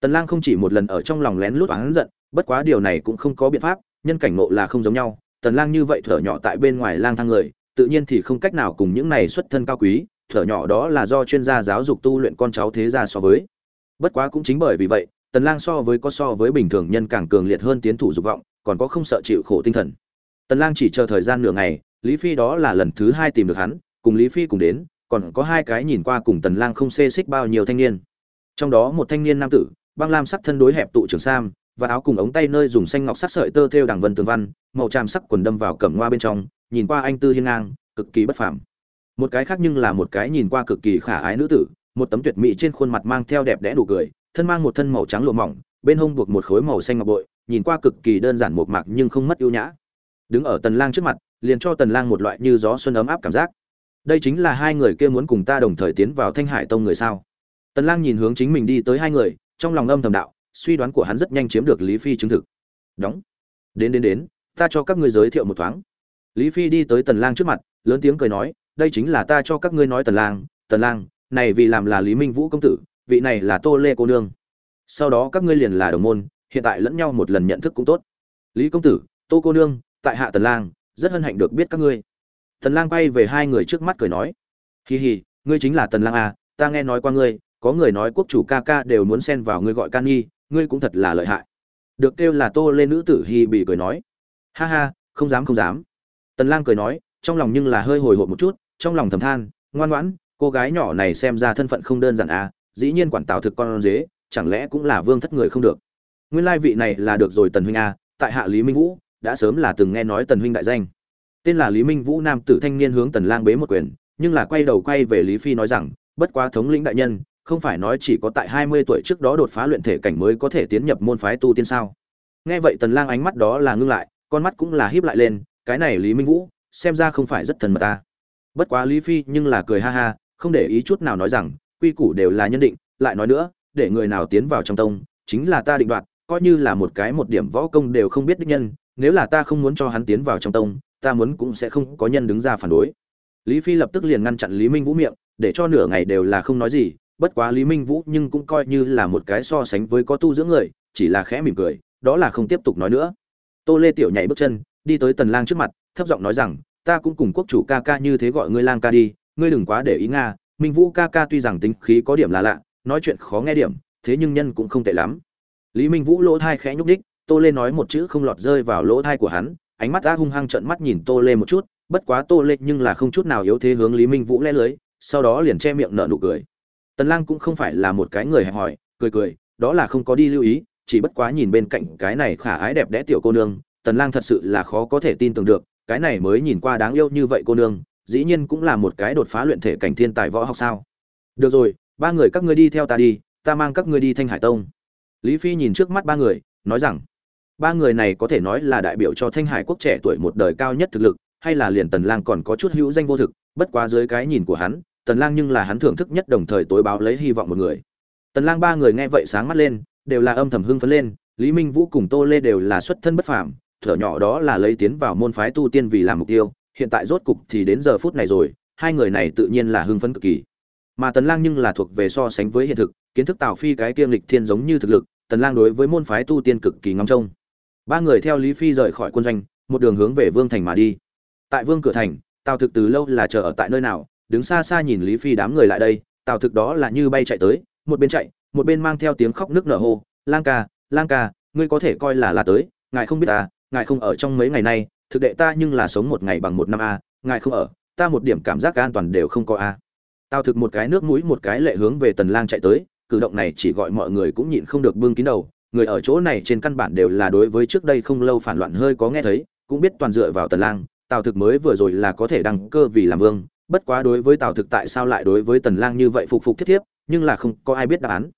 Tần lang không chỉ một lần ở trong lòng lén lút oán giận, bất quá điều này cũng không có biện pháp, nhân cảnh ngộ là không giống nhau tần lang như vậy thở nhỏ tại bên ngoài lang thang người, tự nhiên thì không cách nào cùng những này xuất thân cao quý, thở nhỏ đó là do chuyên gia giáo dục tu luyện con cháu thế gia so với. Bất quá cũng chính bởi vì vậy, tần lang so với có so với bình thường nhân càng cường liệt hơn tiến thủ dục vọng, còn có không sợ chịu khổ tinh thần. Tần lang chỉ chờ thời gian nửa ngày, lý phi đó là lần thứ hai tìm được hắn, cùng lý phi cùng đến, còn có hai cái nhìn qua cùng tần lang không xê xích bao nhiêu thanh niên. Trong đó một thanh niên nam tử, băng lam sắc thân đối hẹp tụ trường sam và áo cùng ống tay nơi dùng xanh ngọc sắc sợi tơ thêu đằng vân tường văn, màu tràm sắc quần đâm vào cẩm hoa bên trong, nhìn qua anh tư hiên ngang, cực kỳ bất phàm. Một cái khác nhưng là một cái nhìn qua cực kỳ khả ái nữ tử, một tấm tuyệt mỹ trên khuôn mặt mang theo đẹp đẽ đủ cười, thân mang một thân màu trắng lụa mỏng, bên hông buộc một khối màu xanh ngọc bội, nhìn qua cực kỳ đơn giản mộc mạc nhưng không mất ưu nhã. Đứng ở tần lang trước mặt, liền cho tần lang một loại như gió xuân ấm áp cảm giác. Đây chính là hai người kia muốn cùng ta đồng thời tiến vào thanh hải tông người sao? Tần lang nhìn hướng chính mình đi tới hai người, trong lòng âm thầm đạo suy đoán của hắn rất nhanh chiếm được lý phi chứng thực. Đóng. Đến đến đến, ta cho các ngươi giới thiệu một thoáng. Lý phi đi tới tần lang trước mặt, lớn tiếng cười nói, đây chính là ta cho các ngươi nói tần lang tần lang, này vì làm là lý minh vũ công tử, vị này là tô lê cô nương. Sau đó các ngươi liền là đồng môn, hiện tại lẫn nhau một lần nhận thức cũng tốt. Lý công tử, tô cô nương, tại hạ tần lang, rất hân hạnh được biết các ngươi. Tần lang bay về hai người trước mắt cười nói hì hì ngươi chính là tần lang à ta nghe nói qua ngươi, có người nói quốc chủ ca ca đều muốn xen vào ngươi gọi can nghi ngươi cũng thật là lợi hại. Được kêu là tô lên nữ tử hi bị cười nói. Ha ha, không dám không dám. Tần lang cười nói, trong lòng nhưng là hơi hồi hộp một chút, trong lòng thầm than, ngoan ngoãn, cô gái nhỏ này xem ra thân phận không đơn giản à dĩ nhiên quản tào thực con dế, chẳng lẽ cũng là vương thất người không được. Nguyên lai vị này là được rồi tần huynh à tại hạ lý minh vũ, đã sớm là từng nghe nói tần huynh đại danh. Tên là lý minh vũ nam tử thanh niên hướng tần lang bế một quyền, nhưng là quay đầu quay về lý phi nói rằng, bất quá thống lĩnh đại nhân không phải nói chỉ có tại 20 tuổi trước đó đột phá luyện thể cảnh mới có thể tiến nhập môn phái tu tiên sao? Nghe vậy tần lang ánh mắt đó là ngưng lại, con mắt cũng là híp lại lên, cái này lý minh vũ, xem ra không phải rất thần mật ta. Bất quá lý phi nhưng là cười ha ha, không để ý chút nào nói rằng, quy củ đều là nhân định, lại nói nữa, để người nào tiến vào trong tông, chính là ta định đoạt, coi như là một cái một điểm võ công đều không biết đích nhân, nếu là ta không muốn cho hắn tiến vào trong tông, ta muốn cũng sẽ không có nhân đứng ra phản đối. Lý phi lập tức liền ngăn chặn lý minh vũ miệng, để cho nửa ngày đều là không nói gì bất quá lý minh vũ nhưng cũng coi như là một cái so sánh với có tu dưỡng người, chỉ là khẽ mỉm cười, đó là không tiếp tục nói nữa. Tô lê tiểu nhảy bước chân, đi tới tần lang trước mặt, thấp giọng nói rằng, ta cũng cùng quốc chủ ca ca như thế gọi ngươi lang ca đi, ngươi đừng quá để ý nga, minh vũ ca ca tuy rằng tính khí có điểm là lạ, nói chuyện khó nghe điểm, thế nhưng nhân cũng không tệ lắm. Lý minh vũ lỗ thai khẽ nhúc đích tô lê nói một chữ không lọt rơi vào lỗ thai của hắn, ánh mắt đã hung hăng trợn mắt nhìn tô lê một chút, bất quá tô lê nhưng là không chút nào yếu thế hướng lý minh vũ lẽ lưới, sau đó liền che miệng nở nụ cười tần lang cũng không phải là một cái người hẹp hỏi cười cười, đó là không có đi lưu ý, chỉ bất quá nhìn bên cạnh cái này khả ái đẹp đẽ tiểu cô nương, tần lang thật sự là khó có thể tin tưởng được, cái này mới nhìn qua đáng yêu như vậy cô nương, dĩ nhiên cũng là một cái đột phá luyện thể cảnh thiên tài võ học sao. Được rồi, ba người các ngươi đi theo ta đi, ta mang các ngươi đi thanh hải tông. Lý phi nhìn trước mắt ba người, nói rằng, ba người này có thể nói là đại biểu cho thanh hải quốc trẻ tuổi một đời cao nhất thực lực, hay là liền tần lang còn có chút hữu danh vô thực, bất quá dưới cái nhìn của hắn tần lang nhưng là hắn thưởng thức nhất đồng thời tối báo lấy hy vọng một người. Tần lang ba người nghe vậy sáng mắt lên, đều là âm thầm hưng phấn lên, lý minh vũ cùng tô lê đều là xuất thân bất phàm, thở nhỏ đó là lấy tiến vào môn phái tu tiên vì làm mục tiêu, hiện tại rốt cục thì đến giờ phút này rồi, hai người này tự nhiên là hưng phấn cực kỳ. Mà tần lang nhưng là thuộc về so sánh với hiện thực, kiến thức tào phi cái kiêm lịch thiên giống như thực lực, tần lang đối với môn phái tu tiên cực kỳ ngóng trông. Ba người theo lý phi rời khỏi quân doanh, một đường hướng về vương thành mà đi. Tại vương cửa thành, tào thực từ lâu là chờ ở tại nơi nào đứng xa xa nhìn lý phi đám người lại đây, tào thực đó là như bay chạy tới, một bên chạy, một bên mang theo tiếng khóc nước nở hô, lang ca lang ca, ngươi có thể coi là là tới, ngài không biết ta, ngài không ở trong mấy ngày nay, thực đệ ta nhưng là sống một ngày bằng một năm a, ngài không ở, ta một điểm cảm giác an toàn đều không có a. Tào thực một cái nước mũi, một cái lệ hướng về tần lang chạy tới, cử động này chỉ gọi mọi người cũng nhịn không được bưng kín đầu, người ở chỗ này trên căn bản đều là đối với trước đây không lâu phản loạn hơi có nghe thấy, cũng biết toàn dựa vào tần lang, tào thực mới vừa rồi là có thể đăng cơ vì làm vương bất quá đối với tào thực tại sao lại đối với tần lang như vậy phục phục thiết thiếp, nhưng là không có ai biết đáp án.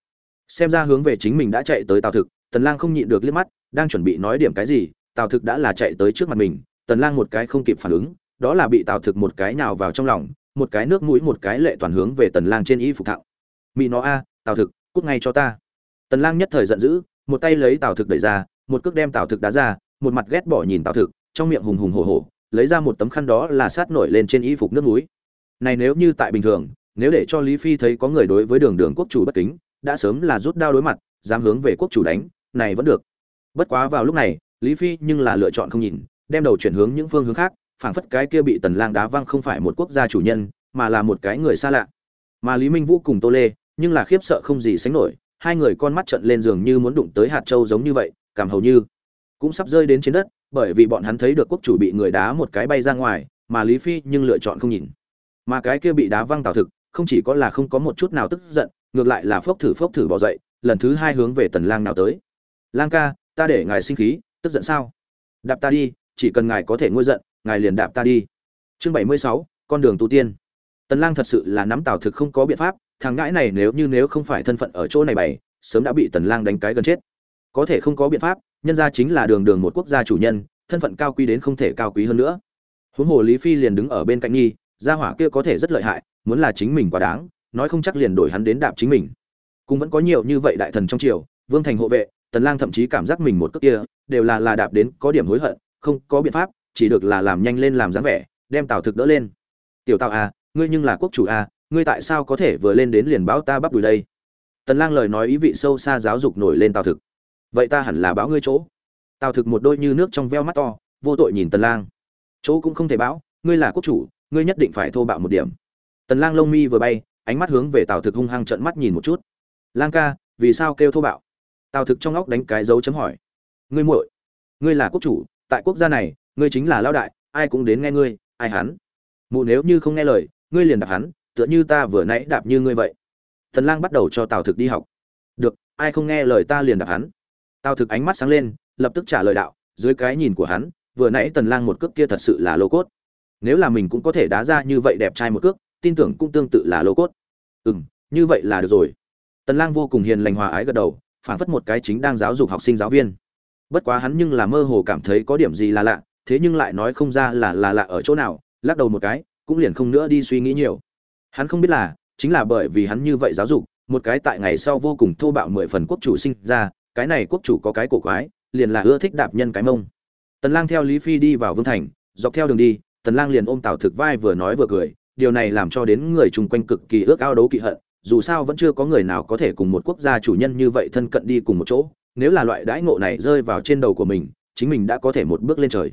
Xem ra hướng về chính mình đã chạy tới tào thực, tần lang không nhịn được liếc mắt, đang chuẩn bị nói điểm cái gì, tào thực đã là chạy tới trước mặt mình, tần lang một cái không kịp phản ứng, đó là bị tào thực một cái nào vào trong lòng, một cái nước mũi một cái lệ toàn hướng về tần lang trên y phục thạo mỹ nó a, tào thực, cút ngay cho ta. Tần lang nhất thời giận dữ, một tay lấy tào thực đẩy ra, một cước đem tào thực đá ra, một mặt ghét bỏ nhìn tào thực, trong miệng hùng hùng hổ hổ, lấy ra một tấm khăn đó là sát nổi lên trên y phục nước mũi này nếu như tại bình thường, nếu để cho lý phi thấy có người đối với đường đường quốc chủ bất kính, đã sớm là rút đao đối mặt, dám hướng về quốc chủ đánh, này vẫn được. Bất quá vào lúc này, lý phi nhưng là lựa chọn không nhìn, đem đầu chuyển hướng những phương hướng khác, phảng phất cái kia bị tần lang đá văng không phải một quốc gia chủ nhân, mà là một cái người xa lạ. Mà lý minh vũ cùng tô lê, nhưng là khiếp sợ không gì sánh nổi, hai người con mắt trợn lên giường như muốn đụng tới hạt châu giống như vậy, cảm hầu như cũng sắp rơi đến trên đất, bởi vì bọn hắn thấy được quốc chủ bị người đá một cái bay ra ngoài, mà lý phi nhưng lựa chọn không nhìn mà cái kia bị đá văng tào thực không chỉ có là không có một chút nào tức giận ngược lại là phốc thử phốc thử bỏ dậy lần thứ hai hướng về tần lang nào tới. Lang ca ta để ngài sinh khí tức giận sao? Đạp ta đi chỉ cần ngài có thể nguôi giận ngài liền đạp ta đi. Chương 76, con đường tu tiên. Tần lang thật sự là nắm tào thực không có biện pháp thằng ngãi này nếu như nếu không phải thân phận ở chỗ này bày sớm đã bị tần lang đánh cái gần chết. Có thể không có biện pháp nhân gia chính là đường đường một quốc gia chủ nhân thân phận cao quý đến không thể cao quý hơn nữa. Huống hồ lý phi liền đứng ở bên cạnh nghi gia hỏa kia có thể rất lợi hại, muốn là chính mình quá đáng, nói không chắc liền đổi hắn đến đạp chính mình. Cũng vẫn có nhiều như vậy đại thần trong triều, vương thành hộ vệ, tần lang thậm chí cảm giác mình một cước kia, đều là là đạp đến có điểm hối hận, không có biện pháp, chỉ được là làm nhanh lên làm dáng vẻ, đem tào thực đỡ lên. Tiểu tào à ngươi nhưng là quốc chủ à ngươi tại sao có thể vừa lên đến liền báo ta bắp đùi đây? Tần lang lời nói ý vị sâu xa giáo dục nổi lên tào thực. Vậy ta hẳn là báo ngươi chỗ. Tào thực một đôi như nước trong veo mắt to, vô tội nhìn tần lang. Chỗ cũng không thể báo, ngươi là quốc chủ ngươi nhất định phải thô bạo một điểm. Tần lang lông mi vừa bay, ánh mắt hướng về tào thực hung hăng trợn mắt nhìn một chút. Lang ca, vì sao kêu thô bạo? Tào thực trong óc đánh cái dấu chấm hỏi. Ngươi muội, ngươi là quốc chủ, tại quốc gia này, ngươi chính là lão đại, ai cũng đến nghe ngươi, ai hắn? Mụ nếu như không nghe lời, ngươi liền đạp hắn, tựa như ta vừa nãy đạp như ngươi vậy. Tần lang bắt đầu cho tào thực đi học. Được, ai không nghe lời ta liền đạp hắn. Tào thực ánh mắt sáng lên, lập tức trả lời đạo, dưới cái nhìn của hắn, vừa nãy tần lang một cước kia thật sự là lô cốt nếu là mình cũng có thể đá ra như vậy đẹp trai một cước, tin tưởng cũng tương tự là lô cốt. Ừm, như vậy là được rồi. Tần lang vô cùng hiền lành hòa ái gật đầu, phảng phất một cái chính đang giáo dục học sinh giáo viên. Bất quá hắn nhưng là mơ hồ cảm thấy có điểm gì là lạ, thế nhưng lại nói không ra là là lạ ở chỗ nào, lắc đầu một cái, cũng liền không nữa đi suy nghĩ nhiều. Hắn không biết là, chính là bởi vì hắn như vậy giáo dục, một cái tại ngày sau vô cùng thô bạo mười phần quốc chủ sinh ra, cái này quốc chủ có cái cổ quái, liền là ưa thích đạp nhân cái mông. Tần lang theo lý phi đi vào vương thành, dọc theo đường đi tần lang liền ôm tào thực vai vừa nói vừa cười, điều này làm cho đến người chung quanh cực kỳ ước ao đấu kỵ hận, dù sao vẫn chưa có người nào có thể cùng một quốc gia chủ nhân như vậy thân cận đi cùng một chỗ, nếu là loại đãi ngộ này rơi vào trên đầu của mình, chính mình đã có thể một bước lên trời.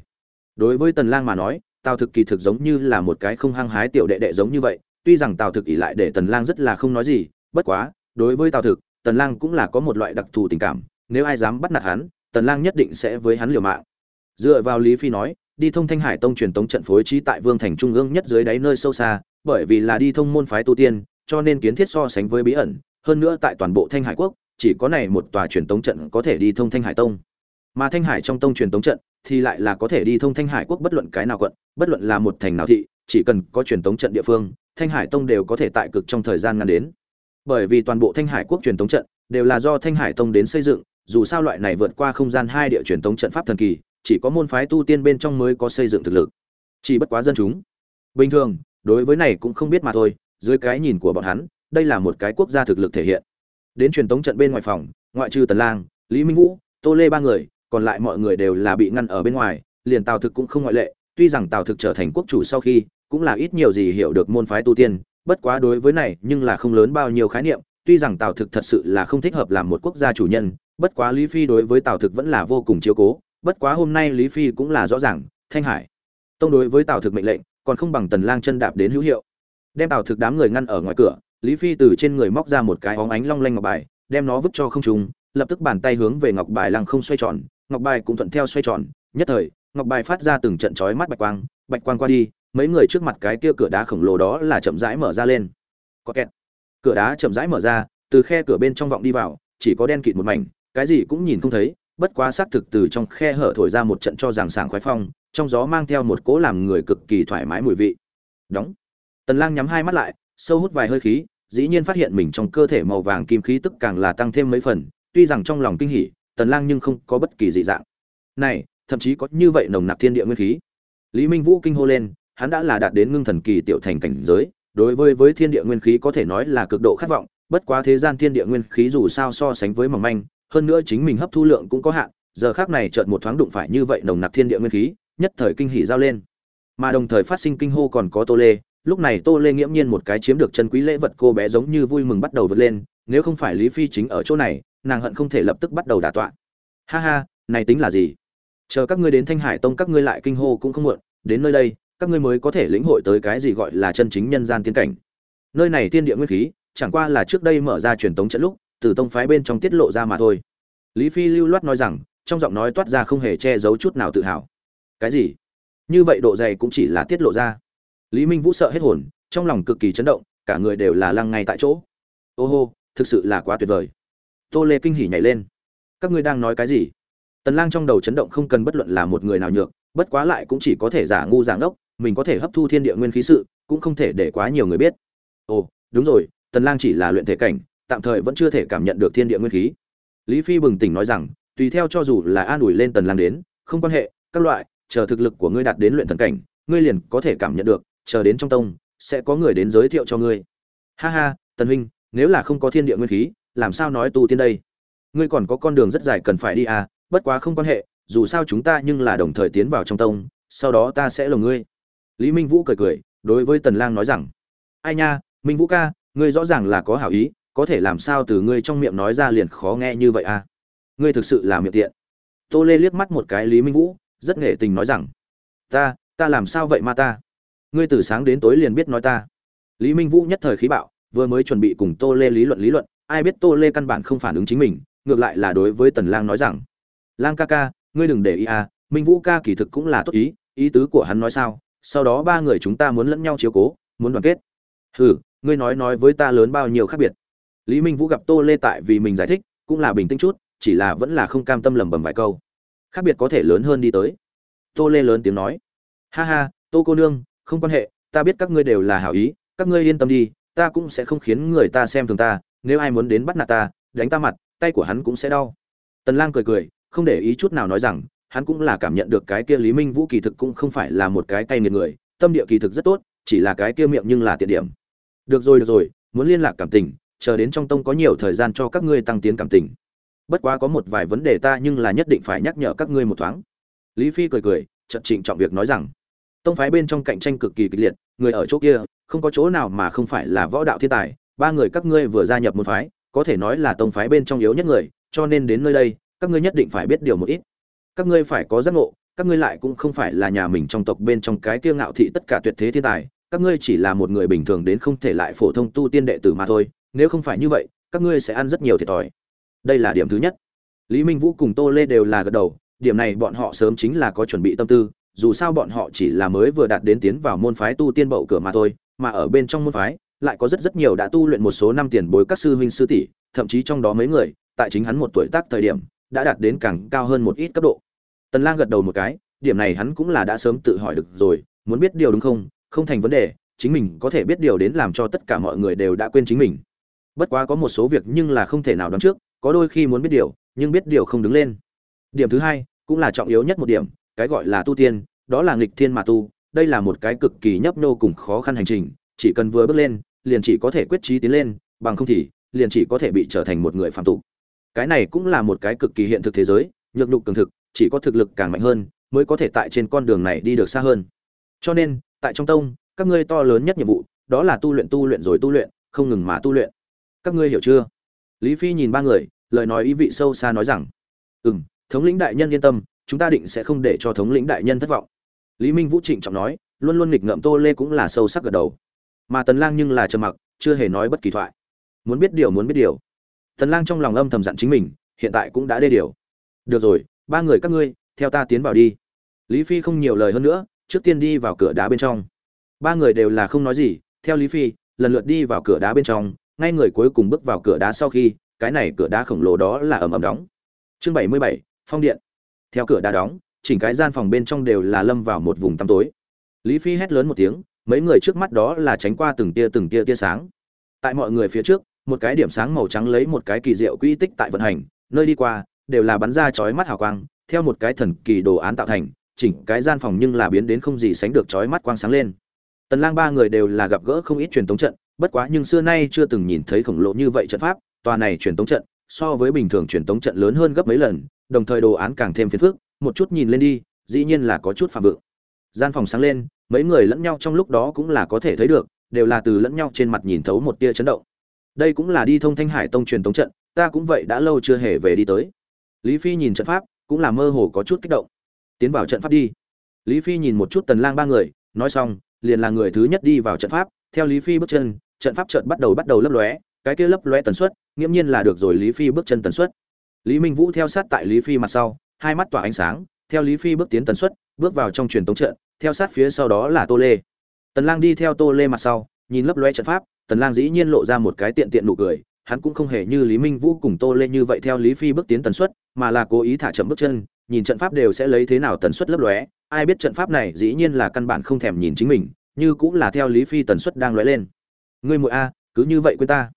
Đối với tần lang mà nói, tào thực kỳ thực giống như là một cái không hăng hái tiểu đệ đệ giống như vậy, tuy rằng tào thực ỉ lại để tần lang rất là không nói gì, bất quá, đối với tào thực, tần lang cũng là có một loại đặc thù tình cảm, nếu ai dám bắt nạt hắn, tần lang nhất định sẽ với hắn liều mạng. Dựa vào lý phi nói đi thông thanh hải tông truyền tống trận phối trí tại vương thành trung ương nhất dưới đáy nơi sâu xa, bởi vì là đi thông môn phái tu tiên, cho nên kiến thiết so sánh với bí ẩn. Hơn nữa tại toàn bộ thanh hải quốc, chỉ có này một tòa truyền tống trận có thể đi thông thanh hải tông. Mà thanh hải trong tông truyền tống trận, thì lại là có thể đi thông thanh hải quốc bất luận cái nào quận, bất luận là một thành nào thị, chỉ cần có truyền tống trận địa phương, thanh hải tông đều có thể tại cực trong thời gian ngắn đến. Bởi vì toàn bộ thanh hải quốc truyền tống trận đều là do thanh hải tông đến xây dựng, dù sao loại này vượt qua không gian hai địa truyền tống trận pháp thần kỳ chỉ có môn phái tu tiên bên trong mới có xây dựng thực lực. Chỉ bất quá dân chúng. Bình thường, đối với này cũng không biết mà thôi, dưới cái nhìn của bọn hắn, đây là một cái quốc gia thực lực thể hiện. Đến truyền tống trận bên ngoài phòng, ngoại trừ tần lang, lý minh vũ, tô lê ba người, còn lại mọi người đều là bị ngăn ở bên ngoài, liền tào thực cũng không ngoại lệ, tuy rằng tào thực trở thành quốc chủ sau khi, cũng là ít nhiều gì hiểu được môn phái tu tiên, bất quá đối với này nhưng là không lớn bao nhiêu khái niệm, tuy rằng tào thực thật sự là không thích hợp làm một quốc gia chủ nhân, bất quá lý phi đối với tào thực vẫn là vô cùng chiếu cố bất quá hôm nay lý phi cũng là rõ ràng, thanh hải tông đối với tào thực mệnh lệnh, còn không bằng tần lang chân đạp đến hữu hiệu. Đem tào thực đám người ngăn ở ngoài cửa, lý phi từ trên người móc ra một cái óng ánh long lanh ngọc bài, đem nó vứt cho không trung, lập tức bàn tay hướng về ngọc bài lăng không xoay tròn, ngọc bài cũng thuận theo xoay tròn. Nhất thời, ngọc bài phát ra từng trận chói mắt bạch quang bạch quang qua đi, mấy người trước mặt cái kia cửa đá khổng lồ đó là chậm rãi mở ra lên. Có kẹt. Cửa đá chậm rãi mở ra, từ khe cửa bên trong vọng đi vào, chỉ có đen kịt một mảnh, cái gì cũng nhìn không thấy bất quá xác thực từ trong khe hở thổi ra một trận cho rằng sảng khoái phong, trong gió mang theo một cỗ làm người cực kỳ thoải mái mùi vị. Đóng. Tần lang nhắm hai mắt lại, sâu hút vài hơi khí, dĩ nhiên phát hiện mình trong cơ thể màu vàng kim khí tức càng là tăng thêm mấy phần, tuy rằng trong lòng kinh hỉ, tần lang nhưng không có bất kỳ dị dạng. Này, thậm chí có như vậy nồng nặc thiên địa nguyên khí. Lý minh vũ kinh hô lên, hắn đã là đạt đến ngưng thần kỳ tiểu thành cảnh giới, đối với với thiên địa nguyên khí có thể nói là cực độ khát vọng, bất quá thế gian thiên địa nguyên khí dù sao so sánh với mỏng manh hơn nữa chính mình hấp thu lượng cũng có hạn, giờ khác này chợt một thoáng đụng phải như vậy nồng nặc thiên địa nguyên khí, nhất thời kinh hỉ giao lên. Mà đồng thời phát sinh kinh hô còn có tô lê, lúc này tô lê nghiễm nhiên một cái chiếm được chân quý lễ vật cô bé giống như vui mừng bắt đầu vượt lên, nếu không phải lý phi chính ở chỗ này, nàng hận không thể lập tức bắt đầu đả tọa. Ha ha, này tính là gì? Chờ các ngươi đến thanh hải tông các ngươi lại kinh hô cũng không muộn, đến nơi đây, các ngươi mới có thể lĩnh hội tới cái gì gọi là chân chính nhân gian tiên cảnh. Nơi này tiên địa nguyên khí, chẳng qua là trước đây mở ra truyền tống trận lúc từ tông phái bên trong tiết lộ ra mà thôi. Lý phi lưu loát nói rằng, trong giọng nói toát ra không hề che giấu chút nào tự hào. Cái gì? Như vậy độ dày cũng chỉ là tiết lộ ra. Lý minh vũ sợ hết hồn, trong lòng cực kỳ chấn động, cả người đều là lăng ngay tại chỗ. Ô hô, thực sự là quá tuyệt vời. Tô lê kinh hỉ nhảy lên. Các ngươi đang nói cái gì? Tần lang trong đầu chấn động không cần bất luận là một người nào nhược, bất quá lại cũng chỉ có thể giả ngu giả ngốc, mình có thể hấp thu thiên địa nguyên khí sự, cũng không thể để quá nhiều người biết. Ồ, đúng rồi, tần lang chỉ là luyện thể cảnh tạm thời vẫn chưa thể cảm nhận được thiên địa nguyên khí. Lý phi bừng tỉnh nói rằng, tùy theo cho dù là an ủi lên tần lang đến, không quan hệ, các loại, chờ thực lực của ngươi đạt đến luyện thần cảnh, ngươi liền có thể cảm nhận được, chờ đến trong tông, sẽ có người đến giới thiệu cho ngươi. Ha ha, tần huynh, nếu là không có thiên địa nguyên khí, làm sao nói tu tiên đây? Ngươi còn có con đường rất dài cần phải đi à bất quá không quan hệ, dù sao chúng ta nhưng là đồng thời tiến vào trong tông, sau đó ta sẽ lồng ngươi. Lý minh vũ cười cười, đối với tần lang nói rằng, ai nha, minh vũ ca, ngươi rõ ràng là có hảo ý có thể làm sao từ ngươi trong miệng nói ra liền khó nghe như vậy à? Ngươi thực sự là miệng tiện. Tô lê liếc mắt một cái lý minh vũ, rất nghệ tình nói rằng, ta ta làm sao vậy ma ta? Ngươi từ sáng đến tối liền biết nói ta. Lý minh vũ nhất thời khí bạo, vừa mới chuẩn bị cùng tô lê lý luận lý luận, ai biết tô lê căn bản không phản ứng chính mình, ngược lại là đối với tần lang nói rằng, lang ca ca, ngươi đừng để ý à minh vũ ca kỳ thực cũng là tốt ý ý tứ của hắn nói sao, sau đó ba người chúng ta muốn lẫn nhau chiếu cố, muốn đoàn kết. Hừ, ngươi nói nói với ta lớn bao nhiêu khác biệt lý minh vũ gặp tô lê tại vì mình giải thích, cũng là bình tĩnh chút, chỉ là vẫn là không cam tâm lầm bầm vài câu. Khác biệt có thể lớn hơn đi tới. Tô lê lớn tiếng nói. Ha ha, tô cô nương, không quan hệ, ta biết các ngươi đều là hảo ý, các ngươi yên tâm đi, ta cũng sẽ không khiến người ta xem thường ta, nếu ai muốn đến bắt nạt ta, đánh ta mặt, tay của hắn cũng sẽ đau. Tần lang cười cười, không để ý chút nào nói rằng, hắn cũng là cảm nhận được cái kia lý minh vũ kỳ thực cũng không phải là một cái tay nghiệt người, tâm địa kỳ thực rất tốt, chỉ là cái kia miệng nhưng là tiện điểm. Được rồi được rồi, muốn liên lạc cảm tình chờ đến trong tông có nhiều thời gian cho các ngươi tăng tiến cảm tình. Bất quá có một vài vấn đề ta nhưng là nhất định phải nhắc nhở các ngươi một thoáng. Lý phi cười cười, chợt trịnh trọng việc nói rằng, tông phái bên trong cạnh tranh cực kỳ kịch liệt, người ở chỗ kia, không có chỗ nào mà không phải là võ đạo thiên tài, ba người các ngươi vừa gia nhập một phái, có thể nói là tông phái bên trong yếu nhất người, cho nên đến nơi đây, các ngươi nhất định phải biết điều một ít. Các ngươi phải có giác ngộ, các ngươi lại cũng không phải là nhà mình trong tộc bên trong cái kiêu ngạo thị tất cả tuyệt thế thiên tài, các ngươi chỉ là một người bình thường đến không thể lại phổ thông tu tiên đệ tử mà thôi nếu không phải như vậy, các ngươi sẽ ăn rất nhiều thiệt thòi. Đây là điểm thứ nhất. Lý minh vũ cùng tô lê đều là gật đầu, điểm này bọn họ sớm chính là có chuẩn bị tâm tư, dù sao bọn họ chỉ là mới vừa đạt đến tiến vào môn phái tu tiên bậu cửa mà thôi, mà ở bên trong môn phái, lại có rất rất nhiều đã tu luyện một số năm tiền bối các sư huynh sư tỷ, thậm chí trong đó mấy người, tại chính hắn một tuổi tác thời điểm, đã đạt đến càng cao hơn một ít cấp độ. Tần lang gật đầu một cái, điểm này hắn cũng là đã sớm tự hỏi được rồi, muốn biết điều đúng không không thành vấn đề, chính mình có thể biết điều đến làm cho tất cả mọi người đều đã quên chính mình bất quá có một số việc nhưng là không thể nào đoán trước, có đôi khi muốn biết điều, nhưng biết điều không đứng lên. Điểm thứ hai, cũng là trọng yếu nhất một điểm, cái gọi là tu tiên, đó là nghịch thiên mà tu, đây là một cái cực kỳ nhấp nô cùng khó khăn hành trình, chỉ cần vừa bước lên, liền chỉ có thể quyết trí tiến lên, bằng không thì, liền chỉ có thể bị trở thành một người phạm tục cái này cũng là một cái cực kỳ hiện thực thế giới, nhược nhục cường thực, chỉ có thực lực càng mạnh hơn, mới có thể tại trên con đường này đi được xa hơn. Cho nên, tại trong tông, các ngươi to lớn nhất nhiệm vụ, đó là tu luyện tu luyện rồi tu luyện, không ngừng mà tu luyện các ngươi hiểu chưa? Lý phi nhìn ba người, lời nói ý vị sâu xa nói rằng ừ m thống lĩnh đại nhân yên tâm, chúng ta định sẽ không để cho thống lĩnh đại nhân thất vọng. Lý minh vũ trịnh trọng nói, luôn luôn nghịch ngợm tô lê cũng là sâu sắc gật đầu. Mà tần lang nhưng là trầm mặc, chưa hề nói bất kỳ thoại. Muốn biết điều muốn biết điều. Tần lang trong lòng âm thầm dặn chính mình, hiện tại cũng đã đê điều. Được rồi, ba người các ngươi, theo ta tiến vào đi. Lý phi không nhiều lời hơn nữa, trước tiên đi vào cửa đá bên trong. Ba người đều là không nói gì, theo lý phi, lần lượt đi vào cửa đá bên trong ngay người cuối cùng bước vào cửa đá sau khi, cái này cửa đá khổng lồ đó là ầm ầm đóng. Chương bảy mươi bảy, phong điện. Theo cửa đá đóng, chỉnh cái gian phòng bên trong đều là lâm vào một vùng tăm tối. Lý phi hét lớn một tiếng, mấy người trước mắt đó là tránh qua từng tia từng tia tia sáng. Tại mọi người phía trước, một cái điểm sáng màu trắng lấy một cái kỳ diệu quy tích tại vận hành, nơi đi qua, đều là bắn ra chói mắt hào quang, theo một cái thần kỳ đồ án tạo thành, chỉnh cái gian phòng nhưng là biến đến không gì sánh được chói mắt quang sáng lên. Tần lang ba người đều là gặp gỡ không ít truyền tống trận bất quá nhưng xưa nay chưa từng nhìn thấy khổng lồ như vậy trận pháp, tòa này truyền tống trận, so với bình thường truyền tống trận lớn hơn gấp mấy lần, đồng thời đồ án càng thêm phiền phức, một chút nhìn lên đi, dĩ nhiên là có chút phạm vượng. Gian phòng sáng lên, mấy người lẫn nhau trong lúc đó cũng là có thể thấy được, đều là từ lẫn nhau trên mặt nhìn thấu một tia chấn động. Đây cũng là đi thông thanh hải tông truyền tống trận, ta cũng vậy đã lâu chưa hề về đi tới. Lý phi nhìn trận pháp, cũng là mơ hồ có chút kích động. Tiến vào trận pháp đi. Lý phi nhìn một chút tần lang ba người, nói xong, liền là người thứ nhất đi vào trận pháp, theo lý phi bước chân trận pháp trận bắt đầu bắt đầu lấp lóe, cái kia lấp lóe tần suất nghiêm nhiên là được rồi lý phi bước chân tần suất. Lý minh vũ theo sát tại lý phi mặt sau, hai mắt tỏa ánh sáng, theo lý phi bước tiến tần suất, bước vào trong truyền tống trận, theo sát phía sau đó là tô lê. Tần lang đi theo tô lê mặt sau, nhìn lấp lóe trận pháp, tần lang dĩ nhiên lộ ra một cái tiện tiện nụ cười, hắn cũng không hề như lý minh vũ cùng tô lê như vậy theo lý phi bước tiến tần suất, mà là cố ý thả chậm bước chân, nhìn trận pháp đều sẽ lấy thế nào tần suất lấp lóe, ai biết trận pháp này dĩ nhiên là căn bản không thèm nhìn chính mình, như cũng là theo lý phi tần suất đang lóe lên ngươi muội a, cứ như vậy quên ta.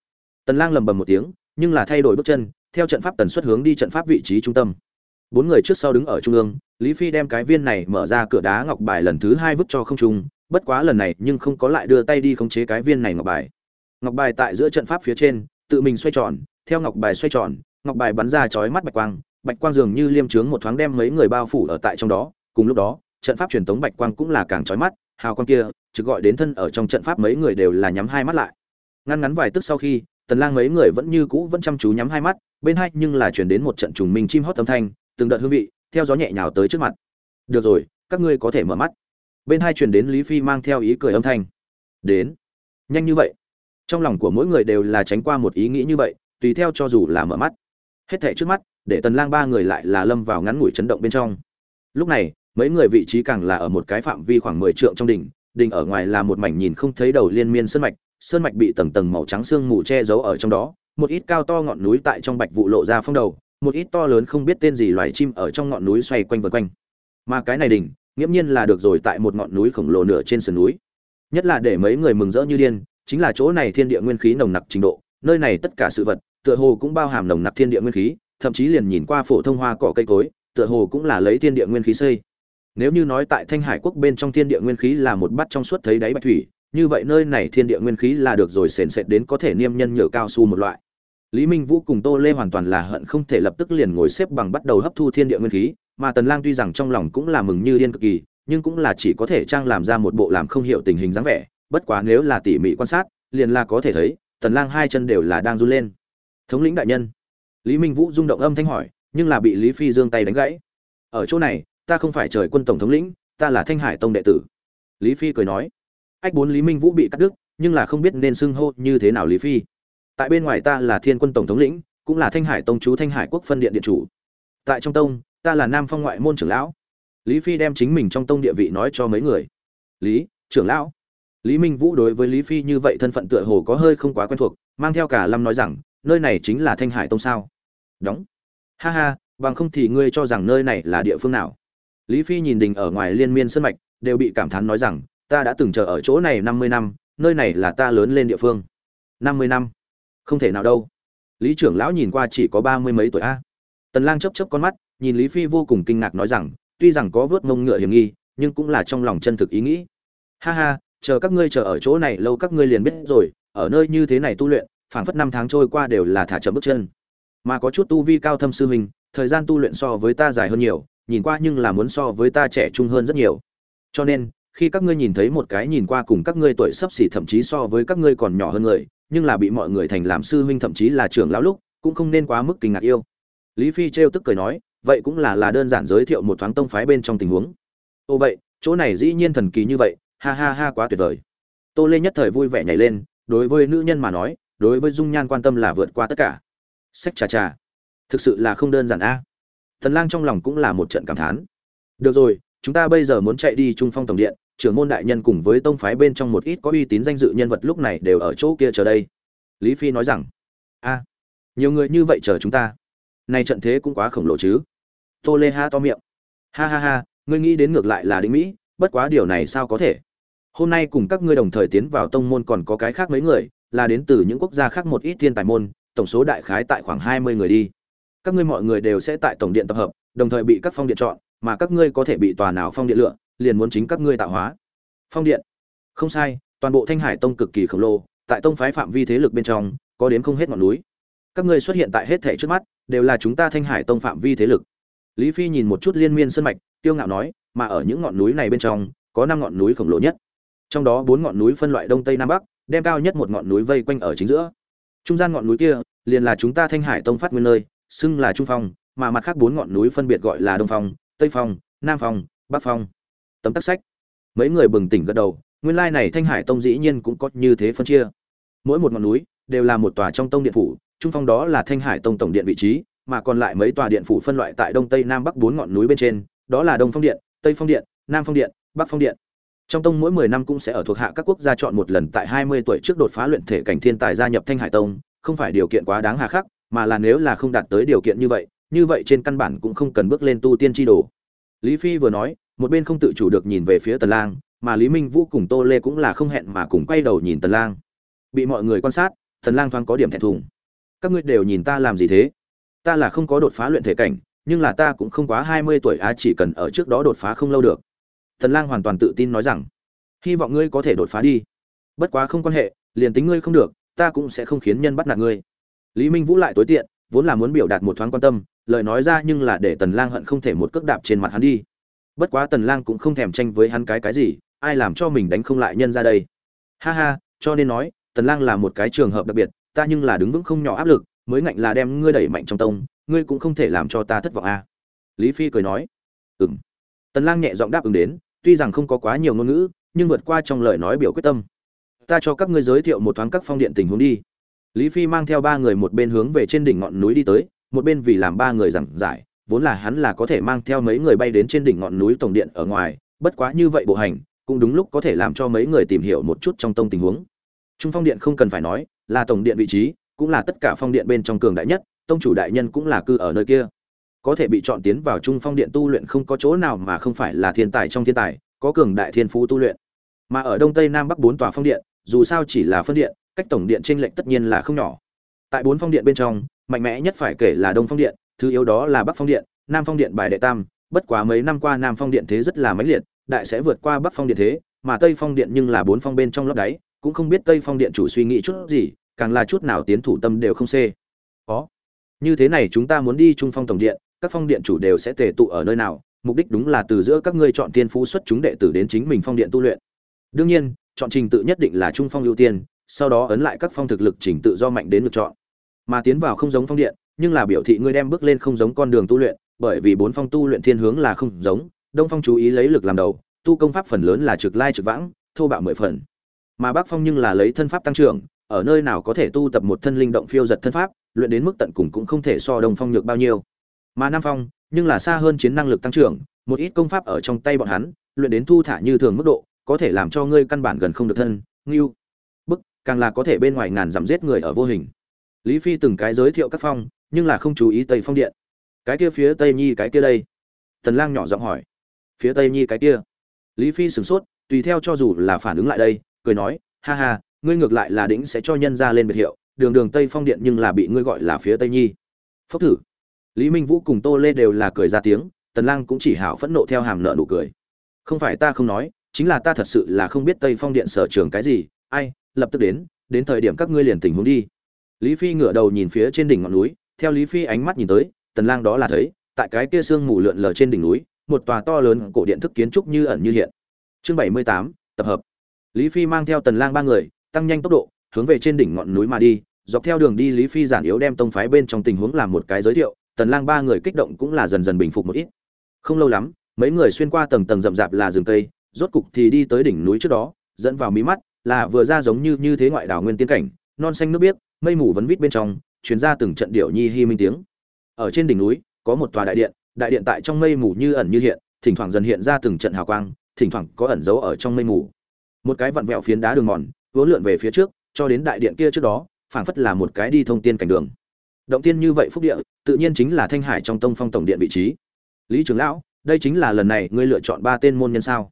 Tần lang lầm bầm một tiếng, nhưng là thay đổi bước chân, theo trận pháp tần suất hướng đi trận pháp vị trí trung tâm. Bốn người trước sau đứng ở trung ương, lý phi đem cái viên này mở ra cửa đá ngọc bài lần thứ hai vứt cho không trung, bất quá lần này nhưng không có lại đưa tay đi khống chế cái viên này ngọc bài. Ngọc bài tại giữa trận pháp phía trên, tự mình xoay tròn, theo ngọc bài xoay tròn, ngọc bài bắn ra chói mắt bạch quang bạch quang dường như liêm trướng một thoáng đem mấy người bao phủ ở tại trong đó, cùng lúc đó, trận pháp truyền tống bạch quang cũng là càng chói mắt, hào quang kia trực gọi đến thân ở trong trận pháp mấy người đều là nhắm hai mắt lại. Ngăn ngắn vài tức sau khi, tần lang mấy người vẫn như cũ vẫn chăm chú nhắm hai mắt, bên hai nhưng là truyền đến một trận trùng minh chim hót âm thanh, từng đợt hương vị, theo gió nhẹ nhào tới trước mặt. Được rồi, các ngươi có thể mở mắt. Bên hai truyền đến lý phi mang theo ý cười âm thanh. Đến. Nhanh như vậy. Trong lòng của mỗi người đều là tránh qua một ý nghĩ như vậy, tùy theo cho dù là mở mắt. Hết thảy trước mắt, để tần lang ba người lại là lâm vào ngắn ngủi chấn động bên trong. Lúc này, mấy người vị trí càng là ở một cái phạm vi khoảng 10 trượng trong đỉnh đỉnh ở ngoài là một mảnh nhìn không thấy đầu liên miên sơn mạch sơn mạch bị tầng tầng màu trắng sương mù che giấu ở trong đó, một ít cao to ngọn núi tại trong bạch vụ lộ ra phong đầu, một ít to lớn không biết tên gì loài chim ở trong ngọn núi xoay quanh vần quanh. Mà cái này đỉnh nghiễm nhiên là được rồi tại một ngọn núi khổng lồ nửa trên sườn núi. Nhất là để mấy người mừng rỡ như điên, chính là chỗ này thiên địa nguyên khí nồng nặc trình độ, nơi này tất cả sự vật, tựa hồ cũng bao hàm nồng nặc thiên địa nguyên khí, thậm chí liền nhìn qua phổ thông hoa cỏ cây cối, tựa hồ cũng là lấy thiên địa nguyên khí xây nếu như nói tại thanh hải quốc bên trong thiên địa nguyên khí là một bát trong suốt thấy đáy bạch thủy, như vậy nơi này thiên địa nguyên khí là được rồi sền sệt đến có thể niêm nhân nhựa cao su một loại. Lý minh vũ cùng tô lê hoàn toàn là hận không thể lập tức liền ngồi xếp bằng bắt đầu hấp thu thiên địa nguyên khí, mà tần lang tuy rằng trong lòng cũng là mừng như điên cực kỳ, nhưng cũng là chỉ có thể trang làm ra một bộ làm không hiểu tình hình dáng vẻ, bất quá nếu là tỉ mỉ quan sát, liền là có thể thấy, tần lang hai chân đều là đang run lên. Thống lĩnh đại nhân. Lý minh vũ rung động âm thanh hỏi, nhưng là bị lý phi dương tay đánh gãy. Ở chỗ này ta không phải trời quân tổng thống lĩnh, ta là thanh hải tông đệ tử. Lý phi cười nói. Ách bốn lý minh vũ bị cắt đứt, nhưng là không biết nên xưng hô như thế nào lý phi. Tại bên ngoài ta là thiên quân tổng thống lĩnh, cũng là thanh hải tông chú thanh hải quốc phân điện điện chủ. Tại trong tông, ta là nam phong ngoại môn trưởng lão. Lý phi đem chính mình trong tông địa vị nói cho mấy người. Lý, trưởng lão. Lý minh vũ đối với lý phi như vậy thân phận tựa hồ có hơi không quá quen thuộc, mang theo cả lâm nói rằng, nơi này chính là thanh hải tông sao? Đóng. Ha ha, bằng không thì ngươi cho rằng nơi này là địa phương nào? Lý phi nhìn đình ở ngoài liên miên sơn mạch, đều bị cảm thán nói rằng, ta đã từng chờ ở chỗ này năm mươi năm, nơi này là ta lớn lên địa phương. Năm mươi năm? Không thể nào đâu. Lý trưởng lão nhìn qua chỉ có ba mươi mấy tuổi a. Tần lang chớp chớp con mắt, nhìn lý phi vô cùng kinh ngạc nói rằng, tuy rằng có vớt mông ngựa hiểm nghi, nhưng cũng là trong lòng chân thực ý nghĩ. Ha ha, chờ các ngươi chờ ở chỗ này lâu các ngươi liền biết rồi, ở nơi như thế này tu luyện, phảng phất năm tháng trôi qua đều là thả chậm bước chân. Mà có chút tu vi cao thâm sư huynh, thời gian tu luyện so với ta dài hơn nhiều nhìn qua nhưng là muốn so với ta trẻ trung hơn rất nhiều. Cho nên, khi các ngươi nhìn thấy một cái nhìn qua cùng các ngươi tuổi sắp xỉ thậm chí so với các ngươi còn nhỏ hơn người, nhưng là bị mọi người thành làm sư huynh thậm chí là trưởng lão lúc, cũng không nên quá mức kinh ngạc yêu. Lý phi trêu tức cười nói, vậy cũng là là đơn giản giới thiệu một thoáng tông phái bên trong tình huống. Ô vậy, chỗ này dĩ nhiên thần kỳ như vậy, ha ha ha quá tuyệt vời. Tô lê nhất thời vui vẻ nhảy lên, đối với nữ nhân mà nói, đối với dung nhan quan tâm là vượt qua tất cả. Sách trà trà thực sự là không đơn giản a thần lang trong lòng cũng là một trận cảm thán. Được rồi, chúng ta bây giờ muốn chạy đi trung phong tổng điện, trưởng môn đại nhân cùng với tông phái bên trong một ít có uy tín danh dự nhân vật lúc này đều ở chỗ kia chờ đây. Lý phi nói rằng, a, nhiều người như vậy chờ chúng ta. Này trận thế cũng quá khổng lồ chứ. Tô lê ha to miệng. Ha ha ha, ngươi nghĩ đến ngược lại là đinh mỹ, bất quá điều này sao có thể? Hôm nay cùng các ngươi đồng thời tiến vào tông môn còn có cái khác mấy người, là đến từ những quốc gia khác một ít thiên tài môn, tổng số đại khái tại khoảng hai mươi người đi các ngươi mọi người đều sẽ tại tổng điện tập hợp, đồng thời bị các phong điện chọn, mà các ngươi có thể bị tòa nào phong điện lựa, liền muốn chính các ngươi tạo hóa. Phong điện. Không sai, toàn bộ thanh hải tông cực kỳ khổng lồ, tại tông phái phạm vi thế lực bên trong, có đến không hết ngọn núi. Các ngươi xuất hiện tại hết thể trước mắt, đều là chúng ta thanh hải tông phạm vi thế lực. Lý phi nhìn một chút liên miên sân mạch tiêu ngạo nói, mà ở những ngọn núi này bên trong, có năm ngọn núi khổng lồ nhất. Trong đó bốn ngọn núi phân loại đông tây nam bắc, đem cao nhất một ngọn núi vây quanh ở chính giữa. Trung gian ngọn núi kia, liền là chúng ta thanh hải tông phát nguyên nơi xưng là trung phong, mà mặt khác bốn ngọn núi phân biệt gọi là đông phong, tây phong, nam phong, bắc phong. Tấm tắc sách. Mấy người bừng tỉnh gật đầu, nguyên lai này thanh hải tông dĩ nhiên cũng có như thế phân chia. Mỗi một ngọn núi đều là một tòa trong tông điện phủ, trung phong đó là thanh hải tông tổng điện vị trí, mà còn lại mấy tòa điện phủ phân loại tại đông tây nam bắc bốn ngọn núi bên trên, đó là đông phong điện, tây phong điện, nam phong điện, bắc phong điện. Trong tông mỗi mười năm cũng sẽ ở thuộc hạ các quốc gia chọn một lần tại hai mươi tuổi trước đột phá luyện thể cảnh thiên tài gia nhập thanh hải tông, không phải điều kiện quá đáng hà khắc mà là nếu là không đạt tới điều kiện như vậy như vậy trên căn bản cũng không cần bước lên tu tiên tri đồ. Lý phi vừa nói, một bên không tự chủ được nhìn về phía tần lang, mà lý minh vũ cùng tô lê cũng là không hẹn mà cùng quay đầu nhìn tần lang. Bị mọi người quan sát, tần lang thoáng có điểm thẹn thùng. Các ngươi đều nhìn ta làm gì thế? Ta là không có đột phá luyện thể cảnh, nhưng là ta cũng không quá 20 tuổi á, chỉ cần ở trước đó đột phá không lâu được. Tần lang hoàn toàn tự tin nói rằng, hy vọng ngươi có thể đột phá đi. Bất quá không quan hệ, liền tính ngươi không được, ta cũng sẽ không khiến nhân bắt nạt ngươi lý minh vũ lại tối tiện, vốn là muốn biểu đạt một thoáng quan tâm, lời nói ra nhưng là để tần lang hận không thể một cước đạp trên mặt hắn đi. Bất quá tần lang cũng không thèm tranh với hắn cái cái gì, ai làm cho mình đánh không lại nhân ra đây. Ha ha, cho nên nói, tần lang là một cái trường hợp đặc biệt, ta nhưng là đứng vững không nhỏ áp lực, mới ngạnh là đem ngươi đẩy mạnh trong tông, ngươi cũng không thể làm cho ta thất vọng a à. lý phi cười nói. Ừm. Tần lang nhẹ giọng đáp ứng đến, tuy rằng không có quá nhiều ngôn ngữ, nhưng vượt qua trong lời nói biểu quyết tâm. Ta cho các ngươi giới thiệu một thoáng các phong điện tình huống đi lý phi mang theo ba người một bên hướng về trên đỉnh ngọn núi đi tới, một bên vì làm ba người giảng giải, vốn là hắn là có thể mang theo mấy người bay đến trên đỉnh ngọn núi tổng điện ở ngoài, bất quá như vậy bộ hành, cũng đúng lúc có thể làm cho mấy người tìm hiểu một chút trong tông tình huống. Trung phong điện không cần phải nói, là tổng điện vị trí, cũng là tất cả phong điện bên trong cường đại nhất, tông chủ đại nhân cũng là cư ở nơi kia. Có thể bị chọn tiến vào trung phong điện tu luyện không có chỗ nào mà không phải là thiên tài trong thiên tài, có cường đại thiên phú tu luyện. Mà ở đông tây nam bắc bốn tòa phong điện, dù sao chỉ là phân điện cách tổng điện trên lệnh tất nhiên là không nhỏ. Tại bốn phong điện bên trong, mạnh mẽ nhất phải kể là đông phong điện, thứ yếu đó là bắc phong điện, nam phong điện bài đệ tam, bất quá mấy năm qua nam phong điện thế rất là mãnh liệt, đại sẽ vượt qua bắc phong điện thế, mà tây phong điện nhưng là bốn phong bên trong lớp đáy, cũng không biết tây phong điện chủ suy nghĩ chút gì, càng là chút nào tiến thủ tâm đều không xê. Có. Như thế này chúng ta muốn đi trung phong tổng điện, các phong điện chủ đều sẽ tề tụ ở nơi nào, mục đích đúng là từ giữa các ngươi chọn tiên phú xuất chúng đệ tử đến chính mình phong điện tu luyện. Đương nhiên, chọn trình tự nhất định là trung phong ưu tiên sau đó ấn lại các phong thực lực trình tự do mạnh đến lựa chọn. Mà tiến vào không giống phong điện, nhưng là biểu thị ngươi đem bước lên không giống con đường tu luyện, bởi vì bốn phong tu luyện thiên hướng là không giống, đông phong chú ý lấy lực làm đầu, tu công pháp phần lớn là trực lai trực vãng, thô bạo mười phần. Mà bắc phong nhưng là lấy thân pháp tăng trưởng, ở nơi nào có thể tu tập một thân linh động phiêu giật thân pháp, luyện đến mức tận cùng cũng không thể so đông phong nhược bao nhiêu. Mà nam phong, nhưng là xa hơn chiến năng lực tăng trưởng, một ít công pháp ở trong tay bọn hắn, luyện đến thu thả như thường mức độ, có thể làm cho ngươi căn bản gần không được thân, ngưu càng là có thể bên ngoài ngàn dặm giết người ở vô hình. Lý phi từng cái giới thiệu các phong, nhưng là không chú ý tây phong điện. Cái kia phía tây nhi, cái kia đây? Tần lang nhỏ giọng hỏi. Phía tây nhi, cái kia? Lý phi sửng sốt, tùy theo cho dù là phản ứng lại đây, cười nói, ha ha, ngươi ngược lại là đỉnh sẽ cho nhân ra lên biệt hiệu, đường đường tây phong điện nhưng là bị ngươi gọi là phía tây nhi. Phốc thử. Lý minh vũ cùng tô lê đều là cười ra tiếng, tần lang cũng chỉ hảo phẫn nộ theo hàm nợ nụ cười. Không phải ta không nói, chính là ta thật sự là không biết tây phong điện sở trường cái gì ai lập tức đến đến thời điểm các ngươi liền tình huống đi. Lý phi ngửa đầu nhìn phía trên đỉnh ngọn núi theo lý phi ánh mắt nhìn tới tần lang đó là thấy tại cái kia sương mù lượn lờ trên đỉnh núi một tòa to lớn cổ điện thức kiến trúc như ẩn như hiện. Chương 78, tập hợp. Lý phi mang theo tần lang ba người tăng nhanh tốc độ hướng về trên đỉnh ngọn núi mà đi dọc theo đường đi lý phi giản yếu đem tông phái bên trong tình huống làm một cái giới thiệu tần lang ba người kích động cũng là dần dần bình phục một ít. Không lâu lắm mấy người xuyên qua tầng tầng rậm rạp là rừng cây rốt cục thì đi tới đỉnh núi trước đó dẫn vào mí mắt là vừa ra giống như như thế ngoại đảo nguyên tiên cảnh, non xanh nước biếc, mây mù vấn vít bên trong, truyền ra từng trận điệu nhi hi minh tiếng. Ở trên đỉnh núi, có một tòa đại điện đại điện tại trong mây mù như ẩn như hiện, thỉnh thoảng dần hiện ra từng trận hào quang, thỉnh thoảng có ẩn dấu ở trong mây mù. Một cái vặn vẹo phiến đá đường mòn, vốn lượn về phía trước, cho đến đại điện kia trước đó, phảng phất là một cái đi thông tiên cảnh đường. Động tiên như vậy phúc địa, tự nhiên chính là thanh hải trong tông phong tổng điện vị trí. Lý trưởng lão, đây chính là lần này ngươi lựa chọn ba tên môn nhân sao?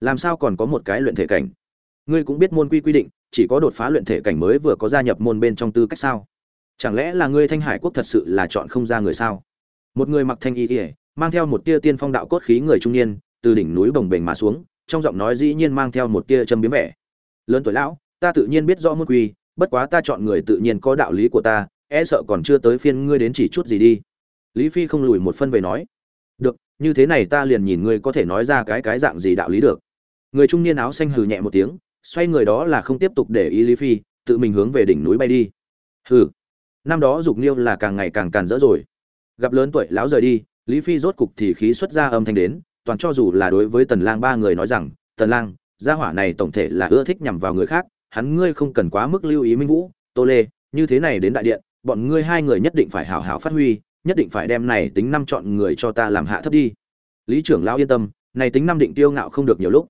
Làm sao còn có một cái luyện thể cảnh? Ngươi cũng biết môn quy quy định, chỉ có đột phá luyện thể cảnh mới vừa có gia nhập môn bên trong tư cách sao? Chẳng lẽ là ngươi thanh hải quốc thật sự là chọn không ra người sao? Một người mặc thanh y ỉa mang theo một tia tiên phong đạo cốt khí người trung niên, từ đỉnh núi bồng bềnh mà xuống, trong giọng nói dĩ nhiên mang theo một tia châm biếm vẻ. Lớn tuổi lão, ta tự nhiên biết rõ môn quy, bất quá ta chọn người tự nhiên có đạo lý của ta e sợ còn chưa tới phiên ngươi đến chỉ chút gì đi. Lý phi không lùi một phân về nói, được, như thế này ta liền nhìn ngươi có thể nói ra cái cái dạng gì đạo lý được. Người trung niên áo xanh hừ nhẹ một tiếng xoay người đó là không tiếp tục để ý lý phi, tự mình hướng về đỉnh núi bay đi. Hừ, năm đó dục niêu là càng ngày càng càn rỡ rồi. Gặp lớn tuổi lão rời đi, lý phi rốt cục thì khí xuất ra âm thanh đến, toàn cho dù là đối với tần lang ba người nói rằng, tần lang, gia hỏa này tổng thể là ưa thích nhằm vào người khác, hắn ngươi không cần quá mức lưu ý minh vũ, tô lê, như thế này đến đại điện, bọn ngươi hai người nhất định phải hảo hảo phát huy, nhất định phải đem này tính năm chọn người cho ta làm hạ thấp đi. Lý trưởng lão yên tâm, này tính năm định tiêu ngạo không được nhiều lúc.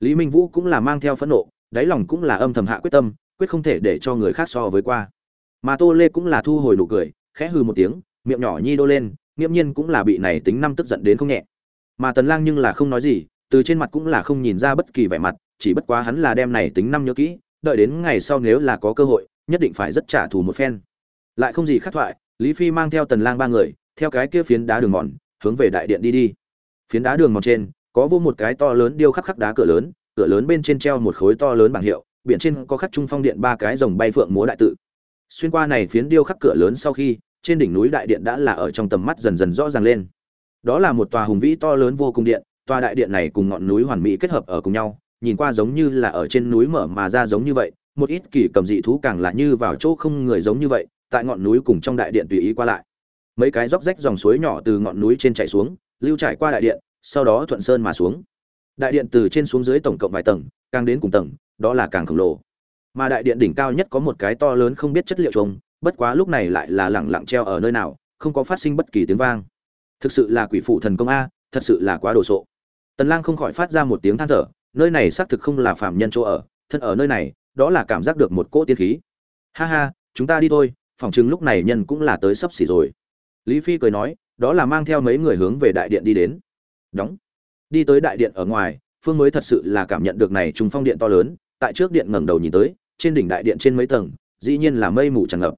Lý minh vũ cũng là mang theo phẫn nộ đáy lòng cũng là âm thầm hạ quyết tâm, quyết không thể để cho người khác so với qua. Mà tô lê cũng là thu hồi nụ cười, khẽ hừ một tiếng, miệng nhỏ nhi đô lên, nghiễm nhiên cũng là bị này tính năm tức giận đến không nhẹ. Mà tần lang nhưng là không nói gì, từ trên mặt cũng là không nhìn ra bất kỳ vẻ mặt, chỉ bất quá hắn là đem này tính năm nhớ kỹ, đợi đến ngày sau nếu là có cơ hội, nhất định phải rất trả thù một phen. Lại không gì khác thoại, lý phi mang theo tần lang ba người, theo cái kia phiến đá đường mòn, hướng về đại điện đi đi. Phiến đá đường mòn trên, có vô một cái to lớn điêu khắc khắc đá cửa lớn cửa lớn bên trên treo một khối to lớn bảng hiệu, biển trên có khắc trung phong điện ba cái rồng bay phượng múa đại tự. Xuyên qua này phiến điêu khắc cửa lớn sau khi, trên đỉnh núi đại điện đã là ở trong tầm mắt dần dần rõ ràng lên. Đó là một tòa hùng vĩ to lớn vô cùng điện, tòa đại điện này cùng ngọn núi hoàn mỹ kết hợp ở cùng nhau, nhìn qua giống như là ở trên núi mở mà ra giống như vậy, một ít kỳ cầm dị thú càng là như vào chỗ không người giống như vậy, tại ngọn núi cùng trong đại điện tùy ý qua lại. Mấy cái róc rách dòng suối nhỏ từ ngọn núi trên chảy xuống, lưu trải qua đại điện, sau đó thuận sơn mà xuống đại điện từ trên xuống dưới tổng cộng vài tầng, càng đến cùng tầng, đó là càng khổng lồ. Mà đại điện đỉnh cao nhất có một cái to lớn không biết chất liệu trống bất quá lúc này lại là lẳng lặng treo ở nơi nào, không có phát sinh bất kỳ tiếng vang. Thực sự là quỷ phụ thần công a, thật sự là quá đồ sộ. Tần lang không khỏi phát ra một tiếng than thở, nơi này xác thực không là phạm nhân chỗ ở, thân ở nơi này, đó là cảm giác được một cỗ tiên khí. Ha ha, chúng ta đi thôi, phòng chừng lúc này nhân cũng là tới sắp xỉ rồi. Lý phi cười nói, đó là mang theo mấy người hướng về đại điện đi đến. Đóng đi tới đại điện ở ngoài, phương mới thật sự là cảm nhận được này trùng phong điện to lớn, tại trước điện ngẩng đầu nhìn tới, trên đỉnh đại điện trên mấy tầng, dĩ nhiên là mây mù tràn ngập.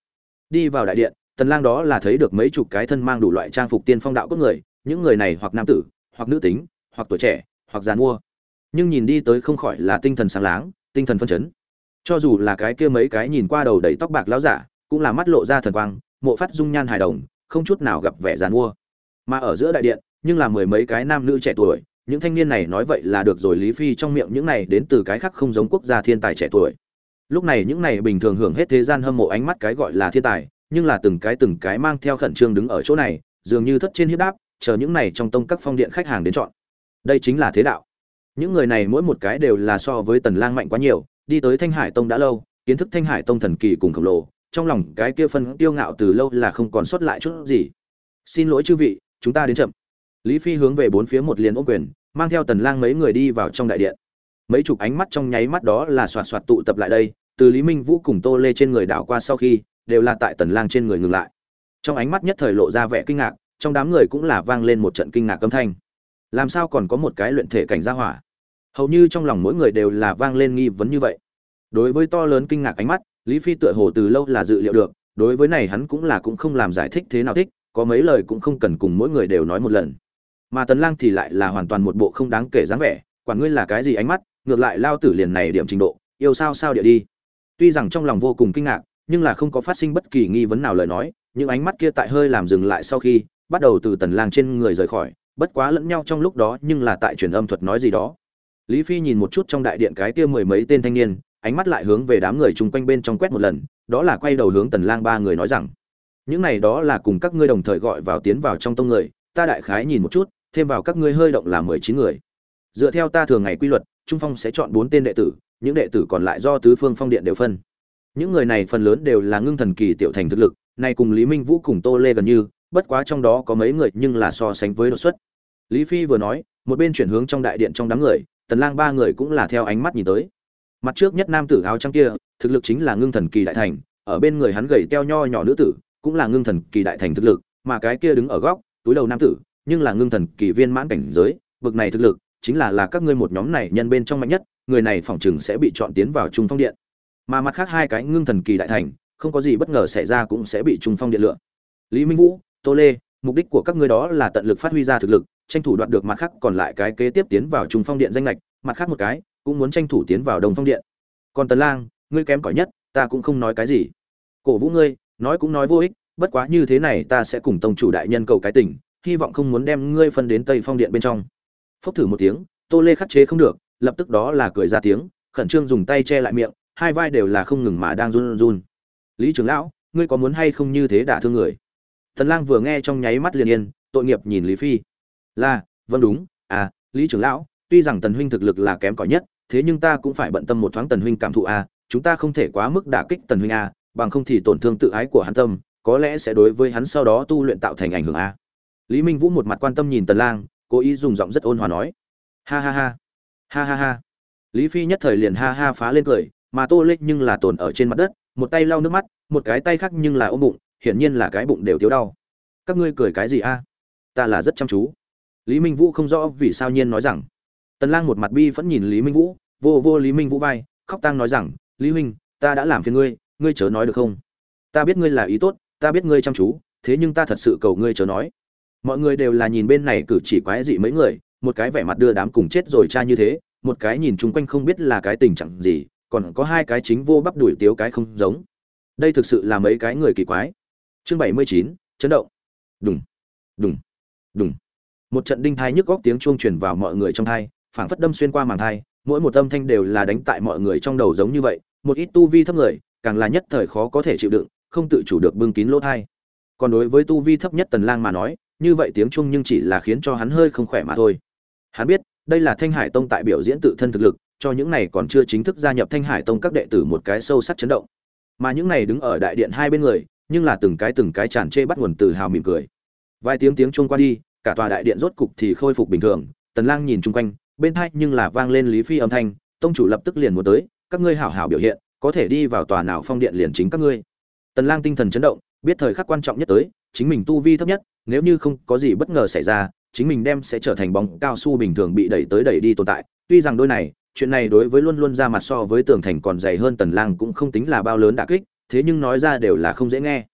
Đi vào đại điện, tần lang đó là thấy được mấy chục cái thân mang đủ loại trang phục tiên phong đạo cốt người, những người này hoặc nam tử, hoặc nữ tính, hoặc tuổi trẻ, hoặc già mua nhưng nhìn đi tới không khỏi là tinh thần sáng láng, tinh thần phân chấn. Cho dù là cái kia mấy cái nhìn qua đầu đầy tóc bạc lão giả, cũng là mắt lộ ra thần quang, mộ phát dung nhan hài đồng, không chút nào gặp vẻ già mua mà ở giữa đại điện, nhưng là mười mấy cái nam nữ trẻ tuổi những thanh niên này nói vậy là được rồi, lý phi trong miệng những này đến từ cái khác không giống quốc gia thiên tài trẻ tuổi. Lúc này những này bình thường hưởng hết thế gian hâm mộ ánh mắt cái gọi là thiên tài, nhưng là từng cái từng cái mang theo khẩn trương đứng ở chỗ này, dường như thất trên hiếp đáp, chờ những này trong tông các phong điện khách hàng đến chọn. Đây chính là thế đạo. Những người này mỗi một cái đều là so với tần lang mạnh quá nhiều, đi tới thanh hải tông đã lâu, kiến thức thanh hải tông thần kỳ cùng khổng lồ, trong lòng cái kia phân tiêu ngạo từ lâu là không còn sót lại chút gì. Xin lỗi chư vị, chúng ta đến chậm lý phi hướng về bốn phía một liền ôm quyền, mang theo tần lang mấy người đi vào trong đại điện. Mấy chục ánh mắt trong nháy mắt đó là xoạt xoạt tụ tập lại đây, từ lý minh vũ cùng tô lê trên người đảo qua sau khi, đều là tại tần lang trên người ngừng lại. Trong ánh mắt nhất thời lộ ra vẻ kinh ngạc, trong đám người cũng là vang lên một trận kinh ngạc âm thanh. Làm sao còn có một cái luyện thể cảnh gia hỏa? Hầu như trong lòng mỗi người đều là vang lên nghi vấn như vậy. Đối với to lớn kinh ngạc ánh mắt, lý phi tựa hồ từ lâu là dự liệu được, đối với này hắn cũng là cũng không làm giải thích thế nào thích, có mấy lời cũng không cần cùng mỗi người đều nói một lần mà tần lang thì lại là hoàn toàn một bộ không đáng kể dáng vẻ, quản ngươi là cái gì ánh mắt, ngược lại lao tử liền này điểm trình độ, yêu sao sao địa đi. Tuy rằng trong lòng vô cùng kinh ngạc, nhưng là không có phát sinh bất kỳ nghi vấn nào lời nói, những ánh mắt kia tại hơi làm dừng lại sau khi, bắt đầu từ tần lang trên người rời khỏi, bất quá lẫn nhau trong lúc đó nhưng là tại truyền âm thuật nói gì đó. Lý phi nhìn một chút trong đại điện cái kia mười mấy tên thanh niên, ánh mắt lại hướng về đám người chung quanh bên trong quét một lần, đó là quay đầu hướng tần lang ba người nói rằng, những này đó là cùng các ngươi đồng thời gọi vào tiến vào trong tông người, ta đại khái nhìn một chút thêm vào các ngươi hơi động là mười chín người. Dựa theo ta thường ngày quy luật, trung phong sẽ chọn bốn tên đệ tử, những đệ tử còn lại do tứ phương phong điện đều phân. Những người này phần lớn đều là ngưng thần kỳ tiểu thành thực lực, nay cùng lý minh vũ cùng tô lê gần như, bất quá trong đó có mấy người nhưng là so sánh với đột xuất. Lý phi vừa nói, một bên chuyển hướng trong đại điện trong đám người, tần lang ba người cũng là theo ánh mắt nhìn tới. Mặt trước nhất nam tử áo trắng kia, thực lực chính là ngưng thần kỳ đại thành, ở bên người hắn gầy teo nho nhỏ nữ tử, cũng là ngưng thần kỳ đại thành thực lực, mà cái kia đứng ở góc, túi đầu nam tử nhưng là ngưng thần kỳ viên mãn cảnh giới, bực này thực lực, chính là là các ngươi một nhóm này nhân bên trong mạnh nhất, người này phỏng chừng sẽ bị chọn tiến vào trung phong điện. Mà mặt khác hai cái ngưng thần kỳ đại thành, không có gì bất ngờ xảy ra cũng sẽ bị trung phong điện lựa. Lý minh vũ, tô lê, mục đích của các ngươi đó là tận lực phát huy ra thực lực, tranh thủ đoạt được mặt khác còn lại cái kế tiếp tiến vào trung phong điện danh lệch, mặt khác một cái cũng muốn tranh thủ tiến vào đồng phong điện. Còn tần lang, ngươi kém cỏi nhất, ta cũng không nói cái gì. Cổ vũ ngươi, nói cũng nói vô ích, bất quá như thế này ta sẽ cùng tông chủ đại nhân cầu cái tình hy vọng không muốn đem ngươi phân đến tây phong điện bên trong. Phốc thử một tiếng tô lê khắc chế không được lập tức đó là cười ra tiếng khẩn trương dùng tay che lại miệng hai vai đều là không ngừng mà đang run run lý trưởng lão ngươi có muốn hay không như thế đả thương người? Thần lang vừa nghe trong nháy mắt liền yên tội nghiệp nhìn lý phi. Là vâng đúng à lý trưởng lão tuy rằng tần huynh thực lực là kém cỏi nhất thế nhưng ta cũng phải bận tâm một thoáng tần huynh cảm thụ à, chúng ta không thể quá mức đả kích tần huynh à, bằng không thì tổn thương tự ái của hắn tâm có lẽ sẽ đối với hắn sau đó tu luyện tạo thành ảnh hưởng à lý minh vũ một mặt quan tâm nhìn tần lang, cố ý dùng giọng rất ôn hòa nói. Ha ha ha ha ha ha. Lý phi nhất thời liền ha ha phá lên cười, mà tô lê nhưng là tồn ở trên mặt đất, một tay lau nước mắt, một cái tay khác nhưng là ôm bụng, hiển nhiên là cái bụng đều thiếu đau. Các ngươi cười cái gì a? Ta là rất chăm chú. Lý minh vũ không rõ vì sao nhiên nói rằng. Tần lang một mặt bi vẫn nhìn lý minh vũ, vô vô lý minh vũ vai, khóc tang nói rằng, lý huynh, ta đã làm phiền ngươi ngươi chớ nói được không? Ta biết ngươi là ý tốt, ta biết ngươi chăm chú, thế nhưng ta thật sự cầu ngươi chớ nói mọi người đều là nhìn bên này cử chỉ quái dị mấy người, một cái vẻ mặt đưa đám cùng chết rồi cha như thế, một cái nhìn chung quanh không biết là cái tình trạng gì, còn có hai cái chính vô bắp đuổi tiếu cái không giống. Đây thực sự là mấy cái người kỳ quái. Chương bảy mươi chín, chấn động. Đùng đùng đùng. Một trận đinh thai nhức góc tiếng chuông truyền vào mọi người trong thai, phảng phất đâm xuyên qua màng thai, mỗi một âm thanh đều là đánh tại mọi người trong đầu giống như vậy, một ít tu vi thấp người, càng là nhất thời khó có thể chịu đựng, không tự chủ được bưng kín lỗ thai. Còn đối với tu vi thấp nhất tần lang mà nói như vậy tiếng chuông nhưng chỉ là khiến cho hắn hơi không khỏe mà thôi. Hắn biết, đây là thanh hải tông tại biểu diễn tự thân thực lực, cho những này còn chưa chính thức gia nhập thanh hải tông các đệ tử một cái sâu sắc chấn động. Mà những này đứng ở đại điện hai bên người, nhưng là từng cái từng cái tràn chê bắt nguồn từ hào mỉm cười. Vài tiếng tiếng chuông qua đi, cả tòa đại điện rốt cục thì khôi phục bình thường, tần lang nhìn chung quanh, bên tai nhưng là vang lên lý phi âm thanh, tông chủ lập tức liền muốn tới, các ngươi hảo hảo biểu hiện, có thể đi vào tòa nào phong điện liền chính các ngươi. Tần lang tinh thần chấn động, biết thời khắc quan trọng nhất tới chính mình tu vi thấp nhất, nếu như không có gì bất ngờ xảy ra, chính mình đem sẽ trở thành bóng cao su bình thường bị đẩy tới đẩy đi tồn tại. Tuy rằng đôi này, chuyện này đối với luôn luôn ra mặt so với tường thành còn dày hơn tần lang cũng không tính là bao lớn đả kích, thế nhưng nói ra đều là không dễ nghe.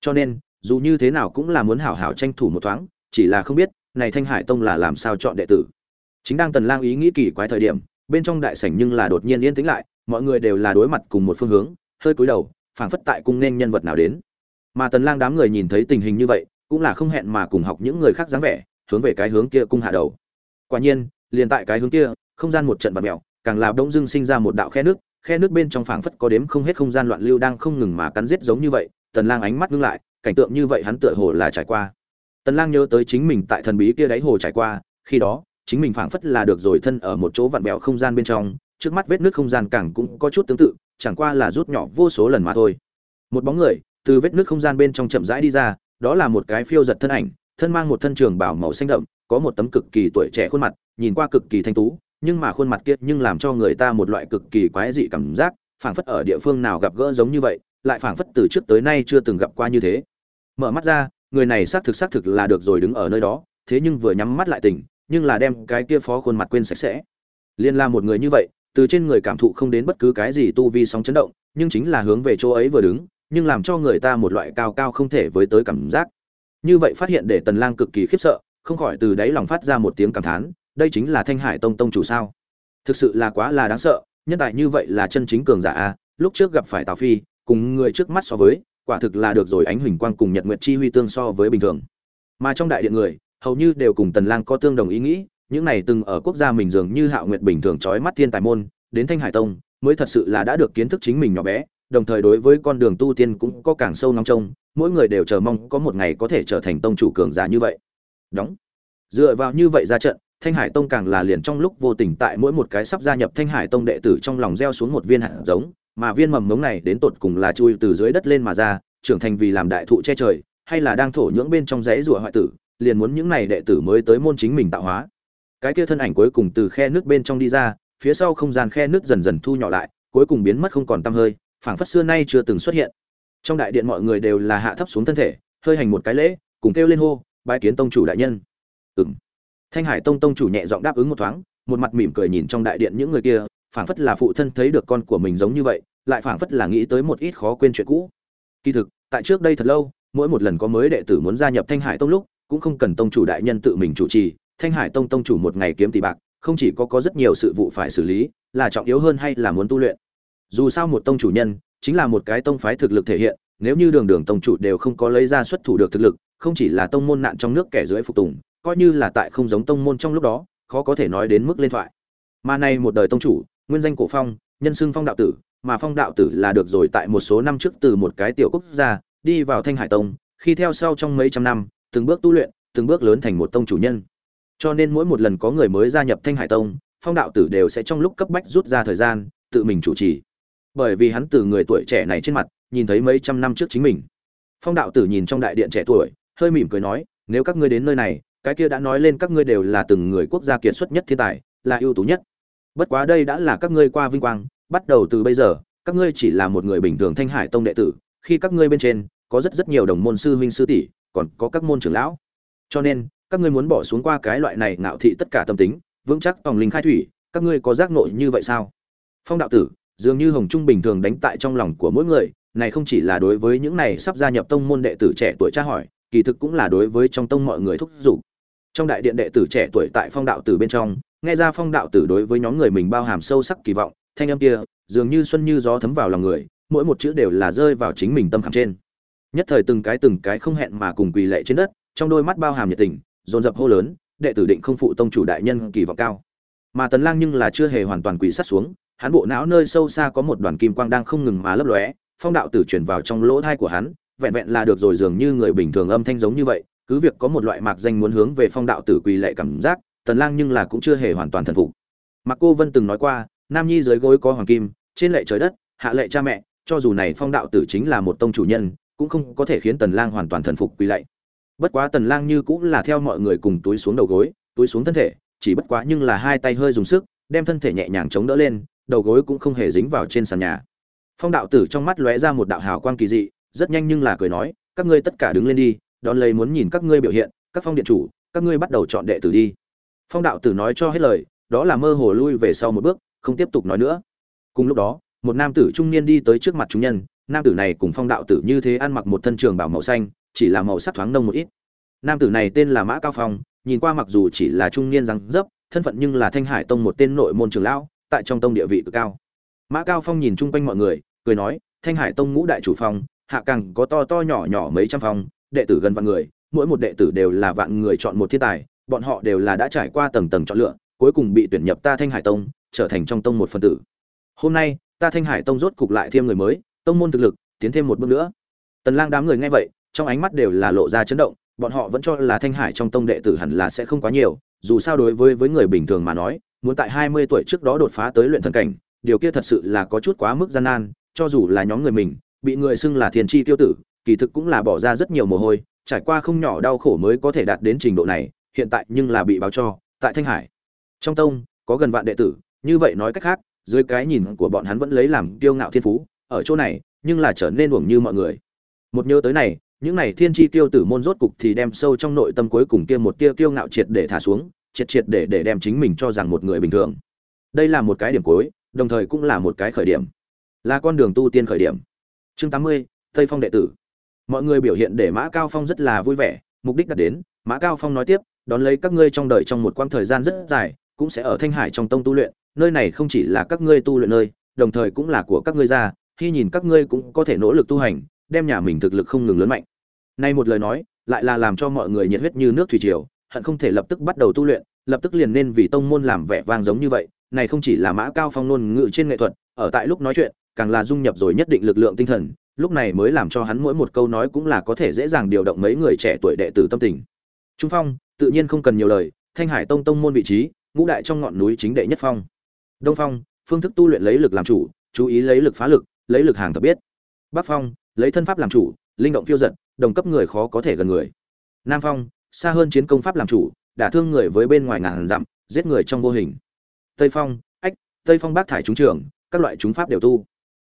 Cho nên, dù như thế nào cũng là muốn hảo hảo tranh thủ một thoáng, chỉ là không biết, này thanh hải tông là làm sao chọn đệ tử. Chính đang tần lang ý nghĩ kỳ quái thời điểm, bên trong đại sảnh nhưng là đột nhiên yên tĩnh lại, mọi người đều là đối mặt cùng một phương hướng, hơi cúi đầu, phảng phất tại cung nên nhân vật nào đến mà tần lang đám người nhìn thấy tình hình như vậy, cũng là không hẹn mà cùng học những người khác dáng vẻ, hướng về cái hướng kia cung hạ đầu. Quả nhiên, liền tại cái hướng kia, không gian một trận vật mèo, càng là đông dưng sinh ra một đạo khe nước khe nước bên trong phảng phất có đếm không hết không gian loạn lưu đang không ngừng mà cắn giết giống như vậy, tần lang ánh mắt ngưng lại, cảnh tượng như vậy hắn tựa hồ là trải qua. Tần lang nhớ tới chính mình tại thần bí kia đáy hồ trải qua, khi đó, chính mình phảng phất là được rồi thân ở một chỗ vặn vẹo không gian bên trong, trước mắt vết nước không gian càng cũng có chút tương tự, chẳng qua là rút nhỏ vô số lần mà thôi. Một bóng người từ vết nước không gian bên trong chậm rãi đi ra, đó là một cái phiêu giật thân ảnh, thân mang một thân trường bảo màu xanh đậm, có một tấm cực kỳ tuổi trẻ khuôn mặt, nhìn qua cực kỳ thanh tú, nhưng mà khuôn mặt kia nhưng làm cho người ta một loại cực kỳ quái dị cảm giác, phảng phất ở địa phương nào gặp gỡ giống như vậy, lại phảng phất từ trước tới nay chưa từng gặp qua như thế. Mở mắt ra, người này xác thực xác thực là được rồi đứng ở nơi đó, thế nhưng vừa nhắm mắt lại tỉnh, nhưng là đem cái kia phó khuôn mặt quên sạch sẽ. Liên la một người như vậy, từ trên người cảm thụ không đến bất cứ cái gì tu vi sóng chấn động, nhưng chính là hướng về chỗ ấy vừa đứng nhưng làm cho người ta một loại cao cao không thể với tới cảm giác. Như vậy phát hiện để tần lang cực kỳ khiếp sợ, không khỏi từ đáy lòng phát ra một tiếng cảm thán, đây chính là thanh hải tông tông chủ sao? Thực sự là quá là đáng sợ, nhân tài như vậy là chân chính cường giả a lúc trước gặp phải tào phi, cùng người trước mắt so với, quả thực là được rồi ánh huỳnh quang cùng nhật nguyệt chi huy tương so với bình thường. Mà trong đại điện người, hầu như đều cùng tần lang có tương đồng ý nghĩ, những này từng ở quốc gia mình dường như hạo nguyệt bình thường chói mắt thiên tài môn, đến thanh hải tông, mới thật sự là đã được kiến thức chính mình nhỏ bé đồng thời đối với con đường tu tiên cũng có càng sâu nóng trông, mỗi người đều chờ mong có một ngày có thể trở thành tông chủ cường giả như vậy. Đóng. Dựa vào như vậy ra trận, thanh hải tông càng là liền trong lúc vô tình tại mỗi một cái sắp gia nhập thanh hải tông đệ tử trong lòng gieo xuống một viên hạt giống, mà viên mầm mống này đến tột cùng là chui từ dưới đất lên mà ra, trưởng thành vì làm đại thụ che trời, hay là đang thổ nhưỡng bên trong rẫy rùa hoại tử, liền muốn những này đệ tử mới tới môn chính mình tạo hóa. Cái kia thân ảnh cuối cùng từ khe nước bên trong đi ra, phía sau không gian khe nước dần dần thu nhỏ lại, cuối cùng biến mất không còn tăm hơi phảng phất xưa nay chưa từng xuất hiện. Trong đại điện mọi người đều là hạ thấp xuống thân thể, hơi hành một cái lễ, cùng kêu lên hô, bái kiến tông chủ đại nhân. Ừm. Thanh hải tông tông chủ nhẹ giọng đáp ứng một thoáng, một mặt mỉm cười nhìn trong đại điện những người kia, phảng phất là phụ thân thấy được con của mình giống như vậy, lại phảng phất là nghĩ tới một ít khó quên chuyện cũ. Kỳ thực, tại trước đây thật lâu, mỗi một lần có mới đệ tử muốn gia nhập thanh hải tông lúc, cũng không cần tông chủ đại nhân tự mình chủ trì, thanh hải tông tông chủ một ngày kiếm tỷ bạc, không chỉ có có rất nhiều sự vụ phải xử lý, là trọng yếu hơn hay là muốn tu luyện dù sao một tông chủ nhân chính là một cái tông phái thực lực thể hiện, nếu như đường đường tông chủ đều không có lấy ra xuất thủ được thực lực, không chỉ là tông môn nạn trong nước kẻ dưới phục tùng, coi như là tại không giống tông môn trong lúc đó, khó có thể nói đến mức lên thoại. Mà nay một đời tông chủ, nguyên danh cổ phong, nhân xưng phong đạo tử, mà phong đạo tử là được rồi tại một số năm trước từ một cái tiểu quốc gia, đi vào thanh hải tông, khi theo sau trong mấy trăm năm, từng bước tu luyện, từng bước lớn thành một tông chủ nhân. Cho nên mỗi một lần có người mới gia nhập thanh hải tông, phong đạo tử đều sẽ trong lúc cấp bách rút ra thời gian, tự mình chủ trì bởi vì hắn từ người tuổi trẻ này trên mặt, nhìn thấy mấy trăm năm trước chính mình. Phong đạo tử nhìn trong đại điện trẻ tuổi, hơi mỉm cười nói, nếu các ngươi đến nơi này, cái kia đã nói lên các ngươi đều là từng người quốc gia kiệt xuất nhất thiên tài, là ưu tú nhất. Bất quá đây đã là các ngươi qua vinh quang, bắt đầu từ bây giờ, các ngươi chỉ là một người bình thường thanh hải tông đệ tử, khi các ngươi bên trên, có rất rất nhiều đồng môn sư huynh sư tỷ, còn có các môn trưởng lão. Cho nên, các ngươi muốn bỏ xuống qua cái loại này ngạo thị tất cả tâm tính, vững chắc tòng linh khai thủy, các ngươi có giác nội như vậy sao? Phong đạo tử dường như hồng trung bình thường đánh tại trong lòng của mỗi người, này không chỉ là đối với những này sắp gia nhập tông môn đệ tử trẻ tuổi tra hỏi, kỳ thực cũng là đối với trong tông mọi người thúc giục. Trong đại điện đệ tử trẻ tuổi tại phong đạo tử bên trong, nghe ra phong đạo tử đối với nhóm người mình bao hàm sâu sắc kỳ vọng, thanh âm kia, dường như xuân như gió thấm vào lòng người, mỗi một chữ đều là rơi vào chính mình tâm khảm trên. Nhất thời từng cái từng cái không hẹn mà cùng quỳ lệ trên đất, trong đôi mắt bao hàm nhiệt tình, dồn dập hô lớn, đệ tử định không phụ tông chủ đại nhân kỳ vọng cao. Mà tần lang nhưng là chưa hề hoàn toàn quỳ sát xuống hắn bộ não nơi sâu xa có một đoàn kim quang đang không ngừng mà lấp lóe, phong đạo tử truyền vào trong lỗ thai của hắn, vẹn vẹn là được rồi dường như người bình thường âm thanh giống như vậy, cứ việc có một loại mạc danh muốn hướng về phong đạo tử quỳ lệ cảm giác, tần lang nhưng là cũng chưa hề hoàn toàn thần phục. Mạc cô vân từng nói qua, nam nhi dưới gối có hoàng kim, trên lệ trời đất, hạ lệ cha mẹ, cho dù này phong đạo tử chính là một tông chủ nhân, cũng không có thể khiến tần lang hoàn toàn thần phục quỳ lạy. Bất quá tần lang như cũng là theo mọi người cùng túi xuống đầu gối, túi xuống thân thể, chỉ bất quá nhưng là hai tay hơi dùng sức, đem thân thể nhẹ nhàng chống đỡ lên đầu gối cũng không hề dính vào trên sàn nhà. Phong đạo tử trong mắt lóe ra một đạo hào quang kỳ dị, rất nhanh nhưng là cười nói, các ngươi tất cả đứng lên đi, đón lấy muốn nhìn các ngươi biểu hiện, các phong điện chủ, các ngươi bắt đầu chọn đệ tử đi. Phong đạo tử nói cho hết lời, đó là mơ hồ lui về sau một bước, không tiếp tục nói nữa. Cùng lúc đó, một nam tử trung niên đi tới trước mặt chúng nhân, nam tử này cùng phong đạo tử như thế ăn mặc một thân trường bảo màu xanh, chỉ là màu sắc thoáng nông một ít. Nam tử này tên là mã cao phong, nhìn qua mặc dù chỉ là trung niên răng dấp, thân phận nhưng là thanh hải tông một tên nội môn trường lão tại trong tông địa vị cực cao. Mã cao phong nhìn chung quanh mọi người, cười nói, thanh hải tông ngũ đại chủ phong, hạ càng có to to nhỏ nhỏ mấy trăm phong, đệ tử gần vạn người, mỗi một đệ tử đều là vạn người chọn một thiên tài, bọn họ đều là đã trải qua tầng tầng chọn lựa, cuối cùng bị tuyển nhập ta thanh hải tông, trở thành trong tông một phần tử. Hôm nay, ta thanh hải tông rốt cục lại thêm người mới, tông môn thực lực, tiến thêm một bước nữa. Tần lang đám người nghe vậy, trong ánh mắt đều là lộ ra chấn động, bọn họ vẫn cho là thanh hải trong tông đệ tử hẳn là sẽ không quá nhiều, dù sao đối với với người bình thường mà nói muốn tại 20 tuổi trước đó đột phá tới luyện thần cảnh, điều kia thật sự là có chút quá mức gian nan, cho dù là nhóm người mình, bị người xưng là thiên chi tiêu tử, kỳ thực cũng là bỏ ra rất nhiều mồ hôi, trải qua không nhỏ đau khổ mới có thể đạt đến trình độ này, hiện tại nhưng là bị báo cho, tại thanh hải. Trong tông, có gần vạn đệ tử, như vậy nói cách khác, dưới cái nhìn của bọn hắn vẫn lấy làm kiêu ngạo thiên phú, ở chỗ này, nhưng là trở nên uổng như mọi người. Một nhớ tới này, những này thiên chi tiêu tử môn rốt cục thì đem sâu trong nội tâm cuối cùng kia một tia kiêu ngạo triệt để thả xuống triệt triệt để để đem chính mình cho rằng một người bình thường. Đây là một cái điểm cuối, đồng thời cũng là một cái khởi điểm. Là con đường tu tiên khởi điểm. Chương tám mươi, tây phong đệ tử. Mọi người biểu hiện để mã cao phong rất là vui vẻ, mục đích đạt đến. Mã cao phong nói tiếp, đón lấy các ngươi trong đời trong một quãng thời gian rất dài, cũng sẽ ở thanh hải trong tông tu luyện. Nơi này không chỉ là các ngươi tu luyện nơi, đồng thời cũng là của các ngươi ra. Khi nhìn các ngươi cũng có thể nỗ lực tu hành, đem nhà mình thực lực không ngừng lớn mạnh. Nay một lời nói, lại là làm cho mọi người nhiệt huyết như nước thủy triều hận không thể lập tức bắt đầu tu luyện, lập tức liền nên vì tông môn làm vẻ vang giống như vậy. Này không chỉ là mã cao phong ngôn ngữ trên nghệ thuật, ở tại lúc nói chuyện, càng là dung nhập rồi nhất định lực lượng tinh thần, lúc này mới làm cho hắn mỗi một câu nói cũng là có thể dễ dàng điều động mấy người trẻ tuổi đệ tử tâm tình. Trung phong, tự nhiên không cần nhiều lời, thanh hải tông tông môn vị trí, ngũ đại trong ngọn núi chính đệ nhất phong. Đông phong, phương thức tu luyện lấy lực làm chủ, chú ý lấy lực phá lực, lấy lực hàng thập biết. Bắc phong, lấy thân pháp làm chủ, linh động phiêu giật, đồng cấp người khó có thể gần người. Nam phong xa hơn chiến công pháp làm chủ, đả thương người với bên ngoài ngàn dặm, giết người trong vô hình. Tây phong, ách, tây phong bác thải trúng trường, các loại chúng pháp đều tu.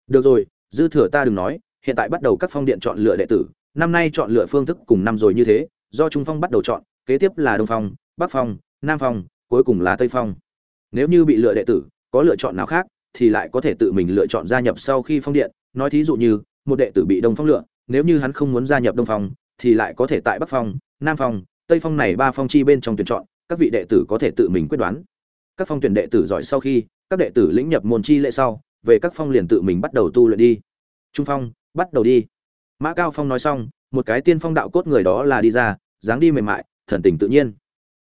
Được rồi, dư thừa ta đừng nói, hiện tại bắt đầu các phong điện chọn lựa đệ tử, năm nay chọn lựa phương thức cùng năm rồi như thế, do trung phong bắt đầu chọn, kế tiếp là đông phong, bắc phong, nam phong, cuối cùng là tây phong. Nếu như bị lựa đệ tử, có lựa chọn nào khác, thì lại có thể tự mình lựa chọn gia nhập sau khi phong điện. Nói thí dụ như, một đệ tử bị đông phong lựa, nếu như hắn không muốn gia nhập đông phong, thì lại có thể tại bắc phong, nam phong tây phong này ba phong chi bên trong tuyển chọn, các vị đệ tử có thể tự mình quyết đoán. Các phong tuyển đệ tử giỏi sau khi, các đệ tử lĩnh nhập môn chi lệ sau, về các phong liền tự mình bắt đầu tu luyện đi. Trung phong, bắt đầu đi. Mã cao phong nói xong, một cái tiên phong đạo cốt người đó là đi ra, dáng đi mềm mại, thần tình tự nhiên.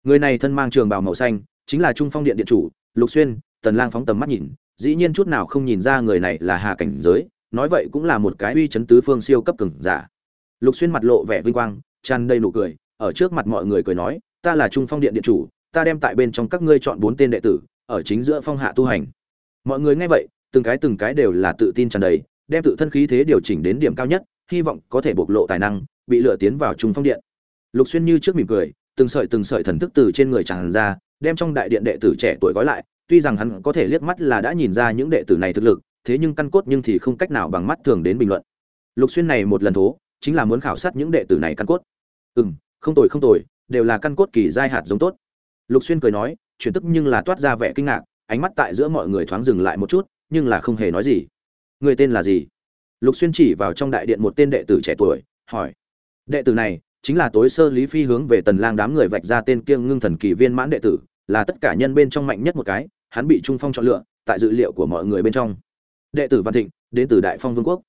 Người này thân mang trường bào màu xanh, chính là trung phong điện điện chủ, lục xuyên, tần lang phóng tầm mắt nhìn, dĩ nhiên chút nào không nhìn ra người này là hà cảnh giới, nói vậy cũng là một cái uy chấn tứ phương siêu cấp cường giả. Lục xuyên mặt lộ vẻ vinh quang, tràn đầy nụ cười ở trước mặt mọi người cười nói, ta là trung phong điện điện chủ, ta đem tại bên trong các ngươi chọn bốn tên đệ tử, ở chính giữa phong hạ tu hành. Mọi người nghe vậy, từng cái từng cái đều là tự tin tràn đầy, đem tự thân khí thế điều chỉnh đến điểm cao nhất, hy vọng có thể bộc lộ tài năng, bị lựa tiến vào trung phong điện. Lục xuyên như trước mỉm cười, từng sợi từng sợi thần thức từ trên người tràn ra, đem trong đại điện đệ tử trẻ tuổi gói lại, tuy rằng hắn có thể liếc mắt là đã nhìn ra những đệ tử này thực lực, thế nhưng căn cốt nhưng thì không cách nào bằng mắt thường đến bình luận. Lục xuyên này một lần thố, chính là muốn khảo sát những đệ tử này căn cốt. Ừ m không tồi không tồi, đều là căn cốt kỳ giai hạt giống tốt. Lục xuyên cười nói, chuyển tức nhưng là toát ra vẻ kinh ngạc, ánh mắt tại giữa mọi người thoáng dừng lại một chút, nhưng là không hề nói gì. Người tên là gì? Lục xuyên chỉ vào trong đại điện một tên đệ tử trẻ tuổi, hỏi. Đệ tử này, chính là tối sơ lý phi hướng về tần lang đám người vạch ra tên kiêng ngưng thần kỳ viên mãn đệ tử, là tất cả nhân bên trong mạnh nhất một cái, hắn bị trung phong chọn lựa, tại dự liệu của mọi người bên trong. Đệ tử văn thịnh, đến từ đại phong vương quốc.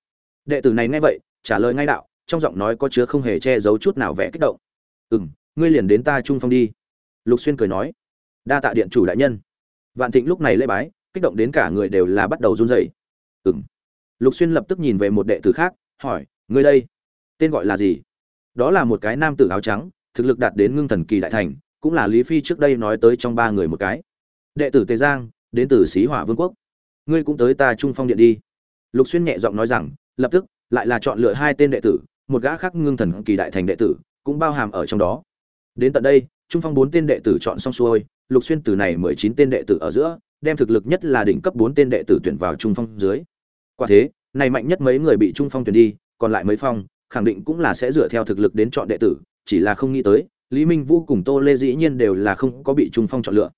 Đệ tử này nghe vậy, trả lời ngay đạo, trong giọng nói có chứa không hề che giấu chút nào vẻ kích động ừ m ngươi liền đến ta trung phong đi. Lục xuyên cười nói. Đa tạ điện chủ đại nhân. Vạn thịnh lúc này lễ bái, kích động đến cả người đều là bắt đầu run rẩy. Ừ m lục xuyên lập tức nhìn về một đệ tử khác, hỏi, ngươi đây, tên gọi là gì? Đó là một cái nam tử áo trắng, thực lực đạt đến ngưng thần kỳ đại thành, cũng là lý phi trước đây nói tới trong ba người một cái. Đệ tử tề giang, đến từ xí hỏa vương quốc. Ngươi cũng tới ta trung phong điện đi. Lục xuyên nhẹ giọng nói rằng, lập tức, lại là chọn lựa hai tên đệ tử, một gã khác ngưng thần kỳ đại thành đệ tử cũng bao hàm ở trong đó. Đến tận đây, trung phong bốn tên đệ tử chọn xong xuôi, lục xuyên từ này mười chín tên đệ tử ở giữa, đem thực lực nhất là đỉnh cấp bốn tên đệ tử tuyển vào trung phong dưới. Quả thế, này mạnh nhất mấy người bị trung phong tuyển đi, còn lại mấy phong, khẳng định cũng là sẽ dựa theo thực lực đến chọn đệ tử, chỉ là không nghĩ tới, lý minh vũ cùng tô lê dĩ nhiên đều là không có bị trung phong chọn lựa.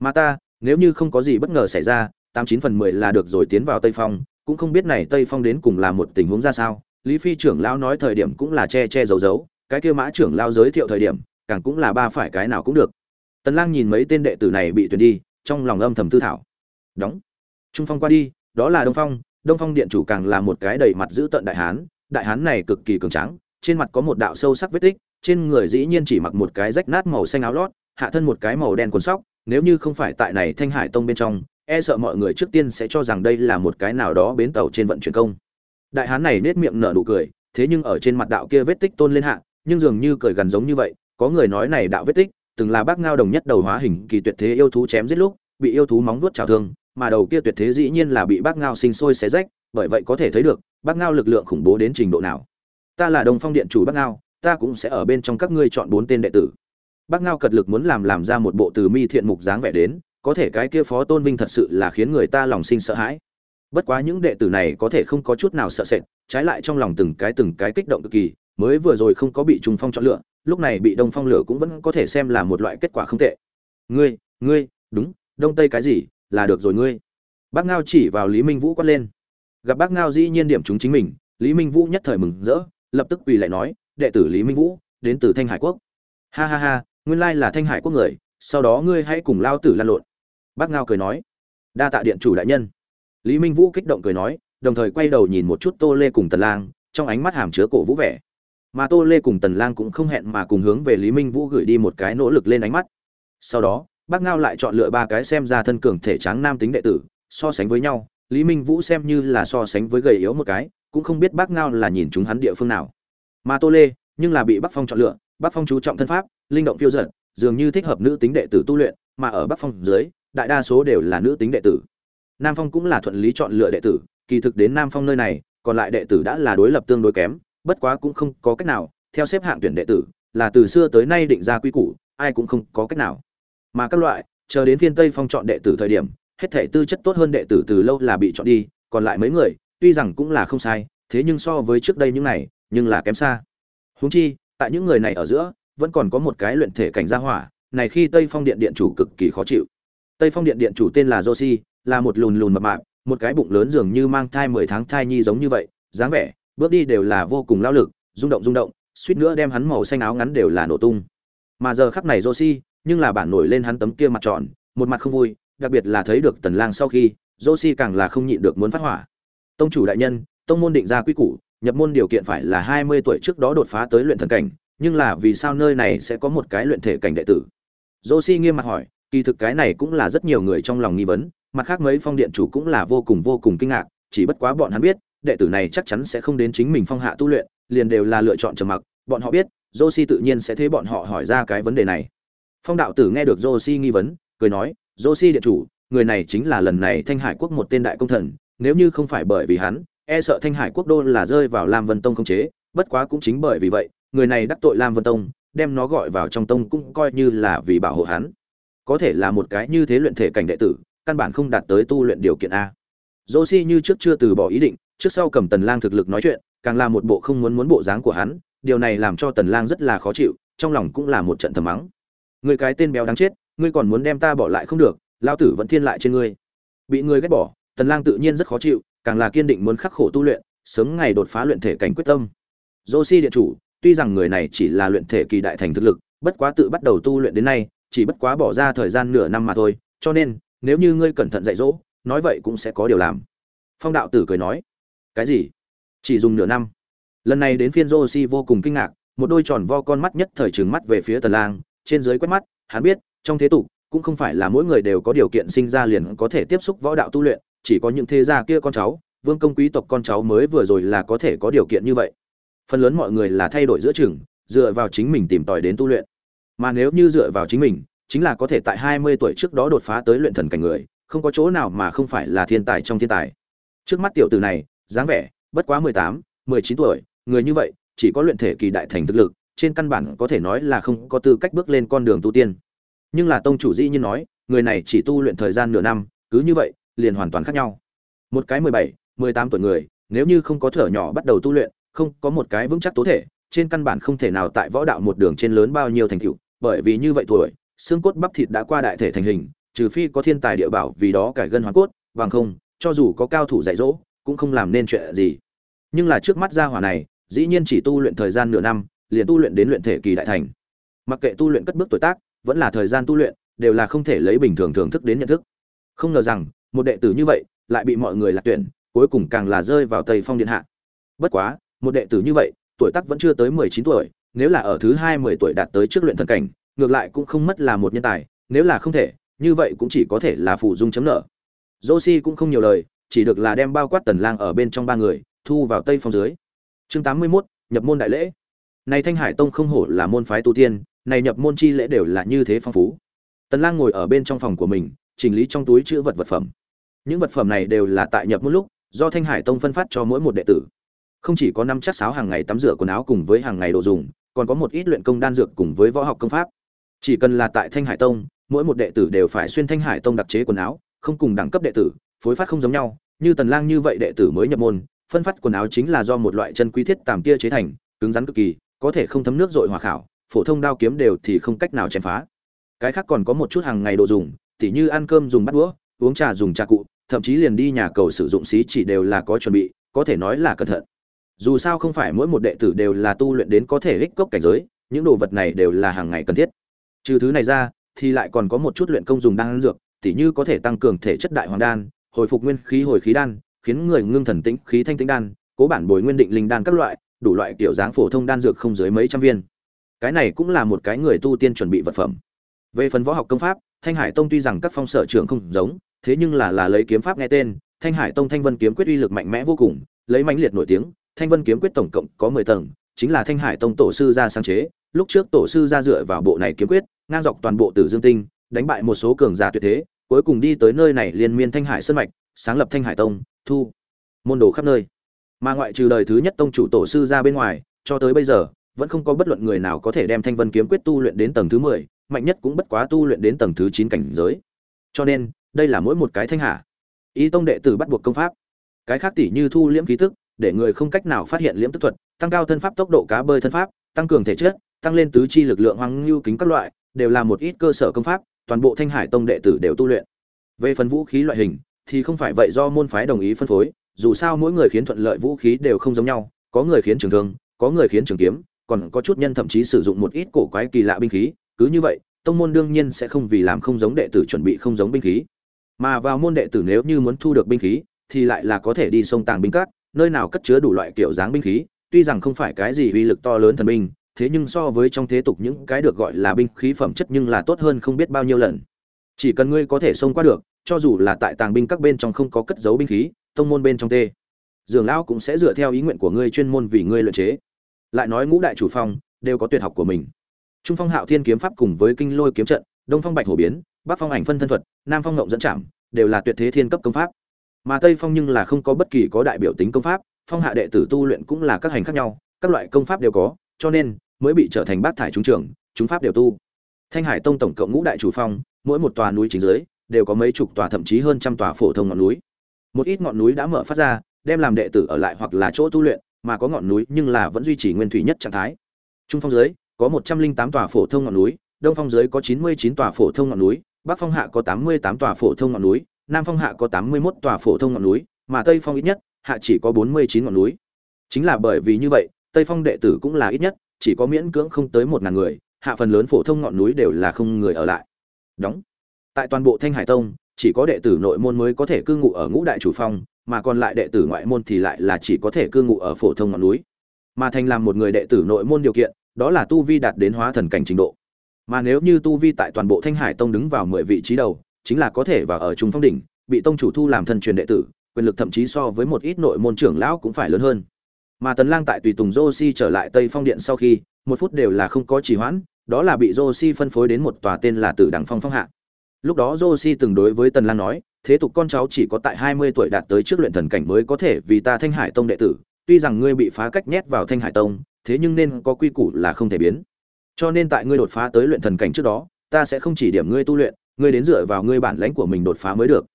Mà ta, nếu như không có gì bất ngờ xảy ra, tám chín phần mười là được rồi tiến vào tây phong, cũng không biết này tây phong đến cùng là một tình huống ra sao. Lý phi trưởng lão nói thời điểm cũng là che che giấu giấu cái kia mã trưởng lao giới thiệu thời điểm, càng cũng là ba phải cái nào cũng được. Tần lang nhìn mấy tên đệ tử này bị tuyển đi, trong lòng âm thầm tư thảo. Đóng. Trung phong qua đi, đó là đông phong đông phong điện chủ càng là một cái đầy mặt giữ tận đại hán đại hán này cực kỳ cường tráng, trên mặt có một đạo sâu sắc vết tích, trên người dĩ nhiên chỉ mặc một cái rách nát màu xanh áo lót, hạ thân một cái màu đen quần sóc, nếu như không phải tại này thanh hải tông bên trong e sợ mọi người trước tiên sẽ cho rằng đây là một cái nào đó bến tàu trên vận chuyển công. Đại hán này nết miệng nở nụ cười, thế nhưng ở trên mặt đạo kia vết tích tôn lên hạ nhưng dường như cởi gần giống như vậy, có người nói này đạo vết tích, từng là bác ngao đồng nhất đầu hóa hình kỳ tuyệt thế yêu thú chém giết lúc, bị yêu thú móng vuốt trào thương, mà đầu kia tuyệt thế dĩ nhiên là bị bác ngao sinh sôi xé rách, bởi vậy có thể thấy được, bác ngao lực lượng khủng bố đến trình độ nào. Ta là đồng phong điện chủ bác ngao, ta cũng sẽ ở bên trong các ngươi chọn bốn tên đệ tử. Bác ngao cật lực muốn làm làm ra một bộ từ mi thiện mục dáng vẻ đến, có thể cái kia phó tôn vinh thật sự là khiến người ta lòng sinh sợ hãi. Bất quá những đệ tử này có thể không có chút nào sợ sệt, trái lại trong lòng từng cái từng cái kích động cực kỳ mới vừa rồi không có bị trùng phong chọn lựa, lúc này bị đông phong lửa cũng vẫn có thể xem là một loại kết quả không tệ. Ngươi ngươi, đúng, đông tây cái gì, là được rồi ngươi. Bác ngao chỉ vào lý minh vũ quát lên. Gặp bác ngao dĩ nhiên điểm chúng chính mình, lý minh vũ nhất thời mừng rỡ, lập tức quỳ lại nói, đệ tử lý minh vũ, đến từ thanh hải quốc. Ha ha ha, nguyên lai là thanh hải quốc người, sau đó ngươi hãy cùng lao tử lan lộn. Bác ngao cười nói. Đa tạ điện chủ đại nhân. Lý minh vũ kích động cười nói, đồng thời quay đầu nhìn một chút tô lê cùng tần lang, trong ánh mắt hàm chứa cổ vũ vẻ mà tô lê cùng tần lang cũng không hẹn mà cùng hướng về lý minh vũ gửi đi một cái nỗ lực lên ánh mắt. Sau đó, bác ngao lại chọn lựa ba cái xem ra thân cường thể tráng nam tính đệ tử, so sánh với nhau, lý minh vũ xem như là so sánh với gầy yếu một cái, cũng không biết bác ngao là nhìn chúng hắn địa phương nào. Mà tô lê, nhưng là bị bắc phong chọn lựa, bắc phong chú trọng thân pháp, linh động phiêu dật, dường như thích hợp nữ tính đệ tử tu luyện, mà ở bắc phong dưới, đại đa số đều là nữ tính đệ tử. Nam phong cũng là thuận lý chọn lựa đệ tử, kỳ thực đến nam phong nơi này, còn lại đệ tử đã là đối lập tương đối kém bất quá cũng không có cách nào, theo xếp hạng tuyển đệ tử, là từ xưa tới nay định ra quy củ, ai cũng không có cách nào. Mà các loại, chờ đến phiên tây phong chọn đệ tử thời điểm, hết thể tư chất tốt hơn đệ tử từ lâu là bị chọn đi, còn lại mấy người, tuy rằng cũng là không sai, thế nhưng so với trước đây những này, nhưng là kém xa. Huống chi, tại những người này ở giữa, vẫn còn có một cái luyện thể cảnh gia hỏa, này khi tây phong điện điện chủ cực kỳ khó chịu. Tây phong điện điện chủ tên là joshi, là một lùn lùn mập mạp, một cái bụng lớn dường như mang thai mười tháng thai nhi giống như vậy, dáng vẻ bước đi đều là vô cùng lao lực, rung động rung động, suýt nữa đem hắn màu xanh áo ngắn đều là nổ tung. Mà giờ khắc này joshi, nhưng là bản nổi lên hắn tấm kia mặt tròn, một mặt không vui, đặc biệt là thấy được tần lang sau khi, joshi càng là không nhịn được muốn phát hỏa. Tông chủ đại nhân, tông môn định ra quy củ, nhập môn điều kiện phải là 20 tuổi trước đó đột phá tới luyện thần cảnh, nhưng là vì sao nơi này sẽ có một cái luyện thể cảnh đệ tử? Joshi nghiêm mặt hỏi, kỳ thực cái này cũng là rất nhiều người trong lòng nghi vấn, mặt khác mấy phong điện chủ cũng là vô cùng vô cùng kinh ngạc, chỉ bất quá bọn hắn biết đệ tử này chắc chắn sẽ không đến chính mình phong hạ tu luyện, liền đều là lựa chọn trầm mặc. Bọn họ biết, joshi tự nhiên sẽ thế bọn họ hỏi ra cái vấn đề này. Phong đạo tử nghe được joshi nghi vấn, cười nói, joshi điện chủ, người này chính là lần này thanh hải quốc một tên đại công thần, nếu như không phải bởi vì hắn e sợ thanh hải quốc đô là rơi vào lam vân tông không chế, bất quá cũng chính bởi vì vậy, người này đắc tội lam vân tông, đem nó gọi vào trong tông cũng coi như là vì bảo hộ hắn. Có thể là một cái như thế luyện thể cảnh đệ tử, căn bản không đạt tới tu luyện điều kiện a. Joshi như trước chưa từ bỏ ý định trước sau cầm tần lang thực lực nói chuyện, càng là một bộ không muốn muốn bộ dáng của hắn, điều này làm cho tần lang rất là khó chịu, trong lòng cũng là một trận thầm mắng. Người cái tên béo đáng chết, ngươi còn muốn đem ta bỏ lại không được, lao tử vẫn thiên lại trên ngươi. Bị ngươi ghét bỏ, tần lang tự nhiên rất khó chịu, càng là kiên định muốn khắc khổ tu luyện, sớm ngày đột phá luyện thể cảnh quyết tâm. Joshi điện chủ, tuy rằng người này chỉ là luyện thể kỳ đại thành thực lực, bất quá tự bắt đầu tu luyện đến nay, chỉ bất quá bỏ ra thời gian nửa năm mà thôi, cho nên, nếu như ngươi cẩn thận dạy dỗ, nói vậy cũng sẽ có điều làm. Phong đạo tử cười nói cái gì? Chỉ dùng nửa năm. Lần này đến phiên josi vô cùng kinh ngạc, một đôi tròn vo con mắt nhất thời trừng mắt về phía tần lang, trên dưới quét mắt, hắn biết, trong thế tục, cũng không phải là mỗi người đều có điều kiện sinh ra liền có thể tiếp xúc võ đạo tu luyện, chỉ có những thế gia kia con cháu, vương công quý tộc con cháu mới vừa rồi là có thể có điều kiện như vậy. Phần lớn mọi người là thay đổi giữa chừng, dựa vào chính mình tìm tòi đến tu luyện. Mà nếu như dựa vào chính mình, chính là có thể tại 20 tuổi trước đó đột phá tới luyện thần cảnh người, không có chỗ nào mà không phải là thiên tài trong thiên tài. Trước mắt tiểu tử này dáng vẻ bất quá 18, 19 tuổi người như vậy chỉ có luyện thể kỳ đại thành thực lực trên căn bản có thể nói là không có tư cách bước lên con đường tu tiên. Nhưng là tông chủ dĩ nhiên nói người này chỉ tu luyện thời gian nửa năm cứ như vậy liền hoàn toàn khác nhau. Một cái 17, 18 tuổi người nếu như không có thở nhỏ bắt đầu tu luyện không có một cái vững chắc tố thể trên căn bản không thể nào tại võ đạo một đường trên lớn bao nhiêu thành tựu bởi vì như vậy tuổi xương cốt bắp thịt đã qua đại thể thành hình trừ phi có thiên tài địa bảo vì đó cải gân hóa cốt bằng không cho dù có cao thủ dạy dỗ cũng không làm nên chuyện gì. Nhưng là trước mắt gia hỏa này, dĩ nhiên chỉ tu luyện thời gian nửa năm, liền tu luyện đến luyện thể kỳ đại thành. Mặc kệ tu luyện cất bước tuổi tác, vẫn là thời gian tu luyện, đều là không thể lấy bình thường thưởng thức đến nhận thức. Không ngờ rằng, một đệ tử như vậy, lại bị mọi người lạc tuyển, cuối cùng càng là rơi vào tây phong điện hạ. Bất quá, một đệ tử như vậy, tuổi tác vẫn chưa tới mười chín tuổi, nếu là ở thứ hai mười tuổi đạt tới trước luyện thần cảnh, ngược lại cũng không mất là một nhân tài, nếu là không thể, như vậy cũng chỉ có thể là phụ dung chấm nợ. Joshi cũng không nhiều lời chỉ được là đem bao quát tần lang ở bên trong ba người thu vào tây phong dưới. Chương tám mươi 81, nhập môn đại lễ. Này thanh hải tông không hổ là môn phái tu tiên này nhập môn chi lễ đều là như thế phong phú. Tần lang ngồi ở bên trong phòng của mình chỉnh lý trong túi chứa vật vật phẩm. Những vật phẩm này đều là tại nhập môn lúc do thanh hải tông phân phát cho mỗi một đệ tử. Không chỉ có năm chắc sáo hàng ngày tắm rửa quần áo cùng với hàng ngày đồ dùng còn có một ít luyện công đan dược cùng với võ học công pháp. Chỉ cần là tại thanh hải tông mỗi một đệ tử đều phải xuyên thanh hải tông đặc chế quần áo không cùng đẳng cấp đệ tử phối phát không giống nhau, như tần lang như vậy đệ tử mới nhập môn, phân phát quần áo chính là do một loại chân quý thiết tàm tia chế thành, cứng rắn cực kỳ, có thể không thấm nước dội hòa khảo, phổ thông đao kiếm đều thì không cách nào chém phá. Cái khác còn có một chút hàng ngày đồ dùng, tỉ như ăn cơm dùng bát đũa, uống trà dùng trà cụ, thậm chí liền đi nhà cầu sử dụng xí chỉ đều là có chuẩn bị, có thể nói là cẩn thận. Dù sao không phải mỗi một đệ tử đều là tu luyện đến có thể hích cốc cảnh giới, những đồ vật này đều là hàng ngày cần thiết. Trừ thứ này ra, thì lại còn có một chút luyện công dùng đan dược, tỉ như có thể tăng cường thể chất đại hoàng đan hồi phục nguyên khí hồi khí đan, khiến người ngưng thần tĩnh khí thanh tĩnh đan, cố bản bồi nguyên định linh đan các loại, đủ loại kiểu dáng phổ thông đan dược không dưới mấy trăm viên. Cái này cũng là một cái người tu tiên chuẩn bị vật phẩm. Về phần võ học công pháp, thanh hải tông tuy rằng các phong sở trưởng không giống, thế nhưng là là lấy kiếm pháp nghe tên, thanh hải tông thanh vân kiếm quyết uy lực mạnh mẽ vô cùng, lấy mãnh liệt nổi tiếng, thanh vân kiếm quyết tổng cộng có mười tầng, chính là thanh hải tông tổ sư ra sáng chế, lúc trước tổ sư ra dựa vào bộ này kiếm quyết, ngang dọc toàn bộ tử dương tinh, đánh bại một số cường giả tuyệt thế cuối cùng đi tới nơi này liên miên thanh hải sơn mạch, sáng lập thanh hải tông, thu môn đồ khắp nơi. Mà ngoại trừ đời thứ nhất tông chủ tổ sư ra bên ngoài, cho tới bây giờ, vẫn không có bất luận người nào có thể đem thanh vân kiếm quyết tu luyện đến tầng thứ mười, mạnh nhất cũng bất quá tu luyện đến tầng thứ chín cảnh giới. Cho nên, đây là mỗi một cái thanh hạ ý tông đệ tử bắt buộc công pháp. Cái khác tỷ như thu liễm khí tức, để người không cách nào phát hiện liễm tức thuật, tăng cao thân pháp tốc độ cá bơi thân pháp, tăng cường thể chất, tăng lên tứ chi lực lượng hoang lưu kính các loại, đều là một ít cơ sở công pháp toàn bộ thanh hải tông đệ tử đều tu luyện. Về phần vũ khí loại hình, thì không phải vậy do môn phái đồng ý phân phối, dù sao mỗi người khiến thuận lợi vũ khí đều không giống nhau, có người khiến trường thương, có người khiến trường kiếm, còn có chút nhân thậm chí sử dụng một ít cổ quái kỳ lạ binh khí, cứ như vậy, tông môn đương nhiên sẽ không vì làm không giống đệ tử chuẩn bị không giống binh khí. Mà vào môn đệ tử nếu như muốn thu được binh khí, thì lại là có thể đi sông tàng binh cát nơi nào cất chứa đủ loại kiểu dáng binh khí, tuy rằng không phải cái gì uy lực to lớn thần binh thế nhưng so với trong thế tục những cái được gọi là binh khí phẩm chất nhưng là tốt hơn không biết bao nhiêu lần. Chỉ cần ngươi có thể xông qua được, cho dù là tại tàng binh các bên trong không có cất giấu binh khí, tông môn bên trong tê, dường lão cũng sẽ dựa theo ý nguyện của ngươi chuyên môn vì ngươi luyện chế. Lại nói ngũ đại chủ phong, đều có tuyệt học của mình. Trung phong hạo thiên kiếm pháp cùng với kinh lôi kiếm trận, đông phong bạch hổ biến, bắc phong ảnh phân thân thuật, nam phong ngộng dẫn chạm đều là tuyệt thế thiên cấp công pháp. Mà tây phong nhưng là không có bất kỳ có đại biểu tính công pháp, phong hạ đệ tử tu luyện cũng là các hành khác nhau, các loại công pháp đều có, cho nên mới bị trở thành bát thải trúng trường, chúng pháp đều tu. Thanh hải tông tổng cộng ngũ đại chủ phong, mỗi một tòa núi chính dưới, đều có mấy chục tòa thậm chí hơn trăm tòa phổ thông ngọn núi. Một ít ngọn núi đã mở phát ra, đem làm đệ tử ở lại hoặc là chỗ tu luyện, mà có ngọn núi nhưng là vẫn duy trì nguyên thủy nhất trạng thái. Trung phong dưới, có một trăm linh tám tòa phổ thông ngọn núi, đông phong dưới có chín mươi chín tòa phổ thông ngọn núi, bắc phong hạ có tám mươi tám tòa phổ thông ngọn núi, nam phong hạ có tám mươi 81 tòa phổ thông ngọn núi, mà tây phong ít nhất, hạ chỉ có bốn mươi chín ngọn núi. Chính là bởi vì như vậy, tây phong đệ tử cũng là ít nhất chỉ có miễn cưỡng không tới một ngàn người, hạ phần lớn phổ thông ngọn núi đều là không người ở lại. Đóng. Tại toàn bộ thanh hải tông, chỉ có đệ tử nội môn mới có thể cư ngụ ở ngũ đại chủ phong, mà còn lại đệ tử ngoại môn thì lại là chỉ có thể cư ngụ ở phổ thông ngọn núi. Mà thành làm một người đệ tử nội môn điều kiện, đó là tu vi đạt đến hóa thần cảnh trình độ. Mà nếu như tu vi tại toàn bộ thanh hải tông đứng vào mười vị trí đầu, chính là có thể vào ở trung phong đỉnh, bị tông chủ thu làm thân truyền đệ tử, quyền lực thậm chí so với một ít nội môn trưởng lão cũng phải lớn hơn mà tần lang tại tùy tùng Joshi trở lại tây phong điện sau khi một phút đều là không có trì hoãn đó là bị Joshi phân phối đến một tòa tên là Tử Đằng Phong Phong hạ. Lúc đó Joshi từng đối với Tần Lang nói, thế tục con cháu chỉ có tại 20 tuổi đạt tới trước luyện thần cảnh mới có thể vì ta Thanh Hải Tông đệ tử, tuy rằng ngươi bị phá cách nhét vào Thanh Hải Tông, thế nhưng nên có quy củ là không thể biến. Cho nên tại ngươi đột phá tới luyện thần cảnh trước đó, ta sẽ không chỉ điểm ngươi tu luyện, ngươi đến dựa vào ngươi bản lãnh của mình đột phá mới được.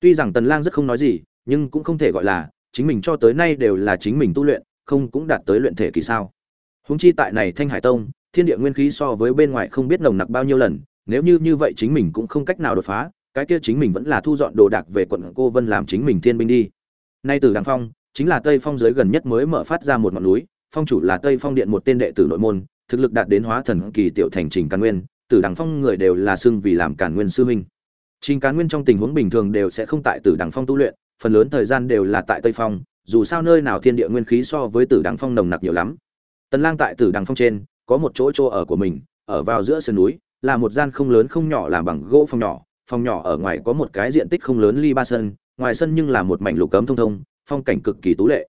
Tuy rằng Tần Lang rất không nói gì, nhưng cũng không thể gọi là chính mình cho tới nay đều là chính mình tu luyện, không cũng đạt tới luyện thể kỳ sao? Huống chi tại này Thanh Hải Tông, thiên địa nguyên khí so với bên ngoài không biết nồng nặc bao nhiêu lần, nếu như như vậy chính mình cũng không cách nào đột phá, cái kia chính mình vẫn là thu dọn đồ đạc về quận Cô Vân làm chính mình thiên binh đi. Nay từ đàng Phong, chính là Tây Phong giới gần nhất mới mở phát ra một ngọn núi, phong chủ là Tây Phong điện một tên đệ tử nội môn, thực lực đạt đến hóa thần kỳ tiểu thành trình Càn Nguyên, Tử Đằng Phong người đều là xưng vì làm Càn Nguyên sư huynh. Trình Càn Nguyên trong tình huống bình thường đều sẽ không tại Tử Đằng Phong tu luyện, phần lớn thời gian đều là tại Tây Phong, dù sao nơi nào thiên địa nguyên khí so với Tử Đằng Phong nồng nặc nhiều lắm. Tần Lang tại Tử Đằng Phong trên, có một chỗ chỗ ở của mình, ở vào giữa sườn núi, là một gian không lớn không nhỏ làm bằng gỗ phòng nhỏ, phòng nhỏ ở ngoài có một cái diện tích không lớn ly ba sân, ngoài sân nhưng là một mảnh lục cấm thông thông, phong cảnh cực kỳ tú lệ.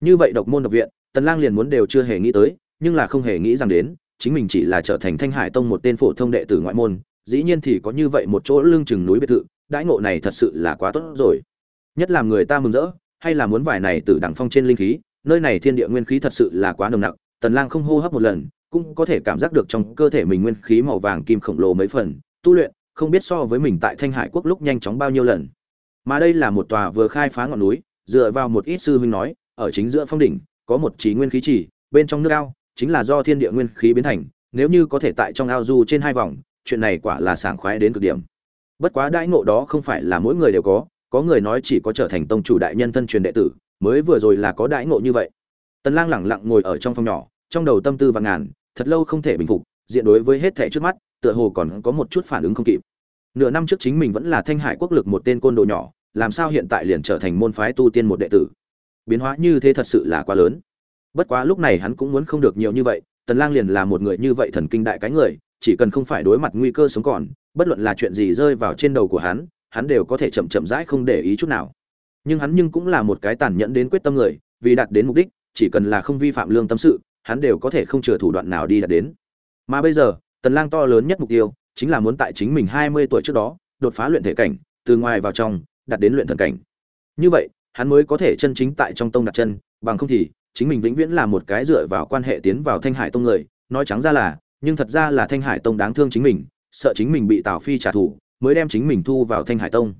Như vậy độc môn độc viện, Tần Lang liền muốn đều chưa hề nghĩ tới, nhưng là không hề nghĩ rằng đến, chính mình chỉ là trở thành Thanh Hải Tông một tên phổ thông đệ tử ngoại môn, dĩ nhiên thì có như vậy một chỗ lưng chừng núi biệt thự, đãi ngộ này thật sự là quá tốt rồi. Nhất làm người ta mừng rỡ, hay là muốn vải này từ đẳng phong trên linh khí, nơi này thiên địa nguyên khí thật sự là quá nồng nặc, Tần Lang không hô hấp một lần, cũng có thể cảm giác được trong cơ thể mình nguyên khí màu vàng kim khổng lồ mấy phần, tu luyện, không biết so với mình tại Thanh Hải quốc lúc nhanh chóng bao nhiêu lần. Mà đây là một tòa vừa khai phá ngọn núi, dựa vào một ít sư huynh nói, ở chính giữa phong đỉnh, có một chỉ nguyên khí chỉ, bên trong nước ao, chính là do thiên địa nguyên khí biến thành, nếu như có thể tại trong ao du trên hai vòng, chuyện này quả là sảng khoái đến cực điểm. Bất quá đãi ngộ đó không phải là mỗi người đều có, có người nói chỉ có trở thành tông chủ đại nhân thân truyền đệ tử, mới vừa rồi là có đãi ngộ như vậy. Tần Lang lẳng lặng ngồi ở trong phòng nhỏ, trong đầu tâm tư vạn ngàn, thật lâu không thể bình phục diện đối với hết thảy trước mắt tựa hồ còn có một chút phản ứng không kịp. Nửa năm trước chính mình vẫn là thanh hải quốc lực một tên côn đồ nhỏ làm sao hiện tại liền trở thành môn phái tu tiên một đệ tử? Biến hóa như thế thật sự là quá lớn. Bất quá lúc này hắn cũng muốn không được nhiều như vậy tần lang liền là một người như vậy thần kinh đại cái người chỉ cần không phải đối mặt nguy cơ sống còn bất luận là chuyện gì rơi vào trên đầu của hắn hắn đều có thể chậm chậm rãi không để ý chút nào nhưng hắn nhưng cũng là một cái tàn nhẫn đến quyết tâm người vì đạt đến mục đích chỉ cần là không vi phạm lương tâm sự hắn đều có thể không chừa thủ đoạn nào đi đạt đến. Mà bây giờ, Tần Lang to lớn nhất mục tiêu chính là muốn tại chính mình 20 tuổi trước đó, đột phá luyện thể cảnh, từ ngoài vào trong, đạt đến luyện thần cảnh. Như vậy, hắn mới có thể chân chính tại trong tông đặt chân, bằng không thì, chính mình vĩnh viễn là một cái dựa vào quan hệ tiến vào Thanh Hải tông người, nói trắng ra là, nhưng thật ra là Thanh Hải tông đáng thương chính mình, sợ chính mình bị Tào Phi trả thù, mới đem chính mình thu vào Thanh Hải tông.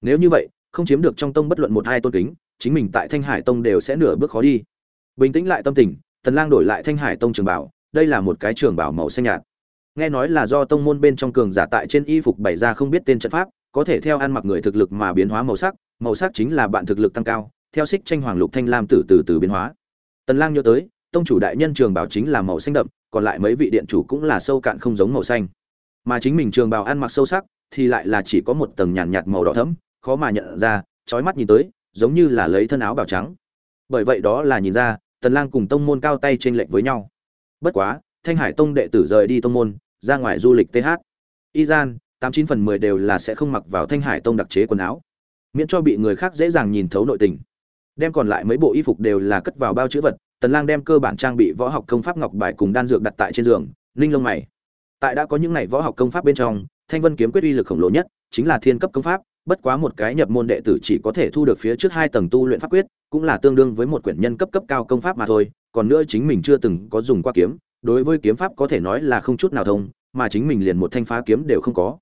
Nếu như vậy, không chiếm được trong tông bất luận một hai tôn kính, chính mình tại Thanh Hải tông đều sẽ nửa bước khó đi. Bình tĩnh lại tâm tình, Tần Lang đổi lại Thanh Hải Tông trường bảo, đây là một cái trường bảo màu xanh nhạt. Nghe nói là do tông môn bên trong cường giả tại trên y phục bày ra không biết tên trận pháp, có thể theo ăn mặc người thực lực mà biến hóa màu sắc, màu sắc chính là bạn thực lực tăng cao, theo xích tranh hoàng lục thanh lam tử từ từ biến hóa. Tần Lang nhớ tới, tông chủ đại nhân trường bảo chính là màu xanh đậm, còn lại mấy vị điện chủ cũng là sâu cạn không giống màu xanh. Mà chính mình trường bảo ăn mặc sâu sắc thì lại là chỉ có một tầng nhàn nhạt, nhạt màu đỏ thẫm, khó mà nhận ra, chói mắt nhìn tới, giống như là lấy thân áo bào trắng. Bởi vậy đó là nhìn ra, Tần Lang cùng tông môn cao tay trên lệch với nhau. Bất quá, Thanh Hải Tông đệ tử rời đi tông môn, ra ngoài du lịch TH. Y gian, 89 phần 10 đều là sẽ không mặc vào Thanh Hải Tông đặc chế quần áo, miễn cho bị người khác dễ dàng nhìn thấu nội tình. Đem còn lại mấy bộ y phục đều là cất vào bao chứa vật, Tần Lang đem cơ bản trang bị võ học công pháp ngọc bài cùng đan dược đặt tại trên giường, linh lông mày. Tại đã có những này võ học công pháp bên trong, Thanh Vân kiếm quyết uy lực khổng lồ nhất, chính là thiên cấp công pháp, bất quá một cái nhập môn đệ tử chỉ có thể thu được phía trước hai tầng tu luyện pháp quyết, cũng là tương đương với một quyển nhân cấp cấp cao công pháp mà thôi, còn nữa chính mình chưa từng có dùng qua kiếm, đối với kiếm pháp có thể nói là không chút nào thông, mà chính mình liền một thanh phá kiếm đều không có.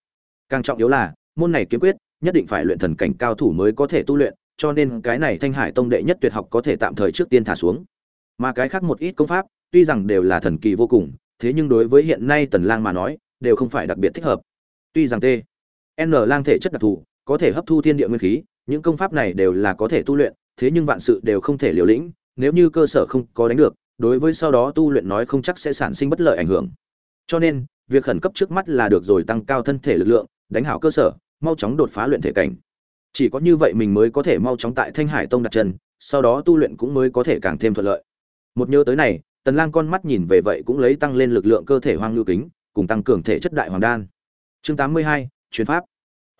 Càng trọng yếu là, môn này kiếm quyết, nhất định phải luyện thần cảnh cao thủ mới có thể tu luyện, cho nên cái này Thanh Hải Tông đệ nhất tuyệt học có thể tạm thời trước tiên thả xuống. Mà cái khác một ít công pháp, tuy rằng đều là thần kỳ vô cùng, thế nhưng đối với hiện nay Tần Lang mà nói, đều không phải đặc biệt thích hợp. Tuy rằng T, N lang thể chất đặc thù, có thể hấp thu thiên địa nguyên khí, những công pháp này đều là có thể tu luyện, thế nhưng vạn sự đều không thể liều lĩnh, nếu như cơ sở không có đánh được, đối với sau đó tu luyện nói không chắc sẽ sản sinh bất lợi ảnh hưởng. Cho nên, việc khẩn cấp trước mắt là được rồi tăng cao thân thể lực lượng, đánh hảo cơ sở, mau chóng đột phá luyện thể cảnh. Chỉ có như vậy mình mới có thể mau chóng tại thanh hải tông đặt chân sau đó tu luyện cũng mới có thể càng thêm thuận lợi. Một nhớ tới này tần lang con mắt nhìn về vậy cũng lấy tăng lên lực lượng cơ thể hoang lưu kính cùng tăng cường thể chất đại hoàng đan chương 82, chuyến pháp.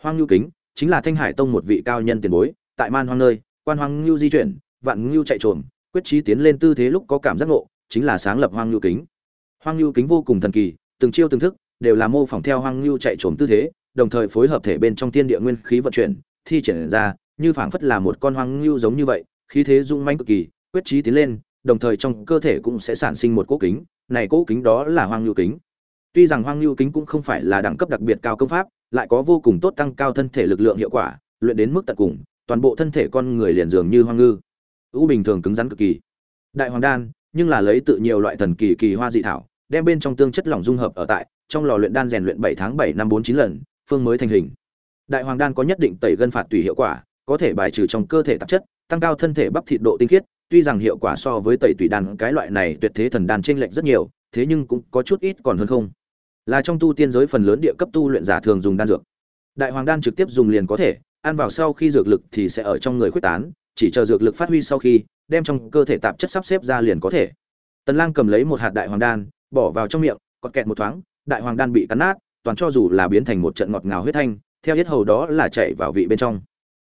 Hoang lưu kính chính là thanh hải tông một vị cao nhân tiền bối tại man hoang nơi quan hoang lưu di chuyển vạn lưu chạy trồm quyết chí tiến lên tư thế lúc có cảm giác ngộ chính là sáng lập hoang lưu kính. Hoang lưu kính vô cùng thần kỳ từng chiêu từng thức đều là mô phỏng theo hoang lưu chạy trồm tư thế đồng thời phối hợp thể bên trong tiên địa nguyên khí vận chuyển thi triển ra như phảng phất là một con hoang lưu giống như vậy khí thế dung manh cực kỳ quyết chí tiến lên đồng thời trong cơ thể cũng sẽ sản sinh một cỗ kính này cỗ kính đó là hoang lưu kính tuy rằng hoang lưu kính cũng không phải là đẳng cấp đặc biệt cao công pháp, lại có vô cùng tốt tăng cao thân thể lực lượng hiệu quả, luyện đến mức tận cùng, toàn bộ thân thể con người liền dường như hoang ngư. Ưu bình thường cứng rắn cực kỳ. Đại hoàng đan, nhưng là lấy tự nhiều loại thần kỳ kỳ hoa dị thảo, đem bên trong tương chất lỏng dung hợp ở tại, trong lò luyện đan rèn luyện bảy tháng bảy năm bốn chín lần, phương mới thành hình. Đại hoàng đan có nhất định tẩy gân phạt tùy hiệu quả, có thể bài trừ trong cơ thể tạp chất, tăng cao thân thể bắp thịt độ tinh khiết, tuy rằng hiệu quả so với tẩy tùy đan cái loại này tuyệt thế thần đan chênh lệch rất nhiều, thế nhưng cũng có chút ít còn hơn không là trong tu tiên giới phần lớn địa cấp tu luyện giả thường dùng đan dược. Đại hoàng đan trực tiếp dùng liền có thể, ăn vào sau khi dược lực thì sẽ ở trong người khuếch tán, chỉ chờ dược lực phát huy sau khi, đem trong cơ thể tạp chất sắp xếp ra liền có thể. Tần lang cầm lấy một hạt đại hoàng đan, bỏ vào trong miệng còn kẹt một thoáng, đại hoàng đan bị cắn nát, toàn cho dù là biến thành một trận ngọt ngào huyết thanh, theo yết hầu đó là chạy vào vị bên trong.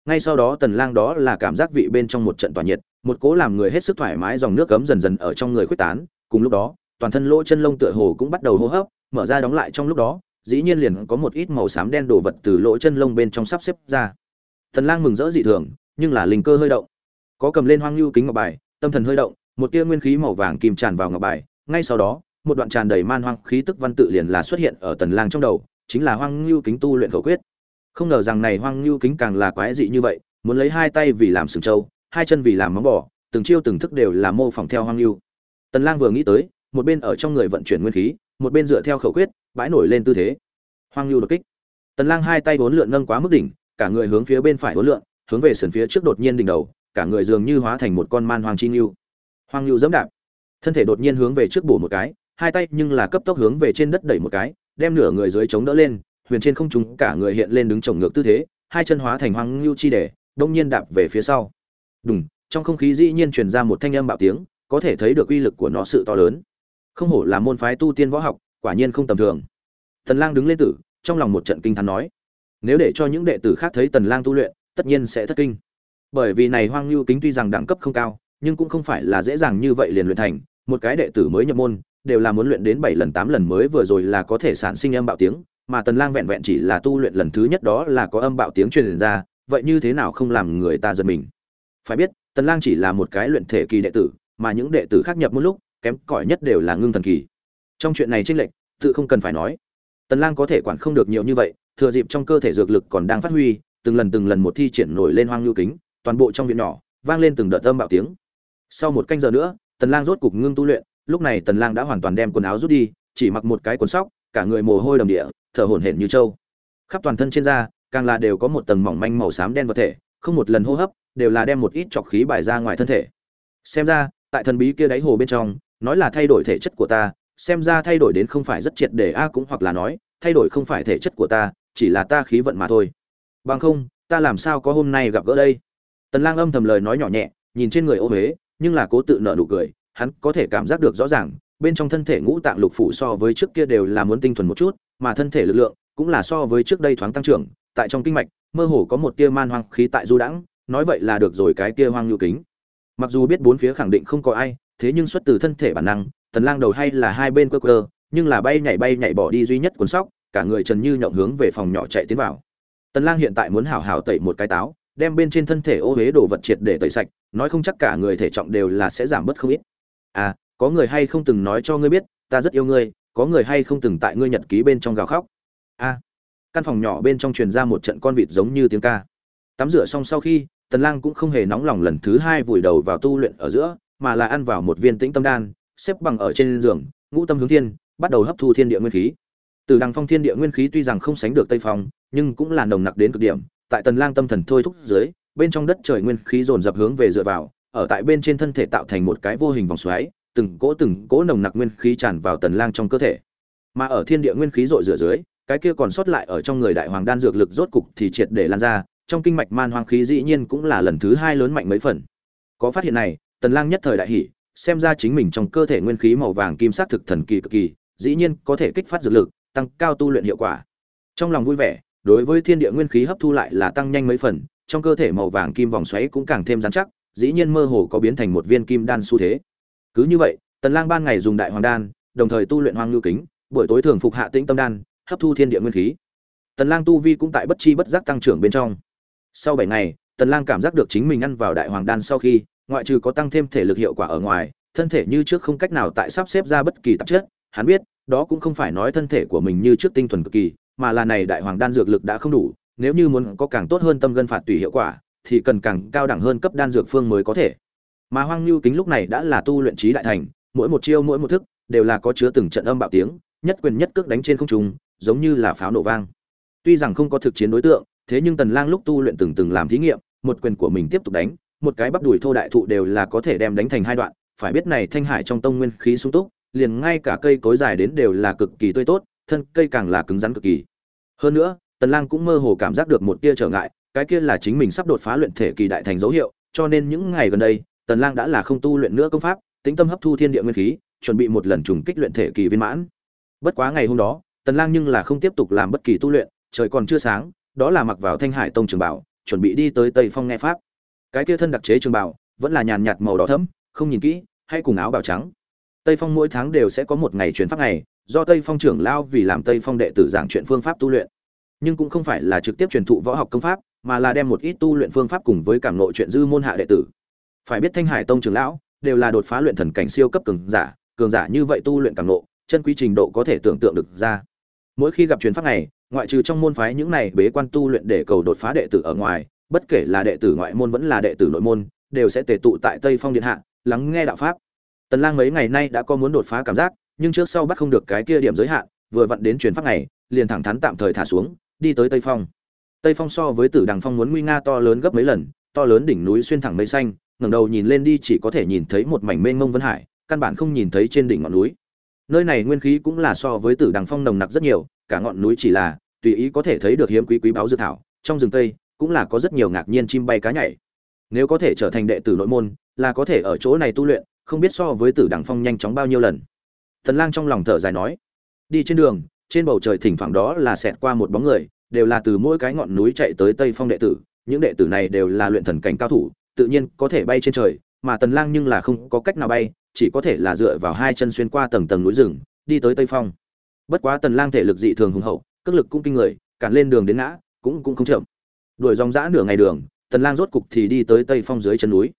Ngay sau đó tần lang đó là cảm giác vị bên trong một trận tỏa nhiệt, một cố làm người hết sức thoải mái dòng nước cấm dần dần ở trong người khuếch tán, cùng lúc đó, toàn thân lỗ chân lông tựa hồ cũng bắt đầu hô hấp mở ra đóng lại trong lúc đó, dĩ nhiên liền có một ít màu xám đen đổ vật từ lỗ chân lông bên trong sắp xếp ra. Tần lang mừng rỡ dị thường, nhưng là linh cơ hơi động. Có cầm lên hoang lưu kính ngọc bài, tâm thần hơi động, một tia nguyên khí màu vàng kim tràn vào ngọc bài. Ngay sau đó, một đoạn tràn đầy man hoang khí tức văn tự liền là xuất hiện ở tần lang trong đầu, chính là hoang lưu kính tu luyện khẩu quyết. Không ngờ rằng này hoang lưu kính càng là quái dị như vậy, muốn lấy hai tay vì làm sừng trâu, hai chân vì làm móng bò, từng chiêu từng thức đều là mô phỏng theo hoang lưu. Tần lang vừa nghĩ tới, một bên ở trong người vận chuyển nguyên khí một bên dựa theo khẩu quyết, bãi nổi lên tư thế. Hoang lưu đột kích. Tần lang hai tay bốn lượn nâng quá mức đỉnh, cả người hướng phía bên phải bốn lượn, hướng về sườn phía trước đột nhiên đỉnh đầu, cả người dường như hóa thành một con man hoang chi lưu hoang lưu dẫm đạp. Thân thể đột nhiên hướng về trước bổ một cái, hai tay nhưng là cấp tốc hướng về trên đất đẩy một cái, đem nửa người dưới chống đỡ lên, huyền trên không trung cả người hiện lên đứng chồng ngược tư thế, hai chân hóa thành hoang lưu chi để đông nhiên đạp về phía sau. Đùng, trong không khí dĩ nhiên truyền ra một thanh âm bạo tiếng, có thể thấy được uy lực của nó sự to lớn không hổ là môn phái tu tiên võ học, quả nhiên không tầm thường. Tần lang đứng lên tử, trong lòng một trận kinh thán nói, nếu để cho những đệ tử khác thấy tần lang tu luyện, tất nhiên sẽ thất kinh. Bởi vì này hoang lưu kính tuy rằng đẳng cấp không cao, nhưng cũng không phải là dễ dàng như vậy liền luyện thành. Một cái đệ tử mới nhập môn, đều là muốn luyện đến 7 lần 8 lần mới vừa rồi là có thể sản sinh âm bạo tiếng, mà tần lang vẹn vẹn chỉ là tu luyện lần thứ nhất đó là có âm bạo tiếng truyền ra, vậy như thế nào không làm người ta giật mình? Phải biết, tần lang chỉ là một cái luyện thể kỳ đệ tử, mà những đệ tử khác nhập môn lúc kém cỏi nhất đều là ngưng thần kỳ. Trong chuyện này tranh lệch, tự không cần phải nói. Tần lang có thể quản không được nhiều như vậy, thừa dịp trong cơ thể dược lực còn đang phát huy, từng lần từng lần một thi triển nổi lên hoang lưu kính, toàn bộ trong viện nhỏ, vang lên từng đợt âm bạo tiếng. Sau một canh giờ nữa, tần lang rốt cục ngưng tu luyện, lúc này tần lang đã hoàn toàn đem quần áo rút đi, chỉ mặc một cái quần sóc, cả người mồ hôi đầm địa, thở hổn hển như trâu. Khắp toàn thân trên da, càng là đều có một tầng mỏng manh màu xám đen vật thể, không một lần hô hấp, đều là đem một ít trọc khí bài ra ngoài thân thể. Xem ra, tại thần bí kia đáy hồ bên trong nói là thay đổi thể chất của ta, xem ra thay đổi đến không phải rất triệt để a cũng hoặc là nói, thay đổi không phải thể chất của ta, chỉ là ta khí vận mà thôi. Bằng không, ta làm sao có hôm nay gặp gỡ đây? Tần lang âm thầm lời nói nhỏ nhẹ, nhìn trên người ô huế, nhưng là cố tự nở nụ cười, hắn có thể cảm giác được rõ ràng, bên trong thân thể ngũ tạng lục phủ so với trước kia đều là muốn tinh thuần một chút, mà thân thể lực lượng cũng là so với trước đây thoáng tăng trưởng, tại trong kinh mạch, mơ hồ có một tia man hoang khí tại du đãng, nói vậy là được rồi cái tia hoang nhu kính. Mặc dù biết bốn phía khẳng định không có ai thế nhưng xuất từ thân thể bản năng tần lang đầu hay là hai bên cơ cơ nhưng là bay nhảy bay nhảy bỏ đi duy nhất cuốn sóc cả người trần như nhộng hướng về phòng nhỏ chạy tiến vào. Tần lang hiện tại muốn hảo hảo tẩy một cái táo đem bên trên thân thể ô huế đồ vật triệt để tẩy sạch nói không chắc cả người thể trọng đều là sẽ giảm bớt không ít. À có người hay không từng nói cho ngươi biết ta rất yêu ngươi có người hay không từng tại ngươi nhật ký bên trong gào khóc. A à, căn phòng nhỏ bên trong truyền ra một trận con vịt giống như tiếng ca. Tắm rửa xong sau khi tần lang cũng không hề nóng lòng lần thứ hai vùi đầu vào tu luyện ở giữa mà là ăn vào một viên tĩnh tâm đan, xếp bằng ở trên giường, ngũ tâm hướng thiên, bắt đầu hấp thu thiên địa nguyên khí. Từ đằng phong thiên địa nguyên khí tuy rằng không sánh được tây phong, nhưng cũng là nồng nặc đến cực điểm. Tại tần lang tâm thần thôi thúc dưới, bên trong đất trời nguyên khí dồn dập hướng về dựa vào, ở tại bên trên thân thể tạo thành một cái vô hình vòng xoáy, từng cỗ từng cỗ nồng nặc nguyên khí tràn vào tần lang trong cơ thể. Mà ở thiên địa nguyên khí dội rửa dưới, cái kia còn sót lại ở trong người đại hoàng đan dược lực rốt cục thì triệt để lan ra, trong kinh mạch man hoang khí dĩ nhiên cũng là lần thứ hai lớn mạnh mấy phần. Có phát hiện này tần lang nhất thời đại hỉ, xem ra chính mình trong cơ thể nguyên khí màu vàng kim sắc thực thần kỳ cực kỳ, dĩ nhiên có thể kích phát dược lực, tăng cao tu luyện hiệu quả. Trong lòng vui vẻ, đối với thiên địa nguyên khí hấp thu lại là tăng nhanh mấy phần, trong cơ thể màu vàng kim vòng xoáy cũng càng thêm rắn chắc, dĩ nhiên mơ hồ có biến thành một viên kim đan xu thế. Cứ như vậy, tần lang ban ngày dùng đại hoàng đan, đồng thời tu luyện hoang lưu kính, buổi tối thường phục hạ tĩnh tâm đan, hấp thu thiên địa nguyên khí. Tần lang tu vi cũng tại bất chi bất giác tăng trưởng bên trong. Sau 7 ngày, tần lang cảm giác được chính mình ăn vào đại hoàng đan sau khi ngoại trừ có tăng thêm thể lực hiệu quả ở ngoài, thân thể như trước không cách nào tại sắp xếp ra bất kỳ tạp chất, hắn biết, đó cũng không phải nói thân thể của mình như trước tinh thuần cực kỳ, mà là này đại hoàng đan dược lực đã không đủ, nếu như muốn có càng tốt hơn tâm gân phạt tùy hiệu quả, thì cần càng cao đẳng hơn cấp đan dược phương mới có thể. Mà hoang lưu kính lúc này đã là tu luyện trí đại thành, mỗi một chiêu mỗi một thức, đều là có chứa từng trận âm bạo tiếng, nhất quyền nhất cước đánh trên không trung, giống như là pháo nổ vang. Tuy rằng không có thực chiến đối tượng, thế nhưng tần lang lúc tu luyện từng từng làm thí nghiệm, một quyền của mình tiếp tục đánh một cái bắp đùi thô đại thụ đều là có thể đem đánh thành hai đoạn, phải biết này thanh hải trong tông nguyên khí sung túc, liền ngay cả cây cối dài đến đều là cực kỳ tươi tốt, thân cây càng là cứng rắn cực kỳ. Hơn nữa, tần lang cũng mơ hồ cảm giác được một tia trở ngại, cái kia là chính mình sắp đột phá luyện thể kỳ đại thành dấu hiệu, cho nên những ngày gần đây, tần lang đã là không tu luyện nữa công pháp, tĩnh tâm hấp thu thiên địa nguyên khí, chuẩn bị một lần trùng kích luyện thể kỳ viên mãn. Bất quá ngày hôm đó, tần lang nhưng là không tiếp tục làm bất kỳ tu luyện, trời còn chưa sáng, đó là mặc vào thanh hải tông trường bảo, chuẩn bị đi tới tây phong nghe pháp cái kia thân đặc chế trường bảo vẫn là nhàn nhạt màu đỏ thẫm, không nhìn kỹ, hay cùng áo bào trắng. Tây phong mỗi tháng đều sẽ có một ngày truyền pháp ngày, do tây phong trưởng lao vì làm tây phong đệ tử giảng chuyện phương pháp tu luyện. Nhưng cũng không phải là trực tiếp truyền thụ võ học công pháp, mà là đem một ít tu luyện phương pháp cùng với cảm nội chuyện dư môn hạ đệ tử. Phải biết thanh hải tông trưởng lão đều là đột phá luyện thần cảnh siêu cấp cường giả cường giả như vậy tu luyện cảm nộ chân quý trình độ có thể tưởng tượng được ra. Mỗi khi gặp truyền pháp này ngoại trừ trong môn phái những này bế quan tu luyện để cầu đột phá đệ tử ở ngoài bất kể là đệ tử ngoại môn vẫn là đệ tử nội môn, đều sẽ tề tụ tại tây phong điện hạ, lắng nghe đạo pháp. Tần lang mấy ngày nay đã có muốn đột phá cảm giác, nhưng trước sau bắt không được cái kia điểm giới hạn, vừa vặn đến truyền pháp này liền thẳng thắn tạm thời thả xuống, đi tới tây phong. Tây phong so với tử đằng phong muốn nguy nga to lớn gấp mấy lần, to lớn đỉnh núi xuyên thẳng mây xanh, ngẩng đầu nhìn lên đi chỉ có thể nhìn thấy một mảnh mênh mông vân hải, căn bản không nhìn thấy trên đỉnh ngọn núi. Nơi này nguyên khí cũng là so với tử đằng phong nồng nặc rất nhiều, cả ngọn núi chỉ là, tùy ý có thể thấy được hiếm quý quý báo dược thảo, trong rừng tây cũng là có rất nhiều ngạc nhiên chim bay cá nhảy. Nếu có thể trở thành đệ tử nội môn, là có thể ở chỗ này tu luyện, không biết so với tử đằng phong nhanh chóng bao nhiêu lần. Tần lang trong lòng thở dài nói, đi trên đường, trên bầu trời thỉnh thoảng đó là xẹt qua một bóng người, đều là từ mỗi cái ngọn núi chạy tới tây phong đệ tử, những đệ tử này đều là luyện thần cảnh cao thủ, tự nhiên có thể bay trên trời, mà tần lang nhưng là không có cách nào bay, chỉ có thể là dựa vào hai chân xuyên qua tầng tầng núi rừng, đi tới tây phong. Bất quá tần lang thể lực dị thường hùng hậu, cước lực cũng kinh người, cản lên đường đến ngã, cũng cũng không chậm đuổi dòng dã nửa ngày đường, tần lang rốt cục thì đi tới tây phong dưới chân núi.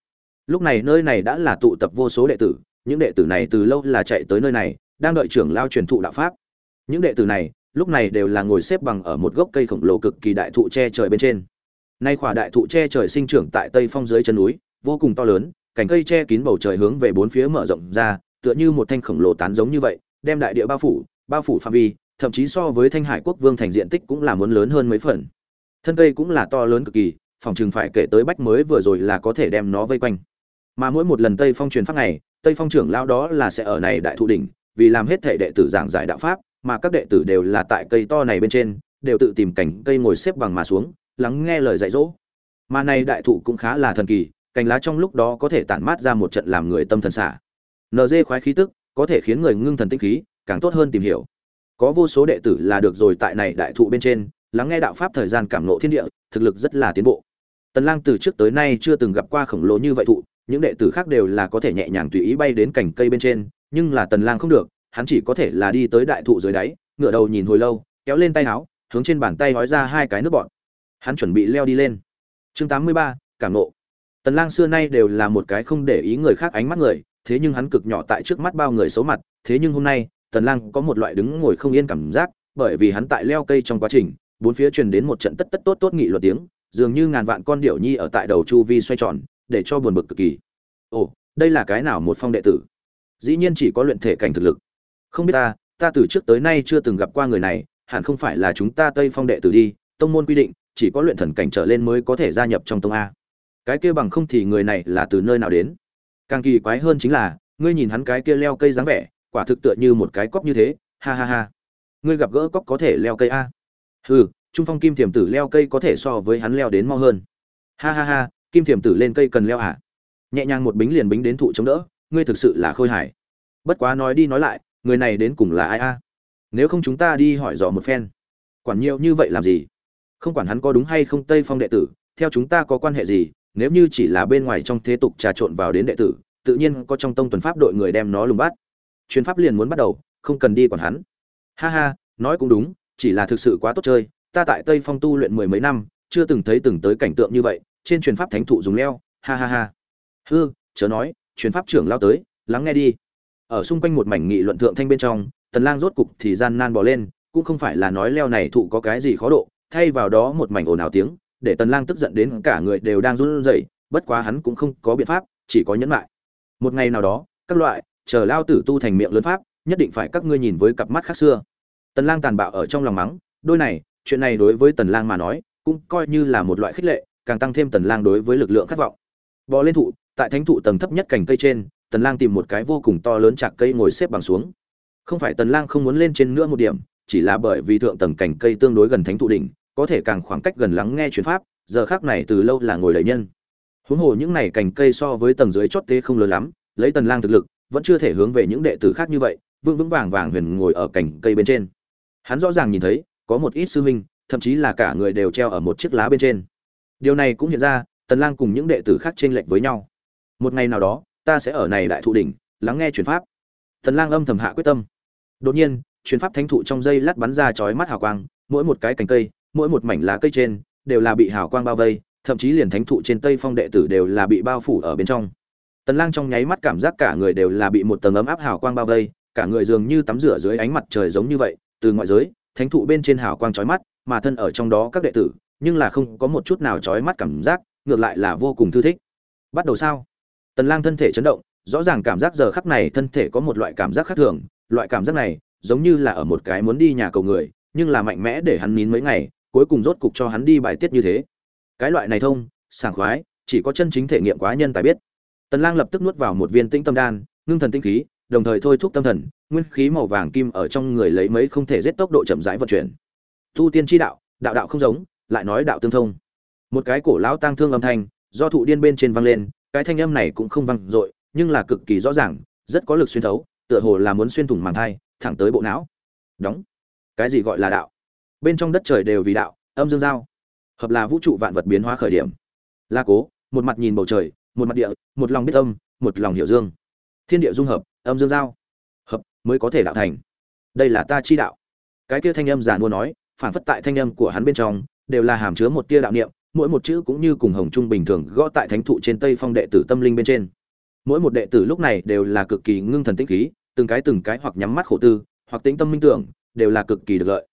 Lúc này nơi này đã là tụ tập vô số đệ tử, những đệ tử này từ lâu là chạy tới nơi này, đang đợi trưởng lao truyền thụ đạo pháp. Những đệ tử này, lúc này đều là ngồi xếp bằng ở một gốc cây khổng lồ cực kỳ đại thụ che trời bên trên. Nay khỏa đại thụ che trời sinh trưởng tại tây phong dưới chân núi, vô cùng to lớn, cành cây che kín bầu trời hướng về bốn phía mở rộng ra, tựa như một thanh khổng lồ tán giống như vậy, đem đại địa bao phủ bao phủ phạm vi, thậm chí so với thanh hải quốc vương thành diện tích cũng là muốn lớn hơn mấy phần thân cây cũng là to lớn cực kỳ, phòng chừng phải kể tới bách mới vừa rồi là có thể đem nó vây quanh. Mà mỗi một lần tây phong truyền pháp này, tây phong trưởng lao đó là sẽ ở này đại thụ đỉnh, vì làm hết thể đệ tử giảng giải đạo pháp, mà các đệ tử đều là tại cây to này bên trên, đều tự tìm cảnh cây ngồi xếp bằng mà xuống, lắng nghe lời dạy dỗ. Mà này đại thụ cũng khá là thần kỳ, cành lá trong lúc đó có thể tản mát ra một trận làm người tâm thần xả. Nd khoái khí tức, có thể khiến người ngưng thần tinh khí, càng tốt hơn tìm hiểu. Có vô số đệ tử là được rồi tại này đại thụ bên trên lắng nghe đạo pháp thời gian cảm nộ thiên địa thực lực rất là tiến bộ. Tần lang từ trước tới nay chưa từng gặp qua khổng lồ như vậy thụ những đệ tử khác đều là có thể nhẹ nhàng tùy ý bay đến cành cây bên trên nhưng là tần lang không được hắn chỉ có thể là đi tới đại thụ dưới đáy ngửa đầu nhìn hồi lâu kéo lên tay áo hướng trên bàn tay hói ra hai cái nước bọt. Hắn chuẩn bị leo đi lên. Chương 83, cảm nộ tần lang xưa nay đều là một cái không để ý người khác ánh mắt người thế nhưng hắn cực nhỏ tại trước mắt bao người xấu mặt thế nhưng hôm nay tần lang có một loại đứng ngồi không yên cảm giác bởi vì hắn tại leo cây trong quá trình bốn phía truyền đến một trận tất tất tốt tốt nghị luật tiếng, dường như ngàn vạn con điểu nhi ở tại đầu chu vi xoay tròn, để cho buồn bực cực kỳ. Ồ, đây là cái nào một phong đệ tử? Dĩ nhiên chỉ có luyện thể cảnh thực lực. Không biết ta ta từ trước tới nay chưa từng gặp qua người này, hẳn không phải là chúng ta tây phong đệ tử đi, tông môn quy định, chỉ có luyện thần cảnh trở lên mới có thể gia nhập trong tông a. Cái kia bằng không thì người này là từ nơi nào đến? Càng kỳ quái hơn chính là, ngươi nhìn hắn cái kia leo cây dáng vẻ, quả thực tựa như một cái cóc như thế, ha ha ha. Ngươi gặp gỡ cóc có thể leo cây a? Hừ, trung phong kim thiềm tử leo cây có thể so với hắn leo đến mau hơn. Ha ha ha, kim thiềm tử lên cây cần leo hả? Nhẹ nhàng một bính liền bính đến thụ chống đỡ, ngươi thực sự là khôi hài. Bất quá nói đi nói lại, người này đến cùng là ai a? Nếu không chúng ta đi hỏi dò một phen. Quản nhiều như vậy làm gì? Không quản hắn có đúng hay không tây phong đệ tử, theo chúng ta có quan hệ gì, nếu như chỉ là bên ngoài trong thế tục trà trộn vào đến đệ tử, tự nhiên có trong tông tuần pháp đội người đem nó lùng bắt. Chuyến pháp liền muốn bắt đầu, không cần đi quản hắn. Ha ha, nói cũng đúng chỉ là thực sự quá tốt chơi, ta tại tây phong tu luyện mười mấy năm, chưa từng thấy từng tới cảnh tượng như vậy, trên truyền pháp thánh thụ dùng leo, ha ha ha. Hư, chớ nói, truyền pháp trưởng lao tới, lắng nghe đi. Ở xung quanh một mảnh nghị luận thượng thanh bên trong, tần lang rốt cục thì gian nan bỏ lên, cũng không phải là nói leo này thụ có cái gì khó độ, thay vào đó một mảnh ồn ào tiếng, để tần lang tức giận đến cả người đều đang run rẩy, bất quá hắn cũng không có biện pháp, chỉ có nhẫn lại. Một ngày nào đó, các loại, chờ lao tử tu thành miệng lớn pháp, nhất định phải các ngươi nhìn với cặp mắt khác xưa tần lang tàn bạo ở trong lòng mắng, đôi này, chuyện này đối với tần lang mà nói, cũng coi như là một loại khích lệ, càng tăng thêm tần lang đối với lực lượng khát vọng. Bò lên thụ, tại thánh thụ tầng thấp nhất cành cây trên, tần lang tìm một cái vô cùng to lớn chạc cây ngồi xếp bằng xuống. Không phải tần lang không muốn lên trên nữa một điểm, chỉ là bởi vì thượng tầng cành cây tương đối gần thánh thụ đỉnh, có thể càng khoảng cách gần lắng nghe truyền pháp, giờ khác này từ lâu là ngồi đầy nhân. Huống hồ những này cành cây so với tầng dưới chót tế không lớn lắm, lấy tần lang thực lực, vẫn chưa thể hướng về những đệ tử khác như vậy, vững vững vàng vàng huyền ngồi ở cành cây bên trên hắn rõ ràng nhìn thấy, có một ít sư huynh, thậm chí là cả người đều treo ở một chiếc lá bên trên. Điều này cũng hiện ra, tần lang cùng những đệ tử khác trên lệch với nhau. Một ngày nào đó, ta sẽ ở này đại thụ đỉnh, lắng nghe truyền pháp. Tần lang âm thầm hạ quyết tâm. Đột nhiên, truyền pháp thánh thụ trong dây lát bắn ra chói mắt hào quang, mỗi một cái cành cây, mỗi một mảnh lá cây trên, đều là bị hào quang bao vây, thậm chí liền thánh thụ trên tây phong đệ tử đều là bị bao phủ ở bên trong. Tần lang trong nháy mắt cảm giác cả người đều là bị một tầng ấm áp hào quang bao vây, cả người dường như tắm rửa dưới ánh mặt trời giống như vậy từ ngoại giới, thánh thụ bên trên hào quang chói mắt, mà thân ở trong đó các đệ tử, nhưng là không có một chút nào chói mắt cảm giác, ngược lại là vô cùng thư thích. Bắt đầu sao? Tần lang thân thể chấn động, rõ ràng cảm giác giờ khắc này thân thể có một loại cảm giác khác thường, loại cảm giác này, giống như là ở một cái muốn đi nhà cầu người, nhưng là mạnh mẽ để hắn nín mấy ngày, cuối cùng rốt cục cho hắn đi bài tiết như thế. Cái loại này thông, sảng khoái, chỉ có chân chính thể nghiệm quá nhân tài biết. Tần lang lập tức nuốt vào một viên tinh tâm đan, ngưng thần tinh khí đồng thời thôi thúc tâm thần, nguyên khí màu vàng kim ở trong người lấy mấy không thể giết tốc độ chậm rãi vận chuyển. Tu tiên chi đạo đạo đạo không giống, lại nói đạo tương thông. Một cái cổ lão tang thương âm thanh, do thụ điên bên trên vang lên, cái thanh âm này cũng không vang dội, nhưng là cực kỳ rõ ràng, rất có lực xuyên thấu, tựa hồ là muốn xuyên thủng màng thai, thẳng tới bộ não. Đóng. Cái gì gọi là đạo? Bên trong đất trời đều vì đạo, âm dương giao. Hợp là vũ trụ vạn vật biến hóa khởi điểm. La cố, một mặt nhìn bầu trời, một mặt địa, một lòng biết âm, một lòng hiểu dương. Thiên địa dung hợp âm dương giao. Hợp, mới có thể đạo thành. Đây là ta chi đạo. Cái kia thanh âm giả mua nói, phản phất tại thanh âm của hắn bên trong, đều là hàm chứa một tia đạo niệm, mỗi một chữ cũng như cùng hồng trung bình thường gõ tại thánh thụ trên tây phong đệ tử tâm linh bên trên. Mỗi một đệ tử lúc này đều là cực kỳ ngưng thần tĩnh khí, từng cái từng cái hoặc nhắm mắt khổ tư, hoặc tĩnh tâm minh tưởng, đều là cực kỳ được lợi.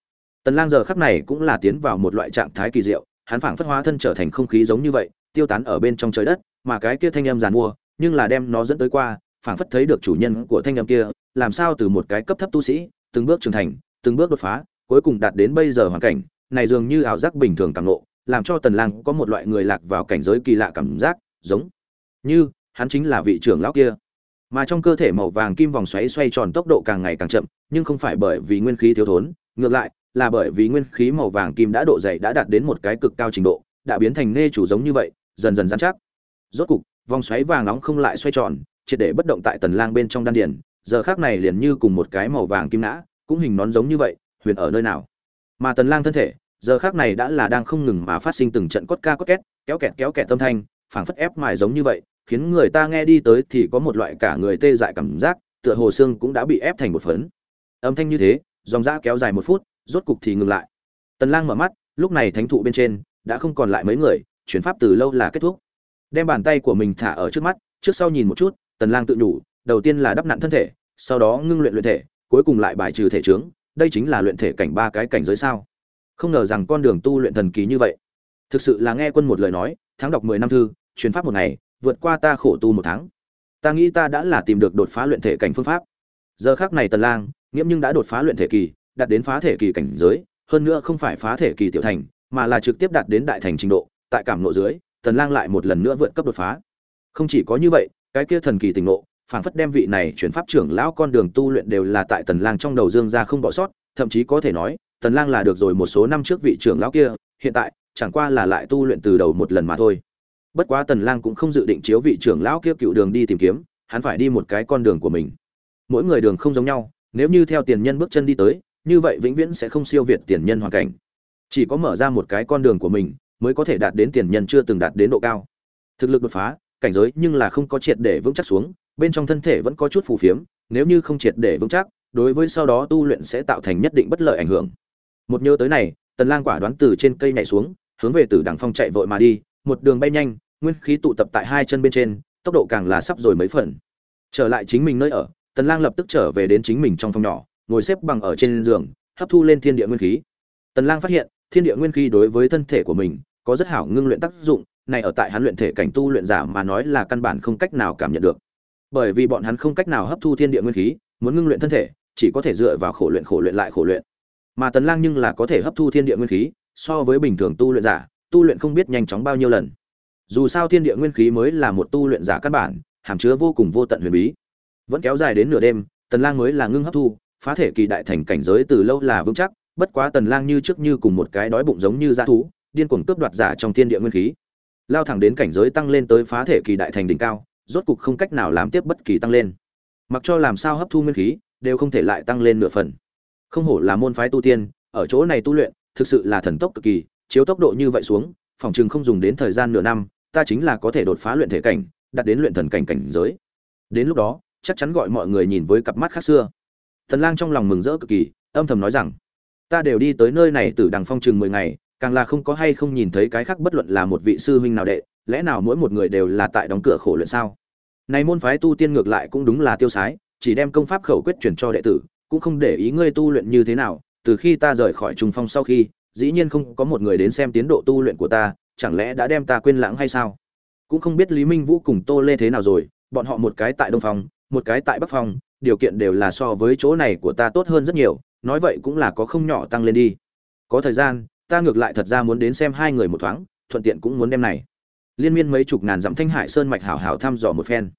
Tần lang giờ khắc này cũng là tiến vào một loại trạng thái kỳ diệu, hắn phảng phất hóa thân trở thành không khí giống như vậy, tiêu tán ở bên trong trời đất, mà cái kia thanh âm giàn mua nhưng là đem nó dẫn tới qua phảng phất thấy được chủ nhân của thanh âm kia, làm sao từ một cái cấp thấp tu sĩ, từng bước trưởng thành, từng bước đột phá, cuối cùng đạt đến bây giờ hoàn cảnh, này dường như ảo giác bình thường cảm ngộ, làm cho tần lang có một loại người lạc vào cảnh giới kỳ lạ cảm giác, giống như hắn chính là vị trưởng lão kia. Mà trong cơ thể màu vàng kim vòng xoáy xoay tròn tốc độ càng ngày càng chậm, nhưng không phải bởi vì nguyên khí thiếu thốn, ngược lại là bởi vì nguyên khí màu vàng kim đã độ dày đã đạt đến một cái cực cao trình độ, đã biến thành nê chủ giống như vậy, dần dần dán chắc. Rốt cục, vòng xoáy vàng nóng không lại xoay tròn triệt để bất động tại tần lang bên trong đan điền, giờ khắc này liền như cùng một cái màu vàng kim nã cũng hình nón giống như vậy, huyền ở nơi nào. Mà tần lang thân thể, giờ khắc này đã là đang không ngừng mà phát sinh từng trận cốt ca cốt két, kéo kẹt kéo kẹt tâm thanh, phảng phất ép mài giống như vậy, khiến người ta nghe đi tới thì có một loại cả người tê dại cảm giác, tựa hồ xương cũng đã bị ép thành một phấn. Âm thanh như thế, dòng dã kéo dài một phút, rốt cục thì ngừng lại. Tần lang mở mắt, lúc này thánh thụ bên trên, đã không còn lại mấy người, chuyển pháp từ lâu là kết thúc. Đem bàn tay của mình thả ở trước mắt, trước sau nhìn một chút tần lang tự nhủ, đầu tiên là đắp nặn thân thể, sau đó ngưng luyện luyện thể, cuối cùng lại bài trừ thể trướng đây chính là luyện thể cảnh ba cái cảnh giới sao? Không ngờ rằng con đường tu luyện thần kỳ như vậy. Thực sự là nghe quân một lời nói, tháng đọc 10 năm thư, truyền pháp một ngày, vượt qua ta khổ tu một tháng. Ta nghĩ ta đã là tìm được đột phá luyện thể cảnh phương pháp. Giờ khắc này tần lang, nghiễm nhưng đã đột phá luyện thể kỳ, đạt đến phá thể kỳ cảnh giới, hơn nữa không phải phá thể kỳ tiểu thành, mà là trực tiếp đạt đến đại thành trình độ. Tại cảm nội dưới, tần lang lại một lần nữa vượt cấp đột phá. Không chỉ có như vậy cái kia thần kỳ tình ngộ, phảng phất đem vị này chuyển pháp trưởng lão con đường tu luyện đều là tại tần lang trong đầu dương ra không bỏ sót thậm chí có thể nói tần lang là được rồi một số năm trước vị trưởng lão kia hiện tại chẳng qua là lại tu luyện từ đầu một lần mà thôi. Bất quá tần lang cũng không dự định chiếu vị trưởng lão kia cựu đường đi tìm kiếm hắn phải đi một cái con đường của mình. Mỗi người đường không giống nhau nếu như theo tiền nhân bước chân đi tới như vậy vĩnh viễn sẽ không siêu việt tiền nhân hoàn cảnh. Chỉ có mở ra một cái con đường của mình mới có thể đạt đến tiền nhân chưa từng đạt đến độ cao. Thực lực đột phá cảnh giới nhưng là không có triệt để vững chắc xuống, bên trong thân thể vẫn có chút phù phiếm, nếu như không triệt để vững chắc, đối với sau đó tu luyện sẽ tạo thành nhất định bất lợi ảnh hưởng. Một nhớ tới này, tần lang quả đoán từ trên cây nhảy xuống, hướng về tử đằng phong chạy vội mà đi, một đường bay nhanh, nguyên khí tụ tập tại hai chân bên trên, tốc độ càng là sắp rồi mấy phần. Trở lại chính mình nơi ở, tần lang lập tức trở về đến chính mình trong phòng nhỏ, ngồi xếp bằng ở trên giường, hấp thu lên thiên địa nguyên khí. Tần lang phát hiện, thiên địa nguyên khí đối với thân thể của mình có rất hảo ngưng luyện tác dụng này ở tại hắn luyện thể cảnh tu luyện giả mà nói là căn bản không cách nào cảm nhận được. Bởi vì bọn hắn không cách nào hấp thu thiên địa nguyên khí, muốn ngưng luyện thân thể, chỉ có thể dựa vào khổ luyện khổ luyện lại khổ luyện. Mà tần lang nhưng là có thể hấp thu thiên địa nguyên khí, so với bình thường tu luyện giả, tu luyện không biết nhanh chóng bao nhiêu lần. Dù sao thiên địa nguyên khí mới là một tu luyện giả căn bản, hàm chứa vô cùng vô tận huyền bí. Vẫn kéo dài đến nửa đêm, tần lang mới là ngưng hấp thu, phá thể kỳ đại thành cảnh giới từ lâu là vững chắc, bất quá tần lang như trước như cùng một cái đói bụng giống như dã thú, điên cuồng cướp đoạt giả trong thiên địa nguyên khí lao thẳng đến cảnh giới tăng lên tới phá thể kỳ đại thành đỉnh cao, rốt cục không cách nào làm tiếp bất kỳ tăng lên. Mặc cho làm sao hấp thu nguyên khí, đều không thể lại tăng lên nửa phần. Không hổ là môn phái tu tiên, ở chỗ này tu luyện, thực sự là thần tốc cực kỳ, chiếu tốc độ như vậy xuống, phòng trường không dùng đến thời gian nửa năm, ta chính là có thể đột phá luyện thể cảnh, đạt đến luyện thần cảnh cảnh giới. Đến lúc đó, chắc chắn gọi mọi người nhìn với cặp mắt khác xưa. Thần lang trong lòng mừng rỡ cực kỳ, âm thầm nói rằng, ta đều đi tới nơi này từ đằng phong trường mười ngày càng là không có hay không nhìn thấy cái khác bất luận là một vị sư huynh nào đệ, lẽ nào mỗi một người đều là tại đóng cửa khổ luyện sao? Này môn phái tu tiên ngược lại cũng đúng là tiêu sái, chỉ đem công pháp khẩu quyết truyền cho đệ tử, cũng không để ý ngươi tu luyện như thế nào, từ khi ta rời khỏi trung phong sau khi, dĩ nhiên không có một người đến xem tiến độ tu luyện của ta, chẳng lẽ đã đem ta quên lãng hay sao? Cũng không biết lý minh vũ cùng tô lê thế nào rồi, bọn họ một cái tại đông phong, một cái tại bắc phong, điều kiện đều là so với chỗ này của ta tốt hơn rất nhiều, nói vậy cũng là có không nhỏ tăng lên đi. Có thời gian ta ngược lại thật ra muốn đến xem hai người một thoáng, thuận tiện cũng muốn đem này. Liên miên mấy chục ngàn dặm thanh hải sơn mạch hảo hảo thăm dò một phen.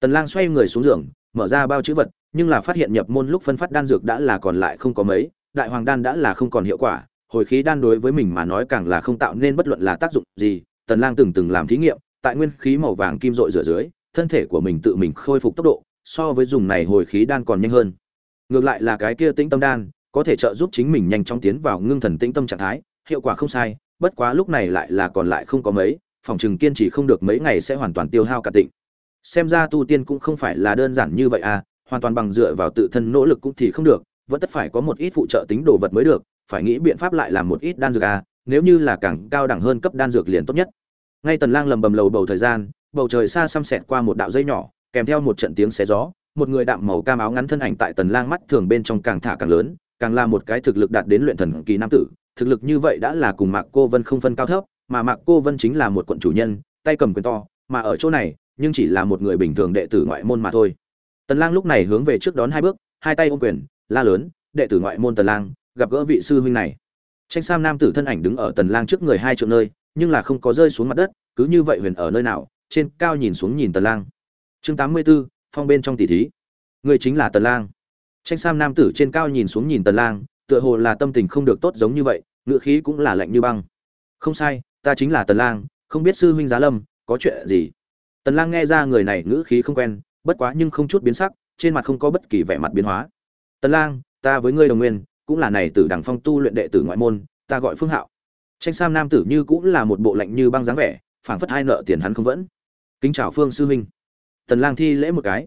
Tần lang xoay người xuống giường, mở ra bao chữ vật, nhưng là phát hiện nhập môn lúc phân phát đan dược đã là còn lại không có mấy, đại hoàng đan đã là không còn hiệu quả, hồi khí đan đối với mình mà nói càng là không tạo nên bất luận là tác dụng gì, tần lang từng từng làm thí nghiệm, tại nguyên khí màu vàng kim rội rửa dưới, thân thể của mình tự mình khôi phục tốc độ, so với dùng này hồi khí đan còn nhanh hơn. Ngược lại là cái kia tĩnh tâm đan, có thể trợ giúp chính mình nhanh chóng tiến vào ngưng thần tĩnh tâm trạng thái hiệu quả không sai, bất quá lúc này lại là còn lại không có mấy, phòng chừng kiên trì không được mấy ngày sẽ hoàn toàn tiêu hao cả tịnh. Xem ra tu tiên cũng không phải là đơn giản như vậy à hoàn toàn bằng dựa vào tự thân nỗ lực cũng thì không được, vẫn tất phải có một ít phụ trợ tính đồ vật mới được, phải nghĩ biện pháp lại làm một ít đan dược à nếu như là càng cao đẳng hơn cấp đan dược liền tốt nhất. Ngay tần lang lầm bầm lầu bầu thời gian, bầu trời xa xăm xẹt qua một đạo dây nhỏ, kèm theo một trận tiếng xé gió, một người đạm màu cam áo ngắn thân ảnh tại tần lang mắt thường bên trong càng thả càng lớn, càng là một cái thực lực đạt đến luyện thần kỳ nam tử thực lực như vậy đã là cùng mạc cô vân không phân cao thấp mà mạc cô vân chính là một quận chủ nhân tay cầm quyền to mà ở chỗ này nhưng chỉ là một người bình thường đệ tử ngoại môn mà thôi. Tần lang lúc này hướng về trước đón hai bước hai tay ôm quyền la lớn đệ tử ngoại môn tần lang gặp gỡ vị sư huynh này. Tranh sam nam tử thân ảnh đứng ở tần lang trước người hai chỗ nơi nhưng là không có rơi xuống mặt đất cứ như vậy huyền ở nơi nào trên cao nhìn xuống nhìn tần lang. Chương 84, phong bên trong tỷ thí. Người chính là tần lang. Tranh sam nam tử trên cao nhìn xuống nhìn tần lang tựa hồ là tâm tình không được tốt giống như vậy ngựa khí cũng là lạnh như băng. Không sai, ta chính là tần lang, không biết sư huynh giá lâm, có chuyện gì? Tần lang nghe ra người này ngữ khí không quen, bất quá nhưng không chút biến sắc, trên mặt không có bất kỳ vẻ mặt biến hóa. Tần lang, ta với ngươi đồng nguyên, cũng là này tử đẳng phong tu luyện đệ tử ngoại môn, ta gọi phương hạo. Tranh sam nam tử như cũng là một bộ lạnh như băng dáng vẻ, phảng phất hai nợ tiền hắn không vẫn. Kính chào phương sư huynh. Tần lang thi lễ một cái.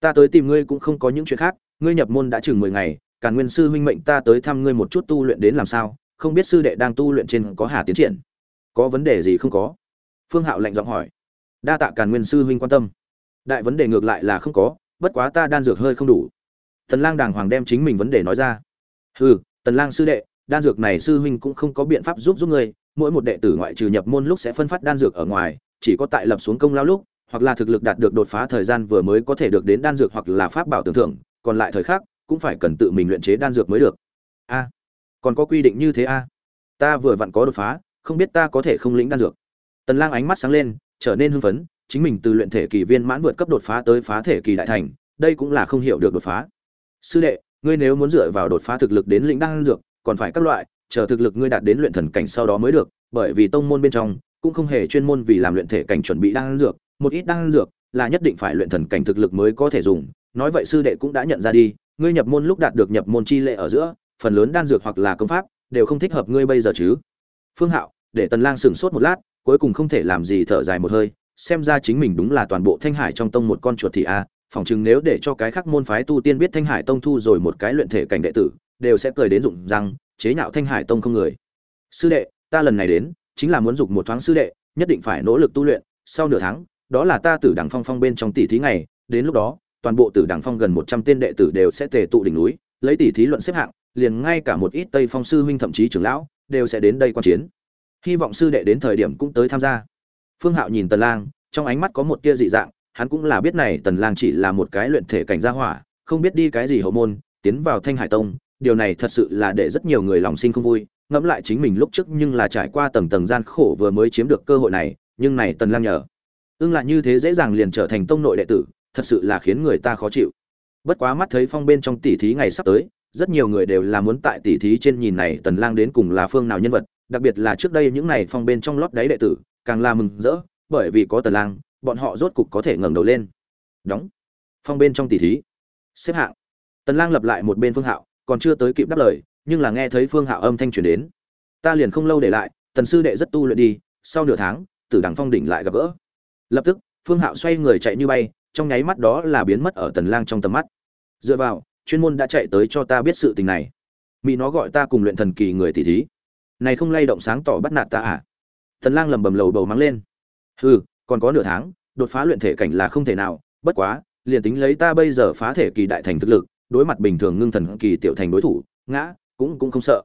Ta tới tìm ngươi cũng không có những chuyện khác, ngươi nhập môn đã chừng 10 ngày càn nguyên sư huynh mệnh ta tới thăm ngươi một chút tu luyện đến làm sao, không biết sư đệ đang tu luyện trên có hà tiến triển. Có vấn đề gì không có? Phương hạo lạnh giọng hỏi. Đa tạ càn nguyên sư huynh quan tâm. Đại vấn đề ngược lại là không có, bất quá ta đan dược hơi không đủ. Tần lang đàng hoàng đem chính mình vấn đề nói ra. Hừ, tần lang sư đệ, đan dược này sư huynh cũng không có biện pháp giúp giúp ngươi, mỗi một đệ tử ngoại trừ nhập môn lúc sẽ phân phát đan dược ở ngoài, chỉ có tại lập xuống công lao lúc, hoặc là thực lực đạt được đột phá thời gian vừa mới có thể được đến đan dược hoặc là pháp bảo tưởng thưởng, còn lại thời khác cũng phải cần tự mình luyện chế đan dược mới được. A, còn có quy định như thế a? Ta vừa vặn có đột phá, không biết ta có thể không lĩnh đan dược. Tần lang ánh mắt sáng lên, trở nên hưng phấn, chính mình từ luyện thể kỳ viên mãn vượt cấp đột phá tới phá thể kỳ đại thành, đây cũng là không hiểu được đột phá. Sư đệ, ngươi nếu muốn dựa vào đột phá thực lực đến lĩnh đan dược, còn phải các loại, chờ thực lực ngươi đạt đến luyện thần cảnh sau đó mới được, bởi vì tông môn bên trong, cũng không hề chuyên môn vì làm luyện thể cảnh chuẩn bị đan dược, một ít đan dược là nhất định phải luyện thần cảnh thực lực mới có thể dùng, nói vậy sư đệ cũng đã nhận ra đi ngươi nhập môn lúc đạt được nhập môn chi lệ ở giữa phần lớn đan dược hoặc là công pháp đều không thích hợp ngươi bây giờ chứ. Phương hạo để tần lang sửng sốt một lát cuối cùng không thể làm gì thở dài một hơi xem ra chính mình đúng là toàn bộ thanh hải trong tông một con chuột thì a à, phỏng chừng nếu để cho cái khác môn phái tu tiên biết thanh hải tông thu rồi một cái luyện thể cảnh đệ tử đều sẽ cười đến rụng răng chế nhạo thanh hải tông không người. Sư đệ ta lần này đến chính là muốn dục một thoáng sư đệ nhất định phải nỗ lực tu luyện sau nửa tháng đó là ta tử đẳng phong phong bên trong tỷ thí ngày đến lúc đó toàn bộ tử đẳng phong gần một trăm tên đệ tử đều sẽ tề tụ đỉnh núi, lấy tỷ thí luận xếp hạng, liền ngay cả một ít tây phong sư huynh thậm chí trưởng lão đều sẽ đến đây quan chiến. Hy vọng sư đệ đến thời điểm cũng tới tham gia. Phương hạo nhìn tần lang, trong ánh mắt có một tia dị dạng, hắn cũng là biết này tần lang chỉ là một cái luyện thể cảnh gia hỏa, không biết đi cái gì hậu môn, tiến vào thanh hải tông, điều này thật sự là để rất nhiều người lòng sinh không vui, ngẫm lại chính mình lúc trước nhưng là trải qua tầng tầng gian khổ vừa mới chiếm được cơ hội này, nhưng này tần lang nhờ. Ưng lại như thế dễ dàng liền trở thành tông nội đệ tử thật sự là khiến người ta khó chịu. Bất quá mắt thấy phong bên trong tỷ thí ngày sắp tới, rất nhiều người đều là muốn tại tỷ thí trên nhìn này tần lang đến cùng là phương nào nhân vật, đặc biệt là trước đây những này phong bên trong lót đáy đệ tử, càng là mừng rỡ, bởi vì có tần lang, bọn họ rốt cục có thể ngẩng đầu lên. Đóng. Phong bên trong tỷ thí. Xếp hạng. Tần lang lập lại một bên phương hạo, còn chưa tới kịp đáp lời, nhưng là nghe thấy phương hạo âm thanh truyền đến. Ta liền không lâu để lại, tần sư đệ rất tu luyện đi, sau nửa tháng, tử đằng phong đỉnh lại gặp gỡ. Lập tức, phương hạo xoay người chạy như bay trong nháy mắt đó là biến mất ở tần lang trong tầm mắt. Dựa vào, chuyên môn đã chạy tới cho ta biết sự tình này. Mỹ nó gọi ta cùng luyện thần kỳ người tỷ thí. Này không lay động sáng tỏ bắt nạt ta à? Tần lang lầm bầm lầu bầu mắng lên. Hừ, còn có nửa tháng, đột phá luyện thể cảnh là không thể nào, bất quá, liền tính lấy ta bây giờ phá thể kỳ đại thành thực lực, đối mặt bình thường ngưng thần kỳ tiểu thành đối thủ, ngã, cũng cũng không sợ.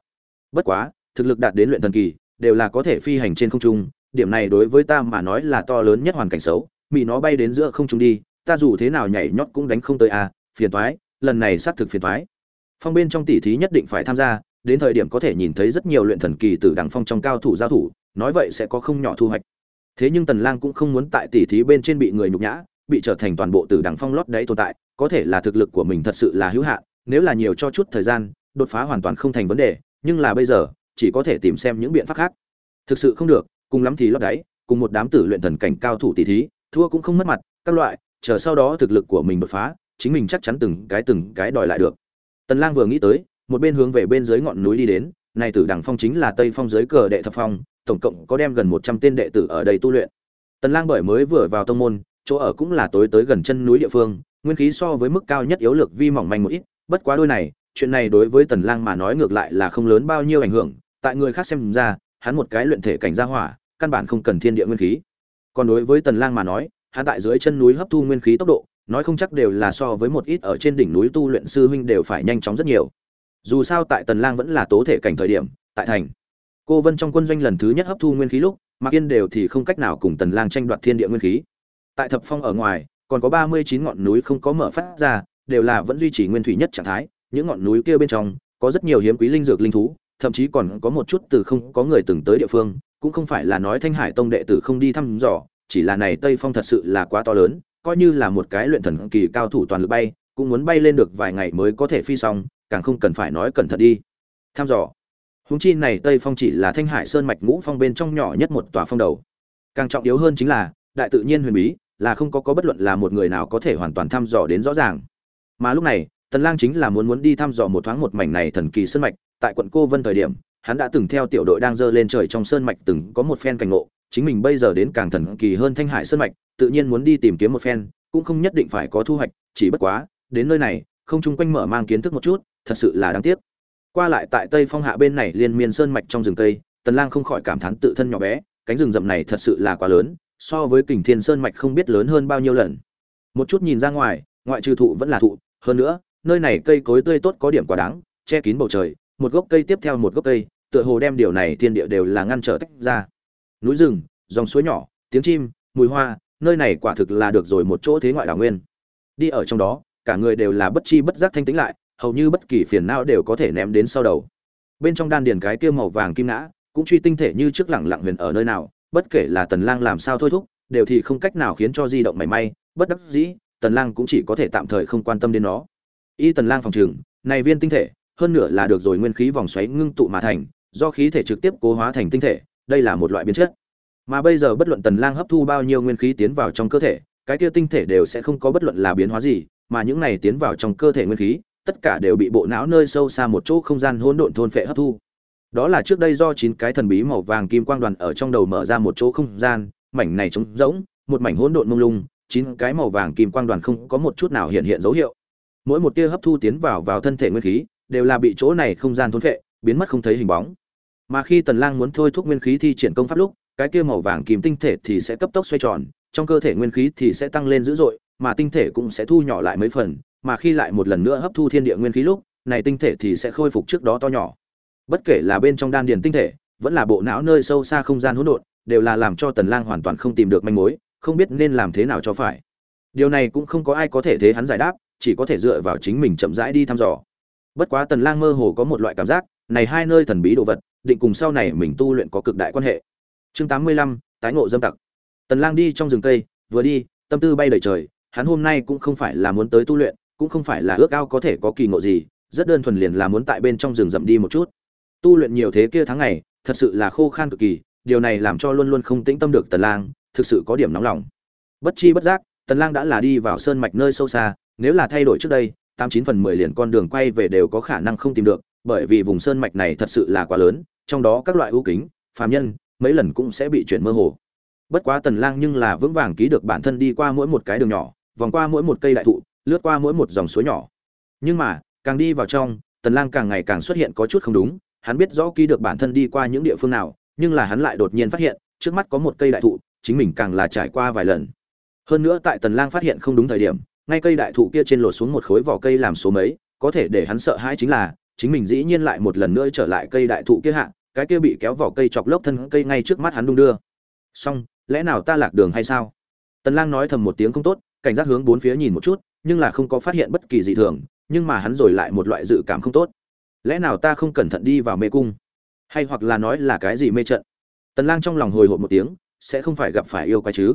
Bất quá, thực lực đạt đến luyện thần kỳ, đều là có thể phi hành trên không trung, điểm này đối với ta mà nói là to lớn nhất hoàn cảnh xấu mỹ nó bay đến giữa không trung đi ta dù thế nào nhảy nhót cũng đánh không tới a à, phiền toái lần này xác thực phiền toái. Phong bên trong tỷ thí nhất định phải tham gia đến thời điểm có thể nhìn thấy rất nhiều luyện thần kỳ từ đằng phong trong cao thủ giao thủ nói vậy sẽ có không nhỏ thu hoạch. Thế nhưng tần lang cũng không muốn tại tỷ thí bên trên bị người nhục nhã bị trở thành toàn bộ từ đằng phong lót đấy tồn tại có thể là thực lực của mình thật sự là hữu hạn nếu là nhiều cho chút thời gian đột phá hoàn toàn không thành vấn đề nhưng là bây giờ chỉ có thể tìm xem những biện pháp khác. Thực sự không được cùng lắm thì lót đáy cùng một đám tử luyện thần cảnh cao thủ tỷ thí thua cũng không mất mặt các loại chờ sau đó thực lực của mình đột phá, chính mình chắc chắn từng cái từng cái đòi lại được. Tần lang vừa nghĩ tới, một bên hướng về bên dưới ngọn núi đi đến, này tử đằng phong chính là tây phong dưới cờ đệ thập phong, tổng cộng có đem gần 100 tên đệ tử ở đây tu luyện. Tần lang bởi mới vừa vào tông môn, chỗ ở cũng là tối tới gần chân núi địa phương, nguyên khí so với mức cao nhất yếu lực vi mỏng manh một ít, bất quá đôi này, chuyện này đối với tần lang mà nói ngược lại là không lớn bao nhiêu ảnh hưởng, tại người khác xem ra, hắn một cái luyện thể cảnh gia hỏa, căn bản không cần thiên địa nguyên khí. Còn đối với tần lang mà nói hắn tại dưới chân núi hấp thu nguyên khí tốc độ, nói không chắc đều là so với một ít ở trên đỉnh núi tu luyện sư huynh đều phải nhanh chóng rất nhiều. Dù sao tại tần lang vẫn là tố thể cảnh thời điểm, tại thành, cô vân trong quân doanh lần thứ nhất hấp thu nguyên khí lúc, Mạc yên đều thì không cách nào cùng tần lang tranh đoạt thiên địa nguyên khí. Tại thập phong ở ngoài, còn có 39 ngọn núi không có mở phát ra, đều là vẫn duy trì nguyên thủy nhất trạng thái, những ngọn núi kia bên trong, có rất nhiều hiếm quý linh dược linh thú, thậm chí còn có một chút từ không có người từng tới địa phương, cũng không phải là nói thanh hải tông đệ tử không đi thăm dò chỉ là này tây phong thật sự là quá to lớn, coi như là một cái luyện thần kỳ cao thủ toàn lực bay, cũng muốn bay lên được vài ngày mới có thể phi xong, càng không cần phải nói cẩn thận đi. Tham dò. Húng chi này tây phong chỉ là thanh hải sơn mạch ngũ phong bên trong nhỏ nhất một tòa phong đầu. Càng trọng yếu hơn chính là, đại tự nhiên huyền bí, là không có có bất luận là một người nào có thể hoàn toàn thăm dò đến rõ ràng. Mà lúc này, tần lang chính là muốn muốn đi thăm dò một thoáng một mảnh này thần kỳ sơn mạch, tại quận cô vân thời điểm, hắn đã từng theo tiểu đội đang dơ lên trời trong sơn mạch từng có một phen cảnh ngộ chính mình bây giờ đến càng thần kỳ hơn thanh hải sơn mạch, tự nhiên muốn đi tìm kiếm một phen, cũng không nhất định phải có thu hoạch, chỉ bất quá, đến nơi này, không chung quanh mở mang kiến thức một chút, thật sự là đáng tiếc. Qua lại tại tây phong hạ bên này liên miên sơn mạch trong rừng tây tần lang không khỏi cảm thán tự thân nhỏ bé, cánh rừng rậm này thật sự là quá lớn, so với kình thiên sơn mạch không biết lớn hơn bao nhiêu lần. Một chút nhìn ra ngoài, ngoại trừ thụ vẫn là thụ, hơn nữa, nơi này cây cối tươi tốt có điểm quá đáng, che kín bầu trời, một gốc cây tiếp theo một gốc cây, tựa hồ đem điều này thiên địa đều là ngăn trở tách ra núi rừng, dòng suối nhỏ, tiếng chim, mùi hoa, nơi này quả thực là được rồi một chỗ thế ngoại đảo nguyên. Đi ở trong đó, cả người đều là bất chi bất giác thanh tĩnh lại, hầu như bất kỳ phiền não đều có thể ném đến sau đầu. Bên trong đan điền cái kia màu vàng kim ngã, cũng truy tinh thể như trước lẳng lặng huyền ở nơi nào, bất kể là tần lang làm sao thôi thúc, đều thì không cách nào khiến cho di động mảy may, bất đắc dĩ, tần lang cũng chỉ có thể tạm thời không quan tâm đến nó. Y tần lang phòng trường, này viên tinh thể, hơn nữa là được rồi nguyên khí vòng xoáy ngưng tụ mà thành, do khí thể trực tiếp cố hóa thành tinh thể đây là một loại biến chất. Mà bây giờ bất luận tần lang hấp thu bao nhiêu nguyên khí tiến vào trong cơ thể, cái kia tinh thể đều sẽ không có bất luận là biến hóa gì, mà những này tiến vào trong cơ thể nguyên khí, tất cả đều bị bộ não nơi sâu xa một chỗ không gian hỗn độn thôn phệ hấp thu. Đó là trước đây do chín cái thần bí màu vàng kim quang đoàn ở trong đầu mở ra một chỗ không gian, mảnh này trống rỗng, một mảnh hỗn độn mông lung, chín cái màu vàng kim quang đoàn không có một chút nào hiện hiện dấu hiệu. Mỗi một tia hấp thu tiến vào vào thân thể nguyên khí, đều là bị chỗ này không gian thôn phệ, biến mất không thấy hình bóng mà khi tần lang muốn thôi thúc nguyên khí thi triển công pháp lúc, cái kia màu vàng kim tinh thể thì sẽ cấp tốc xoay tròn, trong cơ thể nguyên khí thì sẽ tăng lên dữ dội, mà tinh thể cũng sẽ thu nhỏ lại mấy phần, mà khi lại một lần nữa hấp thu thiên địa nguyên khí lúc, này tinh thể thì sẽ khôi phục trước đó to nhỏ. Bất kể là bên trong đan điền tinh thể, vẫn là bộ não nơi sâu xa không gian hỗn độn, đều là làm cho tần lang hoàn toàn không tìm được manh mối, không biết nên làm thế nào cho phải. Điều này cũng không có ai có thể thế hắn giải đáp, chỉ có thể dựa vào chính mình chậm rãi đi thăm dò. Bất quá tần lang mơ hồ có một loại cảm giác, này hai nơi thần bí đồ vật định cùng sau này mình tu luyện có cực đại quan hệ. Chương 85, tái ngộ dâm tặc. Tần lang đi trong rừng cây vừa đi tâm tư bay đầy trời hắn hôm nay cũng không phải là muốn tới tu luyện cũng không phải là ước ao có thể có kỳ ngộ gì rất đơn thuần liền là muốn tại bên trong rừng rậm đi một chút. Tu luyện nhiều thế kia tháng ngày thật sự là khô khan cực kỳ điều này làm cho luôn luôn không tĩnh tâm được tần lang thực sự có điểm nóng lòng. Bất chi bất giác tần lang đã là đi vào sơn mạch nơi sâu xa nếu là thay đổi trước đây tám chín phần mười liền con đường quay về đều có khả năng không tìm được bởi vì vùng sơn mạch này thật sự là quá lớn, trong đó các loại ưu kính, phàm nhân, mấy lần cũng sẽ bị chuyển mơ hồ. Bất quá tần lang nhưng là vững vàng ký được bản thân đi qua mỗi một cái đường nhỏ, vòng qua mỗi một cây đại thụ, lướt qua mỗi một dòng suối nhỏ. Nhưng mà, càng đi vào trong, tần lang càng ngày càng xuất hiện có chút không đúng, hắn biết rõ ký được bản thân đi qua những địa phương nào, nhưng là hắn lại đột nhiên phát hiện, trước mắt có một cây đại thụ, chính mình càng là trải qua vài lần. Hơn nữa tại tần lang phát hiện không đúng thời điểm, ngay cây đại thụ kia trên lột xuống một khối vỏ cây làm số mấy, có thể để hắn sợ hãi chính là chính mình dĩ nhiên lại một lần nữa trở lại cây đại thụ kia hạ, cái kia bị kéo vỏ cây chọc lốc thân cây ngay trước mắt hắn đung đưa. Xong, lẽ nào ta lạc đường hay sao? Tần lang nói thầm một tiếng không tốt, cảnh giác hướng bốn phía nhìn một chút, nhưng là không có phát hiện bất kỳ gì thường, nhưng mà hắn rồi lại một loại dự cảm không tốt. Lẽ nào ta không cẩn thận đi vào mê cung? Hay hoặc là nói là cái gì mê trận? Tần lang trong lòng hồi hộp một tiếng, sẽ không phải gặp phải yêu quái chứ?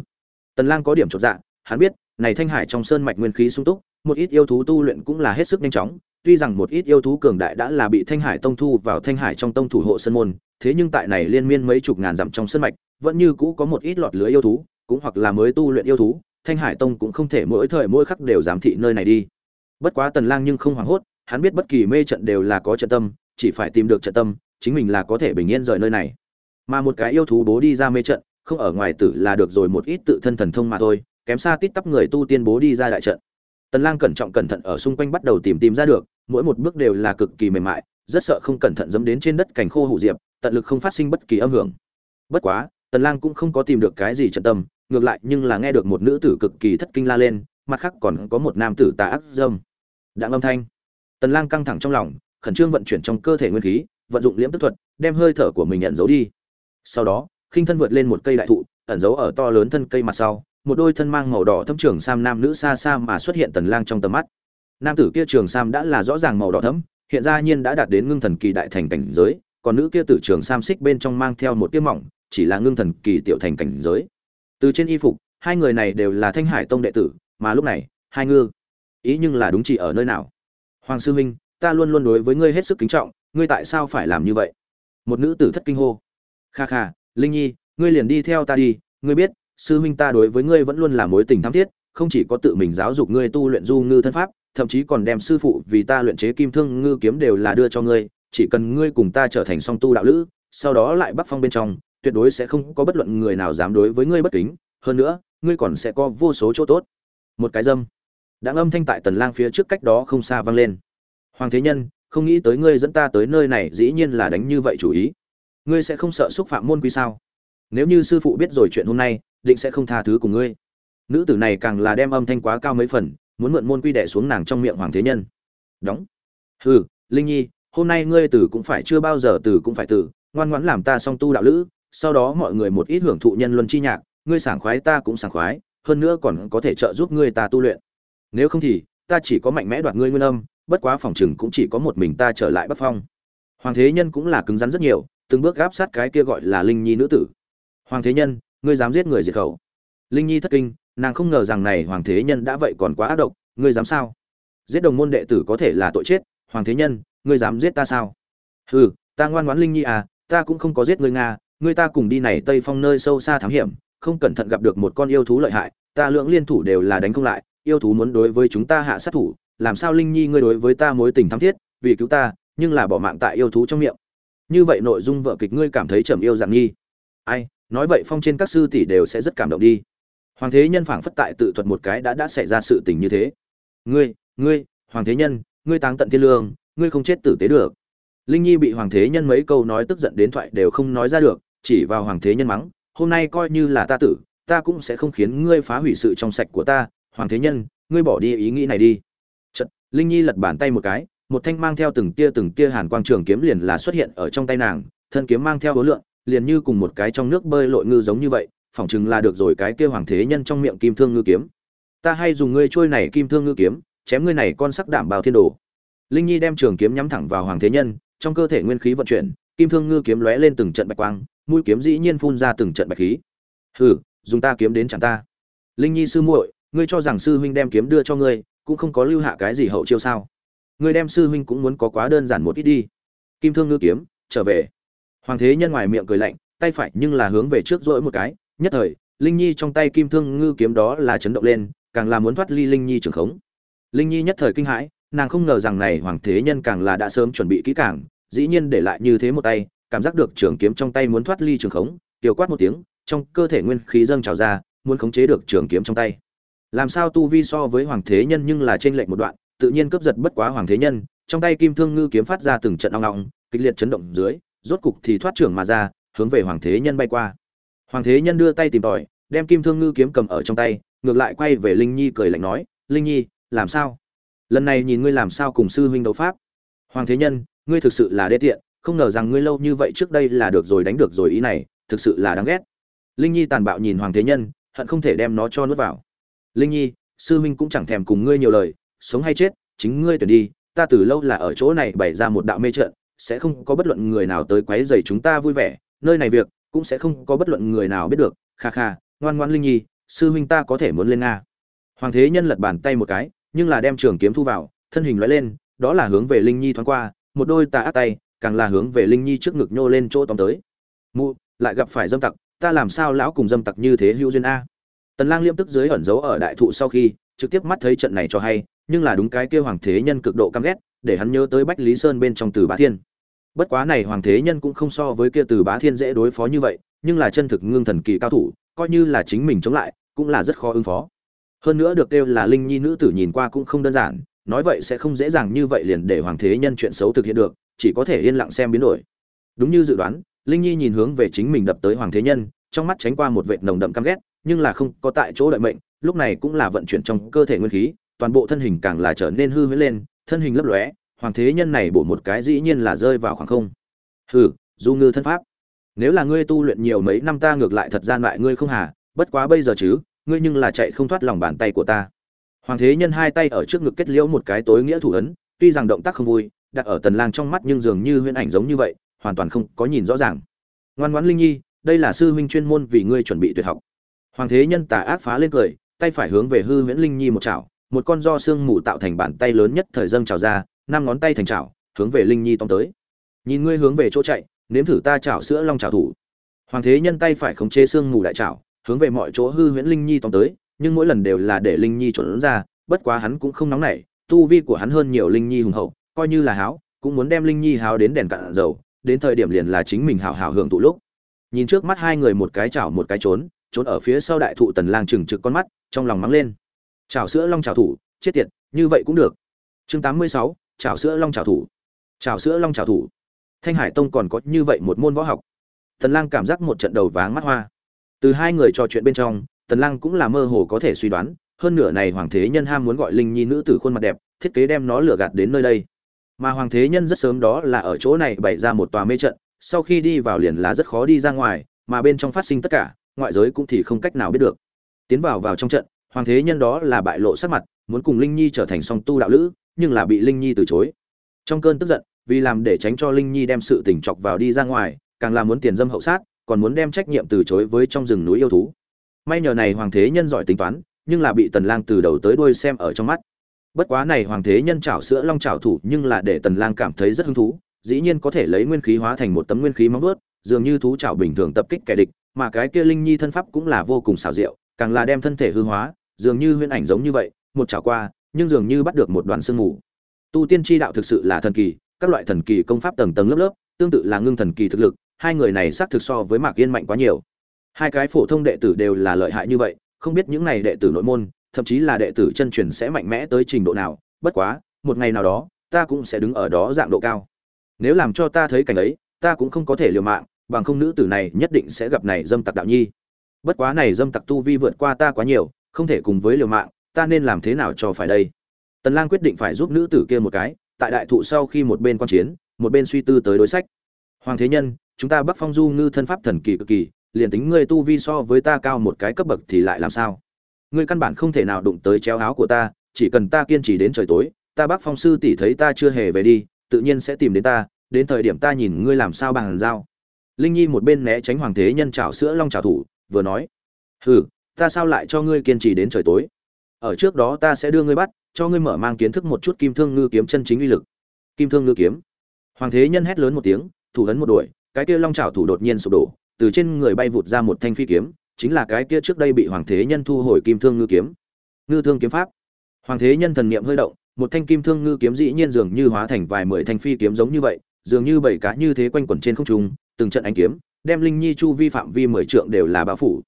Tần lang có điểm chột dạ hắn biết, này thanh hải trong sơn mạch nguyên khí sung túc, một ít yêu thú tu luyện cũng là hết sức nhanh chóng tuy rằng một ít yêu thú cường đại đã là bị thanh hải tông thu vào thanh hải trong tông thủ hộ sơn môn, thế nhưng tại này liên miên mấy chục ngàn dặm trong sân mạch, vẫn như cũ có một ít lọt lưới yêu thú, cũng hoặc là mới tu luyện yêu thú, thanh hải tông cũng không thể mỗi thời mỗi khắc đều giám thị nơi này đi. Bất quá tần lang nhưng không hoảng hốt, hắn biết bất kỳ mê trận đều là có trận tâm, chỉ phải tìm được trận tâm, chính mình là có thể bình yên rời nơi này. Mà một cái yêu thú bố đi ra mê trận, không ở ngoài tử là được rồi một ít tự thân thần thông mà thôi, kém xa tít tắp người tu tiên bố đi ra đại trận tần lang cẩn trọng cẩn thận ở xung quanh bắt đầu tìm tìm ra được, mỗi một bước đều là cực kỳ mềm mại, rất sợ không cẩn thận dẫm đến trên đất cảnh khô hủ diệp, tận lực không phát sinh bất kỳ âm hưởng. Bất quá, tần lang cũng không có tìm được cái gì trận tâm, ngược lại nhưng là nghe được một nữ tử cực kỳ thất kinh la lên, mặt khác còn có một nam tử tà ác dâm. Đặng âm thanh. Tần lang căng thẳng trong lòng, khẩn trương vận chuyển trong cơ thể nguyên khí, vận dụng liễm tức thuật, đem hơi thở của mình nhận giấu đi. Sau đó, khinh thân vượt lên một cây đại thụ, ẩn giấu ở to lớn thân cây mặt sau một đôi thân mang màu đỏ thâm trường sam nam nữ xa xa mà xuất hiện tần lang trong tầm mắt. Nam tử kia trường sam đã là rõ ràng màu đỏ thẫm, hiện ra nhiên đã đạt đến ngưng thần kỳ đại thành cảnh giới, còn nữ kia tử trường sam xích bên trong mang theo một tia mỏng, chỉ là ngưng thần kỳ tiểu thành cảnh giới. Từ trên y phục, hai người này đều là thanh hải tông đệ tử, mà lúc này, hai ngư. Ý nhưng là đúng chỉ ở nơi nào? Hoàng sư huynh, ta luôn luôn đối với ngươi hết sức kính trọng, ngươi tại sao phải làm như vậy? Một nữ tử thất kinh hô. Kha kha, linh nhi, ngươi liền đi theo ta đi, ngươi biết sư huynh ta đối với ngươi vẫn luôn là mối tình thắm thiết, không chỉ có tự mình giáo dục ngươi tu luyện du ngư thân pháp, thậm chí còn đem sư phụ vì ta luyện chế kim thương ngư kiếm đều là đưa cho ngươi, chỉ cần ngươi cùng ta trở thành song tu đạo lữ, sau đó lại bắc phong bên trong, tuyệt đối sẽ không có bất luận người nào dám đối với ngươi bất kính, hơn nữa, ngươi còn sẽ có vô số chỗ tốt. Một cái dâm. Đãng âm thanh tại tần lang phía trước cách đó không xa vang lên. Hoàng thế nhân, không nghĩ tới ngươi dẫn ta tới nơi này dĩ nhiên là đánh như vậy chủ ý. Ngươi sẽ không sợ xúc phạm môn quy sao? Nếu như sư phụ biết rồi chuyện hôm nay định sẽ không tha thứ cùng ngươi. Nữ tử này càng là đem âm thanh quá cao mấy phần, muốn mượn môn quy đệ xuống nàng trong miệng hoàng thế nhân. Đóng. Hừ, linh nhi, hôm nay ngươi tử cũng phải chưa bao giờ tử cũng phải tử, ngoan ngoãn làm ta song tu đạo lữ, sau đó mọi người một ít hưởng thụ nhân luân chi nhạc, ngươi sảng khoái ta cũng sảng khoái, hơn nữa còn có thể trợ giúp ngươi ta tu luyện. Nếu không thì, ta chỉ có mạnh mẽ đoạt ngươi nguyên âm, bất quá phòng chừng cũng chỉ có một mình ta trở lại bắc phong. Hoàng thế nhân cũng là cứng rắn rất nhiều, từng bước gáp sát cái kia gọi là linh nhi nữ tử. Hoàng thế nhân ngươi dám giết người diệt khẩu. Linh nhi thất kinh, nàng không ngờ rằng này hoàng thế nhân đã vậy còn quá ác độc, ngươi dám sao? Giết đồng môn đệ tử có thể là tội chết, hoàng thế nhân, ngươi dám giết ta sao? Hừ, ta ngoan ngoãn linh nhi à ta cũng không có giết ngươi nga, ngươi ta cùng đi này tây phong nơi sâu xa thám hiểm, không cẩn thận gặp được một con yêu thú lợi hại, ta lưỡng liên thủ đều là đánh không lại, yêu thú muốn đối với chúng ta hạ sát thủ, làm sao linh nhi ngươi đối với ta mối tình thắm thiết, vì cứu ta, nhưng là bỏ mạng tại yêu thú trong miệng. Như vậy nội dung vợ kịch ngươi cảm thấy trầm yêu dạng nghi. Ai nói vậy phong trên các sư tỷ đều sẽ rất cảm động đi. Hoàng thế nhân phảng phất tại tự thuật một cái đã đã xảy ra sự tình như thế. Ngươi ngươi hoàng thế nhân ngươi táng tận thiên lương ngươi không chết tử tế được. Linh nhi bị hoàng thế nhân mấy câu nói tức giận đến thoại đều không nói ra được chỉ vào hoàng thế nhân mắng hôm nay coi như là ta tử ta cũng sẽ không khiến ngươi phá hủy sự trong sạch của ta. Hoàng thế nhân ngươi bỏ đi ý nghĩ này đi. Chật, linh nhi lật bàn tay một cái một thanh mang theo từng tia từng tia hàn quang trường kiếm liền là xuất hiện ở trong tay nàng thân kiếm mang theo hối lượng liền như cùng một cái trong nước bơi lội ngư giống như vậy, phỏng chừng là được rồi cái kia hoàng thế nhân trong miệng kim thương ngư kiếm. Ta hay dùng ngươi trôi này kim thương ngư kiếm, chém ngươi này con sắc đảm bào thiên đồ. Linh nhi đem trường kiếm nhắm thẳng vào hoàng thế nhân, trong cơ thể nguyên khí vận chuyển, kim thương ngư kiếm lóe lên từng trận bạch quang, mũi kiếm dĩ nhiên phun ra từng trận bạch khí. Hừ, dùng ta kiếm đến chẳng ta. Linh nhi sư muội, ngươi cho rằng sư huynh đem kiếm đưa cho ngươi, cũng không có lưu hạ cái gì hậu chiêu sao? Ngươi đem sư huynh cũng muốn có quá đơn giản một ít đi. Kim thương ngư kiếm, trở về hoàng thế nhân ngoài miệng cười lạnh, tay phải nhưng là hướng về trước rỗi một cái, nhất thời, linh nhi trong tay kim thương ngư kiếm đó là chấn động lên, càng là muốn thoát ly linh nhi trường khống. Linh nhi nhất thời kinh hãi, nàng không ngờ rằng này hoàng thế nhân càng là đã sớm chuẩn bị kỹ càng, dĩ nhiên để lại như thế một tay, cảm giác được trường kiếm trong tay muốn thoát ly trường khống tiểu quát một tiếng, trong cơ thể nguyên khí dâng trào ra, muốn khống chế được trường kiếm trong tay. Làm sao tu vi so với hoàng thế nhân nhưng là trên lệnh một đoạn, tự nhiên cướp giật bất quá hoàng thế nhân, trong tay kim thương ngư kiếm phát ra từng trận ong ong, kịch liệt chấn động dưới rốt cục thì thoát trưởng mà ra, hướng về hoàng thế nhân bay qua. Hoàng thế nhân đưa tay tìm tòi, đem kim thương ngư kiếm cầm ở trong tay, ngược lại quay về linh nhi cười lạnh nói, linh nhi, làm sao? Lần này nhìn ngươi làm sao cùng sư huynh đấu pháp? Hoàng thế nhân, ngươi thực sự là đê tiện, không ngờ rằng ngươi lâu như vậy trước đây là được rồi đánh được rồi ý này, thực sự là đáng ghét. Linh nhi tàn bạo nhìn hoàng thế nhân, hận không thể đem nó cho nuốt vào. Linh nhi, sư huynh cũng chẳng thèm cùng ngươi nhiều lời, sống hay chết, chính ngươi tuyển đi, ta từ lâu là ở chỗ này bày ra một đạo mê trận sẽ không có bất luận người nào tới quấy rầy chúng ta vui vẻ, nơi này việc cũng sẽ không có bất luận người nào biết được. Kha kha, ngoan ngoan linh nhi, sư huynh ta có thể muốn lên nga. Hoàng thế nhân lật bàn tay một cái, nhưng là đem trường kiếm thu vào, thân hình lóe lên, đó là hướng về linh nhi thoáng qua, một đôi tà ác tay, càng là hướng về linh nhi trước ngực nhô lên chỗ tóm tới. Mụ, lại gặp phải dâm tặc, ta làm sao lão cùng dâm tặc như thế hữu duyên a? Tần lang liêm tức dưới ẩn giấu ở đại thụ sau khi, trực tiếp mắt thấy trận này cho hay, nhưng là đúng cái kia hoàng thế nhân cực độ căm ghét để hắn nhớ tới bách lý sơn bên trong từ bá thiên. Bất quá này hoàng thế nhân cũng không so với kia từ bá thiên dễ đối phó như vậy, nhưng là chân thực ngưng thần kỳ cao thủ, coi như là chính mình chống lại, cũng là rất khó ứng phó. Hơn nữa được kêu là linh nhi nữ tử nhìn qua cũng không đơn giản, nói vậy sẽ không dễ dàng như vậy liền để hoàng thế nhân chuyện xấu thực hiện được, chỉ có thể yên lặng xem biến đổi. Đúng như dự đoán, linh nhi nhìn hướng về chính mình đập tới hoàng thế nhân, trong mắt tránh qua một vệt nồng đậm căm ghét, nhưng là không có tại chỗ đợi mệnh, lúc này cũng là vận chuyển trong cơ thể nguyên khí, toàn bộ thân hình càng là trở nên hư huyễn lên thân hình lấp lóe, hoàng thế nhân này bổ một cái dĩ nhiên là rơi vào khoảng không. Hừ, du ngư thân pháp. Nếu là ngươi tu luyện nhiều mấy năm ta ngược lại thật gian lại ngươi không hà, bất quá bây giờ chứ, ngươi nhưng là chạy không thoát lòng bàn tay của ta. Hoàng thế nhân hai tay ở trước ngực kết liễu một cái tối nghĩa thủ ấn, tuy rằng động tác không vui, đặt ở tần lang trong mắt nhưng dường như huyễn ảnh giống như vậy, hoàn toàn không có nhìn rõ ràng. Ngoan ngoãn linh nhi, đây là sư huynh chuyên môn vì ngươi chuẩn bị tuyệt học. Hoàng thế nhân tà ác phá lên cười, tay phải hướng về hư huyễn linh nhi một chảo một con do xương mù tạo thành bàn tay lớn nhất thời dâng trào ra, năm ngón tay thành trào hướng về linh nhi tông tới. Nhìn ngươi hướng về chỗ chạy, nếm thử ta chảo sữa long chảo thủ. Hoàng thế nhân tay phải khống chế xương mù đại chảo, hướng về mọi chỗ hư huyễn linh nhi tông tới, nhưng mỗi lần đều là để linh nhi trốn ra, bất quá hắn cũng không nóng nảy, tu vi của hắn hơn nhiều linh nhi hùng hậu, coi như là háo, cũng muốn đem linh nhi háo đến đèn cạn dầu, đến thời điểm liền là chính mình hào hào hưởng thụ lúc. Nhìn trước mắt hai người một cái chảo một cái trốn trốn ở phía sau đại thụ tần lang chừng trực con mắt, trong lòng mắng lên chảo sữa long chảo thủ chết tiệt như vậy cũng được. Chương 86, chảo sữa long chảo thủ. Chảo sữa long chảo thủ. Thanh hải tông còn có như vậy một môn võ học. Tần lang cảm giác một trận đầu váng mắt hoa. Từ hai người trò chuyện bên trong tần lang cũng là mơ hồ có thể suy đoán hơn nửa này hoàng thế nhân ham muốn gọi linh nhi nữ tử khuôn mặt đẹp thiết kế đem nó lừa gạt đến nơi đây. Mà hoàng thế nhân rất sớm đó là ở chỗ này bày ra một tòa mê trận sau khi đi vào liền là rất khó đi ra ngoài mà bên trong phát sinh tất cả ngoại giới cũng thì không cách nào biết được. Tiến vào vào trong trận hoàng thế nhân đó là bại lộ sắc mặt, muốn cùng linh nhi trở thành song tu đạo lữ, nhưng là bị linh nhi từ chối. Trong cơn tức giận, vì làm để tránh cho linh nhi đem sự tình chọc vào đi ra ngoài, càng là muốn tiền dâm hậu sát, còn muốn đem trách nhiệm từ chối với trong rừng núi yêu thú. May nhờ này hoàng thế nhân giỏi tính toán, nhưng là bị tần lang từ đầu tới đuôi xem ở trong mắt. Bất quá này hoàng thế nhân chảo sữa long chảo thủ nhưng là để tần lang cảm thấy rất hứng thú, dĩ nhiên có thể lấy nguyên khí hóa thành một tấm nguyên khí móng vuốt, dường như thú chảo bình thường tập kích kẻ địch, mà cái kia linh nhi thân pháp cũng là vô cùng xảo diệu, càng là đem thân thể hư hóa dường như huyễn ảnh giống như vậy, một chảo qua, nhưng dường như bắt được một đoàn sương mù. Tu tiên chi đạo thực sự là thần kỳ, các loại thần kỳ công pháp tầng tầng lớp lớp, tương tự là ngưng thần kỳ thực lực, hai người này xác thực so với mạc yên mạnh quá nhiều. Hai cái phổ thông đệ tử đều là lợi hại như vậy, không biết những này đệ tử nội môn, thậm chí là đệ tử chân truyền sẽ mạnh mẽ tới trình độ nào, bất quá, một ngày nào đó, ta cũng sẽ đứng ở đó dạng độ cao. Nếu làm cho ta thấy cảnh ấy, ta cũng không có thể liều mạng, bằng không nữ tử này nhất định sẽ gặp này dâm tặc đạo nhi. Bất quá này dâm tặc tu vi vượt qua ta quá nhiều không thể cùng với liều mạng, ta nên làm thế nào cho phải đây? Tần lang quyết định phải giúp nữ tử kia một cái, tại đại thụ sau khi một bên quan chiến, một bên suy tư tới đối sách. Hoàng thế nhân, chúng ta bắc phong du ngư thân pháp thần kỳ cực kỳ, liền tính ngươi tu vi so với ta cao một cái cấp bậc thì lại làm sao? Ngươi căn bản không thể nào đụng tới chéo áo của ta, chỉ cần ta kiên trì đến trời tối, ta bắc phong sư tỷ thấy ta chưa hề về đi, tự nhiên sẽ tìm đến ta, đến thời điểm ta nhìn ngươi làm sao bằng dao. linh nhi một bên né tránh hoàng thế nhân chảo sữa long chảo thủ, vừa nói, hừ ta sao lại cho ngươi kiên trì đến trời tối? Ở trước đó ta sẽ đưa ngươi bắt, cho ngươi mở mang kiến thức một chút kim thương ngư kiếm chân chính uy lực. Kim thương ngư kiếm. Hoàng thế nhân hét lớn một tiếng, thủ ấn một đuổi, cái kia long chảo thủ đột nhiên sụp đổ, từ trên người bay vụt ra một thanh phi kiếm, chính là cái kia trước đây bị hoàng thế nhân thu hồi kim thương ngư kiếm. Ngư thương kiếm pháp. Hoàng thế nhân thần niệm hơi động, một thanh kim thương ngư kiếm dĩ nhiên dường như hóa thành vài mười thanh phi kiếm giống như vậy, dường như bảy cá như thế quanh quẩn trên không trung, từng trận ánh kiếm, đem linh nhi chu vi phạm vi mười trượng đều là bao phủ.